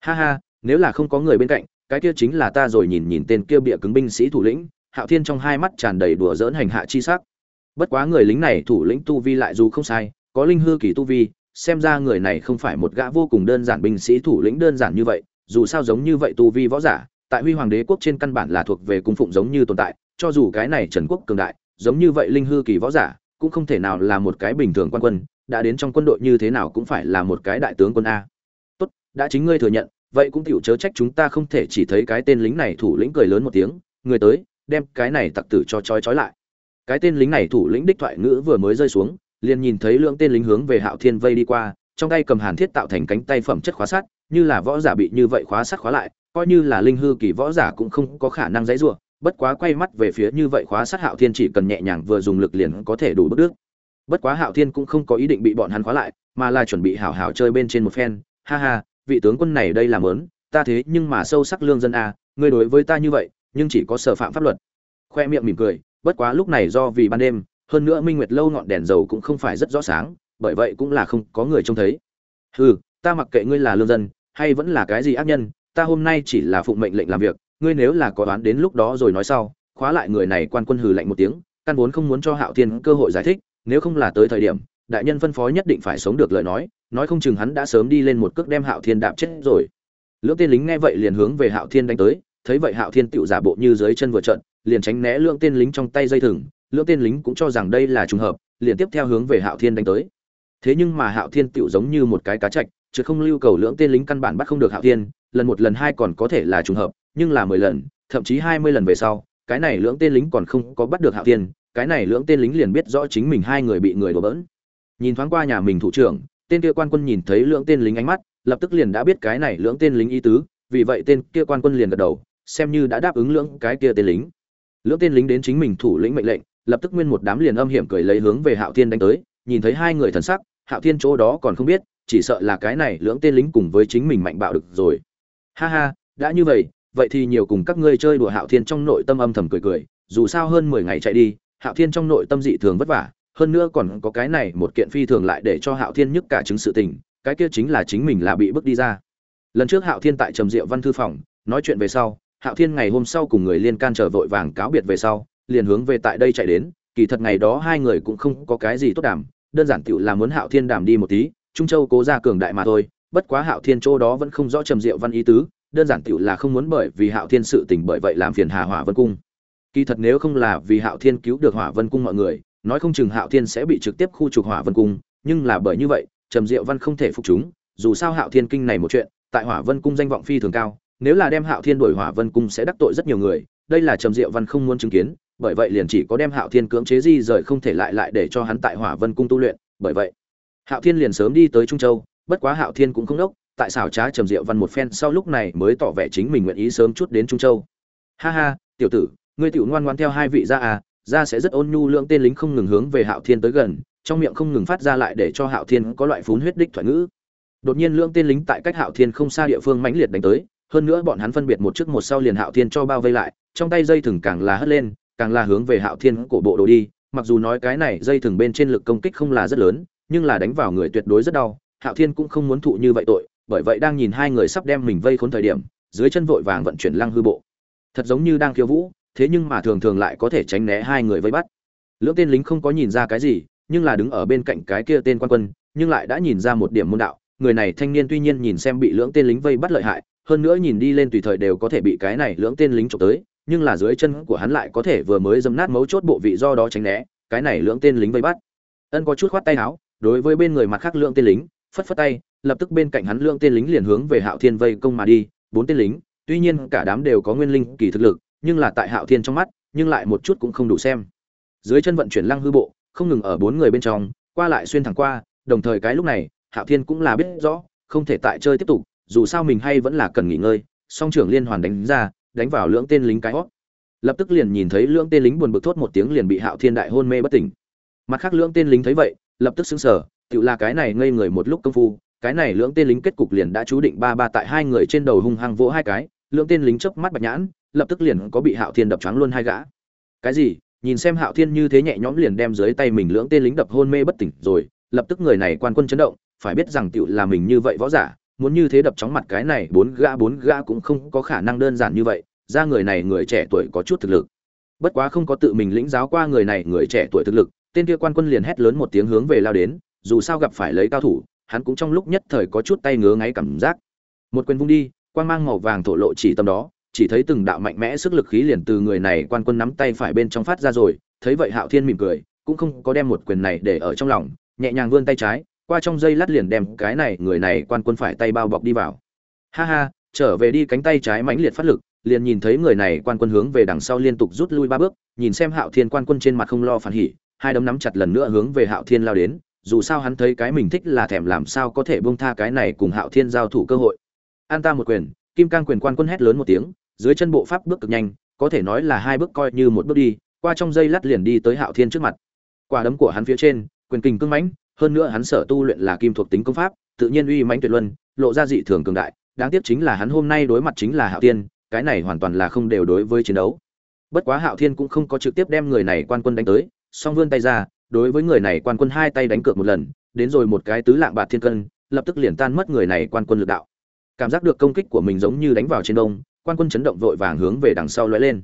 ha ha, nếu là không có người bên cạnh, cái kia chính là ta rồi nhìn nhìn tên kia bịa cứng binh sĩ thủ lĩnh, hạo thiên trong hai mắt tràn đầy đùa dỡn hành hạ chi sắc. Bất quá người lính này thủ lĩnh tu vi lại dù không sai, có linh hư kỳ tu vi, xem ra người này không phải một gã vô cùng đơn giản binh sĩ thủ lĩnh đơn giản như vậy, dù sao giống như vậy tu vi võ giả, tại huy hoàng đế quốc trên căn bản là thuộc về cung phụng giống như tồn tại, cho dù cái này trần quốc cường đại, giống như vậy linh hư kỳ võ giả, cũng không thể nào là một cái bình thường quan quân, đã đến trong quân đội như thế nào cũng phải là một cái đại tướng quân a đã chính ngươi thừa nhận, vậy cũng tựu chớ trách chúng ta không thể chỉ thấy cái tên lính này thủ lĩnh cười lớn một tiếng, người tới, đem cái này tặc tử cho trói trói lại. Cái tên lính này thủ lĩnh đích thoại ngữ vừa mới rơi xuống, liền nhìn thấy lượng tên lính hướng về hạo thiên vây đi qua, trong tay cầm hàn thiết tạo thành cánh tay phẩm chất khóa sắt, như là võ giả bị như vậy khóa sắt khóa lại, coi như là linh hư kỳ võ giả cũng không có khả năng dãy rủa, bất quá quay mắt về phía như vậy khóa sát hạo thiên chỉ cần nhẹ nhàng vừa dùng lực liền có thể đủ bước đứt. Bất quá hạo thiên cũng không có ý định bị bọn hắn khóa lại, mà là chuẩn bị hảo hảo chơi bên trên một phen, ha ha vị tướng quân này đây làm lớn, ta thế nhưng mà sâu sắc lương dân a, ngươi đối với ta như vậy, nhưng chỉ có sở phạm pháp luật. Khoe miệng mỉm cười, bất quá lúc này do vì ban đêm, hơn nữa minh nguyệt lâu ngọn đèn dầu cũng không phải rất rõ sáng, bởi vậy cũng là không có người trông thấy. Hừ, ta mặc kệ ngươi là lương dân, hay vẫn là cái gì ác nhân, ta hôm nay chỉ là phụng mệnh lệnh làm việc, ngươi nếu là có đoán đến lúc đó rồi nói sau, khóa lại người này quan quân hừ lạnh một tiếng, căn vốn không muốn cho hạo thiên cơ hội giải thích, nếu không là tới thời điểm đại nhân phân phó nhất định phải sống được lời nói nói không chừng hắn đã sớm đi lên một cước đem hạo thiên đạp chết rồi. Lưỡng tên lính nghe vậy liền hướng về hạo thiên đánh tới, thấy vậy hạo thiên tựu giả bộ như dưới chân vừa trận liền tránh né lưỡng tên lính trong tay dây thừng. Lưỡng tên lính cũng cho rằng đây là trùng hợp, liền tiếp theo hướng về hạo thiên đánh tới. Thế nhưng mà hạo thiên tựu giống như một cái cá chạch, chứ không lưu cầu lưỡng tên lính căn bản bắt không được hạo thiên, lần một lần hai còn có thể là trùng hợp, nhưng là mười lần, thậm chí hai mươi lần về sau, cái này lưỡng tên lính còn không có bắt được hạo thiên, cái này lưỡng tên lính liền biết rõ chính mình hai người bị người đổ bỡn nhìn thoáng qua nhà mình thủ trưởng, tên kia quan quân nhìn thấy lưỡng tên lính ánh mắt, lập tức liền đã biết cái này lưỡng tên lính ý tứ, vì vậy tên kia quan quân liền gật đầu, xem như đã đáp ứng lưỡng cái kia tên lính. Lưỡng tên lính đến chính mình thủ lĩnh mệnh lệnh, lập tức nguyên một đám liền âm hiểm cười lấy hướng về hạo thiên đánh tới, nhìn thấy hai người thần sắc, hạo thiên chỗ đó còn không biết, chỉ sợ là cái này lưỡng tên lính cùng với chính mình mạnh bạo được rồi. Ha ha, đã như vậy vậy thì nhiều cùng các ngươi chơi đùa hạo thiên trong nội tâm âm thầm cười cười, dù sao hơn mười ngày chạy đi, hạo thiên trong nội tâm dị thường vất vả hơn nữa còn có cái này một kiện phi thường lại để cho hạo thiên nhức cả chứng sự tình, cái kia chính là chính mình là bị bước đi ra. Lần trước hạo thiên tại trầm diệu văn thư phòng, nói chuyện về sau, hạo thiên ngày hôm sau cùng người liên can trở vội vàng cáo biệt về sau, liền hướng về tại đây chạy đến, kỳ thật ngày đó hai người cũng không có cái gì tốt đảm đơn giản tựu là muốn hạo thiên đảm đi một tí, trung châu cố ra cường đại mà thôi, bất quá hạo thiên chỗ đó vẫn không rõ trầm diệu văn ý tứ, đơn giản tựu là không muốn bởi vì hạo thiên sự tình bởi vậy làm phiền hà hỏa vân cung. Kỳ thật nếu không là vì hạo thiên cứu được hỏa vân cung mọi người nói không chừng hạo thiên sẽ bị trực tiếp khu trục hỏa vân cung, nhưng là bởi như vậy, trầm diệu văn không thể phục chúng, dù sao hạo thiên kinh này một chuyện, tại hỏa vân cung danh vọng phi thường cao, nếu là đem hạo thiên đuổi hỏa vân cung sẽ đắc tội rất nhiều người, đây là trầm diệu văn không muốn chứng kiến, bởi vậy liền chỉ có đem hạo thiên cưỡng chế di rời không thể lại lại để cho hắn tại hỏa vân cung tu luyện, bởi vậy, hạo thiên liền sớm đi tới trung châu, bất quá hạo thiên cũng không đốc, tại xảo trá trầm diệu văn một phen sau lúc này mới tỏ vẻ chính mình nguyện ý sớm chút đến trung châu. Ha ha, tiểu tử, ngươi tiểu ngoan ngoan theo hai vị ra à ra sẽ rất ôn nhu lượng tên lính không ngừng hướng về hạo thiên tới gần, trong miệng không ngừng phát ra lại để cho hạo thiên có loại phún huyết đích thoại ngữ. Đột nhiên lượng tên lính tại cách hạo thiên không xa địa phương mãnh liệt đánh tới, hơn nữa bọn hắn phân biệt một trước một sau liền hạo thiên cho bao vây lại, trong tay dây thừng càng là hất lên, càng là hướng về hạo thiên cổ bộ đồ đi, mặc dù nói cái này dây thừng bên trên lực công kích không là rất lớn, nhưng là đánh vào người tuyệt đối rất đau, hạo thiên cũng không muốn thụ như vậy tội, bởi vậy đang nhìn hai người sắp đem mình vây khốn thời điểm, dưới chân vội vàng vận chuyển lăng hư bộ. Thật giống như đang khiêu vũ thế nhưng mà thường thường lại có thể tránh né hai người vây bắt. Lưỡng tên lính không có nhìn ra cái gì, nhưng là đứng ở bên cạnh cái kia tên quan quân, nhưng lại đã nhìn ra một điểm môn đạo. Người này thanh niên tuy nhiên nhìn xem bị lưỡng tên lính vây bắt lợi hại, hơn nữa nhìn đi lên tùy thời đều có thể bị cái này lưỡng tên lính trộm tới, nhưng là dưới chân của hắn lại có thể vừa mới dâm nát mấu chốt bộ vị do đó tránh né, cái này lưỡng tên lính vây bắt. Ân có chút khoát tay áo, đối với bên người mặt khác lưỡng tên lính, phất phất tay, lập tức bên cạnh hắn lưỡng tên lính liền hướng về hạo thiên vây công mà đi, bốn tên lính, tuy nhiên cả đám đều có nguyên linh kỳ thực lực nhưng là tại hạo thiên trong mắt nhưng lại một chút cũng không đủ xem dưới chân vận chuyển lăng hư bộ không ngừng ở bốn người bên trong qua lại xuyên thẳng qua đồng thời cái lúc này hạo thiên cũng là biết rõ không thể tại chơi tiếp tục dù sao mình hay vẫn là cần nghỉ ngơi song trưởng liên hoàn đánh ra đánh vào lưỡng tên lính cái hốc. lập tức liền nhìn thấy lưỡng tên lính buồn bực thốt một tiếng liền bị hạo thiên đại hôn mê bất tỉnh mặt khác lưỡng tên lính thấy vậy lập tức sững sờ, tựu là cái này ngây người một lúc công phu cái này lưỡng tên lính kết cục liền đã chú định ba ba tại hai người trên đầu hung hăng vỗ hai cái lưỡng tên lính chớp mắt bạch nhãn lập tức liền có bị hạo thiên đập choáng luôn hai gã. Cái gì? Nhìn xem hạo thiên như thế nhẹ nhõm liền đem dưới tay mình lưỡng tên lính đập hôn mê bất tỉnh rồi, lập tức người này quan quân chấn động, phải biết rằng tiểu là mình như vậy võ giả, muốn như thế đập chóng mặt cái này bốn gã bốn gã cũng không có khả năng đơn giản như vậy, ra người này người trẻ tuổi có chút thực lực. Bất quá không có tự mình lĩnh giáo qua người này người trẻ tuổi thực lực, tên kia quan quân liền hét lớn một tiếng hướng về lao đến, dù sao gặp phải lấy cao thủ, hắn cũng trong lúc nhất thời có chút tay ngứa ngáy cảm giác. Một quyền vung đi, quang mang màu vàng thổ lộ chỉ tầm đó chỉ thấy từng đạo mạnh mẽ sức lực khí liền từ người này quan quân nắm tay phải bên trong phát ra rồi, thấy vậy hạo thiên mỉm cười, cũng không có đem một quyền này để ở trong lòng, nhẹ nhàng vươn tay trái, qua trong dây lát liền đem cái này, người này quan quân phải tay bao bọc đi vào. Ha ha, trở về đi cánh tay trái mãnh liệt phát lực, liền nhìn thấy người này quan quân hướng về đằng sau liên tục rút lui ba bước, nhìn xem hạo thiên quan quân trên mặt không lo phản hỉ, hai đấm nắm chặt lần nữa hướng về hạo thiên lao đến, dù sao hắn thấy cái mình thích là thèm làm sao có thể buông tha cái này cùng hạo thiên giao thủ cơ hội. An ta một quyền, kim cang quyền quan quân hét lớn một tiếng dưới chân bộ pháp bước cực nhanh, có thể nói là hai bước coi như một bước đi, qua trong dây lát liền đi tới hạo thiên trước mặt. Quả đấm của hắn phía trên, quyền kình cưng mãnh, hơn nữa hắn sở tu luyện là kim thuộc tính công pháp, tự nhiên uy mãnh tuyệt luân, lộ ra dị thường cường đại, đáng tiếc chính là hắn hôm nay đối mặt chính là hạo thiên, cái này hoàn toàn là không đều đối với chiến đấu. Bất quá hạo thiên cũng không có trực tiếp đem người này quan quân đánh tới, song vươn tay ra, đối với người này quan quân hai tay đánh cược một lần, đến rồi một cái tứ lạng bạc thiên cân, lập tức liền tan mất người này quan quân lực đạo. Cảm giác được công kích của mình giống như đánh vào trên đông quan quân chấn động vội vàng hướng về đằng sau lóe lên.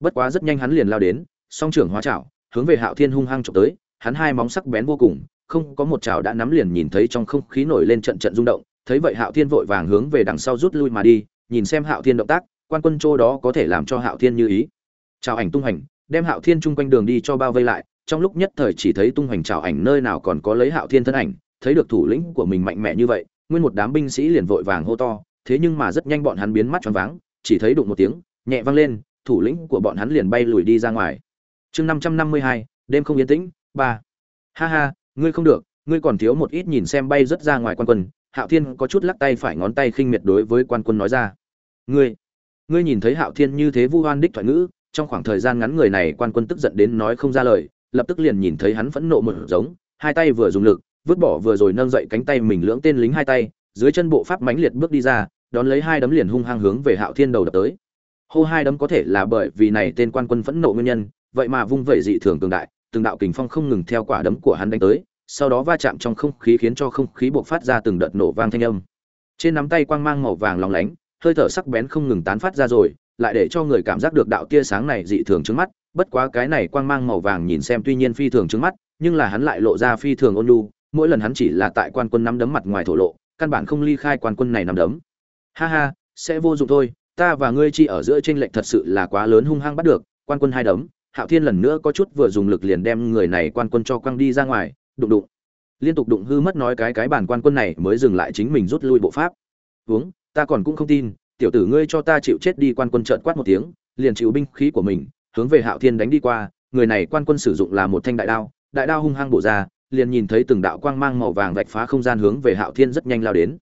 Bất quá rất nhanh hắn liền lao đến, song trưởng hóa chảo hướng về hạo thiên hung hăng chụp tới, hắn hai móng sắc bén vô cùng, không có một chảo đã nắm liền nhìn thấy trong không khí nổi lên trận trận rung động, thấy vậy hạo thiên vội vàng hướng về đằng sau rút lui mà đi, nhìn xem hạo thiên động tác, quan quân chỗ đó có thể làm cho hạo thiên như ý. Chào ảnh tung hành đem hạo thiên chung quanh đường đi cho bao vây lại, trong lúc nhất thời chỉ thấy tung hoành chào ảnh nơi nào còn có lấy hạo thiên thân ảnh, thấy được thủ lĩnh của mình mạnh mẽ như vậy, nguyên một đám binh sĩ liền vội vàng hô to, thế nhưng mà rất nhanh bọn hắn biến mắt choáng váng chỉ thấy đụng một tiếng, nhẹ vang lên, thủ lĩnh của bọn hắn liền bay lùi đi ra ngoài. Chương năm trăm năm mươi hai, đêm không yên tĩnh, ba. Ha ha, ngươi không được, ngươi còn thiếu một ít nhìn xem bay rất ra ngoài quan quân. Hạo thiên có chút lắc tay phải ngón tay khinh miệt đối với quan quân nói ra. Ngươi ngươi nhìn thấy hạo thiên như thế vu oan đích thoại ngữ, trong khoảng thời gian ngắn người này quan quân tức giận đến nói không ra lời, lập tức liền nhìn thấy hắn phẫn nộ một giống, hai tay vừa dùng lực, vứt bỏ vừa rồi nâng dậy cánh tay mình lưỡng tên lính hai tay, dưới chân bộ pháp mãnh liệt bước đi ra đón lấy hai đấm liền hung hăng hướng về hạo thiên đầu đập tới. Hô hai đấm có thể là bởi vì này tên quan quân phẫn nộ nguyên nhân, vậy mà vung vẩy dị thường cường đại, từng đạo kình phong không ngừng theo quả đấm của hắn đánh tới, sau đó va chạm trong không khí khiến cho không khí bộc phát ra từng đợt nổ vang thanh âm. Trên nắm tay quang mang màu vàng lóng lánh, hơi thở sắc bén không ngừng tán phát ra rồi, lại để cho người cảm giác được đạo tia sáng này dị thường trước mắt, bất quá cái này quang mang màu vàng nhìn xem tuy nhiên phi thường trước mắt, nhưng là hắn lại lộ ra phi thường ôn nhu, mỗi lần hắn chỉ là tại quan quân nắm đấm mặt ngoài thổ lộ, căn bản không ly khai quan quân này nắm đấm ha ha, sẽ vô dụng thôi, ta và ngươi chi ở giữa tranh lệch thật sự là quá lớn hung hăng bắt được, quan quân hai đấm, hạo thiên lần nữa có chút vừa dùng lực liền đem người này quan quân cho quăng đi ra ngoài, đụng đụng. Liên tục đụng hư mất nói cái cái bản quan quân này mới dừng lại chính mình rút lui bộ pháp. Huống ta còn cũng không tin, tiểu tử ngươi cho ta chịu chết đi quan quân trợn quát một tiếng, liền chịu binh khí của mình, hướng về hạo thiên đánh đi qua, người này quan quân sử dụng là một thanh đại đao đại đao hung hăng bổ ra, liền nhìn thấy từng đạo quang mang màu vàng vạch phá không gian hướng về hạo thiên rất nhanh lao đến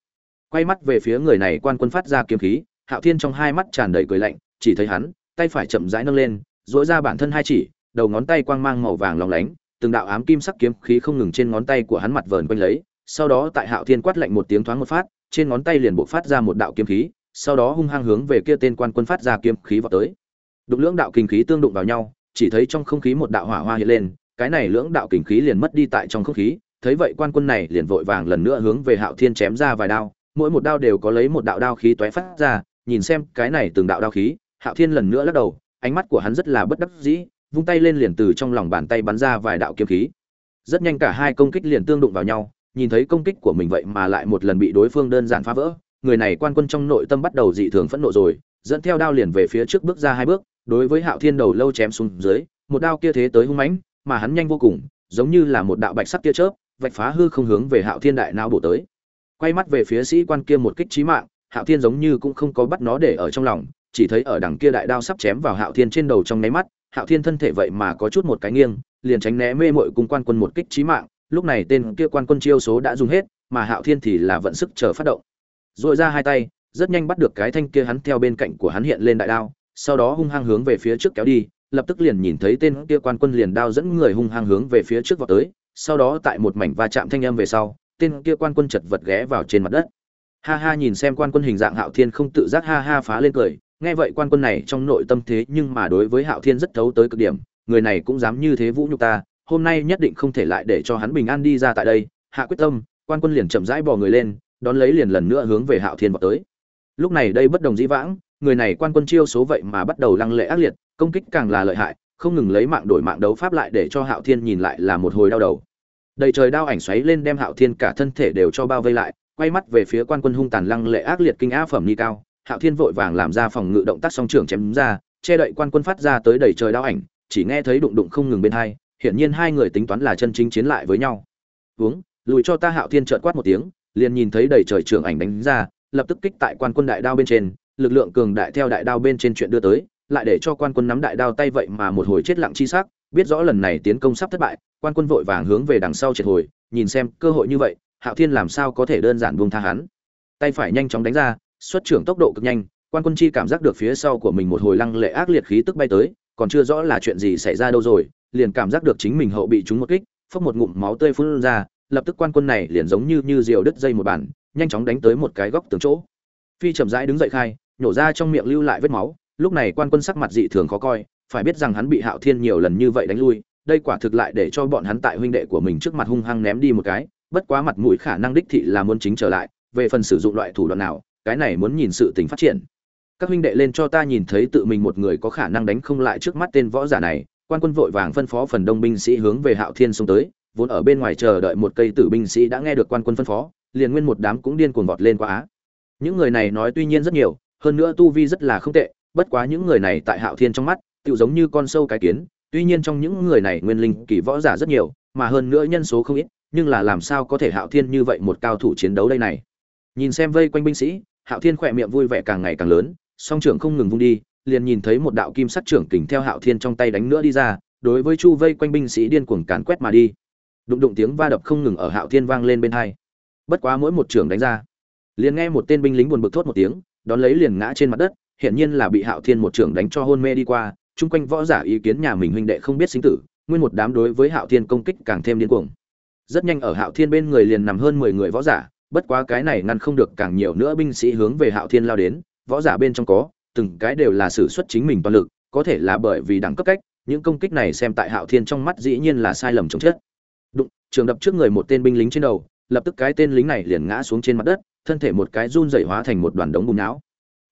quay mắt về phía người này quan quân phát ra kiếm khí, hạo thiên trong hai mắt tràn đầy cười lạnh, chỉ thấy hắn, tay phải chậm rãi nâng lên dỗi ra bản thân hai chỉ, đầu ngón tay quang mang màu vàng lóng lánh, từng đạo ám kim sắc kiếm khí không ngừng trên ngón tay của hắn mặt vờn quanh lấy, sau đó tại hạo thiên quát lạnh một tiếng thoáng một phát, trên ngón tay liền buộc phát ra một đạo kiếm khí, sau đó hung hăng hướng về kia tên quan quân phát ra kiếm khí vào tới. Đụng lưỡng đạo kinh khí tương đụng vào nhau, chỉ thấy trong không khí một đạo hỏa hoa hiện lên, cái này lưỡng đạo kinh khí liền mất đi tại trong không khí, thấy vậy quan quân này liền vội vàng lần nữa hướng về hạo thiên chém ra vài đao mỗi một đao đều có lấy một đạo đao khí tóe phát ra, nhìn xem cái này từng đạo đao khí, hạo thiên lần nữa lắc đầu, ánh mắt của hắn rất là bất đắc dĩ, vung tay lên liền từ trong lòng bàn tay bắn ra vài đạo kiếm khí. Rất nhanh cả hai công kích liền tương đụng vào nhau, nhìn thấy công kích của mình vậy mà lại một lần bị đối phương đơn giản phá vỡ, người này quan quân trong nội tâm bắt đầu dị thường phẫn nộ rồi, dẫn theo đao liền về phía trước bước ra hai bước, đối với hạo thiên đầu lâu chém xuống dưới, một đao kia thế tới hung mãnh, mà hắn nhanh vô cùng, giống như là một đạo bạch sắc tia chớp, vạch phá hư không hướng về hạo thiên đại não bổ tới quay mắt về phía sĩ quan kia một kích chí mạng, hạo thiên giống như cũng không có bắt nó để ở trong lòng, chỉ thấy ở đằng kia đại đao sắp chém vào hạo thiên trên đầu trong nháy mắt, hạo thiên thân thể vậy mà có chút một cái nghiêng, liền tránh né mê mội cùng quan quân một kích chí mạng, lúc này tên kia quan quân chiêu số đã dùng hết, mà hạo thiên thì là vận sức chờ phát động. Dội ra hai tay, rất nhanh bắt được cái thanh kia hắn theo bên cạnh của hắn hiện lên đại đao, sau đó hung hăng hướng về phía trước kéo đi, lập tức liền nhìn thấy tên kia quan quân liền đao dẫn người hung hăng hướng về phía trước vọt tới, sau đó tại một mảnh va chạm thanh âm về sau tên kia quan quân chật vật ghé vào trên mặt đất. Ha ha, nhìn xem quan quân hình dạng hạo thiên không tự giác ha ha phá lên cười. Nghe vậy quan quân này trong nội tâm thế nhưng mà đối với hạo thiên rất thấu tới cực điểm. Người này cũng dám như thế vũ nhục ta, hôm nay nhất định không thể lại để cho hắn bình an đi ra tại đây. Hạ quyết tâm, quan quân liền chậm rãi bỏ người lên, đón lấy liền lần nữa hướng về hạo thiên vào tới. Lúc này đây bất đồng dĩ vãng, người này quan quân chiêu số vậy mà bắt đầu lăng lệ ác liệt, công kích càng là lợi hại, không ngừng lấy mạng đổi mạng đấu pháp lại để cho hạo thiên nhìn lại là một hồi đau đầu đầy trời đao ảnh xoáy lên đem hạo thiên cả thân thể đều cho bao vây lại, quay mắt về phía quan quân hung tàn lăng lệ ác liệt kinh á phẩm ni cao. Hạo thiên vội vàng làm ra phòng ngự động tác song trưởng chém ra, che đậy quan quân phát ra tới đầy trời đao ảnh, chỉ nghe thấy đụng đụng không ngừng bên hai, hiển nhiên hai người tính toán là chân chính chiến lại với nhau. Uống, lùi cho ta hạo thiên trợn quát một tiếng, liền nhìn thấy đầy trời trưởng ảnh đánh ra, lập tức kích tại quan quân đại đao bên trên, lực lượng cường đại theo đại đao bên trên chuyện đưa tới, lại để cho quan quân nắm đại đao tay vậy mà một hồi chết lặng chi sắc biết rõ lần này tiến công sắp thất bại, quan quân vội vàng hướng về đằng sau triệt hồi, nhìn xem cơ hội như vậy, hạo thiên làm sao có thể đơn giản buông tha hắn. Tay phải nhanh chóng đánh ra, xuất trưởng tốc độ cực nhanh, quan quân chi cảm giác được phía sau của mình một hồi lăng lệ ác liệt khí tức bay tới, còn chưa rõ là chuyện gì xảy ra đâu rồi, liền cảm giác được chính mình hậu bị chúng một kích, phốc một ngụm máu tươi phun ra, lập tức quan quân này liền giống như như diều đứt dây một bản, nhanh chóng đánh tới một cái góc tường chỗ. Phi chậm rãi đứng dậy khai, nhổ ra trong miệng lưu lại vết máu, lúc này quan quân sắc mặt dị thường khó coi phải biết rằng hắn bị hạo thiên nhiều lần như vậy đánh lui, đây quả thực lại để cho bọn hắn tại huynh đệ của mình trước mặt hung hăng ném đi một cái, bất quá mặt mũi khả năng đích thị là muốn chính trở lại, về phần sử dụng loại thủ đoạn nào, cái này muốn nhìn sự tình phát triển. Các huynh đệ lên cho ta nhìn thấy tự mình một người có khả năng đánh không lại trước mắt tên võ giả này, quan quân vội vàng phân phó phần đông binh sĩ hướng về hạo thiên xông tới, vốn ở bên ngoài chờ đợi một cây tử binh sĩ đã nghe được quan quân phân phó, liền nguyên một đám cũng điên cuồng vọt lên qua á những người này nói tuy nhiên rất nhiều, hơn nữa tu vi rất là không tệ, bất quá những người này tại hạo thiên trong mắt tự giống như con sâu cái kiến, tuy nhiên trong những người này nguyên linh kỳ võ giả rất nhiều, mà hơn nữa nhân số không ít, nhưng là làm sao có thể hạo thiên như vậy một cao thủ chiến đấu đây này? Nhìn xem vây quanh binh sĩ, hạo thiên khỏe miệng vui vẻ càng ngày càng lớn, song trưởng không ngừng vung đi, liền nhìn thấy một đạo kim sắt trưởng kình theo hạo thiên trong tay đánh nữa đi ra, đối với chu vây quanh binh sĩ điên cuồng càn quét mà đi. Đụng đụng tiếng va đập không ngừng ở hạo thiên vang lên bên hai. Bất quá mỗi một trưởng đánh ra, liền nghe một tên binh lính buồn bực thốt một tiếng, đón lấy liền ngã trên mặt đất hiện nhiên là bị hạo thiên một trưởng đánh cho hôn mê đi qua chung quanh võ giả ý kiến nhà mình huynh đệ không biết sinh tử, nguyên một đám đối với hạo thiên công kích càng thêm điên cuồng. Rất nhanh ở hạo thiên bên người liền nằm hơn mười người võ giả, bất quá cái này ngăn không được càng nhiều nữa binh sĩ hướng về hạo thiên lao đến, võ giả bên trong có, từng cái đều là sử xuất chính mình toàn lực, có thể là bởi vì đẳng cấp cách, những công kích này xem tại hạo thiên trong mắt dĩ nhiên là sai lầm chống chết. Đụng, trường đập trước người một tên binh lính trên đầu, lập tức cái tên lính này liền ngã xuống trên mặt đất, thân thể một cái run rẩy hóa thành một đoàn đống bùn não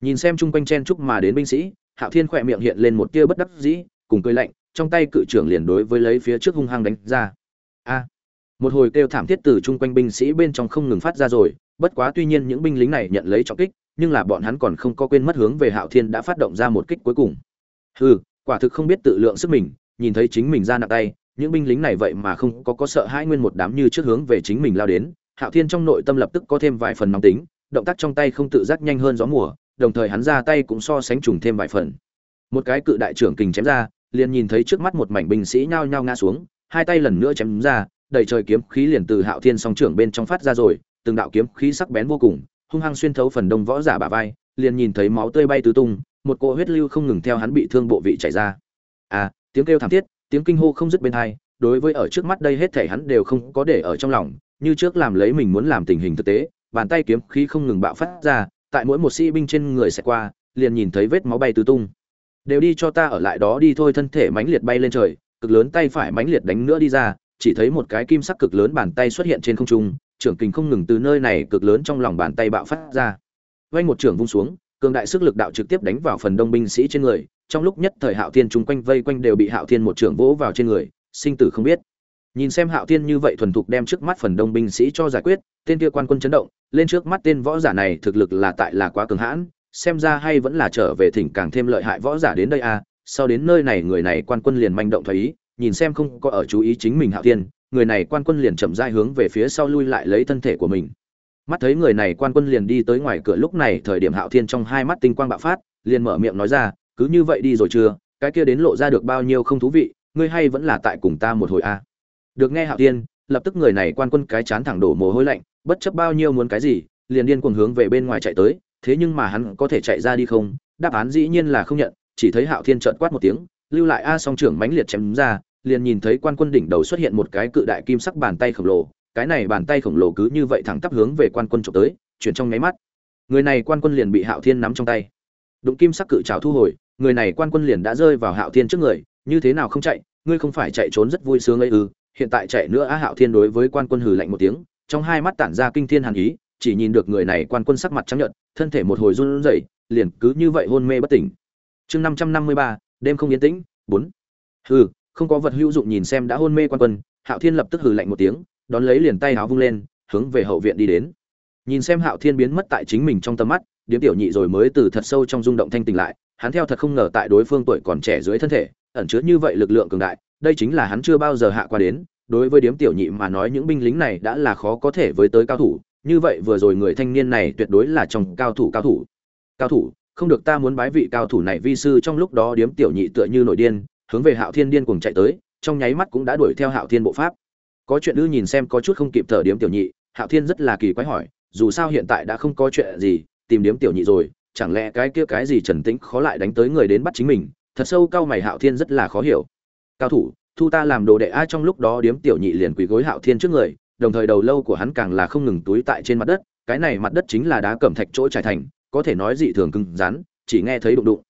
nhìn xem chung quanh chen chúc mà đến binh sĩ hạo thiên khỏe miệng hiện lên một tia bất đắc dĩ, cùng cười lạnh, trong tay cự trưởng liền đối với lấy phía trước hung hăng đánh ra. A! Một hồi kêu thảm thiết từ chung quanh binh sĩ bên trong không ngừng phát ra rồi, bất quá tuy nhiên những binh lính này nhận lấy trọng kích, nhưng là bọn hắn còn không có quên mất hướng về hạo thiên đã phát động ra một kích cuối cùng. Hừ, quả thực không biết tự lượng sức mình, nhìn thấy chính mình ra nặng tay, những binh lính này vậy mà không có có sợ hãi nguyên một đám như trước hướng về chính mình lao đến, hạo thiên trong nội tâm lập tức có thêm vài phần nóng tính, động tác trong tay không tự giác nhanh hơn gió mùa đồng thời hắn ra tay cũng so sánh trùng thêm vài phần. Một cái cự đại trưởng kình chém ra liền nhìn thấy trước mắt một mảnh binh sĩ nhao nhao ngã xuống hai tay lần nữa chém ra đầy trời kiếm khí liền từ hạo thiên song trưởng bên trong phát ra rồi từng đạo kiếm khí sắc bén vô cùng hung hăng xuyên thấu phần đông võ giả bả vai liền nhìn thấy máu tươi bay tứ tung một cỗ huyết lưu không ngừng theo hắn bị thương bộ vị chảy ra. À tiếng kêu thảm thiết tiếng kinh hô không dứt bên tai, đối với ở trước mắt đây hết thể hắn đều không có để ở trong lòng như trước làm lấy mình muốn làm tình hình thực tế bàn tay kiếm khí không ngừng bạo phát ra tại mỗi một sĩ binh trên người sẽ qua, liền nhìn thấy vết máu bay tứ tung. Đều đi cho ta ở lại đó đi thôi, thân thể mãnh liệt bay lên trời, cực lớn tay phải mãnh liệt đánh nữa đi ra, chỉ thấy một cái kim sắc cực lớn bàn tay xuất hiện trên không trung, trưởng kình không ngừng từ nơi này cực lớn trong lòng bàn tay bạo phát ra. Vây một trưởng vung xuống, cường đại sức lực đạo trực tiếp đánh vào phần đông binh sĩ trên người, trong lúc nhất thời hạo thiên chúng quanh vây quanh đều bị hạo thiên một trưởng vỗ vào trên người, sinh tử không biết nhìn xem hạo thiên như vậy thuần thục đem trước mắt phần đông binh sĩ cho giải quyết, tên kia quan quân chấn động, lên trước mắt tên võ giả này thực lực là tại là quá cường hãn, xem ra hay vẫn là trở về thỉnh càng thêm lợi hại võ giả đến đây à. Sau đến nơi này người này quan quân liền manh động thấy ý, nhìn xem không có ở chú ý chính mình hạo thiên, người này quan quân liền chậm rãi hướng về phía sau lui lại lấy thân thể của mình. Mắt thấy người này quan quân liền đi tới ngoài cửa lúc này, thời điểm hạo thiên trong hai mắt tinh quang bạo phát, liền mở miệng nói ra, cứ như vậy đi rồi chưa? Cái kia đến lộ ra được bao nhiêu không thú vị, ngươi hay vẫn là tại cùng ta một hồi a à được nghe hạo thiên, lập tức người này quan quân cái chán thẳng đổ mồ hôi lạnh, bất chấp bao nhiêu muốn cái gì, liền điên cuồng hướng về bên ngoài chạy tới, thế nhưng mà hắn có thể chạy ra đi không? Đáp án dĩ nhiên là không nhận, chỉ thấy hạo thiên trợn quát một tiếng, lưu lại a song trưởng mãnh liệt chém ra, liền nhìn thấy quan quân đỉnh đầu xuất hiện một cái cự đại kim sắc bàn tay khổng lồ, cái này bàn tay khổng lồ cứ như vậy thẳng tắp hướng về quan quân trộm tới, chuyển trong nháy mắt. Người này quan quân liền bị hạo thiên nắm trong tay. Đụng kim sắc cự trào thu hồi, người này quan quân liền đã rơi vào hạo thiên trước người, như thế nào không chạy, ngươi không phải chạy trốn rất vui sướng ấy ư? Hiện tại chạy nữa á hạo thiên đối với quan quân hừ lạnh một tiếng, trong hai mắt tản ra kinh thiên hàn ý, chỉ nhìn được người này quan quân sắc mặt trắng nhợt, thân thể một hồi run rẩy, liền cứ như vậy hôn mê bất tỉnh. Chương năm trăm năm mươi ba, đêm không yên tĩnh, bốn. Hừ, không có vật hữu dụng nhìn xem đã hôn mê quan quân, hạo thiên lập tức hừ lạnh một tiếng, đón lấy liền tay áo vung lên, hướng về hậu viện đi đến. Nhìn xem hạo thiên biến mất tại chính mình trong tầm mắt, điếm tiểu nhị rồi mới từ thật sâu trong rung động thanh tỉnh lại, hắn theo thật không ngờ tại đối phương tuổi còn trẻ dưới thân thể, ẩn chứa như vậy lực lượng cường đại đây chính là hắn chưa bao giờ hạ qua đến, đối với điếm tiểu nhị mà nói những binh lính này đã là khó có thể với tới cao thủ, như vậy vừa rồi người thanh niên này tuyệt đối là trong cao thủ cao thủ. Cao thủ, không được ta muốn bái vị cao thủ này vi sư trong lúc đó điếm tiểu nhị tựa như nổi điên, hướng về hạo thiên điên cùng chạy tới, trong nháy mắt cũng đã đuổi theo hạo thiên bộ pháp. Có chuyện ư nhìn xem có chút không kịp thở điếm tiểu nhị, hạo thiên rất là kỳ quái hỏi, dù sao hiện tại đã không có chuyện gì, tìm điếm tiểu nhị rồi, chẳng lẽ cái kia cái gì trần tĩnh khó lại đánh tới người đến bắt chính mình, thật sâu cao mày hạo thiên rất là khó hiểu cao thủ, thu ta làm đồ đệ ai trong lúc đó điếm tiểu nhị liền quỳ gối hạo thiên trước người, đồng thời đầu lâu của hắn càng là không ngừng túi tại trên mặt đất, cái này mặt đất chính là đá cẩm thạch chỗ trải thành, có thể nói dị thường cứng rắn, chỉ nghe thấy đụng đụng.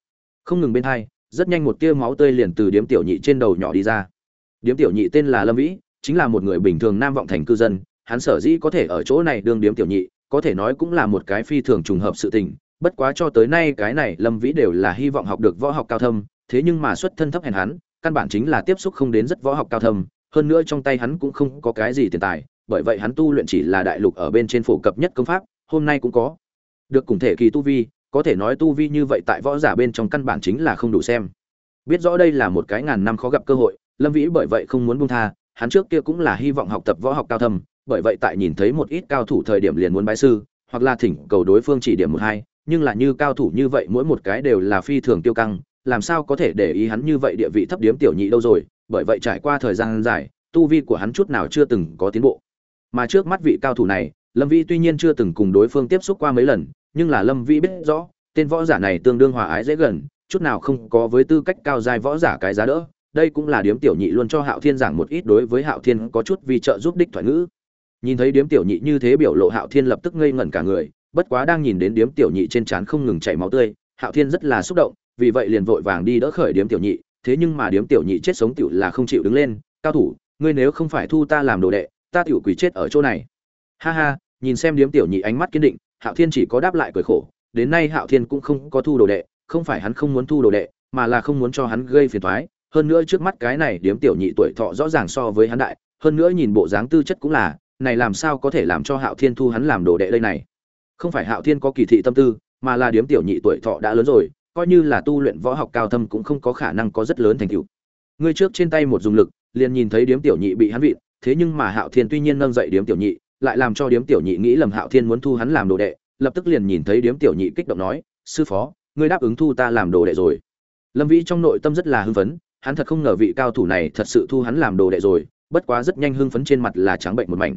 Không ngừng bên hai, rất nhanh một tia máu tươi liền từ điếm tiểu nhị trên đầu nhỏ đi ra. Điếm tiểu nhị tên là lâm vĩ, chính là một người bình thường nam vọng thành cư dân, hắn sở dĩ có thể ở chỗ này đương điếm tiểu nhị, có thể nói cũng là một cái phi thường trùng hợp sự tình. Bất quá cho tới nay cái này lâm vĩ đều là hy vọng học được võ học cao thâm, thế nhưng mà xuất thân thấp hèn hắn căn bản chính là tiếp xúc không đến rất võ học cao thâm, hơn nữa trong tay hắn cũng không có cái gì tiền tài, bởi vậy hắn tu luyện chỉ là đại lục ở bên trên phổ cập nhất công pháp, hôm nay cũng có. Được cùng thể kỳ tu vi, có thể nói tu vi như vậy tại võ giả bên trong căn bản chính là không đủ xem. Biết rõ đây là một cái ngàn năm khó gặp cơ hội, lâm vĩ bởi vậy không muốn buông tha, hắn trước kia cũng là hy vọng học tập võ học cao thâm, bởi vậy tại nhìn thấy một ít cao thủ thời điểm liền muốn bái sư, hoặc là thỉnh cầu đối phương chỉ điểm một hai, nhưng là như cao thủ như vậy mỗi một cái đều là phi thường tiêu căng làm sao có thể để ý hắn như vậy địa vị thấp điếm tiểu nhị đâu rồi, bởi vậy trải qua thời gian dài, tu vi của hắn chút nào chưa từng có tiến bộ. Mà trước mắt vị cao thủ này, lâm vĩ tuy nhiên chưa từng cùng đối phương tiếp xúc qua mấy lần, nhưng là lâm vĩ biết rõ, tên võ giả này tương đương hòa ái dễ gần, chút nào không có với tư cách cao dài võ giả cái giá đỡ, đây cũng là điếm tiểu nhị luôn cho hạo thiên giảng một ít đối với hạo thiên có chút vì trợ giúp đích thoại ngữ. Nhìn thấy điếm tiểu nhị như thế biểu lộ hạo thiên lập tức ngây ngẩn cả người, bất quá đang nhìn đến điếm tiểu nhị trên trán không ngừng chảy máu tươi, hạo thiên rất là xúc động vì vậy liền vội vàng đi đỡ khởi điếm tiểu nhị, thế nhưng mà điếm tiểu nhị chết sống tiểu là không chịu đứng lên, cao thủ, ngươi nếu không phải thu ta làm đồ đệ, ta tiểu quỷ chết ở chỗ này. Ha ha, nhìn xem điếm tiểu nhị ánh mắt kiên định, hạo thiên chỉ có đáp lại cười khổ, đến nay hạo thiên cũng không có thu đồ đệ, không phải hắn không muốn thu đồ đệ, mà là không muốn cho hắn gây phiền toái, hơn nữa trước mắt cái này điếm tiểu nhị tuổi thọ rõ ràng so với hắn đại, hơn nữa nhìn bộ dáng tư chất cũng là, này làm sao có thể làm cho hạo thiên thu hắn làm đồ đệ đây này? Không phải hạo thiên có kỳ thị tâm tư, mà là điếm tiểu nhị tuổi thọ đã lớn rồi coi như là tu luyện võ học cao thâm cũng không có khả năng có rất lớn thành tựu. Ngươi trước trên tay một dùng lực, liền nhìn thấy điếm tiểu nhị bị hắn vịn, thế nhưng mà hạo thiên tuy nhiên nâng dậy điếm tiểu nhị, lại làm cho điếm tiểu nhị nghĩ lầm hạo thiên muốn thu hắn làm đồ đệ, lập tức liền nhìn thấy điếm tiểu nhị kích động nói, sư phó, ngươi đáp ứng thu ta làm đồ đệ rồi. Lâm vĩ trong nội tâm rất là hưng phấn, hắn thật không ngờ vị cao thủ này thật sự thu hắn làm đồ đệ rồi, bất quá rất nhanh hưng phấn trên mặt là trắng bệnh một mảnh.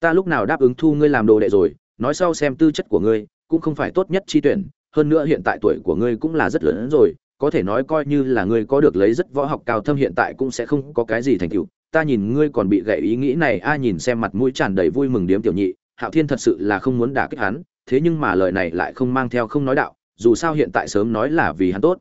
Ta lúc nào đáp ứng thu ngươi làm đồ đệ rồi, nói sau xem tư chất của ngươi, cũng không phải tốt nhất chi tuyển hơn nữa hiện tại tuổi của ngươi cũng là rất lớn rồi, có thể nói coi như là ngươi có được lấy rất võ học cao thâm hiện tại cũng sẽ không có cái gì thành tựu. Ta nhìn ngươi còn bị gậy ý nghĩ này, a nhìn xem mặt mũi tràn đầy vui mừng điếm tiểu nhị, hạo thiên thật sự là không muốn đả kích hắn, thế nhưng mà lời này lại không mang theo không nói đạo, dù sao hiện tại sớm nói là vì hắn tốt.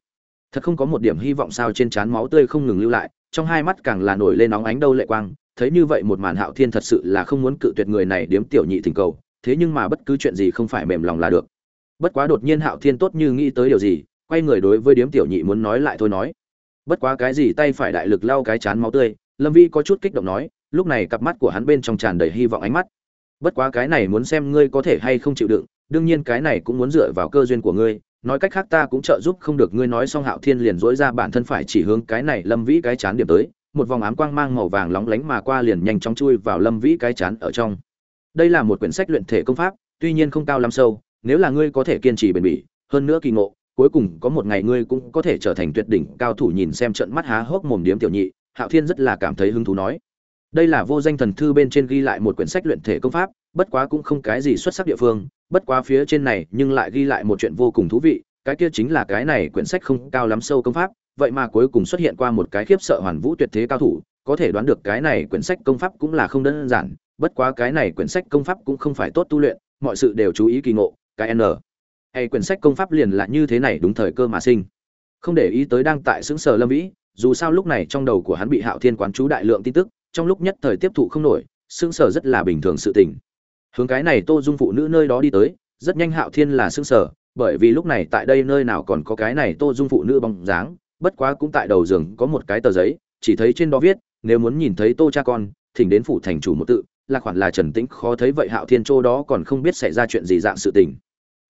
Thật không có một điểm hy vọng sao trên trán máu tươi không ngừng lưu lại, trong hai mắt càng là nổi lên nóng ánh đâu lệ quang, thấy như vậy một màn hạo thiên thật sự là không muốn cự tuyệt người này điếm tiểu nhị thỉnh cầu, thế nhưng mà bất cứ chuyện gì không phải mềm lòng là được bất quá đột nhiên hạo thiên tốt như nghĩ tới điều gì, quay người đối với điếm tiểu nhị muốn nói lại thôi nói. Bất quá cái gì tay phải đại lực lau cái chán máu tươi, lâm vi có chút kích động nói, lúc này cặp mắt của hắn bên trong tràn đầy hy vọng ánh mắt. Bất quá cái này muốn xem ngươi có thể hay không chịu đựng, đương nhiên cái này cũng muốn dựa vào cơ duyên của ngươi, nói cách khác ta cũng trợ giúp không được ngươi nói xong hạo thiên liền dỗi ra bản thân phải chỉ hướng cái này lâm vĩ cái chán điểm tới, một vòng ám quang mang màu vàng lóng lánh mà qua liền nhanh chóng chui vào lâm vĩ cái chán ở trong. Đây là một quyển sách luyện thể công pháp, tuy nhiên không cao lắm sâu nếu là ngươi có thể kiên trì bền bỉ, hơn nữa kỳ ngộ, cuối cùng có một ngày ngươi cũng có thể trở thành tuyệt đỉnh cao thủ nhìn xem trận mắt há hốc mồm điếm tiểu nhị, hạo thiên rất là cảm thấy hứng thú nói. Đây là vô danh thần thư bên trên ghi lại một quyển sách luyện thể công pháp, bất quá cũng không cái gì xuất sắc địa phương, bất quá phía trên này nhưng lại ghi lại một chuyện vô cùng thú vị, cái kia chính là cái này quyển sách không cao lắm sâu công pháp, vậy mà cuối cùng xuất hiện qua một cái khiếp sợ hoàn vũ tuyệt thế cao thủ, có thể đoán được cái này quyển sách công pháp cũng là không đơn giản, bất quá cái này quyển sách công pháp cũng không phải tốt tu luyện, mọi sự đều chú ý kỳ ngộ cái n. Hay quyển sách công pháp liền là như thế này đúng thời cơ mà sinh. Không để ý tới đang tại xứng sở lâm vĩ, dù sao lúc này trong đầu của hắn bị hạo thiên quán chú đại lượng tin tức, trong lúc nhất thời tiếp thụ không nổi xứng sở rất là bình thường sự tình. Hướng cái này tô dung phụ nữ nơi đó đi tới, rất nhanh hạo thiên là xứng sở bởi vì lúc này tại đây nơi nào còn có cái này tô dung phụ nữ bóng dáng, bất quá cũng tại đầu giường có một cái tờ giấy, chỉ thấy trên đó viết, nếu muốn nhìn thấy tô cha con, thỉnh đến phủ thành chủ một tự là khoản là trần tĩnh khó thấy vậy hạo thiên châu đó còn không biết xảy ra chuyện gì dạng sự tình.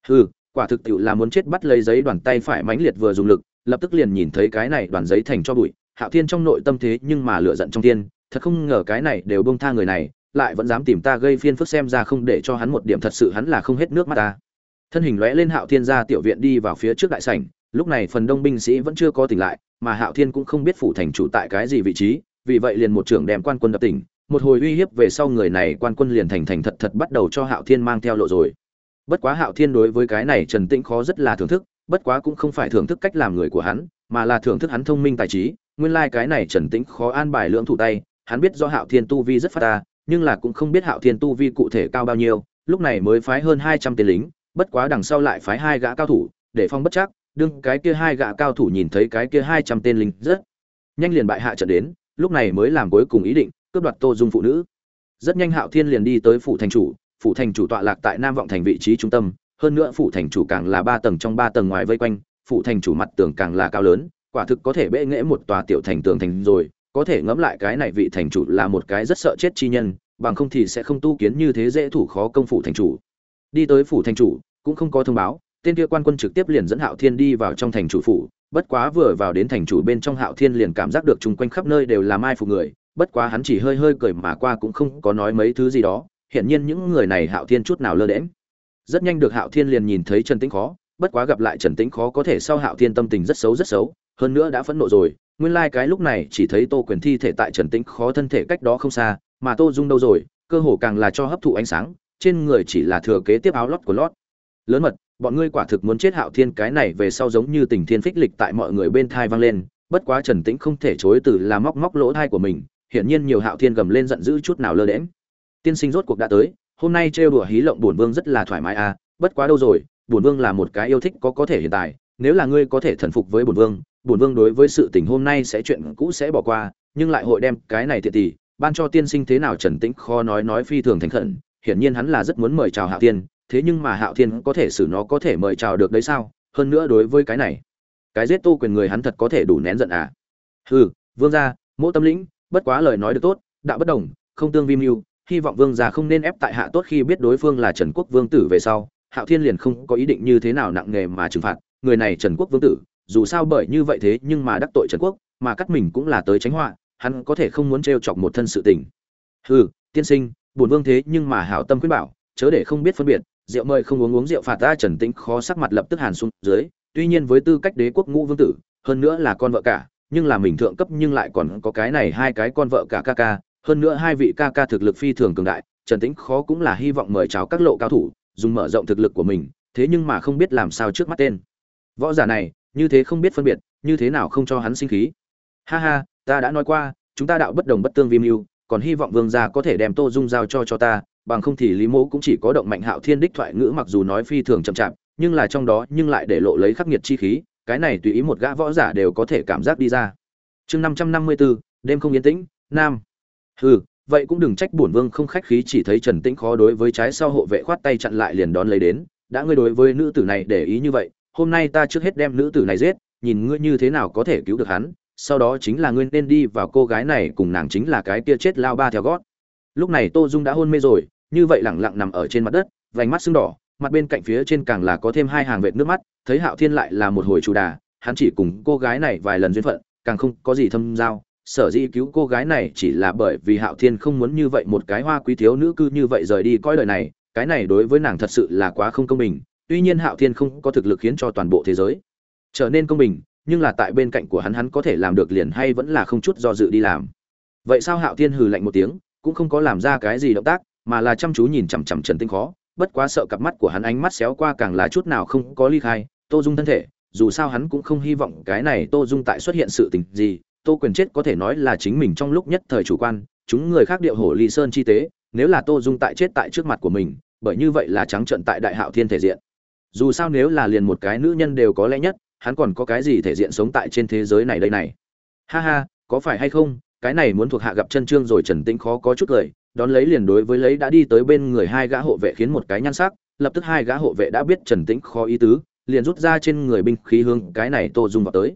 Hừ, quả thực tiệu là muốn chết bắt lấy giấy đoàn tay phải mãnh liệt vừa dùng lực, lập tức liền nhìn thấy cái này đoàn giấy thành cho bụi. Hạo thiên trong nội tâm thế nhưng mà lựa giận trong thiên thật không ngờ cái này đều bông tha người này, lại vẫn dám tìm ta gây phiên phức xem ra không để cho hắn một điểm thật sự hắn là không hết nước mắt ta. Thân hình lóe lên hạo thiên ra tiểu viện đi vào phía trước đại sảnh, lúc này phần đông binh sĩ vẫn chưa có tỉnh lại, mà hạo thiên cũng không biết phủ thành chủ tại cái gì vị trí, vì vậy liền một trưởng đem quan quân đập tỉnh một hồi uy hiếp về sau người này quan quân liền thành thành thật thật bắt đầu cho hạo thiên mang theo lộ rồi. Bất quá hạo thiên đối với cái này trần tĩnh khó rất là thưởng thức, bất quá cũng không phải thưởng thức cách làm người của hắn, mà là thưởng thức hắn thông minh tài trí. Nguyên lai cái này trần tĩnh khó an bài lượng thủ tay, hắn biết do hạo thiên tu vi rất phát ta, nhưng là cũng không biết hạo thiên tu vi cụ thể cao bao nhiêu, lúc này mới phái hơn hai trăm tên lính, bất quá đằng sau lại phái hai gã cao thủ, để phong bất chắc, đương cái kia hai gã cao thủ nhìn thấy cái kia hai trăm tên lính rất nhanh liền bại hạ trận đến, lúc này mới làm cuối cùng ý định cướp đoạt tô dung phụ nữ. Rất nhanh hạo thiên liền đi tới phủ thành chủ, phủ thành chủ tọa lạc tại nam vọng thành vị trí trung tâm, hơn nữa phủ thành chủ càng là ba tầng trong ba tầng ngoài vây quanh, phủ thành chủ mặt tường càng là cao lớn, quả thực có thể bệ nghễ một tòa tiểu thành tường thành rồi, có thể ngẫm lại cái này vị thành chủ là một cái rất sợ chết chi nhân, bằng không thì sẽ không tu kiến như thế dễ thủ khó công phủ thành chủ. Đi tới phủ thành chủ, cũng không có thông báo, tên kia quan quân trực tiếp liền dẫn hạo thiên đi vào trong thành chủ phủ, bất quá vừa vào đến thành chủ bên trong hạo thiên liền cảm giác được chung quanh khắp nơi đều là mai phục người bất quá hắn chỉ hơi hơi cười mà qua cũng không có nói mấy thứ gì đó, hiển nhiên những người này hạo thiên chút nào lơ đễm rất nhanh được hạo thiên liền nhìn thấy trần tĩnh khó, bất quá gặp lại trần tĩnh khó có thể sau hạo thiên tâm tình rất xấu rất xấu, hơn nữa đã phẫn nộ rồi, nguyên lai cái lúc này chỉ thấy tô quyền thi thể tại trần tĩnh khó thân thể cách đó không xa, mà tô dung đâu rồi, cơ hồ càng là cho hấp thụ ánh sáng, trên người chỉ là thừa kế tiếp áo lót của lót. Lớn mật, bọn ngươi quả thực muốn chết hạo thiên, cái này về sau giống như tình thiên phích lịch tại mọi người bên thai vang lên, bất quá trần tĩnh không thể chối từ là móc móc lỗ thai của mình hiển nhiên nhiều hạo thiên gầm lên giận dữ chút nào lơ đễm tiên sinh rốt cuộc đã tới, hôm nay trêu đùa hí lộng bổn vương rất là thoải mái à bất quá đâu rồi, bổn vương là một cái yêu thích có có thể hiện tại, nếu là ngươi có thể thần phục với bổn vương bổn vương đối với sự tình hôm nay sẽ chuyện cũ sẽ bỏ qua, nhưng lại hội đem cái này thiệt tỷ ban cho tiên sinh thế nào trần tĩnh khó nói nói phi thường thành khẩn, hiển nhiên hắn là rất muốn mời chào hạo thiên, thế nhưng mà hạo thiên có thể xử nó có thể mời chào được đấy sao, hơn nữa đối với cái này, cái giết tô quyền người hắn thật có thể đủ nén giận à. Hừ, vương gia, mỗ tâm lĩnh bất quá lời nói được tốt, đạo bất đồng, không tương vi mưu, hy vọng vương gia không nên ép tại hạ tốt khi biết đối phương là trần quốc vương tử về sau, hạo thiên liền không có ý định như thế nào nặng nề mà trừng phạt, người này trần quốc vương tử, dù sao bởi như vậy thế nhưng mà đắc tội trần quốc, mà cắt mình cũng là tới tránh họa, hắn có thể không muốn trêu chọc một thân sự tình. Hừ, tiên sinh bổn vương thế nhưng mà hảo tâm khuyên bảo, chớ để không biết phân biệt, rượu mời không uống uống rượu phạt ta trần tĩnh khó sắc mặt lập tức hàn xuống dưới, tuy nhiên với tư cách đế quốc ngũ vương tử, hơn nữa là con vợ cả nhưng là mình thượng cấp nhưng lại còn có cái này hai cái con vợ cả ca ca, hơn nữa hai vị ca ca thực lực phi thường cường đại, trần tĩnh khó cũng là hy vọng mời chào các lộ cao thủ, dùng mở rộng thực lực của mình, thế nhưng mà không biết làm sao trước mắt tên. Võ giả này, như thế không biết phân biệt, như thế nào không cho hắn sinh khí. Ha ha, ta đã nói qua, chúng ta đạo bất đồng bất tương vi mưu, còn hy vọng vương gia có thể đem tô dung giao cho cho ta, bằng không thì lý mẫu cũng chỉ có động mạnh hạo thiên đích thoại ngữ mặc dù nói phi thường chậm chạp, nhưng là trong đó nhưng lại để lộ lấy khắc nghiệt chi khí cái này tùy ý một gã võ giả đều có thể cảm giác đi ra. Chương năm trăm năm mươi bốn đêm không yên tĩnh, nam. Hừ, vậy cũng đừng trách bổn vương không khách khí chỉ thấy trần tĩnh khó đối với trái sau hộ vệ khoát tay chặn lại liền đón lấy đến. Đã ngươi đối với nữ tử này để ý như vậy, hôm nay ta trước hết đem nữ tử này giết, nhìn ngươi như thế nào có thể cứu được hắn, sau đó chính là ngươi nên đi vào cô gái này cùng nàng chính là cái kia chết lao ba theo gót. Lúc này tô dung đã hôn mê rồi, như vậy lẳng lặng nằm ở trên mặt đất, vành mắt sưng đỏ mặt bên cạnh phía trên càng là có thêm hai hàng vệt nước mắt, thấy hạo thiên lại là một hồi chủ đà, hắn chỉ cùng cô gái này vài lần duyên phận, càng không có gì thâm giao. Sở dĩ cứu cô gái này chỉ là bởi vì hạo thiên không muốn như vậy một cái hoa quý thiếu nữ cư như vậy rời đi coi đời này, cái này đối với nàng thật sự là quá không công bình, tuy nhiên hạo thiên không có thực lực khiến cho toàn bộ thế giới trở nên công bình, nhưng là tại bên cạnh của hắn hắn có thể làm được liền hay vẫn là không chút do dự đi làm. Vậy sao hạo thiên hừ lạnh một tiếng, cũng không có làm ra cái gì động tác, mà là chăm chú nhìn chằm chằm trần tinh khó bất quá sợ cặp mắt của hắn ánh mắt xéo qua càng là chút nào không có ly khai, tô dung thân thể, dù sao hắn cũng không hy vọng cái này tô dung tại xuất hiện sự tình gì, tô quyền chết có thể nói là chính mình trong lúc nhất thời chủ quan, chúng người khác điệu hổ ly sơn chi tế, nếu là tô dung tại chết tại trước mặt của mình, bởi như vậy là trắng trận tại đại hạo thiên thể diện. Dù sao nếu là liền một cái nữ nhân đều có lẽ nhất, hắn còn có cái gì thể diện sống tại trên thế giới này đây này? Ha ha, có phải hay không, cái này muốn thuộc hạ gặp chân trương rồi trần tĩnh khó có chút cười đón lấy liền đối với lấy đã đi tới bên người hai gã hộ vệ khiến một cái nhan sắc, lập tức hai gã hộ vệ đã biết trần tĩnh khó ý tứ, liền rút ra trên người binh khí hướng cái này tô dung vào tới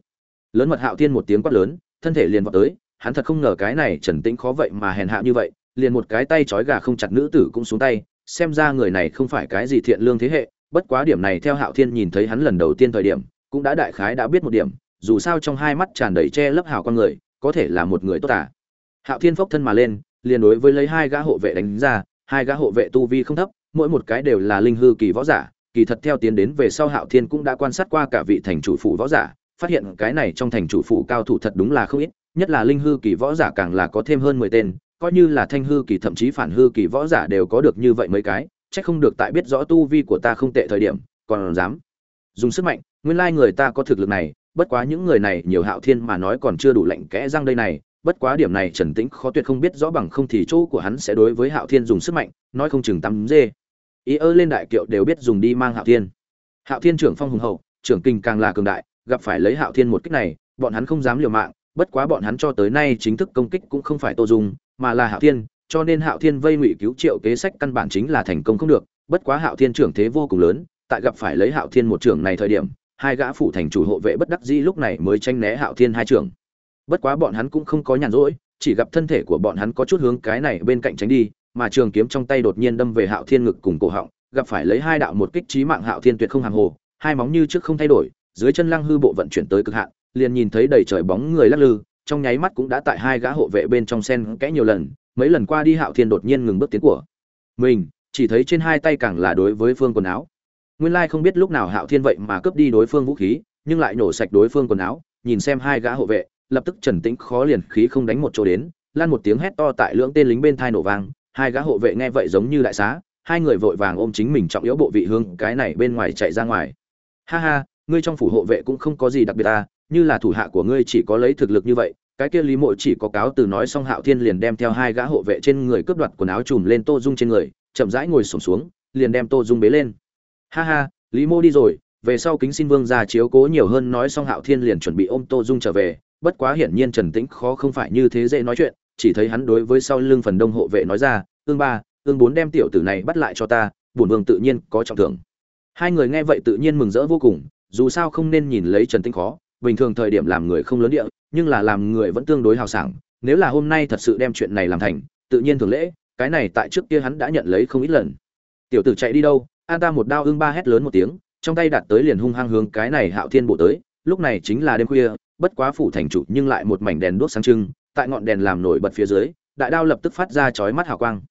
lớn mật hạo thiên một tiếng quát lớn, thân thể liền vào tới, hắn thật không ngờ cái này trần tĩnh khó vậy mà hèn hạ như vậy, liền một cái tay trói gà không chặt nữ tử cũng xuống tay, xem ra người này không phải cái gì thiện lương thế hệ, bất quá điểm này theo hạo thiên nhìn thấy hắn lần đầu tiên thời điểm, cũng đã đại khái đã biết một điểm, dù sao trong hai mắt tràn đầy che lấp hào con người, có thể là một người tốt à. hạo thiên phốc thân mà lên liền đối với lấy hai gã hộ vệ đánh ra, hai gã hộ vệ tu vi không thấp, mỗi một cái đều là linh hư kỳ võ giả, kỳ thật theo tiến đến về sau hạo thiên cũng đã quan sát qua cả vị thành chủ phủ võ giả, phát hiện cái này trong thành chủ phủ cao thủ thật đúng là không ít, nhất là linh hư kỳ võ giả càng là có thêm hơn mười tên, coi như là thanh hư kỳ thậm chí phản hư kỳ võ giả đều có được như vậy mấy cái, chắc không được tại biết rõ tu vi của ta không tệ thời điểm, còn dám dùng sức mạnh, nguyên lai người ta có thực lực này, bất quá những người này nhiều hạo thiên mà nói còn chưa đủ lạnh kẽ răng đây này bất quá điểm này trần tĩnh khó tuyệt không biết rõ bằng không thì chỗ của hắn sẽ đối với hạo thiên dùng sức mạnh, nói không chừng tắm dê. Ý ơ lên đại kiệu đều biết dùng đi mang hạo thiên. Hạo thiên trưởng phong hùng hậu, trưởng kinh càng là cường đại, gặp phải lấy hạo thiên một kích này, bọn hắn không dám liều mạng, bất quá bọn hắn cho tới nay chính thức công kích cũng không phải tô dung, mà là hạo thiên, cho nên hạo thiên vây ngụy cứu triệu kế sách căn bản chính là thành công không được, bất quá hạo thiên trưởng thế vô cùng lớn, tại gặp phải lấy hạo thiên một trưởng này thời điểm, hai gã phủ thành chủ hộ vệ bất đắc dĩ lúc này mới tranh né hạo thiên hai trưởng bất quá bọn hắn cũng không có nhàn rỗi, chỉ gặp thân thể của bọn hắn có chút hướng cái này bên cạnh tránh đi, mà trường kiếm trong tay đột nhiên đâm về hạo thiên ngực cùng cổ họng, gặp phải lấy hai đạo một kích trí mạng hạo thiên tuyệt không hàng hồ, hai móng như trước không thay đổi, dưới chân lăng hư bộ vận chuyển tới cực hạn, liền nhìn thấy đầy trời bóng người lắc lư, trong nháy mắt cũng đã tại hai gã hộ vệ bên trong sen kẽ nhiều lần, mấy lần qua đi hạo thiên đột nhiên ngừng bước tiến của mình, chỉ thấy trên hai tay càng là đối với phương quần áo. Nguyên lai không biết lúc nào hạo thiên vậy mà cướp đi đối phương vũ khí, nhưng lại nổ sạch đối phương quần áo, nhìn xem hai gã hộ vệ lập tức trần tĩnh khó liền khí không đánh một chỗ đến, lan một tiếng hét to tại lưỡng tên lính bên thai nổ vang, hai gã hộ vệ nghe vậy giống như đại xá, hai người vội vàng ôm chính mình trọng yếu bộ vị hương cái này bên ngoài chạy ra ngoài. Ha ha, ngươi trong phủ hộ vệ cũng không có gì đặc biệt ta như là thủ hạ của ngươi chỉ có lấy thực lực như vậy, cái kia lý mộ chỉ có cáo từ nói xong hạo thiên liền đem theo hai gã hộ vệ trên người cướp đoạt quần áo trùm lên tô dung trên người, chậm rãi ngồi sổm xuống, liền đem tô dung bế lên. Ha ha, lý mô đi rồi, về sau kính xin vương ra chiếu cố nhiều hơn nói xong hạo thiên liền chuẩn bị ôm tô dung trở về bất quá hiển nhiên trần tĩnh khó không phải như thế dễ nói chuyện, chỉ thấy hắn đối với sau lưng phần đông hộ vệ nói ra, ương ba, ương bốn đem tiểu tử này bắt lại cho ta, bổn vương tự nhiên có trọng thưởng. Hai người nghe vậy tự nhiên mừng rỡ vô cùng, dù sao không nên nhìn lấy trần tĩnh khó, bình thường thời điểm làm người không lớn địa, nhưng là làm người vẫn tương đối hào sảng, nếu là hôm nay thật sự đem chuyện này làm thành, tự nhiên thường lễ, cái này tại trước kia hắn đã nhận lấy không ít lần. Tiểu tử chạy đi đâu? An ta một đao ưng ba hét lớn một tiếng, trong tay đặt tới liền hung hăng hướng cái này hạo thiên bộ tới, lúc này chính là đêm khuya bất quá phủ thành chủ nhưng lại một mảnh đèn đuốc sáng trưng, tại ngọn đèn làm nổi bật phía dưới, đại đao lập tức phát ra chói mắt hào quang.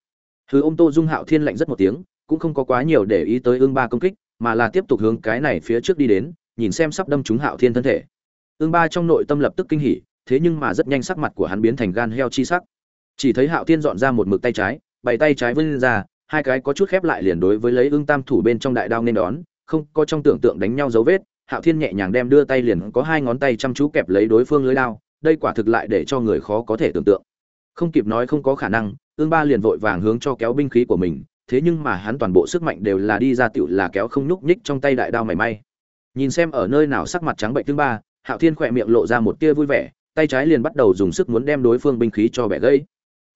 Hư ôm tô dung hạo thiên lạnh rất một tiếng, cũng không có quá nhiều để ý tới ương ba công kích, mà là tiếp tục hướng cái này phía trước đi đến, nhìn xem sắp đâm trúng hạo thiên thân thể. Ương ba trong nội tâm lập tức kinh hỉ, thế nhưng mà rất nhanh sắc mặt của hắn biến thành gan heo chi sắc. Chỉ thấy hạo thiên dọn ra một mực tay trái, bày tay trái vươn ra, hai cái có chút khép lại liền đối với lấy ương tam thủ bên trong đại đao nên đón, không có trong tưởng tượng đánh nhau dấu vết hạo thiên nhẹ nhàng đem đưa tay liền có hai ngón tay chăm chú kẹp lấy đối phương lưới đao, đây quả thực lại để cho người khó có thể tưởng tượng. Không kịp nói không có khả năng, ương ba liền vội vàng hướng cho kéo binh khí của mình, thế nhưng mà hắn toàn bộ sức mạnh đều là đi ra tựu là kéo không nhúc nhích trong tay đại đao mảy may. Nhìn xem ở nơi nào sắc mặt trắng bệnh tương ba, hạo thiên khỏe miệng lộ ra một tia vui vẻ, tay trái liền bắt đầu dùng sức muốn đem đối phương binh khí cho bẻ gãy.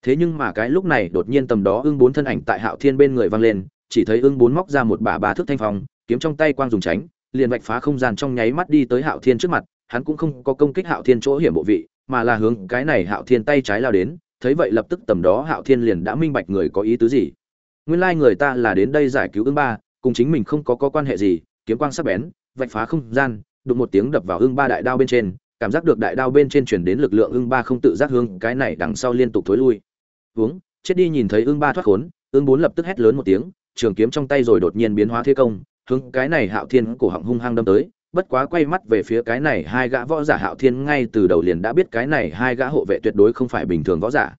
Thế nhưng mà cái lúc này đột nhiên tầm đó ưng bốn thân ảnh tại hạo thiên bên người văng lên, chỉ thấy ưng bốn móc ra một bả ba thước thanh phong, kiếm trong tay quang dùng tránh liền vạch phá không gian trong nháy mắt đi tới hạo thiên trước mặt hắn cũng không có công kích hạo thiên chỗ hiểm bộ vị mà là hướng cái này hạo thiên tay trái lao đến thấy vậy lập tức tầm đó hạo thiên liền đã minh bạch người có ý tứ gì. Nguyên lai người ta là đến đây giải cứu ưng ba cùng chính mình không có, có quan hệ gì kiếm quang sắc bén vạch phá không gian đụng một tiếng đập vào ưng ba đại đao bên trên cảm giác được đại đao bên trên truyền đến lực lượng ưng ba không tự giác hướng cái này đằng sau liên tục thối lui. Hướng chết đi nhìn thấy ưng ba thoát khốn ưng bốn lập tức hét lớn một tiếng trường kiếm trong tay rồi đột nhiên biến hóa thế công hướng cái này hạo thiên cổ họng hung hăng đâm tới, bất quá quay mắt về phía cái này hai gã võ giả hạo thiên ngay từ đầu liền đã biết cái này hai gã hộ vệ tuyệt đối không phải bình thường võ giả.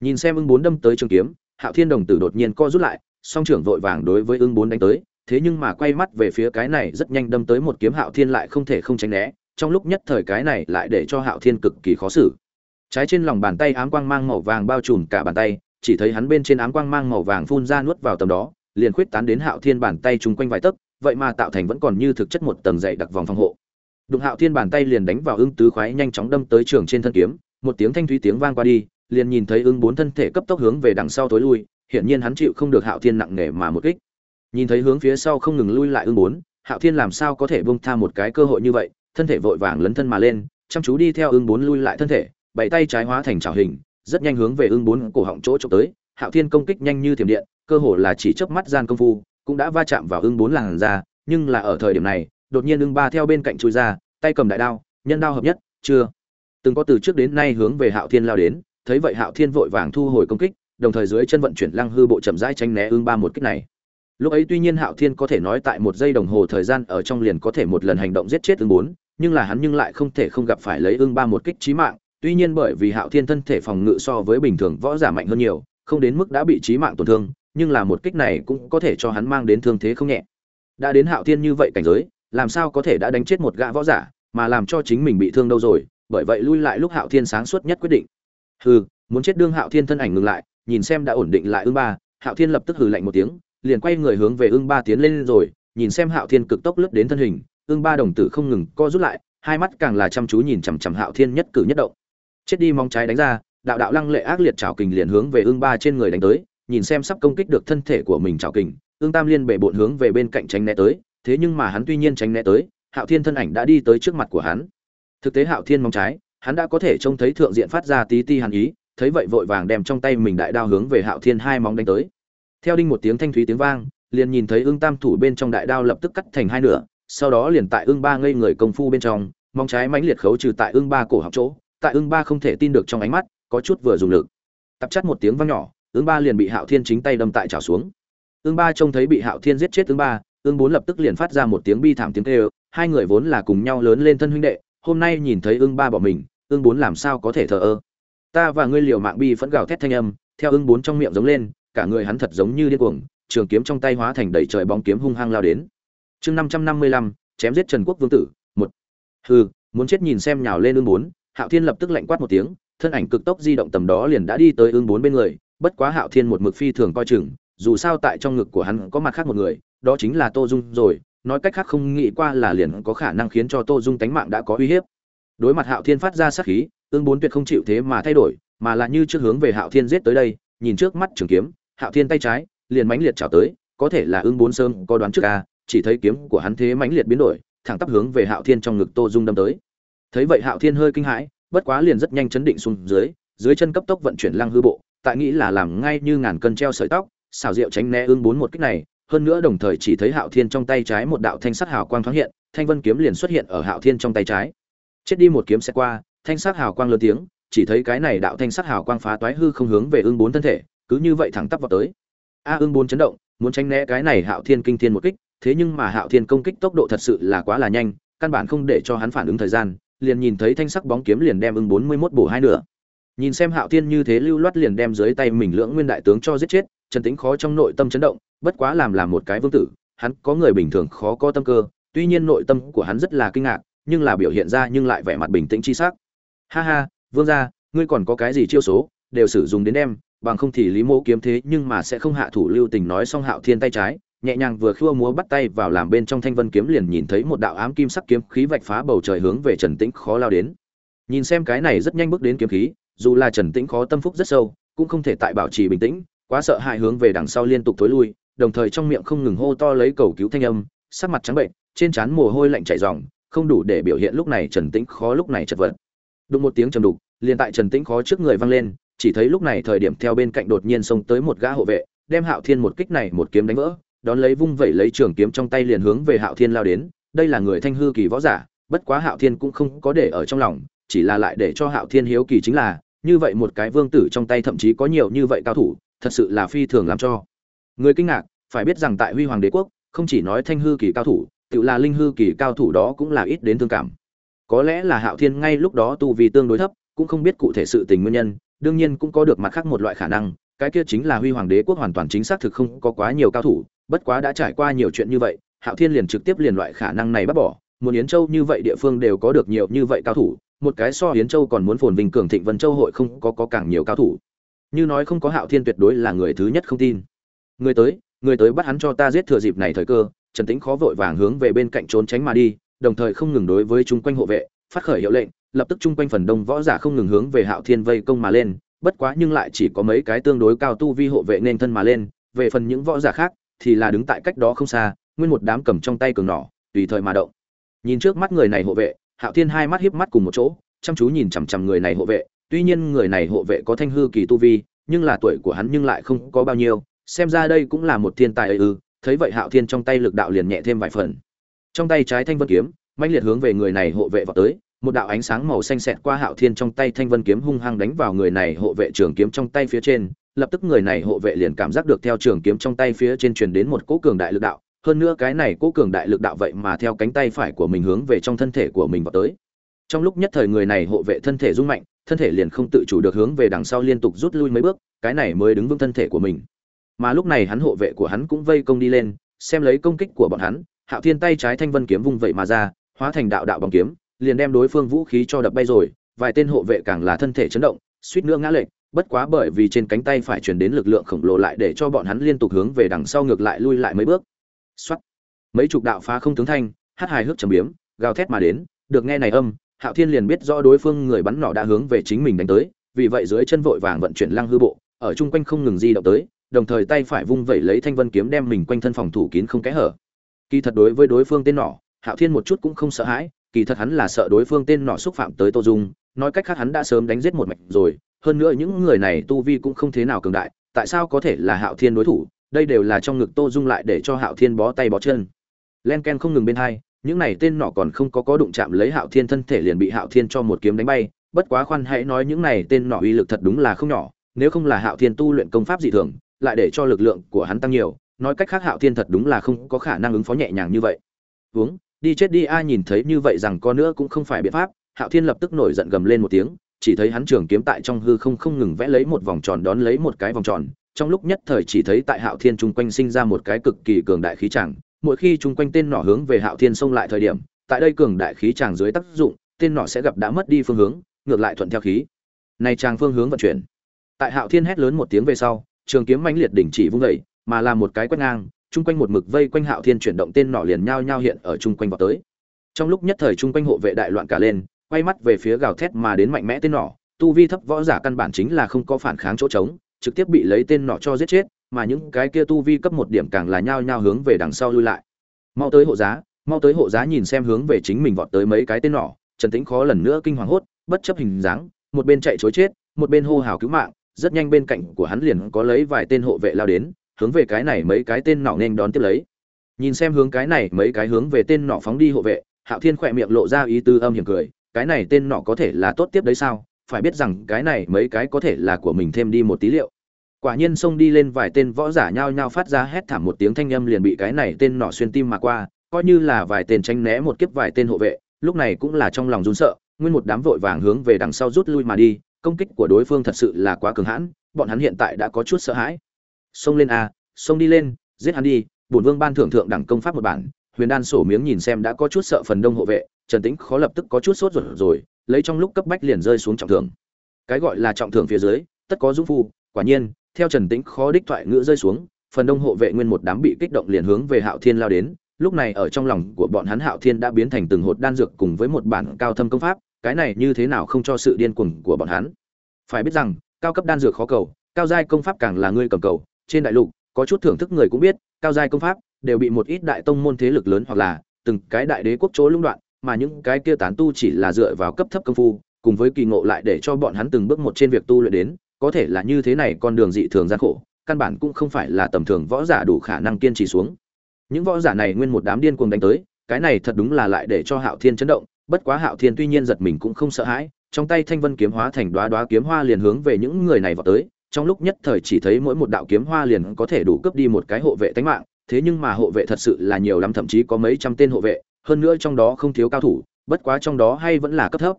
Nhìn xem ưng bốn đâm tới trường kiếm, hạo thiên đồng tử đột nhiên co rút lại, song trưởng vội vàng đối với ưng bốn đánh tới, thế nhưng mà quay mắt về phía cái này rất nhanh đâm tới một kiếm hạo thiên lại không thể không tránh né, trong lúc nhất thời cái này lại để cho hạo thiên cực kỳ khó xử. Trái trên lòng bàn tay ám quang mang màu vàng bao trùm cả bàn tay, chỉ thấy hắn bên trên ám quang mang màu vàng phun ra nuốt vào tầm đó, liền khuyết tán đến hạo thiên bàn tay trùng quanh vài tấc vậy mà tạo thành vẫn còn như thực chất một tầng dày đặc vòng phòng hộ. Đụng hạo thiên bàn tay liền đánh vào ưng tứ khoái nhanh chóng đâm tới trường trên thân kiếm, một tiếng thanh thúy tiếng vang qua đi, liền nhìn thấy ưng bốn thân thể cấp tốc hướng về đằng sau tối lui, hiển nhiên hắn chịu không được hạo thiên nặng nề mà một kích. Nhìn thấy hướng phía sau không ngừng lui lại ưng bốn, hạo thiên làm sao có thể bông tha một cái cơ hội như vậy, thân thể vội vàng lấn thân mà lên, chăm chú đi theo ưng bốn lui lại thân thể, bảy tay trái hóa thành trào hình, rất nhanh hướng về ưng bốn cổ họng chỗ trộm tới, hạo thiên công kích nhanh như thiểm điện, cơ hồ là chỉ chớp mắt gian công phu cũng đã va chạm vào ưng bốn làn da, nhưng là ở thời điểm này đột nhiên ưng ba theo bên cạnh chui ra tay cầm đại đao nhân đao hợp nhất chưa? Từng có từ trước đến nay hướng về hạo thiên lao đến thấy vậy hạo thiên vội vàng thu hồi công kích đồng thời dưới chân vận chuyển lăng hư bộ chậm rãi tránh né ưng ba một kích này. Lúc ấy tuy nhiên hạo thiên có thể nói tại một giây đồng hồ thời gian ở trong liền có thể một lần hành động giết chết ưng bốn nhưng là hắn nhưng lại không thể không gặp phải lấy ưng ba một kích trí mạng tuy nhiên bởi vì hạo thiên thân thể phòng ngự so với bình thường võ giả mạnh hơn nhiều không đến mức đã bị trí mạng tổn thương nhưng là một kích này cũng có thể cho hắn mang đến thương thế không nhẹ. Đã đến hạo thiên như vậy cảnh giới, làm sao có thể đã đánh chết một gã võ giả, mà làm cho chính mình bị thương đâu rồi, bởi vậy lui lại lúc hạo thiên sáng suốt nhất quyết định. Hừ, muốn chết đương hạo thiên thân ảnh ngừng lại, nhìn xem đã ổn định lại ưng ba, hạo thiên lập tức hừ lạnh một tiếng, liền quay người hướng về ưng ba tiến lên rồi, nhìn xem hạo thiên cực tốc lướt đến thân hình, ưng ba đồng tử không ngừng co rút lại, hai mắt càng là chăm chú nhìn chằm chằm hạo thiên nhất cử nhất động. Chết đi mong trái đánh ra, đạo đạo lăng lệ ác liệt trảo kình liền hướng về ưng ba trên người đánh tới nhìn xem sắp công kích được thân thể của mình trảo kình, ương tam liên bệ bộn hướng về bên cạnh tránh né tới, thế nhưng mà hắn tuy nhiên tránh né tới, hạo thiên thân ảnh đã đi tới trước mặt của hắn. Thực tế hạo thiên mong trái, hắn đã có thể trông thấy thượng diện phát ra tí ti hàn ý, thấy vậy vội vàng đem trong tay mình đại đao hướng về hạo thiên hai móng đánh tới. Theo đinh một tiếng thanh thúy tiếng vang, liền nhìn thấy ương tam thủ bên trong đại đao lập tức cắt thành hai nửa, sau đó liền tại ương ba ngây người công phu bên trong mong trái mãnh liệt khấu trừ tại ương ba cổ học chỗ, tại ương ba không thể tin được trong ánh mắt, có chút vừa dùng lực. Tập chắt một tiếng vang nhỏ ương ba liền bị hạo thiên chính tay đâm tại trào xuống. Ương ba trông thấy bị hạo thiên giết chết ương ba ương bốn lập tức liền phát ra một tiếng bi thảm tiếng kêu, hai người vốn là cùng nhau lớn lên thân huynh đệ, hôm nay nhìn thấy ương ba bỏ mình ương bốn làm sao có thể thờ ơ? Ta và ngươi liều mạng bi phẫn gào thét thanh âm, theo ưng bốn trong miệng giống lên, cả người hắn thật giống như điên cuồng, trường kiếm trong tay hóa thành đầy trời bóng kiếm hung hăng lao đến. Chương năm trăm năm mươi lăm, chém giết trần quốc vương tử, một. Hừ, muốn chết nhìn xem nhào lên ưng bốn, hạo thiên lập tức lạnh quát một tiếng, thân ảnh cực tốc di động tầm đó liền đã đi tới ưng bốn bên người bất quá hạo thiên một mực phi thường coi chừng, dù sao tại trong ngực của hắn có mặt khác một người, đó chính là tô dung rồi, nói cách khác không nghĩ qua là liền có khả năng khiến cho tô dung tánh mạng đã có uy hiếp. Đối mặt hạo thiên phát ra sát khí ương bốn tuyệt không chịu thế mà thay đổi, mà là như trước hướng về hạo thiên giết tới đây, nhìn trước mắt trường kiếm, hạo thiên tay trái, liền mãnh liệt chảo tới, có thể là ương bốn sơn có đoán trước a chỉ thấy kiếm của hắn thế mãnh liệt biến đổi, thẳng tắp hướng về hạo thiên trong ngực tô dung đâm tới. Thấy vậy hạo thiên hơi kinh hãi, bất quá liền rất nhanh chấn định xuống dưới dưới chân cấp tốc vận chuyển lăng hư bộ tại nghĩ là làm ngay như ngàn cân treo sợi tóc xảo diệu tránh né ương bốn một kích này, hơn nữa đồng thời chỉ thấy hạo thiên trong tay trái một đạo thanh sắc hào quang thoáng hiện, thanh vân kiếm liền xuất hiện ở hạo thiên trong tay trái. Chết đi một kiếm sẽ qua, thanh sắc hào quang lớn tiếng, chỉ thấy cái này đạo thanh sắc hào quang phá toái hư không hướng về ương bốn thân thể, cứ như vậy thẳng tắp vào tới. A ương bốn chấn động, muốn tránh né cái này hạo thiên kinh thiên một kích, thế nhưng mà hạo thiên công kích tốc độ thật sự là quá là nhanh, căn bản không để cho hắn phản ứng thời gian, liền nhìn thấy thanh sắc bóng kiếm liền đem ưng bốn mươi mốt bổ hai nửa nhìn xem hạo thiên như thế lưu loát liền đem dưới tay mình lưỡng nguyên đại tướng cho giết chết, trần tính khó trong nội tâm chấn động, bất quá làm làm một cái vương tử, hắn có người bình thường khó có tâm cơ, tuy nhiên nội tâm của hắn rất là kinh ngạc, nhưng là biểu hiện ra nhưng lại vẻ mặt bình tĩnh chi sắc. Ha ha, vương gia, ngươi còn có cái gì chiêu số, đều sử dụng đến em bằng không thì lý mô kiếm thế nhưng mà sẽ không hạ thủ lưu tình nói xong hạo thiên tay trái, nhẹ nhàng vừa khua múa bắt tay vào làm bên trong thanh vân kiếm liền nhìn thấy một đạo ám kim sắc kiếm khí vạch phá bầu trời hướng về trần tĩnh khó lao đến. Nhìn xem cái này rất nhanh bước đến kiếm khí dù là trần tĩnh khó tâm phúc rất sâu, cũng không thể tại bảo trì bình tĩnh, quá sợ hãi hướng về đằng sau liên tục thối lui, đồng thời trong miệng không ngừng hô to lấy cầu cứu thanh âm, sắc mặt trắng bệnh, trên trán mồ hôi lạnh chảy ròng, không đủ để biểu hiện lúc này trần tĩnh khó lúc này chật vật. Đúng một tiếng trầm đục, liền tại trần tĩnh khó trước người vang lên, chỉ thấy lúc này thời điểm theo bên cạnh đột nhiên xông tới một gã hộ vệ, đem hạo thiên một kích này một kiếm đánh vỡ, đón lấy vung vẩy lấy trường kiếm trong tay liền hướng về hạo thiên lao đến, đây là người thanh hư kỳ võ giả, bất quá hạo thiên cũng không có để ở trong lòng chỉ là lại để cho hạo thiên hiếu kỳ chính là, như vậy một cái vương tử trong tay thậm chí có nhiều như vậy cao thủ, thật sự là phi thường làm cho. Người kinh ngạc, phải biết rằng tại huy hoàng đế quốc, không chỉ nói thanh hư kỳ cao thủ, tự là linh hư kỳ cao thủ đó cũng là ít đến thương cảm. Có lẽ là hạo thiên ngay lúc đó tu vi tương đối thấp, cũng không biết cụ thể sự tình nguyên nhân, đương nhiên cũng có được mặt khác một loại khả năng, cái kia chính là huy hoàng đế quốc hoàn toàn chính xác thực không có quá nhiều cao thủ, bất quá đã trải qua nhiều chuyện như vậy, hạo thiên liền trực tiếp liền loại khả năng này bắt bỏ, muốn yến châu như vậy địa phương đều có được nhiều như vậy cao thủ một cái so yến châu còn muốn phồn vinh cường thịnh vân châu hội không có có càng nhiều cao thủ. Như nói không có hạo thiên tuyệt đối là người thứ nhất không tin. Người tới người tới bắt hắn cho ta giết thừa dịp này thời cơ, trần tĩnh khó vội vàng hướng về bên cạnh trốn tránh mà đi, đồng thời không ngừng đối với chung quanh hộ vệ, phát khởi hiệu lệnh, lập tức chung quanh phần đông võ giả không ngừng hướng về hạo thiên vây công mà lên, bất quá nhưng lại chỉ có mấy cái tương đối cao tu vi hộ vệ nên thân mà lên, về phần những võ giả khác thì là đứng tại cách đó không xa, nguyên một đám cầm trong tay cường nỏ, tùy thời mà động. Nhìn trước mắt người này hộ vệ hạo thiên hai mắt hiếp mắt cùng một chỗ, chăm chú nhìn chằm chằm người này hộ vệ. Tuy nhiên người này hộ vệ có thanh hư kỳ tu vi, nhưng là tuổi của hắn nhưng lại không có bao nhiêu. Xem ra đây cũng là một thiên tài ấy ư. Thấy vậy hạo thiên trong tay lực đạo liền nhẹ thêm vài phần. Trong tay trái thanh vân kiếm, mãnh liệt hướng về người này hộ vệ vào tới. Một đạo ánh sáng màu xanh xẹt qua hạo thiên trong tay thanh vân kiếm hung hăng đánh vào người này hộ vệ trường kiếm trong tay phía trên. Lập tức người này hộ vệ liền cảm giác được theo trường kiếm trong tay phía trên truyền đến một cỗ cường đại lực đạo hơn nữa cái này cố cường đại lực đạo vậy mà theo cánh tay phải của mình hướng về trong thân thể của mình vào tới. Trong lúc nhất thời người này hộ vệ thân thể rung mạnh, thân thể liền không tự chủ được hướng về đằng sau liên tục rút lui mấy bước, cái này mới đứng vững thân thể của mình. Mà lúc này hắn hộ vệ của hắn cũng vây công đi lên, xem lấy công kích của bọn hắn, hạo thiên tay trái thanh vân kiếm vung vậy mà ra, hóa thành đạo đạo bằng kiếm, liền đem đối phương vũ khí cho đập bay rồi, vài tên hộ vệ càng là thân thể chấn động, suýt nữa ngã lệch, bất quá bởi vì trên cánh tay phải truyền đến lực lượng khổng lồ lại để cho bọn hắn liên tục hướng về đằng sau ngược lại lui lại mấy bước. Soát. mấy chục đạo phá không tướng thanh hát hài hước trầm biếm gào thét mà đến được nghe này âm hạo thiên liền biết rõ đối phương người bắn nỏ đã hướng về chính mình đánh tới vì vậy dưới chân vội vàng vận chuyển lăng hư bộ ở chung quanh không ngừng di động tới đồng thời tay phải vung vẩy lấy thanh vân kiếm đem mình quanh thân phòng thủ kín không kẽ hở kỳ thật đối với đối phương tên nỏ hạo thiên một chút cũng không sợ hãi kỳ thật hắn là sợ đối phương tên nọ xúc phạm tới Tô Dung, nói cách khác hắn đã sớm đánh giết một mạch rồi, hơn nữa những người này tu vi cũng không thế nào cường đại, tại sao có thể là Hạo Thiên đối thủ? Đây đều là trong ngực Tô Dung lại để cho Hạo Thiên bó tay bó chân. Len Ken không ngừng bên hai, những này tên nọ còn không có có đụng chạm lấy Hạo Thiên thân thể liền bị Hạo Thiên cho một kiếm đánh bay, bất quá khoan hãy nói những này tên nọ uy lực thật đúng là không nhỏ, nếu không là Hạo Thiên tu luyện công pháp dị thường, lại để cho lực lượng của hắn tăng nhiều, nói cách khác Hạo Thiên thật đúng là không có khả năng ứng phó nhẹ nhàng như vậy. Uống, đi chết đi ai nhìn thấy như vậy rằng có nữa cũng không phải biện pháp hạo thiên lập tức nổi giận gầm lên một tiếng chỉ thấy hắn trường kiếm tại trong hư không không ngừng vẽ lấy một vòng tròn đón lấy một cái vòng tròn trong lúc nhất thời chỉ thấy tại hạo thiên chung quanh sinh ra một cái cực kỳ cường đại khí tràng mỗi khi chung quanh tên nỏ hướng về hạo thiên xông lại thời điểm tại đây cường đại khí tràng dưới tác dụng tên nỏ sẽ gặp đã mất đi phương hướng ngược lại thuận theo khí. Này tràng phương hướng vận chuyển. Tại hạo thiên hét lớn một tiếng về sau trường kiếm mãnh liệt đỉnh chỉ vung dậy mà là một cái quét ngang chung quanh một mực vây quanh Hạo Thiên chuyển động tên nỏ liền nhau nhao hiện ở chung quanh vào tới. Trong lúc nhất thời chung quanh hộ vệ đại loạn cả lên, quay mắt về phía gào thét mà đến mạnh mẽ tên nỏ, tu vi thấp võ giả căn bản chính là không có phản kháng chỗ trống, trực tiếp bị lấy tên nọ cho giết chết, mà những cái kia tu vi cấp một điểm càng là nhao nhao hướng về đằng sau lui lại. Mau tới hộ giá, mau tới hộ giá nhìn xem hướng về chính mình vọt tới mấy cái tên nọ, Trần Tĩnh khó lần nữa kinh hoàng hốt, bất chấp hình dáng, một bên chạy chối chết, một bên hô hào cứu mạng, rất nhanh bên cạnh của hắn liền có lấy vài tên hộ vệ lao đến, hướng về cái này mấy cái tên nọ nên đón tiếp lấy. Nhìn xem hướng cái này mấy cái hướng về tên nọ phóng đi hộ vệ hạo thiên khỏe miệng lộ ra ý tư âm hiểm cười cái này tên nọ có thể là tốt tiếp đấy sao? Phải biết rằng cái này mấy cái có thể là của mình thêm đi một tí liệu. Quả nhiên xông đi lên vài tên võ giả nhao nhao phát ra hét thảm một tiếng thanh âm liền bị cái này tên nọ xuyên tim mà qua, coi như là vài tên tranh né một kiếp vài tên hộ vệ, lúc này cũng là trong lòng run sợ, nguyên một đám vội vàng hướng về đằng sau rút lui mà đi, công kích của đối phương thật sự là quá cường hãn, bọn hắn hiện tại đã có chút sợ hãi. Xông lên a, xông đi lên, giết hắn đi, bổn vương ban thưởng thượng đẳng công pháp một bản, huyền đan sổ miếng nhìn xem đã có chút sợ phần đông hộ vệ, trần tĩnh khó lập tức có chút sốt ruột rồi lấy trong lúc cấp bách liền rơi xuống trọng thưởng. Cái gọi là trọng thưởng phía dưới, tất có dũng phu, quả nhiên, theo trần tĩnh khó đích thoại ngữ rơi xuống, phần đông hộ vệ nguyên một đám bị kích động liền hướng về hạo thiên lao đến, lúc này ở trong lòng của bọn hắn hạo thiên đã biến thành từng hột đan dược cùng với một bản cao thâm công pháp, cái này như thế nào không cho sự điên cuồng của bọn hắn. Phải biết rằng, cao cấp đan dược khó cầu, cao giai công pháp càng là ngươi cầm cầu, trên đại lục, có chút thưởng thức người cũng biết, cao giai công pháp đều bị một ít đại tông môn thế lực lớn hoặc là từng cái đại đế quốc chỗ lũng đoạn mà những cái kia tán tu chỉ là dựa vào cấp thấp công phu, cùng với kỳ ngộ lại để cho bọn hắn từng bước một trên việc tu luyện đến, có thể là như thế này con đường dị thường gian khổ, căn bản cũng không phải là tầm thường võ giả đủ khả năng kiên trì xuống. Những võ giả này nguyên một đám điên cuồng đánh tới, cái này thật đúng là lại để cho hạo thiên chấn động, bất quá hạo thiên tuy nhiên giật mình cũng không sợ hãi, trong tay thanh vân kiếm hóa thành đoá đoá kiếm hoa liền hướng về những người này vào tới, trong lúc nhất thời chỉ thấy mỗi một đạo kiếm hoa liền có thể đủ cướp đi một cái hộ vệ tánh mạng, thế nhưng mà hộ vệ thật sự là nhiều lắm, thậm chí có mấy trăm tên hộ vệ hơn nữa trong đó không thiếu cao thủ bất quá trong đó hay vẫn là cấp thấp.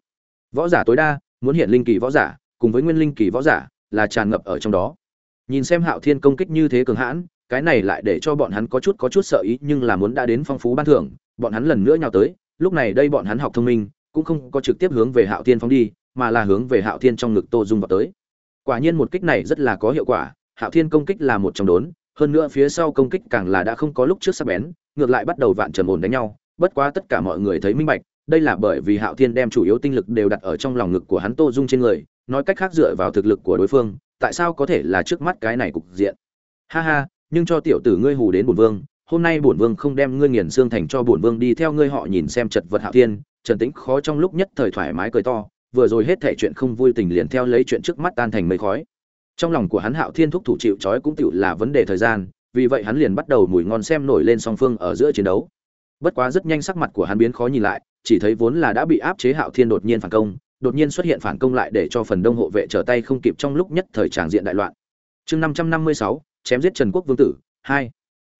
Võ giả tối đa muốn hiện linh kỳ võ giả cùng với nguyên linh kỳ võ giả là tràn ngập ở trong đó. Nhìn xem hạo thiên công kích như thế cường hãn cái này lại để cho bọn hắn có chút có chút sợ ý nhưng là muốn đã đến phong phú ban thưởng bọn hắn lần nữa nhào tới lúc này đây bọn hắn học thông minh cũng không có trực tiếp hướng về hạo thiên phóng đi mà là hướng về hạo thiên trong ngực tô dung vào tới. Quả nhiên một kích này rất là có hiệu quả, Hạo Thiên công kích là một trong đốn, hơn nữa phía sau công kích càng là đã không có lúc trước sắc bén, ngược lại bắt đầu vạn trầm ổn đánh nhau, bất quá tất cả mọi người thấy minh bạch, đây là bởi vì Hạo Thiên đem chủ yếu tinh lực đều đặt ở trong lòng ngực của hắn Tô Dung trên người, nói cách khác dựa vào thực lực của đối phương tại sao có thể là trước mắt cái này cục diện? Ha ha nhưng cho tiểu tử ngươi hù đến bổn vương hôm nay bổn vương không đem ngươi nghiền xương thành cho bổn vương đi theo ngươi họ nhìn xem chật vật hạo thiên trần tĩnh khó trong lúc nhất thời thoải mái cười to vừa rồi hết thể chuyện không vui tình liền theo lấy chuyện trước mắt tan thành mây khói. Trong lòng của hắn hạo thiên thúc thủ chịu trói cũng tựu là vấn đề thời gian vì vậy hắn liền bắt đầu mùi ngon xem nổi lên song phương ở giữa chiến đấu bất quá rất nhanh sắc mặt của hắn biến khó nhìn lại, chỉ thấy vốn là đã bị áp chế hạo thiên đột nhiên phản công, đột nhiên xuất hiện phản công lại để cho phần đông hộ vệ trở tay không kịp trong lúc nhất thời tràng diện đại loạn. Chương năm trăm năm mươi sáu, chém giết trần quốc vương tử, hai.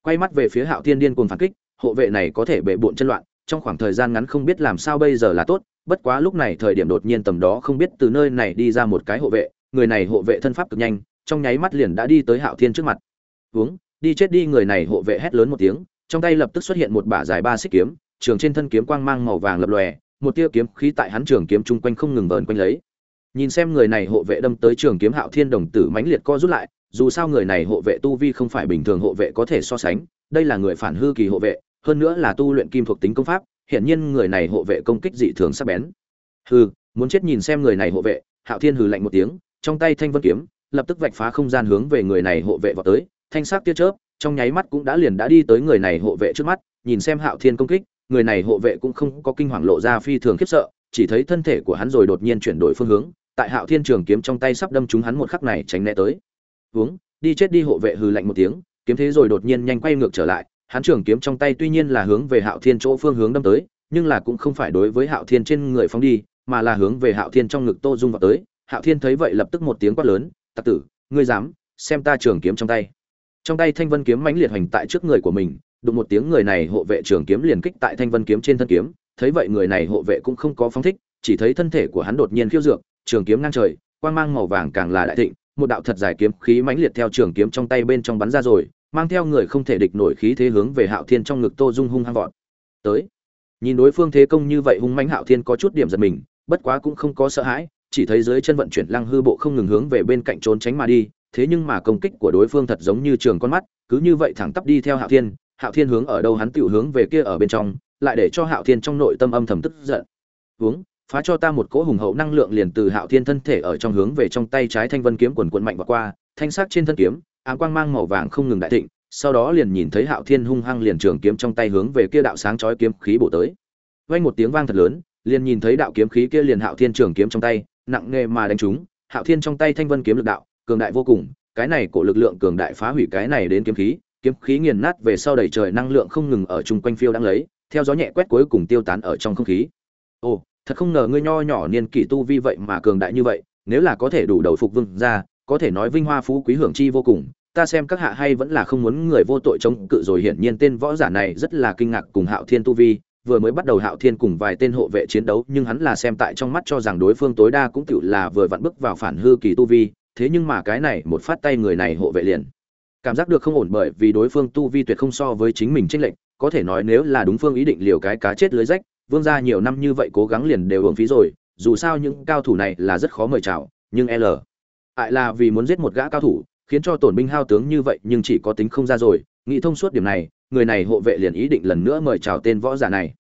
Quay mắt về phía hạo thiên điên cuồng phản kích, hộ vệ này có thể bệ bộn chân loạn, trong khoảng thời gian ngắn không biết làm sao bây giờ là tốt, bất quá lúc này thời điểm đột nhiên tầm đó không biết từ nơi này đi ra một cái hộ vệ, người này hộ vệ thân pháp cực nhanh, trong nháy mắt liền đã đi tới hạo thiên trước mặt. Uống, đi chết đi. Người này hộ vệ hét lớn một tiếng trong tay lập tức xuất hiện một bả dài ba xích kiếm, trường trên thân kiếm quang mang màu vàng lập lòe, một tia kiếm khí tại hắn trường kiếm chung quanh không ngừng vờn quanh lấy. Nhìn xem người này hộ vệ đâm tới trường kiếm hạo thiên đồng tử mãnh liệt co rút lại, dù sao người này hộ vệ tu vi không phải bình thường hộ vệ có thể so sánh, đây là người phản hư kỳ hộ vệ, hơn nữa là tu luyện kim thuộc tính công pháp hiện nhiên người này hộ vệ công kích dị thường sắc bén. Hư muốn chết nhìn xem người này hộ vệ, hạo thiên hừ lạnh một tiếng, trong tay thanh vân kiếm, lập tức vạch phá không gian hướng về người này hộ vệ vọt tới, thanh sắc tia chớp trong nháy mắt cũng đã liền đã đi tới người này hộ vệ trước mắt, nhìn xem hạo thiên công kích, người này hộ vệ cũng không có kinh hoàng lộ ra phi thường khiếp sợ, chỉ thấy thân thể của hắn rồi đột nhiên chuyển đổi phương hướng, tại hạo thiên trường kiếm trong tay sắp đâm trúng hắn một khắc này tránh né tới. Hướng đi chết đi! Hộ vệ hừ lạnh một tiếng, kiếm thế rồi đột nhiên nhanh quay ngược trở lại, hắn trường kiếm trong tay tuy nhiên là hướng về hạo thiên chỗ phương hướng đâm tới, nhưng là cũng không phải đối với hạo thiên trên người phóng đi, mà là hướng về hạo thiên trong ngực tô dung vào tới. Hạo thiên thấy vậy lập tức một tiếng quát lớn, tặc tử, ngươi dám xem ta trường kiếm trong tay? Trong tay thanh vân kiếm mãnh liệt hoành tại trước người của mình, đụng một tiếng người này hộ vệ trường kiếm liền kích tại thanh vân kiếm trên thân kiếm. Thấy vậy người này hộ vệ cũng không có phóng thích, chỉ thấy thân thể của hắn đột nhiên khiêu dược, trường kiếm ngang trời, quang mang màu vàng càng là đại thịnh, một đạo thật dài kiếm khí mãnh liệt theo trường kiếm trong tay bên trong bắn ra rồi, mang theo người không thể địch nổi khí thế hướng về hạo thiên trong ngực tô dung hung hăng vọt. Tới. Nhìn đối phương thế công như vậy hung mãnh hạo thiên có chút điểm giật mình, bất quá cũng không có sợ hãi, chỉ thấy dưới chân vận chuyển lăng hư bộ không ngừng hướng về bên cạnh trốn tránh mà đi thế nhưng mà công kích của đối phương thật giống như trường con mắt, cứ như vậy thẳng tắp đi theo hạo thiên hạo thiên hướng ở đâu hắn tự hướng về kia ở bên trong, lại để cho hạo thiên trong nội tâm âm thầm tức giận. Hướng phá cho ta một cỗ hùng hậu năng lượng liền từ hạo thiên thân thể ở trong hướng về trong tay trái thanh vân kiếm quần quận mạnh và qua, thanh sắc trên thân kiếm áng quang mang màu vàng không ngừng đại thịnh, sau đó liền nhìn thấy hạo thiên hung hăng liền trường kiếm trong tay hướng về kia đạo sáng chói kiếm khí bổ tới. Vang một tiếng vang thật lớn, liền nhìn thấy đạo kiếm khí kia liền hạo thiên trường kiếm trong tay, nặng nề mà đánh trúng, hạo thiên trong tay thanh vân kiếm lực đạo cường đại vô cùng, cái này cổ lực lượng cường đại phá hủy cái này đến kiếm khí kiếm khí nghiền nát về sau đầy trời năng lượng không ngừng ở chung quanh phiêu đang lấy, theo gió nhẹ quét cuối cùng tiêu tán ở trong không khí. Ồ, thật không ngờ ngươi nho nhỏ niên kỷ tu vi vậy mà cường đại như vậy, nếu là có thể đủ đầu phục vương ra có thể nói vinh hoa phú quý hưởng chi vô cùng, ta xem các hạ hay vẫn là không muốn người vô tội chống cự rồi, hiển nhiên tên võ giả này rất là kinh ngạc cùng hạo thiên tu vi, vừa mới bắt đầu hạo thiên cùng vài tên hộ vệ chiến đấu, nhưng hắn là xem tại trong mắt cho rằng đối phương tối đa cũng tự là vừa vặn bước vào phản hư kỳ tu vi thế nhưng mà cái này, một phát tay người này hộ vệ liền. Cảm giác được không ổn bởi vì đối phương tu vi tuyệt không so với chính mình chênh lệch, có thể nói nếu là đúng phương ý định liều cái cá chết lưới rách, vương gia nhiều năm như vậy cố gắng liền đều hưởng phí rồi, dù sao những cao thủ này là rất khó mời chào, nhưng l. Ại là vì muốn giết một gã cao thủ, khiến cho tổn binh hao tướng như vậy nhưng chỉ có tính không ra rồi, nghĩ thông suốt điểm này, người này hộ vệ liền ý định lần nữa mời chào tên võ giả này.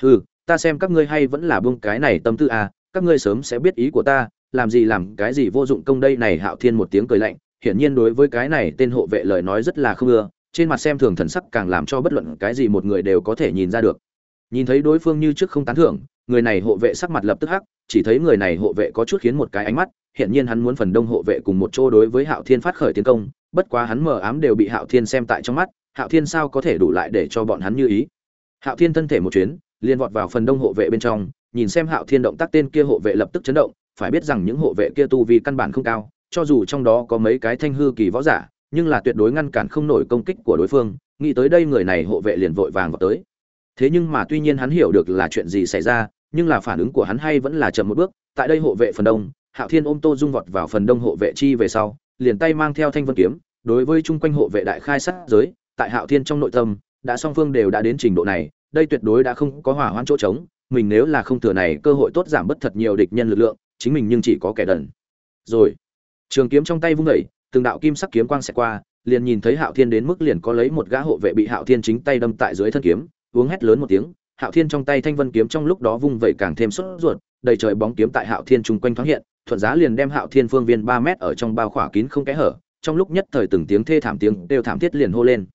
Hừ, ta xem các ngươi hay vẫn là buông cái này tâm tư à các ngươi sớm sẽ biết ý của ta làm gì làm cái gì vô dụng công đây này hạo thiên một tiếng cười lạnh, hiển nhiên đối với cái này tên hộ vệ lời nói rất là không ưa, trên mặt xem thường thần sắc càng làm cho bất luận cái gì một người đều có thể nhìn ra được. Nhìn thấy đối phương như trước không tán thưởng, người này hộ vệ sắc mặt lập tức hắc, chỉ thấy người này hộ vệ có chút khiến một cái ánh mắt, hiển nhiên hắn muốn phần đông hộ vệ cùng một chỗ đối với hạo thiên phát khởi tiến công, bất quá hắn mờ ám đều bị hạo thiên xem tại trong mắt, hạo thiên sao có thể đủ lại để cho bọn hắn như ý? Hạo thiên thân thể một chuyến, liền vọt vào phần đông hộ vệ bên trong, nhìn xem hạo thiên động tác tên kia hộ vệ lập tức chấn động phải biết rằng những hộ vệ kia tu vi căn bản không cao, cho dù trong đó có mấy cái thanh hư kỳ võ giả, nhưng là tuyệt đối ngăn cản không nổi công kích của đối phương, nghĩ tới đây người này hộ vệ liền vội vàng vào tới. Thế nhưng mà tuy nhiên hắn hiểu được là chuyện gì xảy ra, nhưng là phản ứng của hắn hay vẫn là chậm một bước, tại đây hộ vệ phần đông, hạo thiên ôm tô dung vọt vào phần đông hộ vệ chi về sau, liền tay mang theo thanh vân kiếm, đối với chung quanh hộ vệ đại khai sát giới, tại hạo thiên trong nội tâm, đã song phương đều đã đến trình độ này, đây tuyệt đối đã không có hỏa hoãn chỗ trống, mình nếu là không thừa này cơ hội tốt giảm bất thật nhiều địch nhân lực lượng chính mình nhưng chỉ có kẻ đần. Rồi, trường kiếm trong tay vung đẩy từng đạo kim sắc kiếm quang xẹt qua, liền nhìn thấy hạo thiên đến mức liền có lấy một gã hộ vệ bị hạo thiên chính tay đâm tại dưới thân kiếm, uống hét lớn một tiếng, hạo thiên trong tay thanh vân kiếm trong lúc đó vung vẩy càng thêm sốt ruột, đầy trời bóng kiếm tại hạo thiên chung quanh thoáng hiện, thuận giá liền đem hạo thiên phương viên ba mét ở trong bao khỏa kín không kẽ hở, trong lúc nhất thời từng tiếng thê thảm tiếng đều thảm thiết liền hô lên.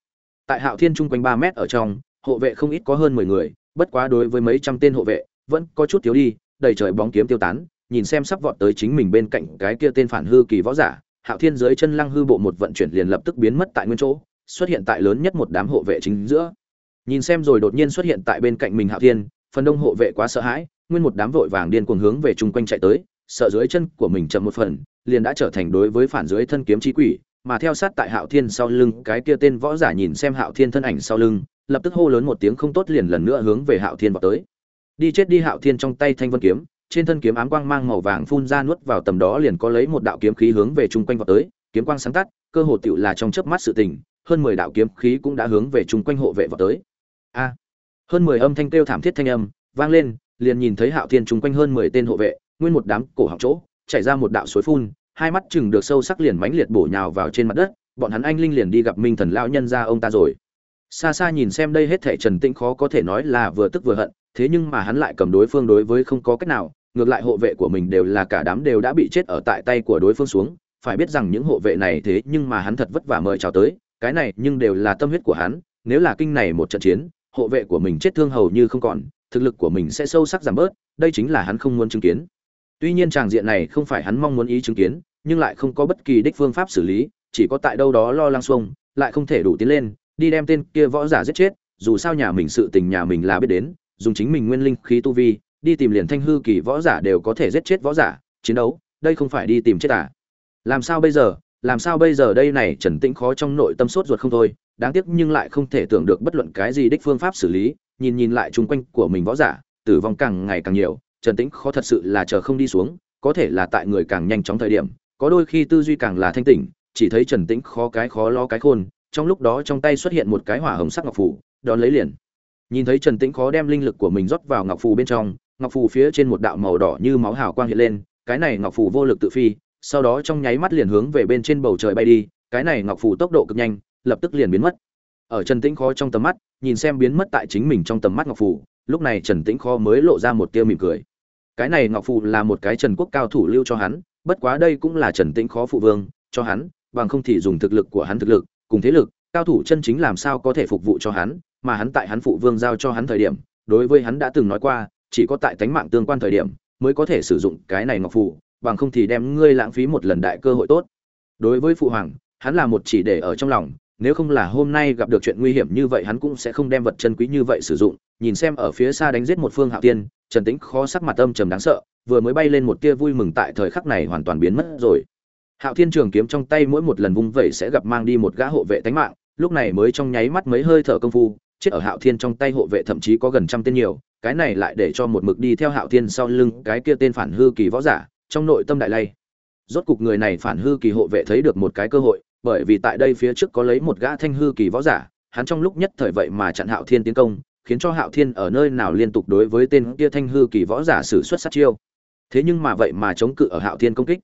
Tại hạo thiên chung quanh ba mét ở trong, hộ vệ không ít có hơn mười người, bất quá đối với mấy trăm tên hộ vệ, vẫn có chút thiếu đi, đầy trời bóng kiếm tiêu tán nhìn xem sắp vọt tới chính mình bên cạnh cái kia tên phản hư kỳ võ giả, hạo thiên dưới chân lăng hư bộ một vận chuyển liền lập tức biến mất tại nguyên chỗ, xuất hiện tại lớn nhất một đám hộ vệ chính giữa. Nhìn xem rồi đột nhiên xuất hiện tại bên cạnh mình hạo thiên, phần đông hộ vệ quá sợ hãi, nguyên một đám vội vàng điên cuồng hướng về chung quanh chạy tới, sợ dưới chân của mình chậm một phần, liền đã trở thành đối với phản dưới thân kiếm chi quỷ, mà theo sát tại hạo thiên sau lưng, cái kia tên võ giả nhìn xem hạo thiên thân ảnh sau lưng, lập tức hô lớn một tiếng không tốt liền lần nữa hướng về hạo thiên vọt tới. Đi chết đi hạo thiên trong tay thanh vân kiếm trên thân kiếm ám quang mang màu vàng phun ra nuốt vào tầm đó liền có lấy một đạo kiếm khí hướng về chung quanh vào tới, kiếm quang sáng tắt, cơ hồ tựu là trong chớp mắt sự tình, hơn mười đạo kiếm khí cũng đã hướng về chung quanh hộ vệ vào tới. A! Hơn mười âm thanh kêu thảm thiết thanh âm vang lên, liền nhìn thấy hạo thiên chung quanh hơn mười tên hộ vệ, nguyên một đám cổ họng chỗ, chảy ra một đạo suối phun, hai mắt chừng được sâu sắc liền mãnh liệt bổ nhào vào trên mặt đất, bọn hắn anh linh liền đi gặp minh thần lão nhân ra ông ta rồi. Xa xa nhìn xem đây hết thảy trần tĩnh khó có thể nói là vừa tức vừa hận, thế nhưng mà hắn lại cầm đối phương đối với không có cách nào ngược lại hộ vệ của mình đều là cả đám đều đã bị chết ở tại tay của đối phương xuống. Phải biết rằng những hộ vệ này thế nhưng mà hắn thật vất vả mời chào tới, cái này nhưng đều là tâm huyết của hắn. Nếu là kinh này một trận chiến, hộ vệ của mình chết thương hầu như không còn, thực lực của mình sẽ sâu sắc giảm bớt, đây chính là hắn không muốn chứng kiến. Tuy nhiên tràng diện này không phải hắn mong muốn ý chứng kiến, nhưng lại không có bất kỳ đích phương pháp xử lý, chỉ có tại đâu đó lo lăng xuông, lại không thể đủ tiến lên, đi đem tên kia võ giả giết chết, dù sao nhà mình sự tình nhà mình là biết đến, dùng chính mình nguyên linh khí tu vi đi tìm liền thanh hư kỳ võ giả đều có thể giết chết võ giả, chiến đấu, đây không phải đi tìm chết à? Làm sao bây giờ? Làm sao bây giờ? Đây này trần tĩnh khó trong nội tâm sốt ruột không thôi, đáng tiếc nhưng lại không thể tưởng được bất luận cái gì đích phương pháp xử lý, nhìn nhìn lại chung quanh của mình võ giả, tử vong càng ngày càng nhiều, trần tĩnh khó thật sự là chờ không đi xuống, có thể là tại người càng nhanh chóng thời điểm, có đôi khi tư duy càng là thanh tỉnh, chỉ thấy trần tĩnh khó cái khó lo cái khôn, trong lúc đó trong tay xuất hiện một cái hỏa hồng sắc ngọc phủ đón lấy liền. Nhìn thấy trần tĩnh khó đem linh lực của mình rót vào ngọc phù bên trong ngọc phù phía trên một đạo màu đỏ như máu hào quang hiện lên, cái này ngọc phù vô lực tự phi, sau đó trong nháy mắt liền hướng về bên trên bầu trời bay đi, cái này ngọc phù tốc độ cực nhanh, lập tức liền biến mất. Ở trần tĩnh khó trong tầm mắt, nhìn xem biến mất tại chính mình trong tầm mắt ngọc phù, lúc này trần tĩnh khó mới lộ ra một tia mỉm cười. Cái này ngọc phù là một cái trần quốc cao thủ lưu cho hắn, bất quá đây cũng là trần tĩnh khó phụ vương, cho hắn, bằng không thì dùng thực lực của hắn thực lực, cùng thế lực, cao thủ chân chính làm sao có thể phục vụ cho hắn, mà hắn tại hắn phụ vương giao cho hắn thời điểm, đối với hắn đã từng nói qua chỉ có tại tánh mạng tương quan thời điểm, mới có thể sử dụng cái này ngọc phù, bằng không thì đem ngươi lãng phí một lần đại cơ hội tốt. Đối với phụ hoàng, hắn là một chỉ để ở trong lòng, nếu không là hôm nay gặp được chuyện nguy hiểm như vậy hắn cũng sẽ không đem vật chân quý như vậy sử dụng. Nhìn xem ở phía xa đánh giết một phương hạo tiên, trần tĩnh khó sắc mặt âm trầm đáng sợ, vừa mới bay lên một tia vui mừng tại thời khắc này hoàn toàn biến mất rồi. Hạo thiên trường kiếm trong tay mỗi một lần vung vẩy sẽ gặp mang đi một gã hộ vệ tánh mạng, lúc này mới trong nháy mắt mấy hơi thở công phu chết ở hạo thiên trong tay hộ vệ thậm chí có gần trăm tên nhiều, cái này lại để cho một mực đi theo hạo thiên sau lưng cái kia tên phản hư kỳ võ giả, trong nội tâm đại lay. Rốt cục người này phản hư kỳ hộ vệ thấy được một cái cơ hội, bởi vì tại đây phía trước có lấy một gã thanh hư kỳ võ giả, hắn trong lúc nhất thời vậy mà chặn hạo thiên tiến công, khiến cho hạo thiên ở nơi nào liên tục đối với tên kia thanh hư kỳ võ giả sử xuất sát chiêu. Thế nhưng mà vậy mà chống cự ở hạo thiên công kích.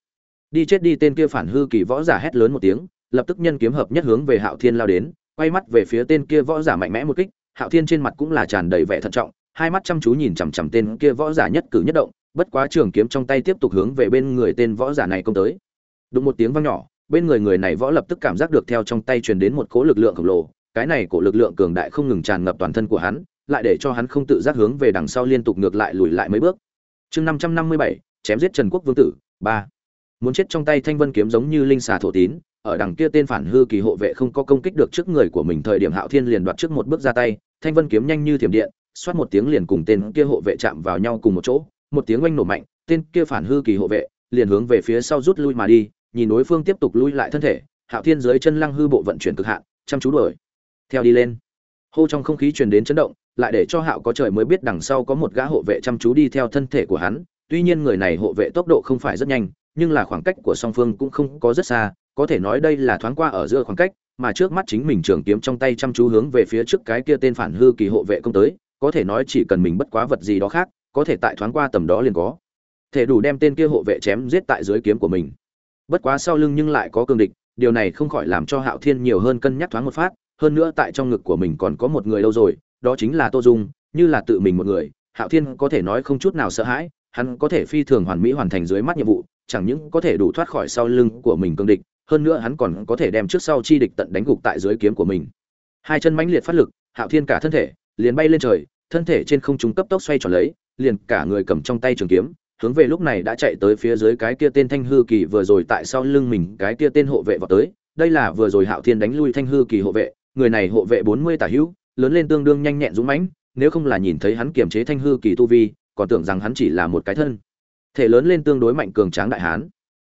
Đi chết đi tên kia phản hư kỳ võ giả hét lớn một tiếng, lập tức nhân kiếm hợp nhất hướng về hạo thiên lao đến quay mắt về phía tên kia võ giả mạnh mẽ một kích, hạo thiên trên mặt cũng là tràn đầy vẻ thận trọng, hai mắt chăm chú nhìn chằm chằm tên kia võ giả nhất cử nhất động, bất quá trường kiếm trong tay tiếp tục hướng về bên người tên võ giả này công tới. Đụng một tiếng vang nhỏ, bên người người này võ lập tức cảm giác được theo trong tay truyền đến một cỗ lực lượng khổng lồ, cái này cỗ lực lượng cường đại không ngừng tràn ngập toàn thân của hắn, lại để cho hắn không tự giác hướng về đằng sau liên tục ngược lại lùi lại mấy bước. Chương năm trăm năm mươi bảy, chém giết trần quốc vương tử, ba. Muốn chết trong tay thanh vân kiếm giống như linh xà thổ tín ở đằng kia tên phản hư kỳ hộ vệ không có công kích được trước người của mình thời điểm hạo thiên liền đoạt trước một bước ra tay, thanh vân kiếm nhanh như thiểm điện, xoát một tiếng liền cùng tên kia hộ vệ chạm vào nhau cùng một chỗ, một tiếng oanh nổ mạnh, tên kia phản hư kỳ hộ vệ liền hướng về phía sau rút lui mà đi, nhìn đối phương tiếp tục lui lại thân thể, hạo thiên dưới chân lăng hư bộ vận chuyển cực hạn, chăm chú đuổi. Theo đi lên, hô trong không khí truyền đến chấn động, lại để cho hạo có trời mới biết đằng sau có một gã hộ vệ chăm chú đi theo thân thể của hắn, tuy nhiên người này hộ vệ tốc độ không phải rất nhanh, nhưng là khoảng cách của song phương cũng không có rất xa có thể nói đây là thoáng qua ở giữa khoảng cách, mà trước mắt chính mình trường kiếm trong tay chăm chú hướng về phía trước cái kia tên phản hư kỳ hộ vệ công tới, có thể nói chỉ cần mình bất quá vật gì đó khác, có thể tại thoáng qua tầm đó liền có. Thể đủ đem tên kia hộ vệ chém giết tại dưới kiếm của mình. Bất quá sau lưng nhưng lại có cường địch, điều này không khỏi làm cho hạo thiên nhiều hơn cân nhắc thoáng một phát, hơn nữa tại trong ngực của mình còn có một người đâu rồi, đó chính là tô dung, như là tự mình một người, hạo thiên có thể nói không chút nào sợ hãi, hắn có thể phi thường hoàn mỹ hoàn thành dưới mắt nhiệm vụ, chẳng những có thể đủ thoát khỏi sau lưng của mình cương địch hơn nữa hắn còn có thể đem trước sau chi địch tận đánh gục tại dưới kiếm của mình. Hai chân mãnh liệt phát lực, hạo thiên cả thân thể, liền bay lên trời, thân thể trên không trung cấp tốc xoay tròn lấy, liền cả người cầm trong tay trường kiếm, hướng về lúc này đã chạy tới phía dưới cái kia tên thanh hư kỳ vừa rồi tại sau lưng mình, cái kia tên hộ vệ vào tới. Đây là vừa rồi hạo thiên đánh lui thanh hư kỳ hộ vệ, người này hộ vệ bốn mươi tả hữu, lớn lên tương đương nhanh nhẹn dũng mãnh, nếu không là nhìn thấy hắn kiềm chế thanh hư kỳ tu vi, còn tưởng rằng hắn chỉ là một cái thân. Thể lớn lên tương đối mạnh cường tráng đại hán.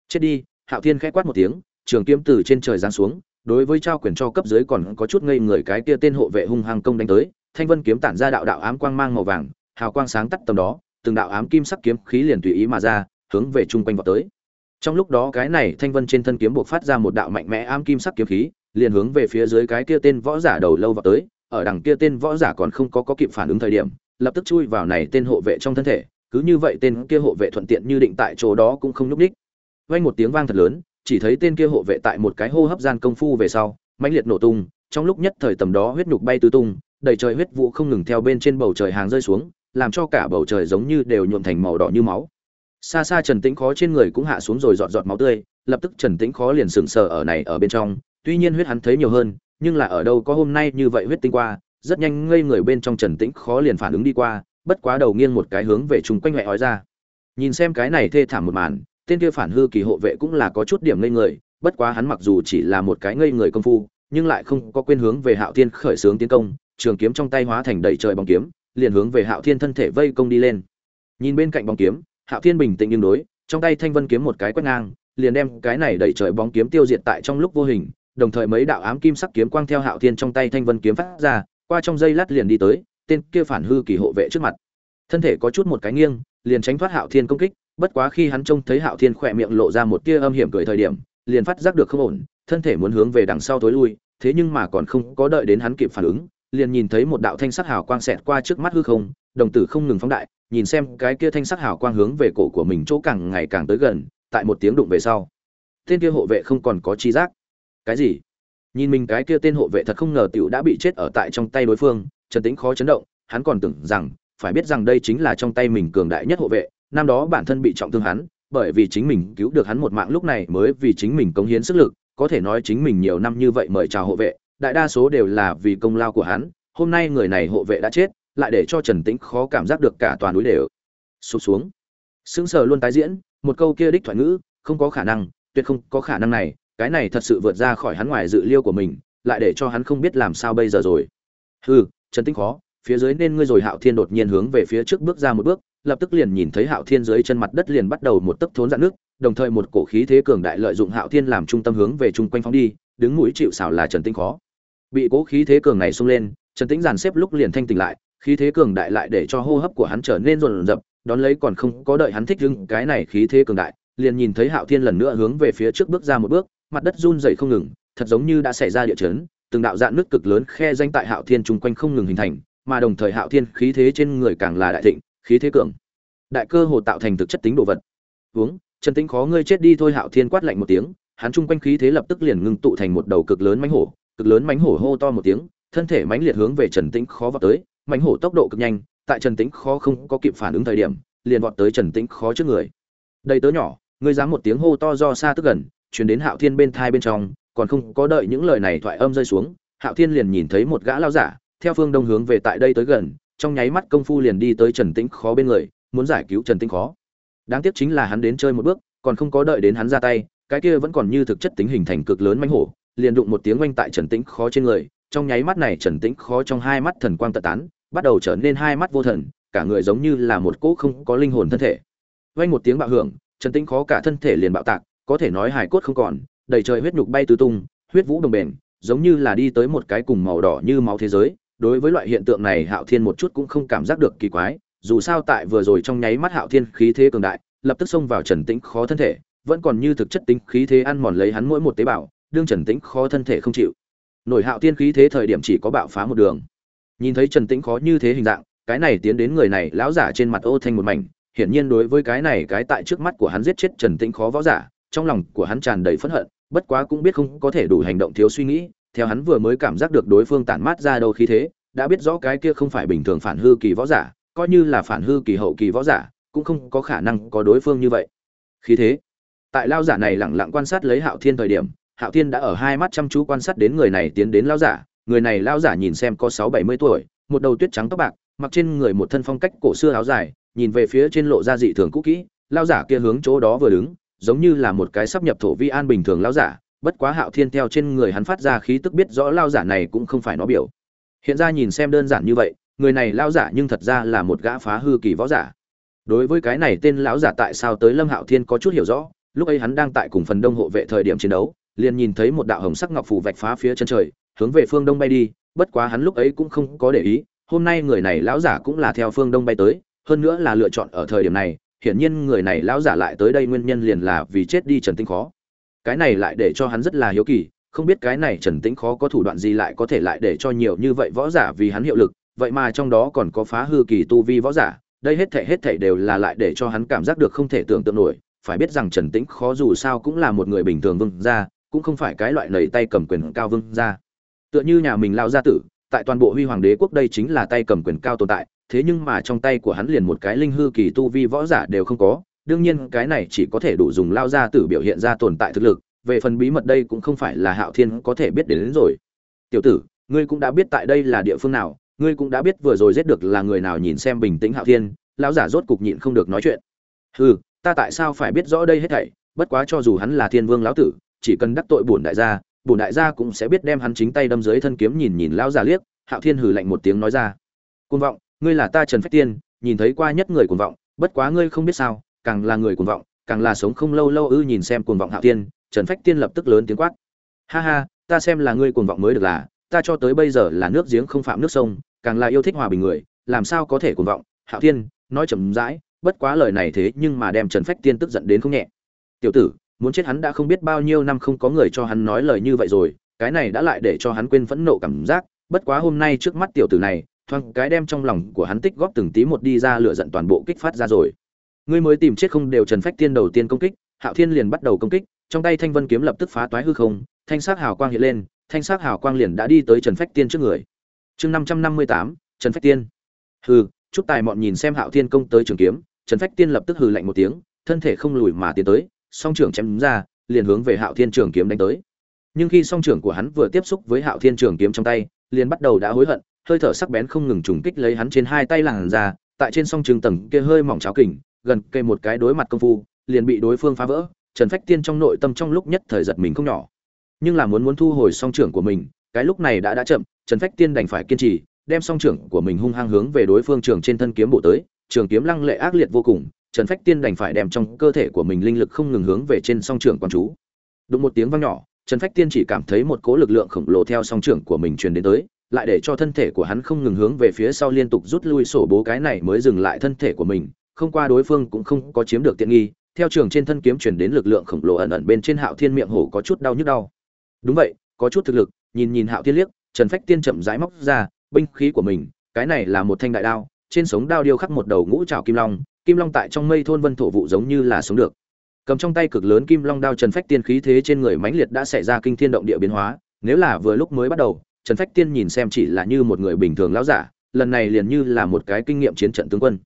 Chết đi, hạo thiên khẽ quát một tiếng trường kiếm từ trên trời giáng xuống đối với trao quyền cho cấp dưới còn có chút ngây người cái kia tên hộ vệ hung hăng công đánh tới thanh vân kiếm tản ra đạo đạo ám quang mang màu vàng hào quang sáng tắt tầm đó từng đạo ám kim sắc kiếm khí liền tùy ý mà ra hướng về chung quanh vọt tới trong lúc đó cái này thanh vân trên thân kiếm buộc phát ra một đạo mạnh mẽ ám kim sắc kiếm khí liền hướng về phía dưới cái kia tên võ giả đầu lâu vọt tới ở đằng kia tên võ giả còn không có, có kịp phản ứng thời điểm lập tức chui vào này tên hộ vệ trong thân thể cứ như vậy tên kia hộ vệ thuận tiện như định tại chỗ đó cũng không lúc đích. vang một tiếng vang thật lớn chỉ thấy tên kia hộ vệ tại một cái hô hấp gian công phu về sau, mãnh liệt nổ tung, trong lúc nhất thời tầm đó huyết nhục bay tứ tung, đầy trời huyết vụ không ngừng theo bên trên bầu trời hàng rơi xuống, làm cho cả bầu trời giống như đều nhuộm thành màu đỏ như máu. Xa xa trần tĩnh khó trên người cũng hạ xuống rồi giọt giọt máu tươi, lập tức trần tĩnh khó liền sừng sờ ở này ở bên trong, tuy nhiên huyết hắn thấy nhiều hơn, nhưng là ở đâu có hôm nay như vậy huyết tinh qua, rất nhanh ngây người bên trong trần tĩnh khó liền phản ứng đi qua, bất quá đầu nghiêng một cái hướng về chung quanh mẹ hói ra. Nhìn xem cái này thê thảm một màn tên kia phản hư kỳ hộ vệ cũng là có chút điểm ngây người, bất quá hắn mặc dù chỉ là một cái ngây người công phu, nhưng lại không có quên hướng về hạo thiên khởi xướng tiến công, trường kiếm trong tay hóa thành đầy trời bóng kiếm, liền hướng về hạo thiên thân thể vây công đi lên. Nhìn bên cạnh bóng kiếm, hạo thiên bình tĩnh nhưng đối, trong tay thanh vân kiếm một cái quét ngang, liền đem cái này đẩy trời bóng kiếm tiêu diệt tại trong lúc vô hình, đồng thời mấy đạo ám kim sắc kiếm quang theo hạo thiên trong tay thanh vân kiếm phát ra, qua trong dây lát liền đi tới, tên kia phản hư kỳ hộ vệ trước mặt. Thân thể có chút một cái nghiêng liền tránh thoát hạo thiên công kích, bất quá khi hắn trông thấy hạo thiên khỏe miệng lộ ra một tia âm hiểm cười thời điểm, liền phát giác được không ổn, thân thể muốn hướng về đằng sau tối lui, thế nhưng mà còn không có đợi đến hắn kịp phản ứng, liền nhìn thấy một đạo thanh sắc hào quang xẹt qua trước mắt hư không, đồng tử không ngừng phóng đại, nhìn xem cái kia thanh sắc hào quang hướng về cổ của mình chỗ càng ngày càng tới gần, tại một tiếng đụng về sau, tên kia hộ vệ không còn có chi giác. Cái gì? Nhìn mình cái kia tên hộ vệ thật không ngờ tiểu đã bị chết ở tại trong tay đối phương, trần tĩnh khó chấn động, hắn còn tưởng rằng phải biết rằng đây chính là trong tay mình cường đại nhất hộ vệ, năm đó bản thân bị trọng thương hắn, bởi vì chính mình cứu được hắn một mạng lúc này mới vì chính mình cống hiến sức lực, có thể nói chính mình nhiều năm như vậy mời chào hộ vệ, đại đa số đều là vì công lao của hắn, hôm nay người này hộ vệ đã chết, lại để cho trần tĩnh khó cảm giác được cả toàn núi đều sụp xuống. Sững sờ luôn tái diễn, một câu kia đích thoại ngữ, không có khả năng, tuyệt không có khả năng này, cái này thật sự vượt ra khỏi hắn ngoài dự liêu của mình, lại để cho hắn không biết làm sao bây giờ rồi. Hừ, trần tĩnh khó phía dưới nên ngươi rồi hạo thiên đột nhiên hướng về phía trước bước ra một bước, lập tức liền nhìn thấy hạo thiên dưới chân mặt đất liền bắt đầu một tấc thốn dạn nước, đồng thời một cổ khí thế cường đại lợi dụng hạo thiên làm trung tâm hướng về chung quanh phóng đi, đứng mũi chịu sào là trần tĩnh khó. Bị cố khí thế cường này xông lên, trần tĩnh giàn xếp lúc liền thanh tỉnh lại, khí thế cường đại lại để cho hô hấp của hắn trở nên rồn rập, đón lấy còn không có đợi hắn thích ứng, cái này khí thế cường đại, liền nhìn thấy hạo thiên lần nữa hướng về phía trước bước ra một bước, mặt đất run rẩy không ngừng, thật giống như đã xảy ra địa chấn, từng đạo dạn nước cực lớn khe danh tại hạo thiên chung quanh không ngừng hình thành mà đồng thời hạo thiên khí thế trên người càng là đại thịnh, khí thế cường. Đại cơ hồ tạo thành thực chất tính đồ vật. Uống, trần tĩnh khó ngươi chết đi thôi, hạo thiên quát lạnh một tiếng, hắn chung quanh khí thế lập tức liền ngưng tụ thành một đầu cực lớn mánh hổ, cực lớn mánh hổ hô to một tiếng, thân thể mánh liệt hướng về trần tĩnh khó vào tới mánh hổ tốc độ cực nhanh, tại trần tĩnh khó không có kịp phản ứng thời điểm, liền vọt tới trần tĩnh khó trước người. Đây tớ nhỏ, ngươi dám một tiếng hô to do xa tức gần, chuyển đến hạo thiên bên thai bên trong, còn không có đợi những lời này thoại âm rơi xuống, hạo thiên liền nhìn thấy một gã lao giả theo phương đông hướng về tại đây tới gần, trong nháy mắt công phu liền đi tới trần tĩnh khó bên người, muốn giải cứu trần tĩnh khó. Đáng tiếc chính là hắn đến chơi một bước, còn không có đợi đến hắn ra tay, cái kia vẫn còn như thực chất tính hình thành cực lớn manh hổ, liền đụng một tiếng oanh tại trần tĩnh khó trên người, trong nháy mắt này trần tĩnh khó trong hai mắt thần quang tật tán, bắt đầu trở nên hai mắt vô thần, cả người giống như là một cỗ không có linh hồn thân thể. Oanh một tiếng bạo hưởng, trần tĩnh khó cả thân thể liền bạo tạc, có thể nói hài cốt không còn, đầy trời huyết nhục bay tứ tung, huyết vũ đồng bền, giống như là đi tới một cái cùng màu đỏ như máu thế giới đối với loại hiện tượng này hạo thiên một chút cũng không cảm giác được kỳ quái, dù sao tại vừa rồi trong nháy mắt hạo thiên khí thế cường đại, lập tức xông vào trần tĩnh khó thân thể, vẫn còn như thực chất tính khí thế ăn mòn lấy hắn mỗi một tế bào, đương trần tĩnh khó thân thể không chịu. Nổi hạo thiên khí thế thời điểm chỉ có bạo phá một đường. Nhìn thấy trần tĩnh khó như thế hình dạng, cái này tiến đến người này, lão giả trên mặt ô thanh một mảnh, hiển nhiên đối với cái này cái tại trước mắt của hắn giết chết trần tĩnh khó võ giả, trong lòng của hắn tràn đầy phẫn hận, bất quá cũng biết không có thể đủ hành động thiếu suy nghĩ theo hắn vừa mới cảm giác được đối phương tản mát ra đâu khí thế, đã biết rõ cái kia không phải bình thường phản hư kỳ võ giả, coi như là phản hư kỳ hậu kỳ võ giả, cũng không có khả năng có đối phương như vậy. Khí thế. Tại lao giả này lặng lặng quan sát lấy hạo thiên thời điểm, hạo thiên đã ở hai mắt chăm chú quan sát đến người này tiến đến lao giả. Người này lao giả nhìn xem có sáu bảy mươi tuổi, một đầu tuyết trắng tóc bạc, mặc trên người một thân phong cách cổ xưa áo dài, nhìn về phía trên lộ ra dị thường cũ kỹ, lao giả kia hướng chỗ đó vừa đứng, giống như là một cái sắp nhập thổ vi an bình thường lao giả bất quá hạo thiên theo trên người hắn phát ra khí tức biết rõ lao giả này cũng không phải nó biểu. Hiện ra nhìn xem đơn giản như vậy, người này lao giả nhưng thật ra là một gã phá hư kỳ võ giả. Đối với cái này tên lão giả tại sao tới lâm hạo thiên có chút hiểu rõ, lúc ấy hắn đang tại cùng phần đông hộ vệ thời điểm chiến đấu, liền nhìn thấy một đạo hồng sắc ngọc phù vạch phá phía chân trời, hướng về phương đông bay đi, bất quá hắn lúc ấy cũng không có để ý, hôm nay người này lão giả cũng là theo phương đông bay tới, hơn nữa là lựa chọn ở thời điểm này, hiển nhiên người này lão giả lại tới đây nguyên nhân liền là vì chết đi trần tinh khó cái này lại để cho hắn rất là hiếu kỳ, không biết cái này trần tĩnh khó có thủ đoạn gì lại có thể lại để cho nhiều như vậy võ giả vì hắn hiệu lực, vậy mà trong đó còn có phá hư kỳ tu vi võ giả, đây hết thảy hết thảy đều là lại để cho hắn cảm giác được không thể tưởng tượng nổi, phải biết rằng trần tĩnh khó dù sao cũng là một người bình thường vương gia, cũng không phải cái loại nầy tay cầm quyền cao vương gia. Tựa như nhà mình lao gia tử, tại toàn bộ huy hoàng đế quốc đây chính là tay cầm quyền cao tồn tại, thế nhưng mà trong tay của hắn liền một cái linh hư kỳ tu vi võ giả đều không có đương nhiên cái này chỉ có thể đủ dùng lao gia tử biểu hiện ra tồn tại thực lực về phần bí mật đây cũng không phải là hạo thiên có thể biết đến, đến rồi. Tiểu tử ngươi cũng đã biết tại đây là địa phương nào ngươi cũng đã biết vừa rồi giết được là người nào nhìn xem bình tĩnh hạo thiên lão giả rốt cục nhịn không được nói chuyện. Ừ ta tại sao phải biết rõ đây hết thảy? Bất quá cho dù hắn là thiên vương lão tử chỉ cần đắc tội bổn đại gia bổn đại gia cũng sẽ biết đem hắn chính tay đâm dưới thân kiếm nhìn nhìn lão giả liếc hạo thiên hừ lạnh một tiếng nói ra. Côn vọng ngươi là ta trần phách tiên nhìn thấy qua nhất người côn vọng bất quá ngươi không biết sao càng là người cuồng vọng, càng là sống không lâu lâu ư nhìn xem cuồng vọng hạo thiên, trần phách tiên lập tức lớn tiếng quát. Ha ha, ta xem là ngươi cuồng vọng mới được là, ta cho tới bây giờ là nước giếng không phạm nước sông, càng là yêu thích hòa bình người, làm sao có thể cuồng vọng? Hạo thiên, nói chậm rãi, bất quá lời này thế nhưng mà đem trần phách tiên tức giận đến không nhẹ. Tiểu tử, muốn chết hắn đã không biết bao nhiêu năm không có người cho hắn nói lời như vậy rồi, cái này đã lại để cho hắn quên phẫn nộ cảm giác. Bất quá hôm nay trước mắt tiểu tử này, thoáng cái đem trong lòng của hắn tích góp từng tí một đi ra lửa giận toàn bộ kích phát ra rồi ngươi mới tìm chết không đều trần phách tiên đầu tiên công kích, hạo thiên liền bắt đầu công kích, trong tay thanh vân kiếm lập tức phá toái hư không, thanh sắc hào quang hiện lên, thanh sắc hào quang liền đã đi tới trần phách tiên trước người. Chương năm trăm năm mươi tám, trần phách tiên. Hư chúc tài mọn nhìn xem hạo thiên công tới trường kiếm, trần phách tiên lập tức hừ lạnh một tiếng, thân thể không lùi mà tiến tới, song trưởng chém ra, liền hướng về hạo thiên trường kiếm đánh tới. Nhưng khi song trưởng của hắn vừa tiếp xúc với hạo thiên trường kiếm trong tay, liền bắt đầu đã hối hận, hơi thở sắc bén không ngừng trùng kích lấy hắn trên hai tay làn ra tại trên song trường tầng kia hơi mỏng cháo kình gần cây một cái đối mặt công phu, liền bị đối phương phá vỡ, trần phách tiên trong nội tâm trong lúc nhất thời giật mình không nhỏ. Nhưng là muốn muốn thu hồi song trưởng của mình, cái lúc này đã đã chậm, trần phách tiên đành phải kiên trì, đem song trưởng của mình hung hăng hướng về đối phương trường trên thân kiếm bổ tới, trường kiếm lăng lệ ác liệt vô cùng, trần phách tiên đành phải đem trong cơ thể của mình linh lực không ngừng hướng về trên song trưởng quan chú. Đụng một tiếng vang nhỏ, trần phách tiên chỉ cảm thấy một cỗ lực lượng khổng lồ theo song trưởng của mình truyền đến tới, lại để cho thân thể của hắn không ngừng hướng về phía sau liên tục rút lui sổ bố cái này mới dừng lại thân thể của mình không qua đối phương cũng không có chiếm được tiện nghi, theo trường trên thân kiếm truyền đến lực lượng khổng lồ ẩn ẩn bên trên hạo thiên miệng hổ có chút đau nhức đau. Đúng vậy, có chút thực lực, nhìn nhìn hạo thiên liếc, trần phách tiên chậm rãi móc ra binh khí của mình, cái này là một thanh đại đao, trên sống đao điêu khắc một đầu ngũ trào kim long kim long tại trong mây thôn vân thổ vụ giống như là sống được. Cầm trong tay cực lớn kim long đao trần phách tiên khí thế trên người mãnh liệt đã xảy ra kinh thiên động địa biến hóa, nếu là vừa lúc mới bắt đầu, trần phách tiên nhìn xem chỉ là như một người bình thường lão giả, lần này liền như là một cái kinh nghiệm chiến trận tướng quân.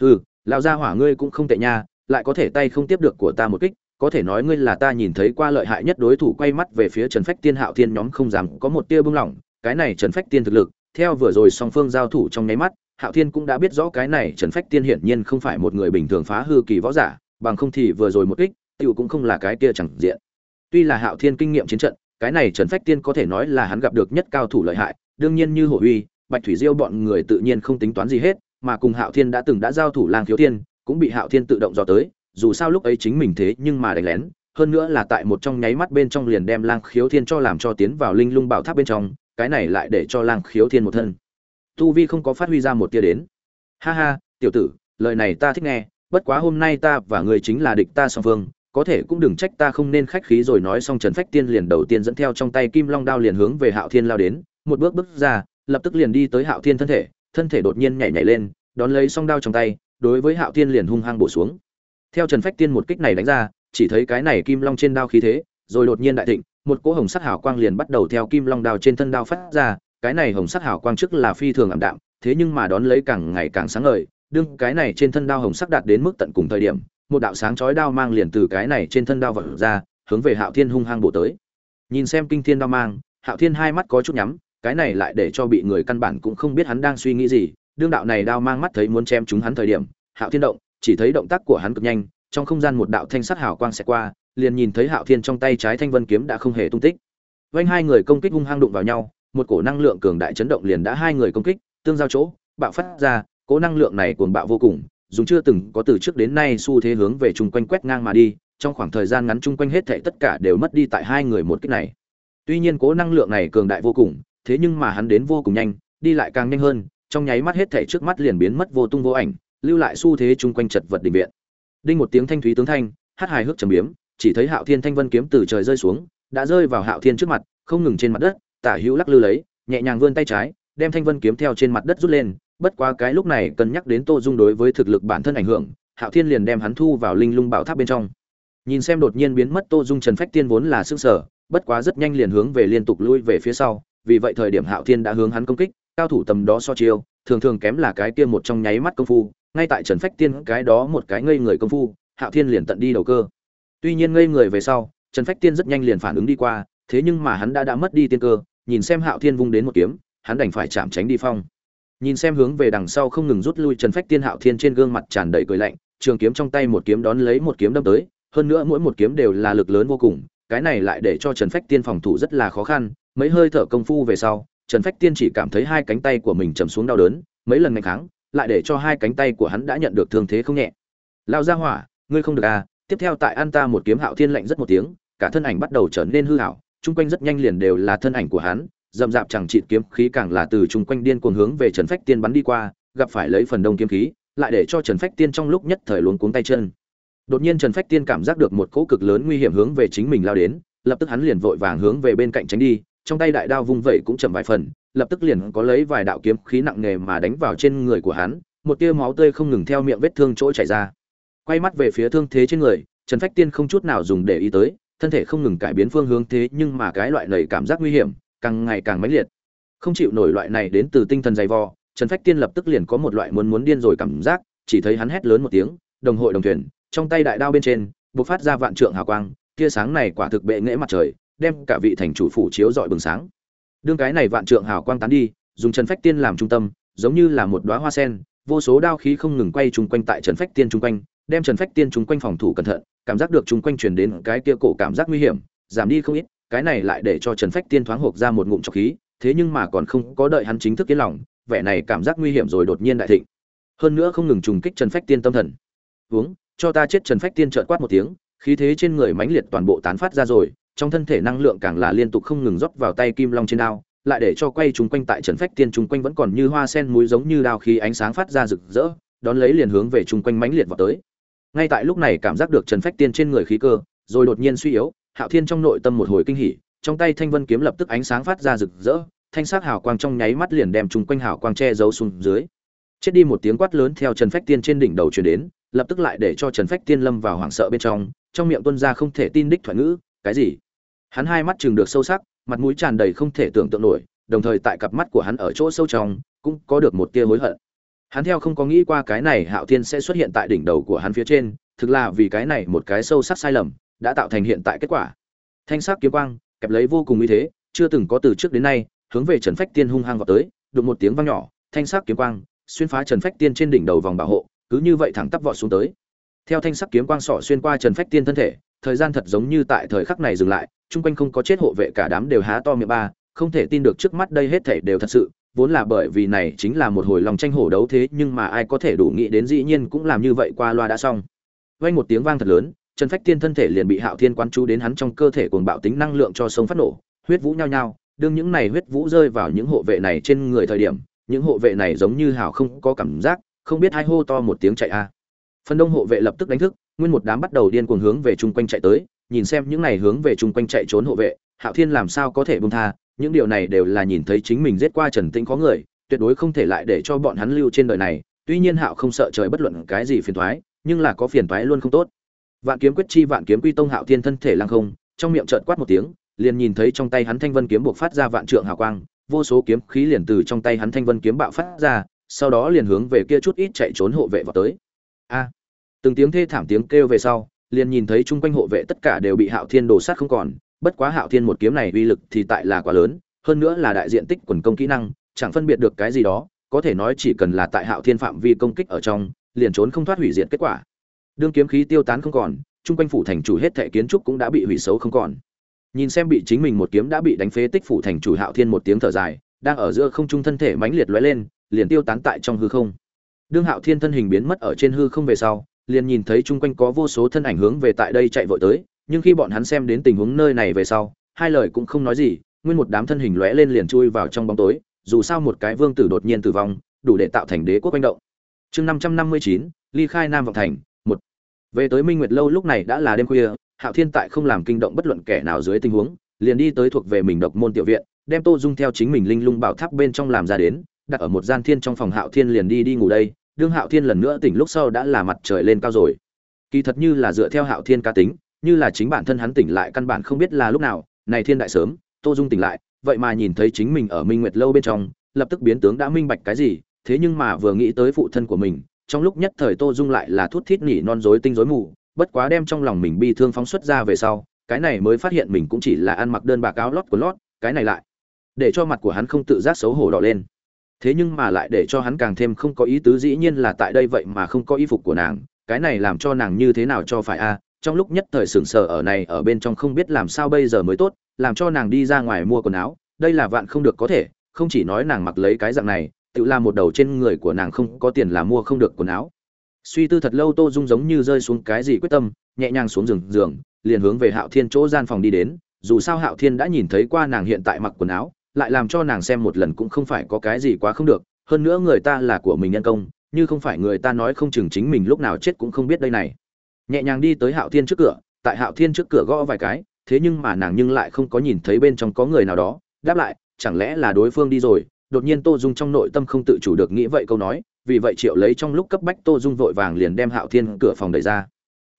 Hừ lão gia hỏa ngươi cũng không tệ nha, lại có thể tay không tiếp được của ta một kích, có thể nói ngươi là ta nhìn thấy qua lợi hại nhất đối thủ quay mắt về phía trần phách tiên hạo thiên nhóm không dám có một tia bưng lỏng cái này trần phách tiên thực lực, theo vừa rồi song phương giao thủ trong nháy mắt, hạo thiên cũng đã biết rõ cái này trần phách tiên hiển nhiên không phải một người bình thường phá hư kỳ võ giả, bằng không thì vừa rồi một kích, tiểu cũng không là cái kia chẳng diện. Tuy là hạo thiên kinh nghiệm chiến trận, cái này trần phách tiên có thể nói là hắn gặp được nhất cao thủ lợi hại, đương nhiên như hổ uy, bạch thủy diêu bọn người tự nhiên không tính toán gì hết mà cùng hạo thiên đã từng đã giao thủ lang thiếu thiên, cũng bị hạo thiên tự động dò tới, dù sao lúc ấy chính mình thế nhưng mà đánh lén, hơn nữa là tại một trong nháy mắt bên trong liền đem lang khiếu thiên cho làm cho tiến vào linh lung bảo tháp bên trong, cái này lại để cho lang khiếu thiên một thân. Tu vi không có phát huy ra một tia đến. Ha ha, tiểu tử, lời này ta thích nghe, bất quá hôm nay ta và người chính là địch ta song phương, có thể cũng đừng trách ta không nên khách khí rồi nói xong trần phách tiên liền đầu tiên dẫn theo trong tay kim long đao liền hướng về hạo thiên lao đến, một bước bước ra, lập tức liền đi tới hạo thiên thân thể thân thể đột nhiên nhảy nhảy lên, đón lấy song đao trong tay, đối với hạo thiên liền hung hăng bổ xuống. Theo trần phách tiên một kích này đánh ra, chỉ thấy cái này kim long trên đao khí thế, rồi đột nhiên đại thịnh, một cỗ hồng sắc hào quang liền bắt đầu theo kim long đao trên thân đao phát ra, cái này hồng sắc hào quang trước là phi thường ảm đạm, thế nhưng mà đón lấy càng ngày càng sáng ngời, đương cái này trên thân đao hồng sắc đạt đến mức tận cùng thời điểm, một đạo sáng chói đao mang liền từ cái này trên thân đao vật ra, hướng về hạo thiên hung hăng bổ tới. Nhìn xem kinh thiên đao mang, hạo thiên hai mắt có chút nhắm cái này lại để cho bị người căn bản cũng không biết hắn đang suy nghĩ gì, đương đạo này đao mang mắt thấy muốn chém chúng hắn thời điểm, hạo thiên động, chỉ thấy động tác của hắn cực nhanh, trong không gian một đạo thanh sắt hào quang sẽ qua, liền nhìn thấy hạo thiên trong tay trái thanh vân kiếm đã không hề tung tích. Vanh hai người công kích hung hăng đụng vào nhau, một cổ năng lượng cường đại chấn động liền đã hai người công kích, tương giao chỗ, bạo phát ra cố năng lượng này cuồng bạo vô cùng dùng chưa từng có từ trước đến nay xu thế hướng về chung quanh quét ngang mà đi, trong khoảng thời gian ngắn chung quanh hết thảy tất cả đều mất đi tại hai người một kích này. Tuy nhiên cố năng lượng này cường đại vô cùng thế nhưng mà hắn đến vô cùng nhanh đi lại càng nhanh hơn trong nháy mắt hết thảy trước mắt liền biến mất vô tung vô ảnh lưu lại xu thế chung quanh chật vật định viện. Đinh một tiếng thanh thúy tướng thanh hát hài hước trầm biếm chỉ thấy hạo thiên thanh vân kiếm từ trời rơi xuống đã rơi vào hạo thiên trước mặt không ngừng trên mặt đất tả hữu lắc lư lấy nhẹ nhàng vươn tay trái đem thanh vân kiếm theo trên mặt đất rút lên bất quá cái lúc này cần nhắc đến tô dung đối với thực lực bản thân ảnh hưởng hạo thiên liền đem hắn thu vào linh lung bảo tháp bên trong. Nhìn xem đột nhiên biến mất tô dung trần phách tiên vốn là sững sờ, bất quá rất nhanh liền hướng về liên tục lui về phía sau vì vậy thời điểm hạo thiên đã hướng hắn công kích, cao thủ tầm đó so chiêu, thường thường kém là cái kia một trong nháy mắt công phu, ngay tại trần phách tiên cái đó một cái ngây người công phu, hạo thiên liền tận đi đầu cơ. Tuy nhiên ngây người về sau, trần phách tiên rất nhanh liền phản ứng đi qua, thế nhưng mà hắn đã đã mất đi tiên cơ, nhìn xem hạo thiên vung đến một kiếm, hắn đành phải chạm tránh đi phong. Nhìn xem hướng về đằng sau không ngừng rút lui trần phách tiên, hạo thiên trên gương mặt tràn đầy cười lạnh, trường kiếm trong tay một kiếm đón lấy một kiếm đâm tới, hơn nữa mỗi một kiếm đều là lực lớn vô cùng, cái này lại để cho trần phách tiên phòng thủ rất là khó khăn mấy hơi thở công phu về sau, trần phách tiên chỉ cảm thấy hai cánh tay của mình chầm xuống đau đớn, mấy lần ngày kháng, lại để cho hai cánh tay của hắn đã nhận được thương thế không nhẹ. Lao ra hỏa, ngươi không được à tiếp theo tại an ta một kiếm hạo thiên lạnh rất một tiếng, cả thân ảnh bắt đầu trở nên hư hảo chung quanh rất nhanh liền đều là thân ảnh của hắn, dậm dạp chẳng chịt kiếm khí càng là từ chung quanh điên cuồng hướng về trần phách tiên bắn đi qua, gặp phải lấy phần đông kiếm khí, lại để cho trần phách tiên trong lúc nhất thời luống cuống tay chân. Đột nhiên trần phách tiên cảm giác được một cỗ cực lớn nguy hiểm hướng về chính mình lao đến, lập tức hắn liền vội vàng hướng về bên cạnh tránh đi trong tay đại đao vung vẩy cũng chậm vài phần, lập tức liền có lấy vài đạo kiếm khí nặng nề mà đánh vào trên người của hắn, một tia máu tươi không ngừng theo miệng vết thương chỗ chảy ra. Quay mắt về phía thương thế trên người, trần phách tiên không chút nào dùng để ý tới, thân thể không ngừng cải biến phương hướng thế nhưng mà cái loại này cảm giác nguy hiểm, càng ngày càng mãnh liệt. Không chịu nổi loại này đến từ tinh thần dày vò, trần phách tiên lập tức liền có một loại muốn muốn điên rồi cảm giác, chỉ thấy hắn hét lớn một tiếng, đồng hội đồng thuyền, trong tay đại đao bên trên, bộc phát ra vạn trượng hào quang, tia sáng này quả thực bệ nghệ mặt trời đem cả vị thành chủ phủ chiếu rọi bừng sáng. Đương cái này vạn trượng hào quang tán đi, dùng trần phách tiên làm trung tâm, giống như là một đóa hoa sen, vô số đao khí không ngừng quay chung quanh tại trần phách tiên chung quanh, đem trần phách tiên chung quanh phòng thủ cẩn thận, cảm giác được chung quanh truyền đến cái kia cổ cảm giác nguy hiểm, giảm đi không ít, cái này lại để cho trần phách tiên thoáng hộp ra một ngụm trọc khí, thế nhưng mà còn không có đợi hắn chính thức yên lòng, vẻ này cảm giác nguy hiểm rồi đột nhiên đại thịnh. Hơn nữa không ngừng trùng kích trần phách tiên tâm thần. Uống, cho ta chết. Trần phách tiên trợn quát một tiếng, khí thế trên người mãnh liệt toàn bộ tán phát ra rồi trong thân thể năng lượng càng là liên tục không ngừng rót vào tay kim long trên đao, lại để cho quay chúng quanh tại trần phách tiên chúng quanh vẫn còn như hoa sen múi giống như đao khí ánh sáng phát ra rực rỡ, đón lấy liền hướng về chung quanh mãnh liệt vào tới. Ngay tại lúc này cảm giác được trần phách tiên trên người khí cơ, rồi đột nhiên suy yếu, hạo thiên trong nội tâm một hồi kinh hỉ, trong tay thanh vân kiếm lập tức ánh sáng phát ra rực rỡ, thanh sắc hào quang trong nháy mắt liền đem chung quanh hào quang che giấu xuống dưới. Chết đi một tiếng quát lớn theo trần phách tiên trên đỉnh đầu truyền đến, lập tức lại để cho trần phách tiên lâm vào hoảng sợ bên trong trong miệng tuân ra không thể tin đích thoại ngữ, cái gì? Hắn hai mắt chừng được sâu sắc, mặt mũi tràn đầy không thể tưởng tượng nổi, đồng thời tại cặp mắt của hắn ở chỗ sâu trong, cũng có được một tia hối hận. Hắn theo không có nghĩ qua cái này hạo thiên sẽ xuất hiện tại đỉnh đầu của hắn phía trên, thực là vì cái này một cái sâu sắc sai lầm, đã tạo thành hiện tại kết quả. Thanh sắc kiếm quang, kẹp lấy vô cùng uy thế, chưa từng có từ trước đến nay, hướng về trần phách tiên hung hăng vào tới, đụng một tiếng vang nhỏ, thanh sắc kiếm quang, xuyên phá trần phách tiên trên đỉnh đầu vòng bảo hộ, cứ như vậy thẳng tắp vọt xuống tới. Theo thanh sắc kiếm quang sọ xuyên qua trần phách tiên thân thể, thời gian thật giống như tại thời khắc này dừng lại chung quanh không có chết hộ vệ cả đám đều há to miệng ba, không thể tin được trước mắt đây hết thể đều thật sự, vốn là bởi vì này chính là một hồi lòng tranh hổ đấu thế, nhưng mà ai có thể đủ nghĩ đến dĩ nhiên cũng làm như vậy qua loa đã xong. Vang một tiếng vang thật lớn, trần phách tiên thân thể liền bị hạo thiên quán chú đến hắn trong cơ thể cuồng bạo tính năng lượng cho sông phát nổ, huyết vũ nhao nhao, đương những này huyết vũ rơi vào những hộ vệ này trên người thời điểm, những hộ vệ này giống như hào không có cảm giác, không biết hai hô to một tiếng chạy a. Phần đông hộ vệ lập tức đánh thức, nguyên một đám bắt đầu điên cuồng hướng về chung quanh chạy tới nhìn xem những này hướng về chung quanh chạy trốn hộ vệ, hạo thiên làm sao có thể buông tha, những điều này đều là nhìn thấy chính mình giết qua trần tĩnh có người, tuyệt đối không thể lại để cho bọn hắn lưu trên đời này, tuy nhiên hạo không sợ trời bất luận cái gì phiền toái, nhưng là có phiền toái luôn không tốt. Vạn kiếm quyết chi vạn kiếm quy tông hạo thiên thân thể lăng không, trong miệng trợn quát một tiếng, liền nhìn thấy trong tay hắn thanh vân kiếm buộc phát ra vạn trượng hào quang, vô số kiếm khí liền từ trong tay hắn thanh vân kiếm bạo phát ra, sau đó liền hướng về kia chút ít chạy trốn hộ vệ vào tới. A! Từng tiếng thê thảm tiếng kêu về sau liền nhìn thấy chung quanh hộ vệ tất cả đều bị hạo thiên đổ sát không còn, bất quá hạo thiên một kiếm này uy lực thì tại là quá lớn, hơn nữa là đại diện tích quần công kỹ năng, chẳng phân biệt được cái gì đó, có thể nói chỉ cần là tại hạo thiên phạm vi công kích ở trong, liền trốn không thoát hủy diệt kết quả. Đương kiếm khí tiêu tán không còn, chung quanh phủ thành chủ hết thệ kiến trúc cũng đã bị hủy xấu không còn. Nhìn xem bị chính mình một kiếm đã bị đánh phế tích phủ thành chủ hạo thiên một tiếng thở dài, đang ở giữa không trung thân thể mãnh liệt lóe lên, liền tiêu tán tại trong hư không. Đương hạo thiên thân hình biến mất ở trên hư không về sau liền nhìn thấy chung quanh có vô số thân ảnh hướng về tại đây chạy vội tới, nhưng khi bọn hắn xem đến tình huống nơi này về sau, hai lời cũng không nói gì, nguyên một đám thân hình lóe lên liền chui vào trong bóng tối, dù sao một cái vương tử đột nhiên tử vong, đủ để tạo thành đế quốc quanh động. Chương năm trăm năm mươi chín, ly khai nam vọng thành, một. Về tới minh nguyệt lâu lúc này đã là đêm khuya, hạo thiên tại không làm kinh động bất luận kẻ nào dưới tình huống, liền đi tới thuộc về mình độc môn tiểu viện, đem tô dung theo chính mình linh lung bảo tháp bên trong làm ra đến, đặt ở một gian thiên trong phòng hạo thiên liền đi đi ngủ đây đương hạo thiên lần nữa tỉnh lúc sau đã là mặt trời lên cao rồi. Kỳ thật như là dựa theo hạo thiên cá tính, như là chính bản thân hắn tỉnh lại căn bản không biết là lúc nào, này thiên đại sớm, tô dung tỉnh lại, vậy mà nhìn thấy chính mình ở minh nguyệt lâu bên trong, lập tức biến tướng đã minh bạch cái gì, thế nhưng mà vừa nghĩ tới phụ thân của mình, trong lúc nhất thời tô dung lại là thút thít nhỉ non rối tinh rối mù, bất quá đem trong lòng mình bi thương phóng xuất ra về sau, cái này mới phát hiện mình cũng chỉ là ăn mặc đơn bạc áo lót của lót, cái này lại để cho mặt của hắn không tự giác xấu hổ đỏ lên thế nhưng mà lại để cho hắn càng thêm không có ý tứ dĩ nhiên là tại đây vậy mà không có y phục của nàng, cái này làm cho nàng như thế nào cho phải a? À? Trong lúc nhất thời sừng sờ ở này ở bên trong không biết làm sao bây giờ mới tốt, làm cho nàng đi ra ngoài mua quần áo, đây là vạn không được có thể, không chỉ nói nàng mặc lấy cái dạng này, tự làm một đầu trên người của nàng không có tiền là mua không được quần áo. Suy tư thật lâu tô dung giống như rơi xuống cái gì quyết tâm, nhẹ nhàng xuống giường giường, liền hướng về hạo thiên chỗ gian phòng đi đến, dù sao hạo thiên đã nhìn thấy qua nàng hiện tại mặc quần áo lại làm cho nàng xem một lần cũng không phải có cái gì quá không được, hơn nữa người ta là của mình nhân công, như không phải người ta nói không chừng chính mình lúc nào chết cũng không biết đây này. Nhẹ nhàng đi tới hạo thiên trước cửa, tại hạo thiên trước cửa gõ vài cái, thế nhưng mà nàng nhưng lại không có nhìn thấy bên trong có người nào đó, đáp lại, chẳng lẽ là đối phương đi rồi? Đột nhiên tô dung trong nội tâm không tự chủ được nghĩ vậy câu nói, vì vậy triệu lấy trong lúc cấp bách tô dung vội vàng liền đem hạo thiên cửa phòng đẩy ra.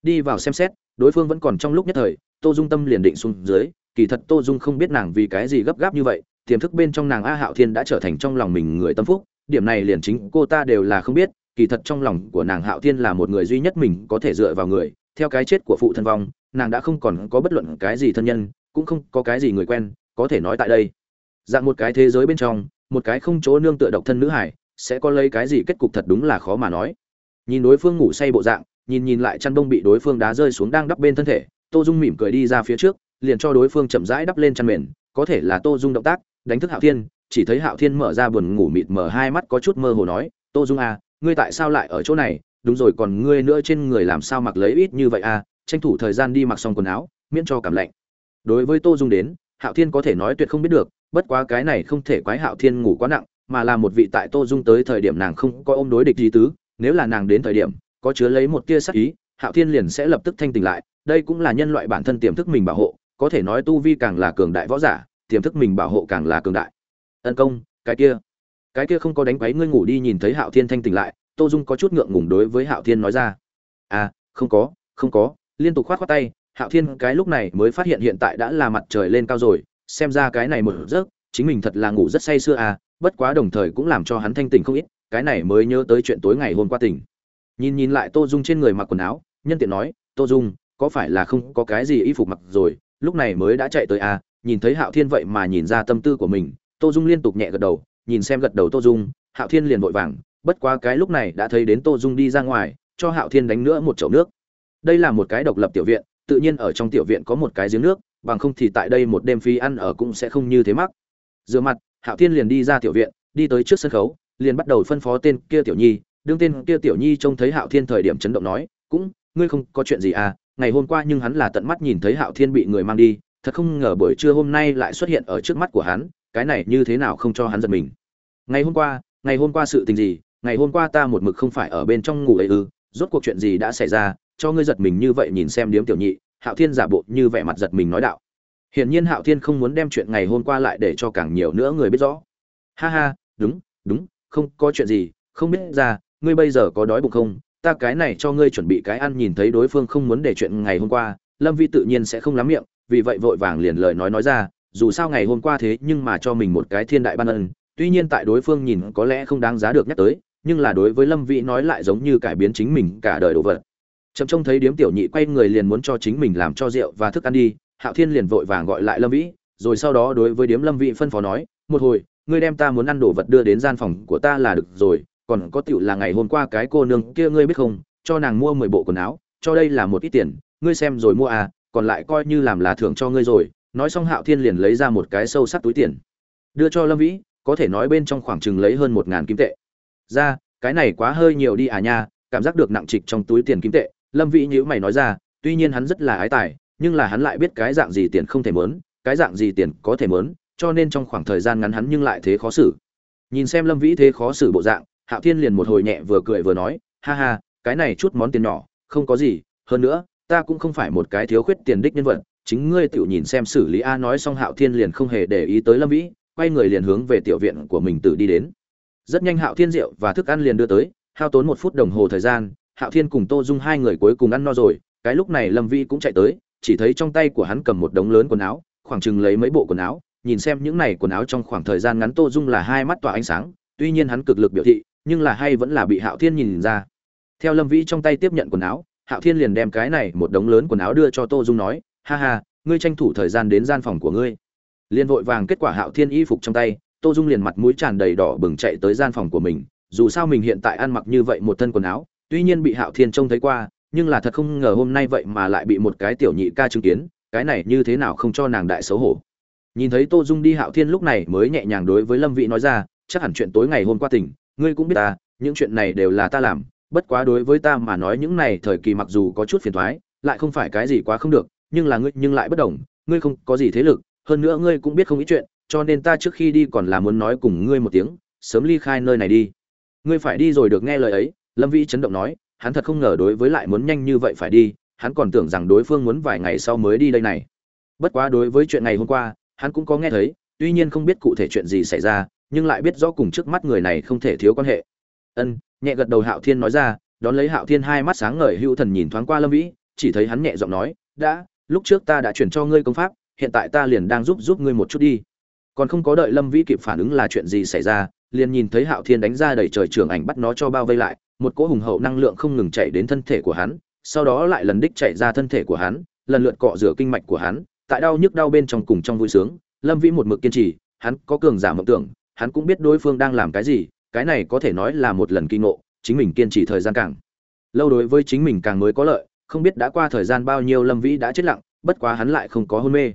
Đi vào xem xét, đối phương vẫn còn trong lúc nhất thời, tô dung tâm liền định xuống dưới, kỳ thật tô dung không biết nàng vì cái gì gấp gáp như vậy tiềm thức bên trong nàng a hạo thiên đã trở thành trong lòng mình người tâm phúc, điểm này liền chính cô ta đều là không biết, kỳ thật trong lòng của nàng hạo thiên là một người duy nhất mình có thể dựa vào người, theo cái chết của phụ thân vong, nàng đã không còn có bất luận cái gì thân nhân, cũng không có cái gì người quen, có thể nói tại đây. Dạng một cái thế giới bên trong, một cái không chỗ nương tựa độc thân nữ hải, sẽ có lấy cái gì kết cục thật đúng là khó mà nói. Nhìn đối phương ngủ say bộ dạng, nhìn nhìn lại chăn bông bị đối phương đá rơi xuống đang đắp bên thân thể, tô dung mỉm cười đi ra phía trước, liền cho đối phương chậm rãi đắp lên chăn mền, có thể là tô dung động tác đánh thức hạo thiên, chỉ thấy hạo thiên mở ra buồn ngủ mịt mở hai mắt có chút mơ hồ nói, tô dung à ngươi tại sao lại ở chỗ này? Đúng rồi, còn ngươi nữa trên người làm sao mặc lấy ít như vậy à? Tranh thủ thời gian đi mặc xong quần áo, miễn cho cảm lạnh. Đối với tô dung đến, hạo thiên có thể nói tuyệt không biết được, bất quá cái này không thể quái hạo thiên ngủ quá nặng, mà là một vị tại tô dung tới thời điểm nàng không có ôm đối địch gì tứ, nếu là nàng đến thời điểm, có chứa lấy một tia sắc ý, hạo thiên liền sẽ lập tức thanh tỉnh lại, đây cũng là nhân loại bản thân tiềm thức mình bảo hộ, có thể nói tu vi càng là cường đại võ giả tiềm thức mình bảo hộ càng là cường đại. Ân công, cái kia. Cái kia không có đánh quấy ngươi ngủ đi nhìn thấy hạo thiên thanh tỉnh lại, tô dung có chút ngượng ngùng đối với hạo thiên nói ra. À không có không có, liên tục khoát khoát tay, hạo thiên cái lúc này mới phát hiện hiện tại đã là mặt trời lên cao rồi, xem ra cái này một giấc, chính mình thật là ngủ rất say sưa à bất quá đồng thời cũng làm cho hắn thanh tỉnh không ít, cái này mới nhớ tới chuyện tối ngày hôm qua tỉnh. Nhìn nhìn lại tô dung trên người mặc quần áo, nhân tiện nói, tô dung, có phải là không có cái gì y phục mặc rồi, lúc này mới đã chạy tới à nhìn thấy hạo thiên vậy mà nhìn ra tâm tư của mình, tô dung liên tục nhẹ gật đầu, nhìn xem gật đầu tô dung, hạo thiên liền vội vàng, bất quá cái lúc này đã thấy đến tô dung đi ra ngoài, cho hạo thiên đánh nữa một chậu nước. Đây là một cái độc lập tiểu viện, tự nhiên ở trong tiểu viện có một cái giếng nước, bằng không thì tại đây một đêm phí ăn ở cũng sẽ không như thế mắc. Rửa mặt, hạo thiên liền đi ra tiểu viện, đi tới trước sân khấu, liền bắt đầu phân phó tên kia tiểu nhi, đương tên kia tiểu nhi trông thấy hạo thiên thời điểm chấn động nói, cũng, ngươi không có chuyện gì à ngày hôm qua nhưng hắn là tận mắt nhìn thấy hạo thiên bị người mang đi thật không ngờ buổi trưa hôm nay lại xuất hiện ở trước mắt của hắn, cái này như thế nào không cho hắn giật mình. Ngày hôm qua, ngày hôm qua sự tình gì, ngày hôm qua ta một mực không phải ở bên trong ngủ ấy ư, rốt cuộc chuyện gì đã xảy ra, cho ngươi giật mình như vậy nhìn xem điếm tiểu nhị, hạo thiên giả bộ như vẻ mặt giật mình nói đạo. Hiển nhiên hạo thiên không muốn đem chuyện ngày hôm qua lại để cho càng nhiều nữa người biết rõ. Ha ha, đúng đúng, không có chuyện gì, không biết ra, ngươi bây giờ có đói bụng không? Ta cái này cho ngươi chuẩn bị cái ăn nhìn thấy đối phương không muốn để chuyện ngày hôm qua, lâm vi tự nhiên sẽ không lắm miệng vì vậy vội vàng liền lời nói nói ra, dù sao ngày hôm qua thế nhưng mà cho mình một cái thiên đại ban ân, tuy nhiên tại đối phương nhìn có lẽ không đáng giá được nhắc tới, nhưng là đối với lâm vĩ nói lại giống như cải biến chính mình cả đời đồ vật. Chậm trông thấy điếm tiểu nhị quay người liền muốn cho chính mình làm cho rượu và thức ăn đi, hạo thiên liền vội vàng gọi lại lâm vĩ, rồi sau đó đối với điếm lâm vĩ phân phó nói, một hồi, ngươi đem ta muốn ăn đồ vật đưa đến gian phòng của ta là được rồi, còn có tiểu là ngày hôm qua cái cô nương kia ngươi biết không, cho nàng mua mười bộ quần áo, cho đây là một ít tiền, ngươi xem rồi mua à còn lại coi như làm là thưởng cho ngươi rồi, nói xong hạo thiên liền lấy ra một cái sâu sắc túi tiền. Đưa cho lâm vĩ, có thể nói bên trong khoảng chừng lấy hơn một ngàn kim tệ. Ra, cái này quá hơi nhiều đi à nha, cảm giác được nặng trịch trong túi tiền kim tệ. Lâm vĩ nhữ mày nói ra, tuy nhiên hắn rất là ái tài, nhưng là hắn lại biết cái dạng gì tiền không thể mớn, cái dạng gì tiền có thể mớn, cho nên trong khoảng thời gian ngắn hắn nhưng lại thế khó xử. Nhìn xem lâm vĩ thế khó xử bộ dạng, hạo thiên liền một hồi nhẹ vừa cười vừa nói, ha ha, cái này chút món tiền nhỏ, không có gì, hơn nữa ta cũng không phải một cái thiếu khuyết tiền đích nhân vật, chính ngươi tự nhìn xem xử lý a nói xong hạo thiên liền không hề để ý tới lâm vĩ, quay người liền hướng về tiểu viện của mình tự đi đến. Rất nhanh hạo thiên rượu và thức ăn liền đưa tới, hao tốn một phút đồng hồ thời gian, hạo thiên cùng tô dung hai người cuối cùng ăn no rồi, cái lúc này lâm vĩ cũng chạy tới, chỉ thấy trong tay của hắn cầm một đống lớn quần áo, khoảng chừng lấy mấy bộ quần áo, nhìn xem những này quần áo trong khoảng thời gian ngắn tô dung là hai mắt tỏa ánh sáng, tuy nhiên hắn cực lực biểu thị, nhưng là hay vẫn là bị hạo thiên nhìn ra. Theo lâm vĩ trong tay tiếp nhận quần áo hạo thiên liền đem cái này một đống lớn quần áo đưa cho tô dung nói, ha ha, ngươi tranh thủ thời gian đến gian phòng của ngươi. Liền vội vàng kết quả hạo thiên y phục trong tay, tô dung liền mặt mũi tràn đầy đỏ bừng chạy tới gian phòng của mình. Dù sao mình hiện tại ăn mặc như vậy một thân quần áo, tuy nhiên bị hạo thiên trông thấy qua, nhưng là thật không ngờ hôm nay vậy mà lại bị một cái tiểu nhị ca chứng kiến, cái này như thế nào không cho nàng đại xấu hổ. Nhìn thấy tô dung đi, hạo thiên lúc này mới nhẹ nhàng đối với lâm vị nói ra, chắc hẳn chuyện tối ngày hôm qua tỉnh, ngươi cũng biết ta, những chuyện này đều là ta làm bất quá đối với ta mà nói những này thời kỳ mặc dù có chút phiền thoái, lại không phải cái gì quá không được, nhưng là ngươi, nhưng lại bất đồng, ngươi không có gì thế lực, hơn nữa ngươi cũng biết không ít chuyện, cho nên ta trước khi đi còn là muốn nói cùng ngươi một tiếng, sớm ly khai nơi này đi. Ngươi phải đi rồi được nghe lời ấy, lâm vĩ chấn động nói, hắn thật không ngờ đối với lại muốn nhanh như vậy phải đi, hắn còn tưởng rằng đối phương muốn vài ngày sau mới đi đây này. Bất quá đối với chuyện ngày hôm qua, hắn cũng có nghe thấy, tuy nhiên không biết cụ thể chuyện gì xảy ra, nhưng lại biết rõ cùng trước mắt người này không thể thiếu quan hệ. Ân nhẹ gật đầu hạo thiên nói ra, đón lấy hạo thiên hai mắt sáng ngời hữu thần nhìn thoáng qua lâm vĩ, chỉ thấy hắn nhẹ giọng nói, đã, lúc trước ta đã chuyển cho ngươi công pháp, hiện tại ta liền đang giúp giúp ngươi một chút đi. Còn không có đợi lâm vĩ kịp phản ứng là chuyện gì xảy ra, liền nhìn thấy hạo thiên đánh ra đầy trời trường ảnh bắt nó cho bao vây lại, một cỗ hùng hậu năng lượng không ngừng chạy đến thân thể của hắn, sau đó lại lần đích chạy ra thân thể của hắn, lần lượt cọ rửa kinh mạch của hắn, tại đau nhức đau bên trong cùng trong vui sướng, lâm vĩ một mực kiên trì, hắn có cường giả mộng tưởng, hắn cũng biết đối phương đang làm cái gì cái này có thể nói là một lần kinh ngộ, chính mình kiên trì thời gian càng lâu đối với chính mình càng mới có lợi, không biết đã qua thời gian bao nhiêu lâm vĩ đã chết lặng, bất quá hắn lại không có hôn mê.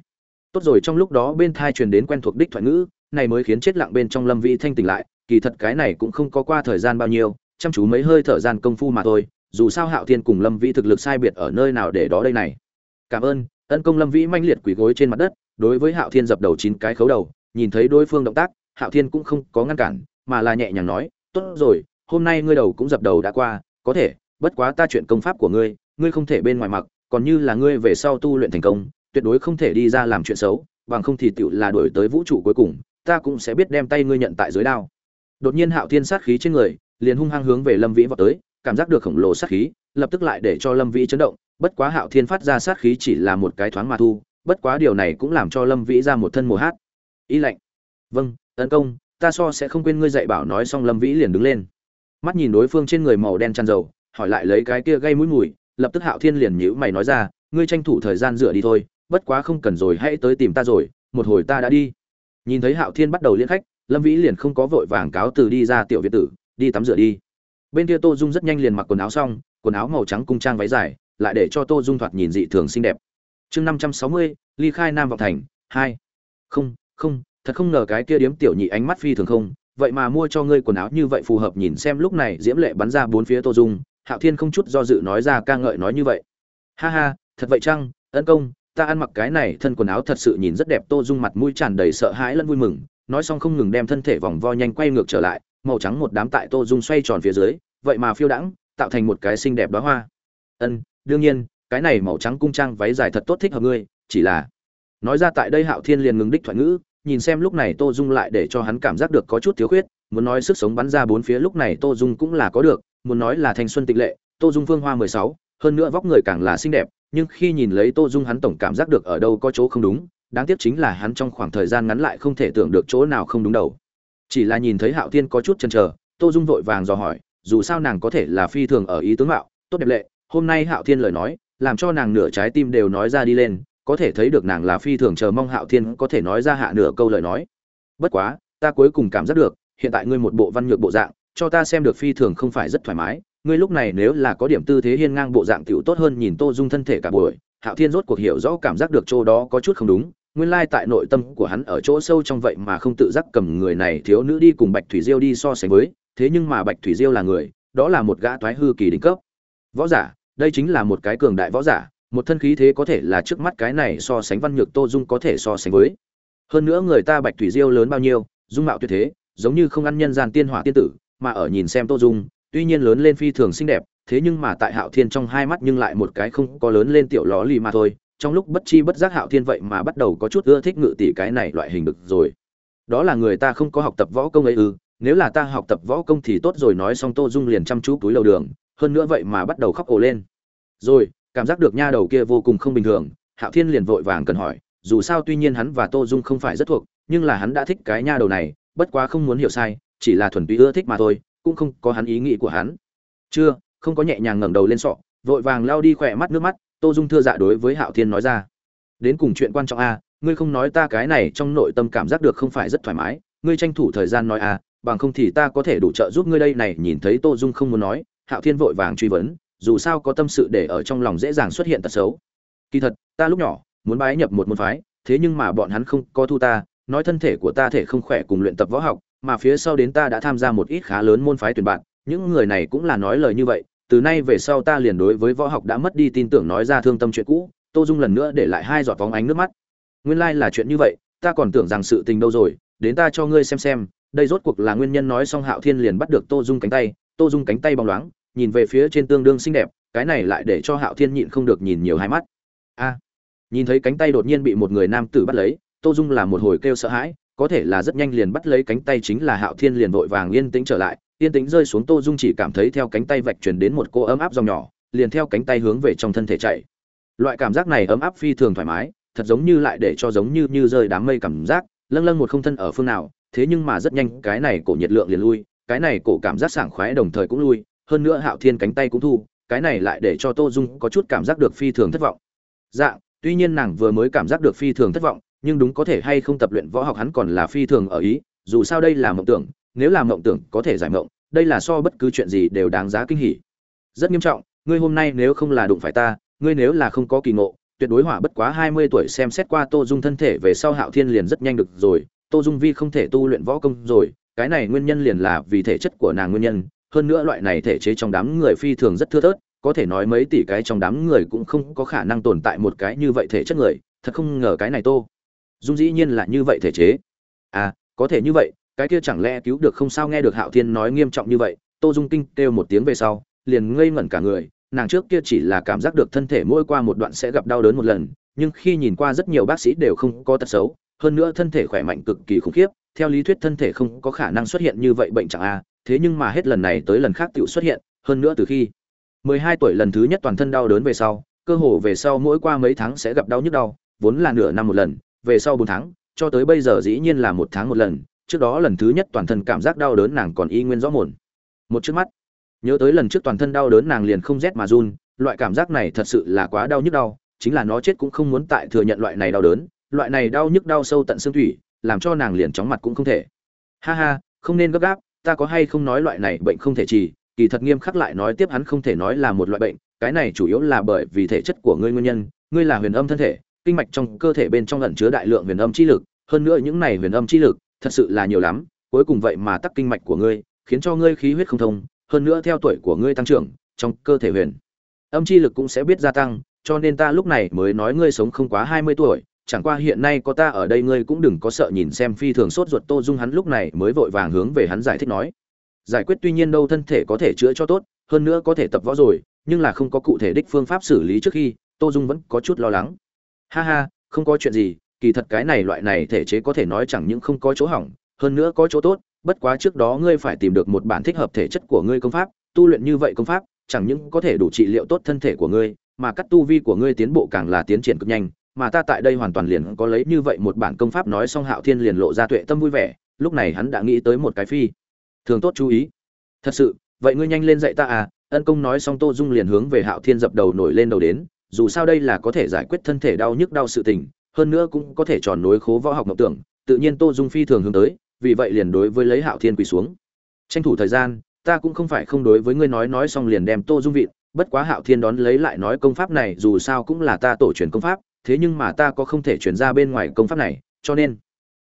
Tốt rồi, trong lúc đó bên thai truyền đến quen thuộc đích thoại ngữ, này mới khiến chết lặng bên trong lâm vĩ thanh tỉnh lại, kỳ thật cái này cũng không có qua thời gian bao nhiêu, chăm chú mấy hơi thở gian công phu mà thôi, dù sao hạo thiên cùng lâm vĩ thực lực sai biệt ở nơi nào để đó đây này. Cảm ơn ân công lâm vĩ manh liệt quỳ gối trên mặt đất, đối với hạo thiên dập đầu chín cái khấu đầu, nhìn thấy đối phương động tác, hạo thiên cũng không có ngăn cản mà là nhẹ nhàng nói, tốt rồi, hôm nay ngươi đầu cũng dập đầu đã qua, có thể, bất quá ta chuyện công pháp của ngươi ngươi không thể bên ngoài mặc, còn như là ngươi về sau tu luyện thành công, tuyệt đối không thể đi ra làm chuyện xấu, bằng không thì tựu là đuổi tới vũ trụ cuối cùng, ta cũng sẽ biết đem tay ngươi nhận tại dưới đao. Đột nhiên hạo thiên sát khí trên người, liền hung hăng hướng về lâm vĩ vào tới, cảm giác được khổng lồ sát khí, lập tức lại để cho lâm vĩ chấn động, bất quá hạo thiên phát ra sát khí chỉ là một cái thoáng mà thu, bất quá điều này cũng làm cho lâm vĩ ra một thân mồ hát. Ý lạnh vâng tấn công ta so sẽ không quên ngươi dạy bảo nói xong lâm vĩ liền đứng lên. Mắt nhìn đối phương trên người màu đen tràn dầu, hỏi lại lấy cái kia gây mũi mùi, lập tức hạo thiên liền nhữ mày nói ra, ngươi tranh thủ thời gian rửa đi thôi, bất quá không cần rồi hãy tới tìm ta rồi, một hồi ta đã đi. Nhìn thấy hạo thiên bắt đầu liên khách, lâm vĩ liền không có vội vàng cáo từ đi ra tiểu việt tử, đi tắm rửa đi. Bên kia tô dung rất nhanh liền mặc quần áo xong, quần áo màu trắng cung trang váy dài, lại để cho tô dung thoạt nhìn dị thường xinh đẹp. Chương năm trăm sáu mươi, ly khai nam vọng thành, hai. Không không thật không ngờ cái kia điếm tiểu nhị ánh mắt phi thường không, vậy mà mua cho ngươi quần áo như vậy phù hợp nhìn xem lúc này diễm lệ bắn ra bốn phía tô dung, hạo thiên không chút do dự nói ra ca ngợi nói như vậy. Ha ha, thật vậy chăng, ân công, ta ăn mặc cái này thân quần áo thật sự nhìn rất đẹp, tô dung mặt mũi tràn đầy sợ hãi lẫn vui mừng, nói xong không ngừng đem thân thể vòng vo nhanh quay ngược trở lại, màu trắng một đám tại tô dung xoay tròn phía dưới, vậy mà phiêu đãng, tạo thành một cái xinh đẹp đóa hoa. Ân, đương nhiên, cái này màu trắng cung trang váy dài thật tốt thích hợp ngươi, chỉ là, nói ra tại đây hạo thiên liền ngừng đích thoại ngữ nhìn xem lúc này tô dung lại để cho hắn cảm giác được có chút thiếu khuyết, muốn nói sức sống bắn ra bốn phía lúc này tô dung cũng là có được, muốn nói là thanh xuân tịch lệ, tô dung phương hoa mười sáu, hơn nữa vóc người càng là xinh đẹp, nhưng khi nhìn lấy tô dung hắn tổng cảm giác được ở đâu có chỗ không đúng, đáng tiếc chính là hắn trong khoảng thời gian ngắn lại không thể tưởng được chỗ nào không đúng đầu. Chỉ là nhìn thấy hạo thiên có chút chần chờ, tô dung vội vàng dò hỏi, dù sao nàng có thể là phi thường ở ý tướng mạo, tốt đẹp lệ, hôm nay hạo thiên lời nói, làm cho nàng nửa trái tim đều nói ra đi lên có thể thấy được nàng là phi thường chờ mong hạo thiên có thể nói ra hạ nửa câu lời nói. Bất quá, ta cuối cùng cảm giác được, hiện tại ngươi một bộ văn nhược bộ dạng, cho ta xem được phi thường không phải rất thoải mái. Ngươi lúc này nếu là có điểm tư thế hiên ngang bộ dạng tiểu tốt hơn nhìn tô dung thân thể cả buổi, hạo thiên rốt cuộc hiểu rõ cảm giác được chỗ đó có chút không đúng. Nguyên lai tại nội tâm của hắn ở chỗ sâu trong vậy mà không tự giác cầm người này thiếu nữ đi cùng bạch thủy diêu đi so sánh với, thế nhưng mà bạch thủy diêu là người, đó là một gã toái hư kỳ đỉnh cấp. Võ giả, đây chính là một cái cường đại võ giả một thân khí thế có thể là trước mắt cái này so sánh văn nhược tô dung có thể so sánh với. Hơn nữa người ta bạch thủy diêu lớn bao nhiêu, dung mạo tuyệt thế, giống như không ăn nhân gian tiên hỏa tiên tử, mà ở nhìn xem tô dung, tuy nhiên lớn lên phi thường xinh đẹp, thế nhưng mà tại hạo thiên trong hai mắt nhưng lại một cái không có lớn lên tiểu ló lì mà thôi. Trong lúc bất chi bất giác hạo thiên vậy mà bắt đầu có chút ưa thích ngự tỷ cái này loại hình được rồi. Đó là người ta không có học tập võ công ấy ư, nếu là ta học tập võ công thì tốt rồi, nói xong tô dung liền chăm chú túi lầu đường, hơn nữa vậy mà bắt đầu khóc ồ lên. Rồi cảm giác được nha đầu kia vô cùng không bình thường, hạo thiên liền vội vàng cần hỏi, dù sao tuy nhiên hắn và tô dung không phải rất thuộc, nhưng là hắn đã thích cái nha đầu này, bất quá không muốn hiểu sai, chỉ là thuần túy ưa thích mà thôi, cũng không có hắn ý nghĩ của hắn. Chưa, không có nhẹ nhàng ngẩng đầu lên sọ, vội vàng lao đi khỏe mắt nước mắt, tô dung thưa dạ đối với hạo thiên nói ra. Đến cùng chuyện quan trọng a, ngươi không nói ta cái này trong nội tâm cảm giác được không phải rất thoải mái, ngươi tranh thủ thời gian nói a, bằng không thì ta có thể đủ trợ giúp ngươi đây này, nhìn thấy tô dung không muốn nói, hạo thiên vội vàng truy vấn dù sao có tâm sự để ở trong lòng dễ dàng xuất hiện tật xấu. Kỳ thật, ta lúc nhỏ, muốn bái nhập một môn phái, thế nhưng mà bọn hắn không có thu ta, nói thân thể của ta thể không khỏe cùng luyện tập võ học, mà phía sau đến ta đã tham gia một ít khá lớn môn phái tuyển bạn, những người này cũng là nói lời như vậy, từ nay về sau ta liền đối với võ học đã mất đi tin tưởng nói ra thương tâm chuyện cũ, tô dung lần nữa để lại hai giọt vóng ánh nước mắt. Nguyên lai là chuyện như vậy, ta còn tưởng rằng sự tình đâu rồi, đến ta cho ngươi xem xem, đây rốt cuộc là nguyên nhân nói xong hạo thiên liền bắt được tô dung cánh tay, tô dung cánh tay bóng loáng nhìn về phía trên tương đương xinh đẹp, cái này lại để cho hạo thiên nhịn không được nhìn nhiều hai mắt. A, nhìn thấy cánh tay đột nhiên bị một người nam tử bắt lấy, tô dung là một hồi kêu sợ hãi, có thể là rất nhanh liền bắt lấy cánh tay chính là hạo thiên liền vội vàng yên tĩnh trở lại, yên tĩnh rơi xuống tô dung chỉ cảm thấy theo cánh tay vạch truyền đến một cô ấm áp dòng nhỏ, liền theo cánh tay hướng về trong thân thể chạy. Loại cảm giác này ấm áp phi thường thoải mái, thật giống như lại để cho giống như như rơi đám mây cảm giác, lâng lâng một không thân ở phương nào, thế nhưng mà rất nhanh cái này cổ nhiệt lượng liền lui, cái này cổ cảm giác sảng khoái đồng thời cũng lui hơn nữa hạo thiên cánh tay cũng thu, cái này lại để cho tô dung có chút cảm giác được phi thường thất vọng. Dạ tuy nhiên nàng vừa mới cảm giác được phi thường thất vọng, nhưng đúng có thể hay không tập luyện võ học hắn còn là phi thường ở ý, dù sao đây là mộng tưởng, nếu là mộng tưởng có thể giải mộng, đây là so bất cứ chuyện gì đều đáng giá kinh hỉ. Rất nghiêm trọng, ngươi hôm nay nếu không là đụng phải ta, ngươi nếu là không có kỳ ngộ, tuyệt đối hỏa bất quá hai mươi tuổi xem xét qua tô dung thân thể về sau hạo thiên liền rất nhanh được rồi, tô dung vi không thể tu luyện võ công rồi, cái này nguyên nhân liền là vì thể chất của nàng nguyên nhân hơn nữa loại này thể chế trong đám người phi thường rất thưa thớt, có thể nói mấy tỷ cái trong đám người cũng không có khả năng tồn tại một cái như vậy thể chất người, thật không ngờ cái này tô. Dung dĩ nhiên là như vậy thể chế. À có thể như vậy, cái kia chẳng lẽ cứu được không sao nghe được hạo thiên nói nghiêm trọng như vậy, tô dung kinh kêu một tiếng về sau, liền ngây ngẩn cả người, nàng trước kia chỉ là cảm giác được thân thể mỗi qua một đoạn sẽ gặp đau đớn một lần, nhưng khi nhìn qua rất nhiều bác sĩ đều không có tật xấu, hơn nữa thân thể khỏe mạnh cực kỳ khủng khiếp, theo lý thuyết thân thể không có khả năng xuất hiện như vậy bệnh chẳng a thế nhưng mà hết lần này tới lần khác tựu xuất hiện, hơn nữa từ khi 12 tuổi lần thứ nhất toàn thân đau đớn về sau, cơ hồ về sau mỗi qua mấy tháng sẽ gặp đau nhức đau, vốn là nửa năm một lần, về sau 4 tháng, cho tới bây giờ dĩ nhiên là một tháng một lần, trước đó lần thứ nhất toàn thân cảm giác đau đớn nàng còn y nguyên rõ mồn. Một trước mắt, nhớ tới lần trước toàn thân đau đớn nàng liền không rét mà run, loại cảm giác này thật sự là quá đau nhức đau, chính là nó chết cũng không muốn tại thừa nhận loại này đau đớn, loại này đau nhức đau sâu tận xương thủy, làm cho nàng liền chóng mặt cũng không thể. Ha ha, không nên gấp gáp ta có hay không nói loại này bệnh không thể trì, kỳ thật nghiêm khắc lại nói tiếp hắn không thể nói là một loại bệnh, cái này chủ yếu là bởi vì thể chất của ngươi nguyên nhân, ngươi là huyền âm thân thể, kinh mạch trong cơ thể bên trong ẩn chứa đại lượng huyền âm chi lực, hơn nữa những này huyền âm chi lực thật sự là nhiều lắm, cuối cùng vậy mà tắc kinh mạch của ngươi, khiến cho ngươi khí huyết không thông, hơn nữa theo tuổi của ngươi tăng trưởng, trong cơ thể huyền âm chi lực cũng sẽ biết gia tăng, cho nên ta lúc này mới nói ngươi sống không quá hai mươi tuổi chẳng qua hiện nay có ta ở đây ngươi cũng đừng có sợ nhìn xem phi thường sốt ruột tô dung hắn lúc này mới vội vàng hướng về hắn giải thích nói. Giải quyết tuy nhiên đâu thân thể có thể chữa cho tốt, hơn nữa có thể tập võ rồi, nhưng là không có cụ thể đích phương pháp xử lý trước khi, tô dung vẫn có chút lo lắng. Ha ha, không có chuyện gì, kỳ thật cái này loại này thể chế có thể nói chẳng những không có chỗ hỏng, hơn nữa có chỗ tốt, bất quá trước đó ngươi phải tìm được một bản thích hợp thể chất của ngươi công pháp, tu luyện như vậy công pháp, chẳng những có thể đủ trị liệu tốt thân thể của ngươi, mà cắt tu vi của ngươi tiến bộ càng là tiến triển cực nhanh mà ta tại đây hoàn toàn liền có lấy như vậy một bản công pháp nói xong hạo thiên liền lộ ra tuệ tâm vui vẻ, lúc này hắn đã nghĩ tới một cái phi. Thường tốt chú ý. Thật sự, vậy ngươi nhanh lên dạy ta à ân công nói xong tô dung liền hướng về hạo thiên dập đầu nổi lên đầu đến, dù sao đây là có thể giải quyết thân thể đau nhức đau sự tình, hơn nữa cũng có thể tròn nối khố võ học mộng tưởng, tự nhiên tô dung phi thường hướng tới, vì vậy liền đối với lấy hạo thiên quỳ xuống. Tranh thủ thời gian, ta cũng không phải không đối với ngươi nói nói xong liền đem tô dung vịn, bất quá hạo thiên đón lấy lại nói công pháp này dù sao cũng là ta tổ truyền công pháp thế nhưng mà ta có không thể chuyển ra bên ngoài công pháp này, cho nên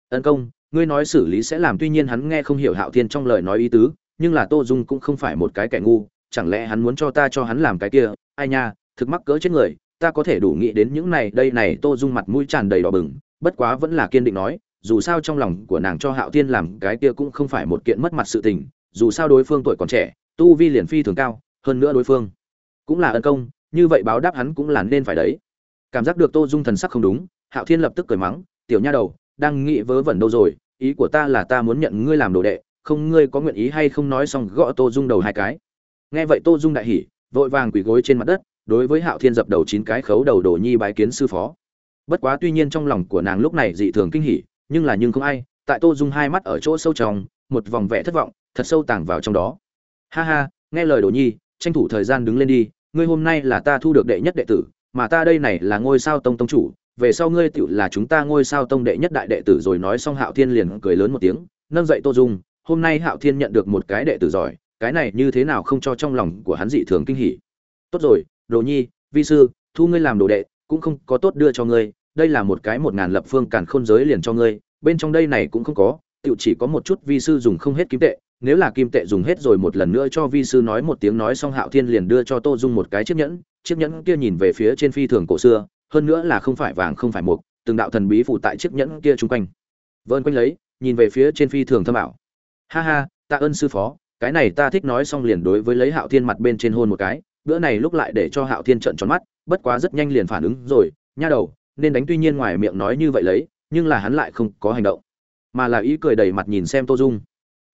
ân công, ngươi nói xử lý sẽ làm, tuy nhiên hắn nghe không hiểu hạo thiên trong lời nói ý tứ, nhưng là tô dung cũng không phải một cái kẻ ngu, chẳng lẽ hắn muốn cho ta cho hắn làm cái kia, ai nha, thực mắc cỡ chết người, ta có thể đủ nghĩ đến những này, đây này, tô dung mặt mũi tràn đầy đỏ bừng, bất quá vẫn là kiên định nói, dù sao trong lòng của nàng cho hạo thiên làm cái kia cũng không phải một kiện mất mặt sự tình, dù sao đối phương tuổi còn trẻ, tu vi liền phi thường cao, hơn nữa đối phương cũng là ân công, như vậy báo đáp hắn cũng là nên phải đấy cảm giác được tô dung thần sắc không đúng, hạo thiên lập tức cười mắng, tiểu nha đầu, đang nghĩ vớ vẩn đâu rồi, ý của ta là ta muốn nhận ngươi làm đồ đệ, không ngươi có nguyện ý hay không nói xong gõ tô dung đầu hai cái. Nghe vậy tô dung đại hỉ, vội vàng quỳ gối trên mặt đất, đối với hạo thiên dập đầu chín cái khấu đầu đồ nhi bái kiến sư phó. Bất quá tuy nhiên trong lòng của nàng lúc này dị thường kinh hỉ, nhưng là nhưng không ai, tại tô dung hai mắt ở chỗ sâu trong, một vòng vẻ thất vọng, thật sâu tàng vào trong đó. Ha ha, nghe lời đồ nhi, tranh thủ thời gian đứng lên đi, ngươi hôm nay là ta thu được đệ nhất đệ tử mà ta đây này là ngôi sao tông tông chủ, về sau ngươi tựu là chúng ta ngôi sao tông đệ nhất đại đệ tử rồi nói xong hạo thiên liền cười lớn một tiếng, nâng dậy tô dung, hôm nay hạo thiên nhận được một cái đệ tử giỏi, cái này như thế nào không cho trong lòng của hắn dị thường kinh hỉ. Tốt rồi, đồ nhi, vi sư, thu ngươi làm đồ đệ, cũng không có tốt đưa cho ngươi, đây là một cái một ngàn lập phương càn khôn giới liền cho ngươi, bên trong đây này cũng không có, tựu chỉ có một chút vi sư dùng không hết kim tệ, nếu là kim tệ dùng hết rồi một lần nữa cho vi sư nói một tiếng nói xong hạo thiên liền đưa cho tô dung một cái chiếc nhẫn chiếc nhẫn kia nhìn về phía trên phi thường cổ xưa, hơn nữa là không phải vàng không phải mục, từng đạo thần bí phụ tại chiếc nhẫn kia chung quanh. Vơn quanh lấy, nhìn về phía trên phi thường thâm ảo. Ha ha, tạ ơn sư phó, cái này ta thích nói xong liền đối với lấy hạo thiên mặt bên trên hôn một cái, bữa này lúc lại để cho hạo thiên trận tròn mắt, bất quá rất nhanh liền phản ứng rồi, nha đầu, nên đánh tuy nhiên ngoài miệng nói như vậy lấy, nhưng là hắn lại không có hành động, mà là ý cười đầy mặt nhìn xem tô dung.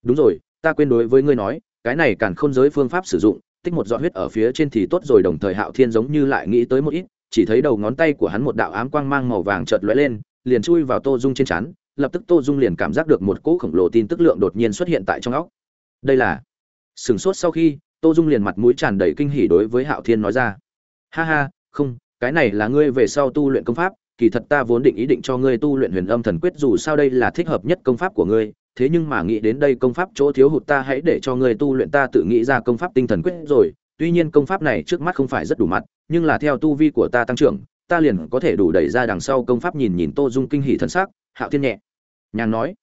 Đúng rồi, ta quên đối với ngươi nói, cái này càn khôn giới phương pháp sử dụng tích một giọt huyết ở phía trên thì tốt rồi đồng thời hạo thiên giống như lại nghĩ tới một ít chỉ thấy đầu ngón tay của hắn một đạo ám quang mang màu vàng chợt lóe lên liền chui vào tô dung trên trán, lập tức tô dung liền cảm giác được một cỗ khổng lồ tin tức lượng đột nhiên xuất hiện tại trong óc. Đây là sừng sốt sau khi tô dung liền mặt mũi tràn đầy kinh hỉ đối với hạo thiên nói ra. Ha ha không cái này là ngươi về sau tu luyện công pháp kỳ thật ta vốn định ý định cho ngươi tu luyện huyền âm thần quyết dù sao đây là thích hợp nhất công pháp của ngươi thế nhưng mà nghĩ đến đây công pháp chỗ thiếu hụt ta hãy để cho ngươi tu luyện ta tự nghĩ ra công pháp tinh thần quyết rồi. Tuy nhiên công pháp này trước mắt không phải rất đủ mặt, nhưng là theo tu vi của ta tăng trưởng, ta liền có thể đủ đẩy ra đằng sau công pháp nhìn nhìn tô dung kinh hỉ thân xác hạo thiên nhẹ nhàng nói.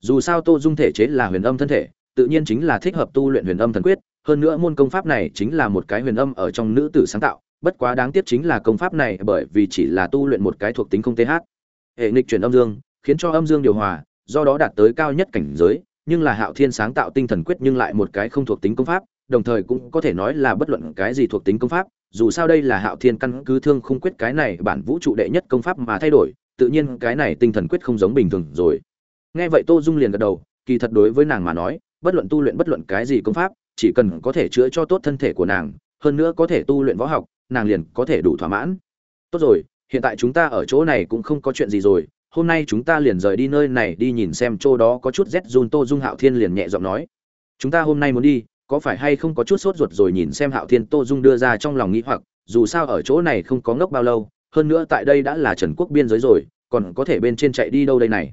Dù sao tô dung thể chế là huyền âm thân thể, tự nhiên chính là thích hợp tu luyện huyền âm thần quyết. Hơn nữa môn công pháp này chính là một cái huyền âm ở trong nữ tử sáng tạo, bất quá đáng tiếc chính là công pháp này bởi vì chỉ là tu luyện một cái thuộc tính không th hệ nghịch chuyển âm dương, khiến cho âm dương điều hòa do đó đạt tới cao nhất cảnh giới, nhưng là hạo thiên sáng tạo tinh thần quyết nhưng lại một cái không thuộc tính công pháp, đồng thời cũng có thể nói là bất luận cái gì thuộc tính công pháp, dù sao đây là hạo thiên căn cứ thương không quyết cái này bản vũ trụ đệ nhất công pháp mà thay đổi, tự nhiên cái này tinh thần quyết không giống bình thường rồi. Nghe vậy tô dung liền gật đầu, kỳ thật đối với nàng mà nói, bất luận tu luyện bất luận cái gì công pháp, chỉ cần có thể chữa cho tốt thân thể của nàng, hơn nữa có thể tu luyện võ học, nàng liền có thể đủ thỏa mãn. Tốt rồi, hiện tại chúng ta ở chỗ này cũng không có chuyện gì rồi hôm nay chúng ta liền rời đi nơi này đi nhìn xem chỗ đó có chút rét run. Tô dung hạo thiên liền nhẹ giọng nói, chúng ta hôm nay muốn đi, có phải hay không có chút sốt ruột rồi? Nhìn xem hạo thiên, tô dung đưa ra trong lòng nghĩ hoặc, dù sao ở chỗ này không có ngốc bao lâu, hơn nữa tại đây đã là trần quốc biên giới rồi, còn có thể bên trên chạy đi đâu đây này?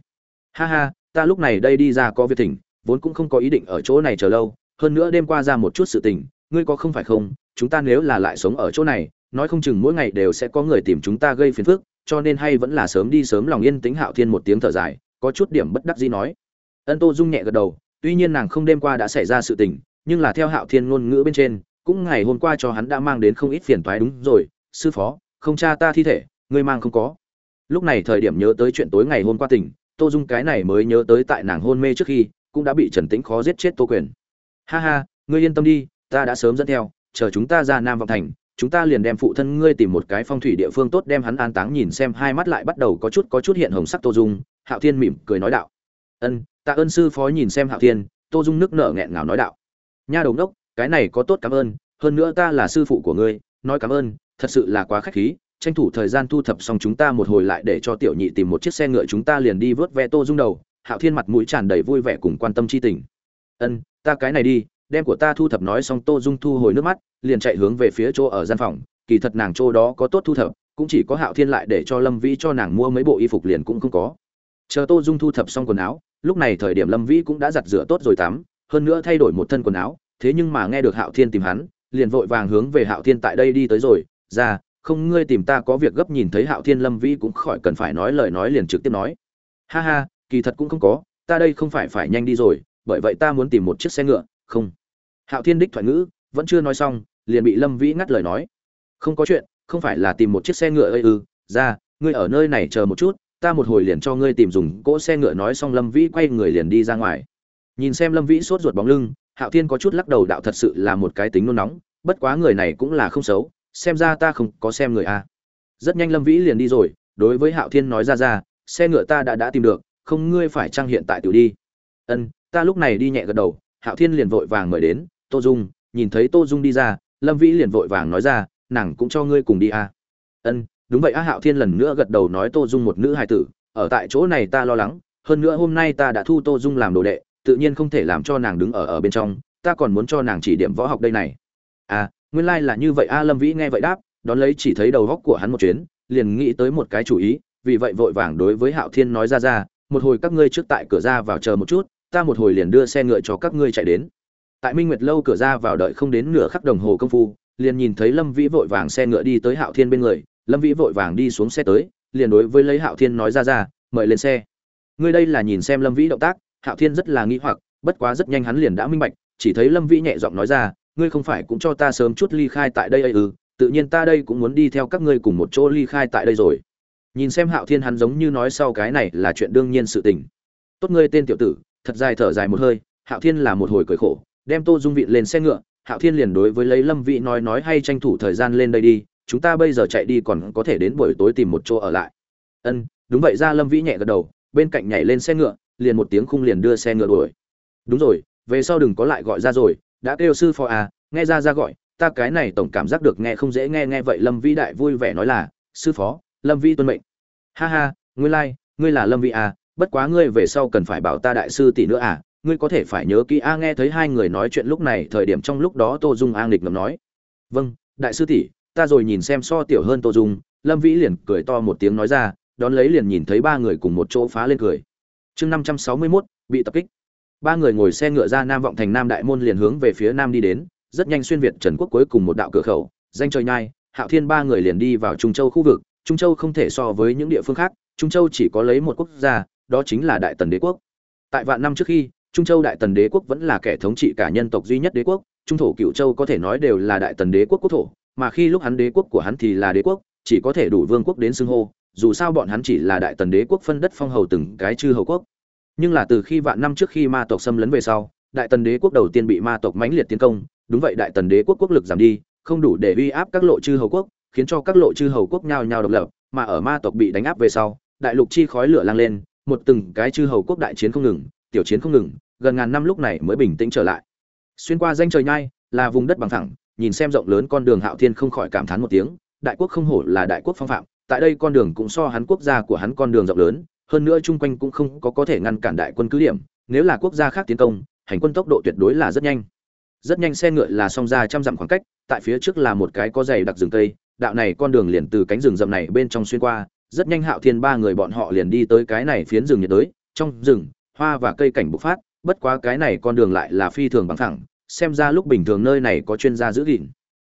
Ha ha, ta lúc này đây đi ra có việc thỉnh, vốn cũng không có ý định ở chỗ này chờ lâu, hơn nữa đêm qua ra một chút sự tình, ngươi có không phải không? Chúng ta nếu là lại sống ở chỗ này, nói không chừng mỗi ngày đều sẽ có người tìm chúng ta gây phiền phức cho nên hay vẫn là sớm đi sớm lòng yên tĩnh hạo thiên một tiếng thở dài, có chút điểm bất đắc dĩ nói. Ân tô dung nhẹ gật đầu, tuy nhiên nàng không đêm qua đã xảy ra sự tình, nhưng là theo hạo thiên ngôn ngữ bên trên, cũng ngày hôm qua cho hắn đã mang đến không ít phiền toái đúng rồi, sư phó, không cha ta thi thể, ngươi mang không có. Lúc này thời điểm nhớ tới chuyện tối ngày hôm qua tỉnh, tô dung cái này mới nhớ tới tại nàng hôn mê trước khi, cũng đã bị trần tĩnh khó giết chết tô quyền. Ha ha, ngươi yên tâm đi, ta đã sớm dẫn theo, chờ chúng ta ra nam vọng thành chúng ta liền đem phụ thân ngươi tìm một cái phong thủy địa phương tốt đem hắn an táng nhìn xem, hai mắt lại bắt đầu có chút có chút hiện hồng sắc tô dung. Hạo thiên mỉm cười nói đạo. Ân, tạ ơn sư phó nhìn xem hạo thiên, tô dung nước nở nghẹn ngào nói đạo. Nha đầu đốc cái này có tốt cảm ơn, hơn nữa ta là sư phụ của ngươi, nói cảm ơn, thật sự là quá khách khí, tranh thủ thời gian thu thập xong chúng ta một hồi lại để cho tiểu nhị tìm một chiếc xe ngựa chúng ta liền đi vớt ve tô dung đầu. Hạo thiên mặt mũi tràn đầy vui vẻ cùng quan tâm c h i tình. Ân, ta cái này đi đem của ta thu thập nói xong tô dung thu hồi nước mắt, liền chạy hướng về phía chỗ ở gian phòng. Kỳ thật nàng chỗ đó có tốt thu thập, cũng chỉ có hạo thiên lại để cho lâm vĩ cho nàng mua mấy bộ y phục liền cũng không có. Chờ tô dung thu thập xong quần áo, lúc này thời điểm lâm vĩ cũng đã giặt rửa tốt rồi tắm, hơn nữa thay đổi một thân quần áo. Thế nhưng mà nghe được hạo thiên tìm hắn, liền vội vàng hướng về hạo thiên tại đây đi tới rồi. Ra, không, ngươi tìm ta có việc gấp nhìn thấy hạo thiên. Lâm vĩ cũng khỏi cần phải nói lời nói liền trực tiếp nói. Ha ha, kỳ thật cũng không có, ta đây không phải phải nhanh đi rồi, bởi vậy ta muốn tìm một chiếc xe ngựa. Không hạo thiên đích thoại ngữ, vẫn chưa nói xong, liền bị lâm vĩ ngắt lời nói. Không có chuyện, không phải là tìm một chiếc xe ngựa ơi ư? Ra, ngươi ở nơi này chờ một chút, ta một hồi liền cho ngươi tìm dùng cỗ xe ngựa nói xong lâm vĩ quay người liền đi ra ngoài. Nhìn xem lâm vĩ sốt ruột bóng lưng, hạo thiên có chút lắc đầu đạo thật sự là một cái tính nôn nóng, bất quá người này cũng là không xấu, xem ra ta không có xem người a rất nhanh lâm vĩ liền đi rồi, đối với hạo thiên nói ra ra, xe ngựa ta đã đã tìm được, không ngươi phải trang hiện tại tiểu đi. Ân, ta lúc này đi nhẹ gật đầu, hạo thiên liền vội vàng mời đến tô dung, nhìn thấy tô dung đi ra, lâm vĩ liền vội vàng nói ra, nàng cũng cho ngươi cùng đi à? ân, đúng vậy a hạo thiên lần nữa gật đầu nói tô dung một nữ hài tử, ở tại chỗ này ta lo lắng, hơn nữa hôm nay ta đã thu tô dung làm đồ đệ, tự nhiên không thể làm cho nàng đứng ở ở bên trong, ta còn muốn cho nàng chỉ điểm võ học đây này à nguyên lai là như vậy a lâm vĩ nghe vậy đáp, đón lấy chỉ thấy đầu góc của hắn một chuyến, liền nghĩ tới một cái chủ ý, vì vậy vội vàng đối với hạo thiên nói ra ra, một hồi các ngươi trước tại cửa ra vào chờ một chút, ta một hồi liền đưa xe ngựa cho các ngươi chạy đến tại minh nguyệt lâu cửa ra vào đợi không đến nửa khắc đồng hồ công phu, liền nhìn thấy lâm vĩ vội vàng xe ngựa đi tới hạo thiên bên người. Lâm vĩ vội vàng đi xuống xe tới, liền đối với lấy hạo thiên nói ra ra, mời lên xe. Ngươi đây là nhìn xem lâm vĩ động tác, hạo thiên rất là nghĩ hoặc, bất quá rất nhanh hắn liền đã minh bạch, chỉ thấy lâm vĩ nhẹ giọng nói ra, ngươi không phải cũng cho ta sớm chút ly khai tại đây ấy ư? Tự nhiên ta đây cũng muốn đi theo các ngươi cùng một chỗ ly khai tại đây rồi. Nhìn xem hạo thiên hắn giống như nói sau cái này là chuyện đương nhiên sự tình. Tốt ngươi tên tiểu tử. Thật dài thở dài một hơi, hạo thiên là một hồi cười khổ đem tô dung vịn lên xe ngựa hạo thiên liền đối với lấy lâm vĩ nói nói hay tranh thủ thời gian lên đây đi chúng ta bây giờ chạy đi còn có thể đến buổi tối tìm một chỗ ở lại. Ân đúng vậy ra lâm vĩ nhẹ gật đầu bên cạnh nhảy lên xe ngựa liền một tiếng khung liền đưa xe ngựa đuổi. Đúng rồi về sau đừng có lại gọi ra rồi đã kêu sư phó à nghe ra ra gọi ta cái này tổng cảm giác được nghe không dễ nghe nghe vậy lâm vĩ đại vui vẻ nói là sư phó lâm vĩ tuân mệnh. Ha ha ngươi lai、like, ngươi là lâm vĩ à bất quá ngươi về sau cần phải bảo ta đại sư tỷ nữa à ngươi có thể phải nhớ kỹ a, nghe thấy hai người nói chuyện lúc này, thời điểm trong lúc đó tô dung a nghịch ngầm nói. Vâng đại sư tỷ, ta rồi nhìn xem so tiểu hơn tô dung, lâm vĩ liền cười to một tiếng nói ra, đón lấy liền nhìn thấy ba người cùng một chỗ phá lên cười. Chương năm trăm sáu mươi mốt, bị tập kích. Ba người ngồi xe ngựa ra nam vọng thành nam đại môn liền hướng về phía nam đi đến, rất nhanh xuyên việt trần quốc cuối cùng một đạo cửa khẩu, danh trời nhai, hạo thiên ba người liền đi vào trung châu khu vực, trung châu không thể so với những địa phương khác, trung châu chỉ có lấy một quốc gia, đó chính là đại tần đế quốc. Tại vạn năm trước khi trung châu đại tần đế quốc vẫn là kẻ thống trị cả nhân tộc duy nhất đế quốc, trung thổ cựu châu có thể nói đều là đại tần đế quốc quốc thổ, mà khi lúc hắn đế quốc của hắn thì là đế quốc, chỉ có thể đủ vương quốc đến xưng hô, dù sao bọn hắn chỉ là đại tần đế quốc phân đất phong hầu từng cái chư hầu quốc. Nhưng là từ khi vạn năm trước khi ma tộc xâm lấn về sau, đại tần đế quốc đầu tiên bị ma tộc mãnh liệt tiến công, đúng vậy đại tần đế quốc quốc lực giảm đi, không đủ để uy áp các lộ chư hầu quốc, khiến cho các lộ chư hầu quốc nhao nhao độc lập, mà ở ma tộc bị đánh áp về sau, đại lục chi khói lửa lang lên, một từng cái chư hầu quốc đại chiến không ngừng tiểu chiến không ngừng, gần ngàn năm lúc này mới bình tĩnh trở lại. Xuyên qua danh trời nhai, là vùng đất bằng thẳng nhìn xem rộng lớn con đường hạo thiên không khỏi cảm thán một tiếng, đại quốc không hổ là đại quốc phong phạm, tại đây con đường cũng so hắn quốc gia của hắn con đường rộng lớn, hơn nữa chung quanh cũng không có có thể ngăn cản đại quân cứ điểm, nếu là quốc gia khác tiến công, hành quân tốc độ tuyệt đối là rất nhanh. Rất nhanh xe ngựa là song ra trăm dặm khoảng cách, tại phía trước là một cái có dày đặc rừng cây, đạo này con đường liền từ cánh rừng rậm này bên trong xuyên qua, rất nhanh hạo thiên ba người bọn họ liền đi tới cái này phiến rừng nhiệt đới, trong rừng hoa và cây cảnh bộc phát, bất quá cái này con đường lại là phi thường bằng thẳng xem ra lúc bình thường nơi này có chuyên gia giữ gìn.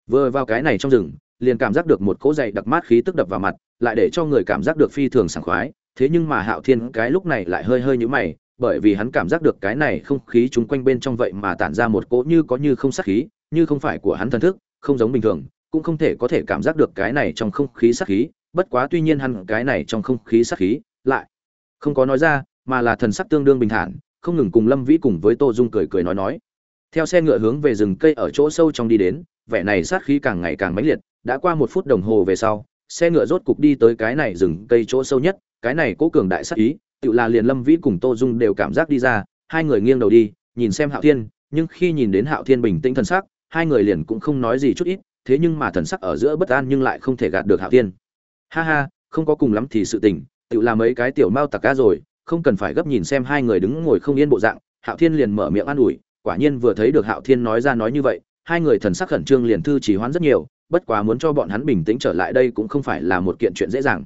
Vừa vào cái này trong rừng, liền cảm giác được một cỗ dày đặc mát khí tức đập vào mặt, lại để cho người cảm giác được phi thường sảng khoái, thế nhưng mà hạo thiên cái lúc này lại hơi hơi nhũ mày, bởi vì hắn cảm giác được cái này không khí chung quanh bên trong vậy mà tản ra một cỗ như có như không sát khí, như không phải của hắn thần thức, không giống bình thường, cũng không thể có thể cảm giác được cái này trong không khí sát khí, bất quá tuy nhiên hắn cái này trong không khí sát khí lại không có nói ra mà là thần sắc tương đương bình thản, không ngừng cùng lâm vĩ cùng với tô dung cười cười nói nói. Theo xe ngựa hướng về rừng cây ở chỗ sâu trong đi đến, vẻ này sát khí càng ngày càng mãnh liệt, đã qua một phút đồng hồ về sau, xe ngựa rốt cục đi tới cái này rừng cây chỗ sâu nhất, cái này cố cường đại sát ý tự là liền lâm vĩ cùng tô dung đều cảm giác đi ra, hai người nghiêng đầu đi, nhìn xem hạo thiên, nhưng khi nhìn đến hạo thiên bình tĩnh thần sắc, hai người liền cũng không nói gì chút ít, thế nhưng mà thần sắc ở giữa bất an nhưng lại không thể gạt được hạo thiên. Ha ha, không có cùng lắm thì sự tình tự là mấy cái tiểu mao tặc cá rồi không cần phải gấp nhìn xem hai người đứng ngồi không yên bộ dạng, hạo thiên liền mở miệng an ủi, quả nhiên vừa thấy được hạo thiên nói ra nói như vậy, hai người thần sắc khẩn trương liền thư chỉ hoãn rất nhiều, bất quá muốn cho bọn hắn bình tĩnh trở lại đây cũng không phải là một kiện chuyện dễ dàng.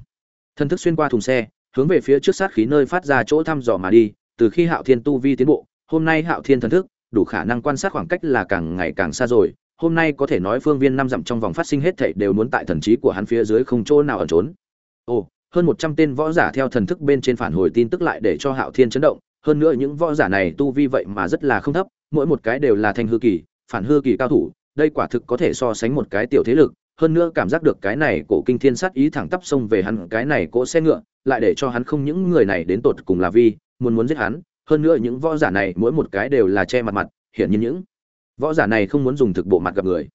Thân thức xuyên qua thùng xe, hướng về phía trước sát khí nơi phát ra chỗ thăm dò mà đi, từ khi hạo thiên tu vi tiến bộ, hôm nay hạo thiên thần thức, đủ khả năng quan sát khoảng cách là càng ngày càng xa rồi, hôm nay có thể nói phương viên năm dặm trong vòng phát sinh hết thảy đều muốn tại thần trí của hắn phía dưới không chỗ nào ẩn trốn. Ồ hơn một trăm tên võ giả theo thần thức bên trên phản hồi tin tức lại để cho hạo thiên chấn động. Hơn nữa những võ giả này tu vi vậy mà rất là không thấp, mỗi một cái đều là thanh hư kỳ, phản hư kỳ cao thủ, đây quả thực có thể so sánh một cái tiểu thế lực. Hơn nữa cảm giác được cái này cổ kinh thiên sát ý thẳng tắp xông về hắn, cái này cỗ xe ngựa, lại để cho hắn không những người này đến tột cùng là vi, muốn muốn giết hắn, hơn nữa những võ giả này mỗi một cái đều là che mặt mặt, hiển nhiên những võ giả này không muốn dùng thực bộ mặt gặp người.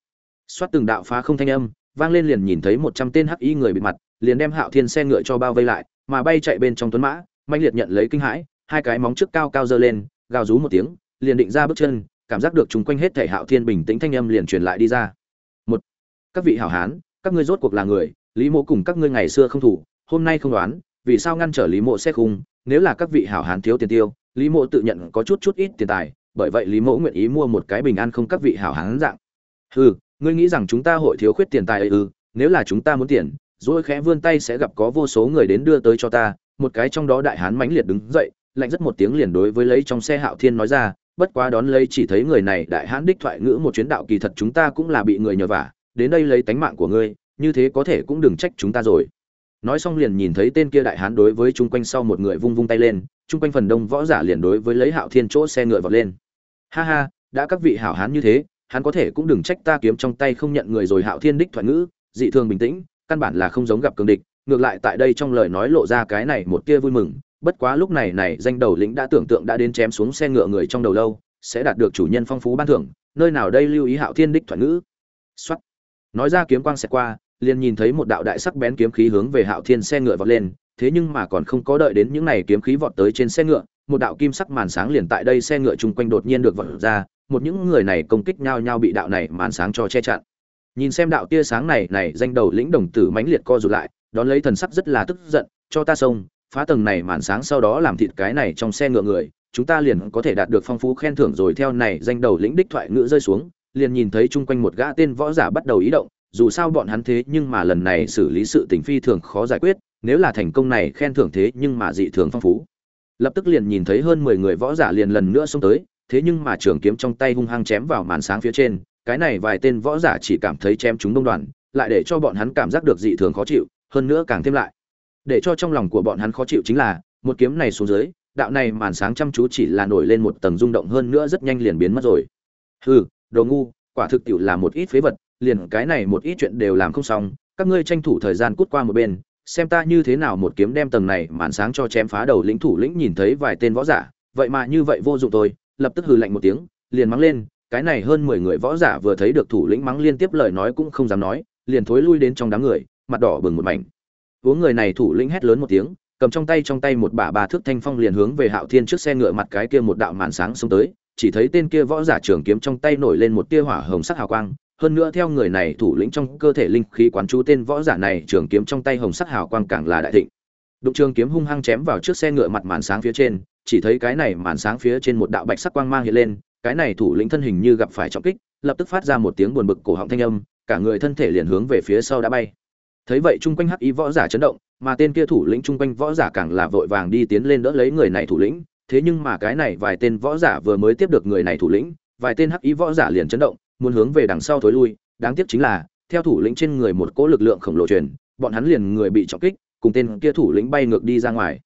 Xoát từng đạo phá không thanh âm, vang lên liền nhìn thấy một trăm tên hắc y người bị mặt liền đem hạo thiên xe ngựa cho bao vây lại, mà bay chạy bên trong tuấn mã manh liệt nhận lấy kinh hãi, hai cái móng trước cao cao giơ lên, gào rú một tiếng, liền định ra bước chân, cảm giác được chúng quanh hết thể hạo thiên bình tĩnh thanh âm liền truyền lại đi ra. Một, các vị hảo hán, các ngươi rốt cuộc là người, lý mộ cùng các ngươi ngày xưa không thủ, hôm nay không đoán, vì sao ngăn trở lý mộ xe khung, nếu là các vị hảo hán thiếu tiền tiêu, lý mộ tự nhận có chút chút ít tiền tài, bởi vậy lý mộ nguyện ý mua một cái bình an không các vị hảo hán dạng. Hừ, ngươi nghĩ rằng chúng ta hội thiếu khuyết tiền tài ấy ư, nếu là chúng ta muốn tiền rồi khẽ vươn tay sẽ gặp có vô số người đến đưa tới cho ta. Một cái trong đó đại hán mãnh liệt đứng dậy, lạnh rất một tiếng liền đối với lấy trong xe hạo thiên nói ra, bất quá đón lấy chỉ thấy người này, đại hán đích thoại ngữ một chuyến đạo kỳ thật chúng ta cũng là bị người nhờ vả, đến đây lấy tánh mạng của ngươi, như thế có thể cũng đừng trách chúng ta rồi. Nói xong liền nhìn thấy tên kia đại hán đối với chung quanh sau một người vung vung tay lên, chung quanh phần đông võ giả liền đối với lấy hạo thiên chỗ xe ngựa vọt lên. Ha ha, đã các vị hảo hán như thế, hắn có thể cũng đừng trách ta kiếm trong tay không nhận người rồi. Hạo thiên đích thoại ngữ, dị thường bình tĩnh căn bản là không giống gặp cường địch, ngược lại tại đây trong lời nói lộ ra cái này một tia vui mừng, bất quá lúc này này danh đầu lĩnh đã tưởng tượng đã đến chém xuống xe ngựa người trong đầu lâu, sẽ đạt được chủ nhân phong phú ban thưởng, nơi nào đây lưu ý hạo thiên đích thoại ngữ. Xuất nói ra kiếm quang sẽ qua, liền nhìn thấy một đạo đại sắc bén kiếm khí hướng về hạo thiên xe ngựa vọt lên, thế nhưng mà còn không có đợi đến những này kiếm khí vọt tới trên xe ngựa, một đạo kim sắc màn sáng liền tại đây xe ngựa chung quanh đột nhiên được vọt ra, một những người này công kích nhau nhau bị đạo này màn sáng cho che chặn nhìn xem đạo tia sáng này này, danh đầu lĩnh đồng tử mãnh liệt co rụt lại, đón lấy thần sắc rất là tức giận, cho ta xông, phá tầng này màn sáng sau đó làm thịt cái này trong xe ngựa người, chúng ta liền có thể đạt được phong phú khen thưởng rồi. Theo này, danh đầu lĩnh đích thoại ngữ rơi xuống, liền nhìn thấy chung quanh một gã tên võ giả bắt đầu ý động, dù sao bọn hắn thế nhưng mà lần này xử lý sự tình phi thường khó giải quyết, nếu là thành công này khen thưởng thế nhưng mà dị thường phong phú. Lập tức liền nhìn thấy hơn mười người võ giả liền lần nữa xông tới, thế nhưng mà trường kiếm trong tay hung hăng chém vào màn sáng phía trên cái này vài tên võ giả chỉ cảm thấy chém chúng đông đoàn, lại để cho bọn hắn cảm giác được dị thường khó chịu, hơn nữa càng thêm lại. Để cho trong lòng của bọn hắn khó chịu chính là, một kiếm này xuống dưới, đạo này màn sáng chăm chú chỉ là nổi lên một tầng rung động hơn nữa rất nhanh liền biến mất rồi. Hừ, đồ ngu, quả thực tiệu là một ít phế vật, liền cái này một ít chuyện đều làm không xong, các ngươi tranh thủ thời gian cút qua một bên, xem ta như thế nào một kiếm đem tầng này màn sáng cho chém phá đầu lĩnh thủ lĩnh nhìn thấy vài tên võ giả, vậy mà như vậy vô dụng tôi, lập tức hừ lạnh một tiếng, liền mắng lên cái này hơn mười người võ giả vừa thấy được thủ lĩnh mắng liên tiếp lời nói cũng không dám nói, liền thối lui đến trong đám người, mặt đỏ bừng một mảnh. Uống người này thủ lĩnh hét lớn một tiếng, cầm trong tay trong tay một bả bà thước thanh phong liền hướng về hạo thiên trước xe ngựa mặt cái kia một đạo màn sáng xông tới, chỉ thấy tên kia võ giả trường kiếm trong tay nổi lên một tia hỏa hồng sắc hào quang, hơn nữa theo người này thủ lĩnh trong cơ thể linh khí quán chú tên võ giả này trường kiếm trong tay hồng sắc hào quang càng là đại thịnh. Đụng trường kiếm hung hăng chém vào trước xe ngựa mặt màn sáng phía trên, chỉ thấy cái này màn sáng phía trên một đạo bạch sắc quang mang hiện lên cái này thủ lĩnh thân hình như gặp phải trọng kích, lập tức phát ra một tiếng buồn bực cổ họng thanh âm, cả người thân thể liền hướng về phía sau đã bay. Thấy vậy chung quanh hắc ý võ giả chấn động, mà tên kia thủ lĩnh chung quanh võ giả càng là vội vàng đi tiến lên đỡ lấy người này thủ lĩnh, thế nhưng mà cái này vài tên võ giả vừa mới tiếp được người này thủ lĩnh, vài tên hắc ý võ giả liền chấn động, muốn hướng về đằng sau thối lui, đáng tiếc chính là, theo thủ lĩnh trên người một cỗ lực lượng khổng lồ truyền, bọn hắn liền người bị trọng kích, cùng tên kia thủ lĩnh bay ngược đi ra ngoài.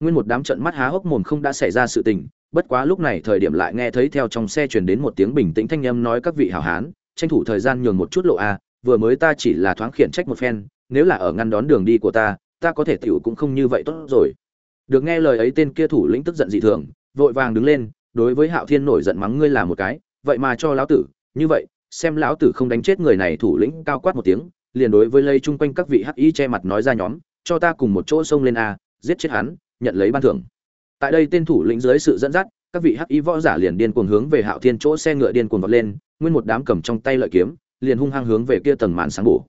Nguyên một đám trận mắt há hốc mồm không đã xảy ra sự tình bất quá lúc này thời điểm lại nghe thấy theo trong xe truyền đến một tiếng bình tĩnh thanh âm nói các vị hảo hán, tranh thủ thời gian nhường một chút lộ a, vừa mới ta chỉ là thoáng khiển trách một phen, nếu là ở ngăn đón đường đi của ta ta có thể tiểu cũng không như vậy tốt rồi. Được nghe lời ấy tên kia thủ lĩnh tức giận dị thường, vội vàng đứng lên, đối với hạo thiên nổi giận mắng ngươi là một cái, vậy mà cho lão tử, như vậy, xem lão tử không đánh chết người này thủ lĩnh cao quát một tiếng, liền đối với lây chung quanh các vị hắc y che mặt nói ra nhóm, cho ta cùng một chỗ xông lên a, giết chết hắn, nhận lấy ban thưởng tại đây tên thủ lĩnh dưới sự dẫn dắt, các vị hắc y võ giả liền điên cuồng hướng về hạo thiên chỗ xe ngựa điên cuồng vọt lên, nguyên một đám cầm trong tay lợi kiếm, liền hung hăng hướng về kia tầng màn sáng bổ.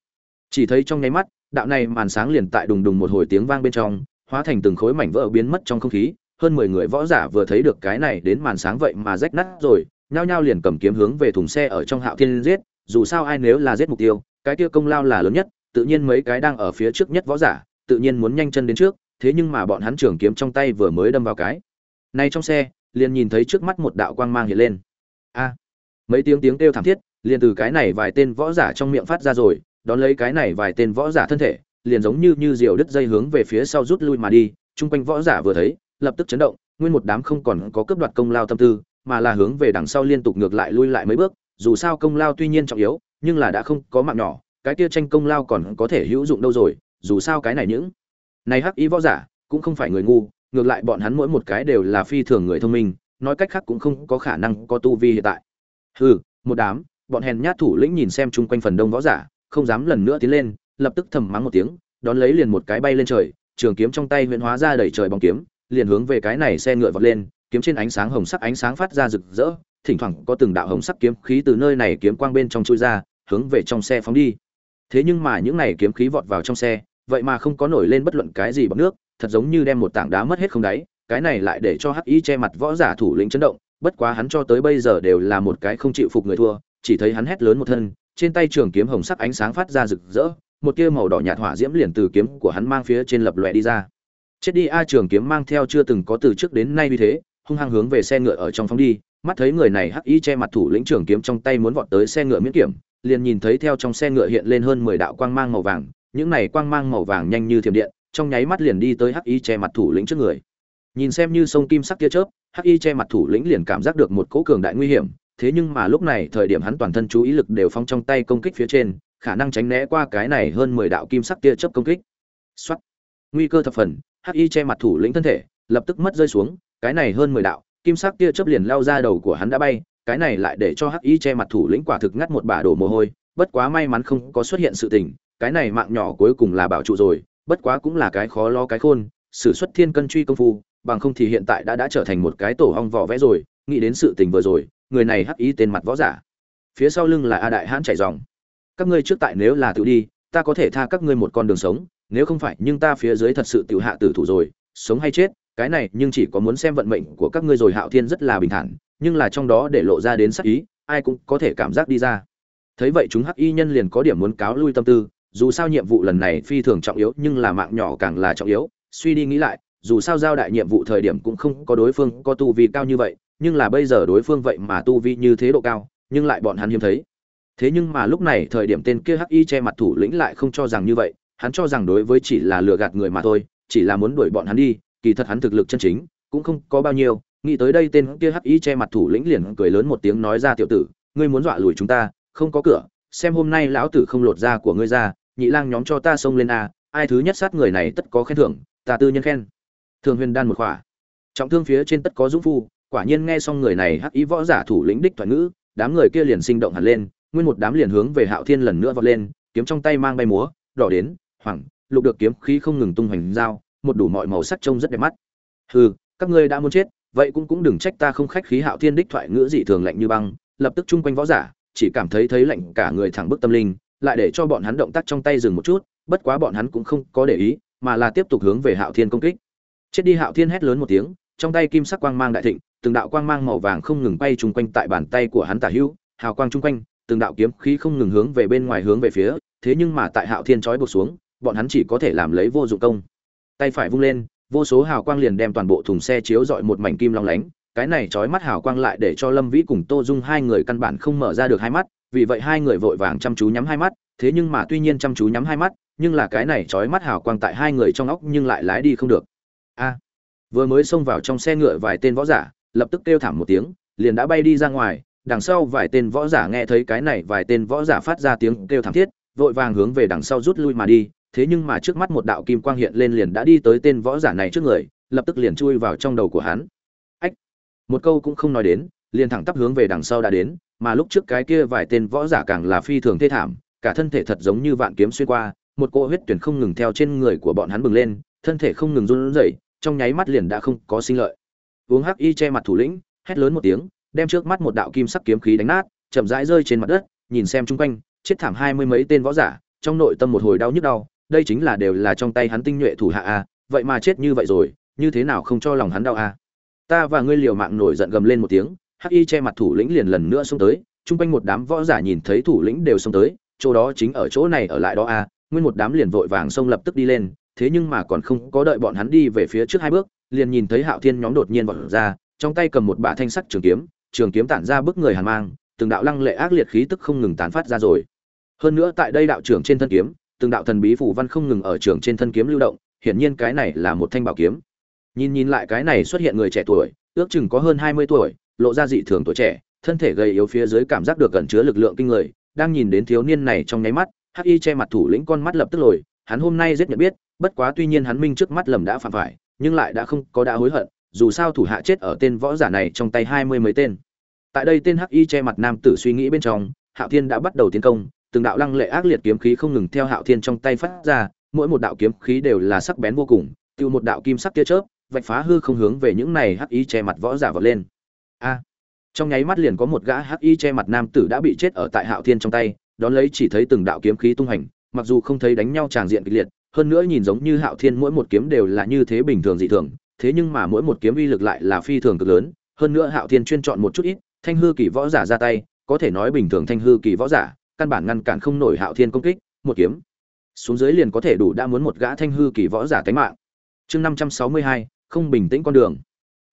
Chỉ thấy trong nháy mắt, đạo này màn sáng liền tại đùng đùng một hồi tiếng vang bên trong, hóa thành từng khối mảnh vỡ biến mất trong không khí. Hơn mười người võ giả vừa thấy được cái này đến màn sáng vậy mà rách nát rồi, nhao nhao liền cầm kiếm hướng về thùng xe ở trong hạo thiên giết. Dù sao ai nếu là giết mục tiêu, cái kia công lao là lớn nhất, tự nhiên mấy cái đang ở phía trước nhất võ giả, tự nhiên muốn nhanh chân đến trước thế nhưng mà bọn hắn trường kiếm trong tay vừa mới đâm vào cái. Này trong xe, liền nhìn thấy trước mắt một đạo quang mang hiện lên. A! Mấy tiếng tiếng kêu thảm thiết, liền từ cái này vài tên võ giả trong miệng phát ra rồi, đón lấy cái này vài tên võ giả thân thể, liền giống như như diều đứt dây hướng về phía sau rút lui mà đi. Chung quanh võ giả vừa thấy, lập tức chấn động, nguyên một đám không còn có cướp đoạt công lao tâm tư, mà là hướng về đằng sau liên tục ngược lại lui lại mấy bước. Dù sao công lao tuy nhiên trọng yếu, nhưng là đã không có mạng nhỏ, cái kia tranh công lao còn có thể hữu dụng đâu rồi, dù sao cái này những này hắc y võ giả, cũng không phải người ngu, ngược lại bọn hắn mỗi một cái đều là phi thường người thông minh, nói cách khác cũng không có khả năng có tu vi hiện tại. Hừ, một đám, bọn hèn nhát thủ lĩnh nhìn xem chung quanh phần đông võ giả, không dám lần nữa tiến lên, lập tức thầm mắng một tiếng, đón lấy liền một cái bay lên trời, trường kiếm trong tay huyễn hóa ra đẩy trời bóng kiếm, liền hướng về cái này xe ngựa vọt lên, kiếm trên ánh sáng hồng sắc ánh sáng phát ra rực rỡ, thỉnh thoảng có từng đạo hồng sắc kiếm khí từ nơi này kiếm quang bên trong chui ra, hướng về trong xe phóng đi. Thế nhưng mà những này kiếm khí vọt vào trong xe vậy mà không có nổi lên bất luận cái gì bằng nước, thật giống như đem một tảng đá mất hết không đáy, cái này lại để cho hắc y che mặt võ giả thủ lĩnh chấn động, bất quá hắn cho tới bây giờ đều là một cái không chịu phục người thua, chỉ thấy hắn hét lớn một thân, trên tay trường kiếm hồng sắc ánh sáng phát ra rực rỡ, một tia màu đỏ nhạt hỏa diễm liền từ kiếm của hắn mang phía trên lập lòe đi ra. Chết đi, a trường kiếm mang theo chưa từng có từ trước đến nay như thế, hung hăng hướng về xe ngựa ở trong phóng đi, mắt thấy người này hắc y che mặt thủ lĩnh trường kiếm trong tay muốn vọt tới xe ngựa miễn kiểm, liền nhìn thấy theo trong xe ngựa hiện lên hơn mười đạo quang mang màu vàng những này quang mang màu vàng nhanh như thiểm điện, trong nháy mắt liền đi tới hắc y che mặt thủ lĩnh trước người. Nhìn xem như sông kim sắc tia chớp, hắc y che mặt thủ lĩnh liền cảm giác được một cỗ cường đại nguy hiểm, thế nhưng mà lúc này thời điểm hắn toàn thân chú ý lực đều phong trong tay công kích phía trên, khả năng tránh né qua cái này hơn mười đạo kim sắc tia chớp công kích. Xuất nguy cơ thập phần, hắc y che mặt thủ lĩnh thân thể lập tức mất rơi xuống, cái này hơn mười đạo kim sắc tia chớp liền lao ra đầu của hắn đã bay, cái này lại để cho hắc y che mặt thủ lĩnh quả thực ngắt một bả đổ mồ hôi, bất quá may mắn không có xuất hiện sự tình cái này mạng nhỏ cuối cùng là bảo trụ rồi, bất quá cũng là cái khó lo cái khôn, sử xuất thiên cân truy công phu, bằng không thì hiện tại đã đã trở thành một cái tổ hong vỏ vẽ rồi, nghĩ đến sự tình vừa rồi, người này hắc ý tên mặt võ giả. Phía sau lưng là a đại hãn chạy dòng. Các ngươi trước tại nếu là tự đi, ta có thể tha các ngươi một con đường sống, nếu không phải, nhưng ta phía dưới thật sự tiểu hạ tử thủ rồi, sống hay chết, cái này nhưng chỉ có muốn xem vận mệnh của các ngươi rồi, hạo thiên rất là bình thản, nhưng là trong đó để lộ ra đến sắc ý, ai cũng có thể cảm giác đi ra. Thấy vậy chúng hắc y nhân liền có điểm muốn cáo lui tâm tư dù sao nhiệm vụ lần này phi thường trọng yếu, nhưng là mạng nhỏ càng là trọng yếu. Suy đi nghĩ lại, dù sao giao đại nhiệm vụ thời điểm cũng không có đối phương có tu vi cao như vậy, nhưng là bây giờ đối phương vậy mà tu vi như thế độ cao, nhưng lại bọn hắn hiếm thấy. Thế nhưng mà lúc này thời điểm tên kia hắc y che mặt thủ lĩnh lại không cho rằng như vậy, hắn cho rằng đối với chỉ là lừa gạt người mà thôi, chỉ là muốn đuổi bọn hắn đi, kỳ thật hắn thực lực chân chính cũng không có bao nhiêu. Nghĩ tới đây tên kia hắc y che mặt thủ lĩnh liền cười lớn một tiếng nói ra tiểu tử, ngươi muốn dọa lùi chúng ta, không có cửa, xem hôm nay lão tử không lột da của ngươi ra nhị lang nhóm cho ta xông lên a, ai thứ nhất sát người này tất có khen thưởng, ta tư nhân khen. Thường huyền đan một khỏa. Trọng thương phía trên tất có dũng phu, quả nhiên nghe xong người này hắc ý võ giả thủ lĩnh đích thoại ngữ, đám người kia liền sinh động hẳn lên, nguyên một đám liền hướng về hạo thiên lần nữa vọt lên, kiếm trong tay mang bay múa, đỏ đến, hoảng, lục được kiếm khí không ngừng tung hoành dao, một đủ mọi màu sắc trông rất đẹp mắt. Hừ, các ngươi đã muốn chết, vậy cũng cũng đừng trách ta không khách khí hạo thiên đích thoại ngữ dị thường lạnh như băng, lập tức chung quanh võ giả, chỉ cảm thấy thấy lạnh cả người thẳng bức tâm linh lại để cho bọn hắn động tác trong tay dừng một chút, bất quá bọn hắn cũng không có để ý, mà là tiếp tục hướng về hạo thiên công kích. Chết đi hạo thiên hét lớn một tiếng, trong tay kim sắc quang mang đại thịnh, từng đạo quang mang màu vàng không ngừng bay chung quanh tại bàn tay của hắn tả hữu, hào quang chung quanh, từng đạo kiếm khí không ngừng hướng về bên ngoài hướng về phía, thế nhưng mà tại hạo thiên trói buộc xuống, bọn hắn chỉ có thể làm lấy vô dụng công. Tay phải vung lên, vô số hào quang liền đem toàn bộ thùng xe chiếu dọi một mảnh kim long lánh, cái này trói mắt hào quang lại để cho lâm vĩ cùng tô dung hai người căn bản không mở ra được hai mắt vì vậy hai người vội vàng chăm chú nhắm hai mắt, thế nhưng mà tuy nhiên chăm chú nhắm hai mắt, nhưng là cái này trói mắt hào quang tại hai người trong óc nhưng lại lái đi không được. A, vừa mới xông vào trong xe ngựa vài tên võ giả, lập tức kêu thảm một tiếng, liền đã bay đi ra ngoài, đằng sau vài tên võ giả nghe thấy cái này vài tên võ giả phát ra tiếng kêu thảm thiết, vội vàng hướng về đằng sau rút lui mà đi, thế nhưng mà trước mắt một đạo kim quang hiện lên liền đã đi tới tên võ giả này trước người, lập tức liền chui vào trong đầu của hắn. Ách, một câu cũng không nói đến liền thẳng tắp hướng về đằng sau đã đến, mà lúc trước cái kia vài tên võ giả càng là phi thường thê thảm, cả thân thể thật giống như vạn kiếm xuyên qua, một cỗ huyết tuyển không ngừng theo trên người của bọn hắn bừng lên, thân thể không ngừng run rẩy, trong nháy mắt liền đã không có sinh lợi uống hắc y che mặt thủ lĩnh, hét lớn một tiếng, đem trước mắt một đạo kim sắc kiếm khí đánh nát, chậm rãi rơi trên mặt đất, nhìn xem chung quanh, chết thảm hai mươi mấy tên võ giả, trong nội tâm một hồi đau nhức đau, đây chính là đều là trong tay hắn tinh nhuệ thủ hạ a, vậy mà chết như vậy rồi, như thế nào không cho lòng hắn đau à? ta và ngươi liều mạng nổi giận gầm lên một tiếng hắc y che mặt thủ lĩnh liền lần nữa xông tới, chung quanh một đám võ giả nhìn thấy thủ lĩnh đều xông tới, chỗ đó chính ở chỗ này ở lại đó à nguyên một đám liền vội vàng xông lập tức đi lên, thế nhưng mà còn không có đợi bọn hắn đi về phía trước hai bước, liền nhìn thấy hạo thiên nhóm đột nhiên vọt ra, trong tay cầm một bả thanh sắc trường kiếm trường kiếm tản ra bức người hàn mang, từng đạo lăng lệ ác liệt khí tức không ngừng tán phát ra rồi. Hơn nữa tại đây đạo trưởng trên thân kiếm, từng đạo thần bí phủ văn không ngừng ở trường trên thân kiếm lưu động, hiển nhiên cái này là một thanh bảo kiếm. Nhìn nhìn lại cái này xuất hiện người trẻ tuổi, ước chừng có hơn hai mươi tuổi lộ ra dị thường tuổi trẻ, thân thể gầy yếu phía dưới cảm giác được gần chứa lực lượng kinh người, đang nhìn đến thiếu niên này trong nháy mắt, hắc y che mặt thủ lĩnh con mắt lập tức lồi, hắn hôm nay rất nhận biết, bất quá tuy nhiên hắn minh trước mắt lầm đã phạm phải, nhưng lại đã không có đã hối hận, dù sao thủ hạ chết ở tên võ giả này trong tay hai mươi mấy tên. Tại đây tên hắc y che mặt nam tử suy nghĩ bên trong, hạo thiên đã bắt đầu tiến công, từng đạo lăng lệ ác liệt kiếm khí không ngừng theo hạo thiên trong tay phát ra, mỗi một đạo kiếm khí đều là sắc bén vô cùng, tiêu một đạo kim sắc tia chớp, vạch phá hư không hướng về những này hắc y che mặt võ giả vọt lên a. Trong nháy mắt liền có một gã hắc y che mặt nam tử đã bị chết ở tại hạo thiên trong tay, đón lấy chỉ thấy từng đạo kiếm khí tung hành, mặc dù không thấy đánh nhau tràng diện kịch liệt, hơn nữa nhìn giống như hạo thiên mỗi một kiếm đều là như thế bình thường dị thường, thế nhưng mà mỗi một kiếm uy lực lại là phi thường cực lớn, hơn nữa hạo thiên chuyên chọn một chút ít, thanh hư kỳ võ giả ra tay, có thể nói bình thường thanh hư kỳ võ giả, căn bản ngăn cản không nổi hạo thiên công kích, một kiếm xuống dưới liền có thể đủ đã muốn một gã thanh hư kỳ võ giả cánh mạng. Chương năm trăm sáu mươi hai, không bình tĩnh con đường.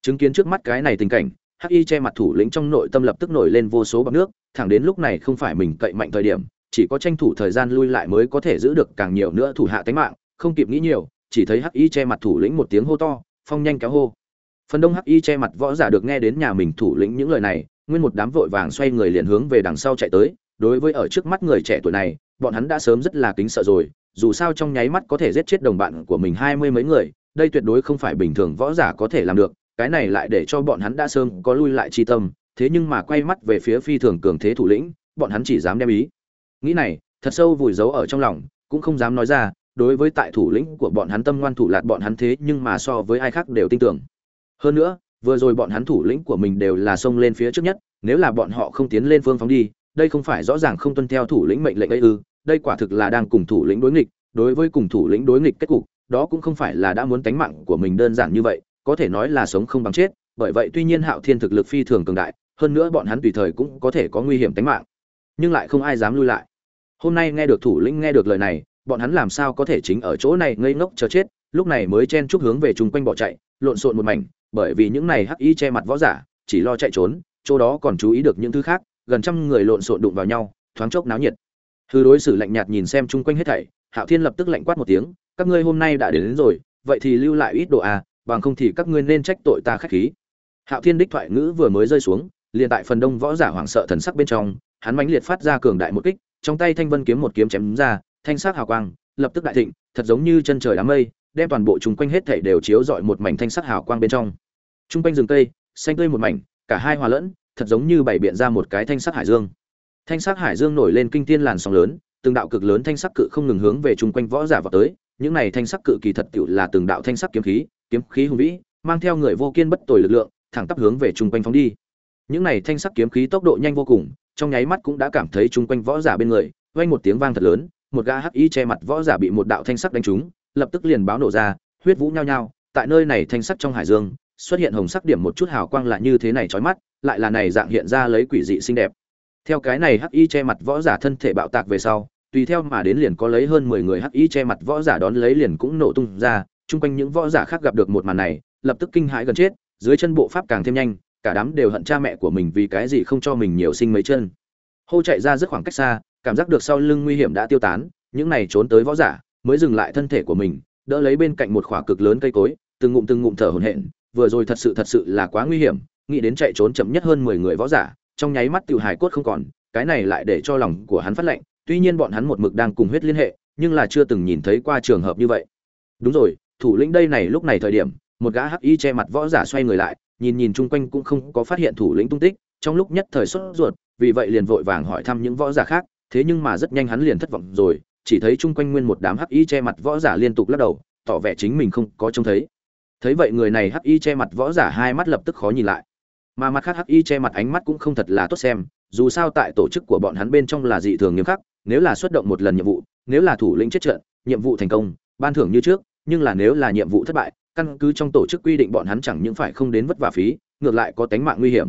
Chứng kiến trước mắt cái này tình cảnh hắc y che mặt thủ lĩnh trong nội tâm lập tức nổi lên vô số bọc nước, thẳng đến lúc này không phải mình cậy mạnh thời điểm, chỉ có tranh thủ thời gian lui lại mới có thể giữ được càng nhiều nữa thủ hạ tánh mạng, không kịp nghĩ nhiều, chỉ thấy hắc y che mặt thủ lĩnh một tiếng hô to, phong nhanh kéo hô. Phần đông hắc y che mặt võ giả được nghe đến nhà mình thủ lĩnh những lời này, nguyên một đám vội vàng xoay người liền hướng về đằng sau chạy tới, đối với ở trước mắt người trẻ tuổi này, bọn hắn đã sớm rất là kính sợ rồi, dù sao trong nháy mắt có thể giết chết đồng bạn của mình hai mươi mấy người, đây tuyệt đối không phải bình thường võ giả có thể làm được cái này lại để cho bọn hắn đã sớm có lui lại chi tâm, thế nhưng mà quay mắt về phía phi thường cường thế thủ lĩnh, bọn hắn chỉ dám đem ý. Nghĩ này, thật sâu vùi giấu ở trong lòng, cũng không dám nói ra, đối với tại thủ lĩnh của bọn hắn tâm ngoan thủ lạt bọn hắn thế nhưng mà so với ai khác đều tin tưởng. Hơn nữa, vừa rồi bọn hắn thủ lĩnh của mình đều là xông lên phía trước nhất, nếu là bọn họ không tiến lên phương phóng đi, đây không phải rõ ràng không tuân theo thủ lĩnh mệnh lệnh ấy ư, đây quả thực là đang cùng thủ lĩnh đối nghịch, đối với cùng thủ lĩnh đối nghịch kết cục, đó cũng không phải là đã muốn tánh mạng của mình đơn giản như vậy có thể nói là sống không bằng chết bởi vậy tuy nhiên hạo thiên thực lực phi thường cường đại hơn nữa bọn hắn tùy thời cũng có thể có nguy hiểm tính mạng. Nhưng lại không ai dám lui lại. Hôm nay nghe được thủ lĩnh nghe được lời này bọn hắn làm sao có thể chính ở chỗ này ngây ngốc chờ chết lúc này mới chen chúc hướng về chung quanh bỏ chạy lộn xộn một mảnh bởi vì những này hắc y che mặt võ giả chỉ lo chạy trốn chỗ đó còn chú ý được những thứ khác gần trăm người lộn xộn đụng vào nhau thoáng chốc náo nhiệt. Hư đối xử lạnh nhạt nhìn xem chung quanh hết thảy hạo thiên lập tức lạnh quát một tiếng các ngươi hôm nay đã đến, đến rồi vậy thì lưu lại ít đồ à bằng không thì các ngươi nên trách tội ta khách khí. Hạo thiên đích thoại ngữ vừa mới rơi xuống, liền tại phần đông võ giả hoảng sợ thần sắc bên trong, hắn mãnh liệt phát ra cường đại một kích, trong tay thanh vân kiếm một kiếm chém ra, thanh sắc hào quang, lập tức đại thịnh, thật giống như chân trời đám mây, đem toàn bộ chung quanh hết thảy đều chiếu rọi một mảnh thanh sắc hào quang bên trong. Trung quanh rừng cây, xanh tươi một mảnh, cả hai hòa lẫn, thật giống như bảy biện ra một cái thanh sắc hải dương. Thanh sắc hải dương nổi lên kinh thiên làn sóng lớn, từng đạo cực lớn thanh sắc cự không ngừng hướng về chung quanh võ giả vào tới những này thanh sắc cự kỳ thật tiểu là từng đạo thanh sắc kiếm khí kiếm khí hùng vĩ, mang theo người vô kiên bất tồi lực lượng, thẳng tắp hướng về trung quanh phóng đi. Những này thanh sắc kiếm khí tốc độ nhanh vô cùng, trong nháy mắt cũng đã cảm thấy trung quanh võ giả bên người, vang một tiếng vang thật lớn, một gã hắc y che mặt võ giả bị một đạo thanh sắc đánh trúng, lập tức liền báo nổ ra, huyết vũ nhao nhao, tại nơi này thanh sắc trong hải dương, xuất hiện hồng sắc điểm một chút hào quang là như thế này chói mắt, lại là này dạng hiện ra lấy quỷ dị xinh đẹp. Theo cái này hắc y che mặt võ giả thân thể bạo tạc về sau tùy theo mà đến liền có lấy hơn mười người hắc y che mặt võ giả đón lấy liền cũng nổ tung ra, chung quanh những võ giả khác gặp được một màn này, lập tức kinh hãi gần chết, dưới chân bộ pháp càng thêm nhanh, cả đám đều hận cha mẹ của mình vì cái gì không cho mình nhiều sinh mấy chân. Hô chạy ra rất khoảng cách xa, cảm giác được sau lưng nguy hiểm đã tiêu tán, những này trốn tới võ giả mới dừng lại thân thể của mình, đỡ lấy bên cạnh một khỏa cực lớn cây cối, từng ngụm từng ngụm thở hổn hển, vừa rồi thật sự thật sự là quá nguy hiểm, nghĩ đến chạy trốn chậm nhất hơn mười người võ giả, trong nháy mắt tiểu hài cốt không còn, cái này lại để cho lòng của hắn phát lạnh tuy nhiên bọn hắn một mực đang cùng huyết liên hệ, nhưng là chưa từng nhìn thấy qua trường hợp như vậy. Đúng rồi, thủ lĩnh đây này lúc này thời điểm, một gã hắc y che mặt võ giả xoay người lại, nhìn nhìn chung quanh cũng không có phát hiện thủ lĩnh tung tích, trong lúc nhất thời sốt ruột, vì vậy liền vội vàng hỏi thăm những võ giả khác, thế nhưng mà rất nhanh hắn liền thất vọng rồi, chỉ thấy chung quanh nguyên một đám hắc y che mặt võ giả liên tục lắc đầu, tỏ vẻ chính mình không có trông thấy. Thấy vậy người này hắc y che mặt võ giả hai mắt lập tức khó nhìn lại. Mà mặt khác hắc y che mặt ánh mắt cũng không thật là tốt xem, dù sao tại tổ chức của bọn hắn bên trong là dị thường nghiêm khắc nếu là xuất động một lần nhiệm vụ, nếu là thủ lĩnh chết trận, nhiệm vụ thành công, ban thưởng như trước, nhưng là nếu là nhiệm vụ thất bại, căn cứ trong tổ chức quy định bọn hắn chẳng những phải không đến vất vả phí, ngược lại có tánh mạng nguy hiểm.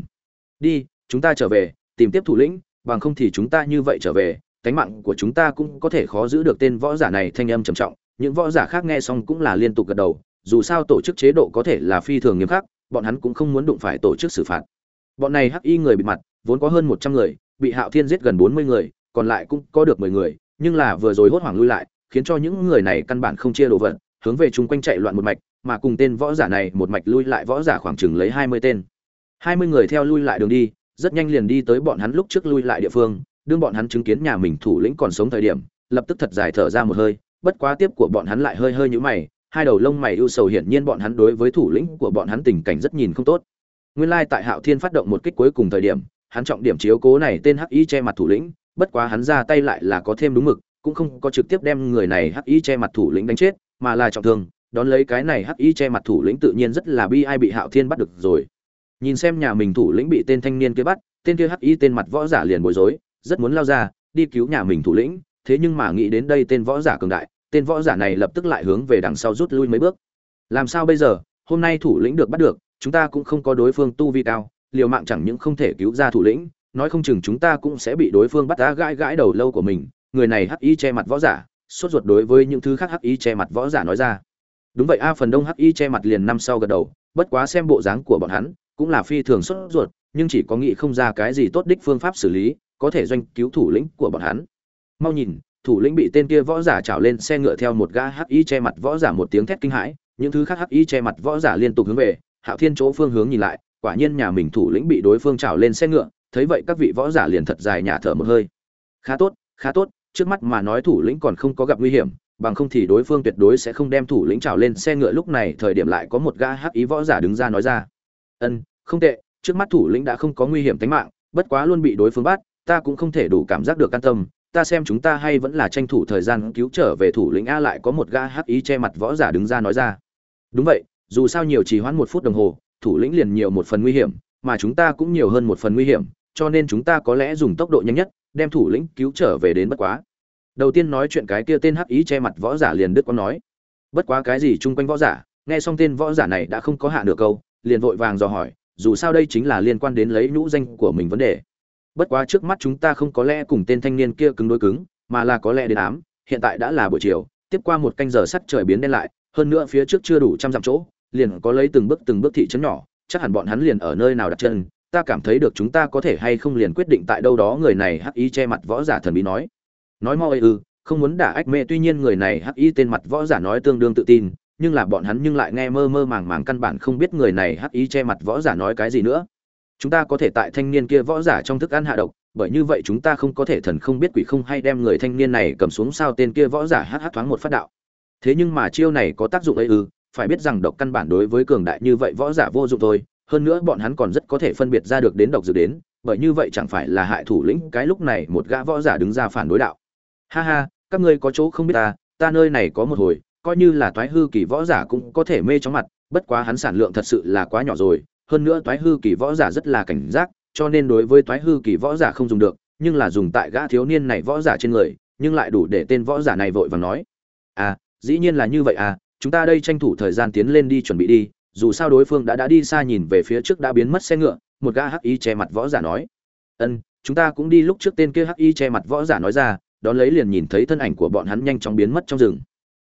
Đi, chúng ta trở về, tìm tiếp thủ lĩnh, bằng không thì chúng ta như vậy trở về, tánh mạng của chúng ta cũng có thể khó giữ được tên võ giả này, thanh âm trầm trọng. Những võ giả khác nghe xong cũng là liên tục gật đầu, dù sao tổ chức chế độ có thể là phi thường nghiêm khắc, bọn hắn cũng không muốn đụng phải tổ chức xử phạt. Bọn này hắc y người bị mặt, vốn có hơn một trăm người, bị hạo thiên giết gần bốn mươi người còn lại cũng có được mười người, nhưng là vừa rồi hốt hoảng lui lại, khiến cho những người này căn bản không chia đồ vật, hướng về chung quanh chạy loạn một mạch, mà cùng tên võ giả này một mạch lui lại võ giả khoảng chừng lấy hai mươi tên. hai mươi người theo lui lại đường đi, rất nhanh liền đi tới bọn hắn lúc trước lui lại địa phương, đương bọn hắn chứng kiến nhà mình thủ lĩnh còn sống thời điểm, lập tức thật dài thở ra một hơi, bất quá tiếp của bọn hắn lại hơi hơi nhũ mày, hai đầu lông mày ưu sầu hiển nhiên bọn hắn đối với thủ lĩnh của bọn hắn tình cảnh rất nhìn không tốt. Nguyên lai tại hạo thiên phát động một kích cuối cùng thời điểm, hắn trọng điểm chiếu cố này tên hắc y che mặt thủ lĩnh bất quá hắn ra tay lại là có thêm đúng mực, cũng không có trực tiếp đem người này hắc y che mặt thủ lĩnh đánh chết, mà là trọng thương, đón lấy cái này hắc y che mặt thủ lĩnh tự nhiên rất là bi ai bị hạo thiên bắt được rồi. Nhìn xem nhà mình thủ lĩnh bị tên thanh niên kia bắt, tên kia hắc y tên mặt võ giả liền bối rối, rất muốn lao ra, đi cứu nhà mình thủ lĩnh, thế nhưng mà nghĩ đến đây tên võ giả cường đại, tên võ giả này lập tức lại hướng về đằng sau rút lui mấy bước. Làm sao bây giờ? Hôm nay thủ lĩnh được bắt được, chúng ta cũng không có đối phương tu vi cao, liều mạng chẳng những không thể cứu ra thủ lĩnh nói không chừng chúng ta cũng sẽ bị đối phương bắt đá gãi gãi đầu lâu của mình, người này hắc y che mặt võ giả, sốt ruột đối với những thứ khác hắc y che mặt võ giả nói ra. Đúng vậy a, phần đông hắc y che mặt liền năm sau gật đầu, bất quá xem bộ dáng của bọn hắn, cũng là phi thường sốt ruột, nhưng chỉ có nghĩ không ra cái gì tốt đích phương pháp xử lý, có thể doanh cứu thủ lĩnh của bọn hắn. Mau nhìn, thủ lĩnh bị tên kia võ giả trào lên xe ngựa theo một gã hắc y che mặt võ giả một tiếng thét kinh hãi, những thứ khác hắc y che mặt võ giả liên tục hướng về, hạo thiên chỗ phương hướng nhìn lại, quả nhiên nhà mình thủ lĩnh bị đối phương trào lên xe ngựa thấy vậy các vị võ giả liền thật dài nhả thở một hơi. Khá tốt khá tốt, trước mắt mà nói thủ lĩnh còn không có gặp nguy hiểm, bằng không thì đối phương tuyệt đối sẽ không đem thủ lĩnh trào lên xe ngựa lúc này, thời điểm lại có một gã hắc ý võ giả đứng ra nói ra. Ân, không tệ, trước mắt thủ lĩnh đã không có nguy hiểm tính mạng, bất quá luôn bị đối phương bắt, ta cũng không thể đủ cảm giác được an tâm, ta xem chúng ta hay vẫn là tranh thủ thời gian cứu trở về thủ lĩnh a lại có một gã hắc ý che mặt võ giả đứng ra nói ra. Đúng vậy, dù sao nhiều trì hoãn một phút đồng hồ, thủ lĩnh liền nhiều một phần nguy hiểm, mà chúng ta cũng nhiều hơn một phần nguy hiểm cho nên chúng ta có lẽ dùng tốc độ nhanh nhất, đem thủ lĩnh cứu trở về đến bất quá. Đầu tiên nói chuyện cái kia tên hắc ý che mặt võ giả liền đức có nói. Bất quá cái gì chung quanh võ giả, nghe xong tên võ giả này đã không có hạ được câu, liền vội vàng dò hỏi, dù sao đây chính là liên quan đến lấy nhũ danh của mình vấn đề. Bất quá trước mắt chúng ta không có lẽ cùng tên thanh niên kia cứng đối cứng, mà là có lẽ đến ám, hiện tại đã là buổi chiều, tiếp qua một canh giờ sắt trời biến đen lại, hơn nữa phía trước chưa đủ trăm dặm chỗ, liền có lấy từng bước từng bước thị trấn nhỏ, chắc hẳn bọn hắn liền ở nơi nào đặt chân ta cảm thấy được chúng ta có thể hay không liền quyết định tại đâu đó người này hắc y che mặt võ giả thần bí nói. Nói mau ư ừ, không muốn đả ách mê, tuy nhiên người này hắc y tên mặt võ giả nói tương đương tự tin, nhưng là bọn hắn nhưng lại nghe mơ mơ màng màng căn bản không biết người này hắc y che mặt võ giả nói cái gì nữa. Chúng ta có thể tại thanh niên kia võ giả trong thức ăn hạ độc, bởi như vậy chúng ta không có thể thần không biết quỷ không hay đem người thanh niên này cầm xuống sao tên kia võ giả hắc hắc thoáng một phát đạo. Thế nhưng mà chiêu này có tác dụng ấy ư phải biết rằng độc căn bản đối với cường đại như vậy võ giả vô dụng thôi hơn nữa bọn hắn còn rất có thể phân biệt ra được đến độc dược đến, bởi như vậy chẳng phải là hại thủ lĩnh cái lúc này một gã võ giả đứng ra phản đối đạo. Ha ha, các ngươi có chỗ không biết ta ta nơi này có một hồi, coi như là toái hư kỳ võ giả cũng có thể mê chóng mặt, bất quá hắn sản lượng thật sự là quá nhỏ rồi, hơn nữa toái hư kỳ võ giả rất là cảnh giác, cho nên đối với toái hư kỳ võ giả không dùng được, nhưng là dùng tại gã thiếu niên này võ giả trên người, nhưng lại đủ để tên võ giả này vội vàng nói. À dĩ nhiên là như vậy à chúng ta đây tranh thủ thời gian tiến lên đi chuẩn bị đi dù sao đối phương đã đã đi xa nhìn về phía trước đã biến mất xe ngựa, một gã hắc y che mặt võ giả nói. Ân, chúng ta cũng đi lúc trước tên kia hắc y che mặt võ giả nói ra, đón lấy liền nhìn thấy thân ảnh của bọn hắn nhanh chóng biến mất trong rừng.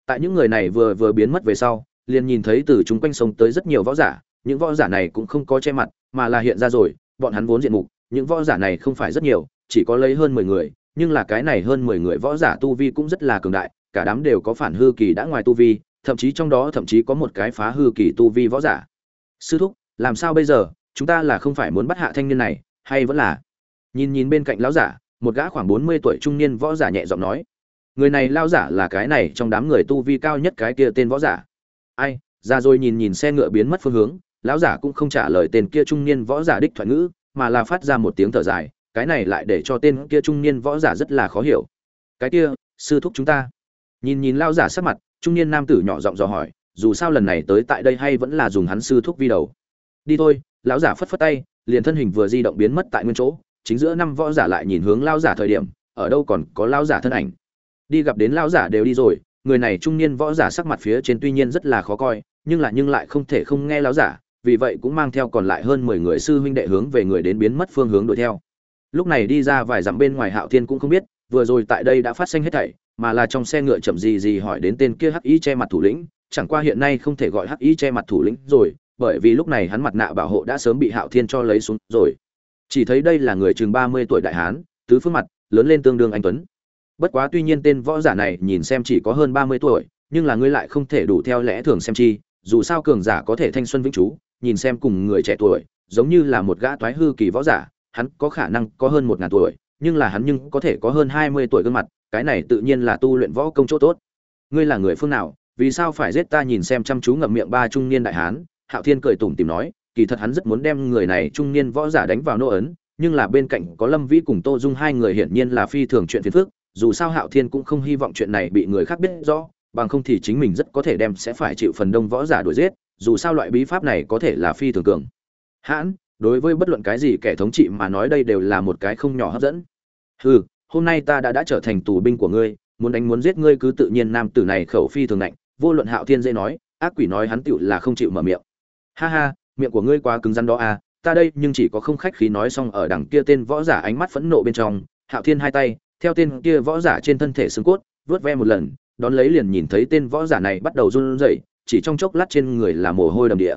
Tại những người này vừa vừa biến mất về sau, liền nhìn thấy từ chúng quanh sông tới rất nhiều võ giả, những võ giả này cũng không có che mặt, mà là hiện ra rồi, bọn hắn vốn diện mục, những võ giả này không phải rất nhiều, chỉ có lấy hơn mười người, nhưng là cái này hơn mười người võ giả tu vi cũng rất là cường đại, cả đám đều có phản hư kỳ đã ngoài tu vi thậm chí trong đó thậm chí có một cái phá hư kỳ tu vi võ giả. Sư thúc, làm sao bây giờ? Chúng ta là không phải muốn bắt hạ thanh niên này, hay vẫn là? Nhìn nhìn bên cạnh lão giả, một gã khoảng bốn mươi tuổi trung niên võ giả nhẹ giọng nói. Người này lao giả là cái này trong đám người tu vi cao nhất cái kia tên võ giả. Ai, ra rồi nhìn nhìn xe ngựa biến mất phương hướng, lão giả cũng không trả lời tên kia trung niên võ giả đích thoại ngữ, mà là phát ra một tiếng thở dài, cái này lại để cho tên kia trung niên võ giả rất là khó hiểu. Cái kia, sư thúc chúng ta. Nhìn nhìn lao giả sắc mặt trung niên nam tử nhỏ giọng dò hỏi, dù sao lần này tới tại đây hay vẫn là dùng hắn sư thúc vi đầu. Đi thôi, lão giả phất phất tay, liền thân hình vừa di động biến mất tại nguyên chỗ, chính giữa năm võ giả lại nhìn hướng lao giả thời điểm, ở đâu còn có lao giả thân ảnh. Đi gặp đến lao giả đều đi rồi, người này trung niên võ giả sắc mặt phía trên tuy nhiên rất là khó coi, nhưng là nhưng lại không thể không nghe lão giả, vì vậy cũng mang theo còn lại hơn mười người sư huynh đệ hướng về người đến biến mất phương hướng đuổi theo. Lúc này đi ra vài dặm bên ngoài hạo thiên cũng không biết, vừa rồi tại đây đã phát sinh hết thảy mà là trong xe ngựa chậm gì gì hỏi đến tên kia hắc y che mặt thủ lĩnh, chẳng qua hiện nay không thể gọi hắc y che mặt thủ lĩnh rồi, bởi vì lúc này hắn mặt nạ bảo hộ đã sớm bị hạo thiên cho lấy xuống rồi. Chỉ thấy đây là người chừng ba mươi tuổi đại hán, tứ phương mặt, lớn lên tương đương anh tuấn. Bất quá tuy nhiên tên võ giả này nhìn xem chỉ có hơn ba mươi tuổi, nhưng là ngươi lại không thể đủ theo lẽ thường xem chi, dù sao cường giả có thể thanh xuân vĩnh chú nhìn xem cùng người trẻ tuổi, giống như là một gã toái hư kỳ võ giả, hắn có khả năng có hơn một ngàn tuổi, nhưng là hắn nhưng có thể có hơn hai mươi tuổi gương mặt cái này tự nhiên là tu luyện võ công chỗ tốt. Ngươi là người phương nào, vì sao phải giết ta nhìn xem chăm chú ngậm miệng ba trung niên đại hán? Hạo thiên cười tủm tìm nói, kỳ thật hắn rất muốn đem người này trung niên võ giả đánh vào nô ấn, nhưng là bên cạnh có lâm vĩ cùng tô dung hai người hiển nhiên là phi thường chuyện phiền phức, dù sao hạo thiên cũng không hy vọng chuyện này bị người khác biết rõ, bằng không thì chính mình rất có thể đem sẽ phải chịu phần đông võ giả đuổi giết, dù sao loại bí pháp này có thể là phi thường cường. Hãn, đối với bất luận cái gì kẻ thống trị mà nói đây đều là một cái không nhỏ hấp dẫn. Hừ hôm nay ta đã đã trở thành tù binh của ngươi, muốn đánh muốn giết ngươi cứ tự nhiên nam tử này khẩu phi thường lạnh, vô luận hạo thiên dễ nói, ác quỷ nói hắn tựu là không chịu mở miệng. Ha ha, miệng của ngươi quá cứng rắn đó à ta đây nhưng chỉ có không khách khí nói xong ở đằng kia tên võ giả ánh mắt phẫn nộ bên trong, hạo thiên hai tay, theo tên kia võ giả trên thân thể xương cốt, vớt ve một lần, đón lấy liền nhìn thấy tên võ giả này bắt đầu run rẩy, chỉ trong chốc lát trên người là mồ hôi đầm địa.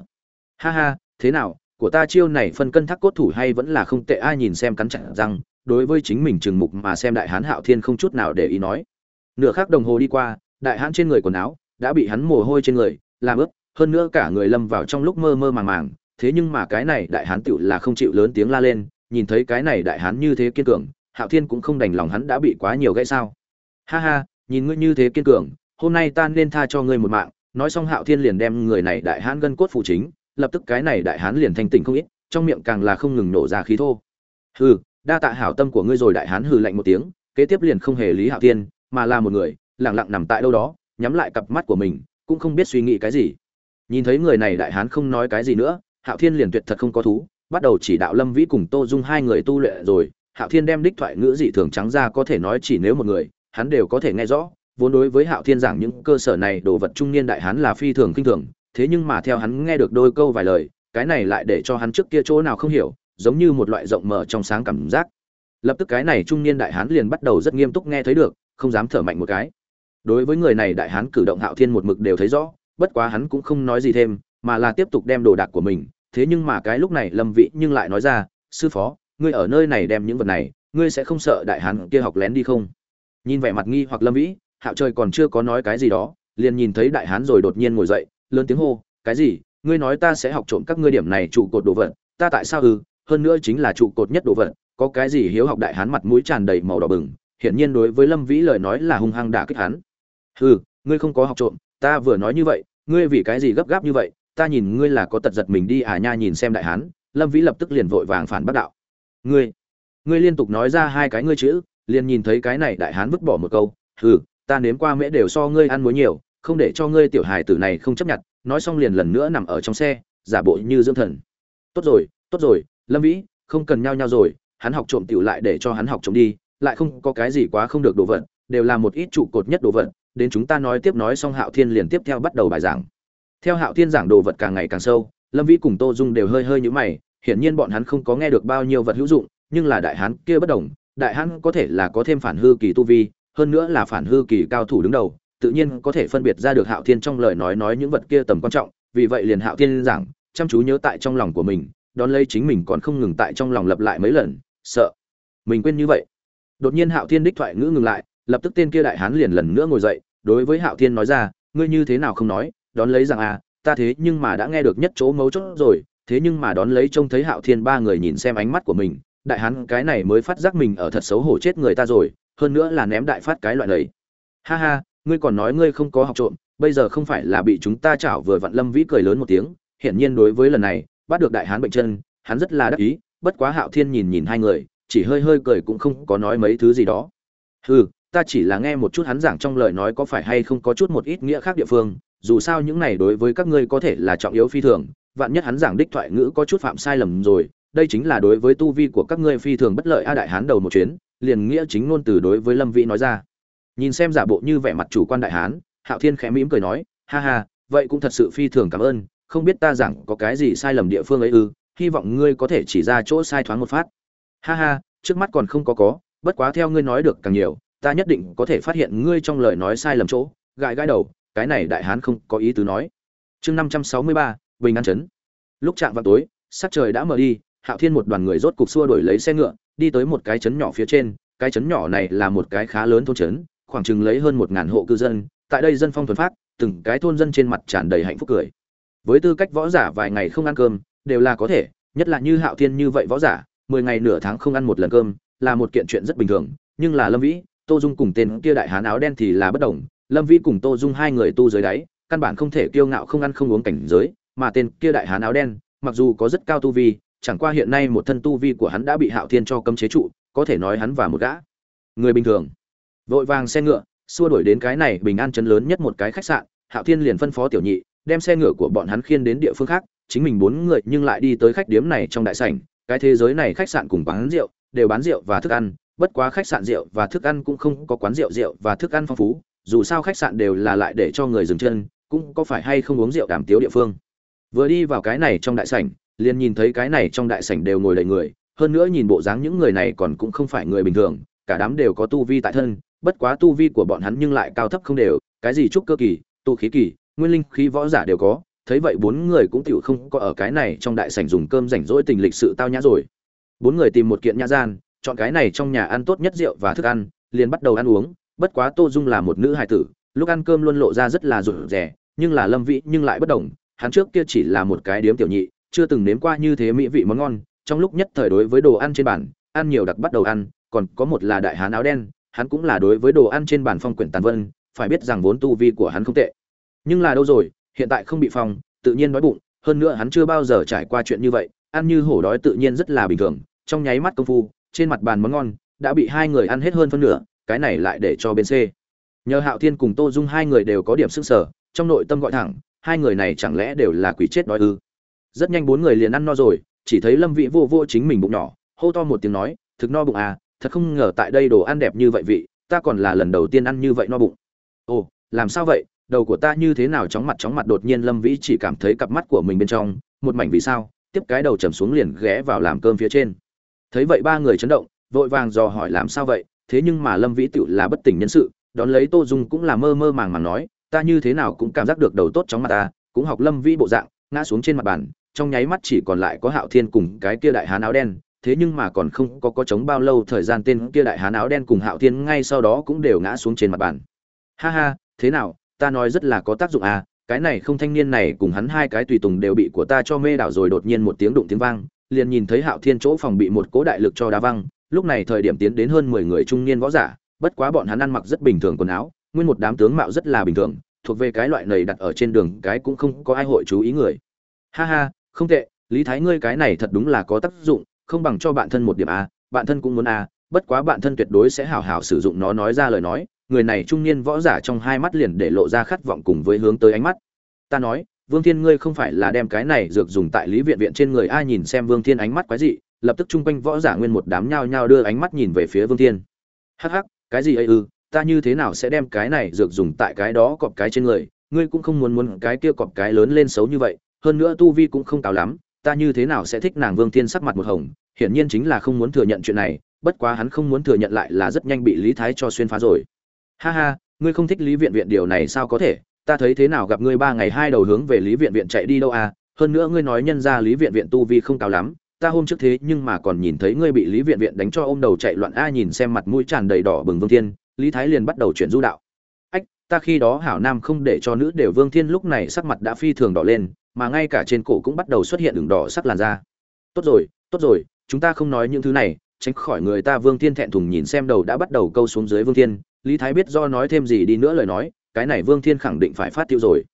Ha ha, thế nào, của ta chiêu này phân cân thác cốt thủ hay vẫn là không tệ, ai nhìn xem cắn chặt răng đối với chính mình trừng mục mà xem đại hán hạo thiên không chút nào để ý nói. Nửa khắc đồng hồ đi qua, đại hán trên người quần áo đã bị hắn mồ hôi trên người, làm ướt, hơn nữa cả người lâm vào trong lúc mơ mơ màng màng. Thế nhưng mà cái này đại hán tựu là không chịu lớn tiếng la lên, nhìn thấy cái này đại hán như thế kiên cường, hạo thiên cũng không đành lòng hắn đã bị quá nhiều gãy sao. Ha ha, nhìn ngươi như thế kiên cường, hôm nay ta nên tha cho ngươi một mạng. Nói xong hạo thiên liền đem người này đại hán gân cốt phụ chính, lập tức cái này đại hán liền thanh tỉnh không ít, trong miệng càng là không ngừng nổ ra khí thô. Hừ đa tạ hảo tâm của ngươi rồi đại hán hừ lạnh một tiếng, kế tiếp liền không hề lý hạo thiên, mà là một người, lặng lặng nằm tại đâu đó, nhắm lại cặp mắt của mình, cũng không biết suy nghĩ cái gì. Nhìn thấy người này đại hán không nói cái gì nữa, hạo thiên liền tuyệt thật không có thú, bắt đầu chỉ đạo lâm vĩ cùng tô dung hai người tu luyện rồi, hạo thiên đem đích thoại ngữ dị thường trắng ra có thể nói chỉ nếu một người, hắn đều có thể nghe rõ, vốn đối với hạo thiên giảng những cơ sở này đồ vật trung niên đại hán là phi thường kinh thường, thế nhưng mà theo hắn nghe được đôi câu vài lời, cái này lại để cho hắn trước kia chỗ nào không hiểu giống như một loại rộng mở trong sáng cảm giác. Lập tức cái này trung niên đại hán liền bắt đầu rất nghiêm túc nghe thấy được, không dám thở mạnh một cái. Đối với người này đại hán cử động hạo thiên một mực đều thấy rõ, bất quá hắn cũng không nói gì thêm, mà là tiếp tục đem đồ đạc của mình. Thế nhưng mà cái lúc này lâm vị nhưng lại nói ra, sư phó, ngươi ở nơi này đem những vật này, ngươi sẽ không sợ đại hán kia học lén đi không? Nhìn vẻ mặt nghi hoặc lâm vĩ, hạo trời còn chưa có nói cái gì đó, liền nhìn thấy đại hán rồi đột nhiên ngồi dậy, lớn tiếng hô, cái gì? Ngươi nói ta sẽ học trộm các ngươi điểm này trụ cột đồ vật, ta tại sao ư? Hơn nữa chính là trụ cột nhất đồ vật, có cái gì hiếu học đại hán mặt mũi tràn đầy màu đỏ bừng, hiển nhiên đối với lâm vĩ lời nói là hung hăng đả kích hắn. Hừ, ngươi không có học trộm, ta vừa nói như vậy, ngươi vì cái gì gấp gáp như vậy, ta nhìn ngươi là có tật giật mình đi à nha nhìn xem đại hán, lâm vĩ lập tức liền vội vàng phản bác đạo. Ngươi ngươi liên tục nói ra hai cái ngươi chữ, liền nhìn thấy cái này đại hán vứt bỏ một câu, hừ, ta nếm qua mễ đều so ngươi ăn muối nhiều, không để cho ngươi tiểu hài tử này không chấp nhận, nói xong liền lần nữa nằm ở trong xe, giả bộ như dưỡng thần. Tốt rồi tốt rồi lâm vĩ, không cần nhau nhau rồi, hắn học trộm tiểu lại để cho hắn học trộm đi, lại không có cái gì quá không được đồ vật, đều là một ít trụ cột nhất đồ vật, đến chúng ta nói tiếp nói xong hạo thiên liền tiếp theo bắt đầu bài giảng. Theo hạo thiên giảng đồ vật càng ngày càng sâu, lâm vĩ cùng tô dung đều hơi hơi nhũ mày, hiển nhiên bọn hắn không có nghe được bao nhiêu vật hữu dụng, nhưng là đại hán kia bất đồng, đại hán có thể là có thêm phản hư kỳ tu vi, hơn nữa là phản hư kỳ cao thủ đứng đầu, tự nhiên có thể phân biệt ra được hạo thiên trong lời nói nói những vật kia tầm quan trọng, vì vậy liền hạo thiên giảng, chăm chú nhớ tại trong lòng của mình đón lấy chính mình còn không ngừng tại trong lòng lặp lại mấy lần, sợ. Mình quên như vậy. Đột nhiên hạo thiên đích thoại ngữ ngừng lại, lập tức tên kia đại hán liền lần nữa ngồi dậy, đối với hạo thiên nói ra, ngươi như thế nào không nói, đón lấy rằng à ta thế nhưng mà đã nghe được nhất chỗ mấu chốt rồi, thế nhưng mà đón lấy trông thấy hạo thiên ba người nhìn xem ánh mắt của mình, đại hán cái này mới phát giác mình ở thật xấu hổ chết người ta rồi, hơn nữa là ném đại phát cái loại này. Ha ha, ngươi còn nói ngươi không có học trộm, bây giờ không phải là bị chúng ta chảo vừa vặn lâm vĩ cười lớn một tiếng, hiển nhiên đối với lần này bắt được đại hán bệnh chân, hắn rất là đắc ý, bất quá hạo thiên nhìn nhìn hai người, chỉ hơi hơi cười cũng không có nói mấy thứ gì đó. Hừ, ta chỉ là nghe một chút hắn giảng trong lời nói có phải hay không có chút một ít nghĩa khác địa phương, dù sao những này đối với các ngươi có thể là trọng yếu phi thường, vạn nhất hắn giảng đích thoại ngữ có chút phạm sai lầm rồi, đây chính là đối với tu vi của các ngươi phi thường bất lợi a đại hán đầu một chuyến, liền nghĩa chính ngôn từ đối với lâm vĩ nói ra. Nhìn xem giả bộ như vẻ mặt chủ quan đại hán, hạo thiên khẽ mỉm cười nói, ha ha, vậy cũng thật sự phi thường cảm ơn không biết ta rằng có cái gì sai lầm địa phương ấy ư, hy vọng ngươi có thể chỉ ra chỗ sai thoáng một phát. Ha ha, trước mắt còn không có có, bất quá theo ngươi nói được càng nhiều, ta nhất định có thể phát hiện ngươi trong lời nói sai lầm chỗ. Gãi gãi đầu, cái này đại hán không có ý tứ nói. Chương năm trăm sáu mươi ba, bình an chấn lúc chạm vào tối, sắc trời đã mở đi, hạo thiên một đoàn người rốt cục xua đổi lấy xe ngựa, đi tới một cái trấn nhỏ phía trên. Cái trấn nhỏ này là một cái khá lớn thôn trấn, khoảng chừng lấy hơn một ngàn hộ cư dân. Tại đây dân phong thuần phát, từng cái thôn dân trên mặt tràn đầy hạnh phúc cười với tư cách võ giả vài ngày không ăn cơm, đều là có thể, nhất là như hạo thiên như vậy võ giả, mười ngày nửa tháng không ăn một lần cơm, là một kiện chuyện rất bình thường. Nhưng là lâm vĩ, tô dung cùng tên kia đại hán áo đen thì là bất đồng. Lâm vĩ cùng tô dung hai người tu dưới đáy, căn bản không thể kiêu ngạo không ăn không uống cảnh giới, mà tên kia đại hán áo đen, mặc dù có rất cao tu vi, chẳng qua hiện nay một thân tu vi của hắn đã bị hạo thiên cho cấm chế trụ, có thể nói hắn và một gã người bình thường. Vội vàng xe ngựa, xua đuổi đến cái này bình an chấn lớn nhất một cái khách sạn, hạo thiên liền phân phó tiểu nhị đem xe ngựa của bọn hắn khiên đến địa phương khác, chính mình bốn người nhưng lại đi tới khách điếm này trong đại sảnh. Cái thế giới này khách sạn cùng bán rượu đều bán rượu và thức ăn, bất quá khách sạn rượu và thức ăn cũng không có quán rượu rượu và thức ăn phong phú. Dù sao khách sạn đều là lại để cho người dừng chân, cũng có phải hay không uống rượu đàm tiếu địa phương. Vừa đi vào cái này trong đại sảnh, liền nhìn thấy cái này trong đại sảnh đều ngồi đầy người, hơn nữa nhìn bộ dáng những người này còn cũng không phải người bình thường, cả đám đều có tu vi tại thân, bất quá tu vi của bọn hắn nhưng lại cao thấp không đều, cái gì trúc cơ kỳ, tu khí kỳ nguyên linh khí võ giả đều có, thấy vậy bốn người cũng tựu không có ở cái này trong đại sảnh dùng cơm rảnh rỗi tình lịch sự tao nhã rồi. Bốn người tìm một kiện nhã gian, chọn cái này trong nhà ăn tốt nhất rượu và thức ăn, liền bắt đầu ăn uống. Bất quá tô dung là một nữ hài tử, lúc ăn cơm luôn lộ ra rất là rụt rẻ nhưng là lâm vĩ nhưng lại bất đồng, hắn trước kia chỉ là một cái điếm tiểu nhị, chưa từng nếm qua như thế mỹ vị món ngon. Trong lúc nhất thời đối với đồ ăn trên bàn, ăn nhiều đặc bắt đầu ăn, còn có một là đại hán áo đen, hắn cũng là đối với đồ ăn trên bàn phong quyển tàn vân, phải biết rằng vốn tu vi của hắn không tệ nhưng là đâu rồi, hiện tại không bị phong, tự nhiên đói bụng, hơn nữa hắn chưa bao giờ trải qua chuyện như vậy, ăn như hổ đói tự nhiên rất là bình thường, trong nháy mắt công phu, trên mặt bàn món ngon đã bị hai người ăn hết hơn phân nửa, cái này lại để cho bên c. Nhờ hạo thiên cùng tô dung hai người đều có điểm sức sở, trong nội tâm gọi thẳng, hai người này chẳng lẽ đều là quỷ chết đói ư? Rất nhanh bốn người liền ăn no rồi, chỉ thấy lâm vị vô vô chính mình bụng nhỏ, hô to một tiếng nói, thực no bụng à thật không ngờ tại đây đồ ăn đẹp như vậy vị, ta còn là lần đầu tiên ăn như vậy no bụng. Ồ, làm sao vậy? Đầu của ta như thế nào chóng mặt chóng mặt đột nhiên lâm vĩ chỉ cảm thấy cặp mắt của mình bên trong, một mảnh vì sao, tiếp cái đầu chầm xuống liền ghé vào làm cơm phía trên. Thấy vậy ba người chấn động, vội vàng dò hỏi làm sao vậy, thế nhưng mà lâm vĩ tựu là bất tỉnh nhân sự, đón lấy tô dung cũng là mơ mơ màng màng nói, ta như thế nào cũng cảm giác được đầu tốt chóng mặt ta, cũng học lâm vĩ bộ dạng, ngã xuống trên mặt bàn, trong nháy mắt chỉ còn lại có hạo thiên cùng cái kia đại hán áo đen, thế nhưng mà còn không có có chống bao lâu thời gian tên kia đại hán áo đen cùng hạo thiên ngay sau đó cũng đều ngã xuống trên mặt bàn. Ha ha, thế nào ta nói rất là có tác dụng à cái này không thanh niên này cùng hắn hai cái tùy tùng đều bị của ta cho mê đảo rồi đột nhiên một tiếng đụng tiếng vang, liền nhìn thấy hạo thiên chỗ phòng bị một cố đại lực cho đá văng, lúc này thời điểm tiến đến hơn mười người trung niên võ giả, bất quá bọn hắn ăn mặc rất bình thường quần áo, nguyên một đám tướng mạo rất là bình thường, thuộc về cái loại này đặt ở trên đường, cái cũng không có ai hội chú ý người. Ha ha, không tệ, lý thái ngươi cái này thật đúng là có tác dụng, không bằng cho bạn thân một điểm a bạn thân cũng muốn a bất quá bạn thân tuyệt đối sẽ hào hào sử dụng nó nói ra lời nói người này trung niên võ giả trong hai mắt liền để lộ ra khát vọng cùng với hướng tới ánh mắt. Ta nói, vương thiên ngươi không phải là đem cái này dược dùng tại lý viện viện trên người ai nhìn xem vương thiên ánh mắt quái dị, lập tức chung quanh võ giả nguyên một đám nhao nhao đưa ánh mắt nhìn về phía vương thiên. Hắc hắc, cái gì ấy ư, ta như thế nào sẽ đem cái này dược dùng tại cái đó cọp cái trên người, ngươi cũng không muốn muốn cái kia cọp cái lớn lên xấu như vậy, hơn nữa tu vi cũng không cao lắm, ta như thế nào sẽ thích nàng vương thiên sắc mặt một hồng, hiển nhiên chính là không muốn thừa nhận chuyện này, bất quá hắn không muốn thừa nhận lại là rất nhanh bị lý thái cho xuyên phá rồi ha ha, ngươi không thích lý viện viện điều này sao có thể? Ta thấy thế nào gặp ngươi ba ngày hai đầu hướng về lý viện viện chạy đi đâu à? Hơn nữa ngươi nói nhân ra lý viện viện tu vi không cao lắm, ta hôm trước thế nhưng mà còn nhìn thấy ngươi bị lý viện viện đánh cho ôm đầu chạy loạn a nhìn xem mặt mũi tràn đầy đỏ bừng vương thiên, lý thái liền bắt đầu chuyển du đạo. Ách, ta khi đó hảo nam không để cho nữ đều vương thiên lúc này sắc mặt đã phi thường đỏ lên, mà ngay cả trên cổ cũng bắt đầu xuất hiện đường đỏ sắc làn da. Tốt rồi tốt rồi, chúng ta không nói những thứ này, tránh khỏi người ta vương thiên thẹn thùng nhìn xem đầu đã bắt đầu câu xuống dưới vương thiên lý thái biết do nói thêm gì đi nữa lời nói, cái này vương thiên khẳng định phải phát tiêu rồi.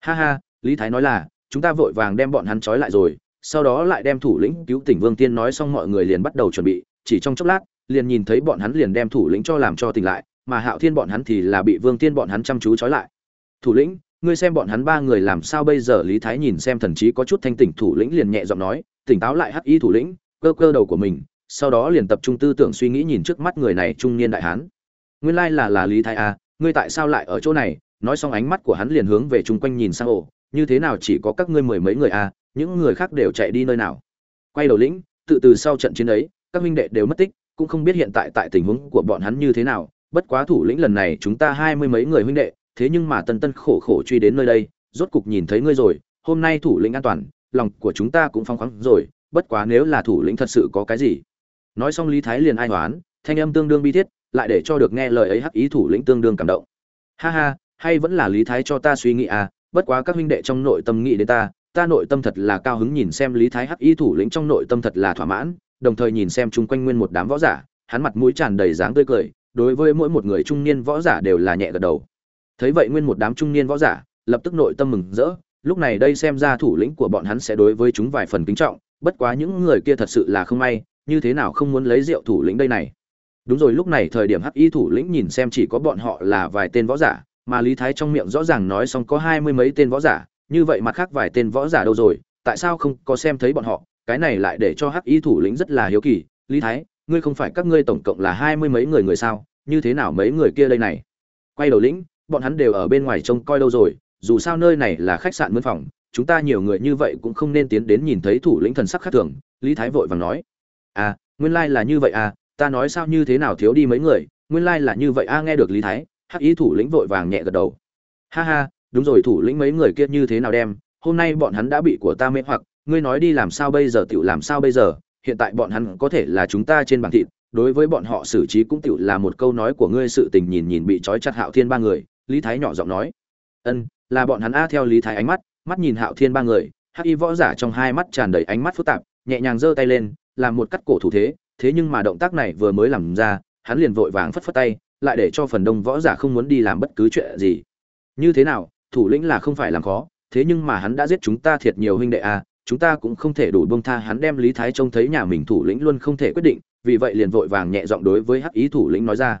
Ha ha, lý thái nói là, chúng ta vội vàng đem bọn hắn trói lại rồi, sau đó lại đem thủ lĩnh cứu tỉnh vương thiên nói xong mọi người liền bắt đầu chuẩn bị, chỉ trong chốc lát, liền nhìn thấy bọn hắn liền đem thủ lĩnh cho làm cho tỉnh lại, mà hạo thiên bọn hắn thì là bị vương thiên bọn hắn chăm chú trói lại. Thủ lĩnh, ngươi xem bọn hắn ba người làm sao bây giờ? Lý thái nhìn xem thần chí có chút thanh tỉnh thủ lĩnh liền nhẹ giọng nói, tỉnh táo lại hắc y thủ lĩnh, cơ cơ đầu của mình, sau đó liền tập trung tư tưởng suy nghĩ nhìn trước mắt người này trung niên đại hán nguyên lai là là lý thái a, ngươi tại sao lại ở chỗ này? Nói xong ánh mắt của hắn liền hướng về chung quanh nhìn sang ổ. Như thế nào chỉ có các ngươi mười mấy người à những người khác đều chạy đi nơi nào? Quay đầu lĩnh, tự từ sau trận chiến ấy, các huynh đệ đều mất tích, cũng không biết hiện tại tại tình huống của bọn hắn như thế nào. Bất quá thủ lĩnh lần này chúng ta hai mươi mấy người huynh đệ, thế nhưng mà tân tân khổ khổ truy đến nơi đây, rốt cục nhìn thấy ngươi rồi, hôm nay thủ lĩnh an toàn, lòng của chúng ta cũng phong khoáng rồi, bất quá nếu là thủ lĩnh thật sự có cái gì? Nói xong lý thái liền ai hoán, thanh âm tương đương bi thiết lại để cho được nghe lời ấy hắc ý thủ lĩnh tương đương cảm động. Ha ha, hay vẫn là lý thái cho ta suy nghĩ à bất quá các huynh đệ trong nội tâm nghĩ đến ta ta nội tâm thật là cao hứng nhìn xem lý thái hắc ý thủ lĩnh trong nội tâm thật là thỏa mãn, đồng thời nhìn xem chung quanh nguyên một đám võ giả, hắn mặt mũi tràn đầy dáng tươi cười, đối với mỗi một người trung niên võ giả đều là nhẹ gật đầu. Thấy vậy nguyên một đám trung niên võ giả lập tức nội tâm mừng rỡ, lúc này đây xem ra thủ lĩnh của bọn hắn sẽ đối với chúng vài phần kính trọng, bất quá những người kia thật sự là không may, như thế nào không muốn lấy rượu thủ lĩnh đây này đúng rồi, lúc này thời điểm hắc y thủ lĩnh nhìn xem chỉ có bọn họ là vài tên võ giả, mà lý thái trong miệng rõ ràng nói xong có hai mươi mấy tên võ giả, như vậy mặt khác vài tên võ giả đâu rồi, tại sao không có xem thấy bọn họ? Cái này lại để cho hắc y thủ lĩnh rất là hiếu kỳ. Lý thái, ngươi không phải các ngươi tổng cộng là hai mươi mấy người người sao? Như thế nào mấy người kia đây này? Quay đầu lĩnh, bọn hắn đều ở bên ngoài trông coi đâu rồi, dù sao nơi này là khách sạn mướn phòng, chúng ta nhiều người như vậy cũng không nên tiến đến nhìn thấy thủ lĩnh thần sắc khác thường. Lý thái vội vàng nói à nguyên lai là như vậy à ta nói sao như thế nào thiếu đi mấy người, nguyên lai là như vậy, a, nghe được lý thái, hắc ý thủ lĩnh vội vàng nhẹ gật đầu. Ha ha, đúng rồi, thủ lĩnh mấy người kia như thế nào đem, hôm nay bọn hắn đã bị của ta mê hoặc, ngươi nói đi làm sao bây giờ, tiểu làm sao bây giờ, hiện tại bọn hắn có thể là chúng ta trên bảng thịt, đối với bọn họ xử trí cũng tiểu là một câu nói của ngươi sự tình nhìn nhìn bị trói chặt hạo thiên ba người, lý thái nhỏ giọng nói. Ân, là bọn hắn a, theo lý thái ánh mắt mắt nhìn hạo thiên ba người, hắc y võ giả trong hai mắt tràn đầy ánh mắt phức tạp, nhẹ nhàng giơ tay lên, làm một cắt cổ thủ thế thế nhưng mà động tác này vừa mới làm ra hắn liền vội vàng phất phất tay lại để cho phần đông võ giả không muốn đi làm bất cứ chuyện gì. Như thế nào thủ lĩnh là không phải làm khó thế nhưng mà hắn đã giết chúng ta thiệt nhiều huynh đệ à, chúng ta cũng không thể đủ bông tha hắn đem lý thái trông thấy nhà mình thủ lĩnh luôn không thể quyết định vì vậy liền vội vàng nhẹ giọng đối với hắc ý thủ lĩnh nói ra.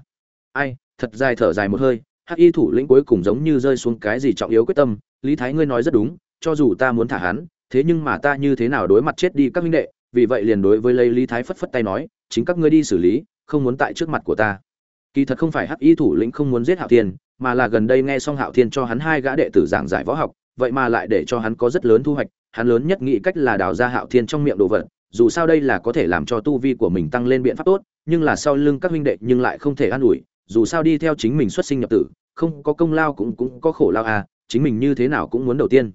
Ai thật dài thở dài một hơi hắc y thủ lĩnh cuối cùng giống như rơi xuống cái gì trọng yếu quyết tâm lý thái ngươi nói rất đúng cho dù ta muốn thả hắn thế nhưng mà ta như thế nào đối mặt chết đi các minh đệ vì vậy liền đối với lấy lý thái phất phất tay nói, chính các ngươi đi xử lý, không muốn tại trước mặt của ta. Kỳ thật không phải hắc y thủ lĩnh không muốn giết hạo thiên, mà là gần đây nghe xong hạo thiên cho hắn hai gã đệ tử giảng giải võ học, vậy mà lại để cho hắn có rất lớn thu hoạch, hắn lớn nhất nghĩ cách là đào ra hạo thiên trong miệng đồ vật, dù sao đây là có thể làm cho tu vi của mình tăng lên biện pháp tốt, nhưng là sau lưng các huynh đệ nhưng lại không thể an ủi, dù sao đi theo chính mình xuất sinh nhập tử, không có công lao cũng cũng có khổ lao à chính mình như thế nào cũng muốn đầu tiên.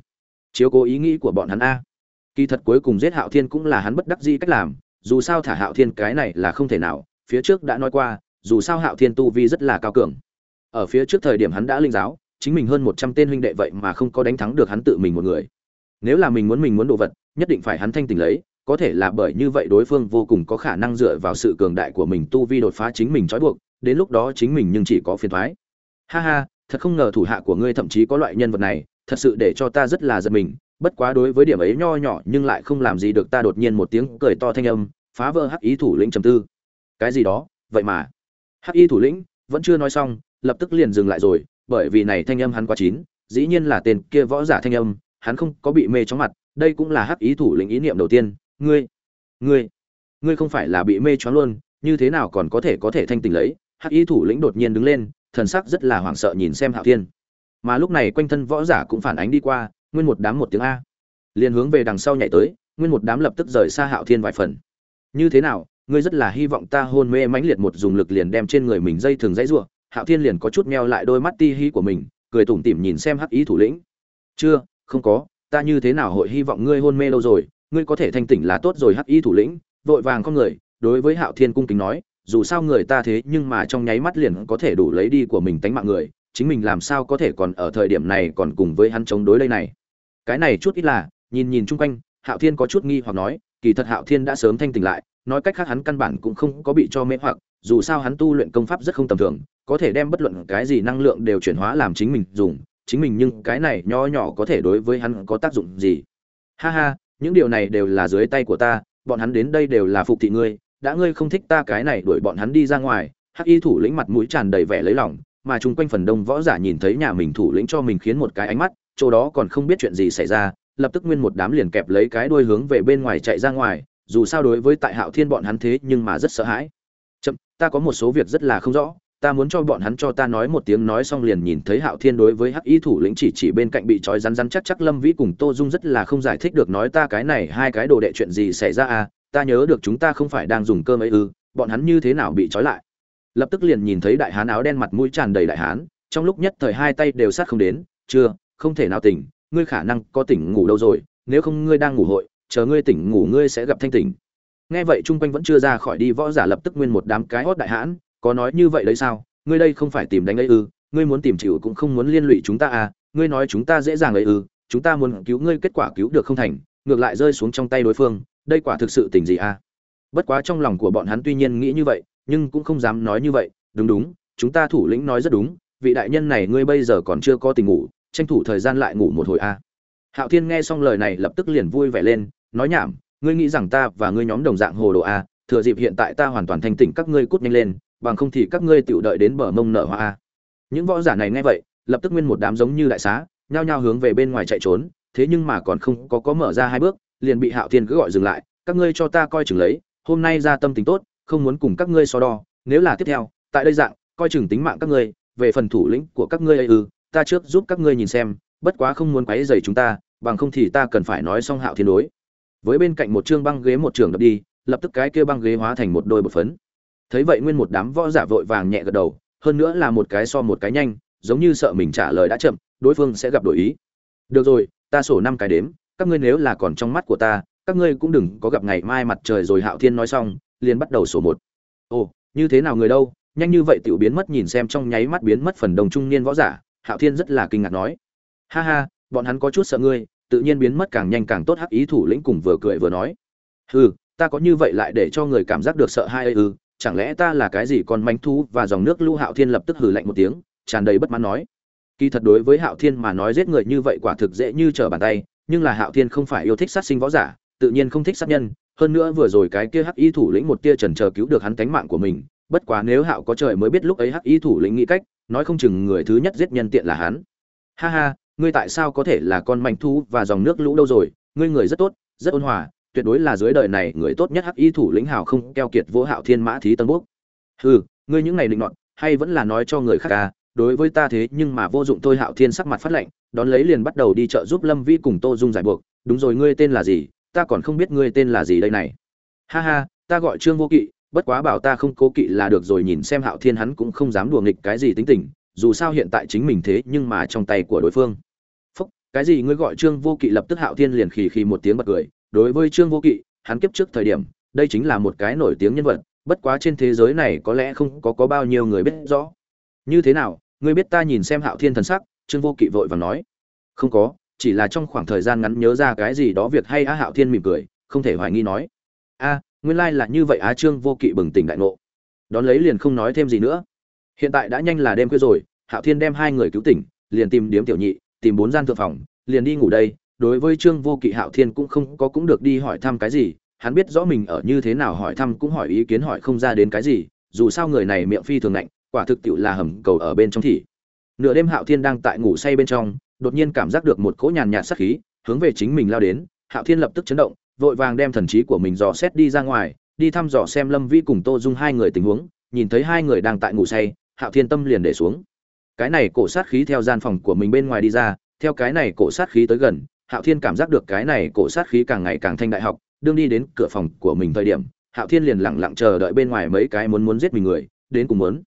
Chiếu cố ý nghĩ của bọn hắn a kỳ thật cuối cùng giết hạo thiên cũng là hắn bất đắc dĩ cách làm, dù sao thả hạo thiên cái này là không thể nào, phía trước đã nói qua, dù sao hạo thiên tu vi rất là cao cường. Ở phía trước thời điểm hắn đã linh giáo, chính mình hơn một trăm tên huynh đệ vậy mà không có đánh thắng được hắn tự mình một người. Nếu là mình muốn mình muốn đồ vật, nhất định phải hắn thanh tỉnh lấy, có thể là bởi như vậy đối phương vô cùng có khả năng dựa vào sự cường đại của mình tu vi đột phá chính mình trói buộc, đến lúc đó chính mình nhưng chỉ có phiền thoái ha ha, thật không ngờ thủ hạ của ngươi thậm chí có loại nhân vật này, thật sự để cho ta rất là giật mình bất quá đối với điểm ấy nho nhỏ nhưng lại không làm gì được ta đột nhiên một tiếng cười to thanh âm, phá vỡ hắc ý thủ lĩnh trầm tư. Cái gì đó? Vậy mà. Hắc y thủ lĩnh vẫn chưa nói xong, lập tức liền dừng lại rồi, bởi vì này thanh âm hắn quá chín, dĩ nhiên là tên kia võ giả thanh âm, hắn không có bị mê chóng mặt, đây cũng là hắc ý thủ lĩnh ý niệm đầu tiên. Ngươi ngươi ngươi không phải là bị mê choáng luôn, như thế nào còn có thể có thể thanh tỉnh lấy? Hắc ý thủ lĩnh đột nhiên đứng lên, thần sắc rất là hoảng sợ nhìn xem hạo thiên. Mà lúc này quanh thân võ giả cũng phản ánh đi qua nguyên một đám một tiếng a. Liền hướng về đằng sau nhảy tới, nguyên một đám lập tức rời xa hạo thiên vài phần. Như thế nào, ngươi rất là hy vọng ta hôn mê mãnh liệt một dùng lực liền đem trên người mình dây thường dãy rủa. Hạo thiên liền có chút meo lại đôi mắt ti hí của mình, cười tủm tỉm nhìn xem hắc ý thủ lĩnh. Chưa, không có, ta như thế nào hội hy vọng ngươi hôn mê lâu rồi? Ngươi có thể thanh tỉnh là tốt rồi. Hắc ý thủ lĩnh vội vàng con người, đối với hạo thiên cung kính nói, dù sao người ta thế nhưng mà trong nháy mắt liền có thể đủ lấy đi của mình tánh mạng người chính mình làm sao có thể còn ở thời điểm này còn cùng với hắn chống đối đây này. Cái này chút ít là, nhìn nhìn chung quanh, hạo thiên có chút nghi hoặc nói, kỳ thật hạo thiên đã sớm thanh tỉnh lại, nói cách khác hắn căn bản cũng không có bị cho mê hoặc, dù sao hắn tu luyện công pháp rất không tầm thường, có thể đem bất luận cái gì năng lượng đều chuyển hóa làm chính mình dùng, chính mình nhưng cái này nho nhỏ có thể đối với hắn có tác dụng gì. Ha ha, những điều này đều là dưới tay của ta, bọn hắn đến đây đều là phục thị ngươi, đã ngươi không thích ta cái này đuổi bọn hắn đi ra ngoài, hắc y thủ lĩnh mặt mũi tràn đầy vẻ lấy lòng mà chung quanh phần đông võ giả nhìn thấy nhà mình thủ lĩnh cho mình khiến một cái ánh mắt, chỗ đó còn không biết chuyện gì xảy ra, lập tức nguyên một đám liền kẹp lấy cái đuôi hướng về bên ngoài chạy ra ngoài, dù sao đối với tại hạo thiên bọn hắn thế nhưng mà rất sợ hãi. Chậm, ta có một số việc rất là không rõ, ta muốn cho bọn hắn cho ta nói một tiếng nói xong liền nhìn thấy hạo thiên đối với hắc y thủ lĩnh chỉ chỉ bên cạnh bị trói rắn rắn chắc chắc lâm vĩ cùng tô dung rất là không giải thích được nói ta cái này hai cái đồ đệ chuyện gì xảy ra à ta nhớ được chúng ta không phải đang dùng cơm ấy ư, bọn hắn như thế nào bị trói lại lập tức liền nhìn thấy đại hán áo đen mặt mũi tràn đầy đại hán, trong lúc nhất thời hai tay đều sát không đến, chưa, không thể nào tỉnh, ngươi khả năng có tỉnh ngủ đâu rồi, nếu không ngươi đang ngủ hội, chờ ngươi tỉnh ngủ ngươi sẽ gặp thanh tỉnh. Nghe vậy chung quanh vẫn chưa ra khỏi đi, võ giả lập tức nguyên một đám cái hót đại hãn có nói như vậy đấy sao? Ngươi đây không phải tìm đánh ấy ư? Ngươi muốn tìm chịu cũng không muốn liên lụy chúng ta à? Ngươi nói chúng ta dễ dàng ấy ư? Chúng ta muốn cứu ngươi kết quả cứu được không thành, ngược lại rơi xuống trong tay đối phương, đây quả thực sự tình gì à? Bất quá trong lòng của bọn hắn tuy nhiên nghĩ như vậy nhưng cũng không dám nói như vậy, đúng đúng, chúng ta thủ lĩnh nói rất đúng, vị đại nhân này ngươi bây giờ còn chưa có tình ngủ, tranh thủ thời gian lại ngủ một hồi a à. hạo thiên nghe xong lời này lập tức liền vui vẻ lên, nói nhảm, ngươi nghĩ rằng ta và ngươi nhóm đồng dạng hồ đồ a, thừa dịp hiện tại ta hoàn toàn thanh tỉnh các ngươi cút nhanh lên, bằng không thì các ngươi tự đợi đến bờ mông nở hoa a những võ giả này nghe vậy, lập tức nguyên một đám giống như đại xá, nhao nhao hướng về bên ngoài chạy trốn, thế nhưng mà còn không có có mở ra hai bước, liền bị hạo thiên cứ gọi dừng lại, các ngươi cho ta coi chừng lấy, hôm nay ra tâm tính tốt không muốn cùng các ngươi so đo, nếu là tiếp theo, tại đây dạng, coi chừng tính mạng các ngươi, về phần thủ lĩnh của các ngươi ấy ư ta trước giúp các ngươi nhìn xem, bất quá không muốn quấy dày chúng ta, bằng không thì ta cần phải nói xong hạo thiên đối. Với bên cạnh một chương băng ghế một trường đập đi, lập tức cái kia băng ghế hóa thành một đôi bột phấn. Thấy vậy nguyên một đám võ giả vội vàng nhẹ gật đầu, hơn nữa là một cái so một cái nhanh, giống như sợ mình trả lời đã chậm, đối phương sẽ gặp đổi ý. Được rồi, ta sổ năm cái đếm, các ngươi nếu là còn trong mắt của ta, các ngươi cũng đừng có gặp ngày mai mặt trời rồi hạo thiên nói xong liền bắt đầu sổ một. Ồ, như thế nào người đâu? Nhanh như vậy tiểu biến mất nhìn xem trong nháy mắt biến mất phần đồng trung niên võ giả, hạo thiên rất là kinh ngạc nói. Ha ha, bọn hắn có chút sợ ngươi, tự nhiên biến mất càng nhanh càng tốt hắc ý thủ lĩnh cùng vừa cười vừa nói. Hừ, ta có như vậy lại để cho người cảm giác được sợ hai ư, chẳng lẽ ta là cái gì còn manh thú và dòng nước lưu hạo thiên lập tức hừ lạnh một tiếng, tràn đầy bất mãn nói. Kỳ thật đối với hạo thiên mà nói giết người như vậy quả thực dễ như trở bàn tay, nhưng là hạo thiên không phải yêu thích sát sinh võ giả, tự nhiên không thích sát nhân hơn nữa vừa rồi cái kia hắc y thủ lĩnh một tia trần chờ cứu được hắn tánh mạng của mình, bất quá nếu hạo có trời mới biết lúc ấy hắc y thủ lĩnh nghĩ cách, nói không chừng người thứ nhất giết nhân tiện là hắn. Ha ha, ngươi tại sao có thể là con manh thú và dòng nước lũ đâu rồi? Ngươi người rất tốt, rất ôn hòa, tuyệt đối là dưới đời này người tốt nhất hắc y thủ lĩnh hào không keo kiệt vô hạo thiên mã thí tân quốc. Hừ, ngươi những ngày định nọt, hay vẫn là nói cho người khác à? Đối với ta thế nhưng mà vô dụng thôi, hạo thiên sắc mặt phát lệnh đón lấy liền bắt đầu đi chợ giúp lâm vi cùng tô dung giải buộc. Đúng rồi, ngươi tên là gì? Ta còn không biết ngươi tên là gì đây này. Ha ha, ta gọi trương vô kỵ, bất quá bảo ta không cố kỵ là được rồi, nhìn xem hạo thiên hắn cũng không dám đùa nghịch cái gì tính tình, dù sao hiện tại chính mình thế nhưng mà trong tay của đối phương. Phúc, cái gì ngươi gọi trương vô kỵ lập tức hạo thiên liền khì khì một tiếng bật cười. Đối với trương vô kỵ, hắn kiếp trước thời điểm, đây chính là một cái nổi tiếng nhân vật, bất quá trên thế giới này có lẽ không có có bao nhiêu người biết rõ. Như thế nào, ngươi biết ta nhìn xem hạo thiên thần sắc, trương vô kỵ vội và nói. Không có chỉ là trong khoảng thời gian ngắn nhớ ra cái gì đó việc hay á hạo thiên mỉm cười, không thể hoài nghi nói. A, nguyên lai là như vậy á trương vô kỵ bừng tỉnh đại ngộ. Đón lấy liền không nói thêm gì nữa. Hiện tại đã nhanh là đêm khuya rồi, hạo thiên đem hai người cứu tỉnh, liền tìm điếm tiểu nhị, tìm bốn gian thượng phòng, liền đi ngủ đây. Đối với trương vô kỵ, hạo thiên cũng không có cũng được đi hỏi thăm cái gì. Hắn biết rõ mình ở như thế nào hỏi thăm cũng hỏi ý kiến hỏi không ra đến cái gì. Dù sao người này miệng phi thường lạnh, quả thực tiệu là hầm cầu ở bên trong thì. Nửa đêm hạo thiên đang tại ngủ say bên trong đột nhiên cảm giác được một cỗ nhàn nhạt sát khí, hướng về chính mình lao đến, hạo thiên lập tức chấn động, vội vàng đem thần trí của mình dò xét đi ra ngoài, đi thăm dò xem lâm vi cùng tô dung hai người tình huống, nhìn thấy hai người đang tại ngủ say, hạo thiên tâm liền để xuống. Cái này cổ sát khí theo gian phòng của mình bên ngoài đi ra, theo cái này cổ sát khí tới gần, hạo thiên cảm giác được cái này cổ sát khí càng ngày càng thanh đại học, đương đi đến cửa phòng của mình thời điểm, hạo thiên liền lặng lặng chờ đợi bên ngoài mấy cái muốn muốn giết mình người, đến cùng muốn.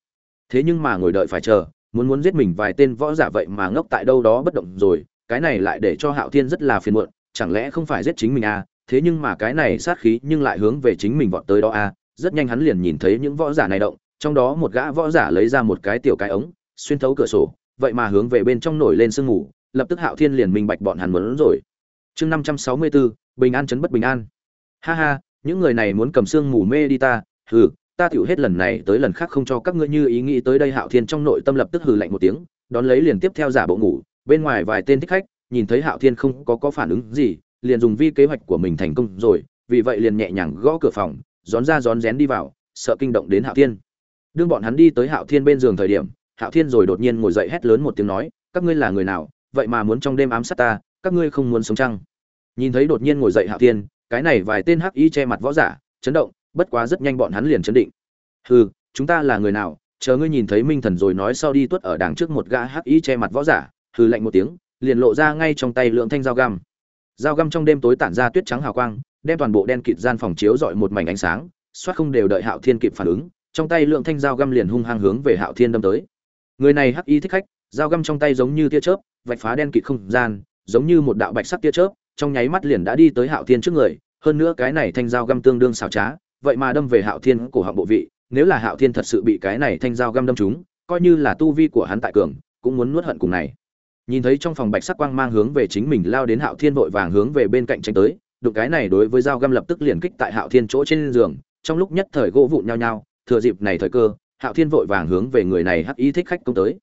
Thế nhưng mà ngồi đợi phải chờ muốn muốn giết mình vài tên võ giả vậy mà ngốc tại đâu đó bất động rồi, cái này lại để cho hạo thiên rất là phiền muộn, chẳng lẽ không phải giết chính mình à? Thế nhưng mà cái này sát khí nhưng lại hướng về chính mình vọt tới đó à? Rất nhanh hắn liền nhìn thấy những võ giả này động, trong đó một gã võ giả lấy ra một cái tiểu cái ống, xuyên thấu cửa sổ, vậy mà hướng về bên trong nổi lên sương mù, lập tức hạo thiên liền minh bạch bọn hắn muốn rồi. Chương năm trăm sáu mươi bốn bình an chấn bất bình an. Ha ha, những người này muốn cầm sương mù mê đi ta, hừ ta tiểu hết lần này tới lần khác không cho các ngươi như ý nghĩ tới đây hạo thiên trong nội tâm lập tức hừ lạnh một tiếng, đón lấy liền tiếp theo giả bộ ngủ, bên ngoài vài tên thích khách, nhìn thấy hạo thiên không có có phản ứng gì, liền dùng vi kế hoạch của mình thành công rồi, vì vậy liền nhẹ nhàng gõ cửa phòng, rón ra rón rén đi vào, sợ kinh động đến hạo thiên. Đương bọn hắn đi tới hạo thiên bên giường thời điểm, hạo thiên rồi đột nhiên ngồi dậy hét lớn một tiếng nói, các ngươi là người nào? Vậy mà muốn trong đêm ám sát ta, các ngươi không muốn sống chăng? Nhìn thấy đột nhiên ngồi dậy hạo thiên, cái này vài tên hắc y che mặt võ giả, chấn động bất quá rất nhanh bọn hắn liền chấn định. Hừ, chúng ta là người nào, chờ ngươi nhìn thấy minh thần rồi nói sau đi tuất ở đằng trước một gã hắc y che mặt võ giả, hừ lạnh một tiếng, liền lộ ra ngay trong tay lượng thanh dao găm. Dao găm trong đêm tối tản ra tuyết trắng hào quang, đem toàn bộ đen kịt gian phòng chiếu dọi một mảnh ánh sáng, xoát không đều đợi hạo thiên kịp phản ứng, trong tay lượng thanh dao găm liền hung hăng hướng về hạo thiên đâm tới. Người này hắc y thích khách, dao găm trong tay giống như tia chớp, vạch phá đen kịt không gian, giống như một đạo bạch sắc tia chớp, trong nháy mắt liền đã đi tới hạo thiên trước người, hơn nữa cái này thanh dao găm tương đương xảo trá vậy mà đâm về hạo thiên cổ họng bộ vị, nếu là hạo thiên thật sự bị cái này thanh dao găm đâm trúng, coi như là tu vi của hắn tại cường, cũng muốn nuốt hận cùng này. Nhìn thấy trong phòng bạch sắc quang mang hướng về chính mình lao đến hạo thiên vội vàng hướng về bên cạnh tránh tới, đụng cái này đối với dao găm lập tức liền kích tại hạo thiên chỗ trên giường, trong lúc nhất thời gỗ vụn nhau nhau thừa dịp này thời cơ, hạo thiên vội vàng hướng về người này hắc ý thích khách công tới.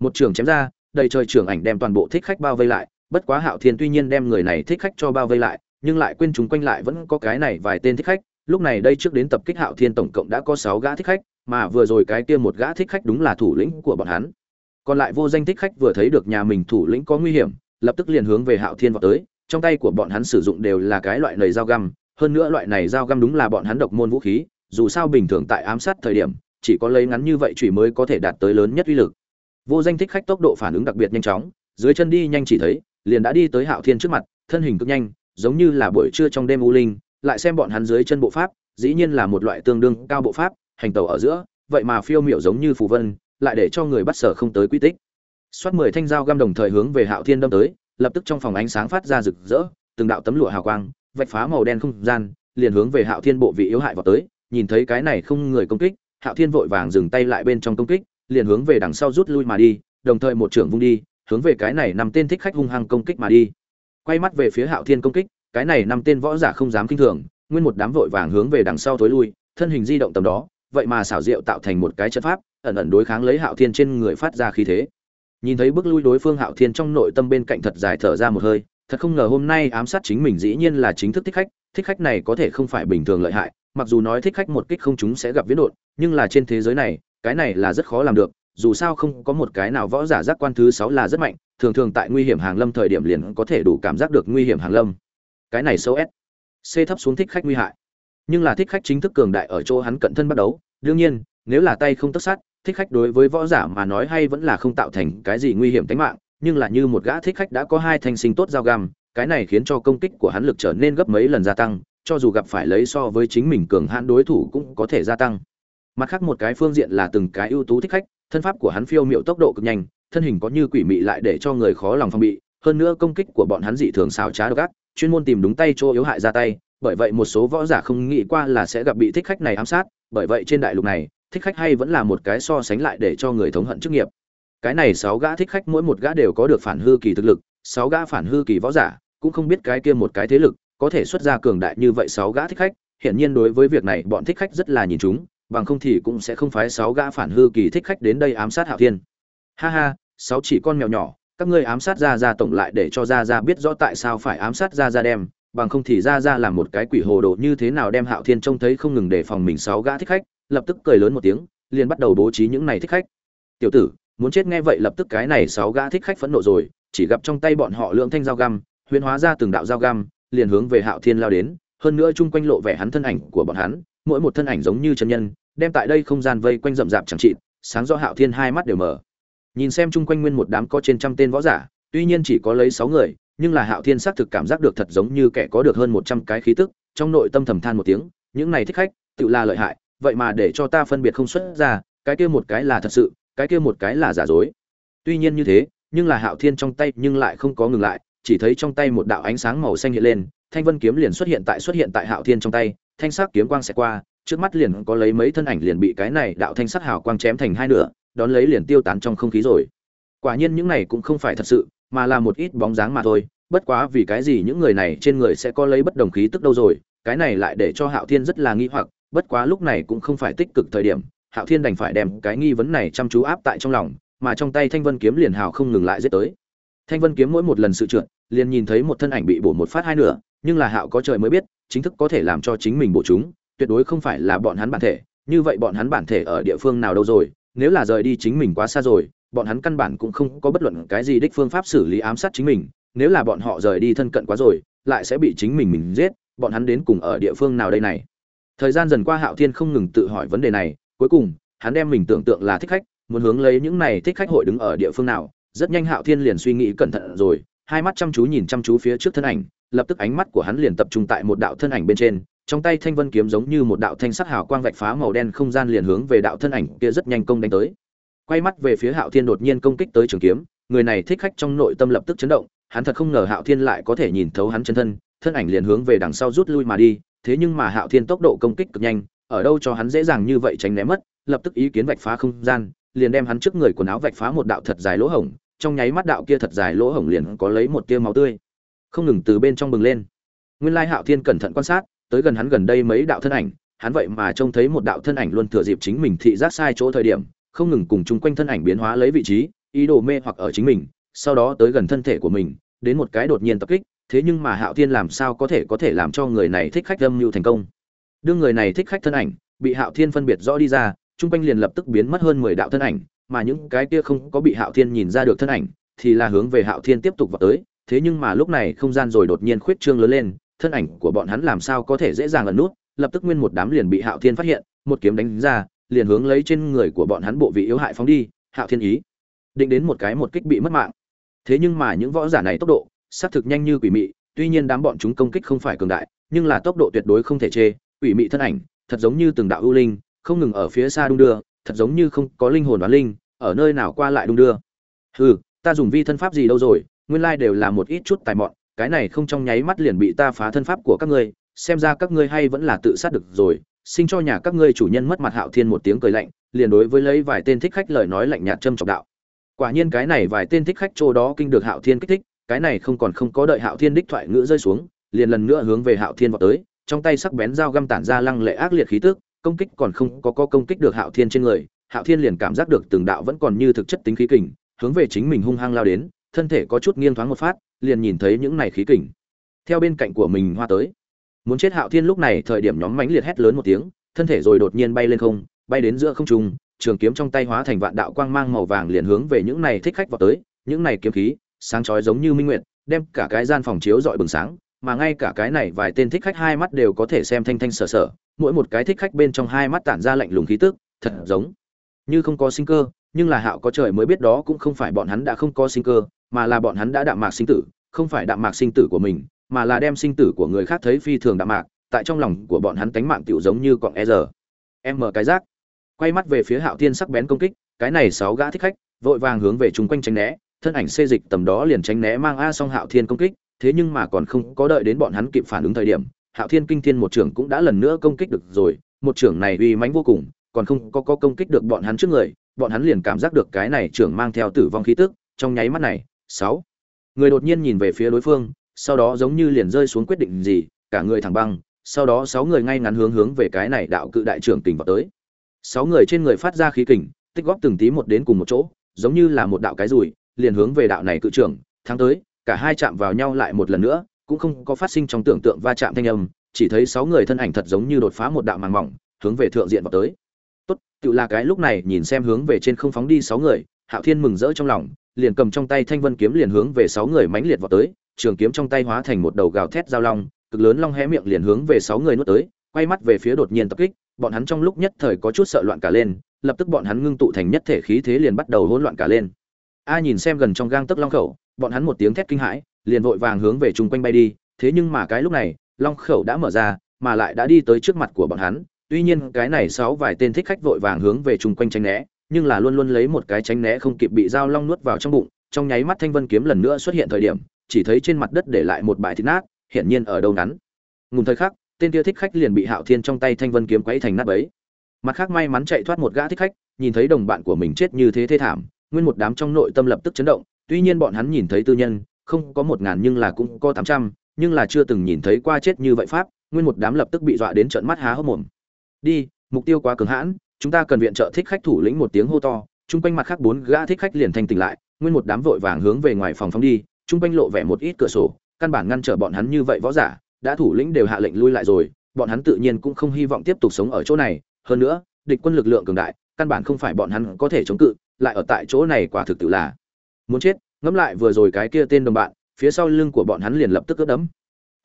Một trường chém ra, đầy trời trường ảnh đem toàn bộ thích khách bao vây lại, bất quá hạo thiên tuy nhiên đem người này thích khách cho bao vây lại, nhưng lại quên chúng quanh lại vẫn có cái này vài tên thích khách lúc này đây trước đến tập kích hạo thiên tổng cộng đã có sáu gã thích khách, mà vừa rồi cái kia một gã thích khách đúng là thủ lĩnh của bọn hắn. Còn lại vô danh thích khách vừa thấy được nhà mình thủ lĩnh có nguy hiểm, lập tức liền hướng về hạo thiên vào tới. Trong tay của bọn hắn sử dụng đều là cái loại nầy dao găm, hơn nữa loại này dao găm đúng là bọn hắn độc môn vũ khí, dù sao bình thường tại ám sát thời điểm, chỉ có lấy ngắn như vậy chủy mới có thể đạt tới lớn nhất uy lực. Vô danh thích khách tốc độ phản ứng đặc biệt nhanh chóng, dưới chân đi nhanh chỉ thấy, liền đã đi tới hạo thiên trước mặt, thân hình cực nhanh, giống như là buổi trưa trong đêm u linh lại xem bọn hắn dưới chân bộ pháp, dĩ nhiên là một loại tương đương cao bộ pháp, hành tàu ở giữa, vậy mà phiêu miểu giống như phù vân, lại để cho người bắt sở không tới quy tích. Xoát mười thanh dao găm đồng thời hướng về hạo thiên đâm tới, lập tức trong phòng ánh sáng phát ra rực rỡ, từng đạo tấm lụa hào quang, vạch phá màu đen không gian, liền hướng về hạo thiên bộ vị yếu hại vào tới, nhìn thấy cái này không người công kích, hạo thiên vội vàng dừng tay lại bên trong công kích, liền hướng về đằng sau rút lui mà đi, đồng thời một trưởng vung đi, hướng về cái này nằm tên thích khách hung hăng công kích mà đi. Quay mắt về phía hạo thiên công kích cái này năm tên võ giả không dám kinh thường, nguyên một đám vội vàng hướng về đằng sau tối lui, thân hình di động tầm đó, vậy mà xảo diệu tạo thành một cái trận pháp, ẩn ẩn đối kháng lấy hạo thiên trên người phát ra khí thế. Nhìn thấy bước lui đối phương hạo thiên trong nội tâm bên cạnh thật dài thở ra một hơi, thật không ngờ hôm nay ám sát chính mình dĩ nhiên là chính thức thích khách thích khách này có thể không phải bình thường lợi hại, mặc dù nói thích khách một kích không chúng sẽ gặp viễn đột nhưng là trên thế giới này, cái này là rất khó làm được, dù sao không có một cái nào võ giả giác quan thứ sáu là rất mạnh, thường thường tại nguy hiểm hàng lâm thời điểm liền có thể đủ cảm giác được nguy hiểm hàng lâm cái này sâu s c thấp xuống thích khách nguy hại. Nhưng là thích khách chính thức cường đại ở chỗ hắn cận thân bắt đấu đương nhiên, nếu là tay không tất sát, thích khách đối với võ giả mà nói hay vẫn là không tạo thành cái gì nguy hiểm tính mạng. Nhưng là như một gã thích khách đã có hai thanh sinh tốt dao găm, cái này khiến cho công kích của hắn lực trở nên gấp mấy lần gia tăng, cho dù gặp phải lấy so với chính mình cường hãn đối thủ cũng có thể gia tăng. Mặt khác một cái phương diện là từng cái ưu tú thích khách, thân pháp của hắn phiêu miệu tốc độ cực nhanh, thân hình có như quỷ mị lại để cho người khó lòng phòng bị, hơn nữa công kích của bọn hắn dị thường xào trá độc ác chuyên môn tìm đúng tay chỗ yếu hại ra tay, bởi vậy một số võ giả không nghĩ qua là sẽ gặp bị thích khách này ám sát, bởi vậy trên đại lục này, thích khách hay vẫn là một cái so sánh lại để cho người thống hận chức nghiệp. Cái này sáu gã thích khách mỗi một gã đều có được phản hư kỳ thực lực, sáu gã phản hư kỳ võ giả cũng không biết cái kia một cái thế lực có thể xuất ra cường đại như vậy sáu gã thích khách, hiển nhiên đối với việc này bọn thích khách rất là nhìn chúng, bằng không thì cũng sẽ không phái sáu gã phản hư kỳ thích khách đến đây ám sát hạo thiên. Ha ha, sáu chỉ con mèo nhỏ các ngươi ám sát ra ra tổng lại để cho ra ra biết rõ tại sao phải ám sát ra ra đem, bằng không thì ra ra làm một cái quỷ hồ đồ như thế nào đem hạo thiên trông thấy không ngừng đề phòng mình sáu gã thích khách, lập tức cười lớn một tiếng, liền bắt đầu bố trí những này thích khách. Tiểu tử, muốn chết nghe vậy lập tức cái này sáu gã thích khách phẫn nộ rồi, chỉ gặp trong tay bọn họ lượng thanh dao găm huyễn hóa ra từng đạo dao găm, liền hướng về hạo thiên lao đến, hơn nữa chung quanh lộ vẻ hắn thân ảnh của bọn hắn, mỗi một thân ảnh giống như chân nhân, đem tại đây không gian vây quanh rậm rạp chẳng trị sáng rõ hạo thiên hai mắt đều mở nhìn xem chung quanh nguyên một đám có trên trăm tên võ giả, tuy nhiên chỉ có lấy sáu người, nhưng là hạo thiên xác thực cảm giác được thật giống như kẻ có được hơn một trăm cái khí tức, trong nội tâm thầm than một tiếng, những này thích khách, tự là lợi hại, vậy mà để cho ta phân biệt không xuất ra, cái kia một cái là thật sự, cái kia một cái là giả dối. Tuy nhiên như thế, nhưng là hạo thiên trong tay nhưng lại không có ngừng lại, chỉ thấy trong tay một đạo ánh sáng màu xanh hiện lên, thanh vân kiếm liền xuất hiện tại xuất hiện tại hạo thiên trong tay, thanh sắc kiếm quang sẽ qua, trước mắt liền có lấy mấy thân ảnh liền bị cái này đạo thanh sắc hào quang chém thành hai nửa đón lấy liền tiêu tán trong không khí rồi. Quả nhiên những này cũng không phải thật sự, mà là một ít bóng dáng mà thôi. Bất quá vì cái gì những người này trên người sẽ có lấy bất đồng khí tức đâu rồi, cái này lại để cho hạo thiên rất là nghi hoặc, bất quá lúc này cũng không phải tích cực thời điểm, hạo thiên đành phải đem cái nghi vấn này chăm chú áp tại trong lòng, mà trong tay thanh vân kiếm liền hào không ngừng lại giết tới. Thanh vân kiếm mỗi một lần sự trượt, liền nhìn thấy một thân ảnh bị bổ một phát hai nửa, nhưng là hạo có trời mới biết, chính thức có thể làm cho chính mình bổ chúng, tuyệt đối không phải là bọn hắn bản thể, như vậy bọn hắn bản thể ở địa phương nào đâu rồi nếu là rời đi chính mình quá xa rồi, bọn hắn căn bản cũng không có bất luận cái gì đích phương pháp xử lý ám sát chính mình. Nếu là bọn họ rời đi thân cận quá rồi, lại sẽ bị chính mình mình giết, bọn hắn đến cùng ở địa phương nào đây này? Thời gian dần qua hạo thiên không ngừng tự hỏi vấn đề này, cuối cùng, hắn đem mình tưởng tượng là thích khách, muốn hướng lấy những này thích khách hội đứng ở địa phương nào. Rất nhanh hạo thiên liền suy nghĩ cẩn thận rồi, hai mắt chăm chú nhìn chăm chú phía trước thân ảnh, lập tức ánh mắt của hắn liền tập trung tại một đạo thân ảnh bên trên trong tay thanh vân kiếm giống như một đạo thanh sắc hào quang vạch phá màu đen không gian liền hướng về đạo thân ảnh kia rất nhanh công đánh tới. Quay mắt về phía hạo thiên đột nhiên công kích tới trường kiếm, người này thích khách trong nội tâm lập tức chấn động, hắn thật không ngờ hạo thiên lại có thể nhìn thấu hắn chân thân thân ảnh liền hướng về đằng sau rút lui mà đi, thế nhưng mà hạo thiên tốc độ công kích cực nhanh, ở đâu cho hắn dễ dàng như vậy tránh né mất, lập tức ý kiến vạch phá không gian, liền đem hắn trước người quần áo vạch phá một đạo thật dài lỗ hổng, trong nháy mắt đạo kia thật dài lỗ hổng liền có lấy một tia máu tươi. Không ngừng từ bên trong bừng lên. Nguyên lai hạo thiên cẩn thận quan sát tới gần hắn gần đây mấy đạo thân ảnh, hắn vậy mà trông thấy một đạo thân ảnh luôn thừa dịp chính mình thị giác sai chỗ thời điểm, không ngừng cùng chung quanh thân ảnh biến hóa lấy vị trí, ý đồ mê hoặc ở chính mình, sau đó tới gần thân thể của mình, đến một cái đột nhiên tập kích, thế nhưng mà hạo thiên làm sao có thể có thể làm cho người này thích khách âm mưu thành công? Đương người này thích khách thân ảnh, bị hạo thiên phân biệt rõ đi ra, chung quanh liền lập tức biến mất hơn mười đạo thân ảnh, mà những cái kia không có bị hạo thiên nhìn ra được thân ảnh, thì là hướng về hạo thiên tiếp tục vào tới, thế nhưng mà lúc này không gian rồi đột nhiên khuyết trương lớn lên thân ảnh của bọn hắn làm sao có thể dễ dàng ẩn nút, lập tức nguyên một đám liền bị hạo thiên phát hiện, một kiếm đánh ra, liền hướng lấy trên người của bọn hắn bộ vị yếu hại phóng đi, hạo thiên ý. Định đến một cái một kích bị mất mạng. Thế nhưng mà những võ giả này tốc độ sát thực nhanh như quỷ mị, tuy nhiên đám bọn chúng công kích không phải cường đại, nhưng là tốc độ tuyệt đối không thể chê, quỷ mị thân ảnh, thật giống như từng đạo ưu linh, không ngừng ở phía xa đung đưa, thật giống như không có linh hồn đoán linh, ở nơi nào qua lại đung đưa. Hừ, ta dùng vi thân pháp gì đâu rồi, nguyên lai đều là một ít chút tài mọn cái này không trong nháy mắt liền bị ta phá thân pháp của các ngươi, xem ra các ngươi hay vẫn là tự sát được rồi sinh cho nhà các ngươi chủ nhân mất mặt hạo thiên một tiếng cười lạnh, liền đối với lấy vài tên thích khách lời nói lạnh nhạt châm trọng đạo. Quả nhiên cái này vài tên thích khách chỗ đó kinh được hạo thiên kích thích, cái này không còn không có đợi hạo thiên đích thoại ngữ rơi xuống, liền lần nữa hướng về hạo thiên vào tới, trong tay sắc bén dao găm tản ra lăng lệ ác liệt khí tức, công kích còn không có có công kích được hạo thiên trên người, hạo thiên liền cảm giác được từng đạo vẫn còn như thực chất tính khí kình, hướng về chính mình hung hăng lao đến thân thể có chút nghiêng thoáng một phát, liền nhìn thấy những này khí kình. Theo bên cạnh của mình hoa tới. Muốn chết hạo thiên lúc này, thời điểm nhóm mãnh liệt hét lớn một tiếng, thân thể rồi đột nhiên bay lên không, bay đến giữa không trung, trường kiếm trong tay hóa thành vạn đạo quang mang màu vàng liền hướng về những này thích khách vào tới, những này kiếm khí, sáng chói giống như minh nguyệt, đem cả cái gian phòng chiếu rọi bừng sáng, mà ngay cả cái này vài tên thích khách hai mắt đều có thể xem thanh thanh sở sở, mỗi một cái thích khách bên trong hai mắt tản ra lạnh lùng khí tức, thật giống như không có sinh cơ, nhưng là hạo có trời mới biết đó cũng không phải bọn hắn đã không có sinh cơ mà là bọn hắn đã đạm mạc sinh tử không phải đạm mạc sinh tử của mình mà là đem sinh tử của người khác thấy phi thường đạm mạc tại trong lòng của bọn hắn tánh mạng tiểu giống như cọng e giờ em mở cái rác. Quay mắt về phía hạo thiên sắc bén công kích cái này sáu gã thích khách vội vàng hướng về chúng quanh tránh né thân ảnh xê dịch tầm đó liền tránh né mang a song hạo thiên công kích thế nhưng mà còn không có đợi đến bọn hắn kịp phản ứng thời điểm hạo thiên kinh thiên một trưởng cũng đã lần nữa công kích được rồi một trưởng này uy mãnh vô cùng còn không có, có công kích được bọn hắn trước người bọn hắn liền cảm giác được cái này trưởng mang theo tử vong khí tức trong nháy mắt này sáu. Người đột nhiên nhìn về phía đối phương, sau đó giống như liền rơi xuống quyết định gì, cả người thẳng băng, sau đó sáu người ngay ngắn hướng hướng về cái này đạo cự đại trưởng kình vào tới. Sáu người trên người phát ra khí kình, tích góp từng tí một đến cùng một chỗ, giống như là một đạo cái rùi, liền hướng về đạo này cự trưởng, thắng tới, cả hai chạm vào nhau lại một lần nữa, cũng không có phát sinh trong tưởng tượng va chạm thanh âm, chỉ thấy sáu người thân ảnh thật giống như đột phá một đạo màng mỏng, hướng về thượng diện vào tới. Tốt, tự là cái lúc này nhìn xem hướng về trên không phóng đi sáu người, hạo thiên mừng rỡ trong lòng liền cầm trong tay thanh vân kiếm liền hướng về sáu người mãnh liệt vào tới, trường kiếm trong tay hóa thành một đầu gào thét giao long, cực lớn long hé miệng liền hướng về sáu người nuốt tới, quay mắt về phía đột nhiên tập kích, bọn hắn trong lúc nhất thời có chút sợ loạn cả lên, lập tức bọn hắn ngưng tụ thành nhất thể khí thế liền bắt đầu hỗn loạn cả lên. A nhìn xem gần trong gang tấc long khẩu, bọn hắn một tiếng thét kinh hãi, liền vội vàng hướng về chung quanh bay đi, thế nhưng mà cái lúc này, long khẩu đã mở ra, mà lại đã đi tới trước mặt của bọn hắn, tuy nhiên cái này sáu vài tên thích khách vội vàng hướng về chung quanh tránh né nhưng là luôn luôn lấy một cái tránh né không kịp bị dao long nuốt vào trong bụng, trong nháy mắt thanh vân kiếm lần nữa xuất hiện thời điểm, chỉ thấy trên mặt đất để lại một bãi thịt nát, hiển nhiên ở đâu ngắn. Ngùng thời khắc, tên kia thích khách liền bị hạo thiên trong tay thanh vân kiếm quấy thành nát bấy. Mặt khác may mắn chạy thoát một gã thích khách, nhìn thấy đồng bạn của mình chết như thế thê thảm, nguyên một đám trong nội tâm lập tức chấn động, tuy nhiên bọn hắn nhìn thấy tư nhân, không có một ngàn nhưng là cũng có tám trăm, nhưng là chưa từng nhìn thấy qua chết như vậy pháp, nguyên một đám lập tức bị dọa đến trợn mắt há hốc mồm. Đi, mục tiêu quá cường hãn chúng ta cần viện trợ thích khách thủ lĩnh một tiếng hô to, chung quanh mặt khác bốn gã thích khách liền thanh tỉnh lại, nguyên một đám vội vàng hướng về ngoài phòng phóng đi, chung quanh lộ vẻ một ít cửa sổ, căn bản ngăn trở bọn hắn như vậy võ giả, đã thủ lĩnh đều hạ lệnh lui lại rồi, bọn hắn tự nhiên cũng không hy vọng tiếp tục sống ở chỗ này, hơn nữa, địch quân lực lượng cường đại, căn bản không phải bọn hắn có thể chống cự, lại ở tại chỗ này quả thực tự là muốn chết. Ngẫm lại vừa rồi cái kia tên đồng bạn, phía sau lưng của bọn hắn liền lập tức ướt đẫm.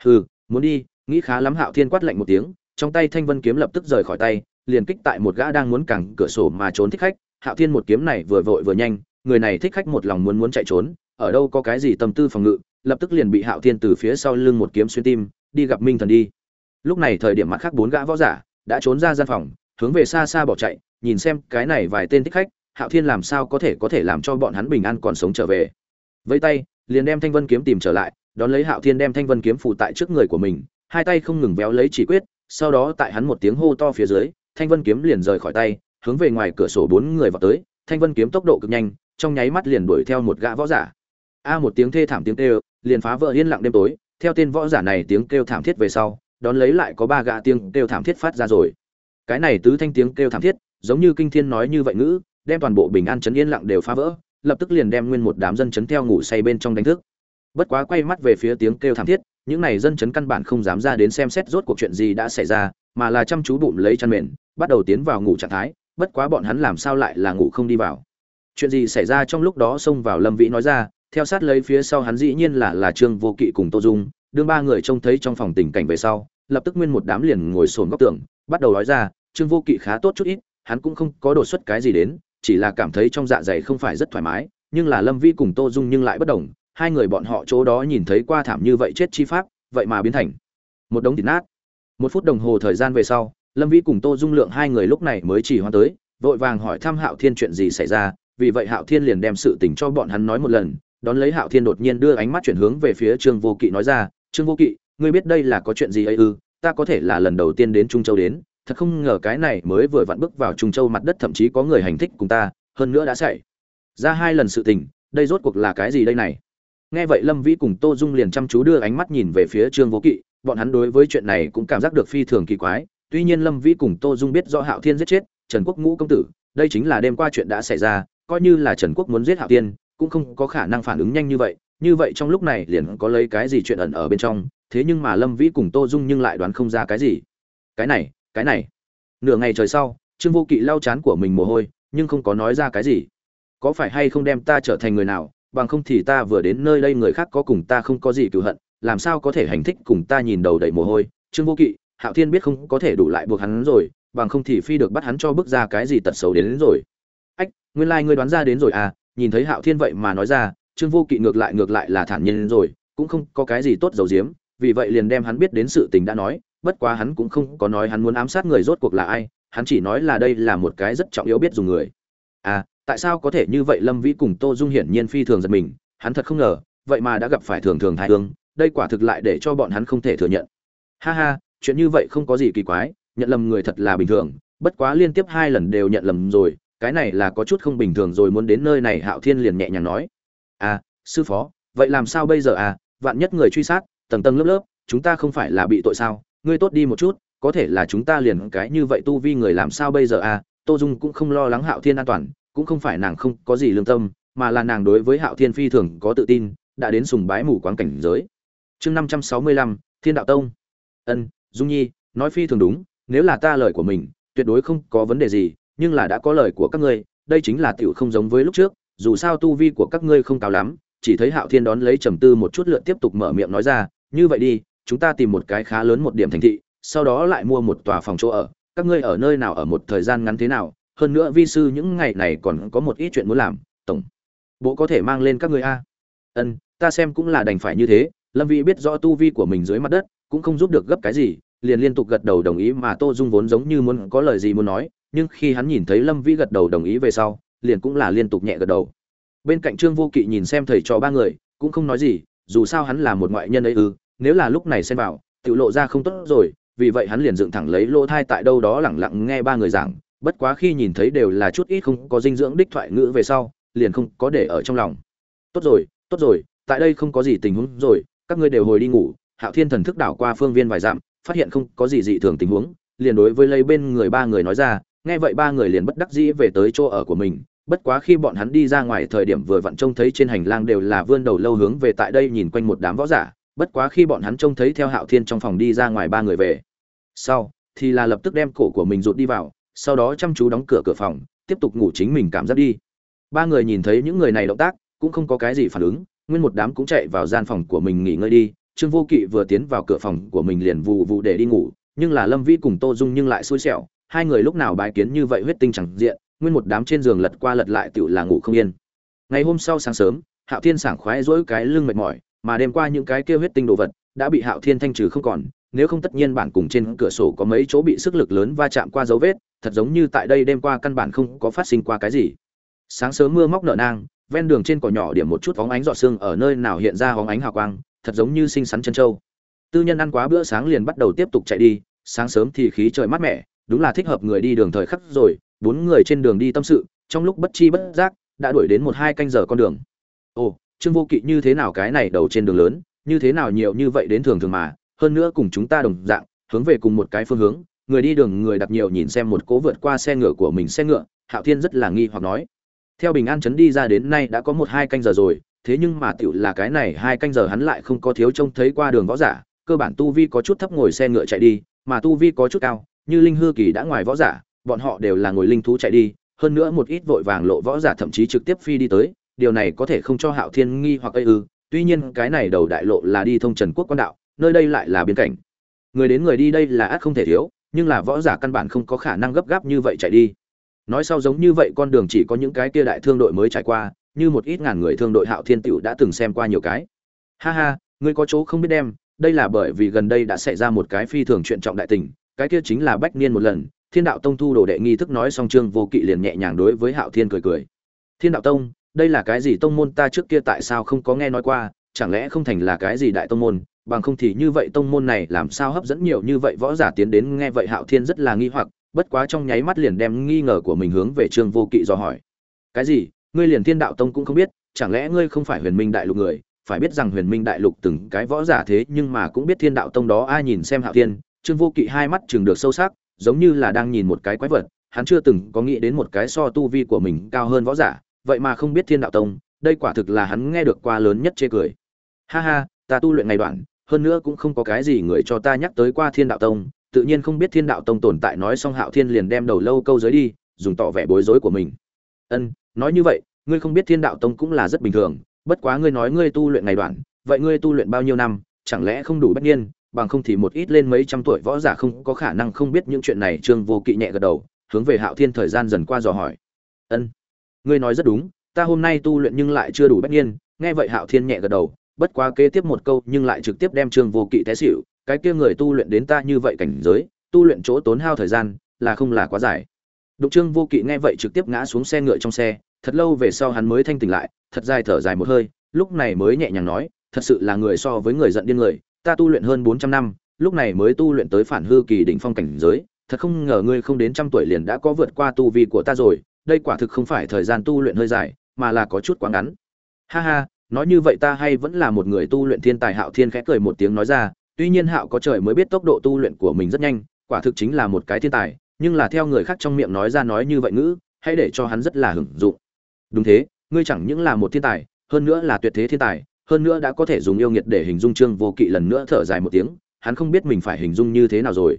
Hừ, muốn đi, nghĩ khá lắm hạo thiên quát lạnh một tiếng, trong tay thanh vân kiếm lập tức rời khỏi tay liền kích tại một gã đang muốn cẳng cửa sổ mà trốn thích khách. Hạo thiên một kiếm này vừa vội vừa nhanh, người này thích khách một lòng muốn muốn chạy trốn, ở đâu có cái gì tâm tư phòng ngự, lập tức liền bị hạo thiên từ phía sau lưng một kiếm xuyên tim, đi gặp minh thần đi. Lúc này thời điểm mặt khác bốn gã võ giả đã trốn ra gian phòng, hướng về xa xa bỏ chạy, nhìn xem cái này vài tên thích khách, hạo thiên làm sao có thể có thể làm cho bọn hắn bình an còn sống trở về. Vây tay, liền đem thanh vân kiếm tìm trở lại, đón lấy hạo thiên đem thanh vân kiếm phụ tại trước người của mình, hai tay không ngừng véo lấy chỉ quyết, sau đó tại hắn một tiếng hô to phía dưới thanh vân kiếm liền rời khỏi tay, hướng về ngoài cửa sổ bốn người vào tới. Thanh vân kiếm tốc độ cực nhanh, trong nháy mắt liền đuổi theo một gã võ giả. A một tiếng thê thảm tiếng kêu, liền phá vỡ yên lặng đêm tối. Theo tên võ giả này tiếng kêu thảm thiết về sau, đón lấy lại có ba gã tiếng kêu thảm thiết phát ra rồi. Cái này tứ thanh tiếng kêu thảm thiết, giống như kinh thiên nói như vậy ngữ, đem toàn bộ bình an chấn yên lặng đều phá vỡ, lập tức liền đem nguyên một đám dân chấn theo ngủ say bên trong đánh thức. Bất quá quay mắt về phía tiếng kêu thảm thiết những này dân chấn căn bản không dám ra đến xem xét rốt cuộc chuyện gì đã xảy ra, mà là chăm chú bụng lấy chăn mền, bắt đầu tiến vào ngủ trạng thái, bất quá bọn hắn làm sao lại là ngủ không đi vào. Chuyện gì xảy ra trong lúc đó xông vào lâm vĩ nói ra, theo sát lấy phía sau hắn dĩ nhiên là là trương vô kỵ cùng tô dung, đương ba người trông thấy trong phòng tình cảnh về sau, lập tức nguyên một đám liền ngồi sồn góc tường, bắt đầu nói ra, trương vô kỵ khá tốt chút ít, hắn cũng không có đột xuất cái gì đến, chỉ là cảm thấy trong dạ dày không phải rất thoải mái, nhưng là lâm vĩ cùng tô dung nhưng lại bất đồng hai người bọn họ chỗ đó nhìn thấy qua thảm như vậy chết chi pháp, vậy mà biến thành một đống thịt nát. Một phút đồng hồ thời gian về sau, lâm vĩ cùng tô dung lượng hai người lúc này mới chỉ hoa tới, vội vàng hỏi thăm hạo thiên chuyện gì xảy ra, vì vậy hạo thiên liền đem sự tình cho bọn hắn nói một lần, đón lấy hạo thiên đột nhiên đưa ánh mắt chuyển hướng về phía trương vô kỵ nói ra, trương vô kỵ, ngươi biết đây là có chuyện gì ấy ư? Ta có thể là lần đầu tiên đến trung châu đến, thật không ngờ cái này mới vừa vặn bước vào trung châu mặt đất thậm chí có người hành thích cùng ta, hơn nữa đã xảy ra hai lần sự tình, đây rốt cuộc là cái gì đây này? Nghe vậy lâm vĩ cùng tô dung liền chăm chú đưa ánh mắt nhìn về phía trương vô kỵ, bọn hắn đối với chuyện này cũng cảm giác được phi thường kỳ quái. Tuy nhiên lâm vĩ cùng tô dung biết do hạo thiên giết chết trần quốc ngũ công tử, đây chính là đêm qua chuyện đã xảy ra, coi như là trần quốc muốn giết hạo thiên, cũng không có khả năng phản ứng nhanh như vậy. Như vậy trong lúc này liền có lấy cái gì chuyện ẩn ở bên trong, thế nhưng mà lâm vĩ cùng tô dung nhưng lại đoán không ra cái gì. Cái này cái này. Nửa ngày trời sau, trương vô kỵ lau chán của mình mồ hôi, nhưng không có nói ra cái gì. Có phải hay không đem ta trở thành người nào? Bằng không thì ta vừa đến nơi đây người khác có cùng ta không có gì cựu hận làm sao có thể hành thích cùng ta nhìn đầu đầy mồ hôi. Trương vô kỵ hạo thiên biết không có thể đủ lại buộc hắn rồi bằng không thì phi được bắt hắn cho bước ra cái gì tật xấu đến, đến rồi. Ách nguyên lai、like、ngươi đoán ra đến rồi à nhìn thấy hạo thiên vậy mà nói ra trương vô kỵ ngược lại ngược lại là thản nhiên rồi cũng không có cái gì tốt dầu diếm vì vậy liền đem hắn biết đến sự tình đã nói bất quá hắn cũng không có nói hắn muốn ám sát người rốt cuộc là ai hắn chỉ nói là đây là một cái rất trọng yếu biết dùng người. À tại sao có thể như vậy lâm vĩ cùng tô dung hiển nhiên phi thường giật mình, hắn thật không ngờ, vậy mà đã gặp phải thường thường thái hương, đây quả thực lại để cho bọn hắn không thể thừa nhận. Ha ha, chuyện như vậy không có gì kỳ quái, nhận lầm người thật là bình thường, bất quá liên tiếp hai lần đều nhận lầm rồi, cái này là có chút không bình thường rồi muốn đến nơi này hạo thiên liền nhẹ nhàng nói. À sư phó, vậy làm sao bây giờ à vạn nhất người truy sát, tầng tầng lớp lớp, chúng ta không phải là bị tội sao, ngươi tốt đi một chút, có thể là chúng ta liền cái như vậy tu vi người làm sao bây giờ à tô dung cũng không lo lắng hạo thiên an toàn cũng không phải nàng không có gì lương tâm, mà là nàng đối với hạo thiên phi thường có tự tin, đã đến sùng bái mù quáng cảnh giới. Chương năm trăm sáu mươi lăm, thiên đạo tông. Ân, dung nhi, nói phi thường đúng, nếu là ta lời của mình, tuyệt đối không có vấn đề gì, nhưng là đã có lời của các ngươi, đây chính là tiểu không giống với lúc trước, dù sao tu vi của các ngươi không cao lắm, chỉ thấy hạo thiên đón lấy trầm tư một chút lượt tiếp tục mở miệng nói ra, như vậy đi, chúng ta tìm một cái khá lớn một điểm thành thị, sau đó lại mua một tòa phòng chỗ ở, các ngươi ở nơi nào ở một thời gian ngắn thế nào hơn nữa vi sư những ngày này còn có một ít chuyện muốn làm, tổng bộ có thể mang lên các ngươi a. Ân, ta xem cũng là đành phải như thế, lâm vĩ biết rõ tu vi của mình dưới mặt đất, cũng không giúp được gấp cái gì, liền liên tục gật đầu đồng ý mà tô dung vốn giống như muốn có lời gì muốn nói, nhưng khi hắn nhìn thấy lâm vĩ gật đầu đồng ý về sau, liền cũng là liên tục nhẹ gật đầu. Bên cạnh trương vô kỵ nhìn xem thầy trò ba người, cũng không nói gì, dù sao hắn là một ngoại nhân ấy ư, nếu là lúc này xem vào, tự lộ ra không tốt rồi, vì vậy hắn liền dựng thẳng lấy lỗ thai tại đâu đó lẳng lặng nghe ba người giảng bất quá khi nhìn thấy đều là chút ít không có dinh dưỡng đích thoại ngữ về sau, liền không có để ở trong lòng. Tốt rồi tốt rồi, tại đây không có gì tình huống rồi, các ngươi đều hồi đi ngủ. Hạo thiên thần thức đảo qua phương viên vài dặm, phát hiện không có gì dị thường tình huống, liền đối với lấy bên người ba người nói ra, nghe vậy ba người liền bất đắc dĩ về tới chỗ ở của mình. Bất quá khi bọn hắn đi ra ngoài thời điểm vừa vặn trông thấy trên hành lang đều là vươn đầu lâu hướng về tại đây nhìn quanh một đám võ giả. Bất quá khi bọn hắn trông thấy theo hạo thiên trong phòng đi ra ngoài ba người về sau, thì là lập tức đem cổ của mình rụt đi vào sau đó chăm chú đóng cửa cửa phòng, tiếp tục ngủ chính mình cảm giác đi. Ba người nhìn thấy những người này động tác, cũng không có cái gì phản ứng, nguyên một đám cũng chạy vào gian phòng của mình nghỉ ngơi đi. Trương vô kỵ vừa tiến vào cửa phòng của mình liền vụ vụ để đi ngủ, nhưng là lâm vĩ cùng tô dung nhưng lại xui xẻo, hai người lúc nào bái kiến như vậy huyết tinh chẳng diện, nguyên một đám trên giường lật qua lật lại tựu là ngủ không yên. Ngày hôm sau sáng sớm, hạo thiên sảng khoái dỗi cái lưng mệt mỏi, mà đêm qua những cái kia huyết tinh đồ vật đã bị hạo thiên thanh trừ không còn, nếu không tất nhiên bản cùng trên cửa sổ có mấy chỗ bị sức lực lớn va chạm qua dấu vết thật giống như tại đây đêm qua căn bản không có phát sinh qua cái gì. Sáng sớm mưa móc nở nang, ven đường trên cỏ nhỏ điểm một chút bóng ánh rọi xương ở nơi nào hiện ra hóng ánh hào quang, thật giống như xinh xắn chân trâu tư nhân ăn quá bữa sáng liền bắt đầu tiếp tục chạy đi, sáng sớm thì khí trời mát mẻ, đúng là thích hợp người đi đường thời khắc rồi, bốn người trên đường đi tâm sự, trong lúc bất chi bất giác, đã đuổi đến một hai canh giờ con đường. Ồ, trương vô kỵ như thế nào cái này đầu trên đường lớn, như thế nào nhiều như vậy đến thường thường mà, hơn nữa cùng chúng ta đồng dạng, hướng về cùng một cái phương hướng người đi đường người đặt nhiều nhìn xem một cố vượt qua xe ngựa của mình xe ngựa, hạo thiên rất là nghi hoặc nói. Theo bình an chấn đi ra đến nay đã có một hai canh giờ rồi, thế nhưng mà tựu là cái này hai canh giờ hắn lại không có thiếu trông thấy qua đường võ giả, cơ bản tu vi có chút thấp ngồi xe ngựa chạy đi, mà tu vi có chút cao, như linh hư kỳ đã ngoài võ giả, bọn họ đều là ngồi linh thú chạy đi, hơn nữa một ít vội vàng lộ võ giả thậm chí trực tiếp phi đi tới, điều này có thể không cho hạo thiên nghi hoặc ây ư, tuy nhiên cái này đầu đại lộ là đi thông trần quốc quan đạo, nơi đây lại là biên cảnh. Người đến người đi đây là ắt không thể thiếu nhưng là võ giả căn bản không có khả năng gấp gáp như vậy chạy đi. Nói sau giống như vậy con đường chỉ có những cái kia đại thương đội mới trải qua, như một ít ngàn người thương đội hạo thiên tựu đã từng xem qua nhiều cái. Ha ha, ngươi có chỗ không biết đem, đây là bởi vì gần đây đã xảy ra một cái phi thường chuyện trọng đại tình, cái kia chính là bách niên một lần, thiên đạo tông thu đồ đệ nghi thức nói xong trương vô kỵ liền nhẹ nhàng đối với hạo thiên cười cười. Thiên đạo tông, đây là cái gì tông môn ta trước kia tại sao không có nghe nói qua, chẳng lẽ không thành là cái gì đại tông môn bằng không thì như vậy tông môn này làm sao hấp dẫn nhiều như vậy võ giả tiến đến nghe vậy hạo thiên rất là nghi hoặc, bất quá trong nháy mắt liền đem nghi ngờ của mình hướng về trương vô kỵ do hỏi. Cái gì? Ngươi liền thiên đạo tông cũng không biết, chẳng lẽ ngươi không phải huyền minh đại lục người? Phải biết rằng huyền minh đại lục từng cái võ giả thế nhưng mà cũng biết thiên đạo tông đó ai nhìn xem hạo thiên. Trương vô kỵ hai mắt chừng được sâu sắc, giống như là đang nhìn một cái quái vật, hắn chưa từng có nghĩ đến một cái so tu vi của mình cao hơn võ giả, vậy mà không biết thiên đạo tông, đây quả thực là hắn nghe được qua lớn nhất chê cười. Ha ha, ta tu luyện ngày đoạn hơn nữa cũng không có cái gì người cho ta nhắc tới qua thiên đạo tông, tự nhiên không biết thiên đạo tông tồn tại nói xong hạo thiên liền đem đầu lâu câu giới đi, dùng tỏ vẻ bối rối của mình. Ân, nói như vậy, ngươi không biết thiên đạo tông cũng là rất bình thường, bất quá ngươi nói ngươi tu luyện ngày đoạn, vậy ngươi tu luyện bao nhiêu năm, chẳng lẽ không đủ bất nhiên, bằng không thì một ít lên mấy trăm tuổi võ giả không có khả năng không biết những chuyện này. Trương vô kỵ nhẹ gật đầu, hướng về hạo thiên thời gian dần qua dò hỏi. Ân, ngươi nói rất đúng, ta hôm nay tu luyện nhưng lại chưa đủ bất nhiên. Nghe vậy hạo thiên nhẹ gật đầu bất quá kế tiếp một câu nhưng lại trực tiếp đem trương vô kỵ té xỉu, cái kia người tu luyện đến ta như vậy cảnh giới, tu luyện chỗ tốn hao thời gian, là không là quá dài. Đục trương vô kỵ nghe vậy trực tiếp ngã xuống xe ngựa trong xe, thật lâu về sau hắn mới thanh tỉnh lại, thật dài thở dài một hơi, lúc này mới nhẹ nhàng nói, thật sự là người so với người giận điên người, ta tu luyện hơn bốn trăm năm, lúc này mới tu luyện tới phản hư kỳ đỉnh phong cảnh giới, thật không ngờ ngươi không đến trăm tuổi liền đã có vượt qua tu vi của ta rồi, đây quả thực không phải thời gian tu luyện hơi dài, mà là có chút quá ngắn. Ha ha nói như vậy ta hay vẫn là một người tu luyện thiên tài hạo thiên khẽ cười một tiếng nói ra, tuy nhiên hạo có trời mới biết tốc độ tu luyện của mình rất nhanh, quả thực chính là một cái thiên tài, nhưng là theo người khác trong miệng nói ra nói như vậy ngữ, hãy để cho hắn rất là hưởng dụng. Đúng thế, ngươi chẳng những là một thiên tài, hơn nữa là tuyệt thế thiên tài, hơn nữa đã có thể dùng yêu nghiệt để hình dung trương vô kỵ lần nữa thở dài một tiếng, hắn không biết mình phải hình dung như thế nào rồi.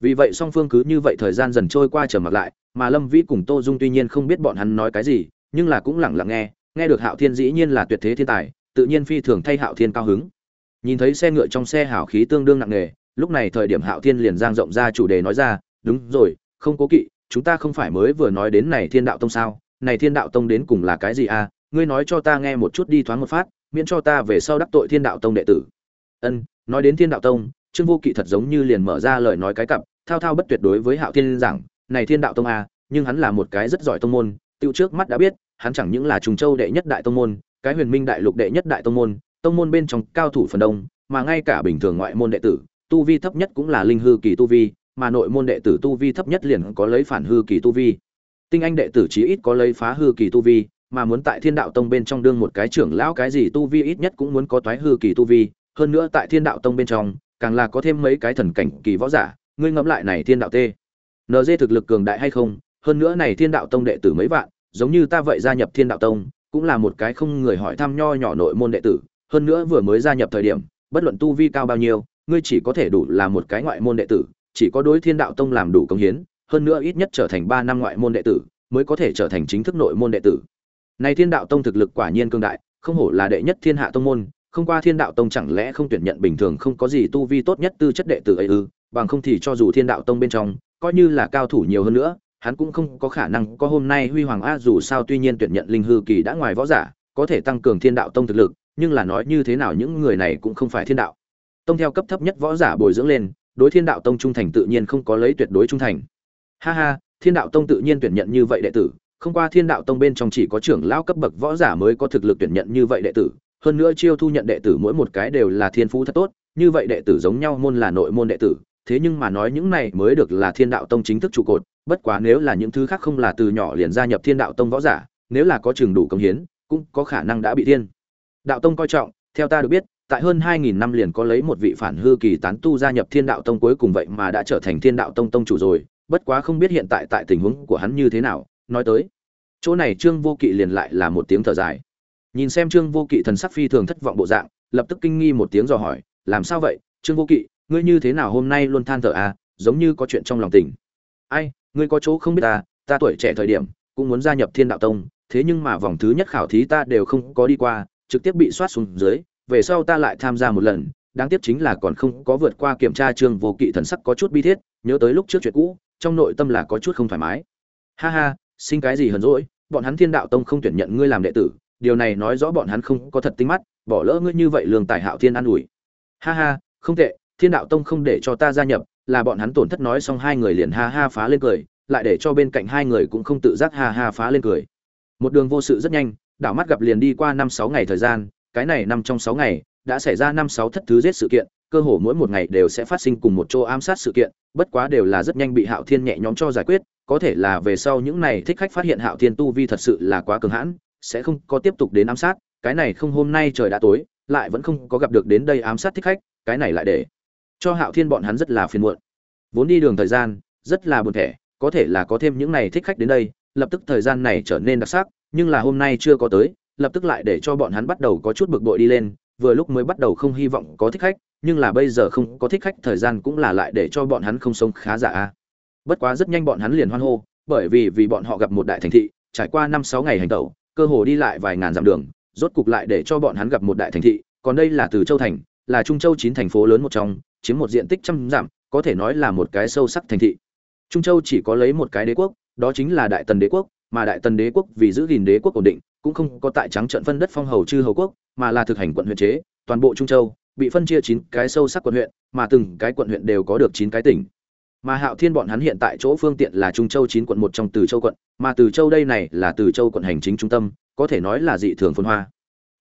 Vì vậy song phương cứ như vậy thời gian dần trôi qua trở mặt lại, mà lâm vĩ cùng tô dung tuy nhiên không biết bọn hắn nói cái gì, nhưng là cũng lẳng lặng nghe nghe được hạo thiên dĩ nhiên là tuyệt thế thiên tài, tự nhiên phi thường thay hạo thiên cao hứng. Nhìn thấy xe ngựa trong xe hảo khí tương đương nặng nề, lúc này thời điểm hạo thiên liền giang rộng ra chủ đề nói ra, đúng rồi, không cố kỵ, chúng ta không phải mới vừa nói đến này thiên đạo tông sao? Này thiên đạo tông đến cùng là cái gì à ngươi nói cho ta nghe một chút đi thoáng một phát, miễn cho ta về sau đắc tội thiên đạo tông đệ tử. Ân, nói đến thiên đạo tông, trương vô kỵ thật giống như liền mở ra lời nói cái cặp, thao thao bất tuyệt đối với hạo thiên rằng, này thiên đạo tông à nhưng hắn là một cái rất giỏi tông môn, tiêu trước mắt đã biết hắn chẳng những là trùng châu đệ nhất đại tông môn, cái huyền minh đại lục đệ nhất đại tông môn tông môn bên trong cao thủ phần đông, mà ngay cả bình thường ngoại môn đệ tử, tu vi thấp nhất cũng là linh hư kỳ tu vi, mà nội môn đệ tử tu vi thấp nhất liền có lấy phản hư kỳ tu vi. Tinh anh đệ tử chí ít có lấy phá hư kỳ tu vi, mà muốn tại thiên đạo tông bên trong đương một cái trưởng lão cái gì tu vi ít nhất cũng muốn có toái hư kỳ tu vi, hơn nữa tại thiên đạo tông bên trong, càng là có thêm mấy cái thần cảnh kỳ võ giả, ngươi ngẫm lại này thiên đạo tê. Nd thực lực cường đại hay không, hơn nữa này thiên đạo tông đệ tử mấy vạn giống như ta vậy gia nhập thiên đạo tông, cũng là một cái không người hỏi thăm nho nhỏ nội môn đệ tử, hơn nữa vừa mới gia nhập thời điểm, bất luận tu vi cao bao nhiêu, ngươi chỉ có thể đủ là một cái ngoại môn đệ tử, chỉ có đối thiên đạo tông làm đủ công hiến, hơn nữa ít nhất trở thành ba năm ngoại môn đệ tử, mới có thể trở thành chính thức nội môn đệ tử. Này thiên đạo tông thực lực quả nhiên cương đại, không hổ là đệ nhất thiên hạ tông môn, không qua thiên đạo tông chẳng lẽ không tuyển nhận bình thường không có gì tu vi tốt nhất tư chất đệ tử ấy ư, bằng không thì cho dù thiên đạo tông bên trong, coi như là cao thủ nhiều hơn nữa hắn cũng không có khả năng có hôm nay huy hoàng a dù sao tuy nhiên tuyển nhận linh hư kỳ đã ngoài võ giả, có thể tăng cường thiên đạo tông thực lực, nhưng là nói như thế nào những người này cũng không phải thiên đạo. Tông theo cấp thấp nhất võ giả bồi dưỡng lên, đối thiên đạo tông trung thành tự nhiên không có lấy tuyệt đối trung thành. Ha ha, thiên đạo tông tự nhiên tuyển nhận như vậy đệ tử, không qua thiên đạo tông bên trong chỉ có trưởng lão cấp bậc võ giả mới có thực lực tuyển nhận như vậy đệ tử, hơn nữa chiêu thu nhận đệ tử mỗi một cái đều là thiên phú thật tốt, như vậy đệ tử giống nhau môn là nội môn đệ tử, thế nhưng mà nói những này mới được là thiên đạo tông chính thức trụ cột bất quá nếu là những thứ khác không là từ nhỏ liền gia nhập thiên đạo tông võ giả nếu là có trường đủ công hiến cũng có khả năng đã bị thiên đạo tông coi trọng theo ta được biết tại hơn 2000 năm liền có lấy một vị phản hư kỳ tán tu gia nhập Thiên Đạo Tông cuối cùng vậy mà đã trở thành Thiên Đạo Tông tông chủ rồi, bất quá không biết hiện tại tại tình huống của hắn như thế nào, nói tới. Chỗ này Trương Vô Kỵ liền lại là một tiếng thở dài. Nhìn xem Trương Vô Kỵ thần sắc phi thường thất vọng bộ dạng, lập tức kinh nghi một tiếng dò hỏi, làm sao vậy, Trương Vô Kỵ, ngươi như thế nào hôm nay luôn than thở à, giống như có chuyện trong lòng tình. Ai, ngươi có chỗ không biết ta, ta tuổi trẻ thời điểm cũng muốn gia nhập Thiên Đạo Tông, thế nhưng mà vòng thứ nhất khảo thí ta đều không có đi qua, trực tiếp bị soát xuống dưới, về sau ta lại tham gia một lần đáng tiếc chính là còn không có vượt qua kiểm tra trường vô kỵ thần sắc có chút bi thiết nhớ tới lúc trước chuyện cũ trong nội tâm là có chút không thoải mái. Ha ha xin cái gì hờn rỗi bọn hắn thiên đạo tông không tuyển nhận ngươi làm đệ tử điều này nói rõ bọn hắn không có thật tinh mắt bỏ lỡ ngươi như vậy lường tài hạo thiên an ủi. Ha ha không tệ thiên đạo tông không để cho ta gia nhập là bọn hắn tổn thất nói xong hai người liền ha ha phá lên cười, lại để cho bên cạnh hai người cũng không tự giác ha ha phá lên cười. Một đường vô sự rất nhanh, đảo mắt gặp liền đi qua năm sáu ngày thời gian, cái này năm trong sáu ngày, đã xảy ra năm sáu thất thứ giết sự kiện, cơ hồ mỗi một ngày đều sẽ phát sinh cùng một chỗ ám sát sự kiện, bất quá đều là rất nhanh bị hạo thiên nhẹ nhõm cho giải quyết, có thể là về sau những này thích khách phát hiện hạo thiên tu vi thật sự là quá cường hãn, sẽ không có tiếp tục đến ám sát, cái này không hôm nay trời đã tối, lại vẫn không có gặp được đến đây ám sát thích khách, cái này lại để cho hạo thiên bọn hắn rất là phiền muộn. Vốn đi đường thời gian, rất là buồn thẻ, có thể là có thêm những này thích khách đến đây, lập tức thời gian này trở nên đặc sắc, nhưng là hôm nay chưa có tới, lập tức lại để cho bọn hắn bắt đầu có chút bực bội đi lên, vừa lúc mới bắt đầu không hy vọng có thích khách, nhưng là bây giờ không có thích khách, thời gian cũng là lại để cho bọn hắn không sống khá giả. A bất quá rất nhanh bọn hắn liền hoan hô, bởi vì vì bọn họ gặp một đại thành thị, trải qua năm sáu ngày hành tẩu, cơ hồ đi lại vài ngàn dặm đường, rốt cục lại để cho bọn hắn gặp một đại thành thị, còn đây là từ châu thành, là trung châu chín thành phố lớn một trong chiếm một diện tích trăm dặm, có thể nói là một cái sâu sắc thành thị. Trung châu chỉ có lấy một cái đế quốc, đó chính là đại tần đế quốc, mà đại tần đế quốc vì giữ gìn đế quốc ổn định, cũng không có tại trắng trận phân đất phong hầu chư hầu quốc, mà là thực hành quận huyện chế, toàn bộ trung châu bị phân chia chín cái sâu sắc quận huyện, mà từng cái quận huyện đều có được chín cái tỉnh. Mà hạo thiên bọn hắn hiện tại chỗ phương tiện là trung châu chín quận một trong từ châu quận, mà từ châu đây này là từ châu quận hành chính trung tâm, có thể nói là dị thường phồn hoa.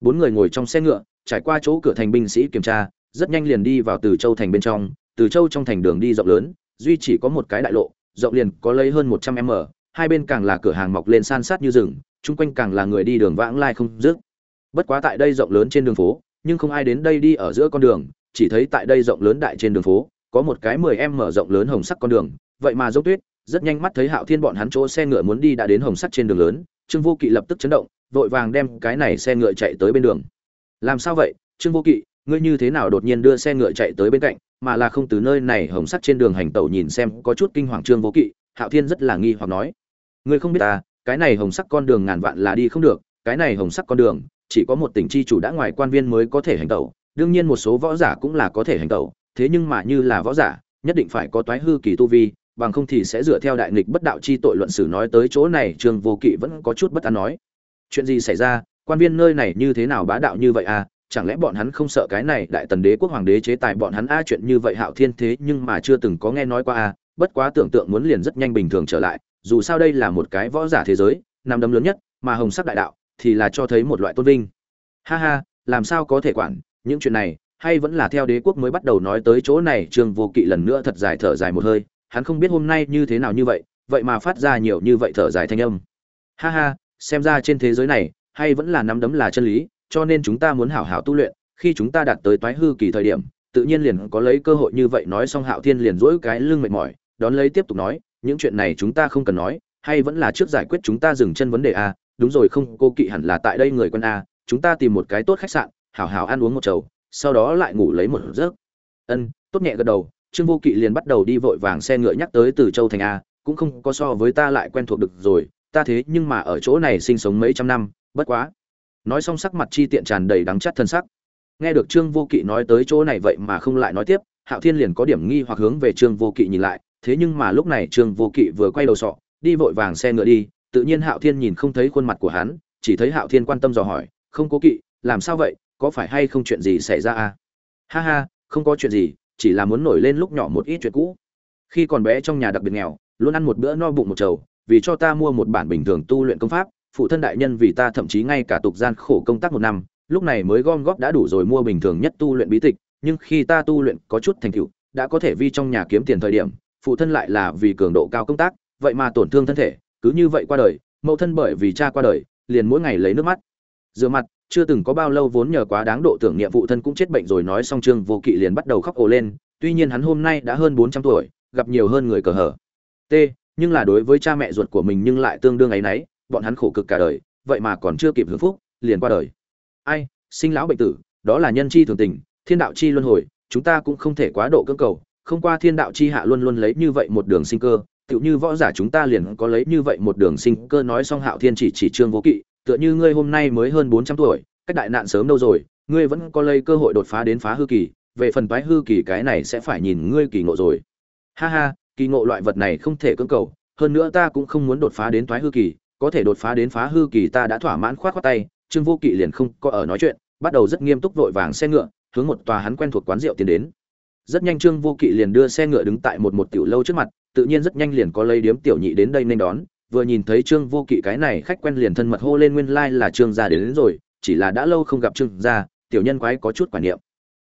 Bốn người ngồi trong xe ngựa, trải qua chỗ cửa thành binh sĩ kiểm tra rất nhanh liền đi vào từ châu thành bên trong từ châu trong thành đường đi rộng lớn duy chỉ có một cái đại lộ rộng liền có lấy hơn một trăm m hai bên càng là cửa hàng mọc lên san sát như rừng chung quanh càng là người đi đường vãng lai không dứt. Bất quá tại đây rộng lớn trên đường phố, nhưng không ai đến đây đi ở giữa con đường, chỉ thấy tại đây rộng lớn đại trên đường phố, có một cái 10m mở rộng lớn hồng sắc con đường, vậy mà dốc tuyết, rất nhanh mắt thấy Hạo Thiên bọn hắn chỗ xe ngựa muốn đi đã đến hồng sắc trên đường lớn, Trương Vô Kỵ lập tức chấn động, vội vàng đem cái này xe ngựa chạy tới bên đường. Làm sao vậy, Trương Vô Kỵ, ngươi như thế nào đột nhiên đưa xe ngựa chạy tới bên cạnh, mà là không từ nơi này hồng sắc trên đường hành tẩu nhìn xem, có chút kinh hoàng Trương Vô Kỵ, Hạo Thiên rất là nghi hoặc nói: "Ngươi không biết ta, cái này hồng sắc con đường ngàn vạn là đi không được cái này hồng sắc con đường chỉ có một tỉnh chi chủ đã ngoài quan viên mới có thể hành tẩu đương nhiên một số võ giả cũng là có thể hành tẩu thế nhưng mà như là võ giả nhất định phải có toái hư kỳ tu vi bằng không thì sẽ dựa theo đại nghịch bất đạo chi tội luận xử nói tới chỗ này trương vô kỵ vẫn có chút bất an nói chuyện gì xảy ra quan viên nơi này như thế nào bá đạo như vậy à chẳng lẽ bọn hắn không sợ cái này đại tần đế quốc hoàng đế chế tài bọn hắn a chuyện như vậy hạo thiên thế nhưng mà chưa từng có nghe nói qua a, bất quá tưởng tượng muốn liền rất nhanh bình thường trở lại, dù sao đây là một cái võ giả thế giới nằm đấm lớn nhất, mà hồng sắc đại đạo thì là cho thấy một loại tôn vinh. Ha ha, làm sao có thể quản, những chuyện này, hay vẫn là theo đế quốc mới bắt đầu nói tới chỗ này, trương vô kỵ lần nữa thật dài thở dài một hơi, hắn không biết hôm nay như thế nào như vậy vậy mà phát ra nhiều như vậy thở dài thanh âm. Ha ha, xem ra trên thế giới này, hay vẫn là nắm đấm là chân lý cho nên chúng ta muốn hảo hảo tu luyện, khi chúng ta đạt tới toái hư kỳ thời điểm, tự nhiên liền có lấy cơ hội như vậy nói xong hạo thiên liền duỗi cái lưng mệt mỏi, đón lấy tiếp tục nói, những chuyện này chúng ta không cần nói, hay vẫn là trước giải quyết chúng ta dừng chân vấn đề a đúng rồi không, cô kỵ hẳn là tại đây người quân a à, chúng ta tìm một cái tốt khách sạn, hảo hảo ăn uống một chầu, sau đó lại ngủ lấy một giấc. Ân, tốt nhẹ gật đầu, trương vô kỵ liền bắt đầu đi vội vàng xe ngựa nhắc tới từ châu thành a cũng không có so với ta lại quen thuộc được rồi, ta thế nhưng mà ở chỗ này sinh sống mấy trăm năm, bất quá nói xong sắc mặt chi tiện tràn đầy đắng chắt thân sắc. Nghe được trương vô kỵ nói tới chỗ này vậy mà không lại nói tiếp, hạo thiên liền có điểm nghi hoặc hướng về trương vô kỵ nhìn lại, thế nhưng mà lúc này trương vô kỵ vừa quay đầu sọ, đi vội vàng xe ngựa đi, tự nhiên hạo thiên nhìn không thấy khuôn mặt của hắn, chỉ thấy hạo thiên quan tâm dò hỏi, không cố kỵ, làm sao vậy, có phải hay không chuyện gì xảy ra à? Ha ha, không có chuyện gì, chỉ là muốn nổi lên lúc nhỏ một ít chuyện cũ. Khi còn bé trong nhà đặc biệt nghèo, luôn ăn một bữa no bụng một chầu, vì cho ta mua một bản bình thường tu luyện công pháp phụ thân đại nhân vì ta thậm chí ngay cả tục gian khổ công tác một năm, lúc này mới gom góp đã đủ rồi mua bình thường nhất tu luyện bí tịch, nhưng khi ta tu luyện có chút thành tựu, đã có thể vi trong nhà kiếm tiền thời điểm, phụ thân lại là vì cường độ cao công tác, vậy mà tổn thương thân thể, cứ như vậy qua đời, mẫu thân bởi vì cha qua đời, liền mỗi ngày lấy nước mắt. Rửa mặt, chưa từng có bao lâu vốn nhờ quá đáng độ tưởng niệm phụ thân cũng chết bệnh rồi nói xong trương vô kỵ liền bắt đầu khóc ồ lên, tuy nhiên hắn hôm nay đã hơn bốn trăm tuổi, gặp nhiều hơn người cờ hở. T, nhưng là đối với cha mẹ ruột của mình nhưng lại tương đương ấy nấy bọn hắn khổ cực cả đời, vậy mà còn chưa kịp hưởng phúc, liền qua đời. Ai, sinh lão bệnh tử, đó là nhân chi thường tình, thiên đạo chi luân hồi, chúng ta cũng không thể quá độ cưỡng cầu, không qua thiên đạo chi hạ luôn luôn lấy như vậy một đường sinh cơ, tựu như võ giả chúng ta liền có lấy như vậy một đường sinh cơ nói xong hạo thiên chỉ chỉ trương vô kỵ, tựa như ngươi hôm nay mới hơn bốn trăm tuổi, cách đại nạn sớm đâu rồi, ngươi vẫn có lấy cơ hội đột phá đến phá hư kỳ, về phần toái hư kỳ cái này sẽ phải nhìn ngươi kỳ ngộ rồi. Ha ha, kỳ ngộ loại vật này không thể cưỡng cầu, hơn nữa ta cũng không muốn đột phá đến toái hư kỳ có thể đột phá đến phá hư kỳ ta đã thỏa mãn khoát khoát tay trương vô kỵ liền không có ở nói chuyện bắt đầu rất nghiêm túc vội vàng xe ngựa hướng một tòa hắn quen thuộc quán rượu tiến đến. Rất nhanh trương vô kỵ liền đưa xe ngựa đứng tại một một tiểu lâu trước mặt tự nhiên rất nhanh liền có lấy điếm tiểu nhị đến đây nên đón. Vừa nhìn thấy trương vô kỵ cái này khách quen liền thân mật hô lên nguyên lai là trương gia đến, đến rồi chỉ là đã lâu không gặp trương gia tiểu nhân quái có chút quả niệm.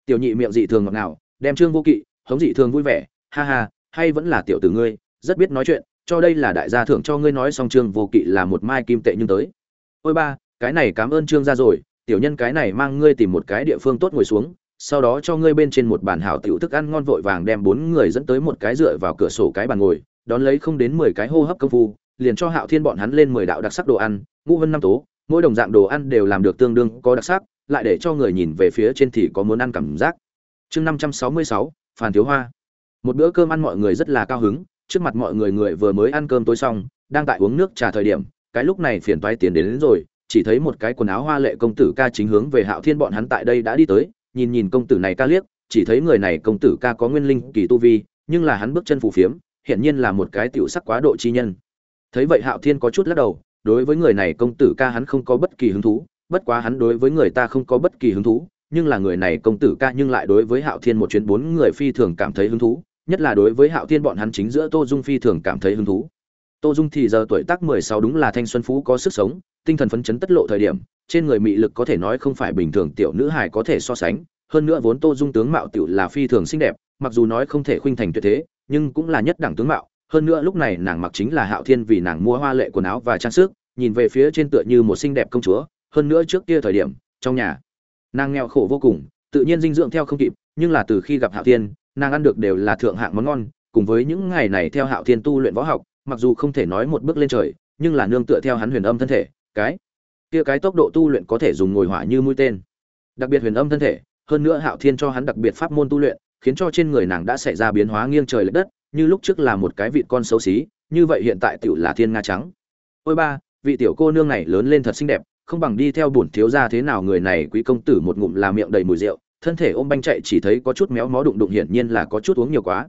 Tiểu nhị miệng dị thường ngọt ngào đem trương vô kỵ hống dị thường vui vẻ ha ha hay vẫn là tiểu tử ngươi rất biết nói chuyện cho đây là đại gia thưởng cho ngươi nói xong trương vô kỵ là một mai kim tệ nhưng tới. Ôi ba, cái này cảm ơn trương gia rồi, tiểu nhân cái này mang ngươi tìm một cái địa phương tốt ngồi xuống, sau đó cho ngươi bên trên một bàn hảo tiểu thức ăn ngon vội vàng đem bốn người dẫn tới một cái dựa vào cửa sổ cái bàn ngồi, đón lấy không đến mười cái hô hấp công phu, liền cho hạo thiên bọn hắn lên mười đạo đặc sắc đồ ăn, ngũ vân năm tố, mỗi đồng dạng đồ ăn đều làm được tương đương có đặc sắc, lại để cho người nhìn về phía trên thì có muốn ăn cảm giác. Chương năm trăm sáu mươi sáu, phàn thiếu hoa. Một bữa cơm ăn mọi người rất là cao hứng trước mặt mọi người người vừa mới ăn cơm tối xong đang tại uống nước trà thời điểm cái lúc này phiền toái tiến đến, đến rồi chỉ thấy một cái quần áo hoa lệ công tử ca chính hướng về hạo thiên bọn hắn tại đây đã đi tới nhìn nhìn công tử này ca liếc chỉ thấy người này công tử ca có nguyên linh kỳ tu vi nhưng là hắn bước chân phù phiếm hiển nhiên là một cái tiểu sắc quá độ chi nhân. Thấy vậy hạo thiên có chút lắc đầu đối với người này công tử ca hắn không có bất kỳ hứng thú bất quá hắn đối với người ta không có bất kỳ hứng thú nhưng là người này công tử ca nhưng lại đối với hạo thiên một chuyến bốn người phi thường cảm thấy hứng thú nhất là đối với hạo thiên bọn hắn chính giữa tô dung phi thường cảm thấy hứng thú. Tô dung thì giờ tuổi tác mười sáu đúng là thanh xuân phú có sức sống, tinh thần phấn chấn tất lộ thời điểm, trên người mị lực có thể nói không phải bình thường tiểu nữ hài có thể so sánh, hơn nữa vốn tô dung tướng mạo tiểu là phi thường xinh đẹp, mặc dù nói không thể khuynh thành tuyệt thế, nhưng cũng là nhất đẳng tướng mạo, hơn nữa lúc này nàng mặc chính là hạo thiên vì nàng mua hoa lệ quần áo và trang sức, nhìn về phía trên tựa như một xinh đẹp công chúa, hơn nữa trước kia thời điểm, trong nhà, nàng nghèo khổ vô cùng, tự nhiên dinh dưỡng theo không kịp, nhưng là từ khi gặp hạo thiên nàng ăn được đều là thượng hạng món ngon, cùng với những ngày này theo hạo thiên tu luyện võ học, mặc dù không thể nói một bước lên trời, nhưng là nương tựa theo hắn huyền âm thân thể, cái kia cái tốc độ tu luyện có thể dùng ngồi hỏa như mũi tên. Đặc biệt huyền âm thân thể, hơn nữa hạo thiên cho hắn đặc biệt pháp môn tu luyện, khiến cho trên người nàng đã xảy ra biến hóa nghiêng trời lệch đất, như lúc trước là một cái vịt con xấu xí, như vậy hiện tại tiểu là thiên nga trắng. Ôi ba, vị tiểu cô nương này lớn lên thật xinh đẹp, không bằng đi theo bổn thiếu gia thế nào, người này quý công tử một ngụm là miệng đầy mùi rượu thân thể ôm banh chạy chỉ thấy có chút méo mó đụng đụng hiển nhiên là có chút uống nhiều quá.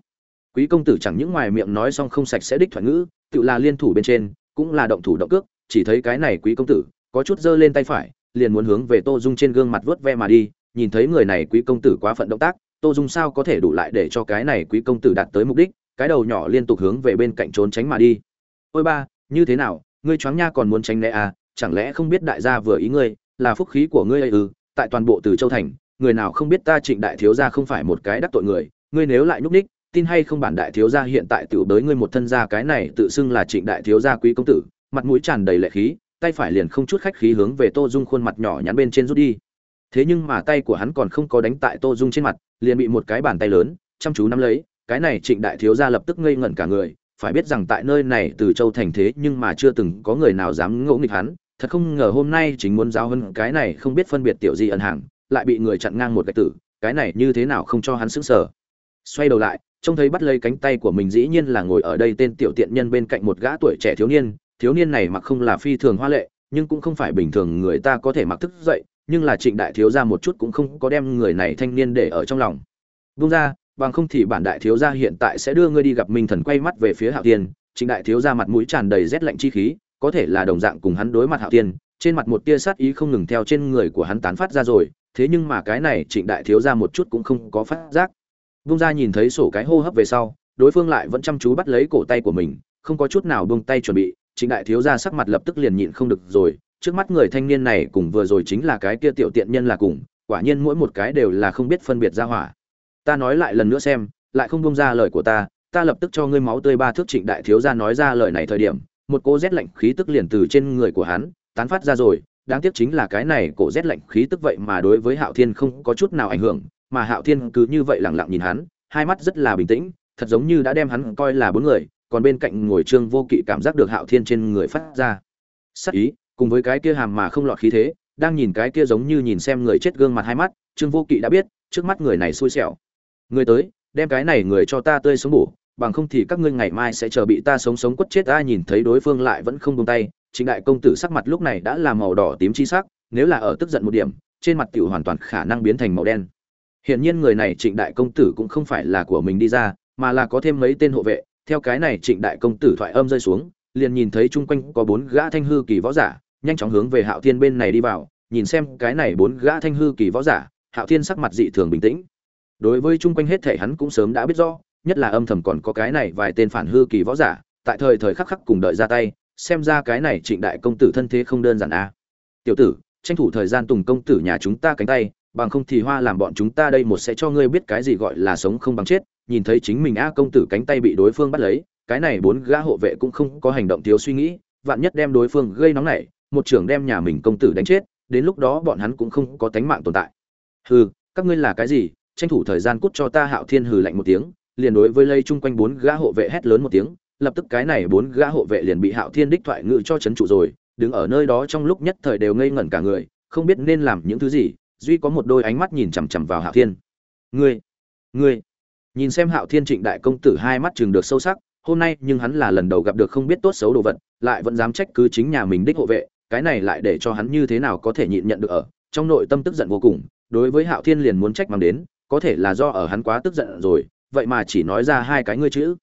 Quý công tử chẳng những ngoài miệng nói xong không sạch sẽ đích thoại ngữ, tự là liên thủ bên trên, cũng là động thủ động cước, chỉ thấy cái này quý công tử, có chút giơ lên tay phải, liền muốn hướng về tô dung trên gương mặt vớt ve mà đi, nhìn thấy người này quý công tử quá phận động tác, tô dung sao có thể đủ lại để cho cái này quý công tử đạt tới mục đích, cái đầu nhỏ liên tục hướng về bên cạnh trốn tránh mà đi. Ôi ba, như thế nào, ngươi choáng nha còn muốn tránh né à chẳng lẽ không biết đại gia vừa ý ngươi, là phúc khí của ngươi ấy ư, tại toàn bộ từ châu thành người nào không biết ta trịnh đại thiếu gia không phải một cái đắc tội người, ngươi nếu lại nhúc ních tin hay không bản đại thiếu gia hiện tại tiểu bới ngươi một thân gia cái này tự xưng là trịnh đại thiếu gia quý công tử, mặt mũi tràn đầy lệ khí, tay phải liền không chút khách khí hướng về tô dung khuôn mặt nhỏ nhắn bên trên rút đi. Thế nhưng mà tay của hắn còn không có đánh tại tô dung trên mặt, liền bị một cái bàn tay lớn, chăm chú nắm lấy, cái này trịnh đại thiếu gia lập tức ngây ngẩn cả người, phải biết rằng tại nơi này từ châu thành thế nhưng mà chưa từng có người nào dám ngỗ nghịch hắn, thật không ngờ hôm nay chính muốn giáo hơn cái này không biết phân biệt tiểu gì ẩn hàng lại bị người chặn ngang một cái tử, cái này như thế nào không cho hắn sững sờ. Xoay đầu lại, trông thấy bắt lấy cánh tay của mình dĩ nhiên là ngồi ở đây tên tiểu tiện nhân bên cạnh một gã tuổi trẻ thiếu niên thiếu niên này mặc không là phi thường hoa lệ, nhưng cũng không phải bình thường người ta có thể mặc thức dậy, nhưng là trịnh đại thiếu gia một chút cũng không có đem người này thanh niên để ở trong lòng. Vung ra, bằng không thì bản đại thiếu gia hiện tại sẽ đưa ngươi đi gặp minh thần quay mắt về phía hạo thiên. Trịnh đại thiếu gia mặt mũi tràn đầy rét lạnh chi khí, có thể là đồng dạng cùng hắn đối mặt hạo thiên, trên mặt một tia sát ý không ngừng theo trên người của hắn tán phát ra rồi thế nhưng mà cái này trịnh đại thiếu gia một chút cũng không có phát giác. Vung ra nhìn thấy sổ cái hô hấp về sau, đối phương lại vẫn chăm chú bắt lấy cổ tay của mình, không có chút nào buông tay chuẩn bị. Trịnh đại thiếu gia sắc mặt lập tức liền nhịn không được rồi, trước mắt người thanh niên này cùng vừa rồi chính là cái kia tiểu tiện nhân là cùng, quả nhiên mỗi một cái đều là không biết phân biệt ra hỏa. Ta nói lại lần nữa xem, lại không buông ra lời của ta ta lập tức cho ngươi máu tươi ba thước trịnh đại thiếu gia nói ra lời này thời điểm, một cô rét lạnh khí tức liền từ trên người của hắn tán phát ra rồi đáng tiếc chính là cái này cổ rét lạnh khí tức vậy mà đối với hạo thiên không có chút nào ảnh hưởng, mà hạo thiên cứ như vậy lặng lặng nhìn hắn, hai mắt rất là bình tĩnh, thật giống như đã đem hắn coi là bốn người, còn bên cạnh ngồi trương vô kỵ cảm giác được hạo thiên trên người phát ra sắc ý, cùng với cái kia hàm mà không lọt khí thế, đang nhìn cái kia giống như nhìn xem người chết gương mặt hai mắt, trương vô kỵ đã biết, trước mắt người này xui xẻo. Người tới, đem cái này người cho ta tươi sống bổ, bằng không thì các ngươi ngày mai sẽ chờ bị ta sống sống quất chết, ta nhìn thấy đối phương lại vẫn không buông tay Trịnh đại công tử sắc mặt lúc này đã là màu đỏ tím chi sắc nếu là ở tức giận một điểm trên mặt tiểu hoàn toàn khả năng biến thành màu đen Hiển nhiên người này Trịnh đại công tử cũng không phải là của mình đi ra, mà là có thêm mấy tên hộ vệ. Theo cái này Trịnh đại công tử thoại âm rơi xuống, liền nhìn thấy chung quanh có bốn gã thanh hư kỳ võ giả, nhanh chóng hướng về Hạo Thiên bên này đi vào, nhìn xem cái này bốn gã thanh hư kỳ võ giả, Hạo Thiên sắc mặt dị thường bình tĩnh. Đối với chung quanh hết thể hắn cũng sớm đã biết rõ, nhất là âm thầm còn có cái này vài tên phản hư kỳ võ giả, tại thời thời khắc khắc cùng đợi ra tay, xem ra cái này Trịnh đại công tử thân thế không đơn giản a. Tiểu tử, tranh thủ thời gian tùng công tử nhà chúng ta cánh tay, bằng không thì hoa làm bọn chúng ta đây một sẽ cho ngươi biết cái gì gọi là sống không bằng chết. Nhìn thấy chính mình a công tử cánh tay bị đối phương bắt lấy cái này bốn gã hộ vệ cũng không có hành động thiếu suy nghĩ vạn nhất đem đối phương gây nóng nảy một trưởng đem nhà mình công tử đánh chết đến lúc đó bọn hắn cũng không có tánh mạng tồn tại. Hừ các ngươi là cái gì? Tranh thủ thời gian cút cho ta hạo thiên hừ lạnh một tiếng liền đối với lây chung quanh bốn gã hộ vệ hét lớn một tiếng lập tức cái này bốn gã hộ vệ liền bị hạo thiên đích thoại ngự cho chấn trụ rồi, đứng ở nơi đó trong lúc nhất thời đều ngây ngẩn cả người, không biết nên làm những thứ gì, duy có một đôi ánh mắt nhìn chằm chằm vào hạo thiên. Ngươi ngươi. Nhìn xem hạo thiên trịnh đại công tử hai mắt trừng được sâu sắc, hôm nay nhưng hắn là lần đầu gặp được không biết tốt xấu đồ vật, lại vẫn dám trách cứ chính nhà mình đích hộ vệ, cái này lại để cho hắn như thế nào có thể nhịn nhận được ở, trong nội tâm tức giận vô cùng, đối với hạo thiên liền muốn trách mang đến, có thể là do ở hắn quá tức giận rồi, vậy mà chỉ nói ra hai cái ngươi chữ.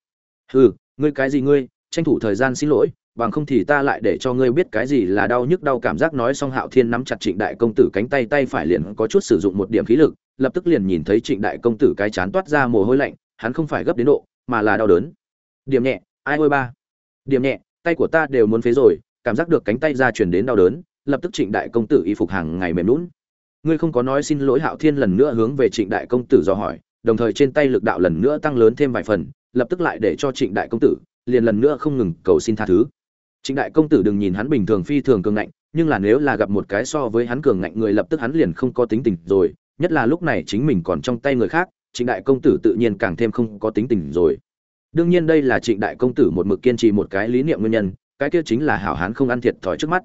Hừ ngươi cái gì ngươi tranh thủ thời gian xin lỗi bằng không thì ta lại để cho ngươi biết cái gì là đau nhức đau cảm giác nói xong Hạo Thiên nắm chặt Trịnh Đại công tử cánh tay tay phải liền có chút sử dụng một điểm khí lực, lập tức liền nhìn thấy Trịnh Đại công tử cái chán toát ra mồ hôi lạnh, hắn không phải gấp đến độ, mà là đau đớn. Điểm nhẹ, ai ôi ba. Điểm nhẹ, tay của ta đều muốn phế rồi, cảm giác được cánh tay ra truyền đến đau đớn, lập tức Trịnh Đại công tử y phục hàng ngày mềm lún Ngươi không có nói xin lỗi Hạo Thiên lần nữa hướng về Trịnh Đại công tử dò hỏi, đồng thời trên tay lực đạo lần nữa tăng lớn thêm vài phần, lập tức lại để cho Trịnh Đại công tử liền lần nữa không ngừng cầu xin tha thứ. Trịnh đại công tử đừng nhìn hắn bình thường phi thường cường ngạnh, nhưng là nếu là gặp một cái so với hắn cường ngạnh người lập tức hắn liền không có tính tình rồi, nhất là lúc này chính mình còn trong tay người khác, Trịnh đại công tử tự nhiên càng thêm không có tính tình rồi. Đương nhiên đây là Trịnh đại công tử một mực kiên trì một cái lý niệm nguyên nhân, cái kia chính là hảo hán không ăn thiệt thòi trước mắt.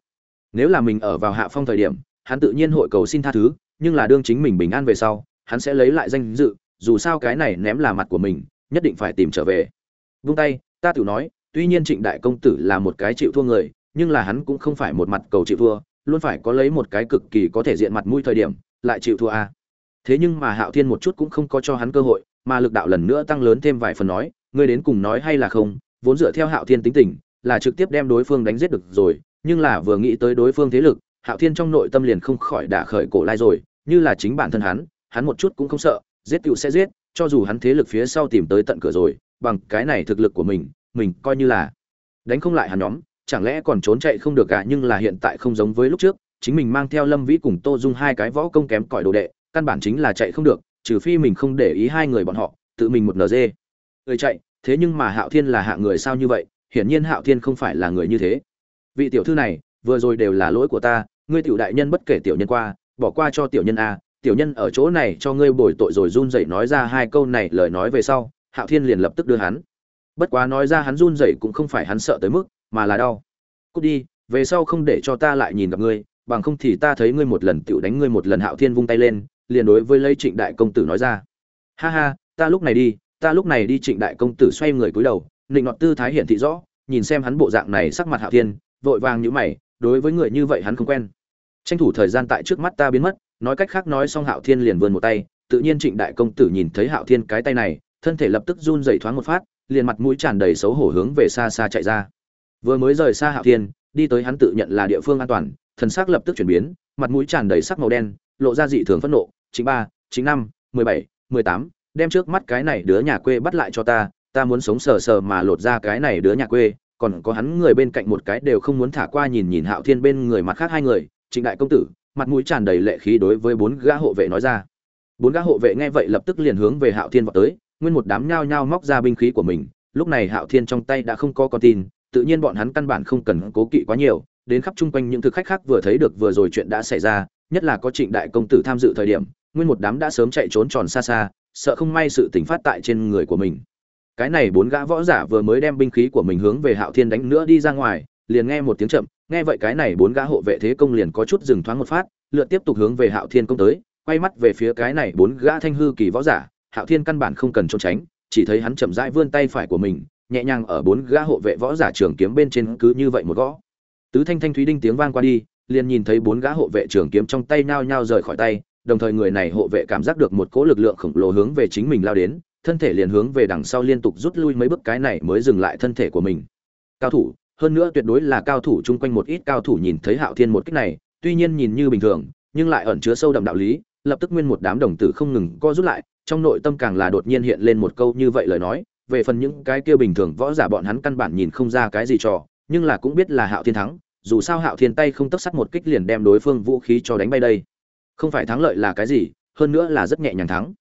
Nếu là mình ở vào hạ phong thời điểm, hắn tự nhiên hội cầu xin tha thứ, nhưng là đương chính mình bình an về sau, hắn sẽ lấy lại danh dự, dù sao cái này ném là mặt của mình, nhất định phải tìm trở về. Vung tay, ta tự nói, tuy nhiên trịnh đại công tử là một cái chịu thua người nhưng là hắn cũng không phải một mặt cầu chịu thua luôn phải có lấy một cái cực kỳ có thể diện mặt mũi thời điểm lại chịu thua a à. thế nhưng mà hạo thiên một chút cũng không có cho hắn cơ hội mà lực đạo lần nữa tăng lớn thêm vài phần nói ngươi đến cùng nói hay là không vốn dựa theo hạo thiên tính tình là trực tiếp đem đối phương đánh giết được rồi nhưng là vừa nghĩ tới đối phương thế lực hạo thiên trong nội tâm liền không khỏi đả khởi cổ lai rồi như là chính bản thân hắn hắn một chút cũng không sợ giết tựu sẽ giết cho dù hắn thế lực phía sau tìm tới tận cửa rồi, bằng cái này thực lực của mình mình coi như là đánh không lại hắn nhóm, chẳng lẽ còn trốn chạy không được cả nhưng là hiện tại không giống với lúc trước, chính mình mang theo lâm vĩ cùng tô dung hai cái võ công kém cỏi đồ đệ, căn bản chính là chạy không được, trừ phi mình không để ý hai người bọn họ, tự mình một nd người chạy, thế nhưng mà hạo thiên là hạ người sao như vậy? Hiển nhiên hạo thiên không phải là người như thế. Vị tiểu thư này, vừa rồi đều là lỗi của ta, ngươi tiểu đại nhân bất kể tiểu nhân qua, bỏ qua cho tiểu nhân a tiểu nhân ở chỗ này cho ngươi bồi tội rồi run rẩy nói ra hai câu này lời nói về sau, hạo thiên liền lập tức đưa hắn. Bất quá nói ra hắn run rẩy cũng không phải hắn sợ tới mức, mà là đau. Cút đi, về sau không để cho ta lại nhìn gặp ngươi, bằng không thì ta thấy ngươi một lần tựu đánh ngươi một lần hạo thiên vung tay lên, liền đối với lấy trịnh đại công tử nói ra. Ha ha, ta lúc này đi, ta lúc này đi trịnh đại công tử xoay người cúi đầu, nịnh nọt tư thái hiển thị rõ, nhìn xem hắn bộ dạng này sắc mặt hạo thiên, vội vàng như mày, đối với người như vậy hắn không quen. Tranh thủ thời gian tại trước mắt ta biến mất nói cách khác nói xong hạo thiên liền vươn một tay, tự nhiên trịnh đại công tử nhìn thấy hạo thiên cái tay này, thân thể lập tức run dậy thoáng một phát, liền mặt mũi tràn đầy xấu hổ hướng về xa xa chạy ra. Vừa mới rời xa hạo thiên, đi tới hắn tự nhận là địa phương an toàn, thần sắc lập tức chuyển biến, mặt mũi tràn đầy sắc màu đen, lộ ra dị thường phẫn nộ. Chính ba chính năm, mười bảy, mười tám, đem trước mắt cái này đứa nhà quê bắt lại cho ta ta muốn sống sờ sờ mà lột ra cái này đứa nhà quê. Còn có hắn người bên cạnh một cái đều không muốn thả qua nhìn nhìn hạo thiên bên người mặt khác hai người. Trịnh đại công tử mặt mũi tràn đầy lệ khí đối với bốn gã hộ vệ nói ra. Bốn gã hộ vệ nghe vậy lập tức liền hướng về hạo thiên vào tới, nguyên một đám nhao nhao móc ra binh khí của mình. Lúc này hạo thiên trong tay đã không có con tin, tự nhiên bọn hắn căn bản không cần cố kỵ quá nhiều. Đến khắp chung quanh những thực khách khác vừa thấy được vừa rồi chuyện đã xảy ra, nhất là có trịnh đại công tử tham dự thời điểm, nguyên một đám đã sớm chạy trốn tròn xa xa, sợ không may sự tình phát tại trên người của mình. Cái này bốn gã võ giả vừa mới đem binh khí của mình hướng về hạo thiên đánh nữa đi ra ngoài liền nghe một tiếng chậm, nghe vậy cái này bốn gã hộ vệ thế công liền có chút dừng thoáng một phát lượt tiếp tục hướng về hạo thiên công tới, quay mắt về phía cái này bốn gã thanh hư kỳ võ giả, hạo thiên căn bản không cần trốn tránh, chỉ thấy hắn chậm rãi vươn tay phải của mình, nhẹ nhàng ở bốn gã hộ vệ võ giả trường kiếm bên trên cứ như vậy một gõ. Tứ thanh thanh thúy đinh tiếng vang qua đi, liền nhìn thấy bốn gã hộ vệ trường kiếm trong tay nhao nhao rời khỏi tay, đồng thời người này hộ vệ cảm giác được một cỗ lực lượng khổng lồ hướng về chính mình lao đến, thân thể liền hướng về đằng sau liên tục rút lui mấy bước, cái này mới dừng lại thân thể của mình. Cao thủ hơn nữa tuyệt đối là cao thủ chung quanh một ít cao thủ nhìn thấy hạo thiên một cách này, tuy nhiên nhìn như bình thường, nhưng lại ẩn chứa sâu đậm đạo lý, lập tức nguyên một đám đồng tử không ngừng co rút lại, trong nội tâm càng là đột nhiên hiện lên một câu như vậy lời nói, về phần những cái kia bình thường võ giả bọn hắn căn bản nhìn không ra cái gì trò, nhưng là cũng biết là hạo thiên thắng, dù sao hạo thiên tay không tấp sắt một kích liền đem đối phương vũ khí cho đánh bay đây. Không phải thắng lợi là cái gì, hơn nữa là rất nhẹ nhàng thắng.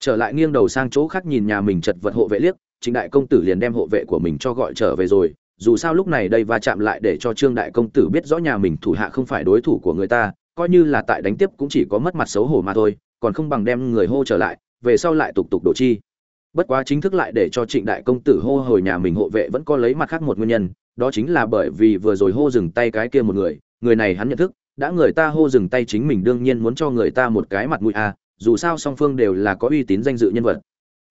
Trở lại nghiêng đầu sang chỗ khác nhìn nhà mình chật vật hộ vệ liếc chính đại công tử liền đem hộ vệ của mình cho gọi trở về rồi dù sao lúc này đây va chạm lại để cho trương đại công tử biết rõ nhà mình thủ hạ không phải đối thủ của người ta coi như là tại đánh tiếp cũng chỉ có mất mặt xấu hổ mà thôi còn không bằng đem người hô trở lại về sau lại tục tục đổ chi. Bất quá chính thức lại để cho trịnh đại công tử hô hồi nhà mình hộ vệ vẫn có lấy mặt khác một nguyên nhân đó chính là bởi vì vừa rồi hô dừng tay cái kia một người người này hắn nhận thức đã người ta hô dừng tay chính mình đương nhiên muốn cho người ta một cái mặt mũi a à, dù sao song phương đều là có uy tín danh dự nhân vật.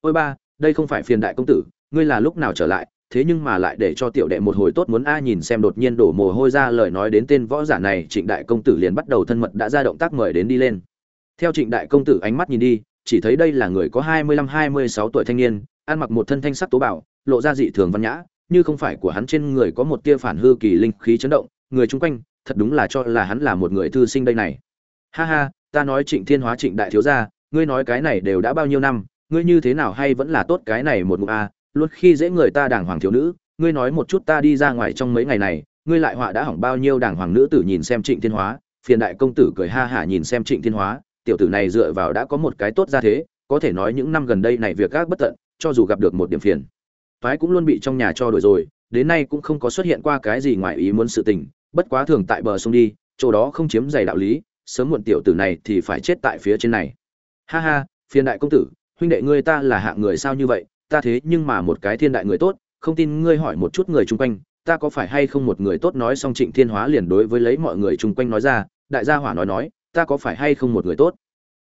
Ôi ba đây không phải phiền đại công tử ngươi là lúc nào trở lại thế nhưng mà lại để cho tiểu đệ một hồi tốt muốn a nhìn xem đột nhiên đổ mồ hôi ra lời nói đến tên võ giả này, trịnh đại công tử liền bắt đầu thân mật đã ra động tác mời đến đi lên. Theo trịnh đại công tử ánh mắt nhìn đi, chỉ thấy đây là người có hai mươi lăm, hai mươi sáu tuổi thanh niên, ăn mặc một thân thanh sắc tố bảo lộ ra dị thường văn nhã, như không phải của hắn trên người có một tia phản hư kỳ linh khí chấn động, người chung quanh, thật đúng là cho là hắn là một người thư sinh đây này. Ha ha, ta nói trịnh thiên hóa trịnh đại thiếu gia, ngươi nói cái này đều đã bao nhiêu năm, ngươi như thế nào hay vẫn là tốt cái này một ngụm a luôn khi dễ người ta đàng hoàng thiếu nữ, ngươi nói một chút ta đi ra ngoài trong mấy ngày này, ngươi lại họa đã hỏng bao nhiêu đàng hoàng nữ tử nhìn xem trịnh thiên hóa, phiền đại công tử cười ha hả nhìn xem trịnh thiên hóa, tiểu tử này dựa vào đã có một cái tốt ra thế, có thể nói những năm gần đây này việc gác bất tận, cho dù gặp được một điểm phiền phái cũng luôn bị trong nhà cho đổi rồi, đến nay cũng không có xuất hiện qua cái gì ngoài ý muốn sự tình, bất quá thường tại bờ sông đi, chỗ đó không chiếm giày đạo lý, sớm muộn tiểu tử này thì phải chết tại phía trên này. Ha ha, phiền đại công tử, huynh đệ ngươi ta là hạng người sao như vậy ta thế nhưng mà một cái thiên đại người tốt, không tin ngươi hỏi một chút người chung quanh, ta có phải hay không một người tốt nói xong trịnh thiên hóa liền đối với lấy mọi người chung quanh nói ra, đại gia hỏa nói nói, ta có phải hay không một người tốt?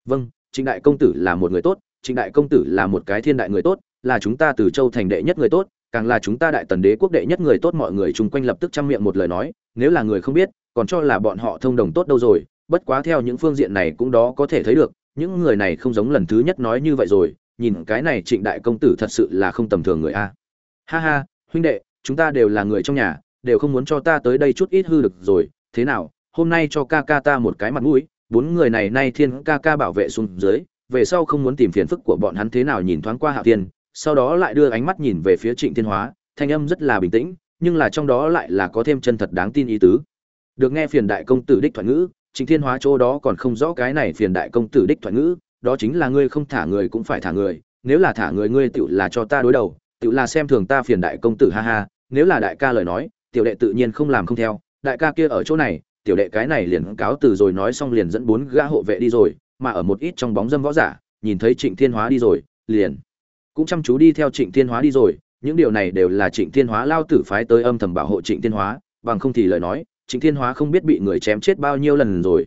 Vâng trịnh đại công tử là một người tốt, trịnh đại công tử là một cái thiên đại người tốt, là chúng ta từ châu thành đệ nhất người tốt, càng là chúng ta đại tần đế quốc đệ nhất người tốt, mọi người chung quanh lập tức chăm miệng một lời nói, nếu là người không biết, còn cho là bọn họ thông đồng tốt đâu rồi, bất quá theo những phương diện này cũng đó có thể thấy được, những người này không giống lần thứ nhất nói như vậy rồi nhìn cái này trịnh đại công tử thật sự là không tầm thường người a. Ha ha, huynh đệ, chúng ta đều là người trong nhà, đều không muốn cho ta tới đây chút ít hư được rồi. Thế nào, hôm nay cho ca ca ta một cái mặt mũi, bốn người này nay thiên ca ca bảo vệ xuống dưới, về sau không muốn tìm phiền phức của bọn hắn thế nào nhìn thoáng qua hạ tiên sau đó lại đưa ánh mắt nhìn về phía trịnh thiên hóa, thanh âm rất là bình tĩnh, nhưng là trong đó lại là có thêm chân thật đáng tin ý tứ. Được nghe phiền đại công tử đích thoại ngữ, trịnh thiên hóa chỗ đó còn không rõ cái này phiền đại công tử đích thoại ngữ đó chính là ngươi không thả người cũng phải thả người, nếu là thả người ngươi tựu là cho ta đối đầu, tựu là xem thường ta phiền đại công tử, ha ha, nếu là đại ca lời nói, tiểu đệ tự nhiên không làm không theo, đại ca kia ở chỗ này, tiểu đệ cái này liền cáo từ rồi nói xong liền dẫn bốn gã hộ vệ đi rồi, mà ở một ít trong bóng dâm võ giả, nhìn thấy trịnh thiên hóa đi rồi, liền cũng chăm chú đi theo trịnh thiên hóa đi rồi, những điều này đều là trịnh thiên hóa lao tử phái tới âm thầm bảo hộ trịnh thiên hóa, bằng không thì lời nói, trịnh thiên hóa không biết bị người chém chết bao nhiêu lần rồi.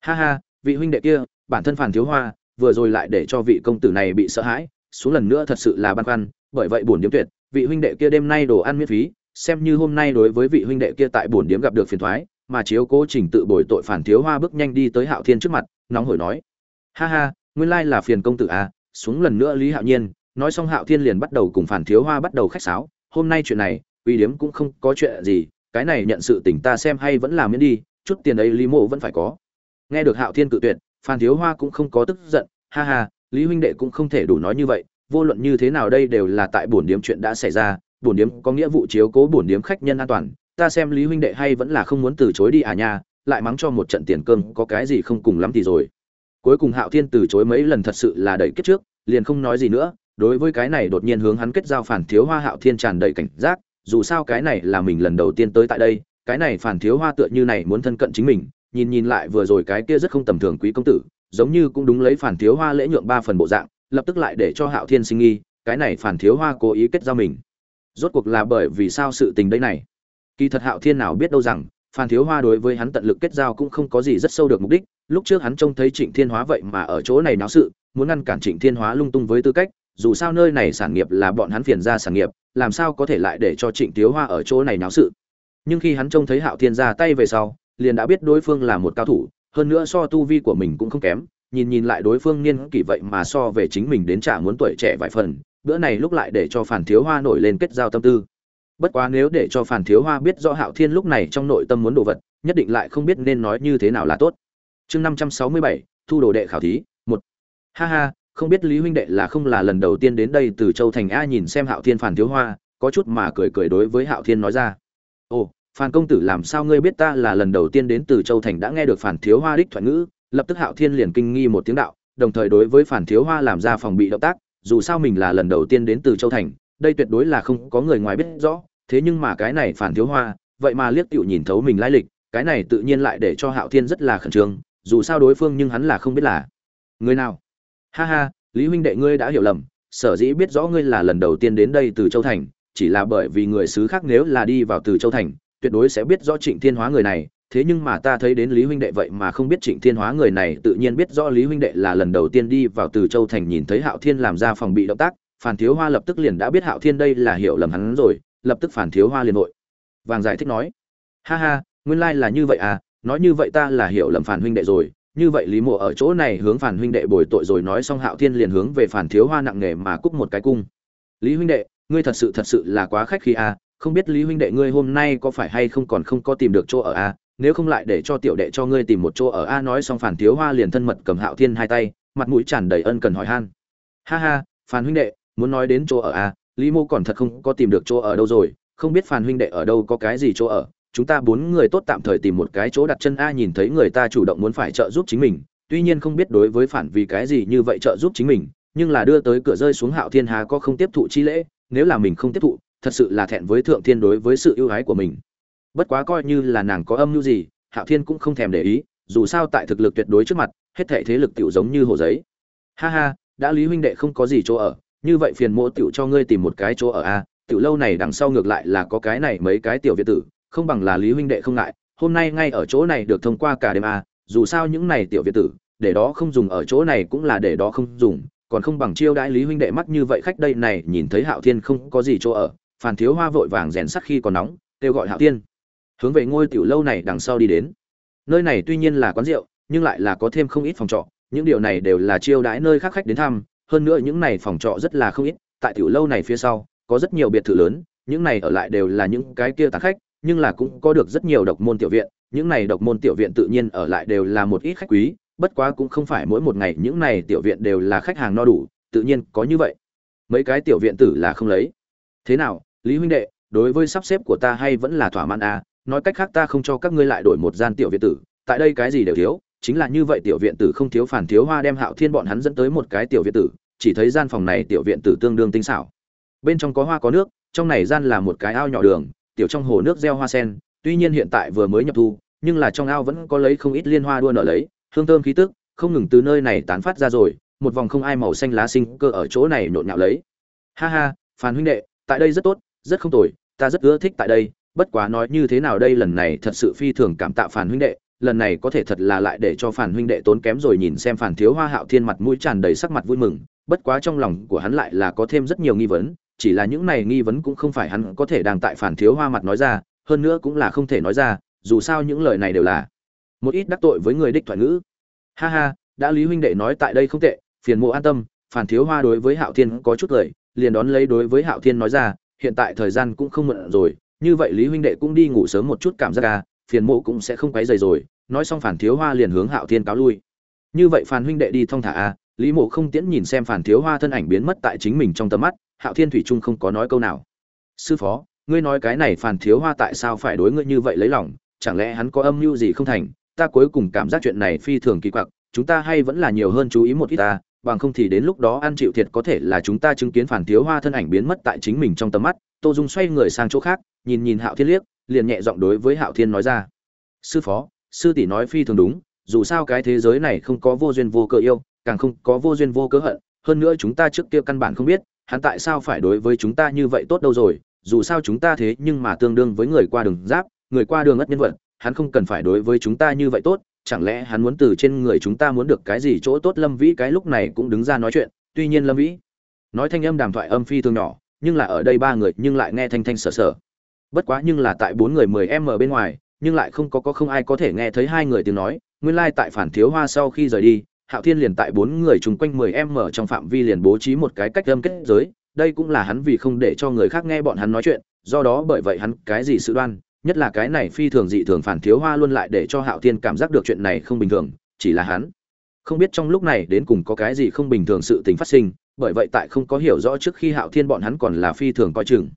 Ha ha, vị huynh đệ kia, bản thân phản thiếu hoa vừa rồi lại để cho vị công tử này bị sợ hãi, xuống lần nữa thật sự là băn khoăn, bởi vậy bổn điếm tuyệt, vị huynh đệ kia đêm nay đồ ăn miễn phí, xem như hôm nay đối với vị huynh đệ kia tại bổn điếm gặp được phiền thoái, mà chiếu cố trình tự bồi tội phản thiếu hoa bước nhanh đi tới hạo thiên trước mặt, nóng hổi nói, ha ha, nguyên lai là phiền công tử à xuống lần nữa lý hạo nhiên. Nói xong hạo thiên liền bắt đầu cùng phản thiếu hoa bắt đầu khách sáo, hôm nay chuyện này, uy điếm cũng không có chuyện gì, cái này nhận sự tỉnh ta xem hay vẫn làm miễn đi, chút tiền ấy lý mộ vẫn phải có. Nghe được hạo thiên cự tuyệt phan thiếu hoa cũng không có tức giận, ha ha, lý huynh đệ cũng không thể đủ nói như vậy, vô luận như thế nào đây đều là tại bổn điếm chuyện đã xảy ra, bổn điếm có nghĩa vụ chiếu cố bổn điếm khách nhân an toàn, ta xem lý huynh đệ hay vẫn là không muốn từ chối đi à nha, lại mắng cho một trận tiền cơm có cái gì không cùng lắm thì rồi. Cuối cùng hạo thiên từ chối mấy lần thật sự là đẩy kết trước, liền không nói gì nữa, đối với cái này đột nhiên hướng hắn kết giao phản thiếu hoa hạo thiên tràn đầy cảnh giác, dù sao cái này là mình lần đầu tiên tới tại đây, cái này phản thiếu hoa tựa như này muốn thân cận chính mình nhìn nhìn lại vừa rồi cái kia rất không tầm thường quý công tử giống như cũng đúng lấy phản thiếu hoa lễ nhượng ba phần bộ dạng lập tức lại để cho hạo thiên sinh nghi cái này phản thiếu hoa cố ý kết giao mình rốt cuộc là bởi vì sao sự tình đây này kỳ thật hạo thiên nào biết đâu rằng Phan Thiếu Hoa đối với hắn tận lực kết giao cũng không có gì rất sâu được mục đích, lúc trước hắn trông thấy Trịnh Thiên Hóa vậy mà ở chỗ này náo sự, muốn ngăn cản Trịnh Thiên Hóa lung tung với tư cách, dù sao nơi này sản nghiệp là bọn hắn phiền ra sản nghiệp, làm sao có thể lại để cho Trịnh Thiếu Hoa ở chỗ này náo sự. Nhưng khi hắn trông thấy Hạo Thiên ra tay về sau, liền đã biết đối phương là một cao thủ, hơn nữa so tu vi của mình cũng không kém, nhìn nhìn lại đối phương niên kỷ vậy mà so về chính mình đến trả muốn tuổi trẻ vài phần, bữa này lúc lại để cho phản Thiếu Hoa nổi lên kết giao tâm tư. Bất quá nếu để cho phản thiếu hoa biết rõ hạo thiên lúc này trong nội tâm muốn đồ vật nhất định lại không biết nên nói như thế nào là tốt. Chương năm trăm sáu mươi bảy thu đồ đệ khảo thí một. Ha ha không biết lý huynh đệ là không là lần đầu tiên đến đây từ châu thành a nhìn xem hạo thiên phản thiếu hoa có chút mà cười cười đối với hạo thiên nói ra. Ồ phan công tử làm sao ngươi biết ta là lần đầu tiên đến từ châu thành đã nghe được phản thiếu hoa đích thoại ngữ, lập tức hạo thiên liền kinh nghi một tiếng đạo, đồng thời đối với phản thiếu hoa làm ra phòng bị động tác, dù sao mình là lần đầu tiên đến từ châu thành, đây tuyệt đối là không có người ngoài biết rõ, thế nhưng mà cái này phản thiếu hoa, vậy mà liếc tựu nhìn thấu mình lai lịch, cái này tự nhiên lại để cho hạo thiên rất là khẩn trương, dù sao đối phương nhưng hắn là không biết là người nào. Ha ha, lý huynh đệ ngươi đã hiểu lầm, sở dĩ biết rõ ngươi là lần đầu tiên đến đây từ châu thành, chỉ là bởi vì người xứ khác nếu là đi vào từ châu thành tuyệt đối sẽ biết rõ trịnh thiên hóa người này thế nhưng mà ta thấy đến lý huynh đệ vậy mà không biết trịnh thiên hóa người này tự nhiên biết rõ lý huynh đệ là lần đầu tiên đi vào từ châu thành nhìn thấy hạo thiên làm ra phòng bị động tác Phản Thiếu Hoa lập tức liền đã biết Hạo Thiên đây là hiểu lầm hắn rồi, lập tức Phản Thiếu Hoa liền nội. Vàng giải thích nói: "Ha ha, nguyên lai là như vậy à, nói như vậy ta là hiểu lầm Phản huynh đệ rồi." Như vậy Lý Mộ ở chỗ này hướng Phản huynh đệ bồi tội rồi nói xong Hạo Thiên liền hướng về Phản Thiếu Hoa nặng nề mà cúc một cái cung. "Lý huynh đệ, ngươi thật sự thật sự là quá khách khí à, không biết Lý huynh đệ ngươi hôm nay có phải hay không còn không có tìm được chỗ ở à, nếu không lại để cho tiểu đệ cho ngươi tìm một chỗ ở a à, nói xong phản Thiếu Hoa liền thân mật cầm Hạo Thiên hai tay, mặt mũi tràn đầy ân cần hỏi han. "Ha ha, Phan huynh đệ, muốn nói đến chỗ ở a à, lý mô còn thật không có tìm được chỗ ở đâu rồi. Không biết phản huynh đệ ở đâu có cái gì chỗ ở. Chúng ta bốn người tốt tạm thời tìm một cái chỗ đặt chân a nhìn thấy người ta chủ động muốn phải trợ giúp chính mình. Tuy nhiên không biết đối với phản vì cái gì như vậy trợ giúp chính mình nhưng là đưa tới cửa rơi xuống hạo thiên hà có không tiếp thụ chi lễ nếu là mình không tiếp thụ thật sự là thẹn với thượng thiên đối với sự ưu ái của mình. Bất quá coi như là nàng có âm mưu gì, hạo thiên cũng không thèm để ý, dù sao tại thực lực tuyệt đối trước mặt, hết thệ thế lực tiểu giống như hồ giấy. Ha ha, đã lý huynh đệ không có gì chỗ ở, như vậy phiền mộ tiểu cho ngươi tìm một cái chỗ ở a, tiểu lâu này đằng sau ngược lại là có cái này mấy cái tiểu viện tử, không bằng là lý huynh đệ không ngại, hôm nay ngay ở chỗ này được thông qua cả đêm a, dù sao những này tiểu viện tử, để đó không dùng ở chỗ này cũng là để đó không dùng, còn không bằng chiêu đãi lý huynh đệ mắt như vậy khách đây này, nhìn thấy hạo thiên không có gì chỗ ở phàn thiếu hoa vội vàng rèn sắt khi còn nóng kêu gọi hạo tiên hướng về ngôi tiểu lâu này đằng sau đi đến. Nơi này tuy nhiên là quán rượu nhưng lại là có thêm không ít phòng trọ. Những điều này đều là chiêu đãi nơi khác khách đến thăm hơn nữa những này phòng trọ rất là không ít, tại tiểu lâu này phía sau, có rất nhiều biệt thự lớn, những này ở lại đều là những cái kia tán khách, nhưng là cũng có được rất nhiều độc môn tiểu viện, những này độc môn tiểu viện tự nhiên ở lại đều là một ít khách quý, bất quá cũng không phải mỗi một ngày những này tiểu viện đều là khách hàng no đủ, tự nhiên có như vậy. Mấy cái tiểu viện tử là không lấy. Thế nào, Lý huynh đệ, đối với sắp xếp của ta hay vẫn là thỏa mãn à, nói cách khác ta không cho các ngươi lại đổi một gian tiểu viện tử, tại đây cái gì đều thiếu, chính là như vậy tiểu viện tử không thiếu phản thiếu hoa đem hạo thiên bọn hắn dẫn tới một cái tiểu viện tử chỉ thấy gian phòng này tiểu viện tử tương đương tinh xảo. Bên trong có hoa có nước trong này gian là một cái ao nhỏ đường tiểu trong hồ nước gieo hoa sen tuy nhiên hiện tại vừa mới nhập thu nhưng là trong ao vẫn có lấy không ít liên hoa đua nở lấy hương thơm khí tức không ngừng từ nơi này tán phát ra rồi một vòng không ai màu xanh lá sinh cơ ở chỗ này nhộn nhạo lấy. Ha ha phan huynh đệ tại đây rất tốt rất không tồi, ta rất ưa thích tại đây, bất quá nói như thế nào đây lần này thật sự phi thường cảm tạ phản huynh đệ, lần này có thể thật là lại để cho phản huynh đệ tốn kém rồi nhìn xem phản thiếu hoa hạo thiên mặt mũi tràn đầy sắc mặt vui mừng, bất quá trong lòng của hắn lại là có thêm rất nhiều nghi vấn, chỉ là những này nghi vấn cũng không phải hắn có thể đang tại phản thiếu hoa mặt nói ra, hơn nữa cũng là không thể nói ra, dù sao những lời này đều là một ít đắc tội với người đích thoại ngữ. Ha ha, đã lý huynh đệ nói tại đây không tệ, phiền mộ an tâm, phản thiếu hoa đối với hạo thiên có chút lời, liền đón lấy đối với hạo thiên nói ra hiện tại thời gian cũng không mượn rồi, như vậy lý huynh đệ cũng đi ngủ sớm một chút cảm giác à phiền mộ cũng sẽ không quấy dày rồi, nói xong phản thiếu hoa liền hướng hạo thiên cáo lui. Như vậy phản huynh đệ đi thong thả à lý mộ không tiễn nhìn xem phản thiếu hoa thân ảnh biến mất tại chính mình trong tầm mắt, hạo thiên thủy trung không có nói câu nào. Sư phó, ngươi nói cái này phản thiếu hoa tại sao phải đối ngươi như vậy lấy lòng? Chẳng lẽ hắn có âm mưu gì không thành? Ta cuối cùng cảm giác chuyện này phi thường kỳ quặc, chúng ta hay vẫn là nhiều hơn chú ý một ít ta bằng không thì đến lúc đó ăn chịu thiệt có thể là chúng ta chứng kiến phản thiếu hoa thân ảnh biến mất tại chính mình trong tầm mắt. Tô dung xoay người sang chỗ khác, nhìn nhìn hạo thiên liếc, liền nhẹ giọng đối với hạo thiên nói ra. Sư phó, sư tỷ nói phi thường đúng, dù sao cái thế giới này không có vô duyên vô cớ yêu, càng không có vô duyên vô cớ hận. Hơn nữa chúng ta trước kia căn bản không biết, hắn tại sao phải đối với chúng ta như vậy tốt đâu rồi? Dù sao chúng ta thế nhưng mà tương đương với người qua đường giáp, người qua đường ất nhân vật, hắn không cần phải đối với chúng ta như vậy tốt chẳng lẽ hắn muốn từ trên người chúng ta muốn được cái gì chỗ tốt? Lâm vĩ cái lúc này cũng đứng ra nói chuyện. Tuy nhiên lâm vĩ nói thanh âm đàm thoại âm phi thường nhỏ, nhưng là ở đây ba người nhưng lại nghe thanh thanh sờ sờ bất quá nhưng là tại bốn người mười em ở bên ngoài, nhưng lại không có có không ai có thể nghe thấy hai người tiếng nói. Nguyên lai tại phản thiếu hoa sau khi rời đi, hạo thiên liền tại bốn người chung quanh mười em ở trong phạm vi liền bố trí một cái cách âm kết giới. Đây cũng là hắn vì không để cho người khác nghe bọn hắn nói chuyện, do đó bởi vậy hắn cái gì sự đoan nhất là cái này phi thường dị thường phản thiếu hoa luôn lại để cho hạo thiên cảm giác được chuyện này không bình thường, chỉ là hắn không biết trong lúc này đến cùng có cái gì không bình thường sự tình phát sinh, bởi vậy tại không có hiểu rõ trước khi hạo thiên bọn hắn còn là phi thường coi chừng.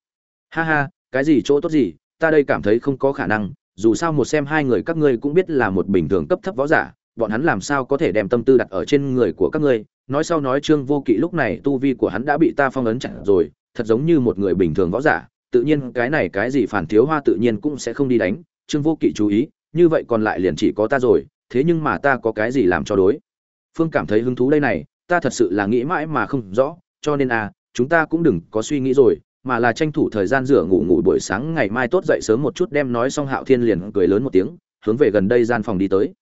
Ha ha, cái gì chỗ tốt gì, ta đây cảm thấy không có khả năng, dù sao một xem hai người các ngươi cũng biết là một bình thường cấp thấp võ giả, bọn hắn làm sao có thể đem tâm tư đặt ở trên người của các ngươi. Nói sau nói trương vô kỵ lúc này tu vi của hắn đã bị ta phong ấn chặt rồi, thật giống như một người bình thường võ giả tự nhiên cái này cái gì phản thiếu hoa tự nhiên cũng sẽ không đi đánh, trương vô kỵ chú ý, như vậy còn lại liền chỉ có ta rồi, thế nhưng mà ta có cái gì làm cho đối? Phương cảm thấy hứng thú đây này, ta thật sự là nghĩ mãi mà không rõ, cho nên à chúng ta cũng đừng có suy nghĩ rồi, mà là tranh thủ thời gian rửa ngủ ngủ buổi sáng, ngày mai tốt dậy sớm một chút đem nói xong hạo thiên liền cười lớn một tiếng, hướng về gần đây gian phòng đi tới.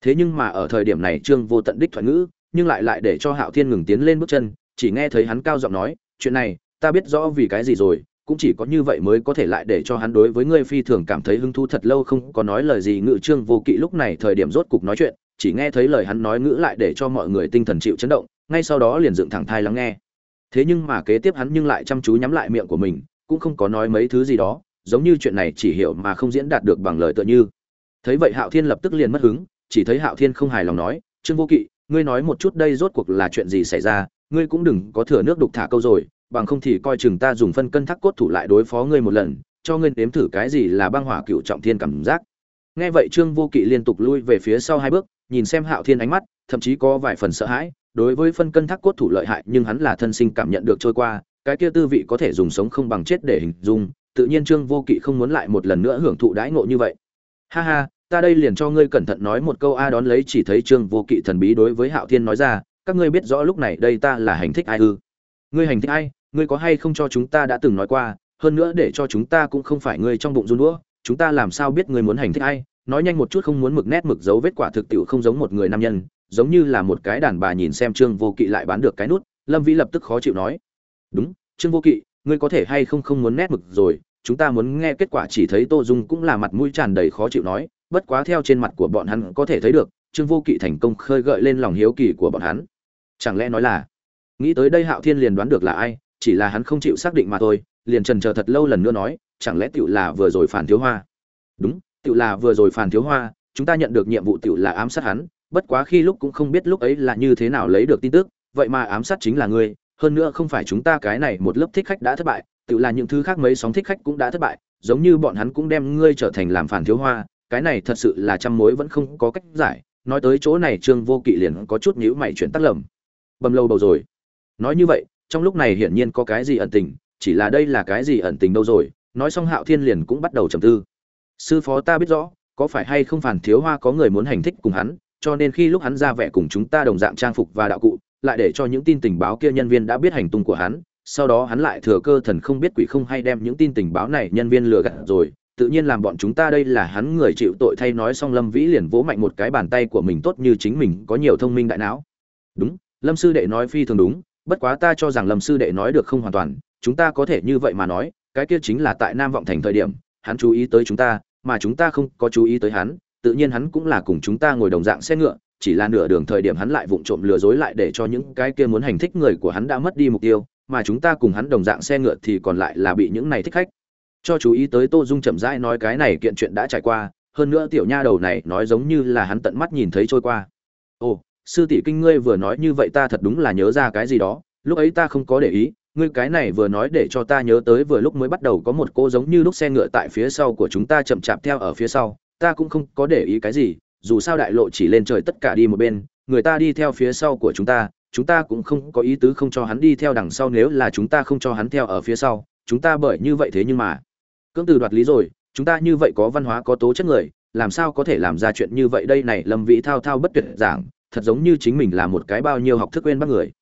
Thế nhưng mà ở thời điểm này trương vô tận đích thoại ngữ, nhưng lại lại để cho hạo thiên ngừng tiến lên bước chân, chỉ nghe thấy hắn cao giọng nói, chuyện này, ta biết rõ vì cái gì rồi cũng chỉ có như vậy mới có thể lại để cho hắn đối với ngươi phi thường cảm thấy hứng thú thật lâu không có nói lời gì ngự trương vô kỵ lúc này thời điểm rốt cục nói chuyện, chỉ nghe thấy lời hắn nói ngữ lại để cho mọi người tinh thần chịu chấn động, ngay sau đó liền dựng thẳng thai lắng nghe. Thế nhưng mà kế tiếp hắn nhưng lại chăm chú nhắm lại miệng của mình, cũng không có nói mấy thứ gì đó, giống như chuyện này chỉ hiểu mà không diễn đạt được bằng lời tựa như. Thấy vậy hạo thiên lập tức liền mất hứng, chỉ thấy hạo thiên không hài lòng nói, trương vô kỵ, ngươi nói một chút đây rốt cuộc là chuyện gì xảy ra, ngươi cũng đừng có thừa nước đục thả câu rồi bằng không thì coi chừng ta dùng phân cân thác cốt thủ lại đối phó ngươi một lần, cho ngươi nếm thử cái gì là băng hỏa cựu trọng thiên cảm giác. Nghe vậy trương vô kỵ liên tục lui về phía sau hai bước, nhìn xem hạo thiên ánh mắt, thậm chí có vài phần sợ hãi, đối với phân cân thác cốt thủ lợi hại nhưng hắn là thân sinh cảm nhận được trôi qua, cái kia tư vị có thể dùng sống không bằng chết để hình dung, tự nhiên trương vô kỵ không muốn lại một lần nữa hưởng thụ đãi ngộ như vậy. Ha ha, ta đây liền cho ngươi cẩn thận nói một câu a đón lấy chỉ thấy trương vô kỵ thần bí đối với hạo thiên nói ra, các ngươi biết rõ lúc này đây ta là hành thích ai ư? Ngươi hành thích ai? Ngươi có hay không cho chúng ta đã từng nói qua, hơn nữa để cho chúng ta cũng không phải ngươi trong bụng run đũa, chúng ta làm sao biết ngươi muốn hành thích ai? Nói nhanh một chút không muốn mực nét mực dấu vết quả thực tiệu không giống một người nam nhân, giống như là một cái đàn bà nhìn xem trương vô kỵ lại bán được cái nút, lâm vĩ lập tức khó chịu nói. Đúng, trương vô kỵ, ngươi có thể hay không không muốn nét mực rồi, chúng ta muốn nghe kết quả chỉ thấy tô dung cũng là mặt mũi tràn đầy khó chịu nói, bất quá theo trên mặt của bọn hắn có thể thấy được, trương vô kỵ thành công khơi gợi lên lòng hiếu kỳ của bọn hắn. Chẳng lẽ nói là, nghĩ tới đây hạo thiên liền đoán được là ai chỉ là hắn không chịu xác định mà thôi, liền trần chờ thật lâu lần nữa nói, chẳng lẽ tựu là vừa rồi phản thiếu hoa? Đúng tựu là vừa rồi phản thiếu hoa, chúng ta nhận được nhiệm vụ tựu là ám sát hắn, bất quá khi lúc cũng không biết lúc ấy là như thế nào lấy được tin tức, vậy mà ám sát chính là ngươi, hơn nữa không phải chúng ta cái này một lớp thích khách đã thất bại, tiểu là những thứ khác mấy sóng thích khách cũng đã thất bại, giống như bọn hắn cũng đem ngươi trở thành làm phản thiếu hoa, cái này thật sự là trăm mối vẫn không có cách giải, nói tới chỗ này trương vô kỵ liền có chút nhíu mày chuyển tắt lầm. Bầm lâu bầu rồi. Nói như vậy trong lúc này hiển nhiên có cái gì ẩn tình, chỉ là đây là cái gì ẩn tình đâu rồi, nói xong hạo thiên liền cũng bắt đầu trầm tư. Sư phó ta biết rõ, có phải hay không phản thiếu hoa có người muốn hành thích cùng hắn, cho nên khi lúc hắn ra vẻ cùng chúng ta đồng dạng trang phục và đạo cụ, lại để cho những tin tình báo kia nhân viên đã biết hành tung của hắn, sau đó hắn lại thừa cơ thần không biết quỷ không hay đem những tin tình báo này nhân viên lừa gạt rồi, tự nhiên làm bọn chúng ta đây là hắn người chịu tội thay nói xong lâm vĩ liền vỗ mạnh một cái bàn tay của mình tốt như chính mình có nhiều thông minh đại não. Đúng, lâm sư đệ nói phi thường đúng bất quá ta cho rằng lâm sư đệ nói được không hoàn toàn, chúng ta có thể như vậy mà nói, cái kia chính là tại nam vọng thành thời điểm, hắn chú ý tới chúng ta, mà chúng ta không có chú ý tới hắn, tự nhiên hắn cũng là cùng chúng ta ngồi đồng dạng xe ngựa, chỉ là nửa đường thời điểm hắn lại vụng trộm lừa dối lại để cho những cái kia muốn hành thích người của hắn đã mất đi mục tiêu, mà chúng ta cùng hắn đồng dạng xe ngựa thì còn lại là bị những này thích khách. Cho chú ý tới tô dung chậm rãi nói cái này kiện chuyện đã trải qua, hơn nữa tiểu nha đầu này nói giống như là hắn tận mắt nhìn thấy trôi qua. Ồ sư tỷ kinh ngươi vừa nói như vậy ta thật đúng là nhớ ra cái gì đó, lúc ấy ta không có để ý, ngươi cái này vừa nói để cho ta nhớ tới vừa lúc mới bắt đầu có một cô giống như lúc xe ngựa tại phía sau của chúng ta chậm chạp theo ở phía sau, ta cũng không có để ý cái gì, dù sao đại lộ chỉ lên trời tất cả đi một bên, người ta đi theo phía sau của chúng ta chúng ta cũng không có ý tứ không cho hắn đi theo đằng sau nếu là chúng ta không cho hắn theo ở phía sau, chúng ta bởi như vậy thế nhưng mà, cưỡng từ đoạt lý rồi, chúng ta như vậy có văn hóa có tố chất người, làm sao có thể làm ra chuyện như vậy, đây này lâm vĩ thao thao bất tuyệt giảng thật giống như chính mình là một cái bao nhiêu học thức quên bắt người.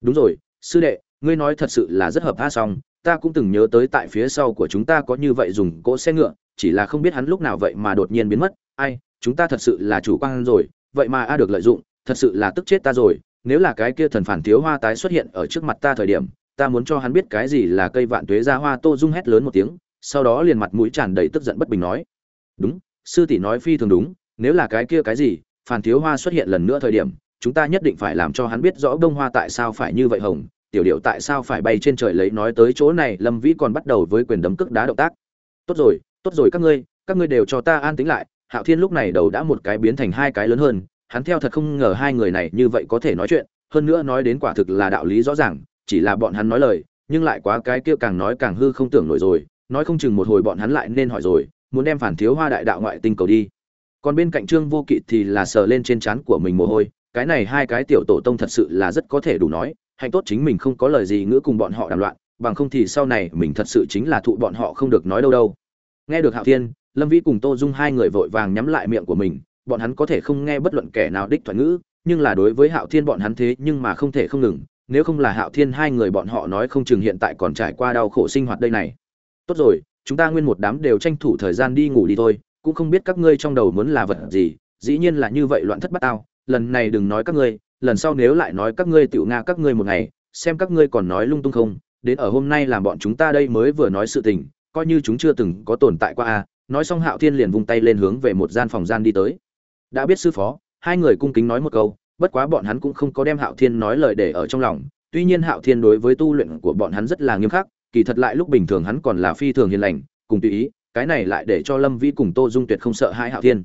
Đúng rồi, sư đệ, ngươi nói thật sự là rất hợp tha xong ta cũng từng nhớ tới tại phía sau của chúng ta có như vậy dùng cỗ xe ngựa, chỉ là không biết hắn lúc nào vậy mà đột nhiên biến mất. Ai, chúng ta thật sự là chủ quan rồi, vậy mà a được lợi dụng, thật sự là tức chết ta rồi. Nếu là cái kia thần phản thiếu hoa tái xuất hiện ở trước mặt ta thời điểm, ta muốn cho hắn biết cái gì là cây vạn tuế ra hoa tô dung hét lớn một tiếng, sau đó liền mặt mũi tràn đầy tức giận bất bình nói. Đúng, sư tỷ nói phi thường đúng, nếu là cái kia cái gì phản thiếu hoa xuất hiện lần nữa thời điểm, chúng ta nhất định phải làm cho hắn biết rõ bông hoa tại sao phải như vậy hồng, tiểu điệu tại sao phải bay trên trời lấy nói tới chỗ này, lâm vĩ còn bắt đầu với quyền đấm cước đá động tác. Tốt rồi tốt rồi các ngươi các ngươi đều cho ta an tính lại, hạo thiên lúc này đầu đã một cái biến thành hai cái lớn hơn, hắn theo thật không ngờ hai người này như vậy có thể nói chuyện, hơn nữa nói đến quả thực là đạo lý rõ ràng, chỉ là bọn hắn nói lời, nhưng lại quá cái kia càng nói càng hư không tưởng nổi rồi, nói không chừng một hồi bọn hắn lại nên hỏi rồi, muốn đem phản thiếu hoa đại đạo ngoại tinh cầu đi còn bên cạnh trương vô kỵ thì là sờ lên trên trán của mình mồ hôi, cái này hai cái tiểu tổ tông thật sự là rất có thể đủ nói, hạnh tốt chính mình không có lời gì ngữ cùng bọn họ đàm loạn, bằng không thì sau này mình thật sự chính là thụ bọn họ không được nói đâu đâu. Nghe được hạo thiên, lâm vĩ cùng tô dung hai người vội vàng nhắm lại miệng của mình, bọn hắn có thể không nghe bất luận kẻ nào đích thoại ngữ, nhưng là đối với hạo thiên bọn hắn thế nhưng mà không thể không ngừng, nếu không là hạo thiên hai người bọn họ nói không chừng hiện tại còn trải qua đau khổ sinh hoạt đây này. Tốt rồi, chúng ta nguyên một đám đều tranh thủ thời gian đi ngủ đi thôi cũng không biết các ngươi trong đầu muốn là vật gì, dĩ nhiên là như vậy loạn thất bát ao lần này đừng nói các ngươi, lần sau nếu lại nói các ngươi tiểu nga các ngươi một ngày, xem các ngươi còn nói lung tung không, đến ở hôm nay làm bọn chúng ta đây mới vừa nói sự tình, coi như chúng chưa từng có tồn tại qua a, nói xong hạo thiên liền vung tay lên hướng về một gian phòng gian đi tới. Đã biết sư phó, hai người cung kính nói một câu, bất quá bọn hắn cũng không có đem hạo thiên nói lời để ở trong lòng, tuy nhiên hạo thiên đối với tu luyện của bọn hắn rất là nghiêm khắc, kỳ thật lại lúc bình thường hắn còn là phi thường hiền lành, cùng tùy ý cái này lại để cho lâm vĩ cùng tô dung tuyệt không sợ hai hạo thiên.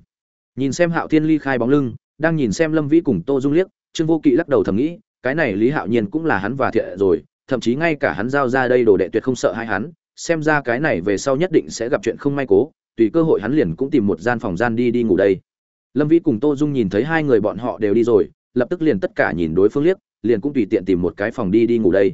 Nhìn xem hạo thiên ly khai bóng lưng, đang nhìn xem lâm vĩ cùng tô dung liếc, trương vô kỵ lắc đầu thầm nghĩ, cái này lý hạo nhiên cũng là hắn và thiện rồi, thậm chí ngay cả hắn giao ra đây đồ đệ tuyệt không sợ hai hắn, xem ra cái này về sau nhất định sẽ gặp chuyện không may cố, tùy cơ hội hắn liền cũng tìm một gian phòng gian đi đi ngủ đây. Lâm vĩ cùng tô dung nhìn thấy hai người bọn họ đều đi rồi, lập tức liền tất cả nhìn đối phương liếc, liền cũng tùy tiện tìm một cái phòng đi đi ngủ đây.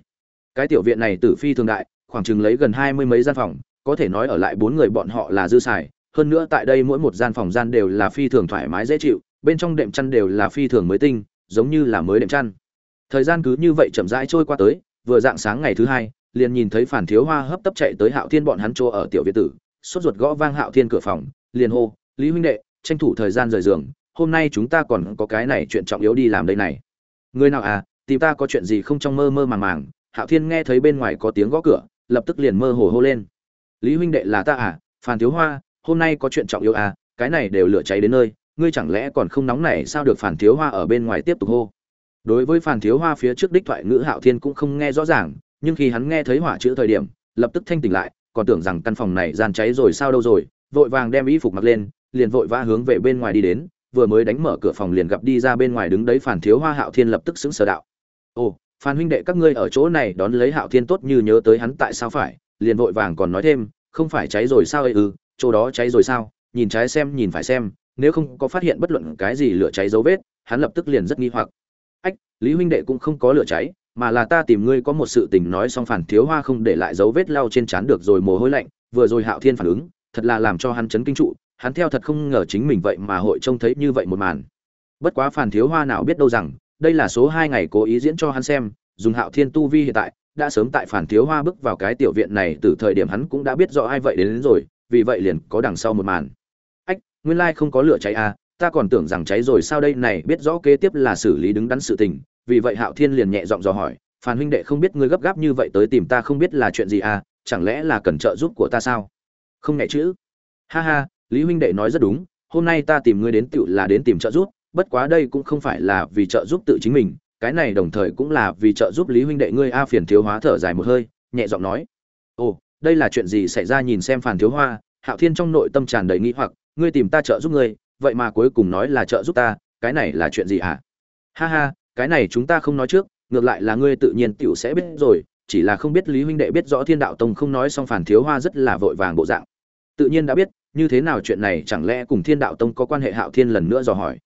Cái tiểu viện này tử phi thường đại, khoảng chừng lấy gần hai mươi mấy gian phòng có thể nói ở lại bốn người bọn họ là dư xài, hơn nữa tại đây mỗi một gian phòng gian đều là phi thường thoải mái dễ chịu, bên trong đệm chăn đều là phi thường mới tinh, giống như là mới đệm chăn. Thời gian cứ như vậy chậm rãi trôi qua tới, vừa dạng sáng ngày thứ hai, liền nhìn thấy phản thiếu hoa hấp tấp chạy tới hạo thiên bọn hắn chỗ ở tiểu viện tử, sốt ruột gõ vang hạo thiên cửa phòng, liền hô, lý huynh đệ, tranh thủ thời gian rời giường, hôm nay chúng ta còn có cái này chuyện trọng yếu đi làm đây này. Người nào à tìm ta có chuyện gì không? Trong mơ mơ màng màng, hạo thiên nghe thấy bên ngoài có tiếng gõ cửa, lập tức liền mơ hồ hô lên lý huynh đệ là ta à phàn thiếu hoa, hôm nay có chuyện trọng yếu à cái này đều lửa cháy đến nơi, ngươi chẳng lẽ còn không nóng này, sao được phản thiếu hoa ở bên ngoài tiếp tục hô? Đối với phản thiếu hoa phía trước đích thoại ngữ hạo thiên cũng không nghe rõ ràng, nhưng khi hắn nghe thấy hỏa chữ thời điểm, lập tức thanh tỉnh lại, còn tưởng rằng căn phòng này gian cháy rồi sao đâu rồi, vội vàng đem y phục mặc lên, liền vội vã hướng về bên ngoài đi đến, vừa mới đánh mở cửa phòng liền gặp đi ra bên ngoài đứng đấy phản thiếu hoa hạo thiên lập tức xứng sở đạo. Ồ, phan huynh đệ các ngươi ở chỗ này đón lấy hạo thiên tốt như nhớ tới hắn tại sao phải? Liền vội vàng còn nói thêm, không phải cháy rồi sao ấy? Ư chỗ đó cháy rồi sao? Nhìn trái xem, nhìn phải xem, nếu không có phát hiện bất luận cái gì lửa cháy dấu vết, hắn lập tức liền rất nghi hoặc. Ách, lý huynh đệ cũng không có lửa cháy, mà là ta tìm ngươi có một sự tình nói xong phản thiếu hoa không để lại dấu vết lau trên trán được rồi mồ hôi lạnh, vừa rồi hạo thiên phản ứng, thật là làm cho hắn chấn kinh trụ, hắn theo thật không ngờ chính mình vậy mà hội trông thấy như vậy một màn. Bất quá phản thiếu hoa nào biết đâu rằng, đây là số hai ngày cố ý diễn cho hắn xem, dùng hạo thiên tu vi hiện tại đã sớm tại phản thiếu hoa bước vào cái tiểu viện này từ thời điểm hắn cũng đã biết rõ ai vậy đến, đến rồi vì vậy liền có đằng sau một màn. Ách nguyên lai không có lửa cháy à ta còn tưởng rằng cháy rồi sao đây này biết rõ kế tiếp là xử lý đứng đắn sự tình vì vậy hạo thiên liền nhẹ giọng dò hỏi phản huynh đệ không biết ngươi gấp gáp như vậy tới tìm ta không biết là chuyện gì à chẳng lẽ là cần trợ giúp của ta sao? Không nhẹ chữ ha ha lý huynh đệ nói rất đúng hôm nay ta tìm ngươi đến tựu là đến tìm trợ giúp bất quá đây cũng không phải là vì trợ giúp tự chính mình cái này đồng thời cũng là vì trợ giúp lý huynh đệ ngươi a phiền thiếu hóa thở dài một hơi, nhẹ giọng nói. Ồ, đây là chuyện gì xảy ra nhìn xem phản thiếu hoa, hạo thiên trong nội tâm tràn đầy nghĩ hoặc, ngươi tìm ta trợ giúp ngươi, vậy mà cuối cùng nói là trợ giúp ta, cái này là chuyện gì hả? Ha ha, cái này chúng ta không nói trước, ngược lại là ngươi tự nhiên tiểu sẽ biết rồi, chỉ là không biết lý huynh đệ biết rõ thiên đạo tông không nói xong phản thiếu hoa rất là vội vàng bộ dạng. Tự nhiên đã biết, như thế nào chuyện này chẳng lẽ cùng thiên đạo tông có quan hệ hạo thiên lần nữa dò hỏi.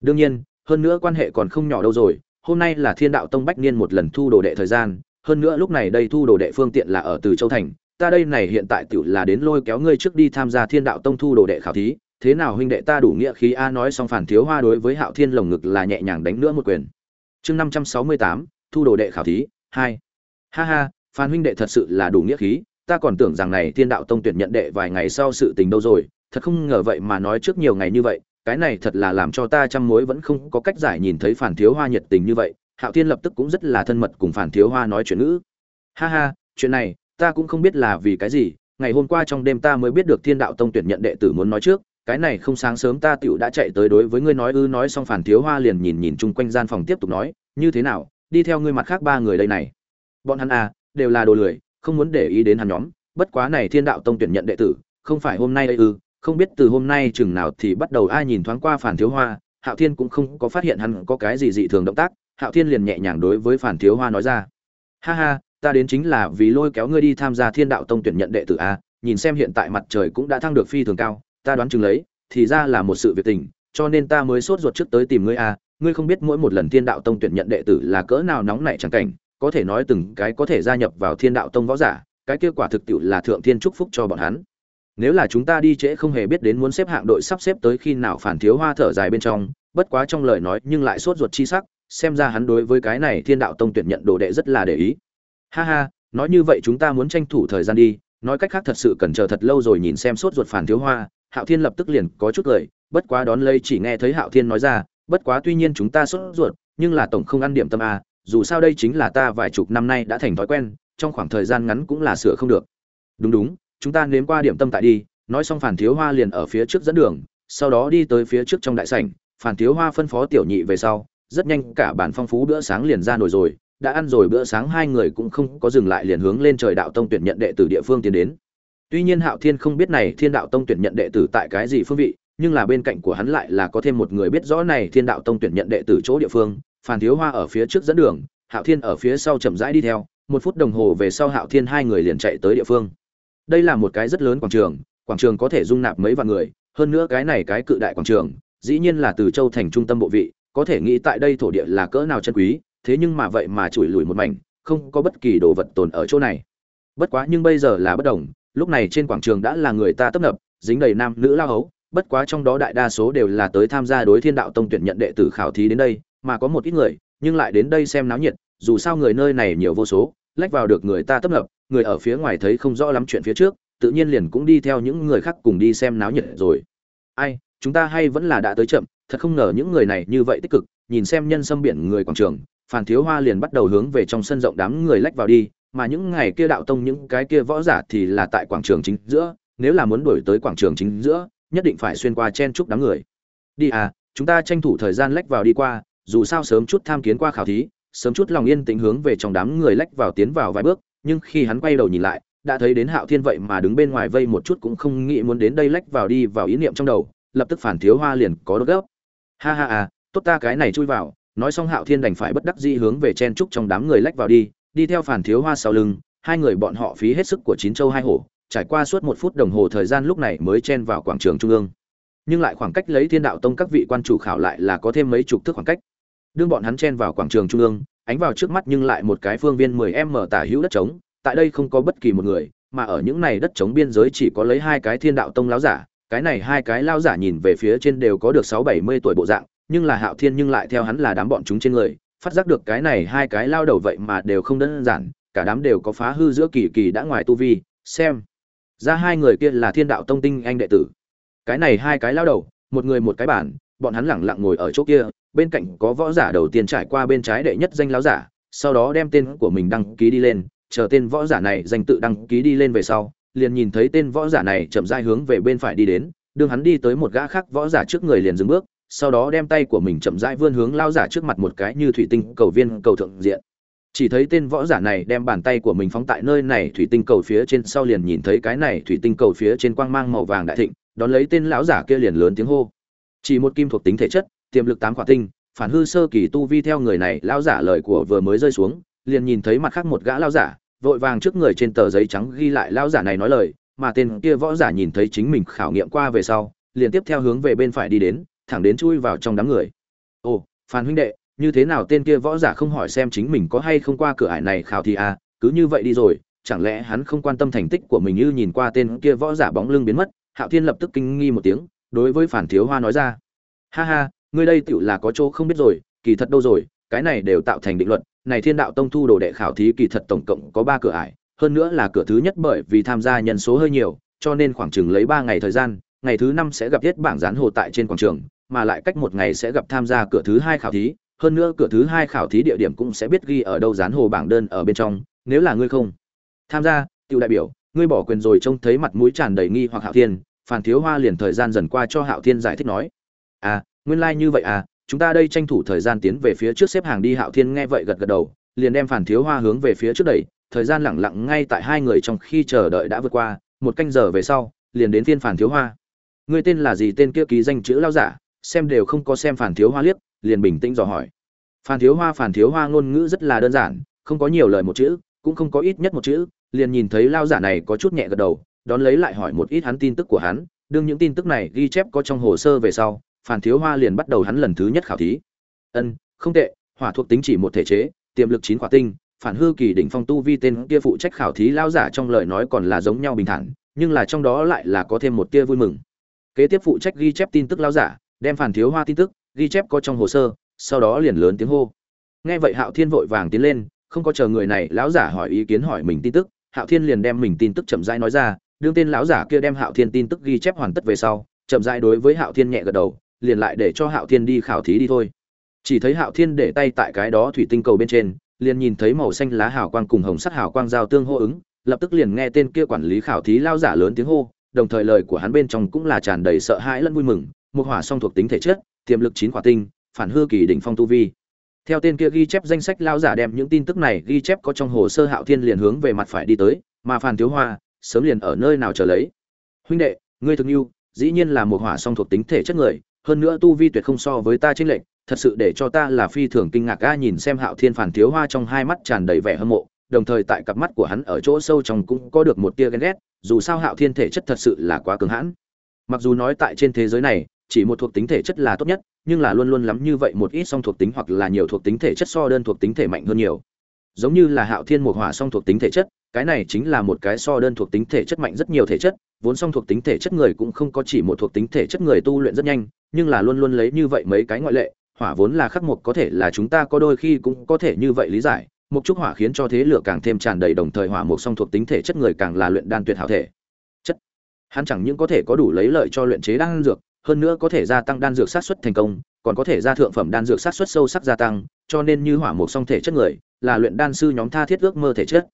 Đương nhiên, hơn nữa quan hệ còn không nhỏ đâu rồi hôm nay là thiên đạo tông bách niên một lần thu đồ đệ thời gian, hơn nữa lúc này đây thu đồ đệ phương tiện là ở từ châu thành. Ta đây này hiện tại tiểu là đến lôi kéo ngươi trước đi tham gia thiên đạo tông thu đồ đệ khảo thí. Thế nào huynh đệ ta đủ nghĩa khí a, nói xong phản thiếu hoa đối với hạo thiên lồng ngực là nhẹ nhàng đánh nữa một quyền. Chương năm trăm sáu mươi tám, thu đồ đệ khảo thí, hai. Ha ha, phan huynh đệ thật sự là đủ nghĩa khí. Ta còn tưởng rằng này thiên đạo tông tuyển nhận đệ vài ngày sau sự tình đâu rồi. Thật không ngờ vậy mà nói trước nhiều ngày như vậy cái này thật là làm cho ta trăm mối vẫn không có cách giải nhìn thấy phản thiếu hoa nhiệt tình như vậy, hạo thiên lập tức cũng rất là thân mật cùng phản thiếu hoa nói chuyện ngữ. Ha ha, chuyện này, ta cũng không biết là vì cái gì, ngày hôm qua trong đêm ta mới biết được thiên đạo tông tuyển nhận đệ tử muốn nói trước, cái này không sáng sớm ta tựu đã chạy tới đối với ngươi nói ư nói xong phản thiếu hoa liền nhìn nhìn chung quanh gian phòng tiếp tục nói, như thế nào, đi theo ngươi mặt khác ba người đây này. Bọn hắn à đều là đồ lười, không muốn để ý đến hắn nhóm, bất quá này thiên đạo tông tuyển nhận đệ tử, không phải hôm nay đây ư không biết từ hôm nay chừng nào thì bắt đầu ai nhìn thoáng qua phản thiếu hoa, hạo thiên cũng không có phát hiện hắn có cái gì dị thường động tác, hạo thiên liền nhẹ nhàng đối với phản thiếu hoa nói ra. Ha ha, ta đến chính là vì lôi kéo ngươi đi tham gia thiên đạo tông tuyển nhận đệ tử a, nhìn xem hiện tại mặt trời cũng đã thăng được phi thường cao, ta đoán chừng lấy, thì ra là một sự việc tình, cho nên ta mới sốt ruột trước tới tìm ngươi a, ngươi không biết mỗi một lần thiên đạo tông tuyển nhận đệ tử là cỡ nào nóng nảy chẳng cảnh, có thể nói từng cái có thể gia nhập vào thiên đạo tông võ giả, cái kết quả thực tiệu là thượng thiên chúc phúc cho bọn hắn nếu là chúng ta đi trễ không hề biết đến muốn xếp hạng đội sắp xếp tới khi nào phản thiếu hoa thở dài bên trong, bất quá trong lời nói nhưng lại sốt ruột chi sắc, xem ra hắn đối với cái này thiên đạo tông tuyển nhận đồ đệ rất là để ý. Ha ha, nói như vậy chúng ta muốn tranh thủ thời gian đi, nói cách khác thật sự cần chờ thật lâu rồi nhìn xem sốt ruột phản thiếu hoa, hạo thiên lập tức liền có chút cười, bất quá đón lây chỉ nghe thấy hạo thiên nói ra, bất quá tuy nhiên chúng ta sốt ruột, nhưng là tổng không ăn điểm tâm a dù sao đây chính là ta vài chục năm nay đã thành thói quen, trong khoảng thời gian ngắn cũng là sửa không được. Đúng đúng chúng ta nếm qua điểm tâm tại đi, nói xong phản thiếu hoa liền ở phía trước dẫn đường, sau đó đi tới phía trước trong đại sảnh. Phản thiếu hoa phân phó tiểu nhị về sau, rất nhanh cả bản phong phú bữa sáng liền ra nổi rồi. Đã ăn rồi bữa sáng, hai người cũng không có dừng lại liền hướng lên trời đạo tông tuyển nhận đệ tử địa phương tiến đến. Tuy nhiên hạo thiên không biết này thiên đạo tông tuyển nhận đệ tử tại cái gì phương vị, nhưng là bên cạnh của hắn lại là có thêm một người biết rõ này thiên đạo tông tuyển nhận đệ tử chỗ địa phương. Phản thiếu hoa ở phía trước dẫn đường, hạo thiên ở phía sau chậm rãi đi theo. Một phút đồng hồ về sau hạo thiên hai người liền chạy tới địa phương đây là một cái rất lớn quảng trường quảng trường có thể dung nạp mấy vạn người, hơn nữa cái này cái cự đại quảng trường, dĩ nhiên là từ châu thành trung tâm bộ vị, có thể nghĩ tại đây thổ địa là cỡ nào chân quý, thế nhưng mà vậy mà chùi lùi một mảnh, không có bất kỳ đồ vật tồn ở chỗ này. Bất quá nhưng bây giờ là bất đồng, lúc này trên quảng trường đã là người ta tấp nập, dính đầy nam nữ lao hấu, bất quá trong đó đại đa số đều là tới tham gia đối thiên đạo tông tuyển nhận đệ tử khảo thí đến đây, mà có một ít người, nhưng lại đến đây xem náo nhiệt, dù sao người nơi này nhiều vô số lách vào được người ta tấp nập, người ở phía ngoài thấy không rõ lắm chuyện phía trước, tự nhiên liền cũng đi theo những người khác cùng đi xem náo nhiệt rồi. Ai, chúng ta hay vẫn là đã tới chậm, thật không ngờ những người này như vậy tích cực, nhìn xem nhân sâm biển người quảng trường phản thiếu hoa liền bắt đầu hướng về trong sân rộng đám người lách vào đi, mà những ngày kia đạo tông những cái kia võ giả thì là tại quảng trường chính giữa, nếu là muốn đuổi tới quảng trường chính giữa, nhất định phải xuyên qua chen chúc đám người. Đi à chúng ta tranh thủ thời gian lách vào đi qua, dù sao sớm chút tham kiến qua khảo thí sớm chút lòng yên tĩnh hướng về trong đám người lách vào tiến vào vài bước, nhưng khi hắn quay đầu nhìn lại, đã thấy đến hạo thiên vậy mà đứng bên ngoài vây một chút cũng không nghĩ muốn đến đây lách vào đi vào ý niệm trong đầu, lập tức phản thiếu hoa liền có đốt gốc. Ha ha à tốt ta cái này chui vào, nói xong hạo thiên đành phải bất đắc dĩ hướng về chen trúc trong đám người lách vào đi đi theo phản thiếu hoa sau lưng, hai người bọn họ phí hết sức của chín châu hai hổ, trải qua suốt một phút đồng hồ thời gian lúc này mới chen vào quảng trường trung ương. Nhưng lại khoảng cách lấy thiên đạo tông các vị quan chủ khảo lại là có thêm mấy chục thước khoảng cách đương bọn hắn chen vào quảng trường trung ương, ánh vào trước mắt nhưng lại một cái phương viên 10 m tả hữu đất trống, tại đây không có bất kỳ một người, mà ở những này đất trống biên giới chỉ có lấy hai cái thiên đạo tông láo giả, cái này hai cái lao giả nhìn về phía trên đều có được sáu bảy mươi tuổi bộ dạng, nhưng là hạo thiên nhưng lại theo hắn là đám bọn chúng trên người, phát giác được cái này hai cái lao đầu vậy mà đều không đơn giản, cả đám đều có phá hư giữa kỳ kỳ đã ngoài tu vi, xem. Ra hai người kia là thiên đạo tông tinh anh đệ tử. Cái này hai cái lao đầu, một người một cái bản, bọn hắn lẳng lặng ngồi ở chỗ kia bên cạnh có võ giả đầu tiên trải qua bên trái đệ nhất danh lão giả, sau đó đem tên của mình đăng ký đi lên, chờ tên võ giả này danh tự đăng ký đi lên về sau, liền nhìn thấy tên võ giả này chậm rãi hướng về bên phải đi đến, đương hắn đi tới một gã khác võ giả trước người liền dừng bước, sau đó đem tay của mình chậm rãi vươn hướng lao giả trước mặt một cái như thủy tinh cầu viên cầu thượng diện. Chỉ thấy tên võ giả này đem bàn tay của mình phóng tại nơi này thủy tinh cầu phía trên, sau liền nhìn thấy cái này thủy tinh cầu phía trên quang mang màu vàng đại thịnh, đón lấy tên lão giả kia liền lớn tiếng hô. Chỉ một kim thuộc tính thể chất tiềm lực tám quả tinh, phản hư sơ kỳ tu vi theo người này, lão giả lời của vừa mới rơi xuống, liền nhìn thấy mặt khác một gã lão giả, vội vàng trước người trên tờ giấy trắng ghi lại lão giả này nói lời, mà tên kia võ giả nhìn thấy chính mình khảo nghiệm qua về sau, liền tiếp theo hướng về bên phải đi đến, thẳng đến chui vào trong đám người. Ồ, phan huynh đệ, như thế nào tên kia võ giả không hỏi xem chính mình có hay không qua cửa ải này khảo thì à cứ như vậy đi rồi, chẳng lẽ hắn không quan tâm thành tích của mình như nhìn qua tên kia võ giả bóng lưng biến mất, hạo thiên lập tức kinh nghi một tiếng, đối với phản thiếu hoa nói ra. Ha ha ngươi đây tựu là có chỗ không biết rồi, kỳ thật đâu rồi, cái này đều tạo thành định luật, này thiên đạo tông thu đồ đệ khảo thí kỳ thật tổng cộng có ba cửa ải, hơn nữa là cửa thứ nhất bởi vì tham gia nhân số hơi nhiều, cho nên khoảng chừng lấy ba ngày thời gian, ngày thứ năm sẽ gặp viết bảng dán hồ tại trên quảng trường, mà lại cách một ngày sẽ gặp tham gia cửa thứ hai khảo thí, hơn nữa cửa thứ hai khảo thí địa điểm cũng sẽ biết ghi ở đâu dán hồ bảng đơn ở bên trong, nếu là ngươi không tham gia, tiểu đại biểu, ngươi bỏ quyền rồi trông thấy mặt mũi tràn đầy nghi hoặc hạo thiên, phàn thiếu hoa liền thời gian dần qua cho hạo thiên giải thích nói. À nguyên lai như vậy à chúng ta đây tranh thủ thời gian tiến về phía trước xếp hàng đi. Hạo thiên nghe vậy gật gật đầu, liền đem phản thiếu hoa hướng về phía trước đẩy. Thời gian lẳng lặng ngay tại hai người trong khi chờ đợi đã vượt qua, một canh giờ về sau, liền đến phiên phản thiếu hoa. Ngươi tên là gì? Tên kia ký danh chữ lao giả? Xem đều không có xem phản thiếu hoa liếc, liền bình tĩnh dò hỏi. Phản thiếu hoa, phản thiếu hoa ngôn ngữ rất là đơn giản, không có nhiều lời một chữ, cũng không có ít nhất một chữ, liền nhìn thấy lao giả này có chút nhẹ gật đầu, đón lấy lại hỏi một ít hắn tin tức của hắn. Đương những tin tức này ghi chép có trong hồ sơ về sau phản thiếu hoa liền bắt đầu hắn lần thứ nhất khảo thí. Ân, không tệ, hỏa thuộc tính chỉ một thể chế, tiềm lực chín quả tinh, phản hư kỳ đỉnh phong tu vi tên kia phụ trách khảo thí lao giả trong lời nói còn là giống nhau bình thản, nhưng là trong đó lại là có thêm một tia vui mừng. Kế tiếp phụ trách ghi chép tin tức lao giả, đem phản thiếu hoa tin tức ghi chép có trong hồ sơ, sau đó liền lớn tiếng hô. Nghe vậy hạo thiên vội vàng tiến lên, không có chờ người này lão giả hỏi ý kiến hỏi mình tin tức, hạo thiên liền đem mình tin tức chậm rãi nói ra, đương tên lão giả kia đem hạo thiên tin tức ghi chép hoàn tất về sau, chậm rãi đối với hạo thiên nhẹ gật đầu liền lại để cho hạo thiên đi khảo thí đi thôi. Chỉ thấy hạo thiên để tay tại cái đó thủy tinh cầu bên trên, liền nhìn thấy màu xanh lá hào quang cùng hồng sắc hào quang giao tương hô ứng, lập tức liền nghe tên kia quản lý khảo thí lao giả lớn tiếng hô, đồng thời lời của hắn bên trong cũng là tràn đầy sợ hãi lẫn vui mừng, một hỏa song thuộc tính thể chất, tiềm lực chín quả tinh, phản hư kỳ đỉnh phong tu vi. Theo tên kia ghi chép danh sách lao giả đem những tin tức này ghi chép có trong hồ sơ hạo thiên liền hướng về mặt phải đi tới, mà phàn thiếu hoa sớm liền ở nơi nào chờ lấy. Huynh đệ, ngươi thực yêu dĩ nhiên là một hỏa song thuộc tính thể chất người hơn nữa tu vi tuyệt không so với ta chênh lệnh thật sự để cho ta là phi thường kinh ngạc ga nhìn xem hạo thiên phản thiếu hoa trong hai mắt tràn đầy vẻ hâm mộ, đồng thời tại cặp mắt của hắn ở chỗ sâu trong cũng có được một tia ghen ghét, dù sao hạo thiên thể chất thật sự là quá cứng hãn. Mặc dù nói tại trên thế giới này, chỉ một thuộc tính thể chất là tốt nhất, nhưng là luôn luôn lắm như vậy một ít song thuộc tính hoặc là nhiều thuộc tính thể chất so đơn thuộc tính thể mạnh hơn nhiều. Giống như là hạo thiên một hỏa song thuộc tính thể chất, cái này chính là một cái so đơn thuộc tính thể chất mạnh rất nhiều thể chất vốn song thuộc tính thể chất người cũng không có chỉ một thuộc tính thể chất người tu luyện rất nhanh, nhưng là luôn luôn lấy như vậy mấy cái ngoại lệ, hỏa vốn là khắc mục có thể là chúng ta có đôi khi cũng có thể như vậy lý giải, mục trúc hỏa khiến cho thế lửa càng thêm tràn đầy đồng thời hỏa mục song thuộc tính thể chất người càng là luyện đan tuyệt hảo thể. Chất. Hắn chẳng những có thể có đủ lấy lợi cho luyện chế đan dược, hơn nữa có thể gia tăng đan dược sát xuất thành công, còn có thể gia thượng phẩm đan dược sát xuất sâu sắc gia tăng, cho nên như hỏa mục song thể chất người, là luyện đan sư nhóm tha thiết ước mơ thể chất.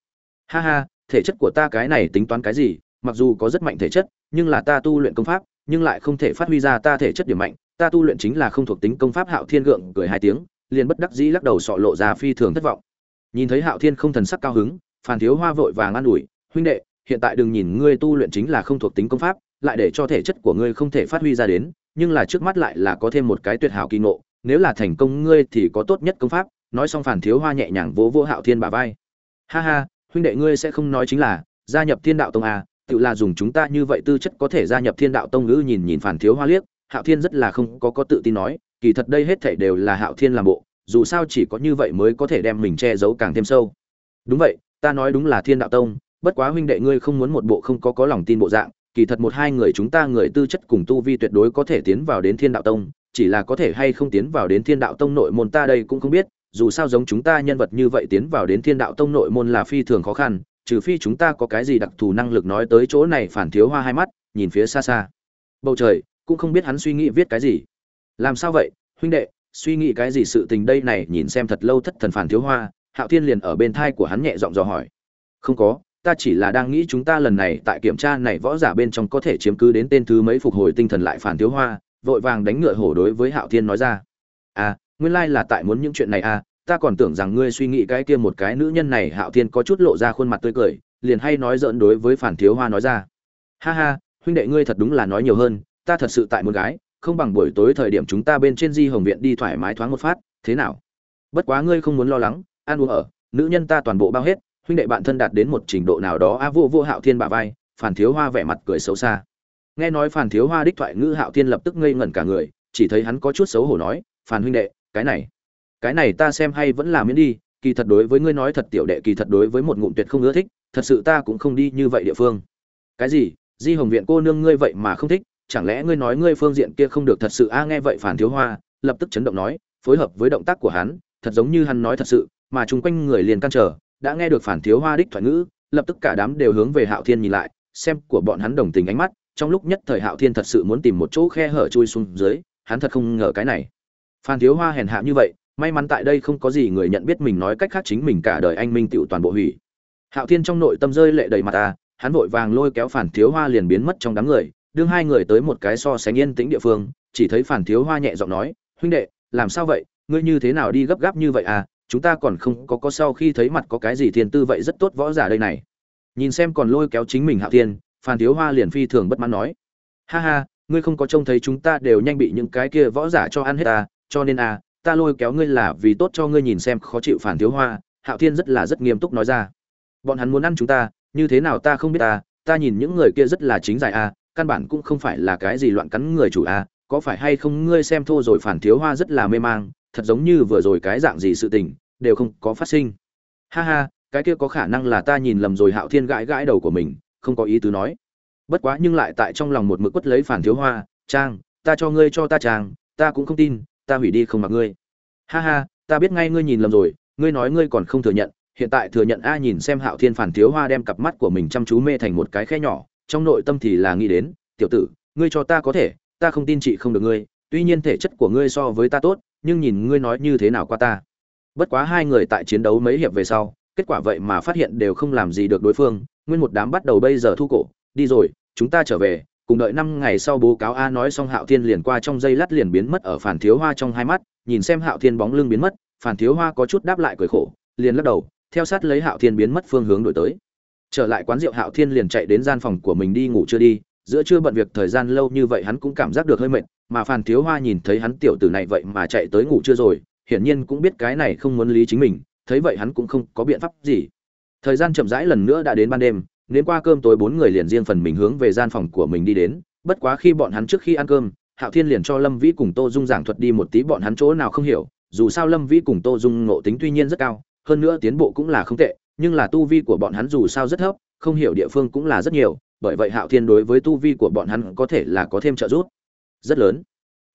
Ha ha, thể chất của ta cái này tính toán cái gì? Mặc dù có rất mạnh thể chất nhưng là ta tu luyện công pháp nhưng lại không thể phát huy ra ta thể chất điểm mạnh. Ta tu luyện chính là không thuộc tính công pháp hạo thiên gượng cười hai tiếng liền bất đắc dĩ lắc đầu sọ lộ ra phi thường thất vọng. Nhìn thấy hạo thiên không thần sắc cao hứng phàn thiếu hoa vội vàng an ủi huynh đệ hiện tại đừng nhìn ngươi tu luyện chính là không thuộc tính công pháp lại để cho thể chất của ngươi không thể phát huy ra đến nhưng là trước mắt lại là có thêm một cái tuyệt hảo kỳ ngộ nếu là thành công ngươi thì có tốt nhất công pháp. Nói xong phản thiếu hoa nhẹ nhàng vỗ vỗ hạo thiên bả vai. Ha ha huynh đệ ngươi sẽ không nói chính là gia nhập thiên đạo tông à, tự là dùng chúng ta như vậy tư chất có thể gia nhập thiên đạo tông ngữ nhìn nhìn phản thiếu hoa liếc, hạo thiên rất là không có có tự tin nói, kỳ thật đây hết thảy đều là hạo thiên làm bộ, dù sao chỉ có như vậy mới có thể đem mình che giấu càng thêm sâu. Đúng vậy, ta nói đúng là thiên đạo tông, bất quá huynh đệ ngươi không muốn một bộ không có có lòng tin bộ dạng, kỳ thật một hai người chúng ta người tư chất cùng tu vi tuyệt đối có thể tiến vào đến thiên đạo tông, chỉ là có thể hay không tiến vào đến thiên đạo tông nội môn ta đây cũng không biết, dù sao giống chúng ta nhân vật như vậy tiến vào đến thiên đạo tông nội môn là phi thường khó khăn trừ phi chúng ta có cái gì đặc thù năng lực nói tới chỗ này phản thiếu hoa hai mắt, nhìn phía xa xa. Bầu trời, cũng không biết hắn suy nghĩ viết cái gì. Làm sao vậy, huynh đệ, suy nghĩ cái gì sự tình đây này, nhìn xem thật lâu thất thần phản thiếu hoa, hạo thiên liền ở bên thai của hắn nhẹ giọng dò hỏi. Không có, ta chỉ là đang nghĩ chúng ta lần này tại kiểm tra này võ giả bên trong có thể chiếm cứ đến tên thứ mấy phục hồi tinh thần lại phản thiếu hoa, vội vàng đánh ngựa hổ đối với hạo thiên nói ra. À nguyên lai là tại muốn những chuyện này à ta còn tưởng rằng ngươi suy nghĩ cái kia một cái nữ nhân này hạo thiên có chút lộ ra khuôn mặt tươi cười, liền hay nói giỡn đối với phản thiếu hoa nói ra. Ha ha, huynh đệ ngươi thật đúng là nói nhiều hơn, ta thật sự tại một gái, không bằng buổi tối thời điểm chúng ta bên trên di hồng viện đi thoải mái thoáng một phát, thế nào? Bất quá ngươi không muốn lo lắng, ăn uống ở, nữ nhân ta toàn bộ bao hết, huynh đệ bạn thân đạt đến một trình độ nào đó, a, vô vô hạo thiên bà vai, phản thiếu hoa vẻ mặt cười xấu xa. Nghe nói phản thiếu hoa đích thoại ngữ hạo thiên lập tức ngây ngẩn cả người, chỉ thấy hắn có chút xấu hổ nói, phản huynh đệ, cái này cái này ta xem hay vẫn là miễn đi, kỳ thật đối với ngươi nói thật tiểu đệ, kỳ thật đối với một ngụm tuyệt không ưa thích, thật sự ta cũng không đi như vậy địa phương. Cái gì? Di hồng viện cô nương ngươi vậy mà không thích, chẳng lẽ ngươi nói ngươi phương diện kia không được thật sự? A, nghe vậy phản thiếu hoa lập tức chấn động nói, phối hợp với động tác của hắn, thật giống như hắn nói thật sự, mà chung quanh người liền can trở đã nghe được phản thiếu hoa đích thoại ngữ, lập tức cả đám đều hướng về hạo thiên nhìn lại, xem của bọn hắn đồng tình ánh mắt, trong lúc nhất thời hạo thiên thật sự muốn tìm một chỗ khe hở chui xuống dưới, hắn thật không ngờ cái này. Phan thiếu hoa hèn hạ như vậy may mắn tại đây không có gì người nhận biết mình nói cách khác chính mình cả đời anh minh tựu toàn bộ hủy. Hạo thiên trong nội tâm rơi lệ đầy mặt ta, hắn vội vàng lôi kéo phản thiếu hoa liền biến mất trong đám người, đương hai người tới một cái so sánh yên tĩnh địa phương, chỉ thấy phản thiếu hoa nhẹ giọng nói, huynh đệ, làm sao vậy? Ngươi như thế nào đi gấp gáp như vậy à? Chúng ta còn không có có sau khi thấy mặt có cái gì thiên tư vậy rất tốt võ giả đây này. Nhìn xem còn lôi kéo chính mình hạo thiên, phản thiếu hoa liền phi thường bất mãn nói, ha ha, ngươi không có trông thấy chúng ta đều nhanh bị những cái kia võ giả cho ăn hết ta cho nên à ta lôi kéo ngươi là vì tốt cho ngươi nhìn xem khó chịu phản thiếu hoa, hạo thiên rất là rất nghiêm túc nói ra. Bọn hắn muốn ăn chúng ta, như thế nào ta không biết ta ta nhìn những người kia rất là chính dài à căn bản cũng không phải là cái gì loạn cắn người chủ à có phải hay không ngươi xem thô rồi phản thiếu hoa rất là mê mang, thật giống như vừa rồi cái dạng gì sự tình, đều không có phát sinh. Ha ha, cái kia có khả năng là ta nhìn lầm rồi hạo thiên gãi gãi đầu của mình, không có ý tứ nói. Bất quá nhưng lại tại trong lòng một mực quất lấy phản thiếu hoa, trang, ta cho ngươi cho ta trang, ta cũng không tin ta hủy đi không mặc ngươi. Ha ha, ta biết ngay ngươi nhìn lầm rồi, ngươi nói ngươi còn không thừa nhận, hiện tại thừa nhận a nhìn xem hạo thiên phản thiếu hoa đem cặp mắt của mình chăm chú mê thành một cái khe nhỏ, trong nội tâm thì là nghĩ đến, tiểu tử, ngươi cho ta có thể, ta không tin chị không được ngươi, tuy nhiên thể chất của ngươi so với ta tốt, nhưng nhìn ngươi nói như thế nào qua ta. Bất quá hai người tại chiến đấu mấy hiệp về sau, kết quả vậy mà phát hiện đều không làm gì được đối phương, nguyên một đám bắt đầu bây giờ thu cổ, đi rồi, chúng ta trở về cùng đợi năm ngày sau bố cáo a nói xong hạo thiên liền qua trong dây lát liền biến mất ở phản thiếu hoa trong hai mắt, nhìn xem hạo thiên bóng lưng biến mất, phản thiếu hoa có chút đáp lại cười khổ, liền lắc đầu, theo sát lấy hạo thiên biến mất phương hướng đổi tới. Trở lại quán rượu hạo thiên liền chạy đến gian phòng của mình đi ngủ chưa đi, giữa chưa bận việc thời gian lâu như vậy hắn cũng cảm giác được hơi mệt, mà phản thiếu hoa nhìn thấy hắn tiểu tử này vậy mà chạy tới ngủ chưa rồi, hiển nhiên cũng biết cái này không muốn lý chính mình, thấy vậy hắn cũng không có biện pháp gì. Thời gian chậm rãi lần nữa đã đến ban đêm nên qua cơm tối bốn người liền riêng phần mình hướng về gian phòng của mình đi đến, bất quá khi bọn hắn trước khi ăn cơm, hạo thiên liền cho lâm vĩ cùng tô dung giảng thuật đi một tí, bọn hắn chỗ nào không hiểu, dù sao lâm vĩ cùng tô dung ngộ tính tuy nhiên rất cao, hơn nữa tiến bộ cũng là không tệ, nhưng là tu vi của bọn hắn dù sao rất thấp, không hiểu địa phương cũng là rất nhiều, bởi vậy hạo thiên đối với tu vi của bọn hắn có thể là có thêm trợ giúp. Rất lớn.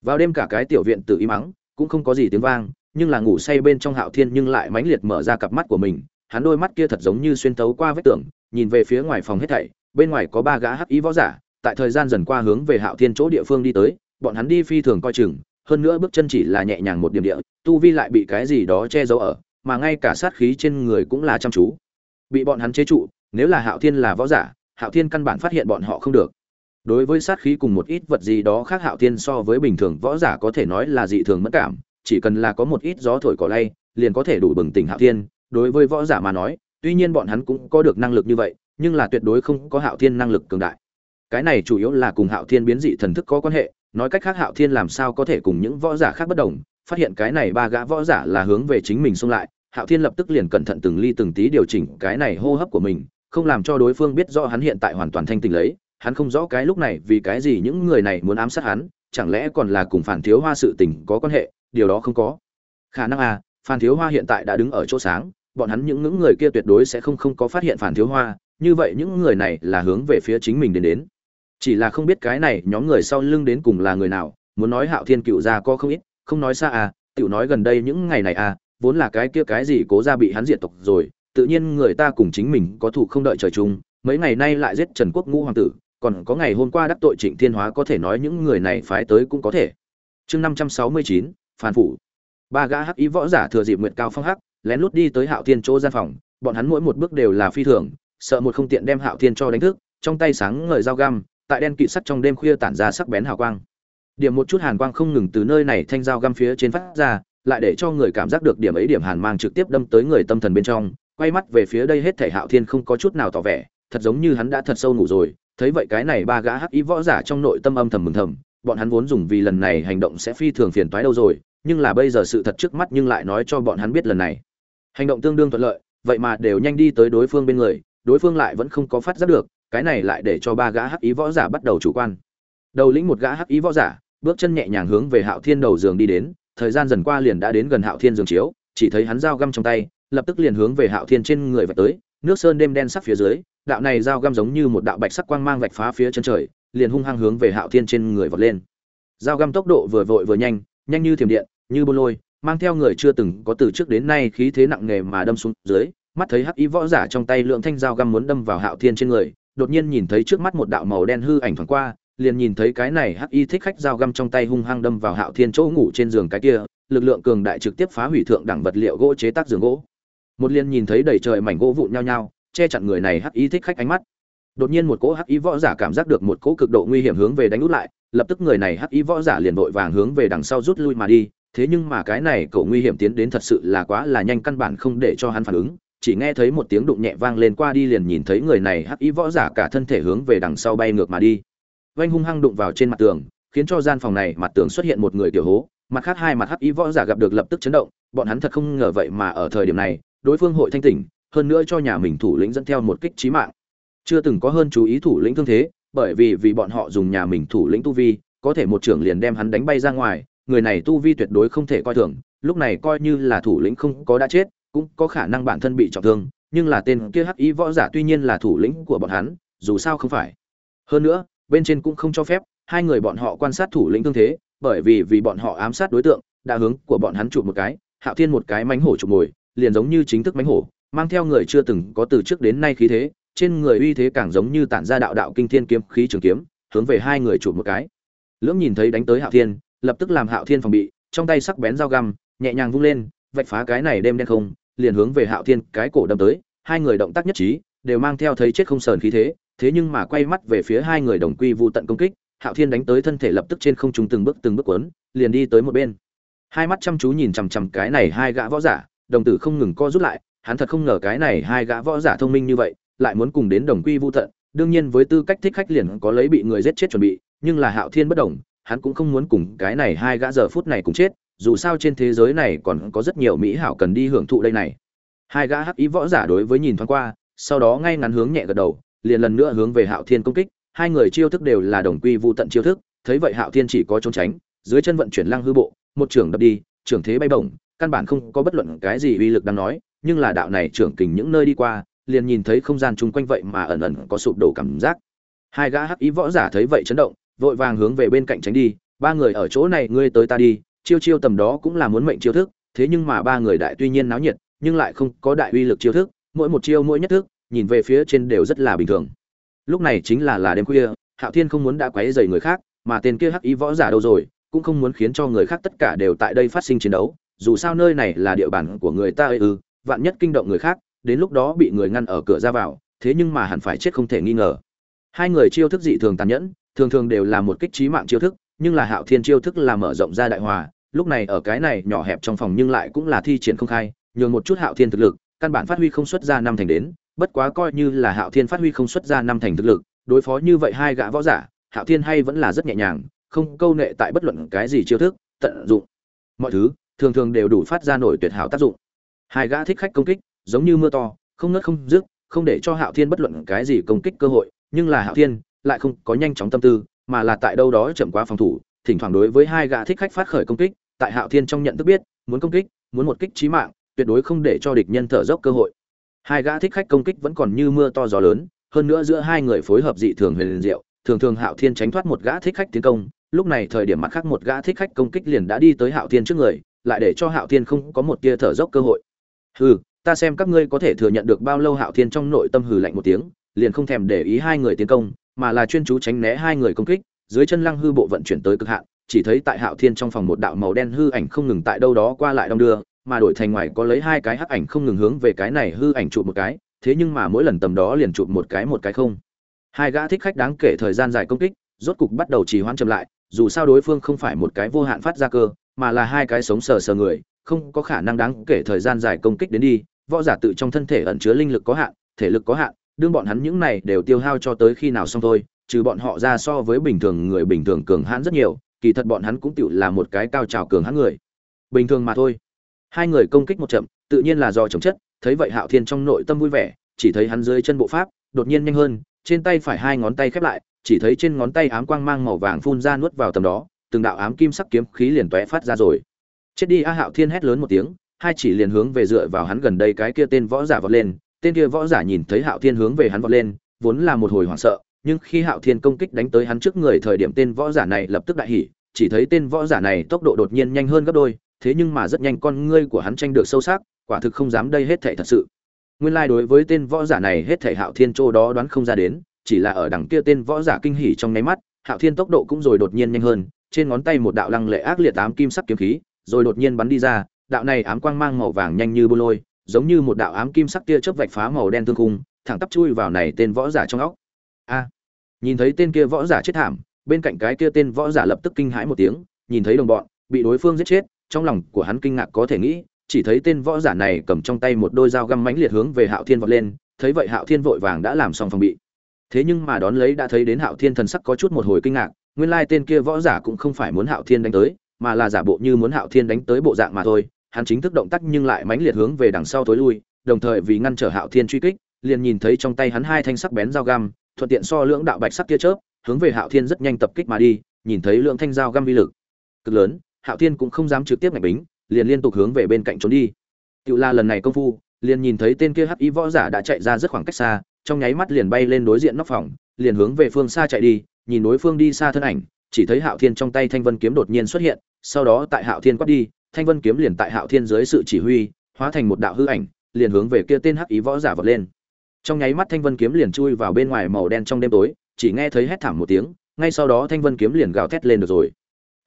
Vào đêm cả cái tiểu viện tự im mắng, cũng không có gì tiếng vang, nhưng là ngủ say bên trong hạo thiên nhưng lại mãnh liệt mở ra cặp mắt của mình, hắn đôi mắt kia thật giống như xuyên tấu qua vết tường nhìn về phía ngoài phòng hết thảy, bên ngoài có ba gã hắc ý võ giả, tại thời gian dần qua hướng về hạo thiên chỗ địa phương đi tới, bọn hắn đi phi thường coi chừng, hơn nữa bước chân chỉ là nhẹ nhàng một điểm địa, tu vi lại bị cái gì đó che giấu ở, mà ngay cả sát khí trên người cũng là chăm chú. Bị bọn hắn chế trụ, nếu là hạo thiên là võ giả, hạo thiên căn bản phát hiện bọn họ không được. Đối với sát khí cùng một ít vật gì đó khác hạo thiên so với bình thường võ giả có thể nói là dị thường mất cảm, chỉ cần là có một ít gió thổi cỏ lay, liền có thể đủ bừng tỉnh hạo thiên. Đối với võ giả mà nói tuy nhiên bọn hắn cũng có được năng lực như vậy, nhưng là tuyệt đối không có hạo thiên năng lực cường đại. Cái này chủ yếu là cùng hạo thiên biến dị thần thức có quan hệ, nói cách khác hạo thiên làm sao có thể cùng những võ giả khác bất đồng, phát hiện cái này ba gã võ giả là hướng về chính mình xông lại, hạo thiên lập tức liền cẩn thận từng ly từng tí điều chỉnh cái này hô hấp của mình, không làm cho đối phương biết rõ hắn hiện tại hoàn toàn thanh tình lấy, hắn không rõ cái lúc này vì cái gì những người này muốn ám sát hắn, chẳng lẽ còn là cùng phản thiếu hoa sự tình có quan hệ, điều đó không có. Khả năng à phan thiếu hoa hiện tại đã đứng ở chỗ sáng bọn hắn những những người kia tuyệt đối sẽ không không có phát hiện phản thiếu hoa, như vậy những người này là hướng về phía chính mình đến đến. Chỉ là không biết cái này nhóm người sau lưng đến cùng là người nào, muốn nói hạo thiên cựu gia có không ít, không nói xa à tiểu nói gần đây những ngày này à vốn là cái kia cái gì cố ra bị hắn diệt tộc rồi, tự nhiên người ta cùng chính mình có thủ không đợi trời chung, mấy ngày nay lại giết trần quốc ngũ hoàng tử, còn có ngày hôm qua đắc tội trịnh thiên hóa có thể nói những người này phái tới cũng có thể. Chương năm trăm sáu mươi chín, phản phủ. Ba gã hắc ý võ giả thừa dịp nguyệt cao phong hắc lén lút đi tới hạo thiên chỗ gian phòng, bọn hắn mỗi một bước đều là phi thường, sợ một không tiện đem hạo thiên cho đánh thức, trong tay sáng ngời dao găm, tại đen kịt sắt trong đêm khuya tản ra sắc bén hào quang. Điểm một chút hàn quang không ngừng từ nơi này thanh dao găm phía trên phát ra, lại để cho người cảm giác được điểm ấy điểm hàn mang trực tiếp đâm tới người tâm thần bên trong, quay mắt về phía đây hết thảy hạo thiên không có chút nào tỏ vẻ, thật giống như hắn đã thật sâu ngủ rồi, thấy vậy cái này ba gã hắc ý võ giả trong nội tâm âm thầm mừng thầm, bọn hắn vốn dùng vì lần này hành động sẽ phi thường phiền toái đâu rồi, nhưng là bây giờ sự thật trước mắt nhưng lại nói cho bọn hắn biết lần này hành động tương đương thuận lợi, vậy mà đều nhanh đi tới đối phương bên người, đối phương lại vẫn không có phát giác được, cái này lại để cho ba gã hắc ý võ giả bắt đầu chủ quan. Đầu lĩnh một gã hắc ý võ giả, bước chân nhẹ nhàng hướng về hạo thiên đầu giường đi đến, thời gian dần qua liền đã đến gần hạo thiên giường chiếu, chỉ thấy hắn dao găm trong tay, lập tức liền hướng về hạo thiên trên người vạch tới, nước sơn đêm đen sắc phía dưới, đạo này dao găm giống như một đạo bạch sắc quang mang vạch phá phía chân trời, liền hung hăng hướng về hạo thiên trên người vọt lên. Dao găm tốc độ vừa vội vừa nhanh nhanh như thiểm điện, như bô lôi mang theo người chưa từng có từ trước đến nay khí thế nặng nề mà đâm xuống dưới, mắt thấy hắc Y võ giả trong tay lượng thanh dao găm muốn đâm vào hạo thiên trên người, đột nhiên nhìn thấy trước mắt một đạo màu đen hư ảnh thoáng qua, liền nhìn thấy cái này hắc y thích khách dao găm trong tay hung hăng đâm vào hạo thiên chỗ ngủ trên giường cái kia, lực lượng cường đại trực tiếp phá hủy thượng đẳng vật liệu gỗ chế tác giường gỗ. Một liền nhìn thấy đầy trời mảnh gỗ vụn nhao nhao, che chặn người này hắc y thích khách ánh mắt. Đột nhiên một cỗ hắc y võ giả cảm giác được một cỗ cực độ nguy hiểm hướng về đánh út lại, lập tức người này hắc y võ giả liền vội vàng hướng về đằng sau rút lui mà đi thế nhưng mà cái này cậu nguy hiểm tiến đến thật sự là quá là nhanh căn bản không để cho hắn phản ứng. Chỉ nghe thấy một tiếng đụng nhẹ vang lên qua đi liền nhìn thấy người này hắc ý võ giả cả thân thể hướng về đằng sau bay ngược mà đi. Vanh hung hăng đụng vào trên mặt tường, khiến cho gian phòng này mặt tường xuất hiện một người tiểu hố. Mặt khác hai mặt hắc ý võ giả gặp được lập tức chấn động, bọn hắn thật không ngờ vậy mà ở thời điểm này, đối phương hội thanh tỉnh, hơn nữa cho nhà mình thủ lĩnh dẫn theo một kích trí mạng. Chưa từng có hơn chú ý thủ lĩnh thương thế, bởi vì vì bọn họ dùng nhà mình thủ lĩnh tu vi, có thể một trưởng liền đem hắn đánh bay ra ngoài người này tu vi tuyệt đối không thể coi thường, lúc này coi như là thủ lĩnh không có đã chết, cũng có khả năng bản thân bị trọng thương, nhưng là tên kia hắc ý võ giả tuy nhiên là thủ lĩnh của bọn hắn, dù sao không phải. Hơn nữa, bên trên cũng không cho phép hai người bọn họ quan sát thủ lĩnh thương thế, bởi vì vì bọn họ ám sát đối tượng, đã hướng của bọn hắn chụp một cái, hạo thiên một cái mánh hổ chụp mồi liền giống như chính thức mánh hổ, mang theo người chưa từng có từ trước đến nay khí thế, trên người uy thế càng giống như tản ra đạo đạo kinh thiên kiếm, khí trường kiếm, hướng về hai người chụp một cái. Lưỡng nhìn thấy đánh tới hạo thiên lập tức làm hạo thiên phòng bị, trong tay sắc bén dao găm, nhẹ nhàng vung lên, vạch phá cái này đêm đen không, liền hướng về hạo thiên cái cổ đâm tới, hai người động tác nhất trí, đều mang theo thấy chết không sờn khí thế thế nhưng mà quay mắt về phía hai người đồng quy vu tận công kích, hạo thiên đánh tới thân thể lập tức trên không trung từng bước từng bước quấn liền đi tới một bên. Hai mắt chăm chú nhìn chằm chằm cái này hai gã võ giả, đồng tử không ngừng co rút lại, hắn thật không ngờ cái này hai gã võ giả thông minh như vậy, lại muốn cùng đến đồng quy vu tận, đương nhiên với tư cách thích khách liền có lấy bị người giết chết chuẩn bị, nhưng là hạo thiên bất đồng hắn cũng không muốn cùng cái này hai gã giờ phút này cùng chết, dù sao trên thế giới này còn có rất nhiều mỹ hảo cần đi hưởng thụ đây này. Hai gã hắc ý võ giả đối với nhìn thoáng qua, sau đó ngay ngắn hướng nhẹ gật đầu, liền lần nữa hướng về hạo thiên công kích, hai người chiêu thức đều là đồng quy vu tận chiêu thức, thấy vậy hạo thiên chỉ có trốn tránh, dưới chân vận chuyển lăng hư bộ, một trưởng đập đi, trưởng thế bay bổng, căn bản không có bất luận cái gì uy lực đang nói, nhưng là đạo này trưởng kình những nơi đi qua, liền nhìn thấy không gian chung quanh vậy mà ẩn ẩn có sụp đổ cảm giác. Hai gã hắc ý võ giả thấy vậy chấn động vội vàng hướng về bên cạnh tránh đi, ba người ở chỗ này, ngươi tới ta đi, chiêu chiêu tầm đó cũng là muốn mệnh chiêu thức, thế nhưng mà ba người đại tuy nhiên náo nhiệt, nhưng lại không có đại uy lực chiêu thức, mỗi một chiêu mỗi nhất thức, nhìn về phía trên đều rất là bình thường. Lúc này chính là là đêm khuya, hạo thiên không muốn đã quấy dày người khác, mà tên kia hắc ý võ giả đâu rồi, cũng không muốn khiến cho người khác tất cả đều tại đây phát sinh chiến đấu, dù sao nơi này là địa bàn của người ta ư, vạn nhất kinh động người khác, đến lúc đó bị người ngăn ở cửa ra vào, thế nhưng mà hẳn phải chết không thể nghi ngờ. Hai người chiêu thức dị thường tàn nhẫn thường thường đều là một kích trí mạng chiêu thức, nhưng là hạo thiên chiêu thức là mở rộng ra đại hòa, lúc này ở cái này nhỏ hẹp trong phòng nhưng lại cũng là thi triển không khai, nhường một chút hạo thiên thực lực, căn bản phát huy không xuất ra năm thành đến, bất quá coi như là hạo thiên phát huy không xuất ra năm thành thực lực, đối phó như vậy hai gã võ giả, hạo thiên hay vẫn là rất nhẹ nhàng, không câu nệ tại bất luận cái gì chiêu thức, tận dụng. Mọi thứ, thường thường đều đủ phát ra nổi tuyệt hảo tác dụng. Hai gã thích khách công kích, giống như mưa to, không ngớt không dứt, không để cho hạo thiên bất luận cái gì công kích cơ hội, nhưng là hạo thiên lại không có nhanh chóng tâm tư, mà là tại đâu đó chậm quá phòng thủ, thỉnh thoảng đối với hai gã thích khách phát khởi công kích, tại hạo thiên trong nhận thức biết, muốn công kích, muốn một kích chí mạng, tuyệt đối không để cho địch nhân thở dốc cơ hội. Hai gã thích khách công kích vẫn còn như mưa to gió lớn, hơn nữa giữa hai người phối hợp dị thường huyền liền diệu, thường thường hạo thiên tránh thoát một gã thích khách tiến công, lúc này thời điểm mặt khác một gã thích khách công kích liền đã đi tới hạo thiên trước người, lại để cho hạo thiên không có một tia thở dốc cơ hội. Hừ, ta xem các ngươi có thể thừa nhận được bao lâu hạo thiên trong nội tâm hừ lạnh một tiếng, liền không thèm để ý hai người tiến công mà là chuyên chú tránh né hai người công kích, dưới chân lăng hư bộ vận chuyển tới cực hạn, chỉ thấy tại hạo thiên trong phòng một đạo màu đen hư ảnh không ngừng tại đâu đó qua lại đong đưa, mà đổi thành ngoài có lấy hai cái hắc ảnh không ngừng hướng về cái này hư ảnh chụp một cái, thế nhưng mà mỗi lần tầm đó liền chụp một cái một cái không. Hai gã thích khách đáng kể thời gian dài công kích, rốt cục bắt đầu trì hoãn chậm lại, dù sao đối phương không phải một cái vô hạn phát ra cơ, mà là hai cái sống sờ sờ người, không có khả năng đáng kể thời gian dài công kích đến đi, võ giả tự trong thân thể ẩn chứa linh lực có hạn, thể lực có hạn đương bọn hắn những này đều tiêu hao cho tới khi nào xong thôi, trừ bọn họ ra so với bình thường người bình thường cường hãn rất nhiều, kỳ thật bọn hắn cũng tựu là một cái cao trào cường hãn người. Bình thường mà thôi. Hai người công kích một chậm, tự nhiên là do chống chất, thấy vậy hạo thiên trong nội tâm vui vẻ, chỉ thấy hắn dưới chân bộ pháp, đột nhiên nhanh hơn, trên tay phải hai ngón tay khép lại, chỉ thấy trên ngón tay ám quang mang màu vàng phun ra nuốt vào tầm đó, từng đạo ám kim sắc kiếm khí liền tóe phát ra rồi. Chết đi a hạo thiên hét lớn một tiếng, hai chỉ liền hướng về dựa vào hắn gần đây cái kia tên võ giả vọt lên tên kia võ giả nhìn thấy hạo thiên hướng về hắn vọt lên, vốn là một hồi hoảng sợ, nhưng khi hạo thiên công kích đánh tới hắn trước người thời điểm tên võ giả này lập tức đại hỉ, chỉ thấy tên võ giả này tốc độ đột nhiên nhanh hơn gấp đôi, thế nhưng mà rất nhanh con ngươi của hắn tranh được sâu sắc, quả thực không dám đây hết thảy thật sự. Nguyên lai đối với tên võ giả này hết thảy hạo thiên châu đó đoán không ra đến, chỉ là ở đằng kia tên võ giả kinh hỉ trong nháy mắt, hạo thiên tốc độ cũng rồi đột nhiên nhanh hơn, trên ngón tay một đạo lăng lệ ác liệt ám kim sắc kiếm khí, rồi đột nhiên bắn đi ra, đạo này ám quang mang màu vàng nhanh như bô lôi giống như một đạo ám kim sắc tia chớp vạch phá màu đen tương cung thẳng tắp chui vào này tên võ giả trong óc. A! Nhìn thấy tên kia võ giả chết thảm, bên cạnh cái kia tên võ giả lập tức kinh hãi một tiếng, nhìn thấy đồng bọn, bị đối phương giết chết, trong lòng của hắn kinh ngạc có thể nghĩ, chỉ thấy tên võ giả này cầm trong tay một đôi dao găm mãnh liệt hướng về hạo thiên vọt lên, thấy vậy hạo thiên vội vàng đã làm xong phòng bị. Thế nhưng mà đón lấy đã thấy đến hạo thiên thần sắc có chút một hồi kinh ngạc, nguyên lai tên kia võ giả cũng không phải muốn hạo thiên đánh tới, mà là giả bộ như muốn hạo thiên đánh tới bộ dạng mà thôi hắn chính thức động tác nhưng lại mãnh liệt hướng về đằng sau tối lui, đồng thời vì ngăn trở hạo thiên truy kích, liền nhìn thấy trong tay hắn hai thanh sắc bén dao găm, thuận tiện so lưỡng đạo bạch sắc kia chớp, hướng về hạo thiên rất nhanh tập kích mà đi, nhìn thấy lượng thanh dao găm vi lực cực lớn, hạo thiên cũng không dám trực tiếp ngạch bính, liền liên tục hướng về bên cạnh trốn đi. Tiểu la lần này công phu, liền nhìn thấy tên kia hắc y võ giả đã chạy ra rất khoảng cách xa, trong nháy mắt liền bay lên đối diện nóc phòng, liền hướng về phương xa chạy đi, nhìn đối phương đi xa thân ảnh, chỉ thấy hạo thiên trong tay thanh vân kiếm đột nhiên xuất hiện, sau đó tại hạo thiên quát đi thanh vân kiếm liền tại hạo thiên dưới sự chỉ huy, hóa thành một đạo hư ảnh, liền hướng về kia tên hắc ý võ giả vọt lên. Trong nháy mắt thanh vân kiếm liền chui vào bên ngoài màu đen trong đêm tối, chỉ nghe thấy hét thảm một tiếng, ngay sau đó thanh vân kiếm liền gào thét lên được rồi.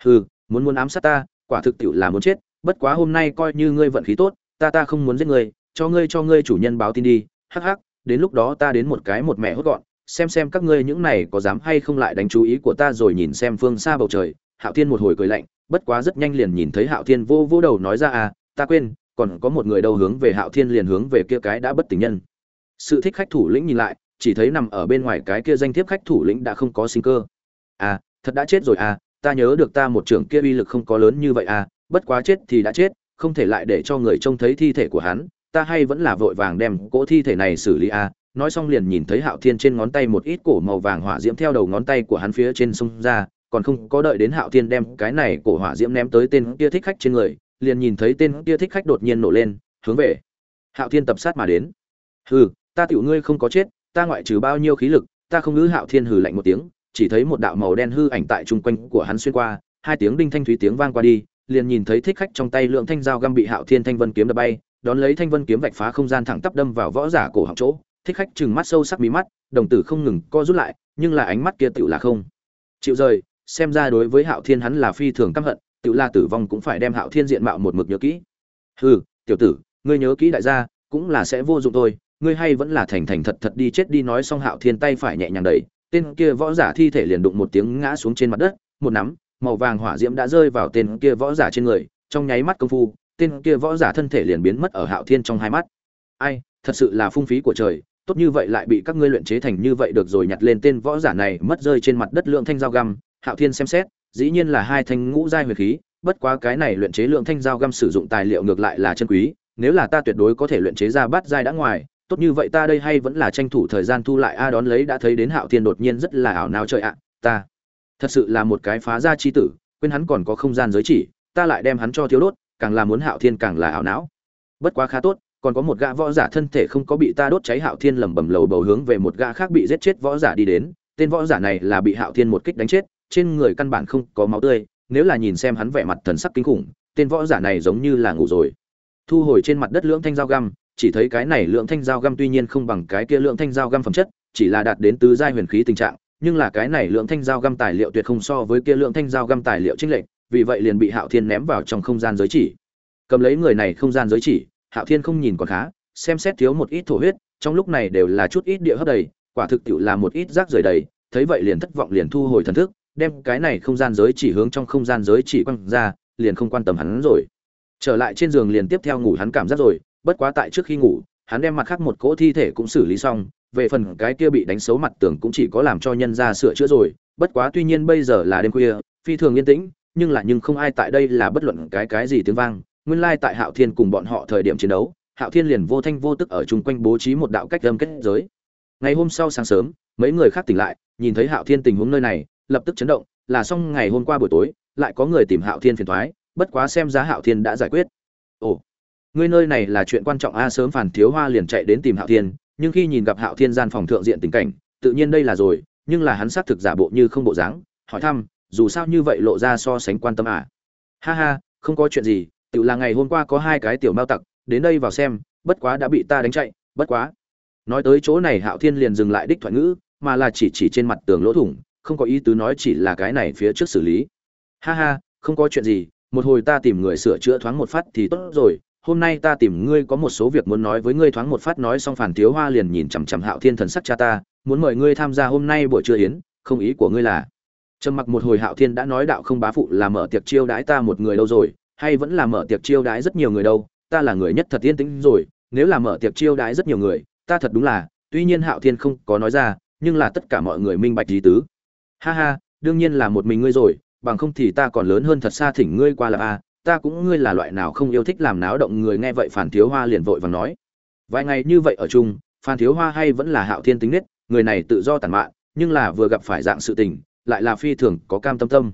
Hừ, muốn muốn ám sát ta, quả thực tiệu là muốn chết, bất quá hôm nay coi như ngươi vận khí tốt, ta ta không muốn giết ngươi, cho ngươi cho ngươi chủ nhân báo tin đi, hắc hắc, đến lúc đó ta đến một cái một mẹ hốt gọn, xem xem các ngươi những này có dám hay không lại đánh chú ý của ta rồi nhìn xem phương xa bầu trời hạo thiên một hồi cười lạnh, bất quá rất nhanh liền nhìn thấy hạo thiên vô vô đầu nói ra à ta quên, còn có một người đâu hướng về hạo thiên liền hướng về kia cái đã bất tỉnh nhân. Sự thích khách thủ lĩnh nhìn lại, chỉ thấy nằm ở bên ngoài cái kia danh thiếp khách thủ lĩnh đã không có sinh cơ. À thật đã chết rồi à ta nhớ được ta một trưởng kia uy lực không có lớn như vậy à bất quá chết thì đã chết, không thể lại để cho người trông thấy thi thể của hắn, ta hay vẫn là vội vàng đem cỗ thi thể này xử lý à. Nói xong liền nhìn thấy hạo thiên trên ngón tay một ít cổ màu vàng hỏa diễm theo đầu ngón tay của hắn phía trên sông ra còn không có đợi đến hạo thiên đem cái này cổ hỏa diễm ném tới tên kia thích khách trên người, liền nhìn thấy tên kia thích khách đột nhiên nổ lên, hướng về hạo thiên tập sát mà đến. Hừ, ta tiểu ngươi không có chết, ta ngoại trừ bao nhiêu khí lực, ta không ngữ hạo thiên hừ lạnh một tiếng, chỉ thấy một đạo màu đen hư ảnh tại trung quanh của hắn xuyên qua, hai tiếng đinh thanh thúy tiếng vang qua đi, liền nhìn thấy thích khách trong tay lượng thanh dao găm bị hạo thiên thanh vân kiếm đập bay, đón lấy thanh vân kiếm vạch phá không gian thẳng tắp đâm vào võ giả cổ họng chỗ, thích khách chừng mắt sâu sắc mí mắt, đồng tử không ngừng co rút lại, nhưng là ánh mắt kia tựu là không chịu rời xem ra đối với hạo thiên hắn là phi thường căm hận, tiểu la tử vong cũng phải đem hạo thiên diện mạo một mực nhớ kỹ. Hừ, tiểu tử, ngươi nhớ kỹ đại gia, cũng là sẽ vô dụng thôi, ngươi hay vẫn là thành thành thật thật đi chết đi nói xong hạo thiên tay phải nhẹ nhàng đẩy, tên kia võ giả thi thể liền đụng một tiếng ngã xuống trên mặt đất, một nắm, màu vàng hỏa diễm đã rơi vào tên kia võ giả trên người, trong nháy mắt công phu, tên kia võ giả thân thể liền biến mất ở hạo thiên trong hai mắt. Ai, thật sự là phung phí của trời, tốt như vậy lại bị các ngươi luyện chế thành như vậy được rồi nhặt lên tên võ giả này mất rơi trên mặt đất lượng thanh dao găm hạo thiên xem xét, dĩ nhiên là hai thanh ngũ giai huyền khí, bất quá cái này luyện chế lượng thanh dao găm sử dụng tài liệu ngược lại là chân quý, nếu là ta tuyệt đối có thể luyện chế ra bát giai đã ngoài, tốt như vậy ta đây hay vẫn là tranh thủ thời gian thu lại, a đón lấy đã thấy đến hạo thiên đột nhiên rất là ảo não trời ạ, ta thật sự là một cái phá gia chi tử, quên hắn còn có không gian giới chỉ, ta lại đem hắn cho thiếu đốt, càng là muốn hạo thiên càng là ảo não. Bất quá khá tốt, còn có một gã võ giả thân thể không có bị ta đốt cháy, hạo thiên lẩm bẩm lầu bầu hướng về một gã khác bị giết chết võ giả đi đến, tên võ giả này là bị hạo thiên một kích đánh chết trên người căn bản không có máu tươi, nếu là nhìn xem hắn vẻ mặt thần sắc kinh khủng, tên võ giả này giống như là ngủ rồi. Thu hồi trên mặt đất lưỡng thanh dao găm, chỉ thấy cái này lượng thanh dao găm tuy nhiên không bằng cái kia lượng thanh dao găm phẩm chất, chỉ là đạt đến tứ giai huyền khí tình trạng, nhưng là cái này lượng thanh dao găm tài liệu tuyệt không so với kia lượng thanh dao găm tài liệu chính lệch, vì vậy liền bị hạo thiên ném vào trong không gian giới chỉ. Cầm lấy người này không gian giới chỉ, hạo thiên không nhìn còn khá, xem xét thiếu một ít thổ huyết, trong lúc này đều là chút ít địa hấp đầy, quả thực tiệu là một ít rác rời đầy, thấy vậy liền thất vọng liền thu hồi thần thức đem cái này không gian giới chỉ hướng trong không gian giới chỉ quăng ra, liền không quan tâm hắn rồi. Trở lại trên giường liền tiếp theo ngủ hắn cảm giác rồi, bất quá tại trước khi ngủ, hắn đem mặt khác một cỗ thi thể cũng xử lý xong, về phần cái kia bị đánh xấu mặt tường cũng chỉ có làm cho nhân ra sửa chữa rồi, bất quá tuy nhiên bây giờ là đêm khuya, phi thường yên tĩnh, nhưng là nhưng không ai tại đây là bất luận cái cái gì tiếng vang, nguyên lai tại hạo thiên cùng bọn họ thời điểm chiến đấu, hạo thiên liền vô thanh vô tức ở chung quanh bố trí một đạo cách âm kết giới. Ngày hôm sau sáng sớm, mấy người khác tỉnh lại, nhìn thấy hạo thiên tình huống nơi này lập tức chấn động, là xong ngày hôm qua buổi tối, lại có người tìm hạo thiên phiền thoái bất quá xem giá hạo thiên đã giải quyết. Ồ ngươi nơi này là chuyện quan trọng a, sớm phản thiếu hoa liền chạy đến tìm hạo thiên, nhưng khi nhìn gặp hạo thiên gian phòng thượng diện tình cảnh, tự nhiên đây là rồi, nhưng là hắn xác thực giả bộ như không bộ dáng, hỏi thăm, dù sao như vậy lộ ra so sánh quan tâm à. Ha ha, không có chuyện gì, tự là ngày hôm qua có hai cái tiểu mao tặc, đến đây vào xem, bất quá đã bị ta đánh chạy, bất quá. Nói tới chỗ này hạo thiên liền dừng lại đích thoại ngữ, mà là chỉ chỉ trên mặt tường lỗ thủng không có ý tứ nói chỉ là cái này phía trước xử lý. Ha ha, không có chuyện gì, một hồi ta tìm người sửa chữa thoáng một phát thì tốt rồi, hôm nay ta tìm ngươi có một số việc muốn nói với ngươi thoáng một phát nói xong phản thiếu hoa liền nhìn chằm chằm hạo thiên thần sắc cha ta, muốn mời ngươi tham gia hôm nay buổi trưa yến, không ý của ngươi là. Trầm mặc một hồi hạo thiên đã nói đạo không bá phụ là mở tiệc chiêu đãi ta một người đâu rồi, hay vẫn là mở tiệc chiêu đãi rất nhiều người đâu, ta là người nhất thật yên tĩnh rồi, nếu là mở tiệc chiêu đãi rất nhiều người, ta thật đúng là, tuy nhiên hạo thiên không có nói ra, nhưng là tất cả mọi người minh bạch lý tứ ha ha, đương nhiên là một mình ngươi rồi, bằng không thì ta còn lớn hơn thật xa thỉnh ngươi qua là a, ta cũng ngươi là loại nào không yêu thích làm náo động người nghe vậy phản thiếu hoa liền vội vàng nói. Vài ngày như vậy ở chung, phan thiếu hoa hay vẫn là hạo thiên tính nết, người này tự do tàn mạn, nhưng là vừa gặp phải dạng sự tình, lại là phi thường có cam tâm tâm.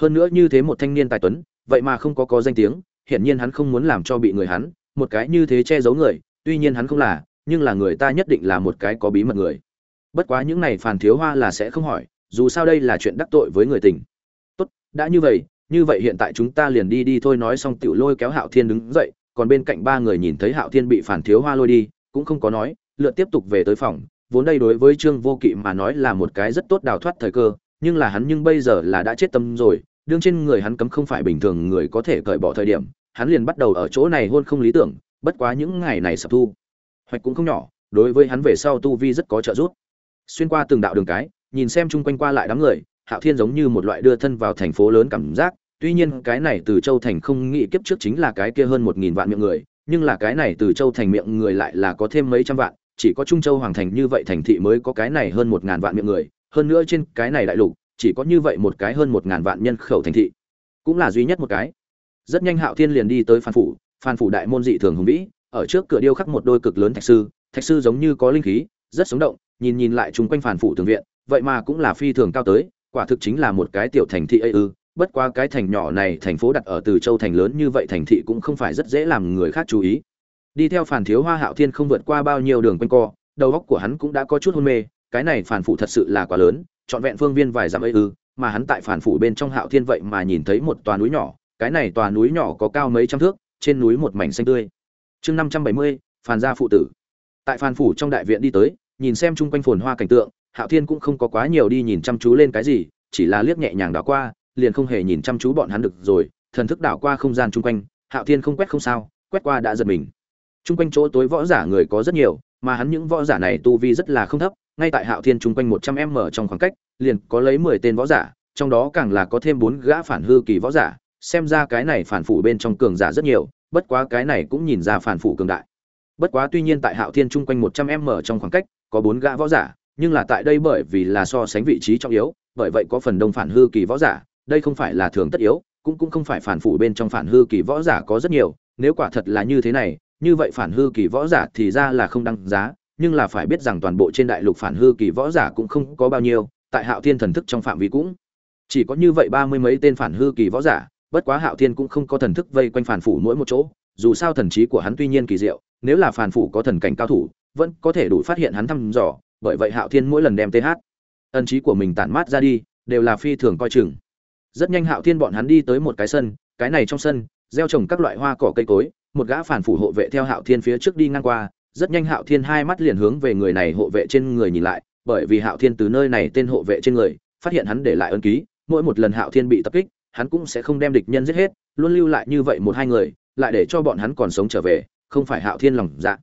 Hơn nữa như thế một thanh niên tài tuấn, vậy mà không có có danh tiếng, hiển nhiên hắn không muốn làm cho bị người hắn, một cái như thế che giấu người, tuy nhiên hắn không là, nhưng là người ta nhất định là một cái có bí mật người. Bất quá những này phàn thiếu hoa là sẽ không hỏi dù sao đây là chuyện đắc tội với người tình. Tốt, đã như vậy như vậy hiện tại chúng ta liền đi đi thôi, nói xong tiểu lôi kéo hạo thiên đứng dậy, còn bên cạnh ba người nhìn thấy hạo thiên bị phản thiếu hoa lôi đi, cũng không có nói lựa tiếp tục về tới phòng. Vốn đây đối với trương vô kỵ mà nói là một cái rất tốt đào thoát thời cơ, nhưng là hắn nhưng bây giờ là đã chết tâm rồi, đương trên người hắn cấm không phải bình thường người có thể cởi bỏ thời điểm, hắn liền bắt đầu ở chỗ này hôn không lý tưởng, bất quá những ngày này sập thu. Hoạch cũng không nhỏ, đối với hắn về sau tu vi rất có trợ giúp. Xuyên qua từng đạo đường cái nhìn xem chung quanh qua lại đám người, hạo thiên giống như một loại đưa thân vào thành phố lớn cảm giác, tuy nhiên cái này từ châu thành không nghĩ kiếp trước chính là cái kia hơn một nghìn vạn miệng người, nhưng là cái này từ châu thành miệng người lại là có thêm mấy trăm vạn, chỉ có trung châu hoàng thành như vậy thành thị mới có cái này hơn một ngàn vạn miệng người, hơn nữa trên cái này đại lục, chỉ có như vậy một cái hơn một ngàn vạn nhân khẩu thành thị. Cũng là duy nhất một cái. Rất nhanh hạo thiên liền đi tới phan phủ phan phủ đại môn dị thường hùng vĩ, ở trước cửa điêu khắc một đôi cực lớn thạch sư thạch sư giống như có linh khí, rất sống động nhìn nhìn lại chung quanh phản phủ tường viện, vậy mà cũng là phi thường cao tới, quả thực chính là một cái tiểu thành thị ấy ư. Bất qua cái thành nhỏ này, thành phố đặt ở từ châu thành lớn như vậy thành thị cũng không phải rất dễ làm người khác chú ý. Đi theo phản thiếu hoa hạo thiên không vượt qua bao nhiêu đường quanh co, đầu óc của hắn cũng đã có chút hôn mê, cái này phản phủ thật sự là quá lớn, trọn vẹn phương viên vài dặm ấy ư. Mà hắn tại phản phủ bên trong hạo thiên vậy mà nhìn thấy một tòa núi nhỏ, cái này tòa núi nhỏ có cao mấy trăm thước, trên núi một mảnh xanh tươi. Chương năm trăm bảy mươi phản gia phụ tử. Tại phản phủ trong đại viện đi tới nhìn xem chung quanh phồn hoa cảnh tượng, hạo thiên cũng không có quá nhiều đi nhìn chăm chú lên cái gì, chỉ là liếc nhẹ nhàng đảo qua, liền không hề nhìn chăm chú bọn hắn được rồi, thần thức đảo qua không gian chung quanh, hạo thiên không quét không sao, quét qua đã giật mình. Chung quanh chỗ tối võ giả người có rất nhiều, mà hắn những võ giả này tu vi rất là không thấp, ngay tại hạo thiên chung quanh một trăm m trong khoảng cách, liền có lấy mười tên võ giả, trong đó càng là có thêm bốn gã phản hư kỳ võ giả, xem ra cái này phản phủ bên trong cường giả rất nhiều, bất quá cái này cũng nhìn ra phản phủ cường đại bất quá tuy nhiên tại hạo thiên chung quanh một trăm m trong khoảng cách, có bốn gã võ giả, nhưng là tại đây bởi vì là so sánh vị trí trọng yếu, bởi vậy có phần đông phản hư kỳ võ giả, đây không phải là thường tất yếu, cũng cũng không phải phản phủ bên trong phản hư kỳ võ giả có rất nhiều, nếu quả thật là như thế này, như vậy phản hư kỳ võ giả thì ra là không đăng giá, nhưng là phải biết rằng toàn bộ trên đại lục phản hư kỳ võ giả cũng không có bao nhiêu, tại hạo thiên thần thức trong phạm vi cũng chỉ có như vậy ba mươi mấy tên phản hư kỳ võ giả, bất quá hạo thiên cũng không có thần thức vây quanh phản phủ mỗi một chỗ dù sao thần trí của hắn tuy nhiên kỳ diệu, nếu là phản phủ có thần cảnh cao thủ, vẫn có thể đủ phát hiện hắn thăm dò, bởi vậy hạo thiên mỗi lần đem th ân trí của mình tản mát ra đi, đều là phi thường coi chừng. Rất nhanh hạo thiên bọn hắn đi tới một cái sân, cái này trong sân, gieo trồng các loại hoa cỏ cây cối, một gã phản phủ hộ vệ theo hạo thiên phía trước đi ngang qua, rất nhanh hạo thiên hai mắt liền hướng về người này hộ vệ trên người nhìn lại, bởi vì hạo thiên từ nơi này tên hộ vệ trên người, phát hiện hắn để lại ân ký, mỗi một lần hạo thiên bị tập kích, hắn cũng sẽ không đem địch nhân giết hết, luôn lưu lại như vậy một hai người lại để cho bọn hắn còn sống trở về, không phải hạo thiên lòng dạ.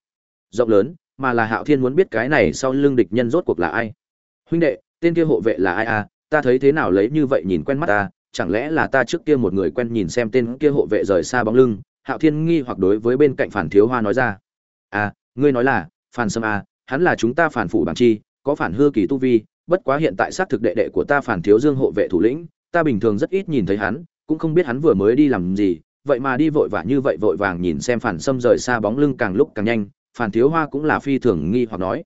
Rộng lớn, mà là hạo thiên muốn biết cái này sau lưng địch nhân rốt cuộc là ai. Huynh đệ, tên kia hộ vệ là ai à? Ta thấy thế nào lấy như vậy nhìn quen mắt ta? Chẳng lẽ là ta trước kia một người quen nhìn xem tên kia hộ vệ rời xa bóng lưng? Hạo thiên nghi hoặc đối với bên cạnh phản thiếu hoa nói ra. À ngươi nói là, phản sâm à hắn là chúng ta phản phủ bằng chi, có phản hư kỳ tu vi, bất quá hiện tại xác thực đệ đệ của ta phản thiếu dương hộ vệ thủ lĩnh, ta bình thường rất ít nhìn thấy hắn, cũng không biết hắn vừa mới đi làm gì vậy mà đi vội vã như vậy vội vàng nhìn xem phản sâm rời xa bóng lưng càng lúc càng nhanh, phản thiếu hoa cũng là phi thường nghi hoặc nói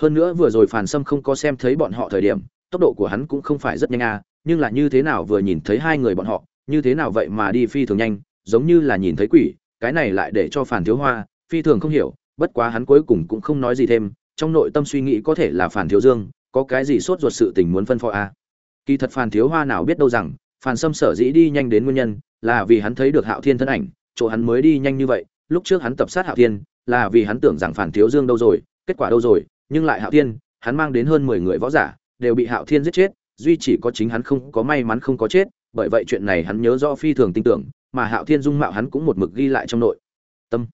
hơn nữa vừa rồi phản sâm không có xem thấy bọn họ thời điểm, tốc độ của hắn cũng không phải rất nhanh à nhưng là như thế nào vừa nhìn thấy hai người bọn họ, như thế nào vậy mà đi phi thường nhanh, giống như là nhìn thấy quỷ, cái này lại để cho phản thiếu hoa phi thường không hiểu, bất quá hắn cuối cùng cũng không nói gì thêm, trong nội tâm suy nghĩ có thể là phản thiếu dương, có cái gì sốt ruột sự tình muốn phân phó à. kỳ thật phản thiếu hoa nào biết đâu rằng phản sâm sở dĩ đi nhanh đến nguyên nhân là vì hắn thấy được hạo thiên thân ảnh, chỗ hắn mới đi nhanh như vậy, lúc trước hắn tập sát hạo thiên là vì hắn tưởng rằng phản thiếu dương đâu rồi, kết quả đâu rồi, nhưng lại hạo thiên, hắn mang đến hơn mười người võ giả, đều bị hạo thiên giết chết, duy chỉ có chính hắn không có may mắn không có chết, bởi vậy chuyện này hắn nhớ rõ phi thường tin tưởng, mà hạo thiên dung mạo hắn cũng một mực ghi lại trong nội. Tâm.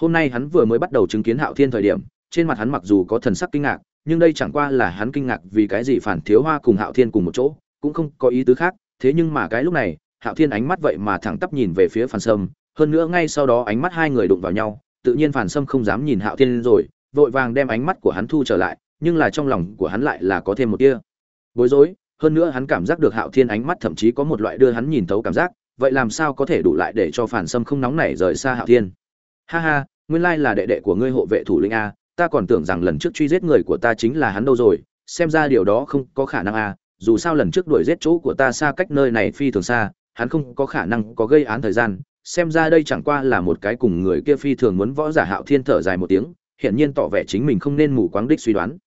Hôm nay hắn vừa mới bắt đầu chứng kiến hạo thiên thời điểm, trên mặt hắn mặc dù có thần sắc kinh ngạc, nhưng đây chẳng qua là hắn kinh ngạc vì cái gì phản thiếu hoa cùng hạo thiên cùng một chỗ, cũng không có ý tứ khác thế nhưng mà cái lúc này, hạo thiên ánh mắt vậy mà thẳng tắp nhìn về phía phản sâm. Hơn nữa ngay sau đó ánh mắt hai người đụng vào nhau, tự nhiên phản sâm không dám nhìn hạo thiên rồi, vội vàng đem ánh mắt của hắn thu trở lại, nhưng là trong lòng của hắn lại là có thêm một tia bối rối. Hơn nữa hắn cảm giác được hạo thiên ánh mắt thậm chí có một loại đưa hắn nhìn thấu cảm giác, vậy làm sao có thể đủ lại để cho phản sâm không nóng nảy rời xa hạo thiên? Ha ha, nguyên lai là đệ đệ của ngươi hộ vệ thủ lĩnh a, ta còn tưởng rằng lần trước truy giết người của ta chính là hắn đâu rồi, xem ra điều đó không có khả năng a dù sao lần trước đuổi giết chỗ của ta xa cách nơi này phi thường xa, hắn không có khả năng có gây án thời gian, xem ra đây chẳng qua là một cái cùng người kia phi thường muốn võ giả hạo thiên thở dài một tiếng, hiển nhiên tỏ vẻ chính mình không nên mù quáng đích suy đoán.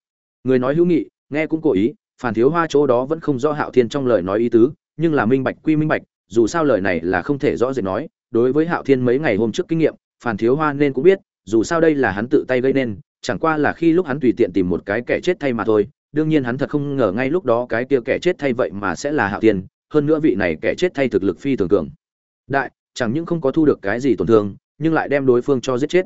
Người nói hữu nghị, nghe cũng cố ý, phản thiếu hoa chỗ đó vẫn không rõ hạo thiên trong lời nói ý tứ, nhưng là minh bạch quy minh bạch, dù sao lời này là không thể rõ rệt nói, đối với hạo thiên mấy ngày hôm trước kinh nghiệm, phản thiếu hoa nên cũng biết, dù sao đây là hắn tự tay gây nên, chẳng qua là khi lúc hắn tùy tiện tìm một cái kẻ chết thay mà thôi đương nhiên hắn thật không ngờ ngay lúc đó cái kia kẻ chết thay vậy mà sẽ là hạo thiên, hơn nữa vị này kẻ chết thay thực lực phi thường cường. Đại, chẳng những không có thu được cái gì tổn thương, nhưng lại đem đối phương cho giết chết.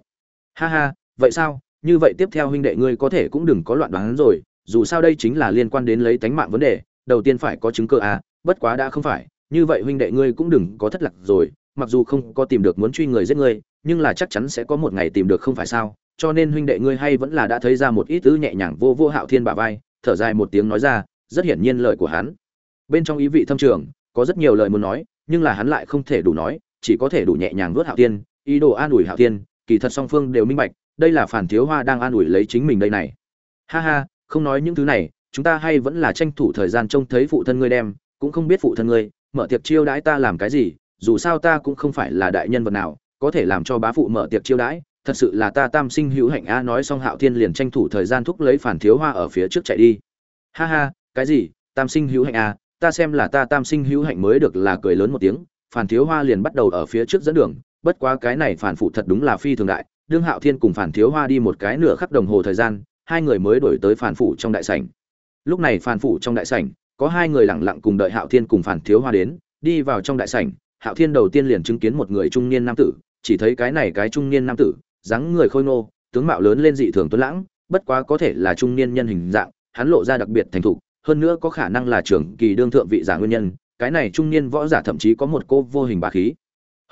Ha ha, vậy sao? Như vậy tiếp theo huynh đệ ngươi có thể cũng đừng có loạn đoán rồi, dù sao đây chính là liên quan đến lấy tánh mạng vấn đề, đầu tiên phải có chứng cơ à bất quá đã không phải, như vậy huynh đệ ngươi cũng đừng có thất lạc rồi, mặc dù không có tìm được muốn truy người giết ngươi nhưng là chắc chắn sẽ có một ngày tìm được không phải sao, cho nên huynh đệ ngươi hay vẫn là đã thấy ra một ít thứ nhẹ nhàng vô vô hạo thiên bà vai thở dài một tiếng nói ra rất hiển nhiên lời của hắn. Bên trong ý vị thâm trường có rất nhiều lời muốn nói nhưng là hắn lại không thể đủ nói chỉ có thể đủ nhẹ nhàng vớt hạo tiên, ý đồ an ủi hạo tiên, kỳ thật song phương đều minh bạch đây là phản thiếu hoa đang an ủi lấy chính mình đây này. Ha ha không nói những thứ này chúng ta hay vẫn là tranh thủ thời gian trông thấy phụ thân ngươi đem cũng không biết phụ thân ngươi mở tiệc chiêu đãi ta làm cái gì dù sao ta cũng không phải là đại nhân vật nào có thể làm cho bá phụ mở tiệc chiêu đãi thật sự là ta tam sinh hữu hạnh a nói xong hạo thiên liền tranh thủ thời gian thúc lấy phản thiếu hoa ở phía trước chạy đi. Ha ha, cái gì, tam sinh hữu hạnh a ta xem là ta tam sinh hữu hạnh mới được là cười lớn một tiếng, phản thiếu hoa liền bắt đầu ở phía trước dẫn đường, bất quá cái này phản phụ thật đúng là phi thường đại, đương hạo thiên cùng phản thiếu hoa đi một cái nửa khắc đồng hồ thời gian, hai người mới đổi tới phản phụ trong đại sảnh. Lúc này phản phụ trong đại sảnh, có hai người lặng lặng cùng đợi hạo thiên cùng phản thiếu hoa đến, đi vào trong đại sảnh, hạo thiên đầu tiên liền chứng kiến một người trung niên nam tử, chỉ thấy cái này cái trung niên nam tử dáng người khôi ngô, tướng mạo lớn lên dị thường tuấn lãng, bất quá có thể là trung niên nhân hình dạng, hắn lộ ra đặc biệt thành thục, hơn nữa có khả năng là trưởng kỳ đương thượng vị giả nguyên nhân, cái này trung niên võ giả thậm chí có một cô vô hình bá khí.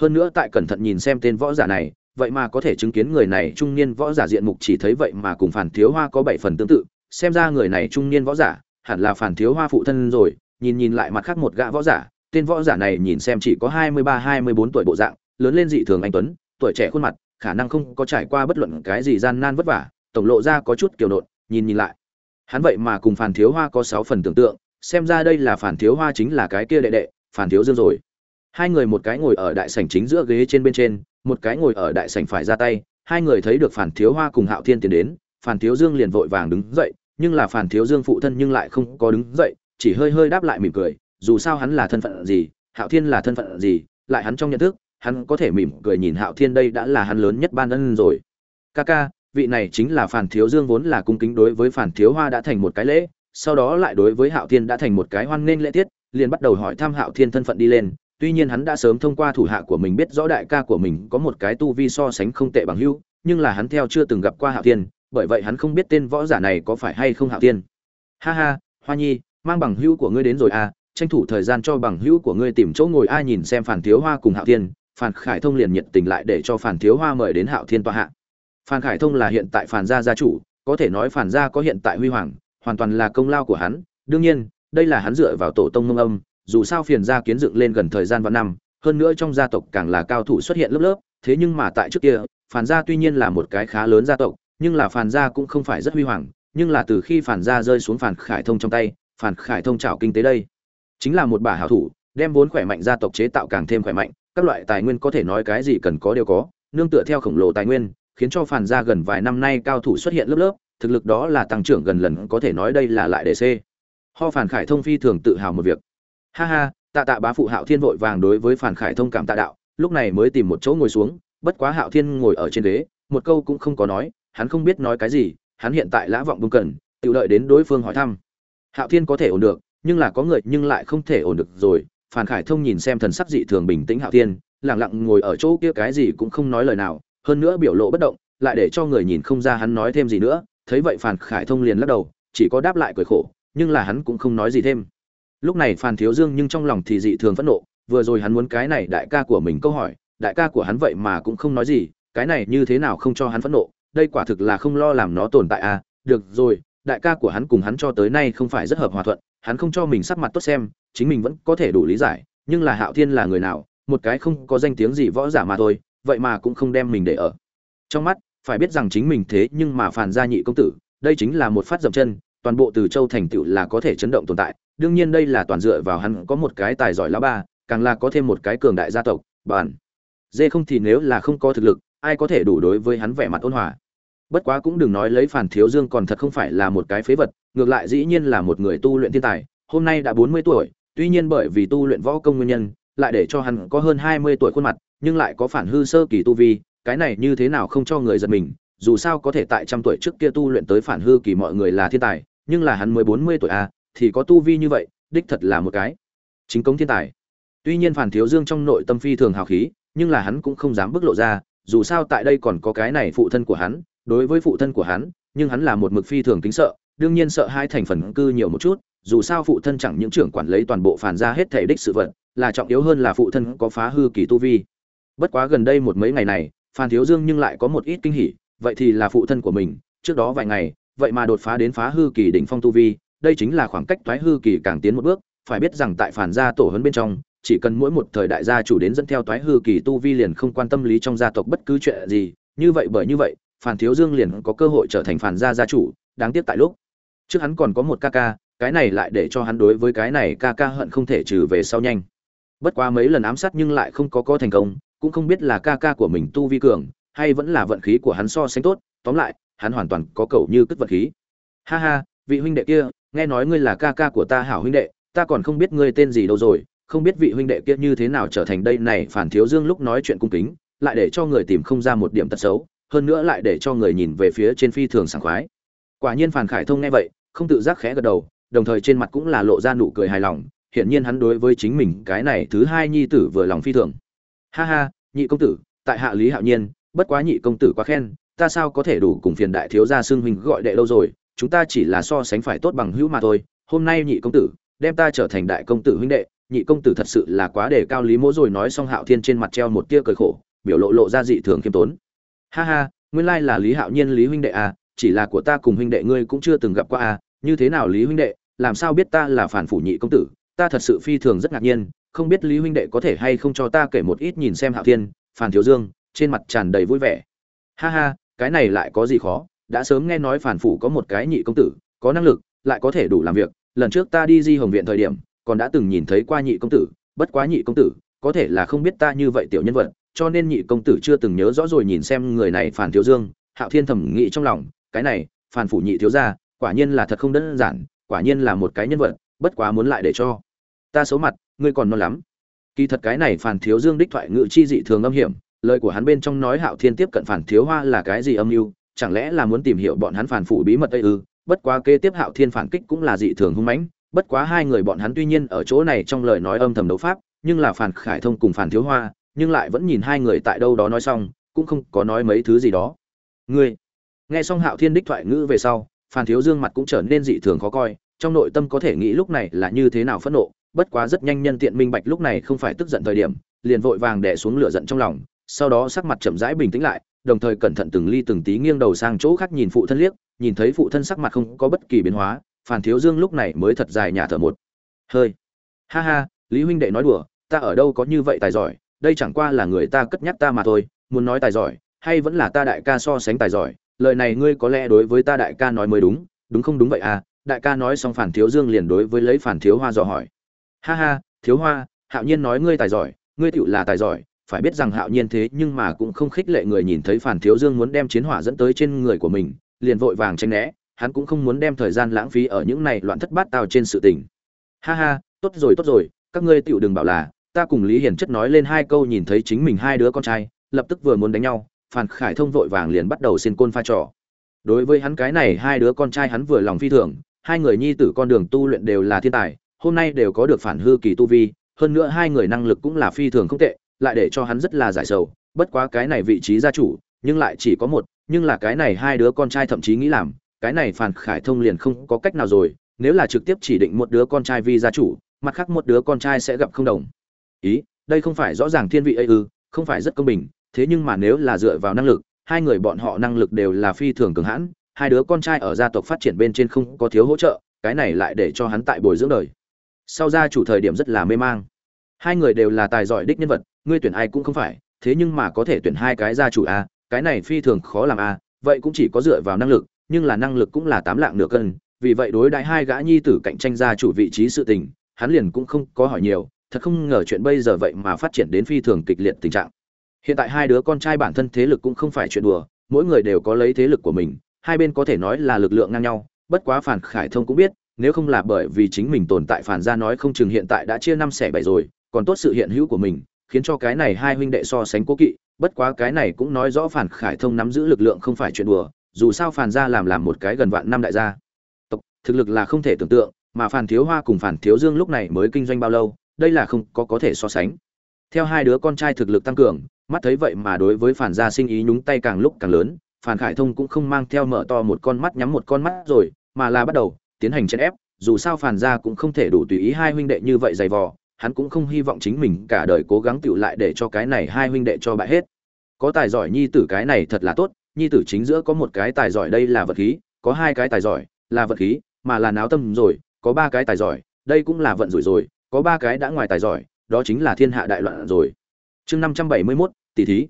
Hơn nữa tại cẩn thận nhìn xem tên võ giả này, vậy mà có thể chứng kiến người này trung niên võ giả diện mục chỉ thấy vậy mà cùng phản thiếu hoa có bảy phần tương tự, xem ra người này trung niên võ giả, hẳn là phản thiếu hoa phụ thân rồi, nhìn nhìn lại mặt khác một gã võ giả, tên võ giả này nhìn xem chỉ có hai mươi ba, hai mươi bốn tuổi bộ dạng, lớn lên dị thường anh tuấn, tuổi trẻ khuôn mặt khả năng không có trải qua bất luận cái gì gian nan vất vả, tổng lộ ra có chút kiều nộn, nhìn nhìn lại. Hắn vậy mà cùng phản thiếu hoa có sáu phần tưởng tượng, xem ra đây là phản thiếu hoa chính là cái kia đệ đệ, phản thiếu dương rồi. Hai người một cái ngồi ở đại sảnh chính giữa ghế trên bên trên, một cái ngồi ở đại sảnh phải ra tay, hai người thấy được phản thiếu hoa cùng hạo thiên tiến đến, phản thiếu dương liền vội vàng đứng dậy, nhưng là phản thiếu dương phụ thân nhưng lại không có đứng dậy, chỉ hơi hơi đáp lại mỉm cười, dù sao hắn là thân phận gì, hạo thiên là thân phận gì, lại hắn trong nhận thức hắn có thể mỉm cười nhìn hạo thiên đây đã là hắn lớn nhất ban ân rồi. Ca ca, vị này chính là phản thiếu dương vốn là cung kính đối với phản thiếu hoa đã thành một cái lễ, sau đó lại đối với hạo thiên đã thành một cái hoan nghênh lễ tiết, liền bắt đầu hỏi thăm hạo thiên thân phận đi lên. Tuy nhiên hắn đã sớm thông qua thủ hạ của mình biết rõ đại ca của mình có một cái tu vi so sánh không tệ bằng hữu, nhưng là hắn theo chưa từng gặp qua hạo thiên, bởi vậy hắn không biết tên võ giả này có phải hay không hạo thiên. Ha ha, hoa nhi, mang bằng hữu của ngươi đến rồi à tranh thủ thời gian cho bằng hữu của ngươi tìm chỗ ngồi ai nhìn xem phản thiếu hoa cùng hạo thiên Phan Khải Thông liền nhiệt tình lại để cho Phan Thiếu Hoa mời đến Hạo Thiên tọa hạ. Phan Khải Thông là hiện tại Phan gia gia chủ, có thể nói Phan gia có hiện tại huy hoàng, hoàn toàn là công lao của hắn. Đương nhiên, đây là hắn dựa vào tổ tông mông âm, dù sao phiền gia kiến dựng lên gần thời gian vạn năm, hơn nữa trong gia tộc càng là cao thủ xuất hiện lớp lớp, thế nhưng mà tại trước kia, Phan gia tuy nhiên là một cái khá lớn gia tộc, nhưng là Phan gia cũng không phải rất huy hoàng, nhưng là từ khi Phan gia rơi xuống Phan Khải Thông trong tay, Phan Khải Thông trảo kinh tế đây, chính là một bà hảo thủ, đem vốn khỏe mạnh gia tộc chế tạo càng thêm khỏe mạnh, các loại tài nguyên có thể nói cái gì cần có đều có, nương tựa theo khổng lồ tài nguyên, khiến cho phản gia gần vài năm nay cao thủ xuất hiện lớp lớp, thực lực đó là tăng trưởng gần lần, có thể nói đây là lại để c. Ho phản khải thông phi thường tự hào một việc. Ha ha, tạ tạ bá phụ hạo thiên vội vàng đối với phản khải thông cảm tạ đạo, lúc này mới tìm một chỗ ngồi xuống, bất quá hạo thiên ngồi ở trên ghế, một câu cũng không có nói, hắn không biết nói cái gì, hắn hiện tại lã vọng bưng cần, tự đợi đến đối phương hỏi thăm. Hạo thiên có thể ổn được, nhưng là có người nhưng lại không thể ổn được rồi Phan Khải Thông nhìn xem thần sắc dị thường bình tĩnh Hạo Thiên, lặng lặng ngồi ở chỗ kia cái gì cũng không nói lời nào, hơn nữa biểu lộ bất động, lại để cho người nhìn không ra hắn nói thêm gì nữa, thấy vậy Phan Khải Thông liền lắc đầu, chỉ có đáp lại cười khổ, nhưng là hắn cũng không nói gì thêm. Lúc này Phan Thiếu Dương nhưng trong lòng thì dị thường phẫn nộ, vừa rồi hắn muốn cái này đại ca của mình câu hỏi, đại ca của hắn vậy mà cũng không nói gì, cái này như thế nào không cho hắn phẫn nộ, đây quả thực là không lo làm nó tồn tại à, được rồi, đại ca của hắn cùng hắn cho tới nay không phải rất hợp hòa thuận, hắn không cho mình sắc mặt tốt xem, chính mình vẫn có thể đủ lý giải nhưng là hạo thiên là người nào một cái không có danh tiếng gì võ giả mà thôi vậy mà cũng không đem mình để ở. Trong mắt phải biết rằng chính mình thế nhưng mà phản gia nhị công tử đây chính là một phát dậm chân toàn bộ từ châu thành tựu là có thể chấn động tồn tại đương nhiên đây là toàn dựa vào hắn có một cái tài giỏi lão ba càng là có thêm một cái cường đại gia tộc bản dê không thì nếu là không có thực lực ai có thể đủ đối với hắn vẻ mặt ôn hòa? Bất quá cũng đừng nói lấy phản thiếu dương còn thật không phải là một cái phế vật ngược lại dĩ nhiên là một người tu luyện thiên tài hôm nay đã bốn mươi tuổi tuy nhiên bởi vì tu luyện võ công nguyên nhân lại để cho hắn có hơn hai mươi tuổi khuôn mặt nhưng lại có phản hư sơ kỳ tu vi cái này như thế nào không cho người giật mình dù sao có thể tại trăm tuổi trước kia tu luyện tới phản hư kỳ mọi người là thiên tài nhưng là hắn mới bốn mươi tuổi à, thì có tu vi như vậy đích thật là một cái chính công thiên tài. Tuy nhiên phản thiếu dương trong nội tâm phi thường hào khí nhưng là hắn cũng không dám bức lộ ra dù sao tại đây còn có cái này phụ thân của hắn đối với phụ thân của hắn, nhưng hắn là một mực phi thường kính sợ, đương nhiên sợ hai thành phần cư nhiều một chút, dù sao phụ thân chẳng những trưởng quản lấy toàn bộ phản ra hết thể đích sự vật, là trọng yếu hơn là phụ thân có phá hư kỳ tu vi. Bất quá gần đây một mấy ngày này, phan thiếu dương nhưng lại có một ít kinh hỉ, vậy thì là phụ thân của mình, trước đó vài ngày, vậy mà đột phá đến phá hư kỳ đỉnh phong tu vi, đây chính là khoảng cách thoái hư kỳ càng tiến một bước, phải biết rằng tại phản gia tổ hấn bên trong, chỉ cần mỗi một thời đại gia chủ đến dẫn theo thoái hư kỳ tu vi liền không quan tâm lý trong gia tộc bất cứ chuyện gì, như vậy bởi như vậy phản thiếu dương liền có cơ hội trở thành phản gia gia chủ, đáng tiếc tại lúc. Trước hắn còn có một ca ca, cái này lại để cho hắn đối với cái này ca ca hận không thể trừ về sau nhanh. Bất quá mấy lần ám sát nhưng lại không có có thành công, cũng không biết là ca ca của mình tu vi cường, hay vẫn là vận khí của hắn so sánh tốt. Tóm lại, hắn hoàn toàn có cầu như cất vận khí. Ha ha, vị huynh đệ kia, nghe nói ngươi là ca ca của ta hảo huynh đệ, ta còn không biết ngươi tên gì đâu rồi. Không biết vị huynh đệ kia như thế nào trở thành đây này. Phản thiếu dương lúc nói chuyện cung kính, lại để cho người tìm không ra một điểm tật xấu hơn nữa lại để cho người nhìn về phía trên phi thường sảng khoái. Quả nhiên phản khải thông nghe vậy, không tự giác khẽ gật đầu, đồng thời trên mặt cũng là lộ ra nụ cười hài lòng, hiển nhiên hắn đối với chính mình cái này thứ hai nhi tử vừa lòng phi thường. Ha ha, nhị công tử, tại hạ lý hạo nhiên, bất quá nhị công tử quá khen, ta sao có thể đủ cùng phiền đại thiếu gia sương huynh gọi đệ lâu rồi, chúng ta chỉ là so sánh phải tốt bằng hữu mà thôi, hôm nay nhị công tử, đem ta trở thành đại công tử huynh đệ, nhị công tử thật sự là quá đề cao lý mỗ rồi, nói xong hạo thiên trên mặt treo một tia cười khổ, biểu lộ lộ ra dị thường khiêm tốn ha ha, nguyên lai là lý hạo nhiên lý huynh đệ à chỉ là của ta cùng huynh đệ ngươi cũng chưa từng gặp qua à như thế nào lý huynh đệ, làm sao biết ta là phản phủ nhị công tử, ta thật sự phi thường rất ngạc nhiên, không biết lý huynh đệ có thể hay không cho ta kể một ít nhìn xem hạo thiên phản thiếu dương, trên mặt tràn đầy vui vẻ. Ha ha, cái này lại có gì khó, đã sớm nghe nói phản phủ có một cái nhị công tử, có năng lực, lại có thể đủ làm việc, lần trước ta đi di hồng viện thời điểm, còn đã từng nhìn thấy qua nhị công tử, bất quá nhị công tử, có thể là không biết ta như vậy tiểu nhân vật cho nên nhị công tử chưa từng nhớ rõ rồi nhìn xem người này phản thiếu dương, hạo thiên thẩm nghĩ trong lòng, cái này phản phủ nhị thiếu gia, quả nhiên là thật không đơn giản, quả nhiên là một cái nhân vật, bất quá muốn lại để cho ta xấu mặt, ngươi còn non lắm. Kỳ thật cái này phản thiếu dương đích thoại ngự chi dị thường âm hiểm, lời của hắn bên trong nói hạo thiên tiếp cận phản thiếu hoa là cái gì âm mưu, chẳng lẽ là muốn tìm hiểu bọn hắn phản phủ bí mật ấy ư? Bất quá kế tiếp hạo thiên phản kích cũng là dị thường hung mãnh, bất quá hai người bọn hắn tuy nhiên ở chỗ này trong lời nói âm thầm đấu pháp, nhưng là phản khải thông cùng phản thiếu hoa nhưng lại vẫn nhìn hai người tại đâu đó nói xong cũng không có nói mấy thứ gì đó. Ngươi nghe xong hạo thiên đích thoại ngữ về sau Phan Thiếu Dương mặt cũng trở nên dị thường khó coi, trong nội tâm có thể nghĩ lúc này là như thế nào phẫn nộ bất quá rất nhanh nhân tiện minh bạch lúc này không phải tức giận thời điểm liền vội vàng đè xuống lửa giận trong lòng sau đó sắc mặt chậm rãi bình tĩnh lại đồng thời cẩn thận từng ly từng tí nghiêng đầu sang chỗ khác nhìn phụ thân liếc nhìn thấy phụ thân sắc mặt không có bất kỳ biến hóa phan thiếu dương lúc này mới thật dài nhả thở một hơi. Ha ha lý huynh đệ nói đùa ta ở đâu có như vậy tài giỏi đây chẳng qua là người ta cất nhắc ta mà thôi, muốn nói tài giỏi, hay vẫn là ta đại ca so sánh tài giỏi, lời này ngươi có lẽ đối với ta đại ca nói mới đúng đúng không đúng vậy à? Đại ca nói xong phản thiếu dương liền đối với lấy phản thiếu hoa dò hỏi. Ha ha, thiếu hoa, hạo nhiên nói ngươi tài giỏi, ngươi tựu là tài giỏi, phải biết rằng hạo nhiên thế nhưng mà cũng không khích lệ người nhìn thấy phản thiếu dương muốn đem chiến hỏa dẫn tới trên người của mình, liền vội vàng tranh né, hắn cũng không muốn đem thời gian lãng phí ở những này loạn thất bát tao trên sự tình. Ha ha, tốt rồi tốt rồi, các ngươi tựu đừng bảo là ta cùng lý hiển chất nói lên hai câu nhìn thấy chính mình hai đứa con trai, lập tức vừa muốn đánh nhau phản khải thông vội vàng liền bắt đầu xin côn pha trò. Đối với hắn cái này, hai đứa con trai hắn vừa lòng phi thường, hai người nhi tử con đường tu luyện đều là thiên tài, hôm nay đều có được phản hư kỳ tu vi, hơn nữa hai người năng lực cũng là phi thường không tệ, lại để cho hắn rất là giải sầu, bất quá cái này vị trí gia chủ, nhưng lại chỉ có một, nhưng là cái này hai đứa con trai thậm chí nghĩ làm, cái này phản khải thông liền không có cách nào rồi, nếu là trực tiếp chỉ định một đứa con trai vi gia chủ, mặt khác một đứa con trai sẽ gặp không đồng ý, đây không phải rõ ràng thiên vị ấy ư, không phải rất công bình, thế nhưng mà nếu là dựa vào năng lực, hai người bọn họ năng lực đều là phi thường cường hãn, hai đứa con trai ở gia tộc phát triển bên trên không có thiếu hỗ trợ, cái này lại để cho hắn tại bồi dưỡng đời. Sau gia chủ thời điểm rất là mê mang. Hai người đều là tài giỏi đích nhân vật, ngươi tuyển ai cũng không phải, thế nhưng mà có thể tuyển hai cái gia chủ a cái này phi thường khó làm a vậy cũng chỉ có dựa vào năng lực, nhưng là năng lực cũng là tám lạng nửa cân, vì vậy đối đãi hai gã nhi tử cạnh tranh gia chủ vị trí sự tình, hắn liền cũng không có hỏi nhiều thật không ngờ chuyện bây giờ vậy mà phát triển đến phi thường kịch liệt tình trạng. Hiện tại hai đứa con trai bản thân thế lực cũng không phải chuyện đùa, mỗi người đều có lấy thế lực của mình, hai bên có thể nói là lực lượng ngang nhau, bất quá phản khải thông cũng biết, nếu không là bởi vì chính mình tồn tại phản gia nói không chừng hiện tại đã chia năm xẻ bảy rồi, còn tốt sự hiện hữu của mình, khiến cho cái này hai huynh đệ so sánh cố kỵ, bất quá cái này cũng nói rõ phản khải thông nắm giữ lực lượng không phải chuyện đùa, dù sao phản gia làm làm một cái gần vạn năm đại gia. Tộc, thực lực là không thể tưởng tượng, mà phản thiếu hoa cùng phản thiếu dương lúc này mới kinh doanh bao lâu đây là không có có thể so sánh. Theo hai đứa con trai thực lực tăng cường, mắt thấy vậy mà đối với phản gia sinh ý nhúng tay càng lúc càng lớn, phản khải thông cũng không mang theo mở to một con mắt nhắm một con mắt rồi, mà là bắt đầu tiến hành chèn ép, dù sao phản gia cũng không thể đủ tùy ý hai huynh đệ như vậy dày vò, hắn cũng không hy vọng chính mình cả đời cố gắng tựu lại để cho cái này hai huynh đệ cho bại hết. Có tài giỏi nhi tử cái này thật là tốt, nhi tử chính giữa có một cái tài giỏi đây là vật khí, có hai cái tài giỏi là vật khí, mà là náo tâm rồi, có ba cái tài giỏi, đây cũng là vận rủi rồi có ba cái đã ngoài tài giỏi, đó chính là thiên hạ đại loạn rồi. Chương năm trăm bảy mươi mốt, tỷ thí.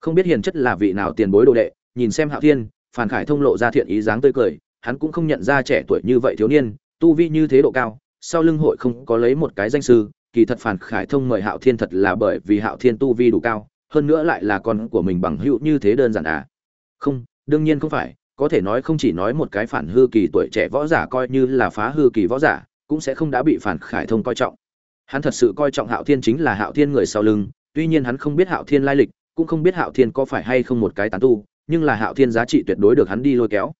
Không biết hiền chất là vị nào tiền bối đồ đệ, nhìn xem hạo thiên, phản khải thông lộ ra thiện ý dáng tươi cười, hắn cũng không nhận ra trẻ tuổi như vậy thiếu niên, tu vi như thế độ cao, sau lưng hội không có lấy một cái danh sư, kỳ thật phản khải thông mời hạo thiên thật là bởi vì hạo thiên tu vi đủ cao, hơn nữa lại là con của mình bằng hữu như thế đơn giản à. Không, đương nhiên không phải, có thể nói không chỉ nói một cái phản hư kỳ tuổi trẻ võ giả coi như là phá hư kỳ võ giả cũng sẽ không đã bị phản khải thông coi trọng. Hắn thật sự coi trọng hạo thiên chính là hạo thiên người sau lưng, tuy nhiên hắn không biết hạo thiên lai lịch, cũng không biết hạo thiên có phải hay không một cái tán tu, nhưng là hạo thiên giá trị tuyệt đối được hắn đi lôi kéo.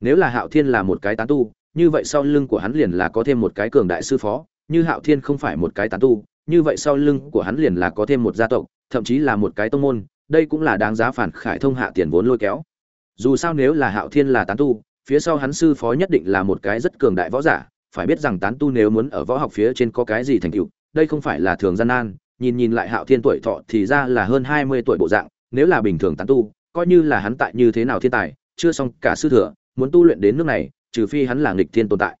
Nếu là hạo thiên là một cái tán tu, như vậy sau lưng của hắn liền là có thêm một cái cường đại sư phó, như hạo thiên không phải một cái tán tu, như vậy sau lưng của hắn liền là có thêm một gia tộc, thậm chí là một cái tông môn, đây cũng là đáng giá phản khải thông hạ tiền vốn lôi kéo. Dù sao nếu là hạo thiên là tán tu, phía sau hắn sư phó nhất định là một cái rất cường đại võ giả phải biết rằng tán tu nếu muốn ở võ học phía trên có cái gì thành tựu, đây không phải là thường gian nan, nhìn nhìn lại hạo thiên tuổi thọ thì ra là hơn hai mươi tuổi bộ dạng, nếu là bình thường tán tu, coi như là hắn tại như thế nào thiên tài, chưa xong cả sư thừa, muốn tu luyện đến nước này, trừ phi hắn là nghịch thiên tồn tại.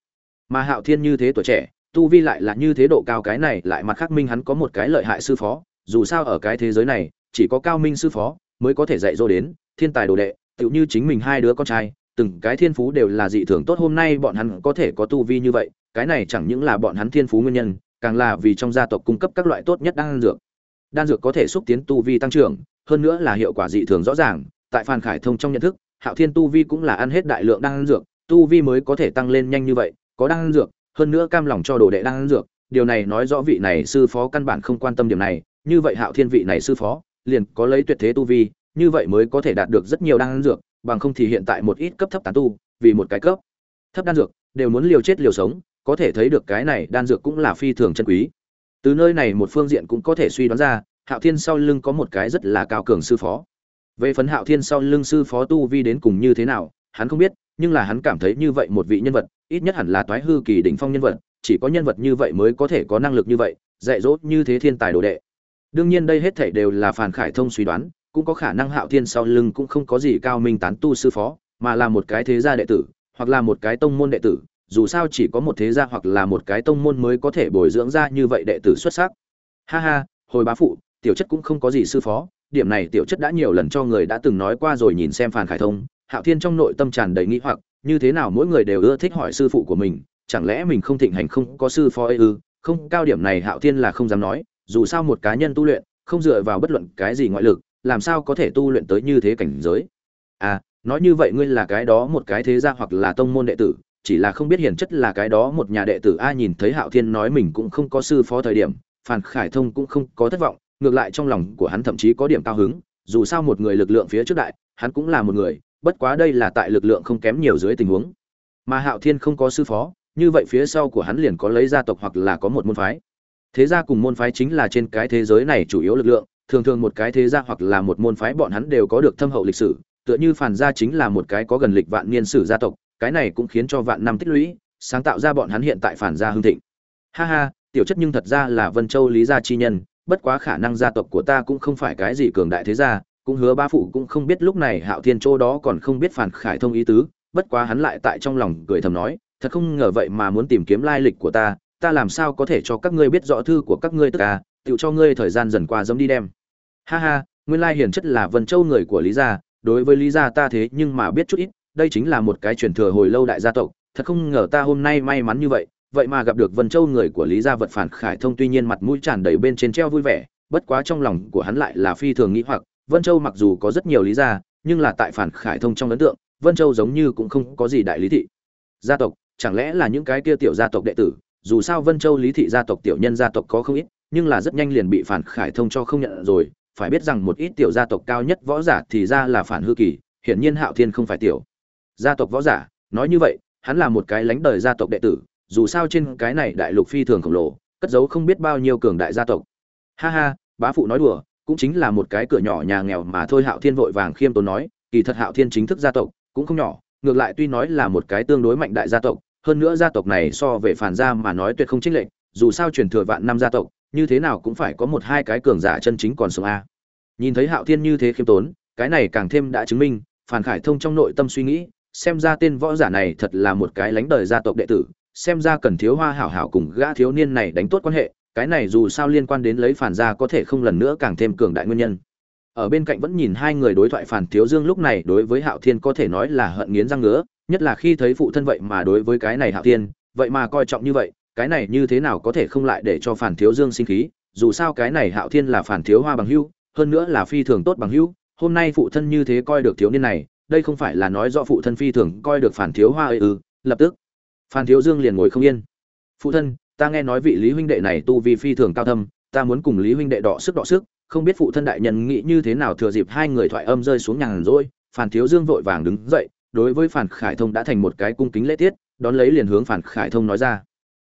Mà hạo thiên như thế tuổi trẻ, tu vi lại là như thế độ cao cái này, lại mặt khắc minh hắn có một cái lợi hại sư phó, dù sao ở cái thế giới này, chỉ có cao minh sư phó mới có thể dạy dỗ đến thiên tài đồ đệ, tựu như chính mình hai đứa con trai từng cái thiên phú đều là dị thường tốt, hôm nay bọn hắn có thể có tu vi như vậy, cái này chẳng những là bọn hắn thiên phú nguyên nhân, càng là vì trong gia tộc cung cấp các loại tốt nhất đan dược. Đan dược có thể xúc tiến tu vi tăng trưởng, hơn nữa là hiệu quả dị thường rõ ràng, tại phan khải thông trong nhận thức, hạo thiên tu vi cũng là ăn hết đại lượng đan dược, tu vi mới có thể tăng lên nhanh như vậy, có đan dược, hơn nữa cam lòng cho đồ đệ đan dược, điều này nói rõ vị này sư phó căn bản không quan tâm điểm này, như vậy hạo thiên vị này sư phó, liền có lấy tuyệt thế tu vi, như vậy mới có thể đạt được rất nhiều đan dược bằng không thì hiện tại một ít cấp thấp tán tu, vì một cái cấp thấp đan dược, đều muốn liều chết liều sống, có thể thấy được cái này đan dược cũng là phi thường chân quý. Từ nơi này một phương diện cũng có thể suy đoán ra, hạo thiên sau lưng có một cái rất là cao cường sư phó. Về phần hạo thiên sau lưng sư phó tu vi đến cùng như thế nào, hắn không biết, nhưng là hắn cảm thấy như vậy một vị nhân vật, ít nhất hẳn là toái hư kỳ đỉnh phong nhân vật, chỉ có nhân vật như vậy mới có thể có năng lực như vậy, dạy dỗ như thế thiên tài đồ đệ. Đương nhiên đây hết thảy đều là phản khải thông suy đoán cũng có khả năng hạo thiên sau lưng cũng không có gì cao minh tán tu sư phó, mà là một cái thế gia đệ tử, hoặc là một cái tông môn đệ tử, dù sao chỉ có một thế gia hoặc là một cái tông môn mới có thể bồi dưỡng ra như vậy đệ tử xuất sắc. Ha ha, hồi bá phụ, tiểu chất cũng không có gì sư phó, điểm này tiểu chất đã nhiều lần cho người đã từng nói qua rồi nhìn xem phản khải thông, hạo thiên trong nội tâm tràn đầy nghĩ hoặc, như thế nào mỗi người đều ưa thích hỏi sư phụ của mình, chẳng lẽ mình không thịnh hành không có sư phó ấy ư? Không, cao điểm này hạo thiên là không dám nói, dù sao một cá nhân tu luyện, không dựa vào bất luận cái gì ngoại lực làm sao có thể tu luyện tới như thế cảnh giới? À nói như vậy ngươi là cái đó một cái thế gia hoặc là tông môn đệ tử, chỉ là không biết hiển chất là cái đó một nhà đệ tử. A, nhìn thấy hạo thiên nói mình cũng không có sư phó thời điểm Phan khải thông cũng không có thất vọng, ngược lại trong lòng của hắn thậm chí có điểm cao hứng. Dù sao một người lực lượng phía trước đại, hắn cũng là một người, bất quá đây là tại lực lượng không kém nhiều dưới tình huống. Mà hạo thiên không có sư phó, như vậy phía sau của hắn liền có lấy gia tộc hoặc là có một môn phái. Thế gia cùng môn phái chính là trên cái thế giới này chủ yếu lực lượng thường thường một cái thế gia hoặc là một môn phái bọn hắn đều có được thâm hậu lịch sử, tựa như phản gia chính là một cái có gần lịch vạn niên sử gia tộc, cái này cũng khiến cho vạn năm tích lũy, sáng tạo ra bọn hắn hiện tại phản gia hưng thịnh. Ha ha, tiểu chất nhưng thật ra là vân châu lý gia chi nhân, bất quá khả năng gia tộc của ta cũng không phải cái gì cường đại thế gia, cũng hứa ba phụ cũng không biết lúc này hạo thiên châu đó còn không biết phản khải thông ý tứ, bất quá hắn lại tại trong lòng cười thầm nói, thật không ngờ vậy mà muốn tìm kiếm lai lịch của ta ta làm sao có thể cho các ngươi biết rõ thư của các ngươi tất cả à, tự cho ngươi thời gian dần qua giống đi đem. Ha ha, nguyên lai hiền chất là vân châu người của lý gia, đối với lý gia ta thế nhưng mà biết chút ít, đây chính là một cái truyền thừa hồi lâu đại gia tộc, thật không ngờ ta hôm nay may mắn như vậy vậy mà gặp được vân châu người của lý gia vật phản khải thông tuy nhiên mặt mũi tràn đầy bên trên treo vui vẻ, bất quá trong lòng của hắn lại là phi thường nghĩ hoặc, vân châu mặc dù có rất nhiều lý gia, nhưng là tại phản khải thông trong ấn tượng, vân châu giống như cũng không có gì đại lý thị. Gia tộc, chẳng lẽ là những cái kia tiểu gia tộc đệ tử, dù sao vân châu lý thị gia tộc tiểu nhân gia tộc có không ít nhưng là rất nhanh liền bị phản khải thông cho không nhận rồi. Phải biết rằng một ít tiểu gia tộc cao nhất võ giả thì ra là phản hư kỳ, hiển nhiên hạo thiên không phải tiểu. Gia tộc võ giả, nói như vậy, hắn là một cái lánh đời gia tộc đệ tử, dù sao trên cái này đại lục phi thường khổng lồ, cất giấu không biết bao nhiêu cường đại gia tộc. Ha ha, bá phụ nói đùa, cũng chính là một cái cửa nhỏ nhà nghèo mà thôi, hạo thiên vội vàng khiêm tốn nói, kỳ thật hạo thiên chính thức gia tộc, cũng không nhỏ, ngược lại tuy nói là một cái tương đối mạnh đại gia tộc, hơn nữa gia tộc này so về phản gia mà nói tuyệt không chênh lệch, dù sao truyền thừa vạn năm gia tộc như thế nào cũng phải có một hai cái cường giả chân chính còn sống a nhìn thấy hạo thiên như thế khiêm tốn, cái này càng thêm đã chứng minh, phản khải thông trong nội tâm suy nghĩ, xem ra tên võ giả này thật là một cái lánh đời gia tộc đệ tử, xem ra cần thiếu hoa hảo hảo cùng gã thiếu niên này đánh tốt quan hệ, cái này dù sao liên quan đến lấy phản gia có thể không lần nữa càng thêm cường đại nguyên nhân. Ở bên cạnh vẫn nhìn hai người đối thoại phản thiếu dương lúc này đối với hạo thiên có thể nói là hận nghiến răng ngứa, nhất là khi thấy phụ thân vậy mà đối với cái này hạo thiên, vậy mà coi trọng như vậy cái này như thế nào có thể không lại để cho phản thiếu dương sinh khí dù sao cái này hạo thiên là phản thiếu hoa bằng hưu hơn nữa là phi thường tốt bằng hưu hôm nay phụ thân như thế coi được thiếu niên này đây không phải là nói do phụ thân phi thường coi được phản thiếu hoa ư ừ, lập tức phan thiếu dương liền ngồi không yên. Phụ thân ta nghe nói vị lý huynh đệ này tu vi phi thường cao thâm ta muốn cùng lý huynh đệ đọ sức đọ sức không biết phụ thân đại nhân nghĩ như thế nào thừa dịp hai người thoại âm rơi xuống nhàn rỗi phan thiếu dương vội vàng đứng dậy đối với phản khải thông đã thành một cái cung kính lễ tiết đón lấy liền hướng phản khải thông nói ra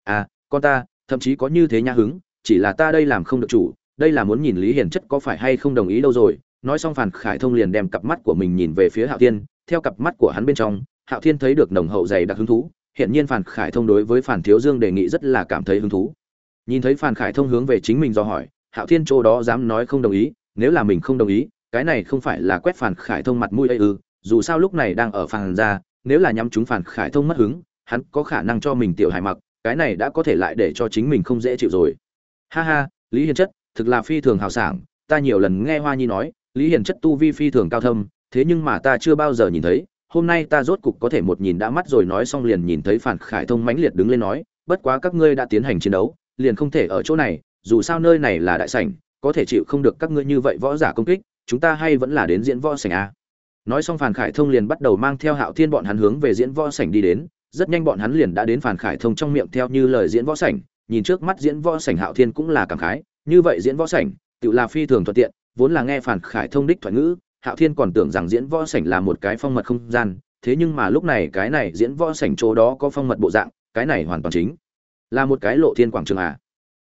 à con ta, thậm chí có như thế nhã hứng, chỉ là ta đây làm không được chủ, đây là muốn nhìn lý hiền chất có phải hay không đồng ý đâu rồi. Nói xong phản khải thông liền đem cặp mắt của mình nhìn về phía hạo thiên, theo cặp mắt của hắn bên trong, hạo thiên thấy được nồng hậu dày đặc hứng thú. Hiện nhiên phản khải thông đối với phản thiếu dương đề nghị rất là cảm thấy hứng thú. Nhìn thấy phản khải thông hướng về chính mình do hỏi, hạo thiên chỗ đó dám nói không đồng ý, nếu là mình không đồng ý, cái này không phải là quét phản khải thông mặt mũi ấy ư? Dù sao lúc này đang ở phản ra nếu là nhắm chúng phản khải thông mất hứng, hắn có khả năng cho mình tiểu hải mặc cái này đã có thể lại để cho chính mình không dễ chịu rồi. Ha ha, lý hiền chất, thực là phi thường hào sảng, ta nhiều lần nghe hoa nhi nói, lý hiền chất tu vi phi thường cao thâm, thế nhưng mà ta chưa bao giờ nhìn thấy, hôm nay ta rốt cục có thể một nhìn đã mắt rồi nói xong liền nhìn thấy phản khải thông mãnh liệt đứng lên nói, bất quá các ngươi đã tiến hành chiến đấu, liền không thể ở chỗ này, dù sao nơi này là đại sảnh, có thể chịu không được các ngươi như vậy võ giả công kích, chúng ta hay vẫn là đến diễn võ sảnh a. Nói xong phản khải thông liền bắt đầu mang theo hạo thiên bọn hắn hướng về diễn võ sảnh đi đến rất nhanh bọn hắn liền đã đến phản khải thông trong miệng theo như lời diễn võ sảnh, nhìn trước mắt diễn võ sảnh hạo thiên cũng là cảm khái, như vậy diễn võ sảnh tự là phi thường thuận tiện, vốn là nghe phản khải thông đích thoại ngữ, hạo thiên còn tưởng rằng diễn võ sảnh là một cái phong mật không gian, thế nhưng mà lúc này cái này diễn võ sảnh chỗ đó có phong mật bộ dạng, cái này hoàn toàn chính là một cái lộ thiên quảng trường à.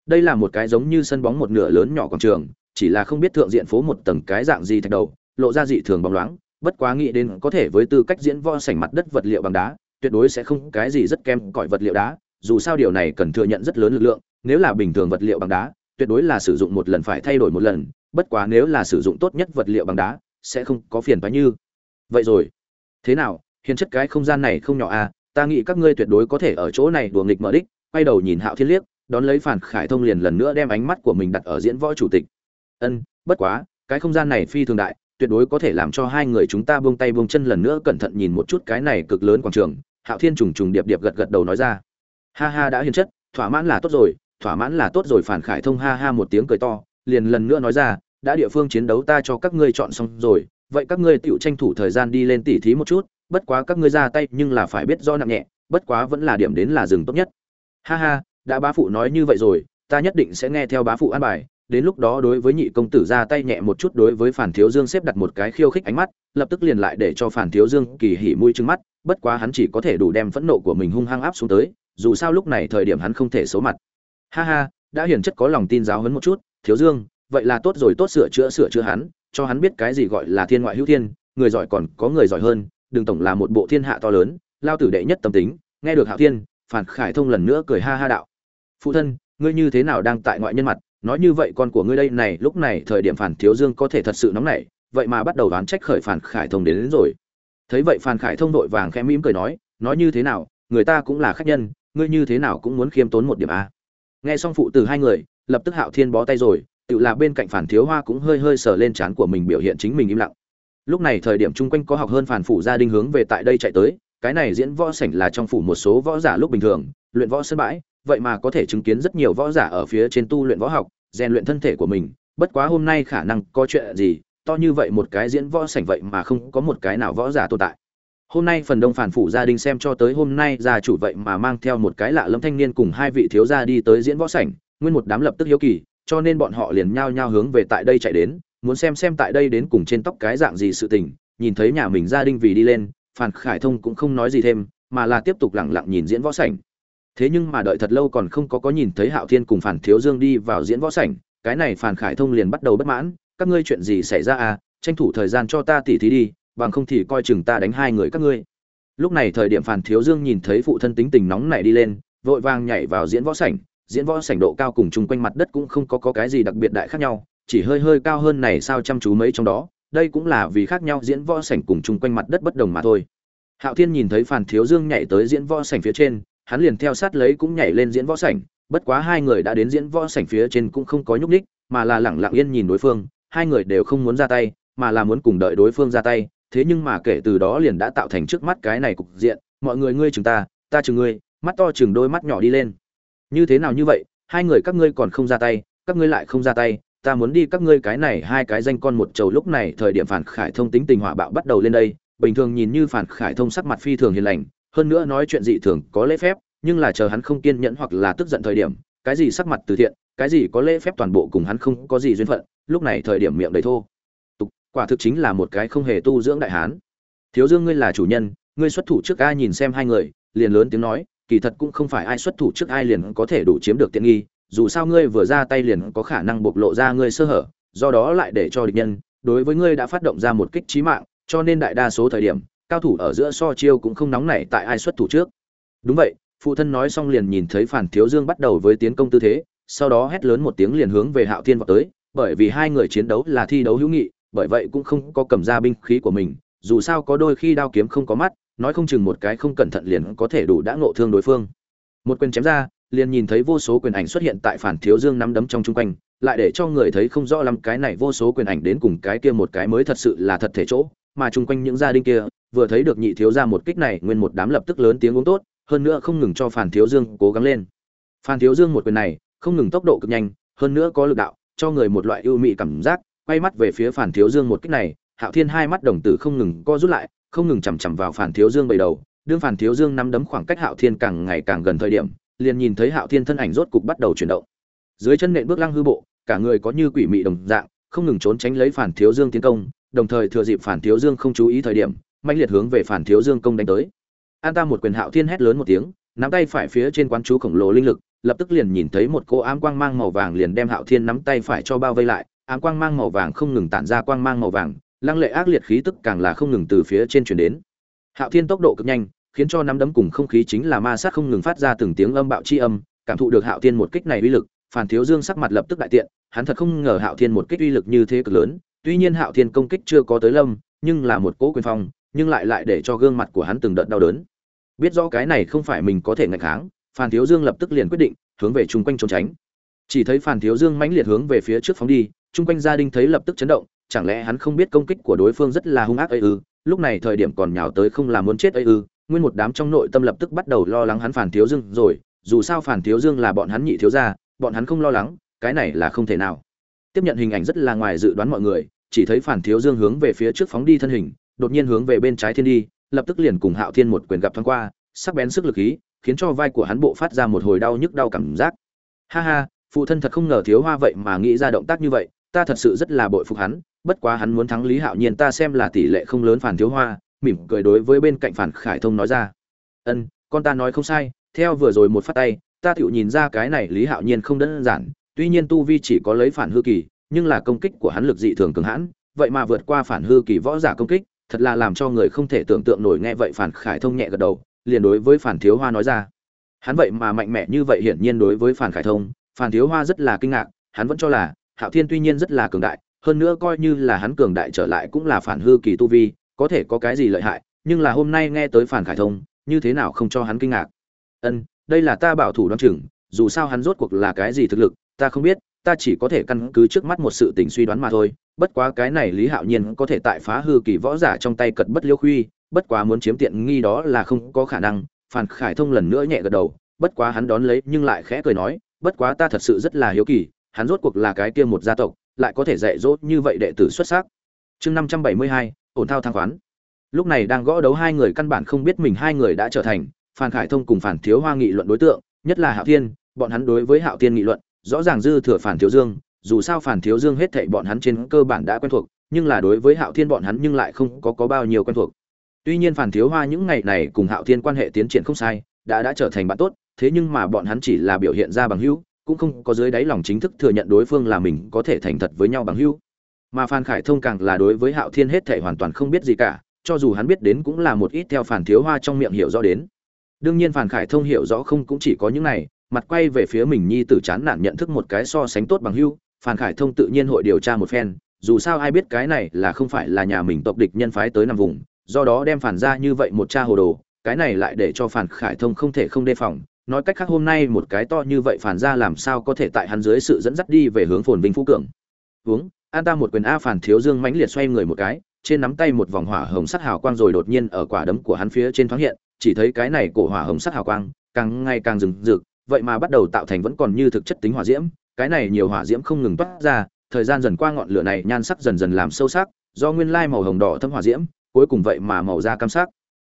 Đây là một cái giống như sân bóng một nửa lớn nhỏ quảng trường, chỉ là không biết thượng diện phố một tầng cái dạng gì thạch đầu, lộ ra dị thường bóng loáng, bất quá nghĩ đến có thể với tư cách diễn võ sảnh mặt đất vật liệu bằng đá tuyệt đối sẽ không cái gì rất kém cỏi vật liệu đá, dù sao điều này cần thừa nhận rất lớn lực lượng, nếu là bình thường vật liệu bằng đá, tuyệt đối là sử dụng một lần phải thay đổi một lần, bất quá nếu là sử dụng tốt nhất vật liệu bằng đá, sẽ không có phiền phái như. Vậy rồi. Thế nào, hiền chất cái không gian này không nhỏ à ta nghĩ các ngươi tuyệt đối có thể ở chỗ này đùa nghịch mở đích, quay đầu nhìn hạo thiên liếc, đón lấy phản khải thông liền lần nữa đem ánh mắt của mình đặt ở diễn võ chủ tịch. Ân, bất quá, cái không gian này phi thường đại, tuyệt đối có thể làm cho hai người chúng ta buông tay buông chân lần nữa cẩn thận nhìn một chút cái này cực lớn quảng trường hạo thiên trùng trùng điệp điệp gật gật đầu nói ra. Ha ha đã hiền chất, thỏa mãn là tốt rồi, thỏa mãn là tốt rồi, phản khải thông ha ha một tiếng cười to, liền lần nữa nói ra, đã địa phương chiến đấu ta cho các ngươi chọn xong rồi, vậy các ngươi tựu tranh thủ thời gian đi lên tỉ thí một chút, bất quá các ngươi ra tay nhưng là phải biết do nặng nhẹ, bất quá vẫn là điểm đến là dừng tốt nhất. Ha ha, đã bá phụ nói như vậy rồi, ta nhất định sẽ nghe theo bá phụ an bài đến lúc đó đối với nhị công tử ra tay nhẹ một chút đối với phản thiếu dương xếp đặt một cái khiêu khích ánh mắt, lập tức liền lại để cho phản thiếu dương kỳ hỉ mũi trừng mắt, bất quá hắn chỉ có thể đủ đem phẫn nộ của mình hung hăng áp xuống tới, dù sao lúc này thời điểm hắn không thể xấu mặt. Ha ha, đã hiển chất có lòng tin giáo hấn một chút, thiếu dương, vậy là tốt rồi, tốt sửa chữa sửa chữa hắn, cho hắn biết cái gì gọi là thiên ngoại hữu thiên, người giỏi còn có người giỏi hơn, đừng tổng là một bộ thiên hạ to lớn, lao tử đệ nhất tâm tính, nghe được hạo thiên, phản khải thông lần nữa cười ha ha đạo. Phụ thân, ngươi như thế nào đang tại ngoại nhân mặt? Nói như vậy con của ngươi đây này lúc này thời điểm phản thiếu dương có thể thật sự nóng nảy vậy mà bắt đầu đoán trách khởi phản khải thông đến, đến rồi. Thấy vậy phản khải thông đội vàng khẽ mỉm cười nói nói như thế nào người ta cũng là khách nhân ngươi như thế nào cũng muốn khiêm tốn một điểm a nghe xong phụ từ hai người lập tức hạo thiên bó tay rồi tự là bên cạnh phản thiếu hoa cũng hơi hơi sờ lên trán của mình biểu hiện chính mình im lặng. Lúc này thời điểm chung quanh có học hơn phản phủ gia đình hướng về tại đây chạy tới cái này diễn võ sảnh là trong phủ một số võ giả lúc bình thường luyện võ sân bãi vậy mà có thể chứng kiến rất nhiều võ giả ở phía trên tu luyện võ học rèn luyện thân thể của mình. Bất quá hôm nay khả năng có chuyện gì to như vậy một cái diễn võ sảnh vậy mà không có một cái nào võ giả tồn tại. Hôm nay phần đông phản phủ gia đình xem cho tới hôm nay gia chủ vậy mà mang theo một cái lạ lẫm thanh niên cùng hai vị thiếu gia đi tới diễn võ sảnh nguyên một đám lập tức hiếu kỳ cho nên bọn họ liền nhao nhao hướng về tại đây chạy đến muốn xem xem tại đây đến cùng trên tóc cái dạng gì sự tình. Nhìn thấy nhà mình gia đình vì đi lên Phan Khải Thông cũng không nói gì thêm, mà là tiếp tục lặng lặng nhìn diễn võ sảnh. Thế nhưng mà đợi thật lâu còn không có có nhìn thấy Hạo Thiên cùng Phản Thiếu Dương đi vào diễn võ sảnh, cái này phản Khải Thông liền bắt đầu bất mãn, các ngươi chuyện gì xảy ra à, tranh thủ thời gian cho ta tỉ thí đi, bằng không thì coi chừng ta đánh hai người các ngươi. Lúc này thời điểm phản Thiếu Dương nhìn thấy phụ thân tính tình nóng này đi lên, vội vàng nhảy vào diễn võ sảnh, diễn võ sảnh độ cao cùng chung quanh mặt đất cũng không có, có cái gì đặc biệt đại khác nhau, chỉ hơi hơi cao hơn này sao chăm chú mấy trong đó, đây cũng là vì khác nhau diễn võ sảnh cùng chung quanh mặt đất bất đồng mà thôi hạo thiên nhìn thấy phản thiếu dương nhảy tới diễn võ sảnh phía trên hắn liền theo sát lấy cũng nhảy lên diễn võ sảnh, bất quá hai người đã đến diễn võ sảnh phía trên cũng không có nhúc nhích, mà là lẳng lặng yên nhìn đối phương, hai người đều không muốn ra tay, mà là muốn cùng đợi đối phương ra tay, thế nhưng mà kể từ đó liền đã tạo thành trước mắt cái này cục diện, mọi người ngươi chừng ta ta chừng ngươi, mắt to chừng đôi mắt nhỏ đi lên. Như thế nào như vậy, hai người các ngươi còn không ra tay, các ngươi lại không ra tay, ta muốn đi các ngươi cái này hai cái danh con một chầu lúc này thời điểm phản khải thông tính tình hỏa bạo bắt đầu lên đây, bình thường nhìn như phản khải thông sắc mặt phi thường hiền lành hơn nữa nói chuyện dị thường có lễ phép nhưng là chờ hắn không kiên nhẫn hoặc là tức giận thời điểm cái gì sắc mặt từ thiện cái gì có lễ phép toàn bộ cùng hắn không có gì duyên phận lúc này thời điểm miệng đầy thô. Tục quả thực chính là một cái không hề tu dưỡng đại hán. Thiếu dương ngươi là chủ nhân ngươi xuất thủ trước ai nhìn xem hai người liền lớn tiếng nói kỳ thật cũng không phải ai xuất thủ trước ai liền có thể đủ chiếm được tiện nghi dù sao ngươi vừa ra tay liền có khả năng bộc lộ ra ngươi sơ hở, do đó lại để cho địch nhân đối với ngươi đã phát động ra một kích trí mạng, cho nên đại đa số thời điểm, cao thủ ở giữa so chiêu cũng không nóng nảy tại ai xuất thủ trước. Đúng vậy, phụ thân nói xong liền nhìn thấy Phản Thiếu Dương bắt đầu với tiến công tư thế, sau đó hét lớn một tiếng liền hướng về Hạo Thiên vọt tới, bởi vì hai người chiến đấu là thi đấu hữu nghị, bởi vậy cũng không có cầm ra binh khí của mình, dù sao có đôi khi đao kiếm không có mắt, nói không chừng một cái không cẩn thận liền có thể đủ đã ngộ thương đối phương. Một quyền chém ra, liền nhìn thấy vô số quyền ảnh xuất hiện tại phản thiếu dương nắm đấm trong chung quanh lại để cho người thấy không rõ lắm cái này vô số quyền ảnh đến cùng cái kia một cái mới thật sự là thật thể chỗ mà chung quanh những gia đình kia vừa thấy được nhị thiếu gia một kích này nguyên một đám lập tức lớn tiếng uống tốt hơn nữa không ngừng cho phản thiếu dương cố gắng lên phản thiếu dương một quyền này không ngừng tốc độ cực nhanh hơn nữa có lực đạo cho người một loại ưu mị cảm giác quay mắt về phía phản thiếu dương một kích này hạo thiên hai mắt đồng tử không ngừng co rút lại không ngừng chằm chằm vào phản thiếu dương bầy đầu đương phản thiếu dương nắm đấm khoảng cách hạo thiên càng ngày càng gần thời điểm liền nhìn thấy Hạo Thiên thân ảnh rốt cục bắt đầu chuyển động. Dưới chân nện bước lăng hư bộ, cả người có như quỷ mị đồng dạng, không ngừng trốn tránh lấy Phản Thiếu Dương tiến công, đồng thời thừa dịp Phản Thiếu Dương không chú ý thời điểm, mạnh liệt hướng về Phản Thiếu Dương công đánh tới. An ta một quyền Hạo Thiên hét lớn một tiếng, nắm tay phải phía trên quán chú khổng lồ linh lực, lập tức liền nhìn thấy một cô ám quang mang màu vàng liền đem Hạo Thiên nắm tay phải cho bao vây lại, ám quang mang màu vàng không ngừng tản ra quang mang màu vàng, lăng lệ ác liệt khí tức càng là không ngừng từ phía trên chuyển đến hạo thiên tốc độ cực nhanh khiến cho nắm đấm cùng không khí chính là ma sát không ngừng phát ra từng tiếng âm bạo chi âm cảm thụ được hạo thiên một kích này uy lực phản thiếu dương sắc mặt lập tức đại tiện hắn thật không ngờ hạo thiên một kích uy lực như thế cực lớn tuy nhiên hạo thiên công kích chưa có tới lâm nhưng là một cỗ quyền phong nhưng lại lại để cho gương mặt của hắn từng đợt đau đớn. Biết rõ cái này không phải mình có thể ngạch kháng, phan thiếu dương lập tức liền quyết định, hướng về chung quanh trốn tránh. Chỉ thấy phan thiếu dương mãnh liệt hướng về phía trước phóng đi, chung quanh gia đình thấy lập tức chấn động, chẳng lẽ hắn không biết công kích của đối phương rất là hung ác ấy ư? Lúc này thời điểm còn nhào tới không là muốn chết ấy ư? Nguyên một đám trong nội tâm lập tức bắt đầu lo lắng hắn phản thiếu dương rồi, dù sao phản thiếu dương là bọn hắn nhị thiếu gia, bọn hắn không lo lắng, cái này là không thể nào. Tiếp nhận hình ảnh rất là ngoài dự đoán mọi người, chỉ thấy phản thiếu dương hướng về phía trước phóng đi thân hình đột nhiên hướng về bên trái thiên đi, lập tức liền cùng hạo thiên một quyền gặp thoáng qua, sắc bén sức lực khí, khiến cho vai của hắn bộ phát ra một hồi đau nhức đau cảm giác. Ha ha, phụ thân thật không ngờ thiếu hoa vậy mà nghĩ ra động tác như vậy, ta thật sự rất là bội phục hắn, bất quá hắn muốn thắng lý hạo nhiên ta xem là tỷ lệ không lớn phản thiếu hoa, mỉm cười đối với bên cạnh phản khải thông nói ra. Ân, con ta nói không sai, theo vừa rồi một phát tay, ta tựu nhìn ra cái này lý hạo nhiên không đơn giản, tuy nhiên tu vi chỉ có lấy phản hư kỳ, nhưng là công kích của hắn lực dị thường cường hãn, vậy mà vượt qua phản hư kỳ võ giả công kích thật là làm cho người không thể tưởng tượng nổi nghe vậy phản khải thông nhẹ gật đầu, liền đối với phản thiếu hoa nói ra. Hắn vậy mà mạnh mẽ như vậy hiển nhiên đối với phản khải thông, phản thiếu hoa rất là kinh ngạc, hắn vẫn cho là hạo thiên tuy nhiên rất là cường đại, hơn nữa coi như là hắn cường đại trở lại cũng là phản hư kỳ tu vi, có thể có cái gì lợi hại, nhưng là hôm nay nghe tới phản khải thông, như thế nào không cho hắn kinh ngạc. Ân, đây là ta bảo thủ đoan chừng, dù sao hắn rốt cuộc là cái gì thực lực, ta không biết, ta chỉ có thể căn cứ trước mắt một sự tình suy đoán mà thôi bất quá cái này lý hạo nhiên có thể tại phá hư kỳ võ giả trong tay cật bất liêu khuy, bất quá muốn chiếm tiện nghi đó là không có khả năng. Phản khải thông lần nữa nhẹ gật đầu, bất quá hắn đón lấy nhưng lại khẽ cười nói, bất quá ta thật sự rất là hiếu kỳ, hắn rốt cuộc là cái kia một gia tộc, lại có thể dạy dỗ như vậy đệ tử xuất sắc. Chương năm trăm bảy mươi hai, ổn thao thang khoán. Lúc này đang gõ đấu hai người căn bản không biết mình hai người đã trở thành phản khải thông cùng phản thiếu hoa nghị luận đối tượng, nhất là hạo thiên, bọn hắn đối với hạo thiên nghị luận, rõ ràng dư thừa phản thiếu dương dù sao phản thiếu dương hết thảy bọn hắn trên cơ bản đã quen thuộc, nhưng là đối với hạo thiên bọn hắn nhưng lại không có có bao nhiêu quen thuộc. Tuy nhiên phản thiếu hoa những ngày này cùng hạo thiên quan hệ tiến triển không sai, đã đã trở thành bạn tốt, thế nhưng mà bọn hắn chỉ là biểu hiện ra bằng hữu, cũng không có dưới đáy lòng chính thức thừa nhận đối phương là mình có thể thành thật với nhau bằng hữu. Mà phan khải thông càng là đối với hạo thiên hết thảy hoàn toàn không biết gì cả, cho dù hắn biết đến cũng là một ít theo phản thiếu hoa trong miệng hiểu rõ đến. Đương nhiên phan khải thông hiểu rõ không cũng chỉ có những này, mặt quay về phía mình nhi tử chán nản nhận thức một cái so sánh tốt bằng hữu phan khải thông tự nhiên hội điều tra một phen, dù sao ai biết cái này là không phải là nhà mình tộc địch nhân phái tới nằm vùng, do đó đem phản ra như vậy một cha hồ đồ, cái này lại để cho phản khải thông không thể không đề phòng. Nói cách khác hôm nay một cái to như vậy phản ra làm sao có thể tại hắn dưới sự dẫn dắt đi về hướng phồn vinh phú cường. Uống, an ta một quyền a phản thiếu dương mãnh liệt xoay người một cái, trên nắm tay một vòng hỏa hồng sắc hào quang rồi đột nhiên ở quả đấm của hắn phía trên thoáng hiện, chỉ thấy cái này cổ hỏa hồng sắc hào quang càng ngày càng rừng rực, vậy mà bắt đầu tạo thành vẫn còn như thực chất tính hỏa diễm cái này nhiều hỏa diễm không ngừng toát ra, thời gian dần qua ngọn lửa này nhan sắc dần dần làm sâu sắc, do nguyên lai màu hồng đỏ thâm hỏa diễm, cuối cùng vậy mà màu da cam sắc.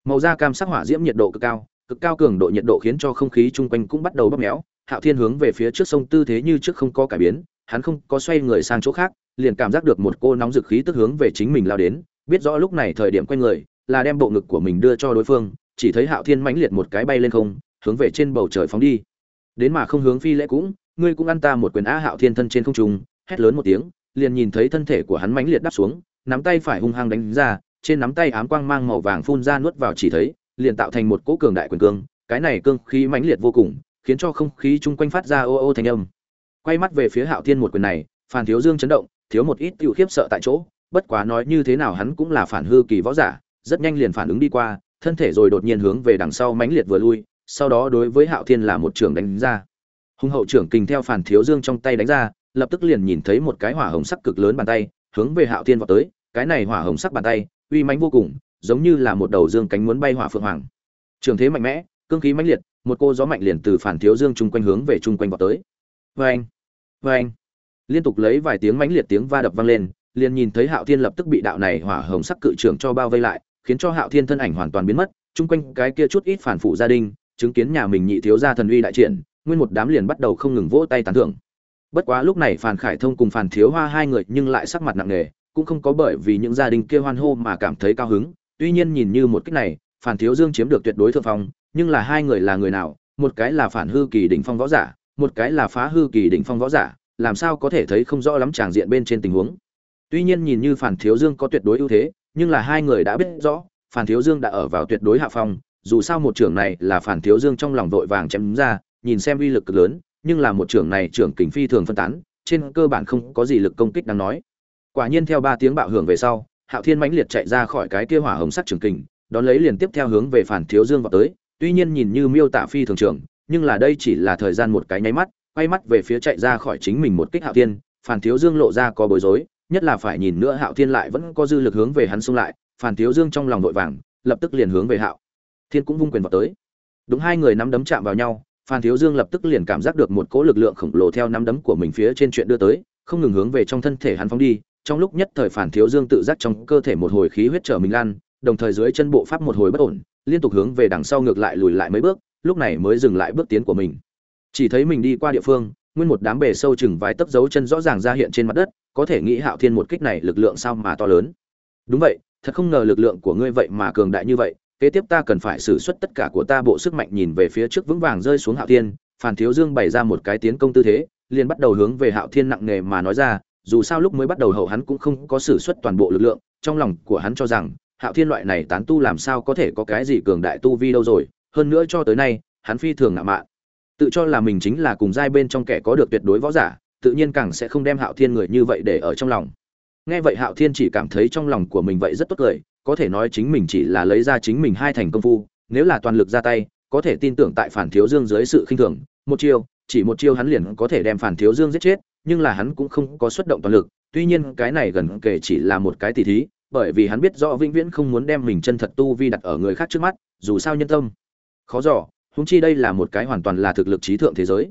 Màu da cam sắc hỏa diễm nhiệt độ cực cao cực cao cường độ nhiệt độ khiến cho không khí chung quanh cũng bắt đầu bóp méo. Hạo thiên hướng về phía trước sông tư thế như trước không có cải biến, hắn không có xoay người sang chỗ khác, liền cảm giác được một cô nóng dực khí tức hướng về chính mình lao đến, biết rõ lúc này thời điểm quay người, là đem bộ ngực của mình đưa cho đối phương, chỉ thấy hạo thiên mãnh liệt một cái bay lên không, hướng về trên bầu trời phóng đi. Đến mà không hướng phi lễ cũng ngươi cũng ăn ta một quyền á hạo thiên thân trên không trung, hét lớn một tiếng, liền nhìn thấy thân thể của hắn mãnh liệt đắp xuống, nắm tay phải hung hăng đánh ra, trên nắm tay ám quang mang màu vàng phun ra nuốt vào chỉ thấy, liền tạo thành một cỗ cường đại quyền cương, cái này cương khí mãnh liệt vô cùng, khiến cho không khí chung quanh phát ra ô ô thành âm. Quay mắt về phía hạo thiên một quyền này phản thiếu dương chấn động, thiếu một ít tiêu khiếp sợ tại chỗ, bất quá nói như thế nào hắn cũng là phản hư kỳ võ giả, rất nhanh liền phản ứng đi qua, thân thể rồi đột nhiên hướng về đằng sau mãnh liệt vừa lui, sau đó đối với hạo thiên là một trường đánh ra hùng hậu trưởng kình theo phản thiếu dương trong tay đánh ra, lập tức liền nhìn thấy một cái hỏa hồng sắc cực lớn bàn tay, hướng về hạo thiên vào tới. Cái này hỏa hồng sắc bàn tay, uy mãnh vô cùng, giống như là một đầu dương cánh muốn bay hỏa phượng hoàng. Trường thế mạnh mẽ, cương khí mãnh liệt, một cô gió mạnh liền từ phản thiếu dương chung quanh hướng về chung quanh vào tới. Vê anh vê anh liên tục lấy vài tiếng mãnh liệt tiếng va đập vang lên, liền nhìn thấy hạo thiên lập tức bị đạo này hỏa hồng sắc cự trưởng cho bao vây lại, khiến cho hạo thiên thân ảnh hoàn toàn biến mất. Chung quanh cái kia chút ít phản phụ gia đình, chứng kiến nhà mình nhị thiếu gia thần uy đại triển nguyên một đám liền bắt đầu không ngừng vỗ tay tán thưởng. Bất quá lúc này phàn khải thông cùng phàn thiếu hoa hai người nhưng lại sắc mặt nặng nề, cũng không có bởi vì những gia đình kia hoan hô mà cảm thấy cao hứng. Tuy nhiên nhìn như một cách này phản thiếu dương chiếm được tuyệt đối thượng phong, nhưng là hai người là người nào? Một cái là phản hư kỳ đỉnh phong võ giả, một cái là phá hư kỳ đỉnh phong võ giả, làm sao có thể thấy không rõ lắm tràng diện bên trên tình huống. Tuy nhiên nhìn như phản thiếu dương có tuyệt đối ưu thế, nhưng là hai người đã biết rõ phản thiếu dương đã ở vào tuyệt đối hạ phong, dù sao một trưởng này là phản thiếu dương trong lòng vội vàng chém ra nhìn xem uy lực cực lớn, nhưng là một trưởng này trưởng kình phi thường phân tán, trên cơ bản không có gì lực công kích đáng nói. Quả nhiên theo ba tiếng bạo hưởng về sau, hạo thiên mãnh liệt chạy ra khỏi cái kia hỏa hồng sắc trưởng kình, đón lấy liền tiếp theo hướng về phản thiếu dương vào tới, tuy nhiên nhìn như miêu tả phi thường trưởng, nhưng là đây chỉ là thời gian một cái nháy mắt, quay mắt về phía chạy ra khỏi chính mình một kích hạo thiên, phản thiếu dương lộ ra có bối rối, nhất là phải nhìn nữa hạo thiên lại vẫn có dư lực hướng về hắn xung lại, phản thiếu dương trong lòng vội vàng, lập tức liền hướng về hạo thiên cũng vung quyền vào tới. Đúng hai người nắm đấm chạm vào nhau phan thiếu dương lập tức liền cảm giác được một cỗ lực lượng khổng lồ theo nắm đấm của mình phía trên chuyện đưa tới, không ngừng hướng về trong thân thể hắn phóng đi. Trong lúc nhất thời Phan thiếu dương tự giác trong cơ thể một hồi khí huyết trở mình lan, đồng thời dưới chân bộ pháp một hồi bất ổn, liên tục hướng về đằng sau ngược lại lùi lại mấy bước, lúc này mới dừng lại bước tiến của mình. Chỉ thấy mình đi qua địa phương, nguyên một đám bể sâu chừng vài tấc dấu chân rõ ràng ra hiện trên mặt đất, có thể nghĩ hạo thiên một kích này lực lượng sao mà to lớn. Đúng vậy, thật không ngờ lực lượng của ngươi vậy mà cường đại như vậy kế tiếp ta cần phải sử xuất tất cả của ta bộ sức mạnh nhìn về phía trước vững vàng rơi xuống hạo thiên. Phản thiếu dương bày ra một cái tiến công tư thế, liền bắt đầu hướng về hạo thiên nặng nề mà nói ra, dù sao lúc mới bắt đầu hậu hắn cũng không có sử xuất toàn bộ lực lượng, trong lòng của hắn cho rằng, hạo thiên loại này tán tu làm sao có thể có cái gì cường đại tu vi đâu rồi, hơn nữa cho tới nay, hắn phi thường ngạo mạn. Tự cho là mình chính là cùng giai bên trong kẻ có được tuyệt đối võ giả, tự nhiên càng sẽ không đem hạo thiên người như vậy để ở trong lòng nghe vậy hạo thiên chỉ cảm thấy trong lòng của mình vậy rất tốt cười, có thể nói chính mình chỉ là lấy ra chính mình hai thành công phu, nếu là toàn lực ra tay, có thể tin tưởng tại phản thiếu dương dưới sự khinh thường, một chiêu, chỉ một chiêu hắn liền có thể đem phản thiếu dương giết chết, nhưng là hắn cũng không có xuất động toàn lực, tuy nhiên cái này gần kể chỉ là một cái tỉ thí, bởi vì hắn biết rõ vĩnh viễn không muốn đem mình chân thật tu vi đặt ở người khác trước mắt, dù sao nhân tâm. Khó dò húng chi đây là một cái hoàn toàn là thực lực trí thượng thế giới.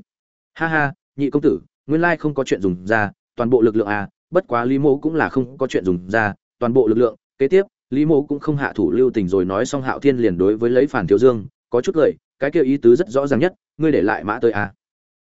Ha ha, nhị công tử, nguyên lai không có chuyện dùng ra, toàn bộ lực lượng à bất quá lý mộ cũng là không có chuyện dùng ra, toàn bộ lực lượng, kế tiếp, lý mộ cũng không hạ thủ lưu tình rồi nói xong hạo thiên liền đối với lấy phản thiếu dương, có chút lời cái kia ý tứ rất rõ ràng nhất, ngươi để lại mã tới à.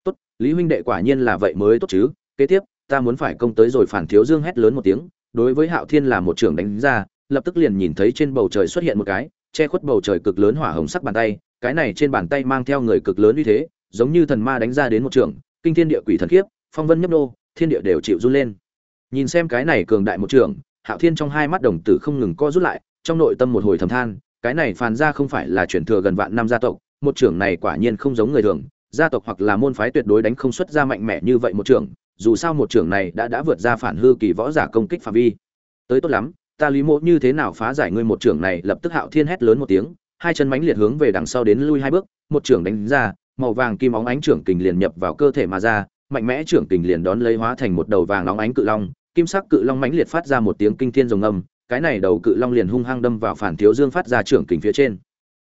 tốt, lý huynh đệ quả nhiên là vậy mới tốt chứ, kế tiếp, ta muốn phải công tới rồi phản thiếu dương hét lớn một tiếng, đối với hạo thiên là một trưởng đánh ra, lập tức liền nhìn thấy trên bầu trời xuất hiện một cái, che khuất bầu trời cực lớn hỏa hồng sắc bàn tay, cái này trên bàn tay mang theo người cực lớn uy thế, giống như thần ma đánh ra đến một trường kinh thiên địa quỷ thần khiếp, phong vân nhấp nô, thiên địa đều chịu run lên nhìn xem cái này cường đại một trường, hạo thiên trong hai mắt đồng tử không ngừng co rút lại, trong nội tâm một hồi thầm than, cái này phàn ra không phải là chuyển thừa gần vạn năm gia tộc, một trưởng này quả nhiên không giống người thường, gia tộc hoặc là môn phái tuyệt đối đánh không xuất ra mạnh mẽ như vậy một trưởng, dù sao một trưởng này đã đã vượt ra phản hư kỳ võ giả công kích phạm vi. Tới tốt lắm, ta lý mộ như thế nào phá giải ngươi một trưởng này, lập tức hạo thiên hét lớn một tiếng, hai chân mánh liệt hướng về đằng sau đến lui hai bước, một trưởng đánh ra, màu vàng kim óng ánh trưởng kình liền nhập vào cơ thể mà ra mạnh mẽ trưởng kình liền đón lấy hóa thành một đầu vàng óng ánh cự long, kim sắc cự long mãnh liệt phát ra một tiếng kinh thiên rồng âm, cái này đầu cự long liền hung hăng đâm vào phản thiếu dương phát ra trưởng kình phía trên.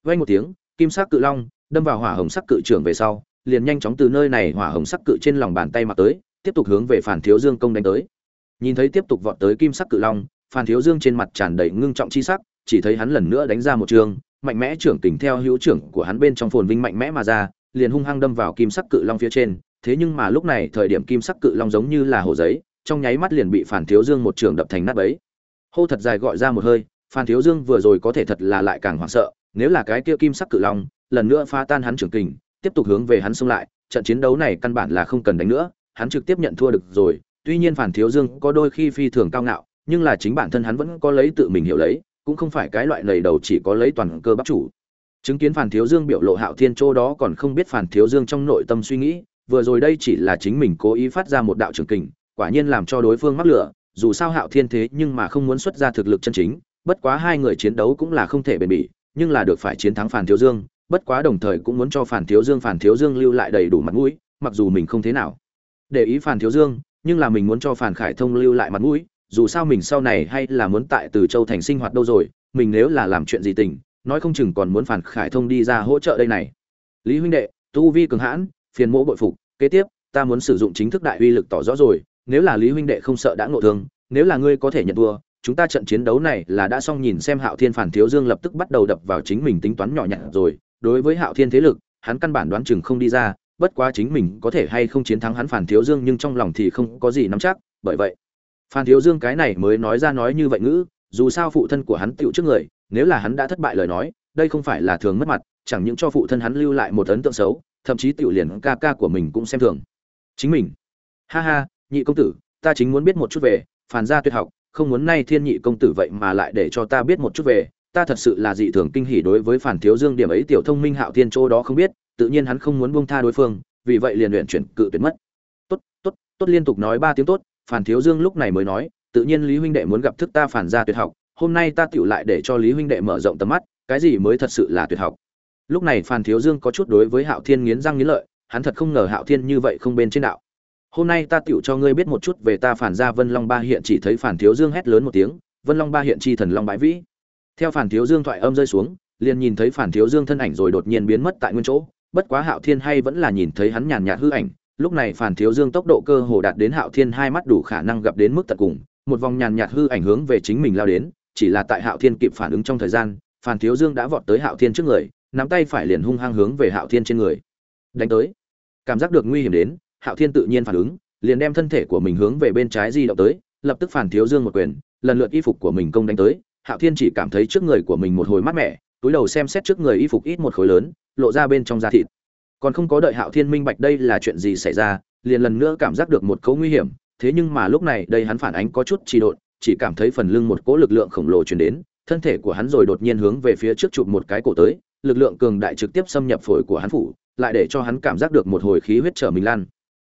Vang một tiếng, kim sắc cự long đâm vào hỏa hồng sắc cự trưởng về sau, liền nhanh chóng từ nơi này hỏa hồng sắc cự trên lòng bàn tay mà tới, tiếp tục hướng về phản thiếu dương công đánh tới. Nhìn thấy tiếp tục vọt tới kim sắc cự long, phản thiếu dương trên mặt tràn đầy ngưng trọng chi sắc, chỉ thấy hắn lần nữa đánh ra một trường, mạnh mẽ trưởng kình theo hữu trưởng của hắn bên trong phồn vinh mạnh mẽ mà ra, liền hung hăng đâm vào kim sắc cự long phía trên thế nhưng mà lúc này thời điểm kim sắc cự long giống như là hồ giấy, trong nháy mắt liền bị phản thiếu dương một trường đập thành nát bấy. Hô thật dài gọi ra một hơi, phan thiếu dương vừa rồi có thể thật là lại càng hoảng sợ, nếu là cái kia kim sắc cự long, lần nữa phá tan hắn trưởng kình, tiếp tục hướng về hắn xông lại, trận chiến đấu này căn bản là không cần đánh nữa, hắn trực tiếp nhận thua được rồi. Tuy nhiên phản thiếu dương có đôi khi phi thường cao ngạo, nhưng là chính bản thân hắn vẫn có lấy tự mình hiểu lấy, cũng không phải cái loại lầy đầu chỉ có lấy toàn cơ bắp chủ. Chứng kiến phản thiếu dương biểu lộ hạo thiên châu đó còn không biết phản thiếu dương trong nội tâm suy nghĩ vừa rồi đây chỉ là chính mình cố ý phát ra một đạo trường kình, quả nhiên làm cho đối phương mắc lửa, dù sao hạo thiên thế nhưng mà không muốn xuất ra thực lực chân chính, bất quá hai người chiến đấu cũng là không thể bền bỉ, nhưng là được phải chiến thắng phản thiếu dương, bất quá đồng thời cũng muốn cho phản thiếu dương, phản thiếu dương lưu lại đầy đủ mặt mũi, mặc dù mình không thế nào để ý phản thiếu dương, nhưng là mình muốn cho phản khải thông lưu lại mặt mũi, dù sao mình sau này hay là muốn tại từ châu thành sinh hoạt đâu rồi, mình nếu là làm chuyện gì tình, nói không chừng còn muốn phản khải thông đi ra hỗ trợ đây này. Lý huynh đệ, tu vi cường hãn phiền mỗ bội phục, kế tiếp, ta muốn sử dụng chính thức đại uy lực tỏ rõ rồi, nếu là lý huynh đệ không sợ đã ngộ thương, nếu là ngươi có thể nhận thua, chúng ta trận chiến đấu này là đã xong nhìn xem hạo thiên phản thiếu dương lập tức bắt đầu đập vào chính mình tính toán nhỏ nhặt rồi, đối với hạo thiên thế lực, hắn căn bản đoán chừng không đi ra, bất quá chính mình có thể hay không chiến thắng hắn phản thiếu dương nhưng trong lòng thì không có gì nắm chắc, bởi vậy phan thiếu dương cái này mới nói ra nói như vậy ngữ, dù sao phụ thân của hắn tựu trước người, nếu là hắn đã thất bại lời nói, đây không phải là thường mất mặt, chẳng những cho phụ thân hắn lưu lại một ấn tượng xấu thậm chí tiểu liền ca ca của mình cũng xem thường. Chính mình. Ha ha, nhị công tử, ta chính muốn biết một chút về phản gia tuyệt học, không muốn nay thiên nhị công tử vậy mà lại để cho ta biết một chút về. Ta thật sự là dị thường kinh hỉ đối với phản thiếu dương điểm ấy tiểu thông minh hạo thiên chỗ đó không biết, tự nhiên hắn không muốn buông tha đối phương, vì vậy liền luyện chuyển cự tuyệt mất. Tốt tốt tốt liên tục nói ba tiếng tốt phản thiếu dương lúc này mới nói, tự nhiên lý huynh đệ muốn gặp thức ta phản gia tuyệt học, hôm nay ta tiểu lại để cho lý huynh đệ mở rộng tầm mắt, cái gì mới thật sự là tuyệt học? Lúc này phản thiếu dương có chút đối với hạo thiên nghiến răng nghiến lợi, hắn thật không ngờ hạo thiên như vậy không bên trên đạo. Hôm nay ta tựu cho ngươi biết một chút về ta phản ra vân long ba hiện chỉ thấy phản thiếu dương hét lớn một tiếng, vân long ba hiện chi thần long bãi vĩ. Theo phản thiếu dương thoại âm rơi xuống, liền nhìn thấy phản thiếu dương thân ảnh rồi đột nhiên biến mất tại nguyên chỗ, bất quá hạo thiên hay vẫn là nhìn thấy hắn nhàn nhạt hư ảnh. Lúc này phản thiếu dương tốc độ cơ hồ đạt đến hạo thiên hai mắt đủ khả năng gặp đến mức tận cùng, một vòng nhàn nhạt hư ảnh hướng về chính mình lao đến, chỉ là tại hạo thiên kịp phản ứng trong thời gian phản thiếu dương đã vọt tới hạo thiên trước người nắm tay phải liền hung hăng hướng về hạo thiên trên người. Đánh tới. Cảm giác được nguy hiểm đến, hạo thiên tự nhiên phản ứng, liền đem thân thể của mình hướng về bên trái di động tới, lập tức phản thiếu dương một quyền, lần lượt y phục của mình công đánh tới. Hạo thiên chỉ cảm thấy trước người của mình một hồi mát mẻ, túi đầu xem xét trước người y phục ít một khối lớn, lộ ra bên trong da thịt. Còn không có đợi hạo thiên minh bạch đây là chuyện gì xảy ra, liền lần nữa cảm giác được một cấu nguy hiểm, thế nhưng mà lúc này đây hắn phản ánh có chút trì độn, chỉ cảm thấy phần lưng một cỗ lực lượng khổng lồ truyền đến, thân thể của hắn rồi đột nhiên hướng về phía trước chụp một cái cổ tới lực lượng cường đại trực tiếp xâm nhập phổi của hắn phủ, lại để cho hắn cảm giác được một hồi khí huyết trở mình lan.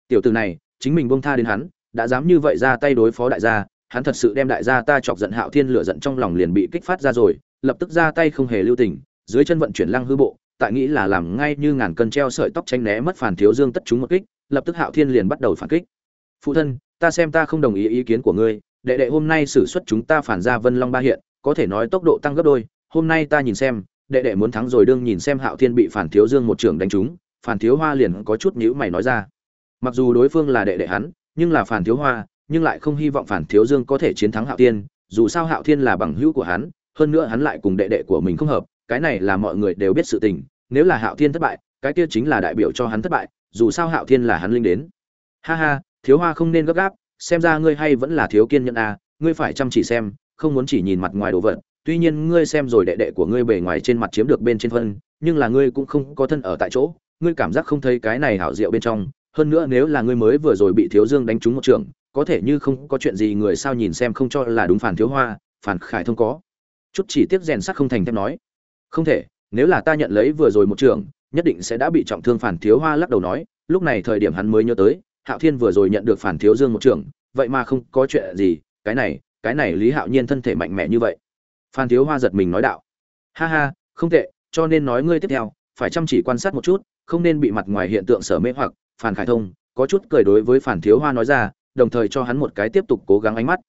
Tiểu tử này, chính mình buông tha đến hắn, đã dám như vậy ra tay đối phó đại gia, hắn thật sự đem đại gia ta chọc giận hạo thiên lửa giận trong lòng liền bị kích phát ra rồi, lập tức ra tay không hề lưu tình, dưới chân vận chuyển lăng hư bộ, tại nghĩ là làm ngay như ngàn cân treo sợi tóc tránh né mất phản thiếu dương tất chúng một kích, lập tức hạo thiên liền bắt đầu phản kích. Phụ thân, ta xem ta không đồng ý ý kiến của ngươi, đệ đệ hôm nay xử xuất chúng ta phản ra vân long ba hiện, có thể nói tốc độ tăng gấp đôi, hôm nay ta nhìn xem đệ đệ muốn thắng rồi đương nhìn xem hạo thiên bị phản thiếu dương một trưởng đánh trúng phản thiếu hoa liền có chút nhíu mày nói ra. Mặc dù đối phương là đệ đệ hắn nhưng là phản thiếu hoa nhưng lại không hy vọng phản thiếu dương có thể chiến thắng hạo thiên dù sao hạo thiên là bằng hữu của hắn hơn nữa hắn lại cùng đệ đệ của mình không hợp cái này là mọi người đều biết sự tình nếu là hạo thiên thất bại cái kia chính là đại biểu cho hắn thất bại dù sao hạo thiên là hắn linh đến. Ha ha thiếu hoa không nên gấp gáp xem ra ngươi hay vẫn là thiếu kiên nhẫn à, ngươi phải chăm chỉ xem không muốn chỉ nhìn mặt ngoài đồ vật tuy nhiên ngươi xem rồi đệ đệ của ngươi bề ngoài trên mặt chiếm được bên trên phân, nhưng là ngươi cũng không có thân ở tại chỗ, ngươi cảm giác không thấy cái này hảo diệu bên trong. Hơn nữa nếu là ngươi mới vừa rồi bị thiếu dương đánh trúng một trường, có thể như không có chuyện gì người sao nhìn xem không cho là đúng phản thiếu hoa, phản khải thông có. Chút chỉ tiếc rèn sắt không thành thép nói. Không thể, nếu là ta nhận lấy vừa rồi một trường, nhất định sẽ đã bị trọng thương phản thiếu hoa lắc đầu nói. Lúc này thời điểm hắn mới nhớ tới, hạo thiên vừa rồi nhận được phản thiếu dương một trường, vậy mà không có chuyện gì. Cái này cái này lý hạo nhiên thân thể mạnh mẽ như vậy phan thiếu hoa giật mình nói đạo. Ha ha, không tệ, cho nên nói ngươi tiếp theo, phải chăm chỉ quan sát một chút, không nên bị mặt ngoài hiện tượng sở mê hoặc phản khải thông, có chút cười đối với phản thiếu hoa nói ra, đồng thời cho hắn một cái tiếp tục cố gắng ánh mắt.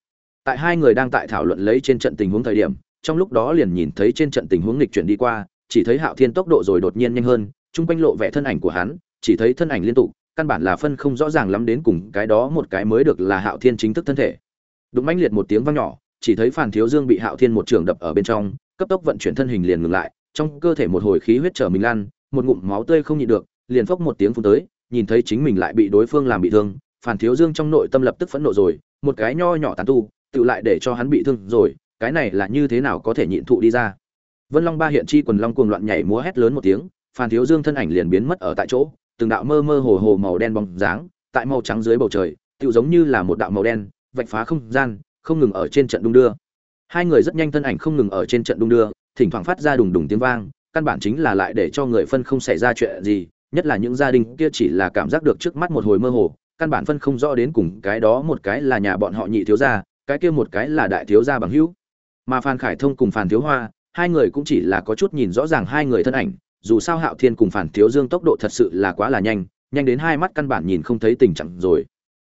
Tại hai người đang tại thảo luận lấy trên trận tình huống thời điểm, trong lúc đó liền nhìn thấy trên trận tình huống nghịch chuyển đi qua, chỉ thấy hạo thiên tốc độ rồi đột nhiên nhanh hơn, chung quanh lộ vẻ thân ảnh của hắn, chỉ thấy thân ảnh liên tục, căn bản là phân không rõ ràng lắm đến cùng cái đó một cái mới được là hạo thiên chính thức thân thể. Đúng mãnh liệt một tiếng vang nhỏ chỉ thấy phản thiếu dương bị hạo thiên một trường đập ở bên trong, cấp tốc vận chuyển thân hình liền ngừng lại, trong cơ thể một hồi khí huyết trở mình lan, một ngụm máu tươi không nhịn được, liền phốc một tiếng phun tới, nhìn thấy chính mình lại bị đối phương làm bị thương phản thiếu dương trong nội tâm lập tức phẫn nộ rồi, một cái nho nhỏ tàn tu, tự lại để cho hắn bị thương rồi, cái này là như thế nào có thể nhịn thụ đi ra. Vân long ba hiện chi quần long cuồng loạn nhảy múa hét lớn một tiếng phản thiếu dương thân ảnh liền biến mất ở tại chỗ, từng đạo mơ mơ hồ hồ màu đen bóng dáng, tại màu trắng dưới bầu trời tự giống như là một đạo màu đen, vạch phá không gian không ngừng ở trên trận đung đưa. Hai người rất nhanh thân ảnh không ngừng ở trên trận đung đưa, thỉnh thoảng phát ra đùng đùng tiếng vang, căn bản chính là lại để cho người phân không xảy ra chuyện gì, nhất là những gia đình kia chỉ là cảm giác được trước mắt một hồi mơ hồ, căn bản phân không rõ đến cùng cái đó một cái là nhà bọn họ nhị thiếu gia, cái kia một cái là đại thiếu gia bằng hữu. Mà phan khải thông cùng phan thiếu hoa, hai người cũng chỉ là có chút nhìn rõ ràng hai người thân ảnh, dù sao hạo thiên cùng phan thiếu dương tốc độ thật sự là quá là nhanh nhanh đến hai mắt căn bản nhìn không thấy tình trạng rồi.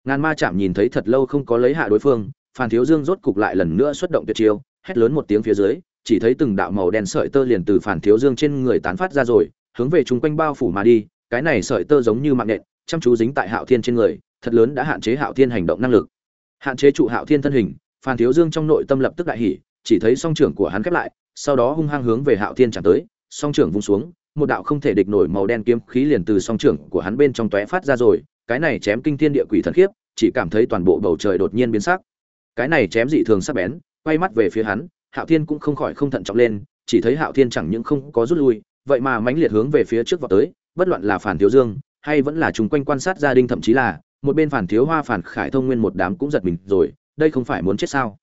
Ngàn ma chạm nhìn thấy thật lâu không có lấy hạ đối phương phan thiếu dương rốt cục lại lần nữa xuất động tuyệt chiêu, hét lớn một tiếng phía dưới, chỉ thấy từng đạo màu đen sợi tơ liền từ phan thiếu dương trên người tán phát ra rồi, hướng về chúng quanh bao phủ mà đi, cái này sợi tơ giống như mạng nện chăm chú dính tại hạo thiên trên người, thật lớn đã hạn chế hạo thiên hành động năng lực. Hạn chế trụ hạo thiên thân hình, phan thiếu dương trong nội tâm lập tức đại hỉ, chỉ thấy song trưởng của hắn khép lại, sau đó hung hăng hướng về hạo thiên chạm tới, song trưởng vung xuống, một đạo không thể địch nổi màu đen kiếm khí liền từ song trưởng của hắn bên trong tóe phát ra rồi, cái này chém kinh thiên địa quỷ thần khiếp, chỉ cảm thấy toàn bộ bầu trời đột nhiên biến sắc cái này chém dị thường sắc bén, quay mắt về phía hắn, hạo thiên cũng không khỏi không thận trọng lên, chỉ thấy hạo thiên chẳng những không có rút lui, vậy mà mãnh liệt hướng về phía trước vào tới, bất luận là phản thiếu dương, hay vẫn là chung quanh quan sát gia đình, thậm chí là, một bên phản thiếu hoa, phản khải thông nguyên một đám cũng giật mình rồi, đây không phải muốn chết sao?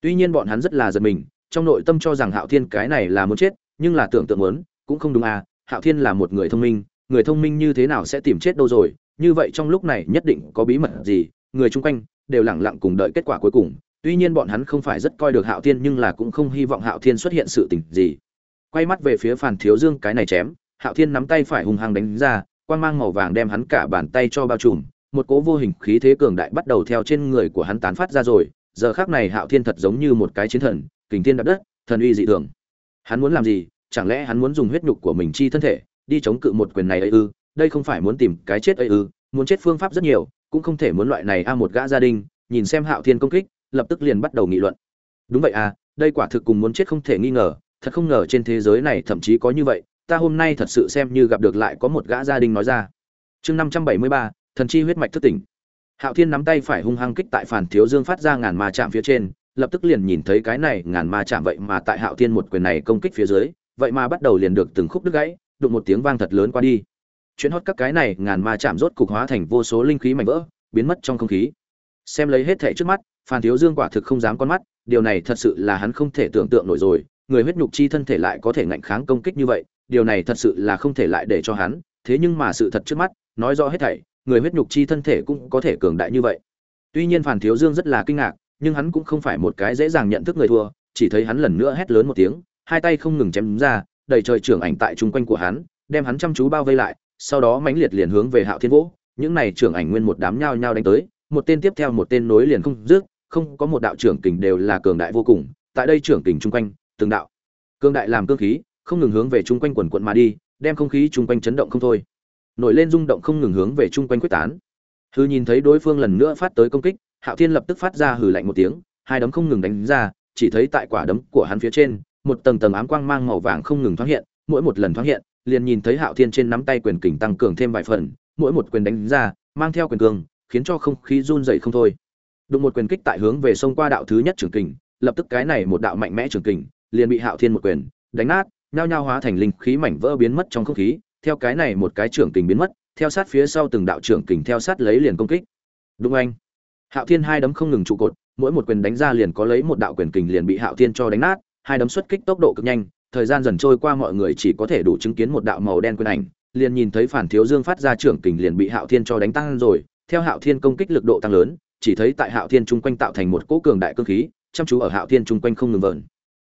Tuy nhiên bọn hắn rất là giật mình, trong nội tâm cho rằng hạo thiên cái này là muốn chết, nhưng là tưởng tượng muốn, cũng không đúng à hạo thiên là một người thông minh, người thông minh như thế nào sẽ tìm chết đâu rồi, như vậy trong lúc này nhất định có bí mật gì, người chung quanh đều lẳng lặng cùng đợi kết quả cuối cùng. Tuy nhiên bọn hắn không phải rất coi được hạo thiên, nhưng là cũng không hy vọng hạo thiên xuất hiện sự tình gì. Quay mắt về phía phản thiếu dương, cái này chém, hạo thiên nắm tay phải hung hăng đánh ra, quang mang màu vàng đem hắn cả bàn tay cho bao trùm, một cỗ vô hình khí thế cường đại bắt đầu theo trên người của hắn tán phát ra rồi. Giờ khác này hạo thiên thật giống như một cái chiến thần, kình thiên đạp đất, thần uy dị thường. Hắn muốn làm gì? Chẳng lẽ hắn muốn dùng huyết nhục của mình chi thân thể, đi chống cự một quyền này ấy ư? Đây không phải muốn tìm cái chết ấy ư? Muốn chết phương pháp rất nhiều cũng không thể muốn loại này a một gã gia đình, nhìn xem hạo thiên công kích, lập tức liền bắt đầu nghị luận. Đúng vậy à đây quả thực cùng muốn chết không thể nghi ngờ, thật không ngờ trên thế giới này thậm chí có như vậy, ta hôm nay thật sự xem như gặp được lại có một gã gia đình nói ra. Chương năm trăm bảy mươi ba, thần chi huyết mạch thức tỉnh. Hạo thiên nắm tay phải hung hăng kích tại phản thiếu dương phát ra ngàn ma chạm phía trên, lập tức liền nhìn thấy cái này ngàn ma chạm vậy mà tại hạo thiên một quyền này công kích phía dưới, vậy mà bắt đầu liền được từng khúc đứt gãy, đụng một tiếng vang thật lớn qua đi chuyến hót các cái này, ngàn ma chạm rốt cục hóa thành vô số linh khí mảnh vỡ, biến mất trong không khí. Xem lấy hết thẻ trước mắt, phan thiếu dương quả thực không dám con mắt, điều này thật sự là hắn không thể tưởng tượng nổi rồi, người huyết nhục chi thân thể lại có thể ngạnh kháng công kích như vậy, điều này thật sự là không thể lại để cho hắn, thế nhưng mà sự thật trước mắt, nói rõ hết thảy, người huyết nhục chi thân thể cũng có thể cường đại như vậy. Tuy nhiên phan thiếu dương rất là kinh ngạc, nhưng hắn cũng không phải một cái dễ dàng nhận thức người thua, chỉ thấy hắn lần nữa hét lớn một tiếng, hai tay không ngừng chém ra, đầy trời trưởng ảnh tại chung quanh của hắn, đem hắn chăm chú bao vây lại sau đó mãnh liệt liền hướng về hạo thiên vỗ những này trưởng ảnh nguyên một đám nhao nhao đánh tới, một tên tiếp theo một tên nối liền không dứt, không có một đạo trưởng kình đều là cường đại vô cùng, tại đây trưởng kình chung quanh, từng đạo cường đại làm cương khí, không ngừng hướng về chung quanh quần quần mà đi, đem không khí chung quanh chấn động không thôi. Nổi lên rung động không ngừng hướng về chung quanh quyết tán. Hư nhìn thấy đối phương lần nữa phát tới công kích, hạo thiên lập tức phát ra hừ lạnh một tiếng, hai đấm không ngừng đánh ra, chỉ thấy tại quả đấm của hắn phía trên, một tầng tầng ám quang mang màu vàng không ngừng thoáng hiện, mỗi một lần thoáng hiện liền nhìn thấy hạo thiên trên nắm tay quyền kình tăng cường thêm vài phần, mỗi một quyền đánh ra, mang theo quyền cường, khiến cho không khí run rẩy không thôi. Đụng một quyền kích tại hướng về sông qua đạo thứ nhất trường kình, lập tức cái này một đạo mạnh mẽ trường kình, liền bị hạo thiên một quyền đánh nát, nhao nhao hóa thành linh khí mảnh vỡ biến mất trong không khí. Theo cái này một cái trường kình biến mất, theo sát phía sau từng đạo trưởng kình theo sát lấy liền công kích. Đúng anh. Hạo thiên hai đấm không ngừng trụ cột, mỗi một quyền đánh ra liền có lấy một đạo quyền kình liền bị hạo thiên cho đánh nát, hai đấm xuất kích tốc độ cực nhanh thời gian dần trôi qua mọi người chỉ có thể đủ chứng kiến một đạo màu đen quyền ảnh liền nhìn thấy phản thiếu dương phát ra trưởng kình liền bị hạo thiên cho đánh tăng rồi. Theo hạo thiên công kích lực độ tăng lớn chỉ thấy tại hạo thiên chung quanh tạo thành một cỗ cường đại cơ khí chăm chú ở hạo thiên chung quanh không ngừng vờn,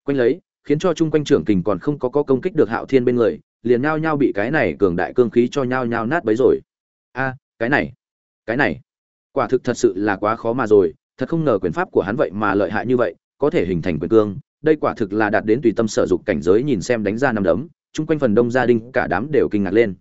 quanh lấy khiến cho chung quanh trưởng kình còn không có có công kích được hạo thiên bên người liền nhao nhao bị cái này cường đại cương khí cho nhao nhao nát bấy rồi. A cái này cái này quả thực thật sự là quá khó mà rồi. Thật không ngờ quyền pháp của hắn vậy mà lợi hại như vậy có thể hình thành quyền cương đây quả thực là đạt đến tùy tâm sở dục cảnh giới nhìn xem đánh ra năm đấm, chung quanh phần đông gia đình, cả đám đều kinh ngạc lên.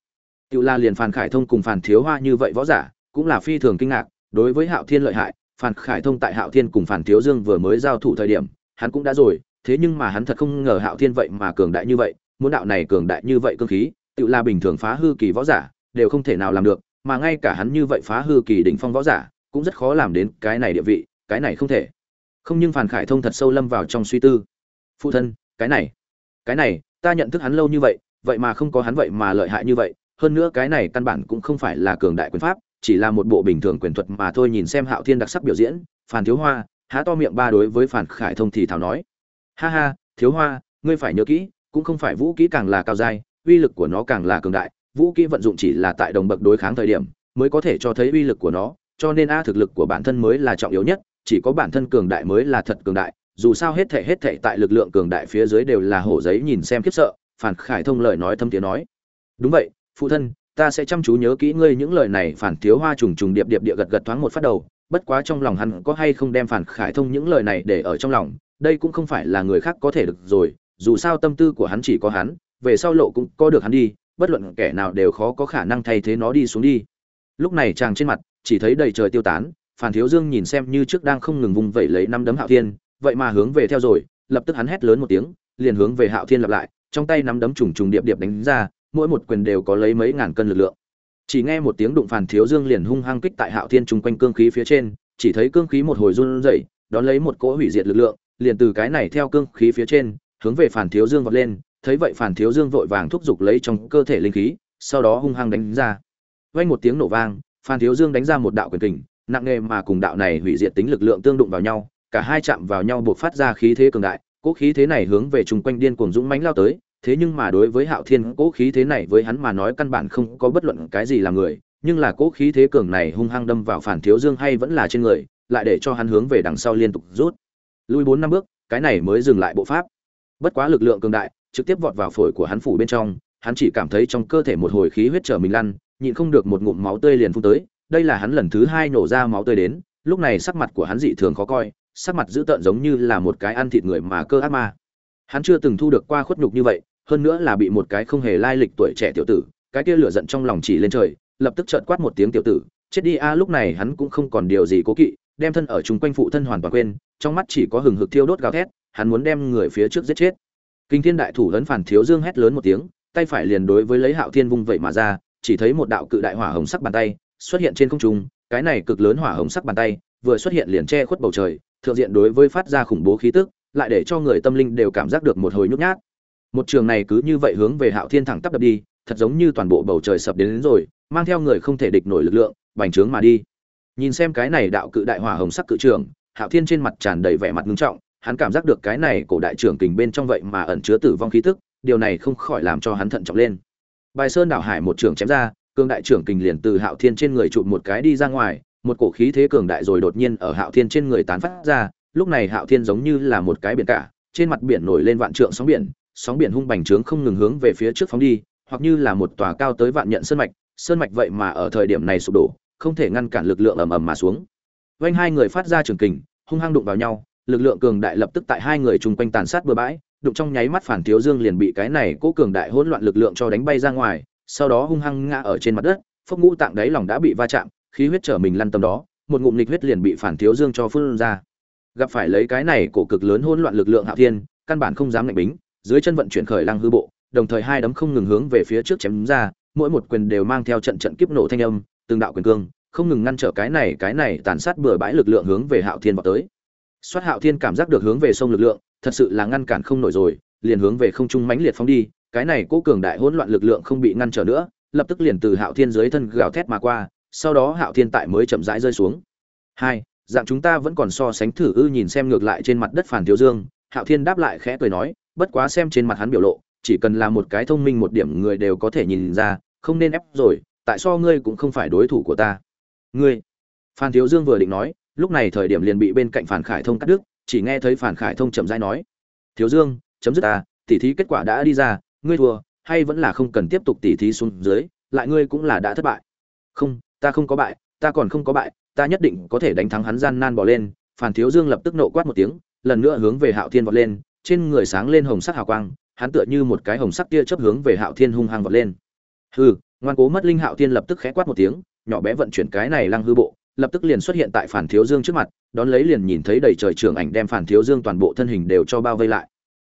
Tự la liền phàn khải thông cùng phàn thiếu hoa như vậy võ giả, cũng là phi thường kinh ngạc, đối với hạo thiên lợi hại phàn khải thông tại hạo thiên cùng phàn thiếu dương vừa mới giao thủ thời điểm, hắn cũng đã rồi, thế nhưng mà hắn thật không ngờ hạo thiên vậy mà cường đại như vậy, muốn đạo này cường đại như vậy cương khí tự la bình thường phá hư kỳ võ giả, đều không thể nào làm được, mà ngay cả hắn như vậy phá hư kỳ đỉnh phong võ giả, cũng rất khó làm đến cái này địa vị, cái này không thể. Không nhưng phàn khải thông thật sâu lâm vào trong suy tư phụ thân, cái này cái này, ta nhận thức hắn lâu như vậy vậy mà không có hắn vậy mà lợi hại như vậy, hơn nữa cái này căn bản cũng không phải là cường đại quyền pháp, chỉ là một bộ bình thường quyền thuật mà thôi nhìn xem hạo thiên đặc sắc biểu diễn Phản thiếu hoa, há to miệng ba đối với Phản khải thông thì thảo nói. Ha ha, thiếu hoa, ngươi phải nhớ kỹ, cũng không phải vũ kỹ càng là cao dai uy lực của nó càng là cường đại, vũ kỹ vận dụng chỉ là tại đồng bậc đối kháng thời điểm mới có thể cho thấy uy lực của nó, cho nên a thực lực của bản thân mới là trọng yếu nhất, chỉ có bản thân cường đại mới là thật cường đại dù sao hết thể hết thể tại lực lượng cường đại phía dưới đều là hổ giấy nhìn xem khiếp sợ, phản khải thông lời nói thâm tiếng nói. Đúng vậy, phụ thân, ta sẽ chăm chú nhớ kỹ ngươi những lời này, phản thiếu hoa trùng trùng điệp điệp địa gật gật thoáng một phát đầu, bất quá trong lòng hắn có hay không đem phản khải thông những lời này để ở trong lòng, đây cũng không phải là người khác có thể được rồi, dù sao tâm tư của hắn chỉ có hắn, về sau lộ cũng có được hắn đi, bất luận kẻ nào đều khó có khả năng thay thế nó đi xuống đi. Lúc này chàng trên mặt chỉ thấy đầy trời tiêu tán, phản thiếu dương nhìn xem như trước đang không ngừng vùng vẩy lấy năm đấm hạo thiên vậy mà hướng về theo rồi, lập tức hắn hét lớn một tiếng, liền hướng về hạo thiên lặp lại, trong tay nắm đấm trùng trùng điệp điệp đánh ra, mỗi một quyền đều có lấy mấy ngàn cân lực lượng. Chỉ nghe một tiếng đụng phản thiếu dương liền hung hăng kích tại hạo thiên chung quanh cương khí phía trên, chỉ thấy cương khí một hồi run rẩy, đón lấy một cỗ hủy diệt lực lượng, liền từ cái này theo cương khí phía trên, hướng về phản thiếu dương vọt lên, thấy vậy phản thiếu dương vội vàng thúc giục lấy trong cơ thể linh khí, sau đó hung hăng đánh ra. Vang một tiếng nổ vang, phản thiếu dương đánh ra một đạo quyền kình, nặng nề mà cùng đạo này hủy diệt tính lực lượng tương đụng vào nhau cả hai chạm vào nhau buộc phát ra khí thế cường đại, cỗ khí thế này hướng về chung quanh điên cuồng dũng mãnh lao tới, thế nhưng mà đối với hạo thiên, cỗ khí thế này với hắn mà nói căn bản không có bất luận cái gì làm người, nhưng là cỗ khí thế cường này hung hăng đâm vào phản thiếu dương hay vẫn là trên người, lại để cho hắn hướng về đằng sau liên tục rút. Lui bốn năm bước, cái này mới dừng lại bộ pháp. Bất quá lực lượng cường đại, trực tiếp vọt vào phổi của hắn phủ bên trong, hắn chỉ cảm thấy trong cơ thể một hồi khí huyết trở mình lăn, nhịn không được một ngụm máu tươi liền phun tới, đây là hắn lần thứ hai nổ ra máu tươi đến, lúc này sắc mặt của hắn dị thường khó coi sắc mặt dữ tợn giống như là một cái ăn thịt người mà cơ ác ma. Hắn chưa từng thu được qua khuất nhục như vậy, hơn nữa là bị một cái không hề lai lịch tuổi trẻ tiểu tử, cái kia lửa giận trong lòng chỉ lên trời, lập tức chợt quát một tiếng tiểu tử, chết đi a, lúc này hắn cũng không còn điều gì cố kỵ, đem thân ở chung quanh phụ thân hoàn toàn quên, trong mắt chỉ có hừng hực thiêu đốt gào thét, hắn muốn đem người phía trước giết chết. Kinh thiên đại thủ lớn phản thiếu dương hét lớn một tiếng, tay phải liền đối với lấy hạo thiên vung vậy mà ra, chỉ thấy một đạo cự đại hỏa hồng sắc bàn tay xuất hiện trên không trung, cái này cực lớn hỏa hồng sắc bàn tay vừa xuất hiện liền che khuất bầu trời thượng diện đối với phát ra khủng bố khí tức lại để cho người tâm linh đều cảm giác được một hồi nhút nhát. Một trường này cứ như vậy hướng về hạo thiên thẳng tắp đập đi thật giống như toàn bộ bầu trời sập đến, đến rồi mang theo người không thể địch nổi lực lượng bành trướng mà đi. Nhìn xem cái này đạo cự đại hỏa hồng sắc cự trường hạo thiên trên mặt tràn đầy vẻ mặt nghiêm trọng hắn cảm giác được cái này cổ đại trưởng kình bên trong vậy mà ẩn chứa tử vong khí tức điều này không khỏi làm cho hắn thận trọng lên. Bài sơn đảo hải một trường chém ra cương đại trưởng kình liền từ hạo thiên trên người chụp một cái đi ra ngoài một cổ khí thế cường đại rồi đột nhiên ở hạo thiên trên người tán phát ra, lúc này hạo thiên giống như là một cái biển cả, trên mặt biển nổi lên vạn trượng sóng biển sóng biển hung bành trướng không ngừng hướng về phía trước phóng đi, hoặc như là một tòa cao tới vạn nhận sơn mạch sơn mạch vậy mà ở thời điểm này sụp đổ, không thể ngăn cản lực lượng ầm ầm mà xuống. Vành hai người phát ra trường kình, hung hăng đụng vào nhau, lực lượng cường đại lập tức tại hai người chung quanh tàn sát bừa bãi, đụng trong nháy mắt phản thiếu dương liền bị cái này cố cường đại hỗn loạn lực lượng cho đánh bay ra ngoài, sau đó hung hăng ngã ở trên mặt đất, phốc ngũ tạng đáy lòng đã bị va chạm khí huyết trở mình lăn tầm đó một ngụm lịch huyết liền bị phản thiếu dương cho phun ra. Gặp phải lấy cái này cổ cực lớn hỗn loạn lực lượng hạo thiên căn bản không dám ngạnh bính dưới chân vận chuyển khởi lăng hư bộ đồng thời hai đấm không ngừng hướng về phía trước chém ra mỗi một quyền đều mang theo trận trận kiếp nổ thanh âm từng đạo quyền cương không ngừng ngăn trở cái này cái này tàn sát bừa bãi lực lượng hướng về hạo thiên vào tới. Xoát Hạo Thiên cảm giác được hướng về sông lực lượng, thật sự là ngăn cản không nổi rồi, liền hướng về không trung mãnh liệt phóng đi, cái này cố cường đại hỗn loạn lực lượng không bị ngăn trở nữa, lập tức liền từ Hạo Thiên dưới thân gào thét mà qua, sau đó Hạo Thiên tại mới chậm rãi rơi xuống. Hai, dạng chúng ta vẫn còn so sánh thử ư nhìn xem ngược lại trên mặt đất Phản Thiếu Dương, Hạo Thiên đáp lại khẽ cười nói, bất quá xem trên mặt hắn biểu lộ, chỉ cần là một cái thông minh một điểm người đều có thể nhìn ra, không nên ép rồi, tại sao ngươi cũng không phải đối thủ của ta. Ngươi? Phan Thiếu Dương vừa định nói, lúc này thời điểm liền bị bên cạnh phản khải thông cắt đứt chỉ nghe thấy phản khải thông chậm rãi nói thiếu dương chấm dứt ta tỉ thí kết quả đã đi ra ngươi thua hay vẫn là không cần tiếp tục tỉ thí xuống dưới lại ngươi cũng là đã thất bại không ta không có bại, ta còn không có bại, ta nhất định có thể đánh thắng hắn gian nan bỏ lên. Phản thiếu dương lập tức nộ quát một tiếng, lần nữa hướng về hạo thiên vọt lên, trên người sáng lên hồng sắc hào quang, hắn tựa như một cái hồng sắc tia chớp hướng về hạo thiên hung hăng vọt lên. Hừ. Ngoan cố mất linh hạo thiên lập tức khẽ quát một tiếng, nhỏ bé vận chuyển cái này lăng hư bộ, lập tức liền xuất hiện tại phản thiếu dương trước mặt, đón lấy liền nhìn thấy đầy trời trưởng ảnh đem phản thiếu dương toàn bộ thân hình đều cho bao vây lại.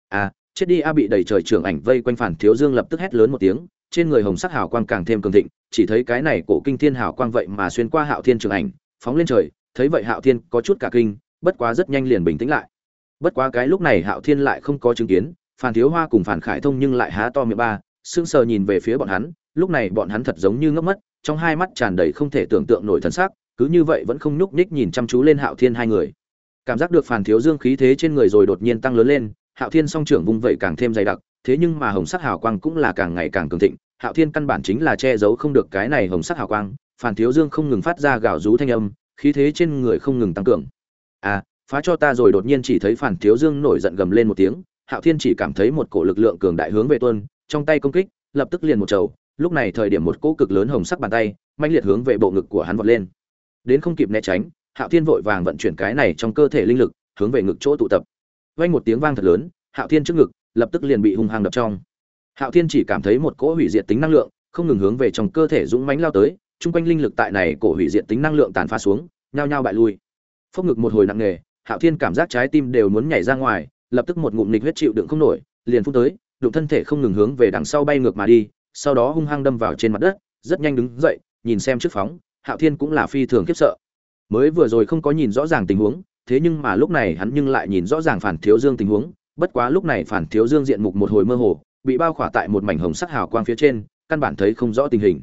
A chết đi, a, bị đầy trời trưởng ảnh vây quanh phản thiếu dương lập tức hét lớn một tiếng trên người hồng sắc hào quang càng thêm cường thịnh chỉ thấy cái này cổ kinh thiên hào quang vậy mà xuyên qua hạo thiên trường ảnh phóng lên trời thấy vậy hạo thiên có chút cả kinh bất quá rất nhanh liền bình tĩnh lại bất quá cái lúc này hạo thiên lại không có chứng kiến Phan thiếu hoa cùng Phan khải thông nhưng lại há to miệng ba sững sờ nhìn về phía bọn hắn lúc này bọn hắn thật giống như ngốc mất trong hai mắt tràn đầy không thể tưởng tượng nổi thần sắc cứ như vậy vẫn không nhúc nhích nhìn chăm chú lên Hạo Thiên hai người. Cảm giác được Phan thiếu dương khí thế trên người rồi đột nhiên tăng lớn lên, Hạo Thiên song trưởng vung vậy càng thêm dày đặc, thế nhưng mà hồng sắc hào quang cũng là càng ngày càng cường thịnh, Hạo Thiên căn bản chính là che giấu không được cái này hồng sắc hào quang, phản thiếu dương không ngừng phát ra gào rú thanh âm, khí thế trên người không ngừng tăng cường. À, phá cho ta rồi đột nhiên chỉ thấy phản thiếu dương nổi giận gầm lên một tiếng, Hạo Thiên chỉ cảm thấy một cổ lực lượng cường đại hướng về tuôn, trong tay công kích, lập tức liền một chầu, lúc này thời điểm một cỗ cực lớn hồng sắc bàn tay, mãnh liệt hướng về bộ ngực của hắn vọt lên đến không kịp né tránh hạo thiên vội vàng vận chuyển cái này trong cơ thể linh lực hướng về ngực chỗ tụ tập vang một tiếng vang thật lớn hạo thiên trước ngực lập tức liền bị hung hăng đập trong. Hạo thiên chỉ cảm thấy một cỗ hủy diệt tính năng lượng không ngừng hướng về trong cơ thể dũng mãnh lao tới, chung quanh linh lực tại này cổ hủy diệt tính năng lượng tàn phá xuống, nhao nhao bại lui. Phốc ngực một hồi nặng nề, hạo thiên cảm giác trái tim đều muốn nhảy ra ngoài, lập tức một ngụm nịch huyết chịu đựng không nổi, liền phun tới, đụng thân thể không ngừng hướng về đằng sau bay ngược mà đi, sau đó hung hăng đâm vào trên mặt đất, rất nhanh đứng dậy, nhìn xem trước phóng, hạo thiên cũng là phi thường khiếp sợ. Mới vừa rồi không có nhìn rõ ràng tình huống, thế nhưng mà lúc này hắn nhưng lại nhìn rõ ràng phản thiếu dương tình huống bất quá lúc này phản thiếu dương diện mục một hồi mơ hồ, bị bao khỏa tại một mảnh hồng sắc hào quang phía trên, căn bản thấy không rõ tình hình.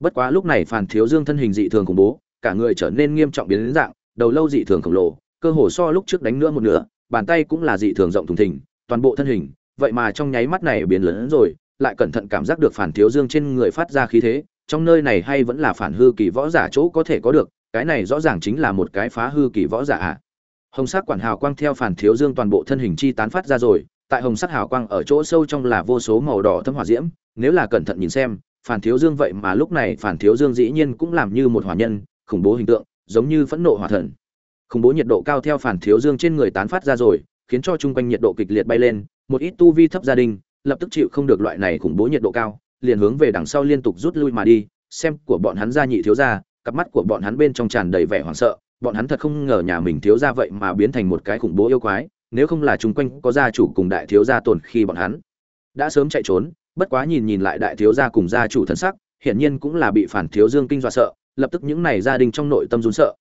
Bất quá lúc này phản thiếu dương thân hình dị thường khủng bố, cả người trở nên nghiêm trọng biến đến dạng, đầu lâu dị thường khổng lồ, cơ hồ so lúc trước đánh nữa một nửa, bàn tay cũng là dị thường rộng thùng thình, toàn bộ thân hình, vậy mà trong nháy mắt này biến lớn hơn rồi, lại cẩn thận cảm giác được phản thiếu dương trên người phát ra khí thế, trong nơi này hay vẫn là phản hư kỳ võ giả chỗ có thể có được, cái này rõ ràng chính là một cái phá hư kỳ võ giả ạ hồng sắc quản hào quang theo phản thiếu dương toàn bộ thân hình chi tán phát ra rồi, tại hồng sắc hào quang ở chỗ sâu trong là vô số màu đỏ thâm hỏa diễm, nếu là cẩn thận nhìn xem, phản thiếu dương vậy mà lúc này phản thiếu dương dĩ nhiên cũng làm như một hỏa nhân, khủng bố hình tượng, giống như phẫn nộ hỏa thần. Khủng bố nhiệt độ cao theo phản thiếu dương trên người tán phát ra rồi, khiến cho chung quanh nhiệt độ kịch liệt bay lên, một ít tu vi thấp gia đình, lập tức chịu không được loại này khủng bố nhiệt độ cao, liền hướng về đằng sau liên tục rút lui mà đi, xem của bọn hắn ra nhị thiếu gia, cặp mắt của bọn hắn bên trong tràn đầy vẻ hoảng sợ bọn hắn thật không ngờ nhà mình thiếu gia vậy mà biến thành một cái khủng bố yêu quái, nếu không là chung quanh có gia chủ cùng đại thiếu gia tồn khi bọn hắn. Đã sớm chạy trốn, bất quá nhìn nhìn lại đại thiếu gia cùng gia chủ thân sắc, hiển nhiên cũng là bị phản thiếu dương kinh dọa sợ, lập tức những này gia đình trong nội tâm run sợ.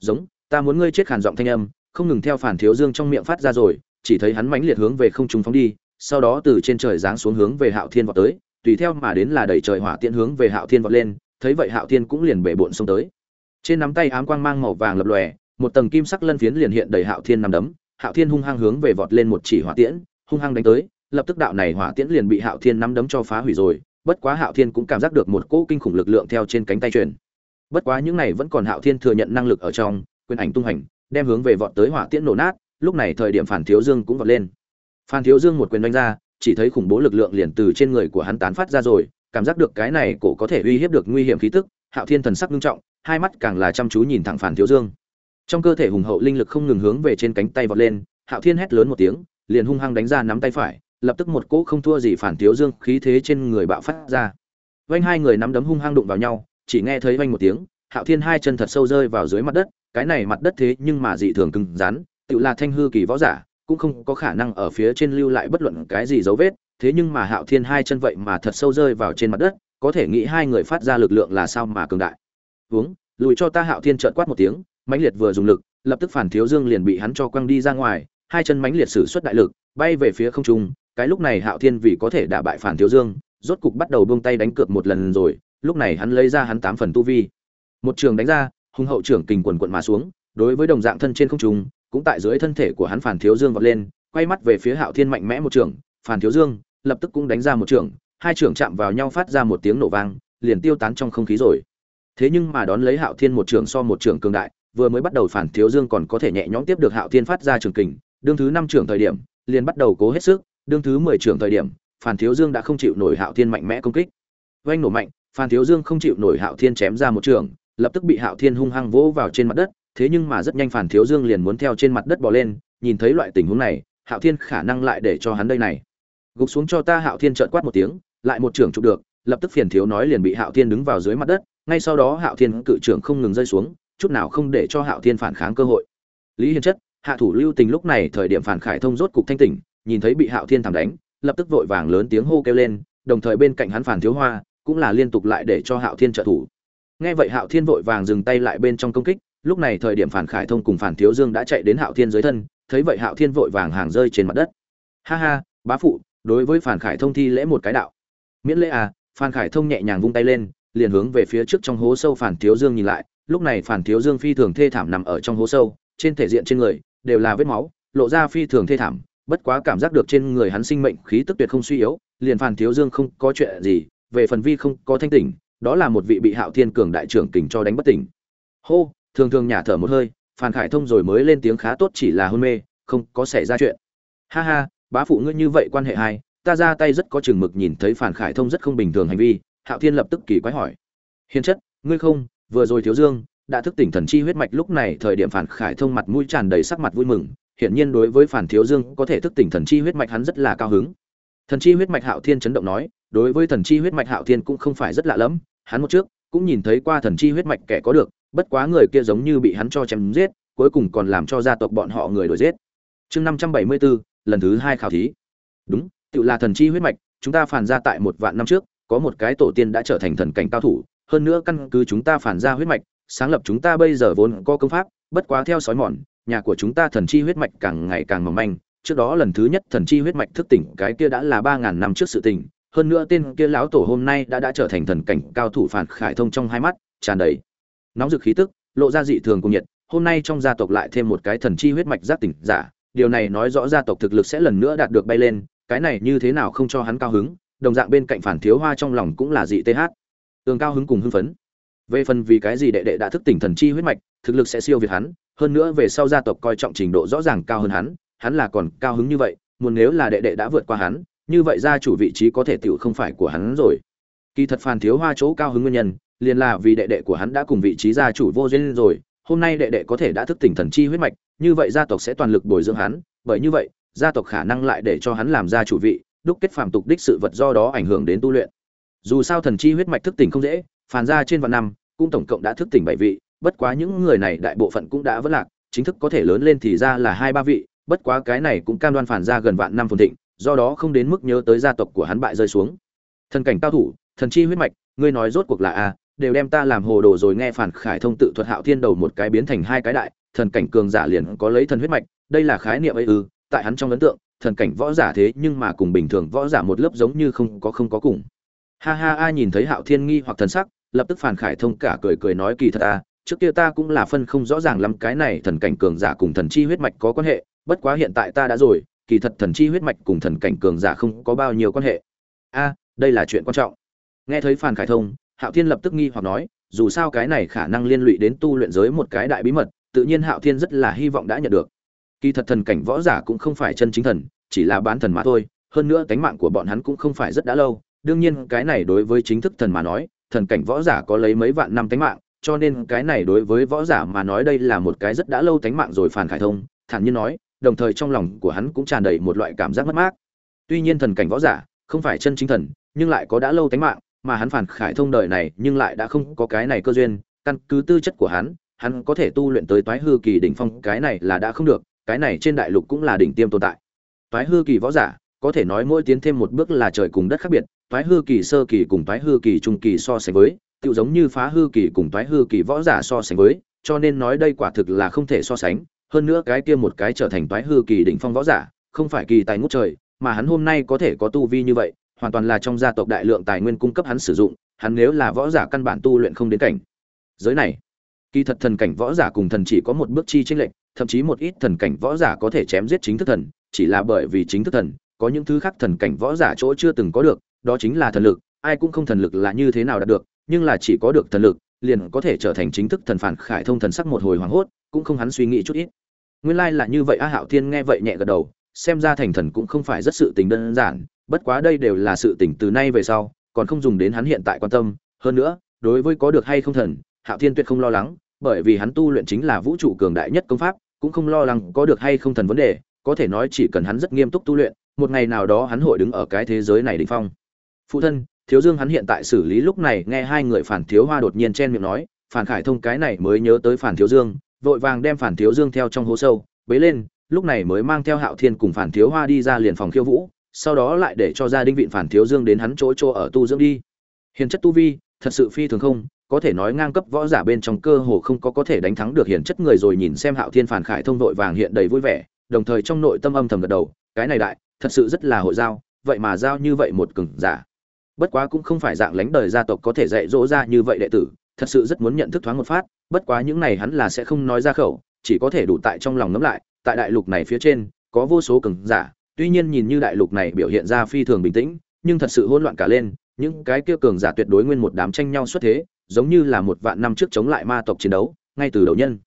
Giống, ta muốn ngươi chết khàn giọng thanh âm, không ngừng theo phản thiếu dương trong miệng phát ra rồi, chỉ thấy hắn mãnh liệt hướng về không trung phóng đi, sau đó từ trên trời giáng xuống hướng về hạo thiên vọt tới, tùy theo mà đến là đẩy trời hỏa tiễn hướng về hạo thiên vọt lên, thấy vậy hạo thiên cũng liền bể bộn xông tới trên nắm tay ám quang mang màu vàng lập lòe, một tầng kim sắc lân phiến liền hiện đầy hạo thiên nằm đấm. Hạo thiên hung hăng hướng về vọt lên một chỉ hỏa tiễn, hung hăng đánh tới, lập tức đạo này hỏa tiễn liền bị hạo thiên nắm đấm cho phá hủy rồi. Bất quá hạo thiên cũng cảm giác được một cỗ kinh khủng lực lượng theo trên cánh tay truyền. Bất quá những này vẫn còn hạo thiên thừa nhận năng lực ở trong, quyền ảnh tung hành, đem hướng về vọt tới hỏa tiễn nổ nát, lúc này thời điểm phản thiếu dương cũng vọt lên. Phan thiếu dương một quyền đánh ra, chỉ thấy khủng bố lực lượng liền từ trên người của hắn tán phát ra rồi, cảm giác được cái này cổ có thể uy hiếp được nguy hiểm khí tức hạo thiên thần sắc nghiêm trọng, hai mắt càng là chăm chú nhìn thẳng phản thiếu dương. Trong cơ thể hùng hậu linh lực không ngừng hướng về trên cánh tay vọt lên, hạo thiên hét lớn một tiếng, liền hung hăng đánh ra nắm tay phải, lập tức một cỗ không thua gì phản thiếu dương khí thế trên người bạo phát ra. Vanh hai người nắm đấm hung hăng đụng vào nhau, chỉ nghe thấy vanh một tiếng, hạo thiên hai chân thật sâu rơi vào dưới mặt đất, cái này mặt đất thế nhưng mà dị thường cứng rắn tự là thanh hư kỳ võ giả, cũng không có khả năng ở phía trên lưu lại bất luận cái gì dấu vết, thế nhưng mà hạo thiên hai chân vậy mà thật sâu rơi vào trên mặt đất có thể nghĩ hai người phát ra lực lượng là sao mà cường đại. Uống, lùi cho ta hạo thiên trợn quát một tiếng, mãnh liệt vừa dùng lực, lập tức phản thiếu dương liền bị hắn cho quăng đi ra ngoài, hai chân mãnh liệt sử xuất đại lực, bay về phía không trung, cái lúc này hạo thiên vì có thể đả bại phản thiếu dương, rốt cục bắt đầu buông tay đánh cược một lần rồi, lúc này hắn lấy ra hắn tám phần tu vi. Một trường đánh ra, hung hậu trưởng kình quần quận mà xuống, đối với đồng dạng thân trên không trung, cũng tại dưới thân thể của hắn phản thiếu dương vọt lên, quay mắt về phía hạo thiên mạnh mẽ một trường, phản thiếu dương lập tức cũng đánh ra một trường hai trường chạm vào nhau phát ra một tiếng nổ vang, liền tiêu tán trong không khí rồi. Thế nhưng mà đón lấy hạo thiên một trường so một trường cường đại, vừa mới bắt đầu phản thiếu dương còn có thể nhẹ nhõm tiếp được hạo thiên phát ra trường kình, đương thứ năm trường thời điểm, liền bắt đầu cố hết sức, đương thứ mười trường thời điểm, phản thiếu dương đã không chịu nổi hạo thiên mạnh mẽ công kích. Oanh nổ mạnh, phản thiếu dương không chịu nổi hạo thiên chém ra một trường lập tức bị hạo thiên hung hăng vỗ vào trên mặt đất, thế nhưng mà rất nhanh phản thiếu dương liền muốn theo trên mặt đất bò lên, nhìn thấy loại tình huống này, hạo thiên khả năng lại để cho hắn đây này. Gục xuống cho ta hạo thiên trợn quát một tiếng lại một trưởng chụp được, lập tức phiền thiếu nói liền bị hạo thiên đứng vào dưới mặt đất, ngay sau đó hạo thiên cự trưởng không ngừng rơi xuống, chút nào không để cho hạo thiên phản kháng cơ hội. Lý hiền chất, hạ thủ lưu tình lúc này thời điểm phản khải thông rốt cục thanh tỉnh, nhìn thấy bị hạo thiên thảm đánh, lập tức vội vàng lớn tiếng hô kêu lên, đồng thời bên cạnh hắn phản thiếu hoa, cũng là liên tục lại để cho hạo thiên trợ thủ. Nghe vậy hạo thiên vội vàng dừng tay lại bên trong công kích, lúc này thời điểm phản khải thông cùng phản thiếu dương đã chạy đến hạo thiên dưới thân, thấy vậy hạo thiên vội vàng hàng rơi trên mặt đất. Ha ha, bá phụ, đối với phản khải thông thi lễ một cái đạo miễn lễ à phan khải thông nhẹ nhàng vung tay lên, liền hướng về phía trước trong hố sâu phản thiếu dương nhìn lại, lúc này phản thiếu dương phi thường thê thảm nằm ở trong hố sâu, trên thể diện trên người, đều là vết máu, lộ ra phi thường thê thảm, bất quá cảm giác được trên người hắn sinh mệnh khí tức tuyệt không suy yếu, liền phản thiếu dương không có chuyện gì, về phần vi không có thanh tỉnh, đó là một vị bị hạo thiên cường đại trưởng kình cho đánh bất tỉnh. Hô, thường thường nhả thở một hơi, phan khải thông rồi mới lên tiếng khá tốt chỉ là hôn mê, không có xảy ra chuyện. Ha ha, bá phụ ngươi như vậy quan hệ hai ta ra tay rất có chừng mực nhìn thấy phản khải thông rất không bình thường hành vi, hạo thiên lập tức kỳ quái hỏi. Hiền chất, ngươi không, vừa rồi thiếu dương đã thức tỉnh thần chi huyết mạch, lúc này thời điểm phản khải thông mặt mũi tràn đầy sắc mặt vui mừng, hiển nhiên đối với phản thiếu dương có thể thức tỉnh thần chi huyết mạch hắn rất là cao hứng. Thần chi huyết mạch hạo thiên chấn động nói, đối với thần chi huyết mạch hạo thiên cũng không phải rất lạ lẫm, hắn một trước cũng nhìn thấy qua thần chi huyết mạch kẻ có được, bất quá người kia giống như bị hắn cho chém giết, cuối cùng còn làm cho gia tộc bọn họ người đuổi giết. Chương năm trăm bảy mươi bốn, lần thứ hai khảo thí. Đúng tự là thần chi huyết mạch, chúng ta phản ra tại một vạn năm trước, có một cái tổ tiên đã trở thành thần cảnh cao thủ, hơn nữa căn cứ chúng ta phản ra huyết mạch, sáng lập chúng ta bây giờ vốn có công pháp, bất quá theo sói mòn, nhà của chúng ta thần chi huyết mạch càng ngày càng mỏng manh. Trước đó lần thứ nhất thần chi huyết mạch thức tỉnh cái kia đã là ba ngàn năm trước sự tình, hơn nữa tên kia lão tổ hôm nay đã đã trở thành thần cảnh cao thủ phản khải thông trong hai mắt, tràn đầy nóng dực khí tức, lộ ra dị thường cùng nhiệt. Hôm nay trong gia tộc lại thêm một cái thần chi huyết mạch giác tỉnh giả, điều này nói rõ gia tộc thực lực sẽ lần nữa đạt được bay lên cái này như thế nào không cho hắn cao hứng, đồng dạng bên cạnh phản thiếu hoa trong lòng cũng là dị th tường cao hứng cùng hưng phấn. Về phần vì cái gì đệ đệ đã thức tỉnh thần chi huyết mạch, thực lực sẽ siêu việt hắn, hơn nữa về sau gia tộc coi trọng trình độ rõ ràng cao hơn hắn hắn là còn cao hứng như vậy, muốn nếu là đệ đệ đã vượt qua hắn, như vậy gia chủ vị trí có thể tiểu không phải của hắn rồi. Kỳ thật phản thiếu hoa chỗ cao hứng nguyên nhân, liền là vì đệ đệ của hắn đã cùng vị trí gia chủ vô duyên rồi, hôm nay đệ đệ có thể đã thức tỉnh thần chi huyết mạch, như vậy gia tộc sẽ toàn lực bồi dưỡng hắn, bởi như vậy gia tộc khả năng lại để cho hắn làm gia chủ vị, đúc kết phạm tục đích sự vật do đó ảnh hưởng đến tu luyện. Dù sao thần chi huyết mạch thức tỉnh không dễ phản ra trên vạn năm, cũng tổng cộng đã thức tỉnh bảy vị, bất quá những người này đại bộ phận cũng đã vất lạc, chính thức có thể lớn lên thì ra là hai ba vị, bất quá cái này cũng cam đoan phản ra gần vạn năm phồn thịnh, do đó không đến mức nhớ tới gia tộc của hắn bại rơi xuống. Thần cảnh cao thủ, thần chi huyết mạch, ngươi nói rốt cuộc là a, đều đem ta làm hồ đồ rồi nghe phản khải thông tự thuật hạo thiên đầu một cái biến thành hai cái đại, thần cảnh cường giả liền có lấy thần huyết mạch, đây là khái niệm ấy ư tại hắn trong ấn tượng, thần cảnh võ giả thế nhưng mà cùng bình thường võ giả một lớp giống như không có không có cùng. Ha ha a nhìn thấy hạo thiên nghi hoặc thần sắc, lập tức phản khải thông cả cười cười nói kỳ thật a trước kia ta cũng là phân không rõ ràng lắm cái này thần cảnh cường giả cùng thần chi huyết mạch có quan hệ, bất quá hiện tại ta đã rồi, kỳ thật thần chi huyết mạch cùng thần cảnh cường giả không có bao nhiêu quan hệ. A, đây là chuyện quan trọng. Nghe thấy phản khải thông, hạo thiên lập tức nghi hoặc nói, dù sao cái này khả năng liên lụy đến tu luyện giới một cái đại bí mật, tự nhiên hạo thiên rất là hy vọng đã nhận được kỳ thật thần cảnh võ giả cũng không phải chân chính thần, chỉ là bán thần mà thôi, hơn nữa tánh mạng của bọn hắn cũng không phải rất đã lâu. Đương nhiên, cái này đối với chính thức thần mà nói, thần cảnh võ giả có lấy mấy vạn năm tánh mạng, cho nên cái này đối với võ giả mà nói đây là một cái rất đã lâu tánh mạng rồi phản khải thông, thản nhiên nói, đồng thời trong lòng của hắn cũng tràn đầy một loại cảm giác mất mát. Tuy nhiên thần cảnh võ giả không phải chân chính thần, nhưng lại có đã lâu tánh mạng, mà hắn phản khải thông đời này nhưng lại đã không có cái này cơ duyên. Căn cứ tư chất của hắn hắn có thể tu luyện tới toái hư kỳ đỉnh phong, cái này là đã không được cái này trên đại lục cũng là đỉnh tiêm tồn tại. Toái hư kỳ võ giả, có thể nói mỗi tiến thêm một bước là trời cùng đất khác biệt, toái hư kỳ, sơ kỳ cùng toái hư kỳ, trung kỳ so sánh với tự giống như phá hư kỳ cùng toái hư kỳ võ giả so sánh với, cho nên nói đây quả thực là không thể so sánh, hơn nữa cái kia một cái trở thành toái hư kỳ đỉnh phong võ giả, không phải kỳ tài ngút trời, mà hắn hôm nay có thể có tu vi như vậy, hoàn toàn là trong gia tộc đại lượng tài nguyên cung cấp hắn sử dụng, hắn nếu là võ giả căn bản tu luyện không đến cảnh. Giới này, kỳ thật thần cảnh võ giả cùng thần chỉ có một bước chi chênh lệch thậm chí một ít thần cảnh võ giả có thể chém giết chính thức thần, chỉ là bởi vì chính thức thần, có những thứ khác thần cảnh võ giả chỗ chưa từng có được, đó chính là thần lực, ai cũng không thần lực là như thế nào đạt được, nhưng là chỉ có được thần lực, liền có thể trở thành chính thức thần phản khải thông thần sắc một hồi hoảng hốt, cũng không hắn suy nghĩ chút ít. Nguyên lai là như vậy, a hạo thiên nghe vậy nhẹ gật đầu, xem ra thành thần cũng không phải rất sự tình đơn giản, bất quá đây đều là sự tình từ nay về sau, còn không dùng đến hắn hiện tại quan tâm. Hơn nữa, đối với có được hay không thần, hạo thiên tuyệt không lo lắng bởi vì hắn tu luyện chính là vũ trụ cường đại nhất công pháp, cũng không lo lắng có được hay không thần vấn đề, có thể nói chỉ cần hắn rất nghiêm túc tu luyện, một ngày nào đó hắn hội đứng ở cái thế giới này đỉnh phong. Phụ thân, thiếu dương hắn hiện tại xử lý lúc này, nghe hai người phản thiếu hoa đột nhiên chen miệng nói, phản khải thông cái này mới nhớ tới phản thiếu dương, vội vàng đem phản thiếu dương theo trong hố sâu, bế lên, lúc này mới mang theo hạo thiên cùng phản thiếu hoa đi ra liền phòng khiêu vũ, sau đó lại để cho gia đình vịn phản thiếu dương đến hắn chỗ chỗ ở tu dưỡng đi. Hiền chất tu vi, thật sự phi thường không có thể nói ngang cấp võ giả bên trong cơ hồ không có có thể đánh thắng được hiển chất người rồi nhìn xem hạo thiên phản khải thông vội vàng hiện đầy vui vẻ, đồng thời trong nội tâm âm thầm gật đầu, cái này đại, thật sự rất là hội giao, vậy mà giao như vậy một cường giả. Bất quá cũng không phải dạng lãnh đời gia tộc có thể dạy dỗ ra như vậy đệ tử, thật sự rất muốn nhận thức thoáng một phát, bất quá những này hắn là sẽ không nói ra khẩu, chỉ có thể đủ tại trong lòng ngấm lại, tại đại lục này phía trên, có vô số cường giả, tuy nhiên nhìn như đại lục này biểu hiện ra phi thường bình tĩnh, nhưng thật sự hỗn loạn cả lên, những cái kia cường giả tuyệt đối nguyên một đám tranh nhau xuất thế giống như là một vạn năm trước chống lại ma tộc chiến đấu, ngay từ đầu nhân.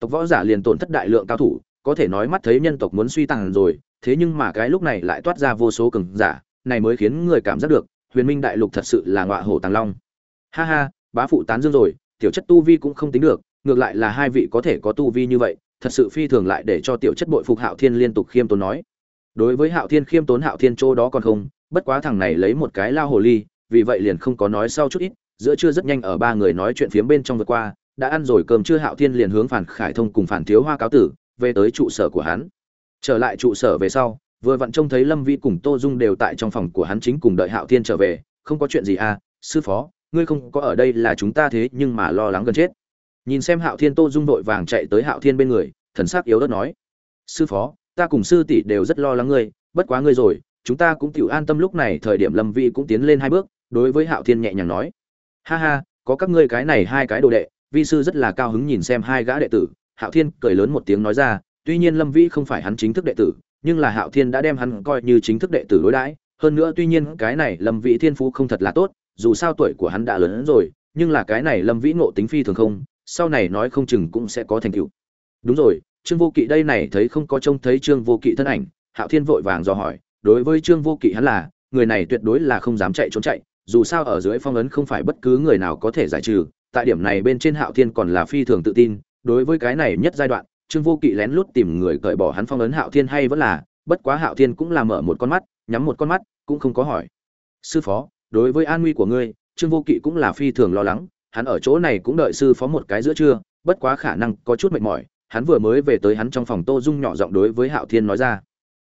Tộc võ giả liền tổn thất đại lượng cao thủ, có thể nói mắt thấy nhân tộc muốn suy tàn rồi, thế nhưng mà cái lúc này lại toát ra vô số cường giả, này mới khiến người cảm giác được, huyền minh đại lục thật sự là ngọa hổ tàng long. Ha ha, bá phụ tán dương rồi, tiểu chất tu vi cũng không tính được, ngược lại là hai vị có thể có tu vi như vậy, thật sự phi thường lại để cho tiểu chất bội phục hạo thiên liên tục khiêm tốn nói. Đối với hạo thiên khiêm tốn hạo thiên chỗ đó còn không, bất quá thằng này lấy một cái lao hồ ly, vì vậy liền không có nói sau chút ít giữa trưa rất nhanh ở ba người nói chuyện phiếm bên trong vượt qua, đã ăn rồi cơm trưa hạo thiên liền hướng phản khải thông cùng phản thiếu hoa cáo tử, về tới trụ sở của hắn. Trở lại trụ sở về sau, vừa vặn trông thấy lâm vĩ cùng tô dung đều tại trong phòng của hắn chính cùng đợi hạo thiên trở về, không có chuyện gì à sư phó, ngươi không có ở đây là chúng ta thế nhưng mà lo lắng gần chết. Nhìn xem hạo thiên tô dung vội vàng chạy tới hạo thiên bên người, thần sắc yếu đất nói, sư phó, ta cùng sư tỷ đều rất lo lắng ngươi, bất quá ngươi rồi, chúng ta cũng tiểu an tâm lúc này, thời điểm lâm vi cũng tiến lên hai bước, đối với hạo thiên nhẹ nhàng nói ha ha, có các ngươi cái này hai cái đồ đệ, vi sư rất là cao hứng nhìn xem hai gã đệ tử. Hạo thiên cười lớn một tiếng nói ra, tuy nhiên lâm vĩ không phải hắn chính thức đệ tử, nhưng là hạo thiên đã đem hắn coi như chính thức đệ tử đối đãi. Hơn nữa tuy nhiên cái này lâm vĩ thiên phú không thật là tốt, dù sao tuổi của hắn đã lớn hơn rồi, nhưng là cái này lâm vĩ ngộ tính phi thường không, sau này nói không chừng cũng sẽ có thành tựu. Đúng rồi, trương vô kỵ đây này thấy không có trông thấy trương vô kỵ thân ảnh, hạo thiên vội vàng dò hỏi, đối với trương vô kỵ hắn là, người này tuyệt đối là không dám chạy trốn chạy dù sao ở dưới phong ấn không phải bất cứ người nào có thể giải trừ, tại điểm này bên trên hạo thiên còn là phi thường tự tin, đối với cái này nhất giai đoạn, trương vô kỵ lén lút tìm người cởi bỏ hắn phong ấn hạo thiên hay vẫn là, bất quá hạo thiên cũng là mở một con mắt, nhắm một con mắt, cũng không có hỏi. Sư phó, đối với an nguy của ngươi, trương vô kỵ cũng là phi thường lo lắng, hắn ở chỗ này cũng đợi sư phó một cái giữa trưa, bất quá khả năng có chút mệt mỏi, hắn vừa mới về tới hắn trong phòng tô dung nhỏ giọng đối với hạo thiên nói ra.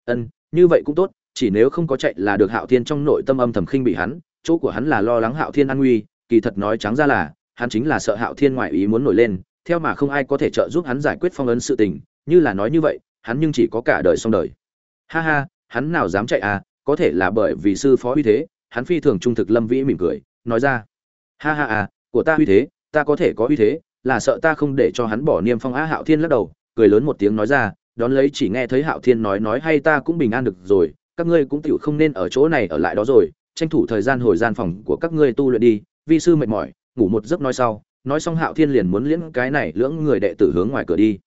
Ân, như vậy cũng tốt, chỉ nếu không có chạy là được hạo thiên trong nội tâm âm thầm khinh bị hắn chỗ của hắn là lo lắng hạo thiên an nguy, kỳ thật nói trắng ra là, hắn chính là sợ hạo thiên ngoại ý muốn nổi lên, theo mà không ai có thể trợ giúp hắn giải quyết phong ấn sự tình, như là nói như vậy, hắn nhưng chỉ có cả đời xong đời. Ha ha, hắn nào dám chạy à có thể là bởi vì sư phó uy thế, hắn phi thường trung thực lâm vĩ mỉm cười, nói ra. Ha ha à của ta uy thế, ta có thể có uy thế, là sợ ta không để cho hắn bỏ niêm phong á hạo thiên lắc đầu, cười lớn một tiếng nói ra, đón lấy chỉ nghe thấy hạo thiên nói nói hay ta cũng bình an được rồi, các ngươi cũng tiểu không nên ở chỗ này ở lại đó rồi tranh thủ thời gian hồi gian phòng của các ngươi tu luyện đi, vi sư mệt mỏi, ngủ một giấc nói sau, nói xong hạo thiên liền muốn liễn cái này lưỡng người đệ tử hướng ngoài cửa đi.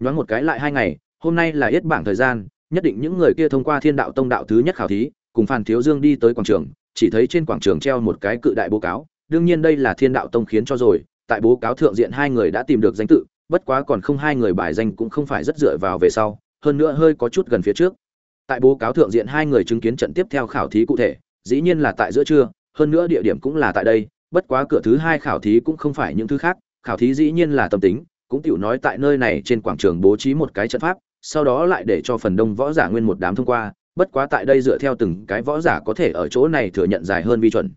Nhoáng một cái lại hai ngày, hôm nay là yết bảng thời gian, nhất định những người kia thông qua thiên đạo tông đạo thứ nhất khảo thí, cùng phan thiếu dương đi tới quảng trường, chỉ thấy trên quảng trường treo một cái cự đại bố cáo, đương nhiên đây là thiên đạo tông khiến cho rồi, tại bố cáo thượng diện hai người đã tìm được danh tự, bất quá còn không hai người bài danh cũng không phải rất dựa vào về sau, hơn nữa hơi có chút gần phía trước. Tại bố cáo thượng diện hai người chứng kiến trận tiếp theo khảo thí cụ thể dĩ nhiên là tại giữa trưa, hơn nữa địa điểm cũng là tại đây, bất quá cửa thứ hai khảo thí cũng không phải những thứ khác, khảo thí dĩ nhiên là tâm tính, cũng tiểu nói tại nơi này trên quảng trường bố trí một cái trận pháp, sau đó lại để cho phần đông võ giả nguyên một đám thông qua, bất quá tại đây dựa theo từng cái võ giả có thể ở chỗ này thừa nhận dài hơn vi chuẩn.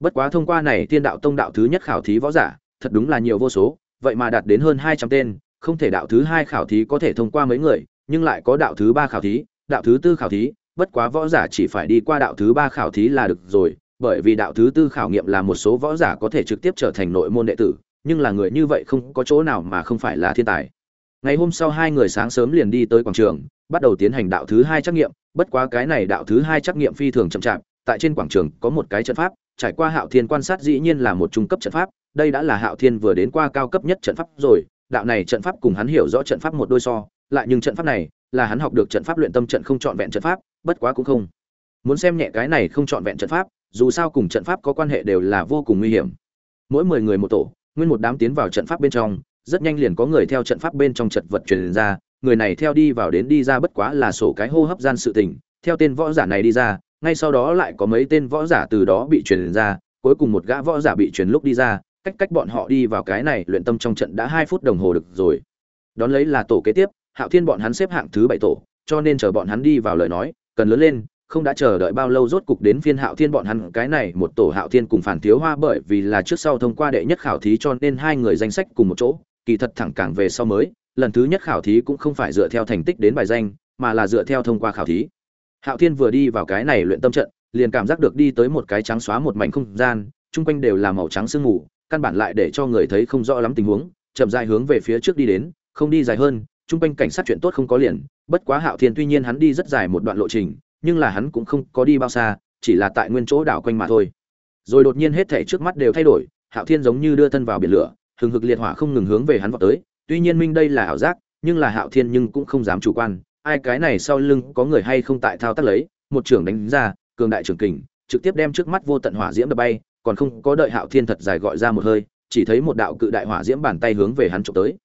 Bất quá thông qua này tiên đạo tông đạo thứ nhất khảo thí võ giả, thật đúng là nhiều vô số, vậy mà đạt đến hơn hai trăm tên, không thể đạo thứ hai khảo thí có thể thông qua mấy người, nhưng lại có đạo thứ ba khảo thí, đạo thứ tư khảo thí bất quá võ giả chỉ phải đi qua đạo thứ ba khảo thí là được rồi, bởi vì đạo thứ tư khảo nghiệm là một số võ giả có thể trực tiếp trở thành nội môn đệ tử, nhưng là người như vậy không có chỗ nào mà không phải là thiên tài. Ngày hôm sau hai người sáng sớm liền đi tới quảng trường, bắt đầu tiến hành đạo thứ hai trắc nghiệm, bất quá cái này đạo thứ hai trắc nghiệm phi thường chậm chạp, tại trên quảng trường có một cái trận pháp, trải qua hạo thiên quan sát dĩ nhiên là một trung cấp trận pháp, đây đã là hạo thiên vừa đến qua cao cấp nhất trận pháp rồi, đạo này trận pháp cùng hắn hiểu rõ trận pháp một đôi so, lại nhưng trận pháp này, là hắn học được trận pháp luyện tâm trận không trọn vẹn trận pháp bất quá cũng không. Muốn xem nhẹ cái này không trọn vẹn trận pháp, dù sao cùng trận pháp có quan hệ đều là vô cùng nguy hiểm. Mỗi mười người một tổ, nguyên một đám tiến vào trận pháp bên trong, rất nhanh liền có người theo trận pháp bên trong trận vật truyền ra, người này theo đi vào đến đi ra bất quá là sổ cái hô hấp gian sự tình, theo tên võ giả này đi ra, ngay sau đó lại có mấy tên võ giả từ đó bị truyền ra, cuối cùng một gã võ giả bị truyền lúc đi ra, cách cách bọn họ đi vào cái này luyện tâm trong trận đã hai phút đồng hồ được rồi. Đón lấy là tổ kế tiếp, hạo thiên bọn hắn xếp hạng thứ bảy tổ, cho nên chờ bọn hắn đi vào lời nói cần lớn lên, không đã chờ đợi bao lâu rốt cục đến phiên hạo thiên bọn hắn, cái này một tổ hạo thiên cùng phản thiếu hoa bởi vì là trước sau thông qua đệ nhất khảo thí cho nên hai người danh sách cùng một chỗ, kỳ thật thẳng càng về sau mới, lần thứ nhất khảo thí cũng không phải dựa theo thành tích đến bài danh, mà là dựa theo thông qua khảo thí. Hạo thiên vừa đi vào cái này luyện tâm trận, liền cảm giác được đi tới một cái trắng xóa một mảnh không gian, chung quanh đều là màu trắng sương mù, căn bản lại để cho người thấy không rõ lắm tình huống, chậm dài hướng về phía trước đi đến, không đi dài hơn chung quanh cảnh sát chuyện tốt không có liền, bất quá hạo thiên tuy nhiên hắn đi rất dài một đoạn lộ trình, nhưng là hắn cũng không có đi bao xa, chỉ là tại nguyên chỗ đảo quanh mà thôi. Rồi đột nhiên hết thảy trước mắt đều thay đổi, hạo thiên giống như đưa thân vào biển lửa, hừng hực liệt hỏa không ngừng hướng về hắn vọt tới, tuy nhiên minh đây là ảo giác, nhưng là hạo thiên nhưng cũng không dám chủ quan, ai cái này sau lưng có người hay không tại thao tác lấy, một trưởng đánh ra, cường đại trưởng kình, trực tiếp đem trước mắt vô tận hỏa diễm đập bay, còn không có đợi hạo thiên thật dài gọi ra một hơi, chỉ thấy một đạo cự đại hỏa diễm bàn tay hướng về hắn trộm tới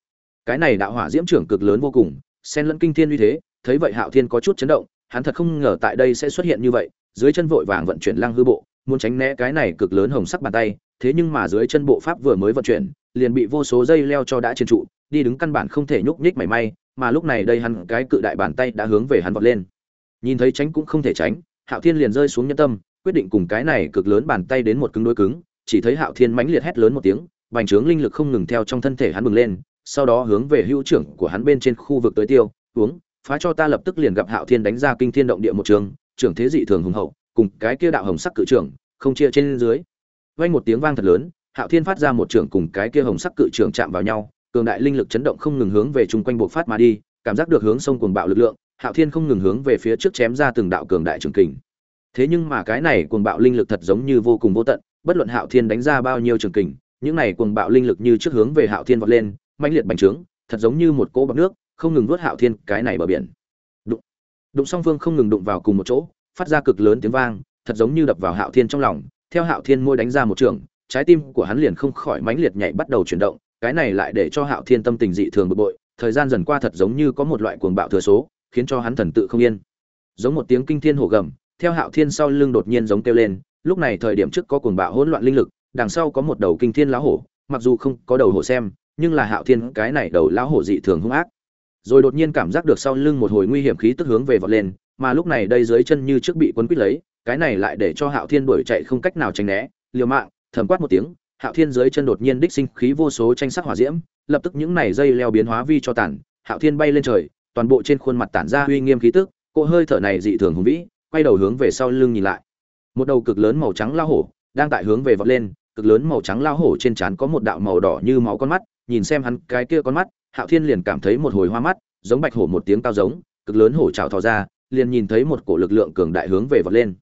cái này đạo hỏa diễm trưởng cực lớn vô cùng, xen lẫn kinh thiên uy thế, thấy vậy hạo thiên có chút chấn động, hắn thật không ngờ tại đây sẽ xuất hiện như vậy, dưới chân vội vàng vận chuyển lăng hư bộ, muốn tránh né cái này cực lớn hồng sắc bàn tay, thế nhưng mà dưới chân bộ pháp vừa mới vận chuyển, liền bị vô số dây leo cho đã trên trụ, đi đứng căn bản không thể nhúc nhích mảy may, mà lúc này đây hắn, cái cự đại bàn tay đã hướng về hắn vọt lên. Nhìn thấy tránh cũng không thể tránh, hạo thiên liền rơi xuống nhân tâm, quyết định cùng cái này cực lớn bàn tay đến một cứng đối cứng, chỉ thấy hạo thiên mãnh liệt hét lớn một tiếng, bành trướng linh lực không ngừng theo trong thân thể hắn bừng lên sau đó hướng về hữu trưởng của hắn bên trên khu vực tới tiêu, uống, phá cho ta lập tức liền gặp hạo thiên đánh ra kinh thiên động địa một trường, trưởng thế dị thường hùng hậu, cùng cái kia đạo hồng sắc cự trưởng, không chia trên dưới. Vang một tiếng vang thật lớn, hạo thiên phát ra một trưởng cùng cái kia hồng sắc cự trưởng chạm vào nhau, cường đại linh lực chấn động không ngừng hướng về chung quanh bộc phát mà đi, cảm giác được hướng sông cuồng bạo lực lượng, hạo thiên không ngừng hướng về phía trước chém ra từng đạo cường đại trường kình. Thế nhưng mà cái này cuồng bạo linh lực thật giống như vô cùng vô tận, bất luận hạo thiên đánh ra bao nhiêu trường kình, những này cuồng bạo linh lực như trước hướng về hạo thiên vọt lên mãnh liệt bành trướng, thật giống như một cỗ bọc nước, không ngừng nuốt hạo thiên cái này bờ biển. Đụng đụng song phương không ngừng đụng vào cùng một chỗ, phát ra cực lớn tiếng vang, thật giống như đập vào hạo thiên trong lòng, theo hạo thiên môi đánh ra một trường, trái tim của hắn liền không khỏi mãnh liệt nhảy bắt đầu chuyển động, cái này lại để cho hạo thiên tâm tình dị thường bực bội, thời gian dần qua thật giống như có một loại cuồng bạo thừa số, khiến cho hắn thần tự không yên. Giống một tiếng kinh thiên hổ gầm, theo hạo thiên sau lưng đột nhiên giống kêu lên, lúc này thời điểm trước có cuồng bạo hỗn loạn linh lực, đằng sau có một đầu kinh thiên lá hổ, mặc dù không có đầu hổ xem nhưng là hạo thiên, cái này đầu lão hổ dị thường hung ác. Rồi đột nhiên cảm giác được sau lưng một hồi nguy hiểm khí tức hướng về vọt lên, mà lúc này đây dưới chân như trước bị quấn quýt lấy, cái này lại để cho hạo thiên đuổi chạy không cách nào tránh né. Liều mạng, thầm quát một tiếng, hạo thiên dưới chân đột nhiên đích sinh khí vô số tranh sắc hỏa diễm, lập tức những này dây leo biến hóa vi cho tàn, hạo thiên bay lên trời, toàn bộ trên khuôn mặt tản ra uy nghiêm khí tức, cỗ hơi thở này dị thường hùng vĩ, quay đầu hướng về sau lưng nhìn lại. Một đầu cực lớn màu trắng lao hổ đang tại hướng về vọt lên, cực lớn màu trắng lao hổ trên trán có một đạo màu đỏ như máu con mắt nhìn xem hắn cái kia con mắt, hạo thiên liền cảm thấy một hồi hoa mắt, giống bạch hổ một tiếng cao giống, cực lớn hổ trào thò ra, liền nhìn thấy một cổ lực lượng cường đại hướng về vọt lên.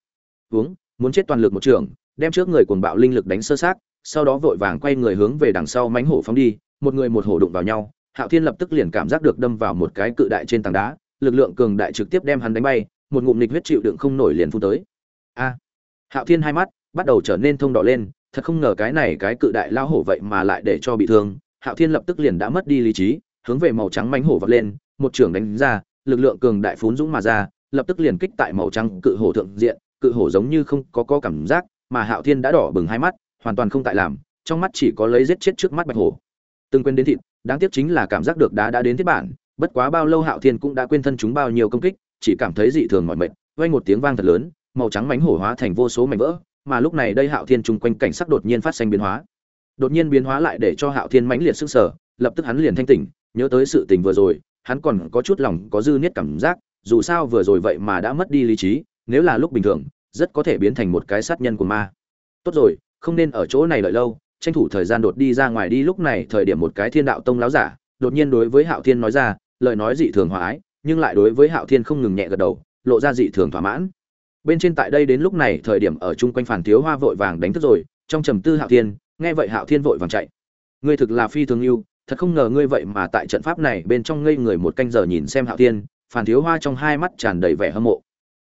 Uống muốn chết toàn lực một trường, đem trước người cuồng bạo linh lực đánh sơ sát sau đó vội vàng quay người hướng về đằng sau mánh hổ phóng đi, một người một hổ đụng vào nhau, hạo thiên lập tức liền cảm giác được đâm vào một cái cự đại trên tảng đá, lực lượng cường đại trực tiếp đem hắn đánh bay, một ngụm nịch huyết chịu đựng không nổi liền phun tới. A! Hạo thiên hai mắt bắt đầu trở nên thông đỏ lên, thật không ngờ cái này cái cự đại lao hổ vậy mà lại để cho bị thương hạo thiên lập tức liền đã mất đi lý trí, hướng về màu trắng mãnh hổ vọt lên, một trường đánh ra, lực lượng cường đại phún dũng mà ra, lập tức liền kích tại màu trắng cự hổ thượng diện, cự hổ giống như không có có cảm giác, mà hạo thiên đã đỏ bừng hai mắt, hoàn toàn không tại làm, trong mắt chỉ có lấy giết chết trước mắt bạch hổ. Từng quên đến thịt, đáng tiếc chính là cảm giác được đá đã đến thiết bản, bất quá bao lâu hạo thiên cũng đã quên thân chúng bao nhiêu công kích, chỉ cảm thấy dị thường mỏi mệt, vang một tiếng vang thật lớn, màu trắng mảnh hổ hóa thành vô số mảnh vỡ, mà lúc này đây hạo thiên chung quanh cảnh sắc đột nhiên phát sinh biến hóa đột nhiên biến hóa lại để cho hạo thiên mãnh liệt sức sở lập tức hắn liền thanh tỉnh, nhớ tới sự tình vừa rồi, hắn còn có chút lòng có dư niết cảm giác, dù sao vừa rồi vậy mà đã mất đi lý trí, nếu là lúc bình thường, rất có thể biến thành một cái sát nhân của ma. Tốt rồi, không nên ở chỗ này đợi lâu, tranh thủ thời gian đột đi ra ngoài đi lúc này thời điểm một cái thiên đạo tông láo giả, đột nhiên đối với hạo thiên nói ra, lời nói dị thường hòa ái, nhưng lại đối với hạo thiên không ngừng nhẹ gật đầu, lộ ra dị thường thỏa mãn. Bên trên tại đây đến lúc này thời điểm ở chung quanh phản thiếu hoa vội vàng đánh thức rồi, trong trầm tư hạo thiên nghe vậy hạo thiên vội vàng chạy. Ngươi thực là phi thường yêu, thật không ngờ ngươi vậy mà tại trận pháp này bên trong ngây người một canh giờ nhìn xem hạo thiên, phản thiếu hoa trong hai mắt tràn đầy vẻ hâm mộ.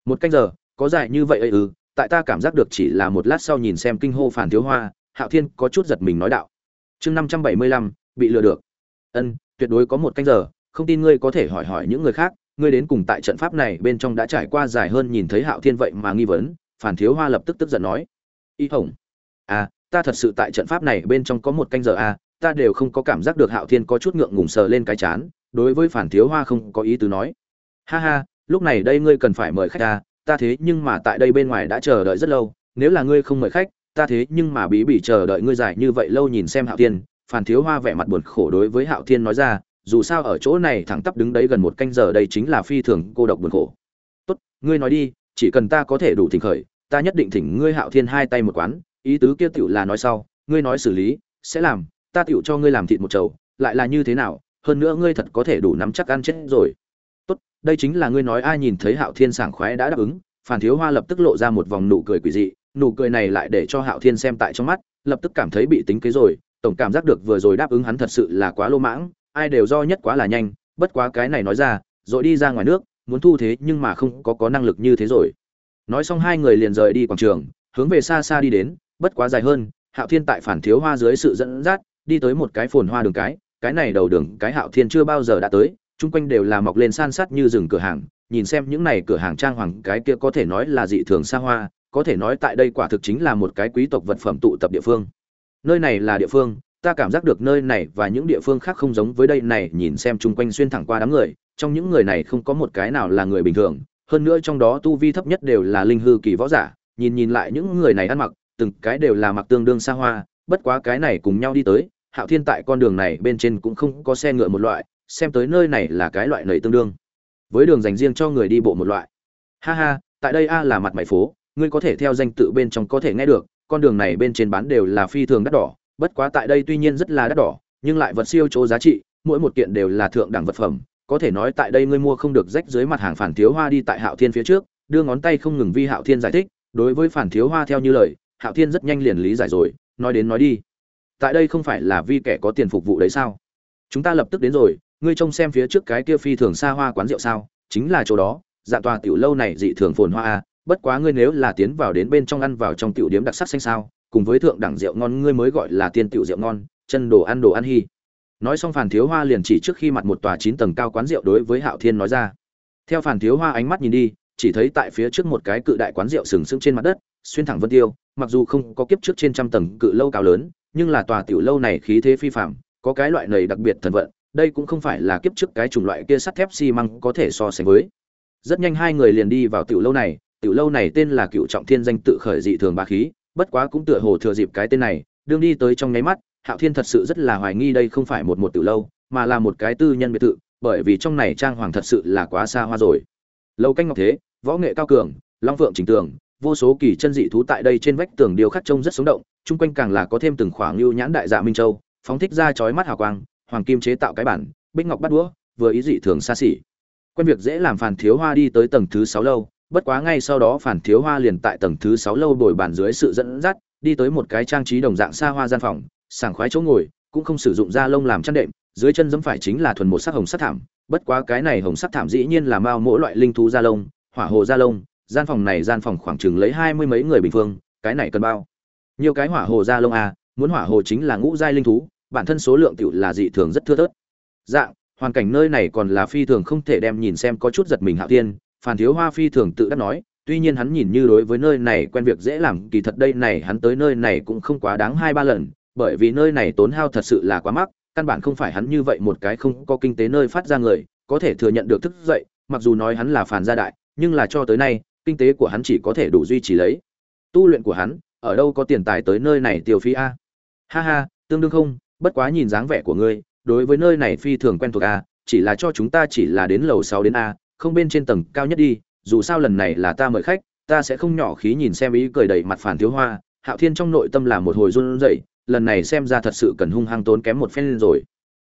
Một canh giờ, có dài như vậy ấy ư? Ừ tại ta cảm giác được chỉ là một lát sau nhìn xem kinh hô phản thiếu hoa, hạo thiên có chút giật mình nói đạo. Chương năm trăm bảy mươi lăm, bị lừa được. Ân, tuyệt đối có một canh giờ, không tin ngươi có thể hỏi hỏi những người khác, ngươi đến cùng tại trận pháp này bên trong đã trải qua dài hơn nhìn thấy hạo thiên vậy mà nghi vấn, phản thiếu hoa lập tức tức giận nói. Y hồng. À ta thật sự tại trận pháp này bên trong có một canh giờ à ta đều không có cảm giác được hạo thiên có chút ngượng ngùng sờ lên cái chán, đối với phản thiếu hoa không có ý tứ nói. Ha ha, lúc này đây ngươi cần phải mời khách ta ta thế nhưng mà tại đây bên ngoài đã chờ đợi rất lâu, nếu là ngươi không mời khách, ta thế nhưng mà bí bị chờ đợi ngươi dài như vậy lâu nhìn xem hạo thiên. Phản thiếu hoa vẻ mặt buồn khổ đối với hạo thiên nói ra, dù sao ở chỗ này thẳng tắp đứng đấy gần một canh giờ đây chính là phi thường cô độc buồn khổ. Tốt, ngươi nói đi, chỉ cần ta có thể đủ thỉnh khởi, ta nhất định thỉnh ngươi hạo thiên hai tay một quán ý tứ kia tiểu là nói sau, ngươi nói xử lý, sẽ làm, ta tiểu cho ngươi làm thịt một chầu, lại là như thế nào, hơn nữa ngươi thật có thể đủ nắm chắc ăn chết rồi. Tốt, đây chính là ngươi nói ai nhìn thấy hạo thiên sảng khoái đã đáp ứng, phản thiếu hoa lập tức lộ ra một vòng nụ cười quỷ dị, nụ cười này lại để cho hạo thiên xem tại trong mắt, lập tức cảm thấy bị tính kế rồi, tổng cảm giác được vừa rồi đáp ứng hắn thật sự là quá lô mãng, ai đều do nhất quá là nhanh, bất quá cái này nói ra, rồi đi ra ngoài nước, muốn thu thế nhưng mà không có có năng lực như thế rồi. Nói xong hai người liền rời đi quảng trường, hướng về xa xa đi đến bất quá dài hơn, hạo thiên tại phản thiếu hoa dưới sự dẫn dắt, đi tới một cái phồn hoa đường cái cái này đầu đường, cái hạo thiên chưa bao giờ đã tới, chung quanh đều là mọc lên san sát như rừng cửa hàng, nhìn xem những này cửa hàng trang hoàng, cái kia có thể nói là dị thường xa hoa, có thể nói tại đây quả thực chính là một cái quý tộc vật phẩm tụ tập địa phương. Nơi này là địa phương, ta cảm giác được nơi này và những địa phương khác không giống với đây này, nhìn xem chung quanh xuyên thẳng qua đám người, trong những người này không có một cái nào là người bình thường, hơn nữa trong đó tu vi thấp nhất đều là linh hư kỳ võ giả, nhìn nhìn lại những người này ăn mặc từng cái đều là mặc tương đương xa hoa, bất quá cái này cùng nhau đi tới, hạo thiên tại con đường này bên trên cũng không có xe ngựa một loại, xem tới nơi này là cái loại nầy tương đương. Với đường dành riêng cho người đi bộ một loại. Ha ha, tại đây a là mặt mày phố, ngươi có thể theo danh tự bên trong có thể nghe được, con đường này bên trên bán đều là phi thường đắt đỏ, bất quá tại đây tuy nhiên rất là đắt đỏ, nhưng lại vật siêu chỗ giá trị, mỗi một kiện đều là thượng đẳng vật phẩm. Có thể nói tại đây ngươi mua không được rách dưới mặt hàng phản thiếu hoa đi tại hạo thiên phía trước, đưa ngón tay không ngừng vi hạo thiên giải thích, đối với phản thiếu hoa theo như lời hạo thiên rất nhanh liền lý giải rồi nói đến nói đi. Tại đây không phải là vi kẻ có tiền phục vụ đấy sao? Chúng ta lập tức đến rồi ngươi trông xem phía trước cái kia phi thường xa hoa quán rượu sao chính là chỗ đó dạ tòa tiểu lâu này dị thường phồn hoa à, bất quá ngươi nếu là tiến vào đến bên trong ăn vào trong tiểu điếm đặc sắc xanh sao cùng với thượng đẳng rượu ngon ngươi mới gọi là tiên tiểu rượu ngon chân đồ ăn đồ ăn hy nói xong phản thiếu hoa liền chỉ trước khi mặt một tòa chín tầng cao quán rượu đối với hạo thiên nói ra. Theo phản thiếu hoa ánh mắt nhìn đi chỉ thấy tại phía trước một cái cự đại quán rượu sừng sững trên mặt đất xuyên thẳng vân tiêu mặc dù không có kiếp trước trên trăm tầng cự lâu cao lớn, nhưng là tòa tiểu lâu này khí thế phi phạm có cái loại này đặc biệt thần vận, đây cũng không phải là kiếp trước cái chủng loại kia sắt thép xi măng có thể so sánh với. Rất nhanh hai người liền đi vào tiểu lâu này, tiểu lâu này tên là cựu trọng thiên danh tự khởi dị thường ba khí, bất quá cũng tựa hồ thừa dịp cái tên này, đương đi tới trong nháy mắt, hạo thiên thật sự rất là hoài nghi đây không phải một một tiểu lâu, mà là một cái tư nhân biệt thự, bởi vì trong này trang hoàng thật sự là quá xa hoa rồi. Lâu canh ngọc thế, võ nghệ cao cường, long phượng trình tường vô số kỳ chân dị thú tại đây trên vách tường điêu khắc trông rất sống động, chung quanh càng là có thêm từng khoảng lưu nhãn đại dạ minh châu, phóng thích ra chói mắt hào quang, hoàng kim chế tạo cái bản, bích ngọc bắt đũa, vừa ý dị thường xa xỉ. Quen việc dễ làm phản thiếu hoa đi tới tầng thứ sáu lâu, bất quá ngay sau đó phản thiếu hoa liền tại tầng thứ sáu lâu đổi bàn dưới sự dẫn dắt, đi tới một cái trang trí đồng dạng xa hoa gian phòng, sảng khoái chỗ ngồi, cũng không sử dụng da lông làm chăn đệm, dưới chân dẫm phải chính là thuần một sắc hồng sắc thảm, bất quá cái này hồng sắc thảm dĩ nhiên là mao mỗi loại linh thú da lông, hỏa hồ da lông gian phòng này gian phòng khoảng chừng lấy hai mươi mấy người bình phương, cái này cần bao? Nhiều cái hỏa hồ ra lông à muốn hỏa hồ chính là ngũ giai linh thú, bản thân số lượng tiểu là dị thường rất thưa thớt. Dạng hoàn cảnh nơi này còn là phi thường không thể đem nhìn xem có chút giật mình hạo tiên phản thiếu hoa phi thường tự đắc nói, tuy nhiên hắn nhìn như đối với nơi này quen việc dễ làm, kỳ thật đây này hắn tới nơi này cũng không quá đáng hai ba lần, bởi vì nơi này tốn hao thật sự là quá mắc, căn bản không phải hắn như vậy một cái không có kinh tế nơi phát ra người, có thể thừa nhận được thức dậy, mặc dù nói hắn là phản gia đại, nhưng là cho tới nay kinh tế của hắn chỉ có thể đủ duy trì lấy. Tu luyện của hắn, ở đâu có tiền tài tới nơi này tiêu phí a? Ha ha, tương đương không, bất quá nhìn dáng vẻ của ngươi, đối với nơi này phi thường quen thuộc a, chỉ là cho chúng ta chỉ là đến lầu sáu đến a, không bên trên tầng cao nhất đi, dù sao lần này là ta mời khách, ta sẽ không nhỏ khí nhìn xem ý cười đầy mặt phản thiếu hoa, hạo thiên trong nội tâm là một hồi run rẩy, lần này xem ra thật sự cần hung hăng tốn kém một phen rồi.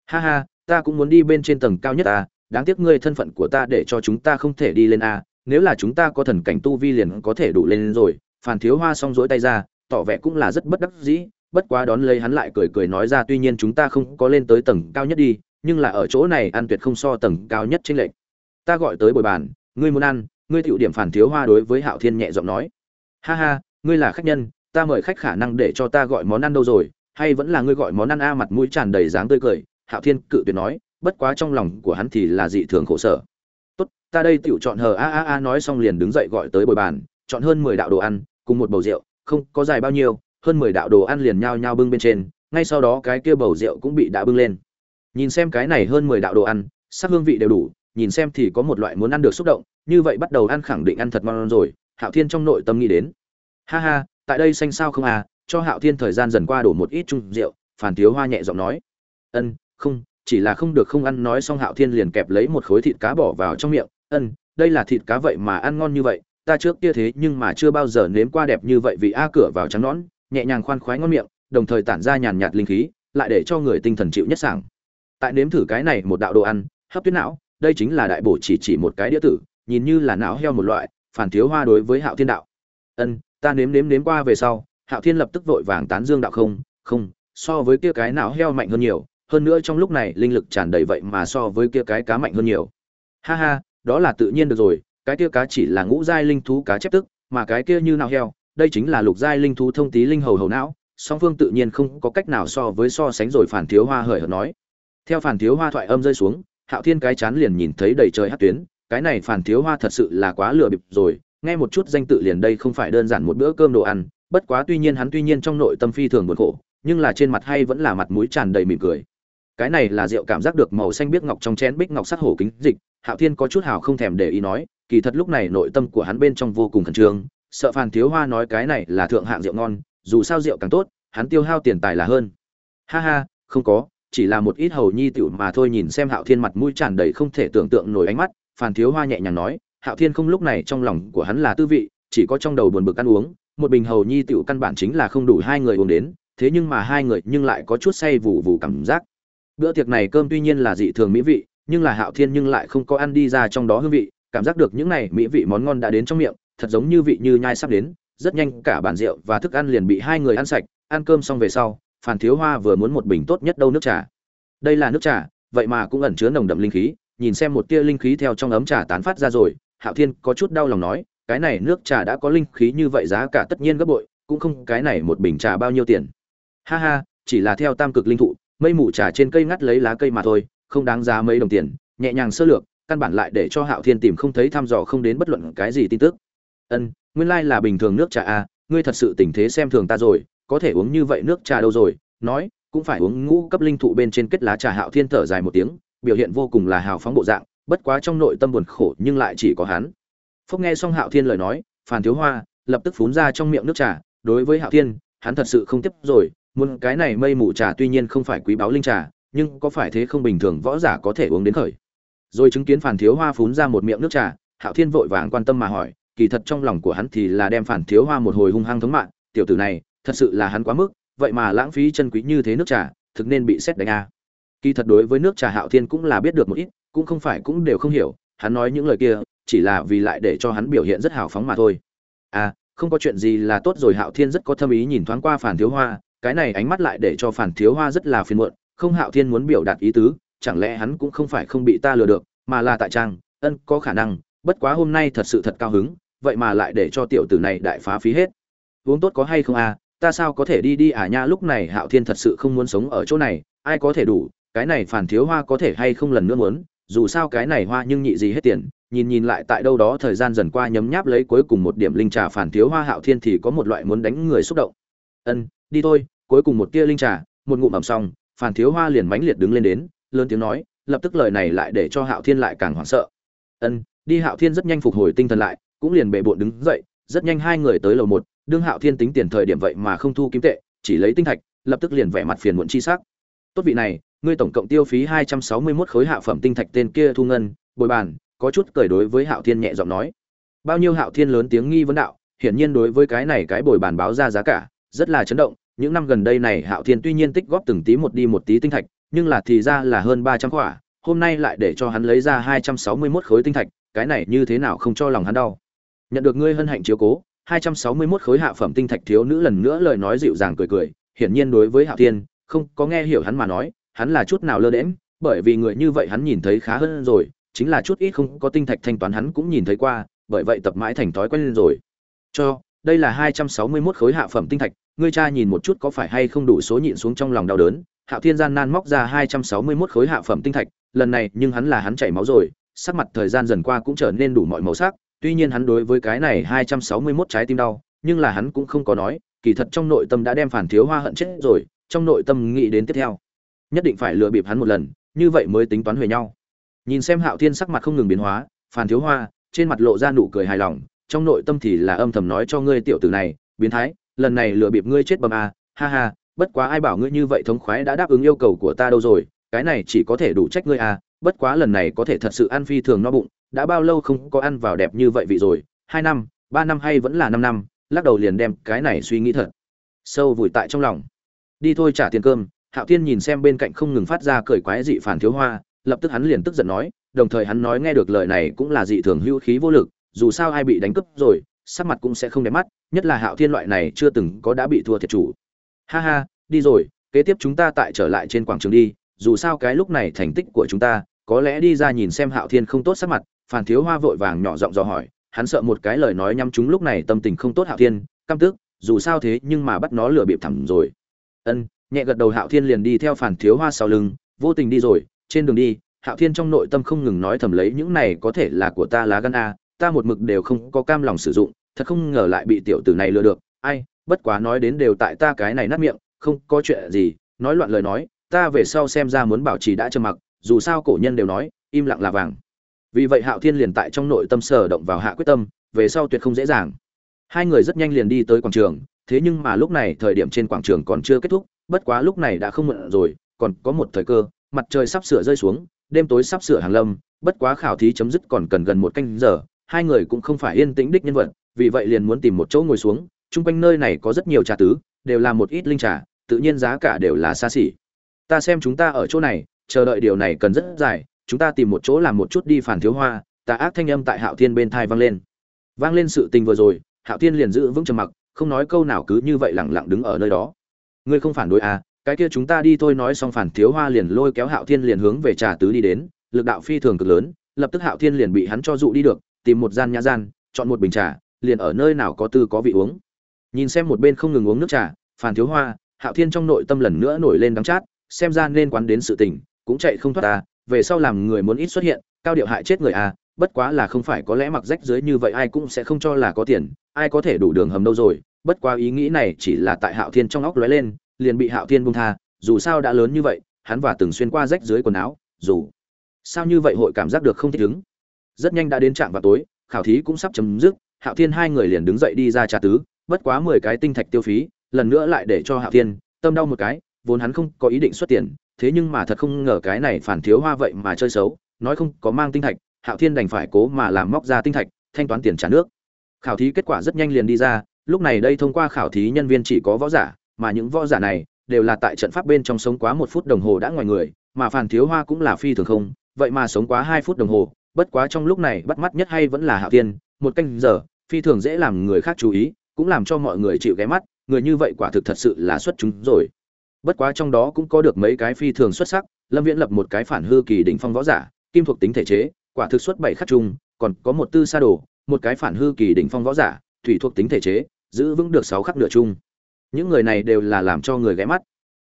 Ha ha, ta cũng muốn đi bên trên tầng cao nhất a, đáng tiếc ngươi thân phận của ta để cho chúng ta không thể đi lên a nếu là chúng ta có thần cảnh tu vi liền có thể đủ lên rồi. Phản thiếu hoa xong rỗi tay ra, tỏ vẻ cũng là rất bất đắc dĩ, bất quá đón lấy hắn lại cười cười nói ra, tuy nhiên chúng ta không có lên tới tầng cao nhất đi, nhưng là ở chỗ này ăn tuyệt không so tầng cao nhất trên lệnh ta gọi tới bồi bàn, ngươi muốn ăn, ngươi tiểu điểm phản thiếu hoa đối với hạo thiên nhẹ giọng nói. Ha ha, ngươi là khách nhân, ta mời khách khả năng để cho ta gọi món ăn đâu rồi, hay vẫn là ngươi gọi món ăn a, mặt mũi tràn đầy dáng tươi cười. Hạo thiên cự tuyệt nói, bất quá trong lòng của hắn thì là dị thường khổ sở tốt, ta đây tiểu chọn hờ a a a nói xong liền đứng dậy gọi tới bồi bàn, chọn hơn mười đạo đồ ăn, cùng một bầu rượu, không có dài bao nhiêu, hơn mười đạo đồ ăn liền nhao nhao bưng bên trên, ngay sau đó cái kia bầu rượu cũng bị đã bưng lên. Nhìn xem cái này hơn mười đạo đồ ăn, sắc hương vị đều đủ, nhìn xem thì có một loại muốn ăn được xúc động, như vậy bắt đầu ăn khẳng định ăn thật ngon rồi, hạo thiên trong nội tâm nghĩ đến. Ha ha, tại đây xanh sao không à cho hạo thiên thời gian dần qua đổ một ít chung rượu, phản thiếu hoa nhẹ giọng nói. Ân, không chỉ là không được không ăn nói xong hạo thiên liền kẹp lấy một khối thịt cá bỏ vào trong miệng. Ân, đây là thịt cá vậy mà ăn ngon như vậy, ta trước kia thế nhưng mà chưa bao giờ nếm qua đẹp như vậy vì a cửa vào trắng nõn, nhẹ nhàng khoan khoái ngon miệng, đồng thời tản ra nhàn nhạt linh khí, lại để cho người tinh thần chịu nhất sảng. Tại nếm thử cái này một đạo đồ ăn, hấp tuyết não, đây chính là đại bổ chỉ chỉ một cái đĩa tử, nhìn như là não heo một loại, phản thiếu hoa đối với hạo thiên đạo. Ân, ta nếm nếm nếm qua về sau, hạo thiên lập tức vội vàng tán dương đạo không không, so với kia cái não heo mạnh hơn nhiều hơn nữa trong lúc này linh lực tràn đầy vậy mà so với kia cái cá mạnh hơn nhiều. Ha ha, đó là tự nhiên được rồi, cái kia cá chỉ là ngũ giai linh thú cá chép tức, mà cái kia như nào heo, đây chính là lục giai linh thú thông tí linh hầu hầu não, song phương tự nhiên không có cách nào so với so sánh rồi phản thiếu hoa hời hợt nói. Theo phản thiếu hoa thoại âm rơi xuống, hạo thiên cái chán liền nhìn thấy đầy trời hát tuyến, cái này phản thiếu hoa thật sự là quá lừa bịp rồi, nghe một chút danh tự liền đây không phải đơn giản một bữa cơm đồ ăn, bất quá tuy nhiên hắn tuy nhiên trong nội tâm phi thường buồn khổ, nhưng là trên mặt hay vẫn là mặt mũi tràn đầy mỉm cười cái này là rượu cảm giác được màu xanh biếc ngọc trong chén bích ngọc sắc hổ kính dịch, hạo thiên có chút hào không thèm để ý nói, kỳ thật lúc này nội tâm của hắn bên trong vô cùng khẩn trương, sợ phàn thiếu hoa nói cái này là thượng hạng rượu ngon, dù sao rượu càng tốt, hắn tiêu hao tiền tài là hơn. Ha ha, không có, chỉ là một ít hầu nhi tiểu mà thôi nhìn xem hạo thiên mặt mũi tràn đầy không thể tưởng tượng nổi ánh mắt, phàn thiếu hoa nhẹ nhàng nói, hạo thiên không lúc này trong lòng của hắn là tư vị, chỉ có trong đầu buồn bực ăn uống, một bình hầu nhi tiểu căn bản chính là không đủ hai người uống đến, thế nhưng mà hai người nhưng lại có chút say vù vù cảm giác bữa tiệc này cơm tuy nhiên là dị thường mỹ vị, nhưng là hạo thiên nhưng lại không có ăn đi ra trong đó hương vị, cảm giác được những này mỹ vị món ngon đã đến trong miệng, thật giống như vị như nhai sắp đến, rất nhanh cả bàn rượu và thức ăn liền bị hai người ăn sạch, ăn cơm xong về sau phản thiếu hoa vừa muốn một bình tốt nhất đâu nước trà. Đây là nước trà, vậy mà cũng ẩn chứa nồng đậm linh khí, nhìn xem một tia linh khí theo trong ấm trà tán phát ra rồi, hạo thiên có chút đau lòng nói, cái này nước trà đã có linh khí như vậy giá cả tất nhiên gấp bội, cũng không, cái này một bình trà bao nhiêu tiền? Ha ha, chỉ là theo tam cực linh thụ mây mù trà trên cây ngắt lấy lá cây mà thôi không đáng giá mấy đồng tiền nhẹ nhàng sơ lược căn bản lại để cho hạo thiên tìm không thấy thăm dò không đến bất luận cái gì tin tức. Ân nguyên lai là bình thường nước trà a à, ngươi thật sự tình thế xem thường ta rồi có thể uống như vậy nước trà đâu rồi? Nói cũng phải uống ngũ cấp linh thụ bên trên kết lá trà hạo thiên thở dài một tiếng biểu hiện vô cùng là hào phóng bộ dạng bất quá trong nội tâm buồn khổ nhưng lại chỉ có hắn. Phúc nghe xong hạo thiên lời nói phàn thiếu hoa lập tức phún ra trong miệng nước trà đối với hạo thiên hắn thật sự không tiếp rồi muốn cái này mây mù trà tuy nhiên không phải quý báu linh trà, nhưng có phải thế không bình thường võ giả có thể uống đến khởi? Rồi chứng kiến phản thiếu hoa phún ra một miệng nước trà, hạo thiên vội vàng quan tâm mà hỏi, kỳ thật trong lòng của hắn thì là đem phản thiếu hoa một hồi hung hăng thống mạng, tiểu tử này, thật sự là hắn quá mức, vậy mà lãng phí chân quý như thế nước trà, thực nên bị xét đánh a. Kỳ thật đối với nước trà hạo thiên cũng là biết được một ít, cũng không phải cũng đều không hiểu, hắn nói những lời kia, chỉ là vì lại để cho hắn biểu hiện rất hào phóng mà thôi. À không có chuyện gì là tốt rồi, hạo thiên rất có thâm ý nhìn thoáng qua phản thiếu hoa cái này ánh mắt lại để cho phản thiếu hoa rất là phiền muộn, không hạo thiên muốn biểu đạt ý tứ, chẳng lẽ hắn cũng không phải không bị ta lừa được, mà là tại trang, ân, có khả năng, bất quá hôm nay thật sự thật cao hứng, vậy mà lại để cho tiểu tử này đại phá phí hết. Uống tốt có hay không à ta sao có thể đi đi à nha, lúc này hạo thiên thật sự không muốn sống ở chỗ này, ai có thể đủ, cái này phản thiếu hoa có thể hay không lần nữa muốn, dù sao cái này hoa nhưng nhị gì hết tiền, nhìn nhìn lại tại đâu đó thời gian dần qua nhấm nháp lấy cuối cùng một điểm linh trà phản thiếu hoa hạo thiên thì có một loại muốn đánh người xúc động ân, đi thôi. Cuối cùng một tia linh trà, một ngụm ẩm xong phản thiếu hoa liền mãnh liệt đứng lên đến, lớn tiếng nói, lập tức lời này lại để cho hạo thiên lại càng hoảng sợ. Ân, đi hạo thiên rất nhanh phục hồi tinh thần lại, cũng liền bệ bộn đứng dậy, rất nhanh hai người tới lầu một, đương hạo thiên tính tiền thời điểm vậy mà không thu kiếm tệ, chỉ lấy tinh thạch, lập tức liền vẻ mặt phiền muộn chi sắc. Tốt vị này, ngươi tổng cộng tiêu phí hai trăm sáu mươi 261 khối hạ phẩm tinh thạch tên kia thu ngân, bồi bàn, có chút cười đối với hạo thiên nhẹ giọng nói. Bao nhiêu hạo thiên lớn tiếng nghi vấn đạo, hiển nhiên đối với cái này cái bồi bàn báo ra giá cả rất là chấn động. Những năm gần đây này, hạo thiên tuy nhiên tích góp từng tí một đi một tí tinh thạch, nhưng là thì ra là hơn ba trăm khỏa. Hôm nay lại để cho hắn lấy ra hai trăm sáu mươi 261 khối tinh thạch, cái này như thế nào không cho lòng hắn đau. Nhận được ngươi hân hạnh chiếu cố, hai trăm sáu mươi 261 khối hạ phẩm tinh thạch thiếu nữ lần nữa lời nói dịu dàng cười cười, hiển nhiên đối với hạo thiên, không có nghe hiểu hắn mà nói, hắn là chút nào lơ đễm bởi vì người như vậy hắn nhìn thấy khá hơn rồi, chính là chút ít không có tinh thạch thanh toán hắn cũng nhìn thấy qua, bởi vậy tập mãi thành thói quen rồi. Cho đây là hai trăm sáu mươi 261 khối hạ phẩm tinh thạch, ngươi cha nhìn một chút có phải hay không đủ số nhịn xuống trong lòng đau đớn. Hạo thiên gian nan móc ra hai trăm sáu mươi 261 khối hạ phẩm tinh thạch, lần này nhưng hắn là hắn chảy máu rồi, sắc mặt thời gian dần qua cũng trở nên đủ mọi màu sắc, tuy nhiên hắn đối với cái này hai trăm sáu mươi 261 trái tim đau, nhưng là hắn cũng không có nói, kỳ thật trong nội tâm đã đem phản thiếu hoa hận chết rồi, trong nội tâm nghĩ đến tiếp theo. Nhất định phải lừa bịp hắn một lần, như vậy mới tính toán huề nhau. Nhìn xem hạo thiên sắc mặt không ngừng biến hóa, phản thiếu hoa, trên mặt lộ ra nụ cười hài lòng trong nội tâm thì là âm thầm nói cho ngươi tiểu tử này biến thái lần này lừa bịp ngươi chết bầm à, ha ha bất quá ai bảo ngươi như vậy thống khoái đã đáp ứng yêu cầu của ta đâu rồi cái này chỉ có thể đủ trách ngươi à bất quá lần này có thể thật sự ăn phi thường no bụng đã bao lâu không có ăn vào đẹp như vậy vị rồi hai năm ba năm hay vẫn là năm năm lắc đầu liền đem cái này suy nghĩ thật sâu vùi tại trong lòng. Đi thôi trả tiền cơm hạo thiên nhìn xem bên cạnh không ngừng phát ra cười quái dị phản thiếu hoa lập tức hắn liền tức giận nói đồng thời hắn nói nghe được lời này cũng là dị thường hữu khí vô lực dù sao ai bị đánh cướp rồi, sắc mặt cũng sẽ không đẹp mắt, nhất là hạo thiên loại này chưa từng có đã bị thua thiệt chủ. Ha ha, đi rồi, kế tiếp chúng ta tại trở lại trên quảng trường đi, dù sao cái lúc này thành tích của chúng ta, có lẽ đi ra nhìn xem hạo thiên không tốt sắc mặt phản thiếu hoa vội vàng nhỏ giọng dò hỏi, hắn sợ một cái lời nói nhắm chúng lúc này tâm tình không tốt hạo thiên, căm tức, dù sao thế nhưng mà bắt nó lừa bịp thẳm rồi. Ân, nhẹ gật đầu hạo thiên liền đi theo phản thiếu hoa sau lưng, vô tình đi rồi, trên đường đi, hạo thiên trong nội tâm không ngừng nói thầm lấy những này có thể là của ta lá gan a ta một mực đều không có cam lòng sử dụng, thật không ngờ lại bị tiểu tử này lừa được. Ai, bất quá nói đến đều tại ta cái này nát miệng, không có chuyện gì. Nói loạn lời nói, ta về sau xem ra muốn bảo trì đã trầm mặc, dù sao cổ nhân đều nói, im lặng là vàng. Vì vậy hạo thiên liền tại trong nội tâm sở động vào hạ quyết tâm, về sau tuyệt không dễ dàng. Hai người rất nhanh liền đi tới quảng trường, thế nhưng mà lúc này thời điểm trên quảng trường còn chưa kết thúc, bất quá lúc này đã không muộn rồi, còn có một thời cơ, mặt trời sắp sửa rơi xuống, đêm tối sắp sửa hàng lâm, bất quá khảo thí chấm dứt còn cần gần một canh giờ hai người cũng không phải yên tĩnh đích nhân vật, vì vậy liền muốn tìm một chỗ ngồi xuống, chung quanh nơi này có rất nhiều trà tứ, đều là một ít linh trà, tự nhiên giá cả đều là xa xỉ. Ta xem chúng ta ở chỗ này, chờ đợi điều này cần rất dài, chúng ta tìm một chỗ làm một chút đi phản thiếu hoa Ta ác thanh âm tại hạo thiên bên thai vang lên. Vang lên sự tình vừa rồi, hạo thiên liền giữ vững trầm mặc, không nói câu nào cứ như vậy lẳng lặng đứng ở nơi đó. Ngươi không phản đối à cái kia chúng ta đi thôi nói xong phản thiếu hoa liền lôi kéo hạo thiên liền hướng về trà tứ đi đến, lực đạo phi thường cực lớn, lập tức hạo thiên liền bị hắn cho dụ đi được tìm một gian nhã gian, chọn một bình trà, liền ở nơi nào có tư có vị uống. Nhìn xem một bên không ngừng uống nước trà, phàn thiếu hoa, hạo thiên trong nội tâm lần nữa nổi lên đắng chát, xem ra nên quán đến sự tình, cũng chạy không thoát ta về sau làm người muốn ít xuất hiện, cao điệu hại chết người à bất quá là không phải có lẽ mặc rách dưới như vậy ai cũng sẽ không cho là có tiền, ai có thể đủ đường hầm đâu rồi, bất quá ý nghĩ này chỉ là tại hạo thiên trong óc lóe lên, liền bị hạo thiên bung tha, dù sao đã lớn như vậy, hắn và từng xuyên qua rách dưới quần áo, dù sao như vậy hội cảm giác được không thích ứng rất nhanh đã đến trạm vào tối, khảo thí cũng sắp chấm dứt, hạo thiên hai người liền đứng dậy đi ra trà tứ, bất quá mười cái tinh thạch tiêu phí, lần nữa lại để cho hạo thiên, tâm đau một cái, vốn hắn không có ý định xuất tiền, thế nhưng mà thật không ngờ cái này phản thiếu hoa vậy mà chơi xấu, nói không có mang tinh thạch, hạo thiên đành phải cố mà làm móc ra tinh thạch, thanh toán tiền trả nước. Khảo thí kết quả rất nhanh liền đi ra, lúc này đây thông qua khảo thí nhân viên chỉ có võ giả, mà những võ giả này đều là tại trận pháp bên trong sống quá một phút đồng hồ đã ngoài người, mà phản thiếu hoa cũng là phi thường không, vậy mà sống quá hai phút đồng hồ bất quá trong lúc này bắt mắt nhất hay vẫn là hạo thiên, một canh giờ, phi thường dễ làm người khác chú ý, cũng làm cho mọi người chịu ghé mắt, người như vậy quả thực thật sự là xuất chúng rồi. Bất quá trong đó cũng có được mấy cái phi thường xuất sắc, lâm viễn lập một cái phản hư kỳ đỉnh phong võ giả, kim thuộc tính thể chế, quả thực xuất bảy khắc chung, còn có một tư sa đồ, một cái phản hư kỳ đỉnh phong võ giả, thủy thuộc tính thể chế, giữ vững được sáu khắc nửa chung. Những người này đều là làm cho người ghé mắt.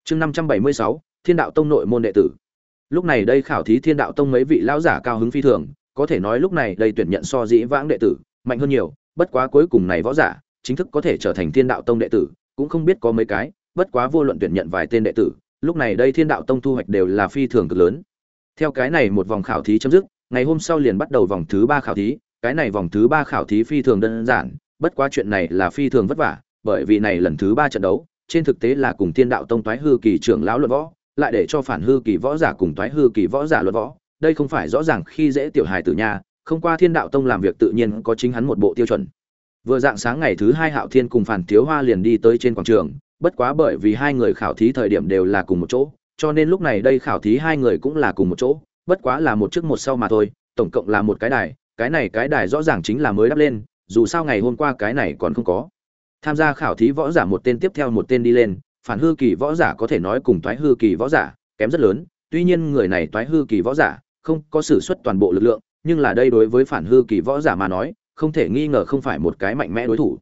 Chương năm trăm bảy mươi sáu, thiên đạo tông nội môn đệ tử lúc này đây khảo thí thiên đạo tông mấy vị lão giả cao hứng phi thường, có thể nói lúc này đây tuyển nhận so dĩ vãng đệ tử, mạnh hơn nhiều, bất quá cuối cùng này võ giả, chính thức có thể trở thành thiên đạo tông đệ tử, cũng không biết có mấy cái, bất quá vô luận tuyển nhận vài tên đệ tử, lúc này đây thiên đạo tông thu hoạch đều là phi thường cực lớn. Theo cái này một vòng khảo thí chấm dứt, ngày hôm sau liền bắt đầu vòng thứ ba khảo thí, cái này vòng thứ ba khảo thí phi thường đơn giản, bất quá chuyện này là phi thường vất vả, bởi vì này lần thứ ba trận đấu, trên thực tế là cùng thiên đạo tông toái hư kỳ trưởng lão luận võ lại để cho phản hư kỳ võ giả cùng toái hư kỳ võ giả luận võ. Đây không phải rõ ràng khi dễ tiểu hài tử nha, không qua thiên đạo tông làm việc tự nhiên có chính hắn một bộ tiêu chuẩn. Vừa dạng sáng ngày thứ hai hạo thiên cùng phản thiếu hoa liền đi tới trên quảng trường, bất quá bởi vì hai người khảo thí thời điểm đều là cùng một chỗ, cho nên lúc này đây khảo thí hai người cũng là cùng một chỗ, bất quá là một trước một sau mà thôi, tổng cộng là một cái đài, cái này cái đài rõ ràng chính là mới đắp lên, dù sao ngày hôm qua cái này còn không có. Tham gia khảo thí võ giả một tên tiếp theo một tên đi lên phản hư kỳ võ giả có thể nói cùng toái hư kỳ võ giả kém rất lớn, tuy nhiên người này toái hư kỳ võ giả không có sử xuất toàn bộ lực lượng, nhưng là đây đối với phản hư kỳ võ giả mà nói, không thể nghi ngờ không phải một cái mạnh mẽ đối thủ.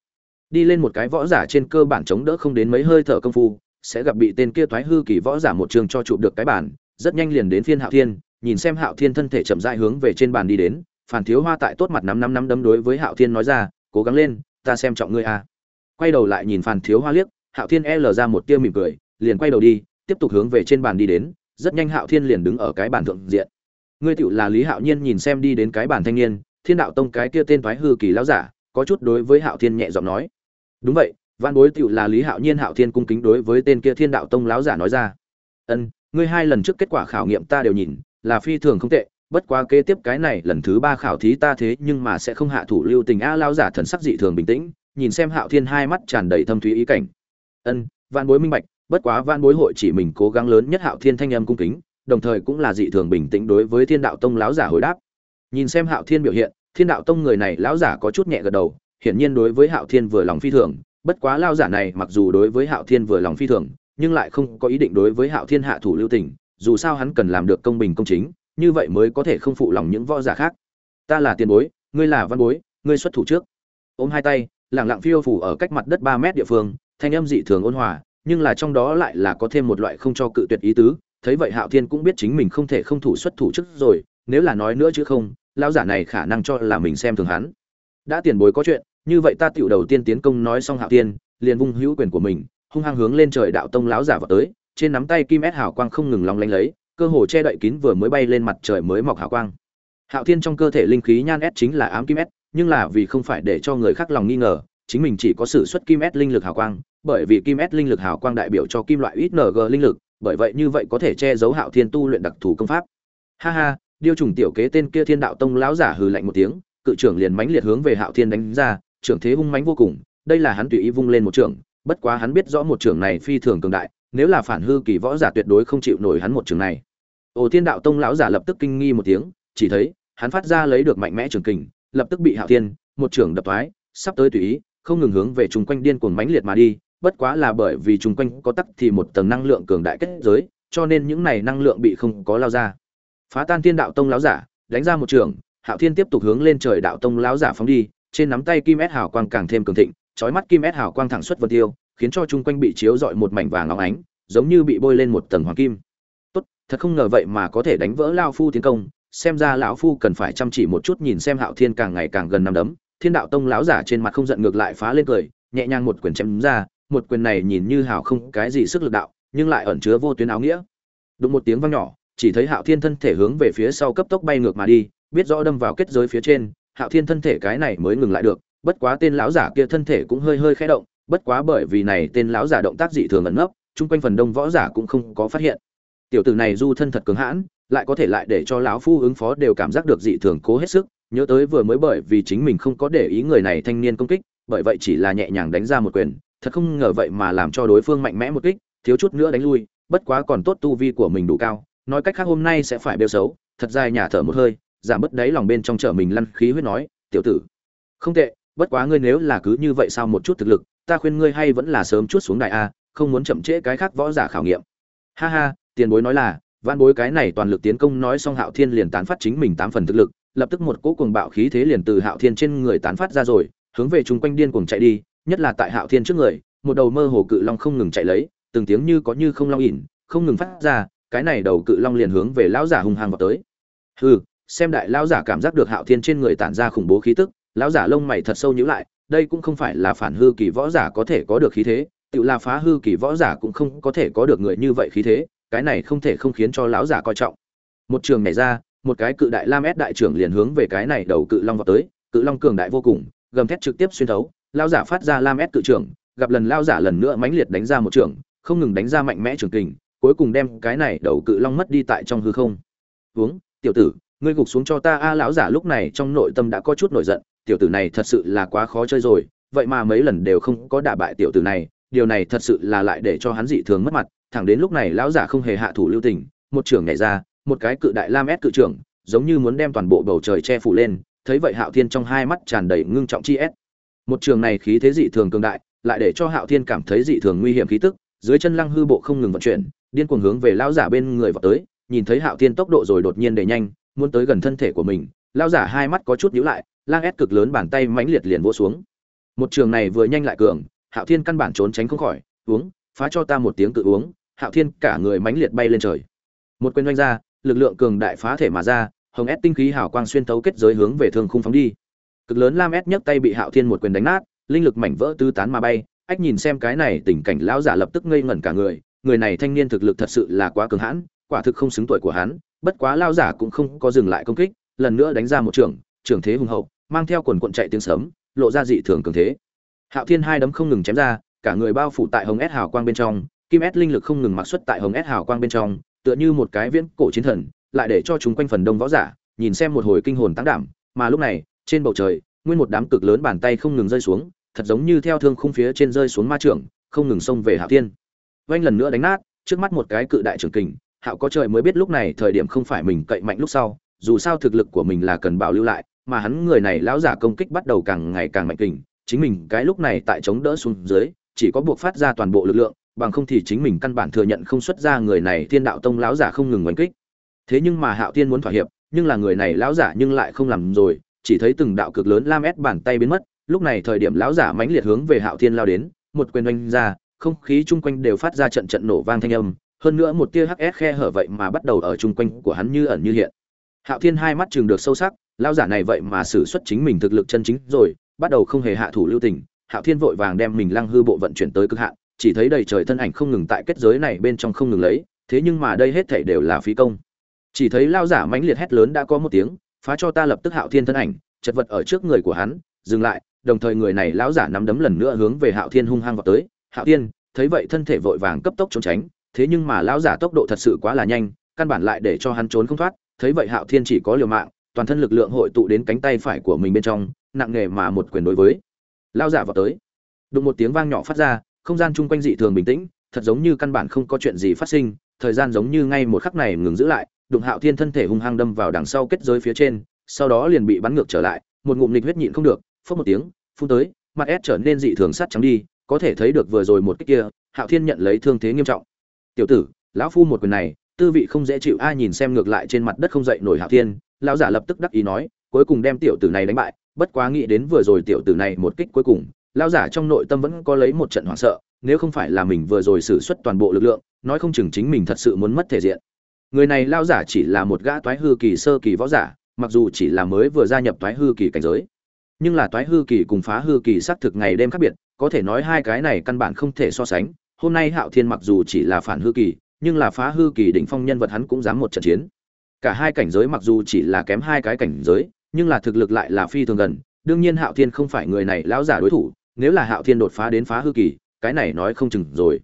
Đi lên một cái võ giả trên cơ bản chống đỡ không đến mấy hơi thở công phu, sẽ gặp bị tên kia toái hư kỳ võ giả một trường cho chụp được cái bản rất nhanh liền đến phiên hạo thiên, nhìn xem hạo thiên thân thể chậm rãi hướng về trên bàn đi đến, phản thiếu hoa tại tốt mặt năm năm năm đấm đối với hạo thiên nói ra, cố gắng lên, ta xem trọng ngươi a. Quay đầu lại nhìn phản thiếu hoa liếc hạo thiên l ra một tia mỉm cười, liền quay đầu đi, tiếp tục hướng về trên bàn đi đến. Rất nhanh hạo thiên liền đứng ở cái bàn thượng diện. Ngươi tựu là lý hạo nhiên nhìn xem đi đến cái bàn thanh niên, thiên đạo tông cái kia tên thoái hư kỳ lão giả, có chút đối với hạo thiên nhẹ giọng nói. Đúng vậy văn bối tựu là lý hạo nhiên hạo thiên cung kính đối với tên kia thiên đạo tông lão giả nói ra. Ân, ngươi hai lần trước kết quả khảo nghiệm ta đều nhìn, là phi thường không tệ, bất quá kế tiếp cái này lần thứ ba khảo thí ta thế nhưng mà sẽ không hạ thủ lưu tình a lão giả thần sắc dị thường bình tĩnh, nhìn xem hạo thiên hai mắt tràn đầy thâm thúy ý cảnh ân văn bối minh bạch, bất quá văn bối hội chỉ mình cố gắng lớn nhất hạo thiên thanh âm cung kính, đồng thời cũng là dị thường bình tĩnh đối với thiên đạo tông lão giả hồi đáp. Nhìn xem hạo thiên biểu hiện, thiên đạo tông người này lão giả có chút nhẹ gật đầu, hiển nhiên đối với hạo thiên vừa lòng phi thường, bất quá lao giả này mặc dù đối với hạo thiên vừa lòng phi thường, nhưng lại không có ý định đối với hạo thiên hạ thủ lưu tình, dù sao hắn cần làm được công bình công chính, như vậy mới có thể không phụ lòng những võ giả khác. Ta là tiền bối, ngươi là văn bối, ngươi xuất thủ trước. Ôm hai tay lẳng lặng phiêu phủ ở cách mặt đất ba mét địa phương thanh âm dị thường ôn hòa nhưng là trong đó lại là có thêm một loại không cho cự tuyệt ý tứ. Thấy vậy hạo thiên cũng biết chính mình không thể không thủ xuất thủ trước rồi nếu là nói nữa chứ không lão giả này khả năng cho là mình xem thường hắn. Đã tiền bối có chuyện như vậy ta tiểu đầu tiên tiến công nói xong hạo Thiên, liền vung hữu quyền của mình hung hăng hướng lên trời đạo tông lão giả vào tới trên nắm tay kim ép hào quang không ngừng long lánh lấy cơ hồ che đậy kín vừa mới bay lên mặt trời mới mọc hào quang. Hạo thiên trong cơ thể linh khí nhan ép chính là ám kim ép nhưng là vì không phải để cho người khác lòng nghi ngờ chính mình chỉ có sử xuất kim s linh lực hào quang, bởi vì kim s linh lực hào quang đại biểu cho kim loại ít ng linh lực, bởi vậy như vậy có thể che giấu hạo thiên tu luyện đặc thù công pháp. Ha ha, điêu trùng tiểu kế tên kia thiên đạo tông lão giả hừ lạnh một tiếng, cự trưởng liền mãnh liệt hướng về hạo thiên đánh ra, trưởng thế hung mãnh vô cùng, đây là hắn tùy ý vung lên một trưởng, bất quá hắn biết rõ một trưởng này phi thường cường đại, nếu là phản hư kỳ võ giả tuyệt đối không chịu nổi hắn một trường này. Ồ thiên đạo tông lão giả lập tức kinh nghi một tiếng, chỉ thấy hắn phát ra lấy được mạnh mẽ trường kình, lập tức bị hạo thiên, một trường đập thoái, sắp tới tùy ý không ngừng hướng về chung quanh điên cuồng mãnh liệt mà đi, bất quá là bởi vì chung quanh có tắc thì một tầng năng lượng cường đại kết giới, cho nên những này năng lượng bị không có lao ra. Phá tan thiên đạo tông lão giả, đánh ra một trường, hạo thiên tiếp tục hướng lên trời đạo tông lão giả phóng đi, trên nắm tay kim ép hào quang càng thêm cường thịnh, chói mắt kim ép hào quang thẳng xuất vân tiêu, khiến cho chung quanh bị chiếu rọi một mảnh vàng óng ánh, giống như bị bôi lên một tầng hoàng kim. Tốt, thật không ngờ vậy mà có thể đánh vỡ lão phu tiến công, xem ra lão phu cần phải chăm chỉ một chút nhìn xem hạo thiên càng ngày càng gần năm đấm thiên đạo tông lão giả trên mặt không giận ngược lại phá lên cười, nhẹ nhàng một quyền chém ra, một quyền này nhìn như hào không cái gì sức lực đạo, nhưng lại ẩn chứa vô tuyến áo nghĩa. Đụng một tiếng vang nhỏ, chỉ thấy hạo thiên thân thể hướng về phía sau cấp tốc bay ngược mà đi, biết rõ đâm vào kết giới phía trên, hạo thiên thân thể cái này mới ngừng lại được, bất quá tên lão giả kia thân thể cũng hơi hơi khẽ động, bất quá bởi vì này tên lão giả động tác dị thường ẩn nấp, chung quanh phần đông võ giả cũng không có phát hiện. Tiểu tử này du thân thật cứng hãn, lại có thể lại để cho lão phu ứng phó đều cảm giác được dị thường cố hết sức nhớ tới vừa mới bởi vì chính mình không có để ý người này thanh niên công kích, bởi vậy chỉ là nhẹ nhàng đánh ra một quyền, thật không ngờ vậy mà làm cho đối phương mạnh mẽ một kích, thiếu chút nữa đánh lui, bất quá còn tốt tu vi của mình đủ cao, nói cách khác hôm nay sẽ phải bêu xấu, thật dài nhả thở một hơi, giảm bớt đáy lòng bên trong chở mình lăn khí huyết nói, tiểu tử, không tệ, bất quá ngươi nếu là cứ như vậy sao một chút thực lực, ta khuyên ngươi hay vẫn là sớm chút xuống đại a, không muốn chậm trễ cái khác võ giả khảo nghiệm. Ha ha, tiền bối nói là văn bối cái này toàn lực tiến công nói xong hạo thiên liền tán phát chính mình tám phần thực lực lập tức một cỗ cuồng bạo khí thế liền từ hạo thiên trên người tán phát ra rồi, hướng về chung quanh điên cuồng chạy đi, nhất là tại hạo thiên trước người, một đầu mơ hồ cự long không ngừng chạy lấy, từng tiếng như có như không long ỉn, không ngừng phát ra, cái này đầu cự long liền hướng về lão giả hung hăng vào tới. Hừ, xem đại lão giả cảm giác được hạo thiên trên người tản ra khủng bố khí tức, lão giả lông mày thật sâu nhíu lại, đây cũng không phải là phản hư kỳ võ giả có thể có được khí thế, tự là phá hư kỳ võ giả cũng không có thể có được người như vậy khí thế, cái này không thể không khiến cho lão giả coi trọng. Một trường nhảy ra một cái cự đại lam ép đại trưởng liền hướng về cái này đầu cự long vào tới, cự long cường đại vô cùng, gầm thét trực tiếp xuyên thấu lão giả phát ra lam ép cự trưởng, gặp lần lão giả lần nữa mãnh liệt đánh ra một trưởng, không ngừng đánh ra mạnh mẽ trường kình, cuối cùng đem cái này đầu cự long mất đi tại trong hư không. Uống, tiểu tử, ngươi gục xuống cho ta a. Lão giả lúc này trong nội tâm đã có chút nổi giận, tiểu tử này thật sự là quá khó chơi rồi, vậy mà mấy lần đều không có đả bại tiểu tử này, điều này thật sự là lại để cho hắn dị thường mất mặt. Thẳng đến lúc này lão giả không hề hạ thủ lưu tình, một trưởng nhảy ra một cái cự đại lam ép cự trưởng, giống như muốn đem toàn bộ bầu trời che phủ lên, thấy vậy hạo thiên trong hai mắt tràn đầy ngưng trọng chi ép một trường này khí thế dị thường cường đại, lại để cho hạo thiên cảm thấy dị thường nguy hiểm khí tức, dưới chân lăng hư bộ không ngừng vận chuyển, điên cuồng hướng về lão giả bên người vào tới, nhìn thấy hạo thiên tốc độ rồi đột nhiên đẩy nhanh, muốn tới gần thân thể của mình, lão giả hai mắt có chút nhíu lại, lang ép cực lớn bàn tay mãnh liệt liền vỗ xuống. Một trường này vừa nhanh lại cường, hạo thiên căn bản trốn tránh không khỏi, uống, phá cho ta một tiếng cự uống. Hạo thiên cả người mãnh liệt bay lên trời. Một quyền doanh ra lực lượng cường đại phá thể mà ra, hồng ép tinh khí hào quang xuyên thấu kết giới hướng về thương khung phóng đi. Cực lớn lam ép nhấc tay bị hạo thiên một quyền đánh nát, linh lực mảnh vỡ tứ tán mà bay, ách nhìn xem cái này tình cảnh lão giả lập tức ngây ngẩn cả người người này thanh niên thực lực thật sự là quá cường hãn, quả thực không xứng tuổi của hắn, bất quá lão giả cũng không có dừng lại công kích, lần nữa đánh ra một trường trường thế hùng hậu, mang theo quần cuộn chạy tiếng sớm lộ ra dị thường cường thế. Hạo thiên hai đấm không ngừng chém ra, cả người bao phủ tại hồng ép hào quang bên trong, kim ép linh lực không ngừng mặc xuất tại hồng ép hào quang bên trong tựa như một cái viễn cổ chiến thần, lại để cho chúng quanh phần đông võ giả nhìn xem một hồi kinh hồn tăng đảm, mà lúc này, trên bầu trời, nguyên một đám cực lớn bàn tay không ngừng rơi xuống, thật giống như theo thương khung phía trên rơi xuống ma trưởng, không ngừng xông về hạo thiên. Vang lần nữa đánh nát, trước mắt một cái cự đại trưởng kình, hạo có trời mới biết lúc này thời điểm không phải mình cậy mạnh lúc sau, dù sao thực lực của mình là cần bảo lưu lại, mà hắn người này lão giả công kích bắt đầu càng ngày càng mạnh kình, chính mình cái lúc này tại chống đỡ xuống dưới, chỉ có buộc phát ra toàn bộ lực lượng bằng không thì chính mình căn bản thừa nhận không xuất ra người này, thiên đạo tông lão giả không ngừng oanh kích. Thế nhưng mà hạo tiên muốn thỏa hiệp, nhưng là người này lão giả nhưng lại không làm rồi, chỉ thấy từng đạo cực lớn lam ép bàn tay biến mất. Lúc này thời điểm lão giả mãnh liệt hướng về hạo thiên lao đến, một quyền oanh ra, không khí chung quanh đều phát ra trận trận nổ vang thanh âm, hơn nữa một tia hắc ép khe hở vậy mà bắt đầu ở chung quanh của hắn như ẩn như hiện. Hạo thiên hai mắt chừng được sâu sắc, lão giả này vậy mà sử xuất chính mình thực lực chân chính rồi, bắt đầu không hề hạ thủ lưu tình. Hạo thiên vội vàng đem mình lăng hư bộ vận chuyển tới cực hạn chỉ thấy đầy trời thân ảnh không ngừng tại kết giới này bên trong không ngừng lấy, thế nhưng mà đây hết thảy đều là phí công. Chỉ thấy lao giả mãnh liệt hét lớn đã có một tiếng, phá cho ta lập tức hạo thiên thân ảnh, chật vật ở trước người của hắn, dừng lại, đồng thời người này lão giả nắm đấm lần nữa hướng về hạo thiên hung hăng vào tới, hạo thiên, thấy vậy thân thể vội vàng cấp tốc trốn tránh, thế nhưng mà lão giả tốc độ thật sự quá là nhanh, căn bản lại để cho hắn trốn không thoát, thấy vậy hạo thiên chỉ có liều mạng, toàn thân lực lượng hội tụ đến cánh tay phải của mình bên trong, nặng nề mà một quyền đối với. Lao giả vào tới. Đụng một tiếng vang nhỏ phát ra không gian chung quanh dị thường bình tĩnh, thật giống như căn bản không có chuyện gì phát sinh, thời gian giống như ngay một khắc này ngừng giữ lại đụng hạo thiên thân thể hung hăng đâm vào đằng sau kết giới phía trên, sau đó liền bị bắn ngược trở lại, một ngụm lịch huyết nhịn không được phớt một tiếng, phun tới, mặt ép trở nên dị thường sắt trắng đi, có thể thấy được vừa rồi một cách kia, hạo thiên nhận lấy thương thế nghiêm trọng. Tiểu tử, lão phu một quyền này, tư vị không dễ chịu, ai nhìn xem ngược lại trên mặt đất không dậy nổi hạo thiên. Lão giả lập tức đắc ý nói, cuối cùng đem tiểu tử này đánh bại, bất quá nghĩ đến vừa rồi tiểu tử này một kích cuối cùng lão giả trong nội tâm vẫn có lấy một trận hoảng sợ, nếu không phải là mình vừa rồi sử xuất toàn bộ lực lượng, nói không chừng chính mình thật sự muốn mất thể diện. Người này lão giả chỉ là một gã toái hư kỳ sơ kỳ võ giả, mặc dù chỉ là mới vừa gia nhập toái hư kỳ cảnh giới. Nhưng là toái hư kỳ cùng phá hư kỳ xác thực ngày đêm khác biệt, có thể nói hai cái này căn bản không thể so sánh. Hôm nay hạo thiên mặc dù chỉ là phản hư kỳ, nhưng là phá hư kỳ đỉnh phong nhân vật hắn cũng dám một trận chiến. Cả hai cảnh giới mặc dù chỉ là kém hai cái cảnh giới, nhưng là thực lực lại là phi thường gần. Đương nhiên hạo thiên không phải người này lão giả đối thủ nếu là hạo thiên đột phá đến phá hư kỳ, cái này nói không chừng rồi.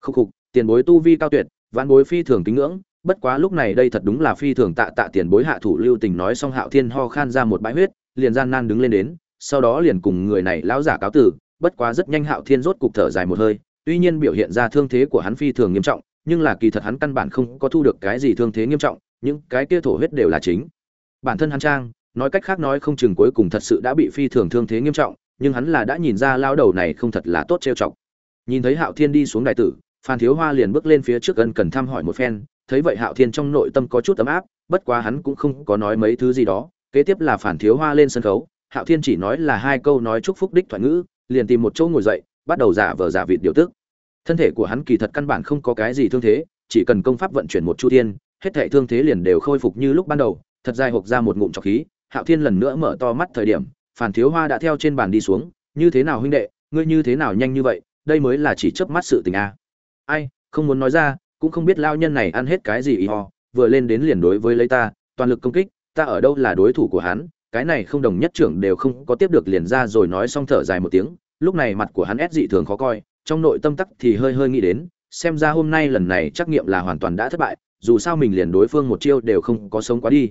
Khúc khục, tiền bối tu vi cao tuyệt, vãn bối phi thường kính ngưỡng, bất quá lúc này đây thật đúng là phi thường tạ tạ tiền bối hạ thủ lưu tình nói xong hạo thiên ho khan ra một bãi huyết, liền gian nan đứng lên đến, sau đó liền cùng người này lão giả cáo tử, bất quá rất nhanh hạo thiên rốt cục thở dài một hơi, tuy nhiên biểu hiện ra thương thế của hắn phi thường nghiêm trọng, nhưng là kỳ thật hắn căn bản không có thu được cái gì thương thế nghiêm trọng, những cái kia thổ huyết đều là chính. Bản thân hắn trang, nói cách khác nói không chừng cuối cùng thật sự đã bị phi thường thương thế nghiêm trọng nhưng hắn là đã nhìn ra lao đầu này không thật là tốt trêu chọc. Nhìn thấy hạo thiên đi xuống đại tử, phan thiếu hoa liền bước lên phía trước ân cần thăm hỏi một phen, thấy vậy hạo thiên trong nội tâm có chút ấm áp, bất quá hắn cũng không có nói mấy thứ gì đó, kế tiếp là phản thiếu hoa lên sân khấu, hạo thiên chỉ nói là hai câu nói chúc phúc đích thoại ngữ, liền tìm một chỗ ngồi dậy, bắt đầu giả vờ giả vịt điều tức. Thân thể của hắn kỳ thật căn bản không có cái gì thương thế, chỉ cần công pháp vận chuyển một chu thiên, hết thệ thương thế liền đều khôi phục như lúc ban đầu, thật dài hộp ra một ngụm trọc khí, hạo thiên lần nữa mở to mắt thời điểm phản thiếu hoa đã theo trên bàn đi xuống, như thế nào huynh đệ, ngươi như thế nào nhanh như vậy, đây mới là chỉ chớp mắt sự tình a ai, không muốn nói ra, cũng không biết lao nhân này ăn hết cái gì y ho, vừa lên đến liền đối với lấy ta, toàn lực công kích, ta ở đâu là đối thủ của hắn, cái này không đồng nhất trưởng đều không có tiếp được liền ra rồi nói xong thở dài một tiếng, lúc này mặt của hắn ép dị thường khó coi, trong nội tâm tắc thì hơi hơi nghĩ đến, xem ra hôm nay lần này trắc nghiệm là hoàn toàn đã thất bại, dù sao mình liền đối phương một chiêu đều không có sống quá đi.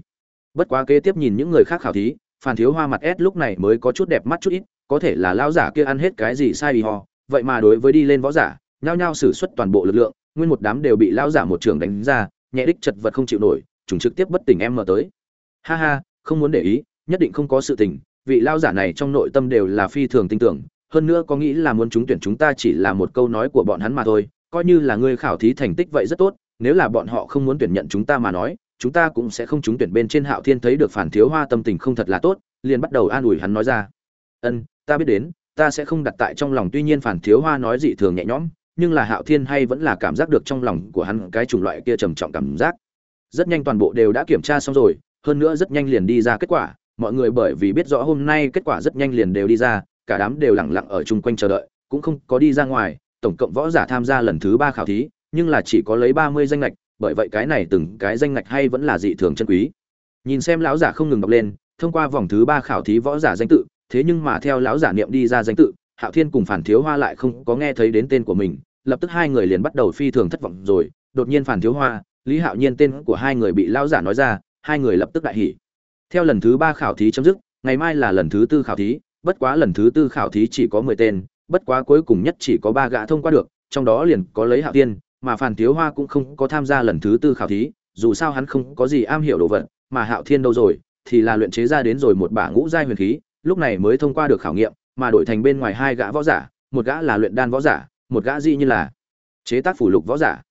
Bất quá kế tiếp nhìn những người khác khảo thí phản thiếu hoa mặt ép lúc này mới có chút đẹp mắt chút ít, có thể là lao giả kia ăn hết cái gì sai bị ho vậy mà đối với đi lên võ giả, nhao nhao sử xuất toàn bộ lực lượng, nguyên một đám đều bị lao giả một trường đánh ra, nhẹ đích chật vật không chịu nổi chúng trực tiếp bất tỉnh em mở tới. Ha ha, không muốn để ý, nhất định không có sự tình, vị lao giả này trong nội tâm đều là phi thường tin tưởng, hơn nữa có nghĩ là muốn chúng tuyển chúng ta chỉ là một câu nói của bọn hắn mà thôi, coi như là ngươi khảo thí thành tích vậy rất tốt, nếu là bọn họ không muốn tuyển nhận chúng ta mà nói chúng ta cũng sẽ không chúng tuyển bên trên hạo thiên thấy được phản thiếu hoa tâm tình không thật là tốt, liền bắt đầu an ủi hắn nói ra. Ân, ta biết đến, ta sẽ không đặt tại trong lòng, tuy nhiên phản thiếu hoa nói dị thường nhẹ nhõm, nhưng là hạo thiên hay vẫn là cảm giác được trong lòng của hắn cái chủng loại kia trầm trọng cảm giác. Rất nhanh toàn bộ đều đã kiểm tra xong rồi, hơn nữa rất nhanh liền đi ra kết quả, mọi người bởi vì biết rõ hôm nay kết quả rất nhanh liền đều đi ra, cả đám đều lặng lặng ở chung quanh chờ đợi, cũng không có đi ra ngoài, tổng cộng võ giả tham gia lần thứ ba khảo thí, nhưng là chỉ có lấy ba mươi danh lệch bởi vậy cái này từng cái danh ngạch hay vẫn là dị thường chân quý. Nhìn xem lão giả không ngừng đọc lên, thông qua vòng thứ ba khảo thí võ giả danh tự, thế nhưng mà theo lão giả niệm đi ra danh tự, hạo thiên cùng phản thiếu hoa lại không có nghe thấy đến tên của mình, lập tức hai người liền bắt đầu phi thường thất vọng rồi. Đột nhiên phản thiếu hoa, lý hạo nhiên tên của hai người bị lão giả nói ra, hai người lập tức đại hỉ. Theo lần thứ ba khảo thí chấm dứt, ngày mai là lần thứ tư khảo thí, bất quá lần thứ tư khảo thí chỉ có mười tên, bất quá cuối cùng nhất chỉ có ba gã thông qua được, trong đó liền có lấy hạo thiên mà Phàn Thiếu Hoa cũng không có tham gia lần thứ tư khảo thí, dù sao hắn không có gì am hiểu đồ vật, mà Hạo Thiên đâu rồi, thì là luyện chế ra đến rồi một bả ngũ giai huyền khí, lúc này mới thông qua được khảo nghiệm, mà đổi thành bên ngoài hai gã võ giả, một gã là luyện đan võ giả, một gã gì như là chế tác phủ lục võ giả.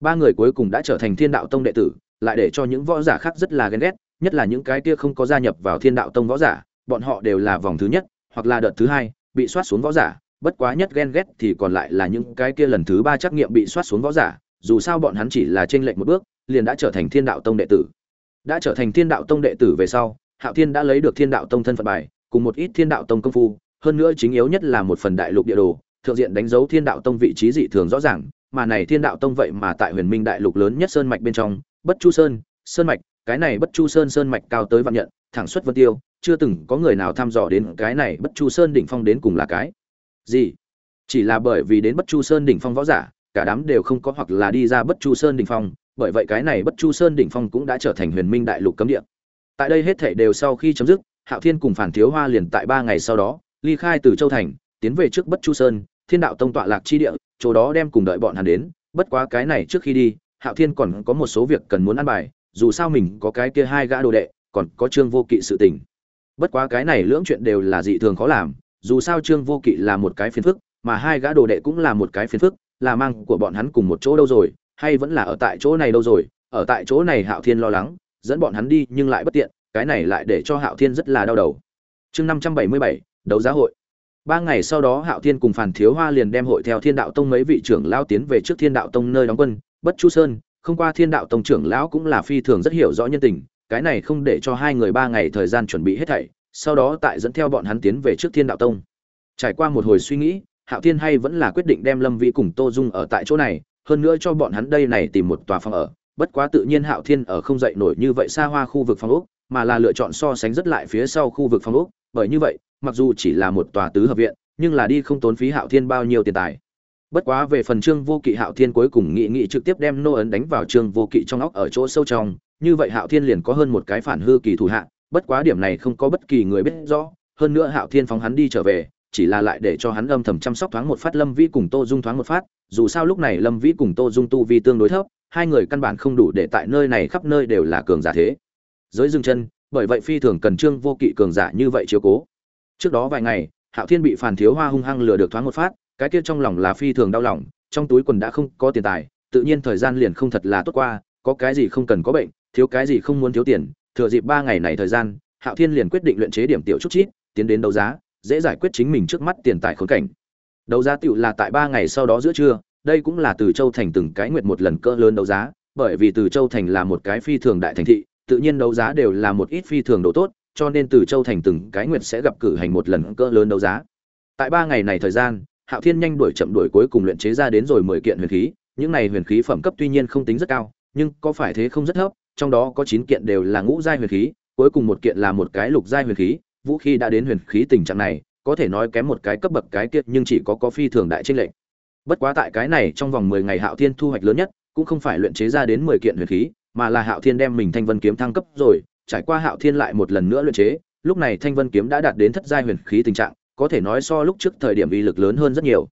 Ba người cuối cùng đã trở thành Thiên Đạo Tông đệ tử, lại để cho những võ giả khác rất là ghen ghét, nhất là những cái kia không có gia nhập vào Thiên Đạo Tông võ giả, bọn họ đều là vòng thứ nhất, hoặc là đợt thứ hai, bị soát xuống võ giả, bất quá nhất ghen ghét thì còn lại là những cái kia lần thứ ba trắc nghiệm bị soát xuống võ giả, dù sao bọn hắn chỉ là trên lệnh một bước, liền đã trở thành Thiên Đạo Tông đệ tử. Đã trở thành Thiên Đạo Tông đệ tử về sau, Hạo Thiên đã lấy được Thiên Đạo Tông thân phận bài, cùng một ít Thiên Đạo Tông công phu, hơn nữa chính yếu nhất là một phần đại lục địa đồ, thượng diện đánh dấu Thiên Đạo Tông vị trí dị thường rõ ràng, mà này Thiên Đạo Tông vậy mà tại Huyền Minh đại lục lớn nhất sơn mạch bên trong, Bất Chu Sơn, sơn mạch, cái này Bất Chu Sơn sơn mạch cao tới vạn nhận, thẳng xuất vân tiêu, chưa từng có người nào thăm dò đến cái này Bất Chu Sơn đỉnh phong đến cùng là cái gì? Chỉ là bởi vì đến bất chu sơn đỉnh phong võ giả, cả đám đều không có hoặc là đi ra bất chu sơn đỉnh phong, bởi vậy cái này bất chu sơn đỉnh phong cũng đã trở thành huyền minh đại lục cấm địa. Tại đây hết thể đều sau khi chấm dứt, hạo thiên cùng phản thiếu hoa liền tại ba ngày sau đó, ly khai từ châu thành, tiến về trước bất chu sơn, thiên đạo tông tọa lạc chi địa, chỗ đó đem cùng đợi bọn hắn đến. Bất quá cái này trước khi đi, hạo thiên còn có một số việc cần muốn ăn bài, dù sao mình có cái kia hai gã đồ đệ, còn có trương vô kỵ sự tình. Bất quá cái này lưỡng chuyện đều là dị thường khó làm dù sao trương vô kỵ là một cái phiền phức, mà hai gã đồ đệ cũng là một cái phiền phức, là mang của bọn hắn cùng một chỗ đâu rồi, hay vẫn là ở tại chỗ này đâu rồi, ở tại chỗ này hạo thiên lo lắng, dẫn bọn hắn đi nhưng lại bất tiện, cái này lại để cho hạo thiên rất là đau đầu. Chương năm trăm bảy mươi bảy, đấu giá hội. Ba ngày sau đó hạo thiên cùng phản thiếu hoa liền đem hội theo thiên đạo tông mấy vị trưởng lao tiến về trước thiên đạo tông nơi đóng quân. Bất chu sơn, không qua thiên đạo tông trưởng lão cũng là phi thường rất hiểu rõ nhân tình, cái này không để cho hai người ba ngày thời gian chuẩn bị hết thảy sau đó tại dẫn theo bọn hắn tiến về trước thiên đạo tông. Trải qua một hồi suy nghĩ, hạo thiên hay vẫn là quyết định đem lâm vĩ cùng tô dung ở tại chỗ này, hơn nữa cho bọn hắn đây này tìm một tòa phòng ở. Bất quá tự nhiên hạo thiên ở không dậy nổi như vậy xa hoa khu vực phòng ốc, mà là lựa chọn so sánh rất lại phía sau khu vực phòng ốc, bởi như vậy, mặc dù chỉ là một tòa tứ hợp viện, nhưng là đi không tốn phí hạo thiên bao nhiêu tiền tài. Bất quá về phần trương vô kỵ, hạo thiên cuối cùng nghị nghị trực tiếp đem nô ấn đánh vào trương vô kỵ trong óc ở chỗ sâu trong, như vậy hạo thiên liền có hơn một cái phản hư kỳ thủ hạ bất quá điểm này không có bất kỳ người biết rõ, hơn nữa hạo thiên phóng hắn đi trở về, chỉ là lại để cho hắn âm thầm chăm sóc thoáng một phát lâm vĩ cùng tô dung thoáng một phát, dù sao lúc này lâm vĩ cùng tô dung tu vi tương đối thấp, hai người căn bản không đủ để tại nơi này khắp nơi đều là cường giả thế. Giới dừng chân, bởi vậy phi thường cần trương vô kỵ cường giả như vậy chiếu cố. Trước đó vài ngày, hạo thiên bị phản thiếu hoa hung hăng lừa được thoáng một phát, cái kia trong lòng là phi thường đau lòng, trong túi quần đã không có tiền tài, tự nhiên thời gian liền không thật là tốt qua, có cái gì không cần có bệnh, thiếu cái gì không muốn thiếu tiền thừa dịp ba ngày này thời gian, hạo thiên liền quyết định luyện chế điểm tiểu chút chít, tiến đến đấu giá, dễ giải quyết chính mình trước mắt tiền tài khốn cảnh. Đấu giá tiểu là tại ba ngày sau đó giữa trưa, đây cũng là từ châu thành từng cái nguyệt một lần cỡ lớn đấu giá, bởi vì từ châu thành là một cái phi thường đại thành thị, tự nhiên đấu giá đều là một ít phi thường độ tốt, cho nên từ châu thành từng cái nguyệt sẽ gặp cử hành một lần cỡ lớn đấu giá. Tại ba ngày này thời gian, hạo thiên nhanh đuổi chậm đuổi cuối cùng luyện chế ra đến rồi mười kiện huyền khí, những này huyền khí phẩm cấp tuy nhiên không tính rất cao, nhưng có phải thế không rất thấp trong đó có chín kiện đều là ngũ giai huyền khí, cuối cùng một kiện là một cái lục giai huyền khí. Vũ khí đã đến huyền khí tình trạng này, có thể nói kém một cái cấp bậc cái kia, nhưng chỉ có có phi thường đại tranh lệch. Bất quá tại cái này trong vòng mười ngày hạo thiên thu hoạch lớn nhất, cũng không phải luyện chế ra đến mười kiện huyền khí, mà là hạo thiên đem mình thanh vân kiếm thăng cấp rồi, trải qua hạo thiên lại một lần nữa luyện chế, lúc này thanh vân kiếm đã đạt đến thất giai huyền khí tình trạng, có thể nói so lúc trước thời điểm uy lực lớn hơn rất nhiều.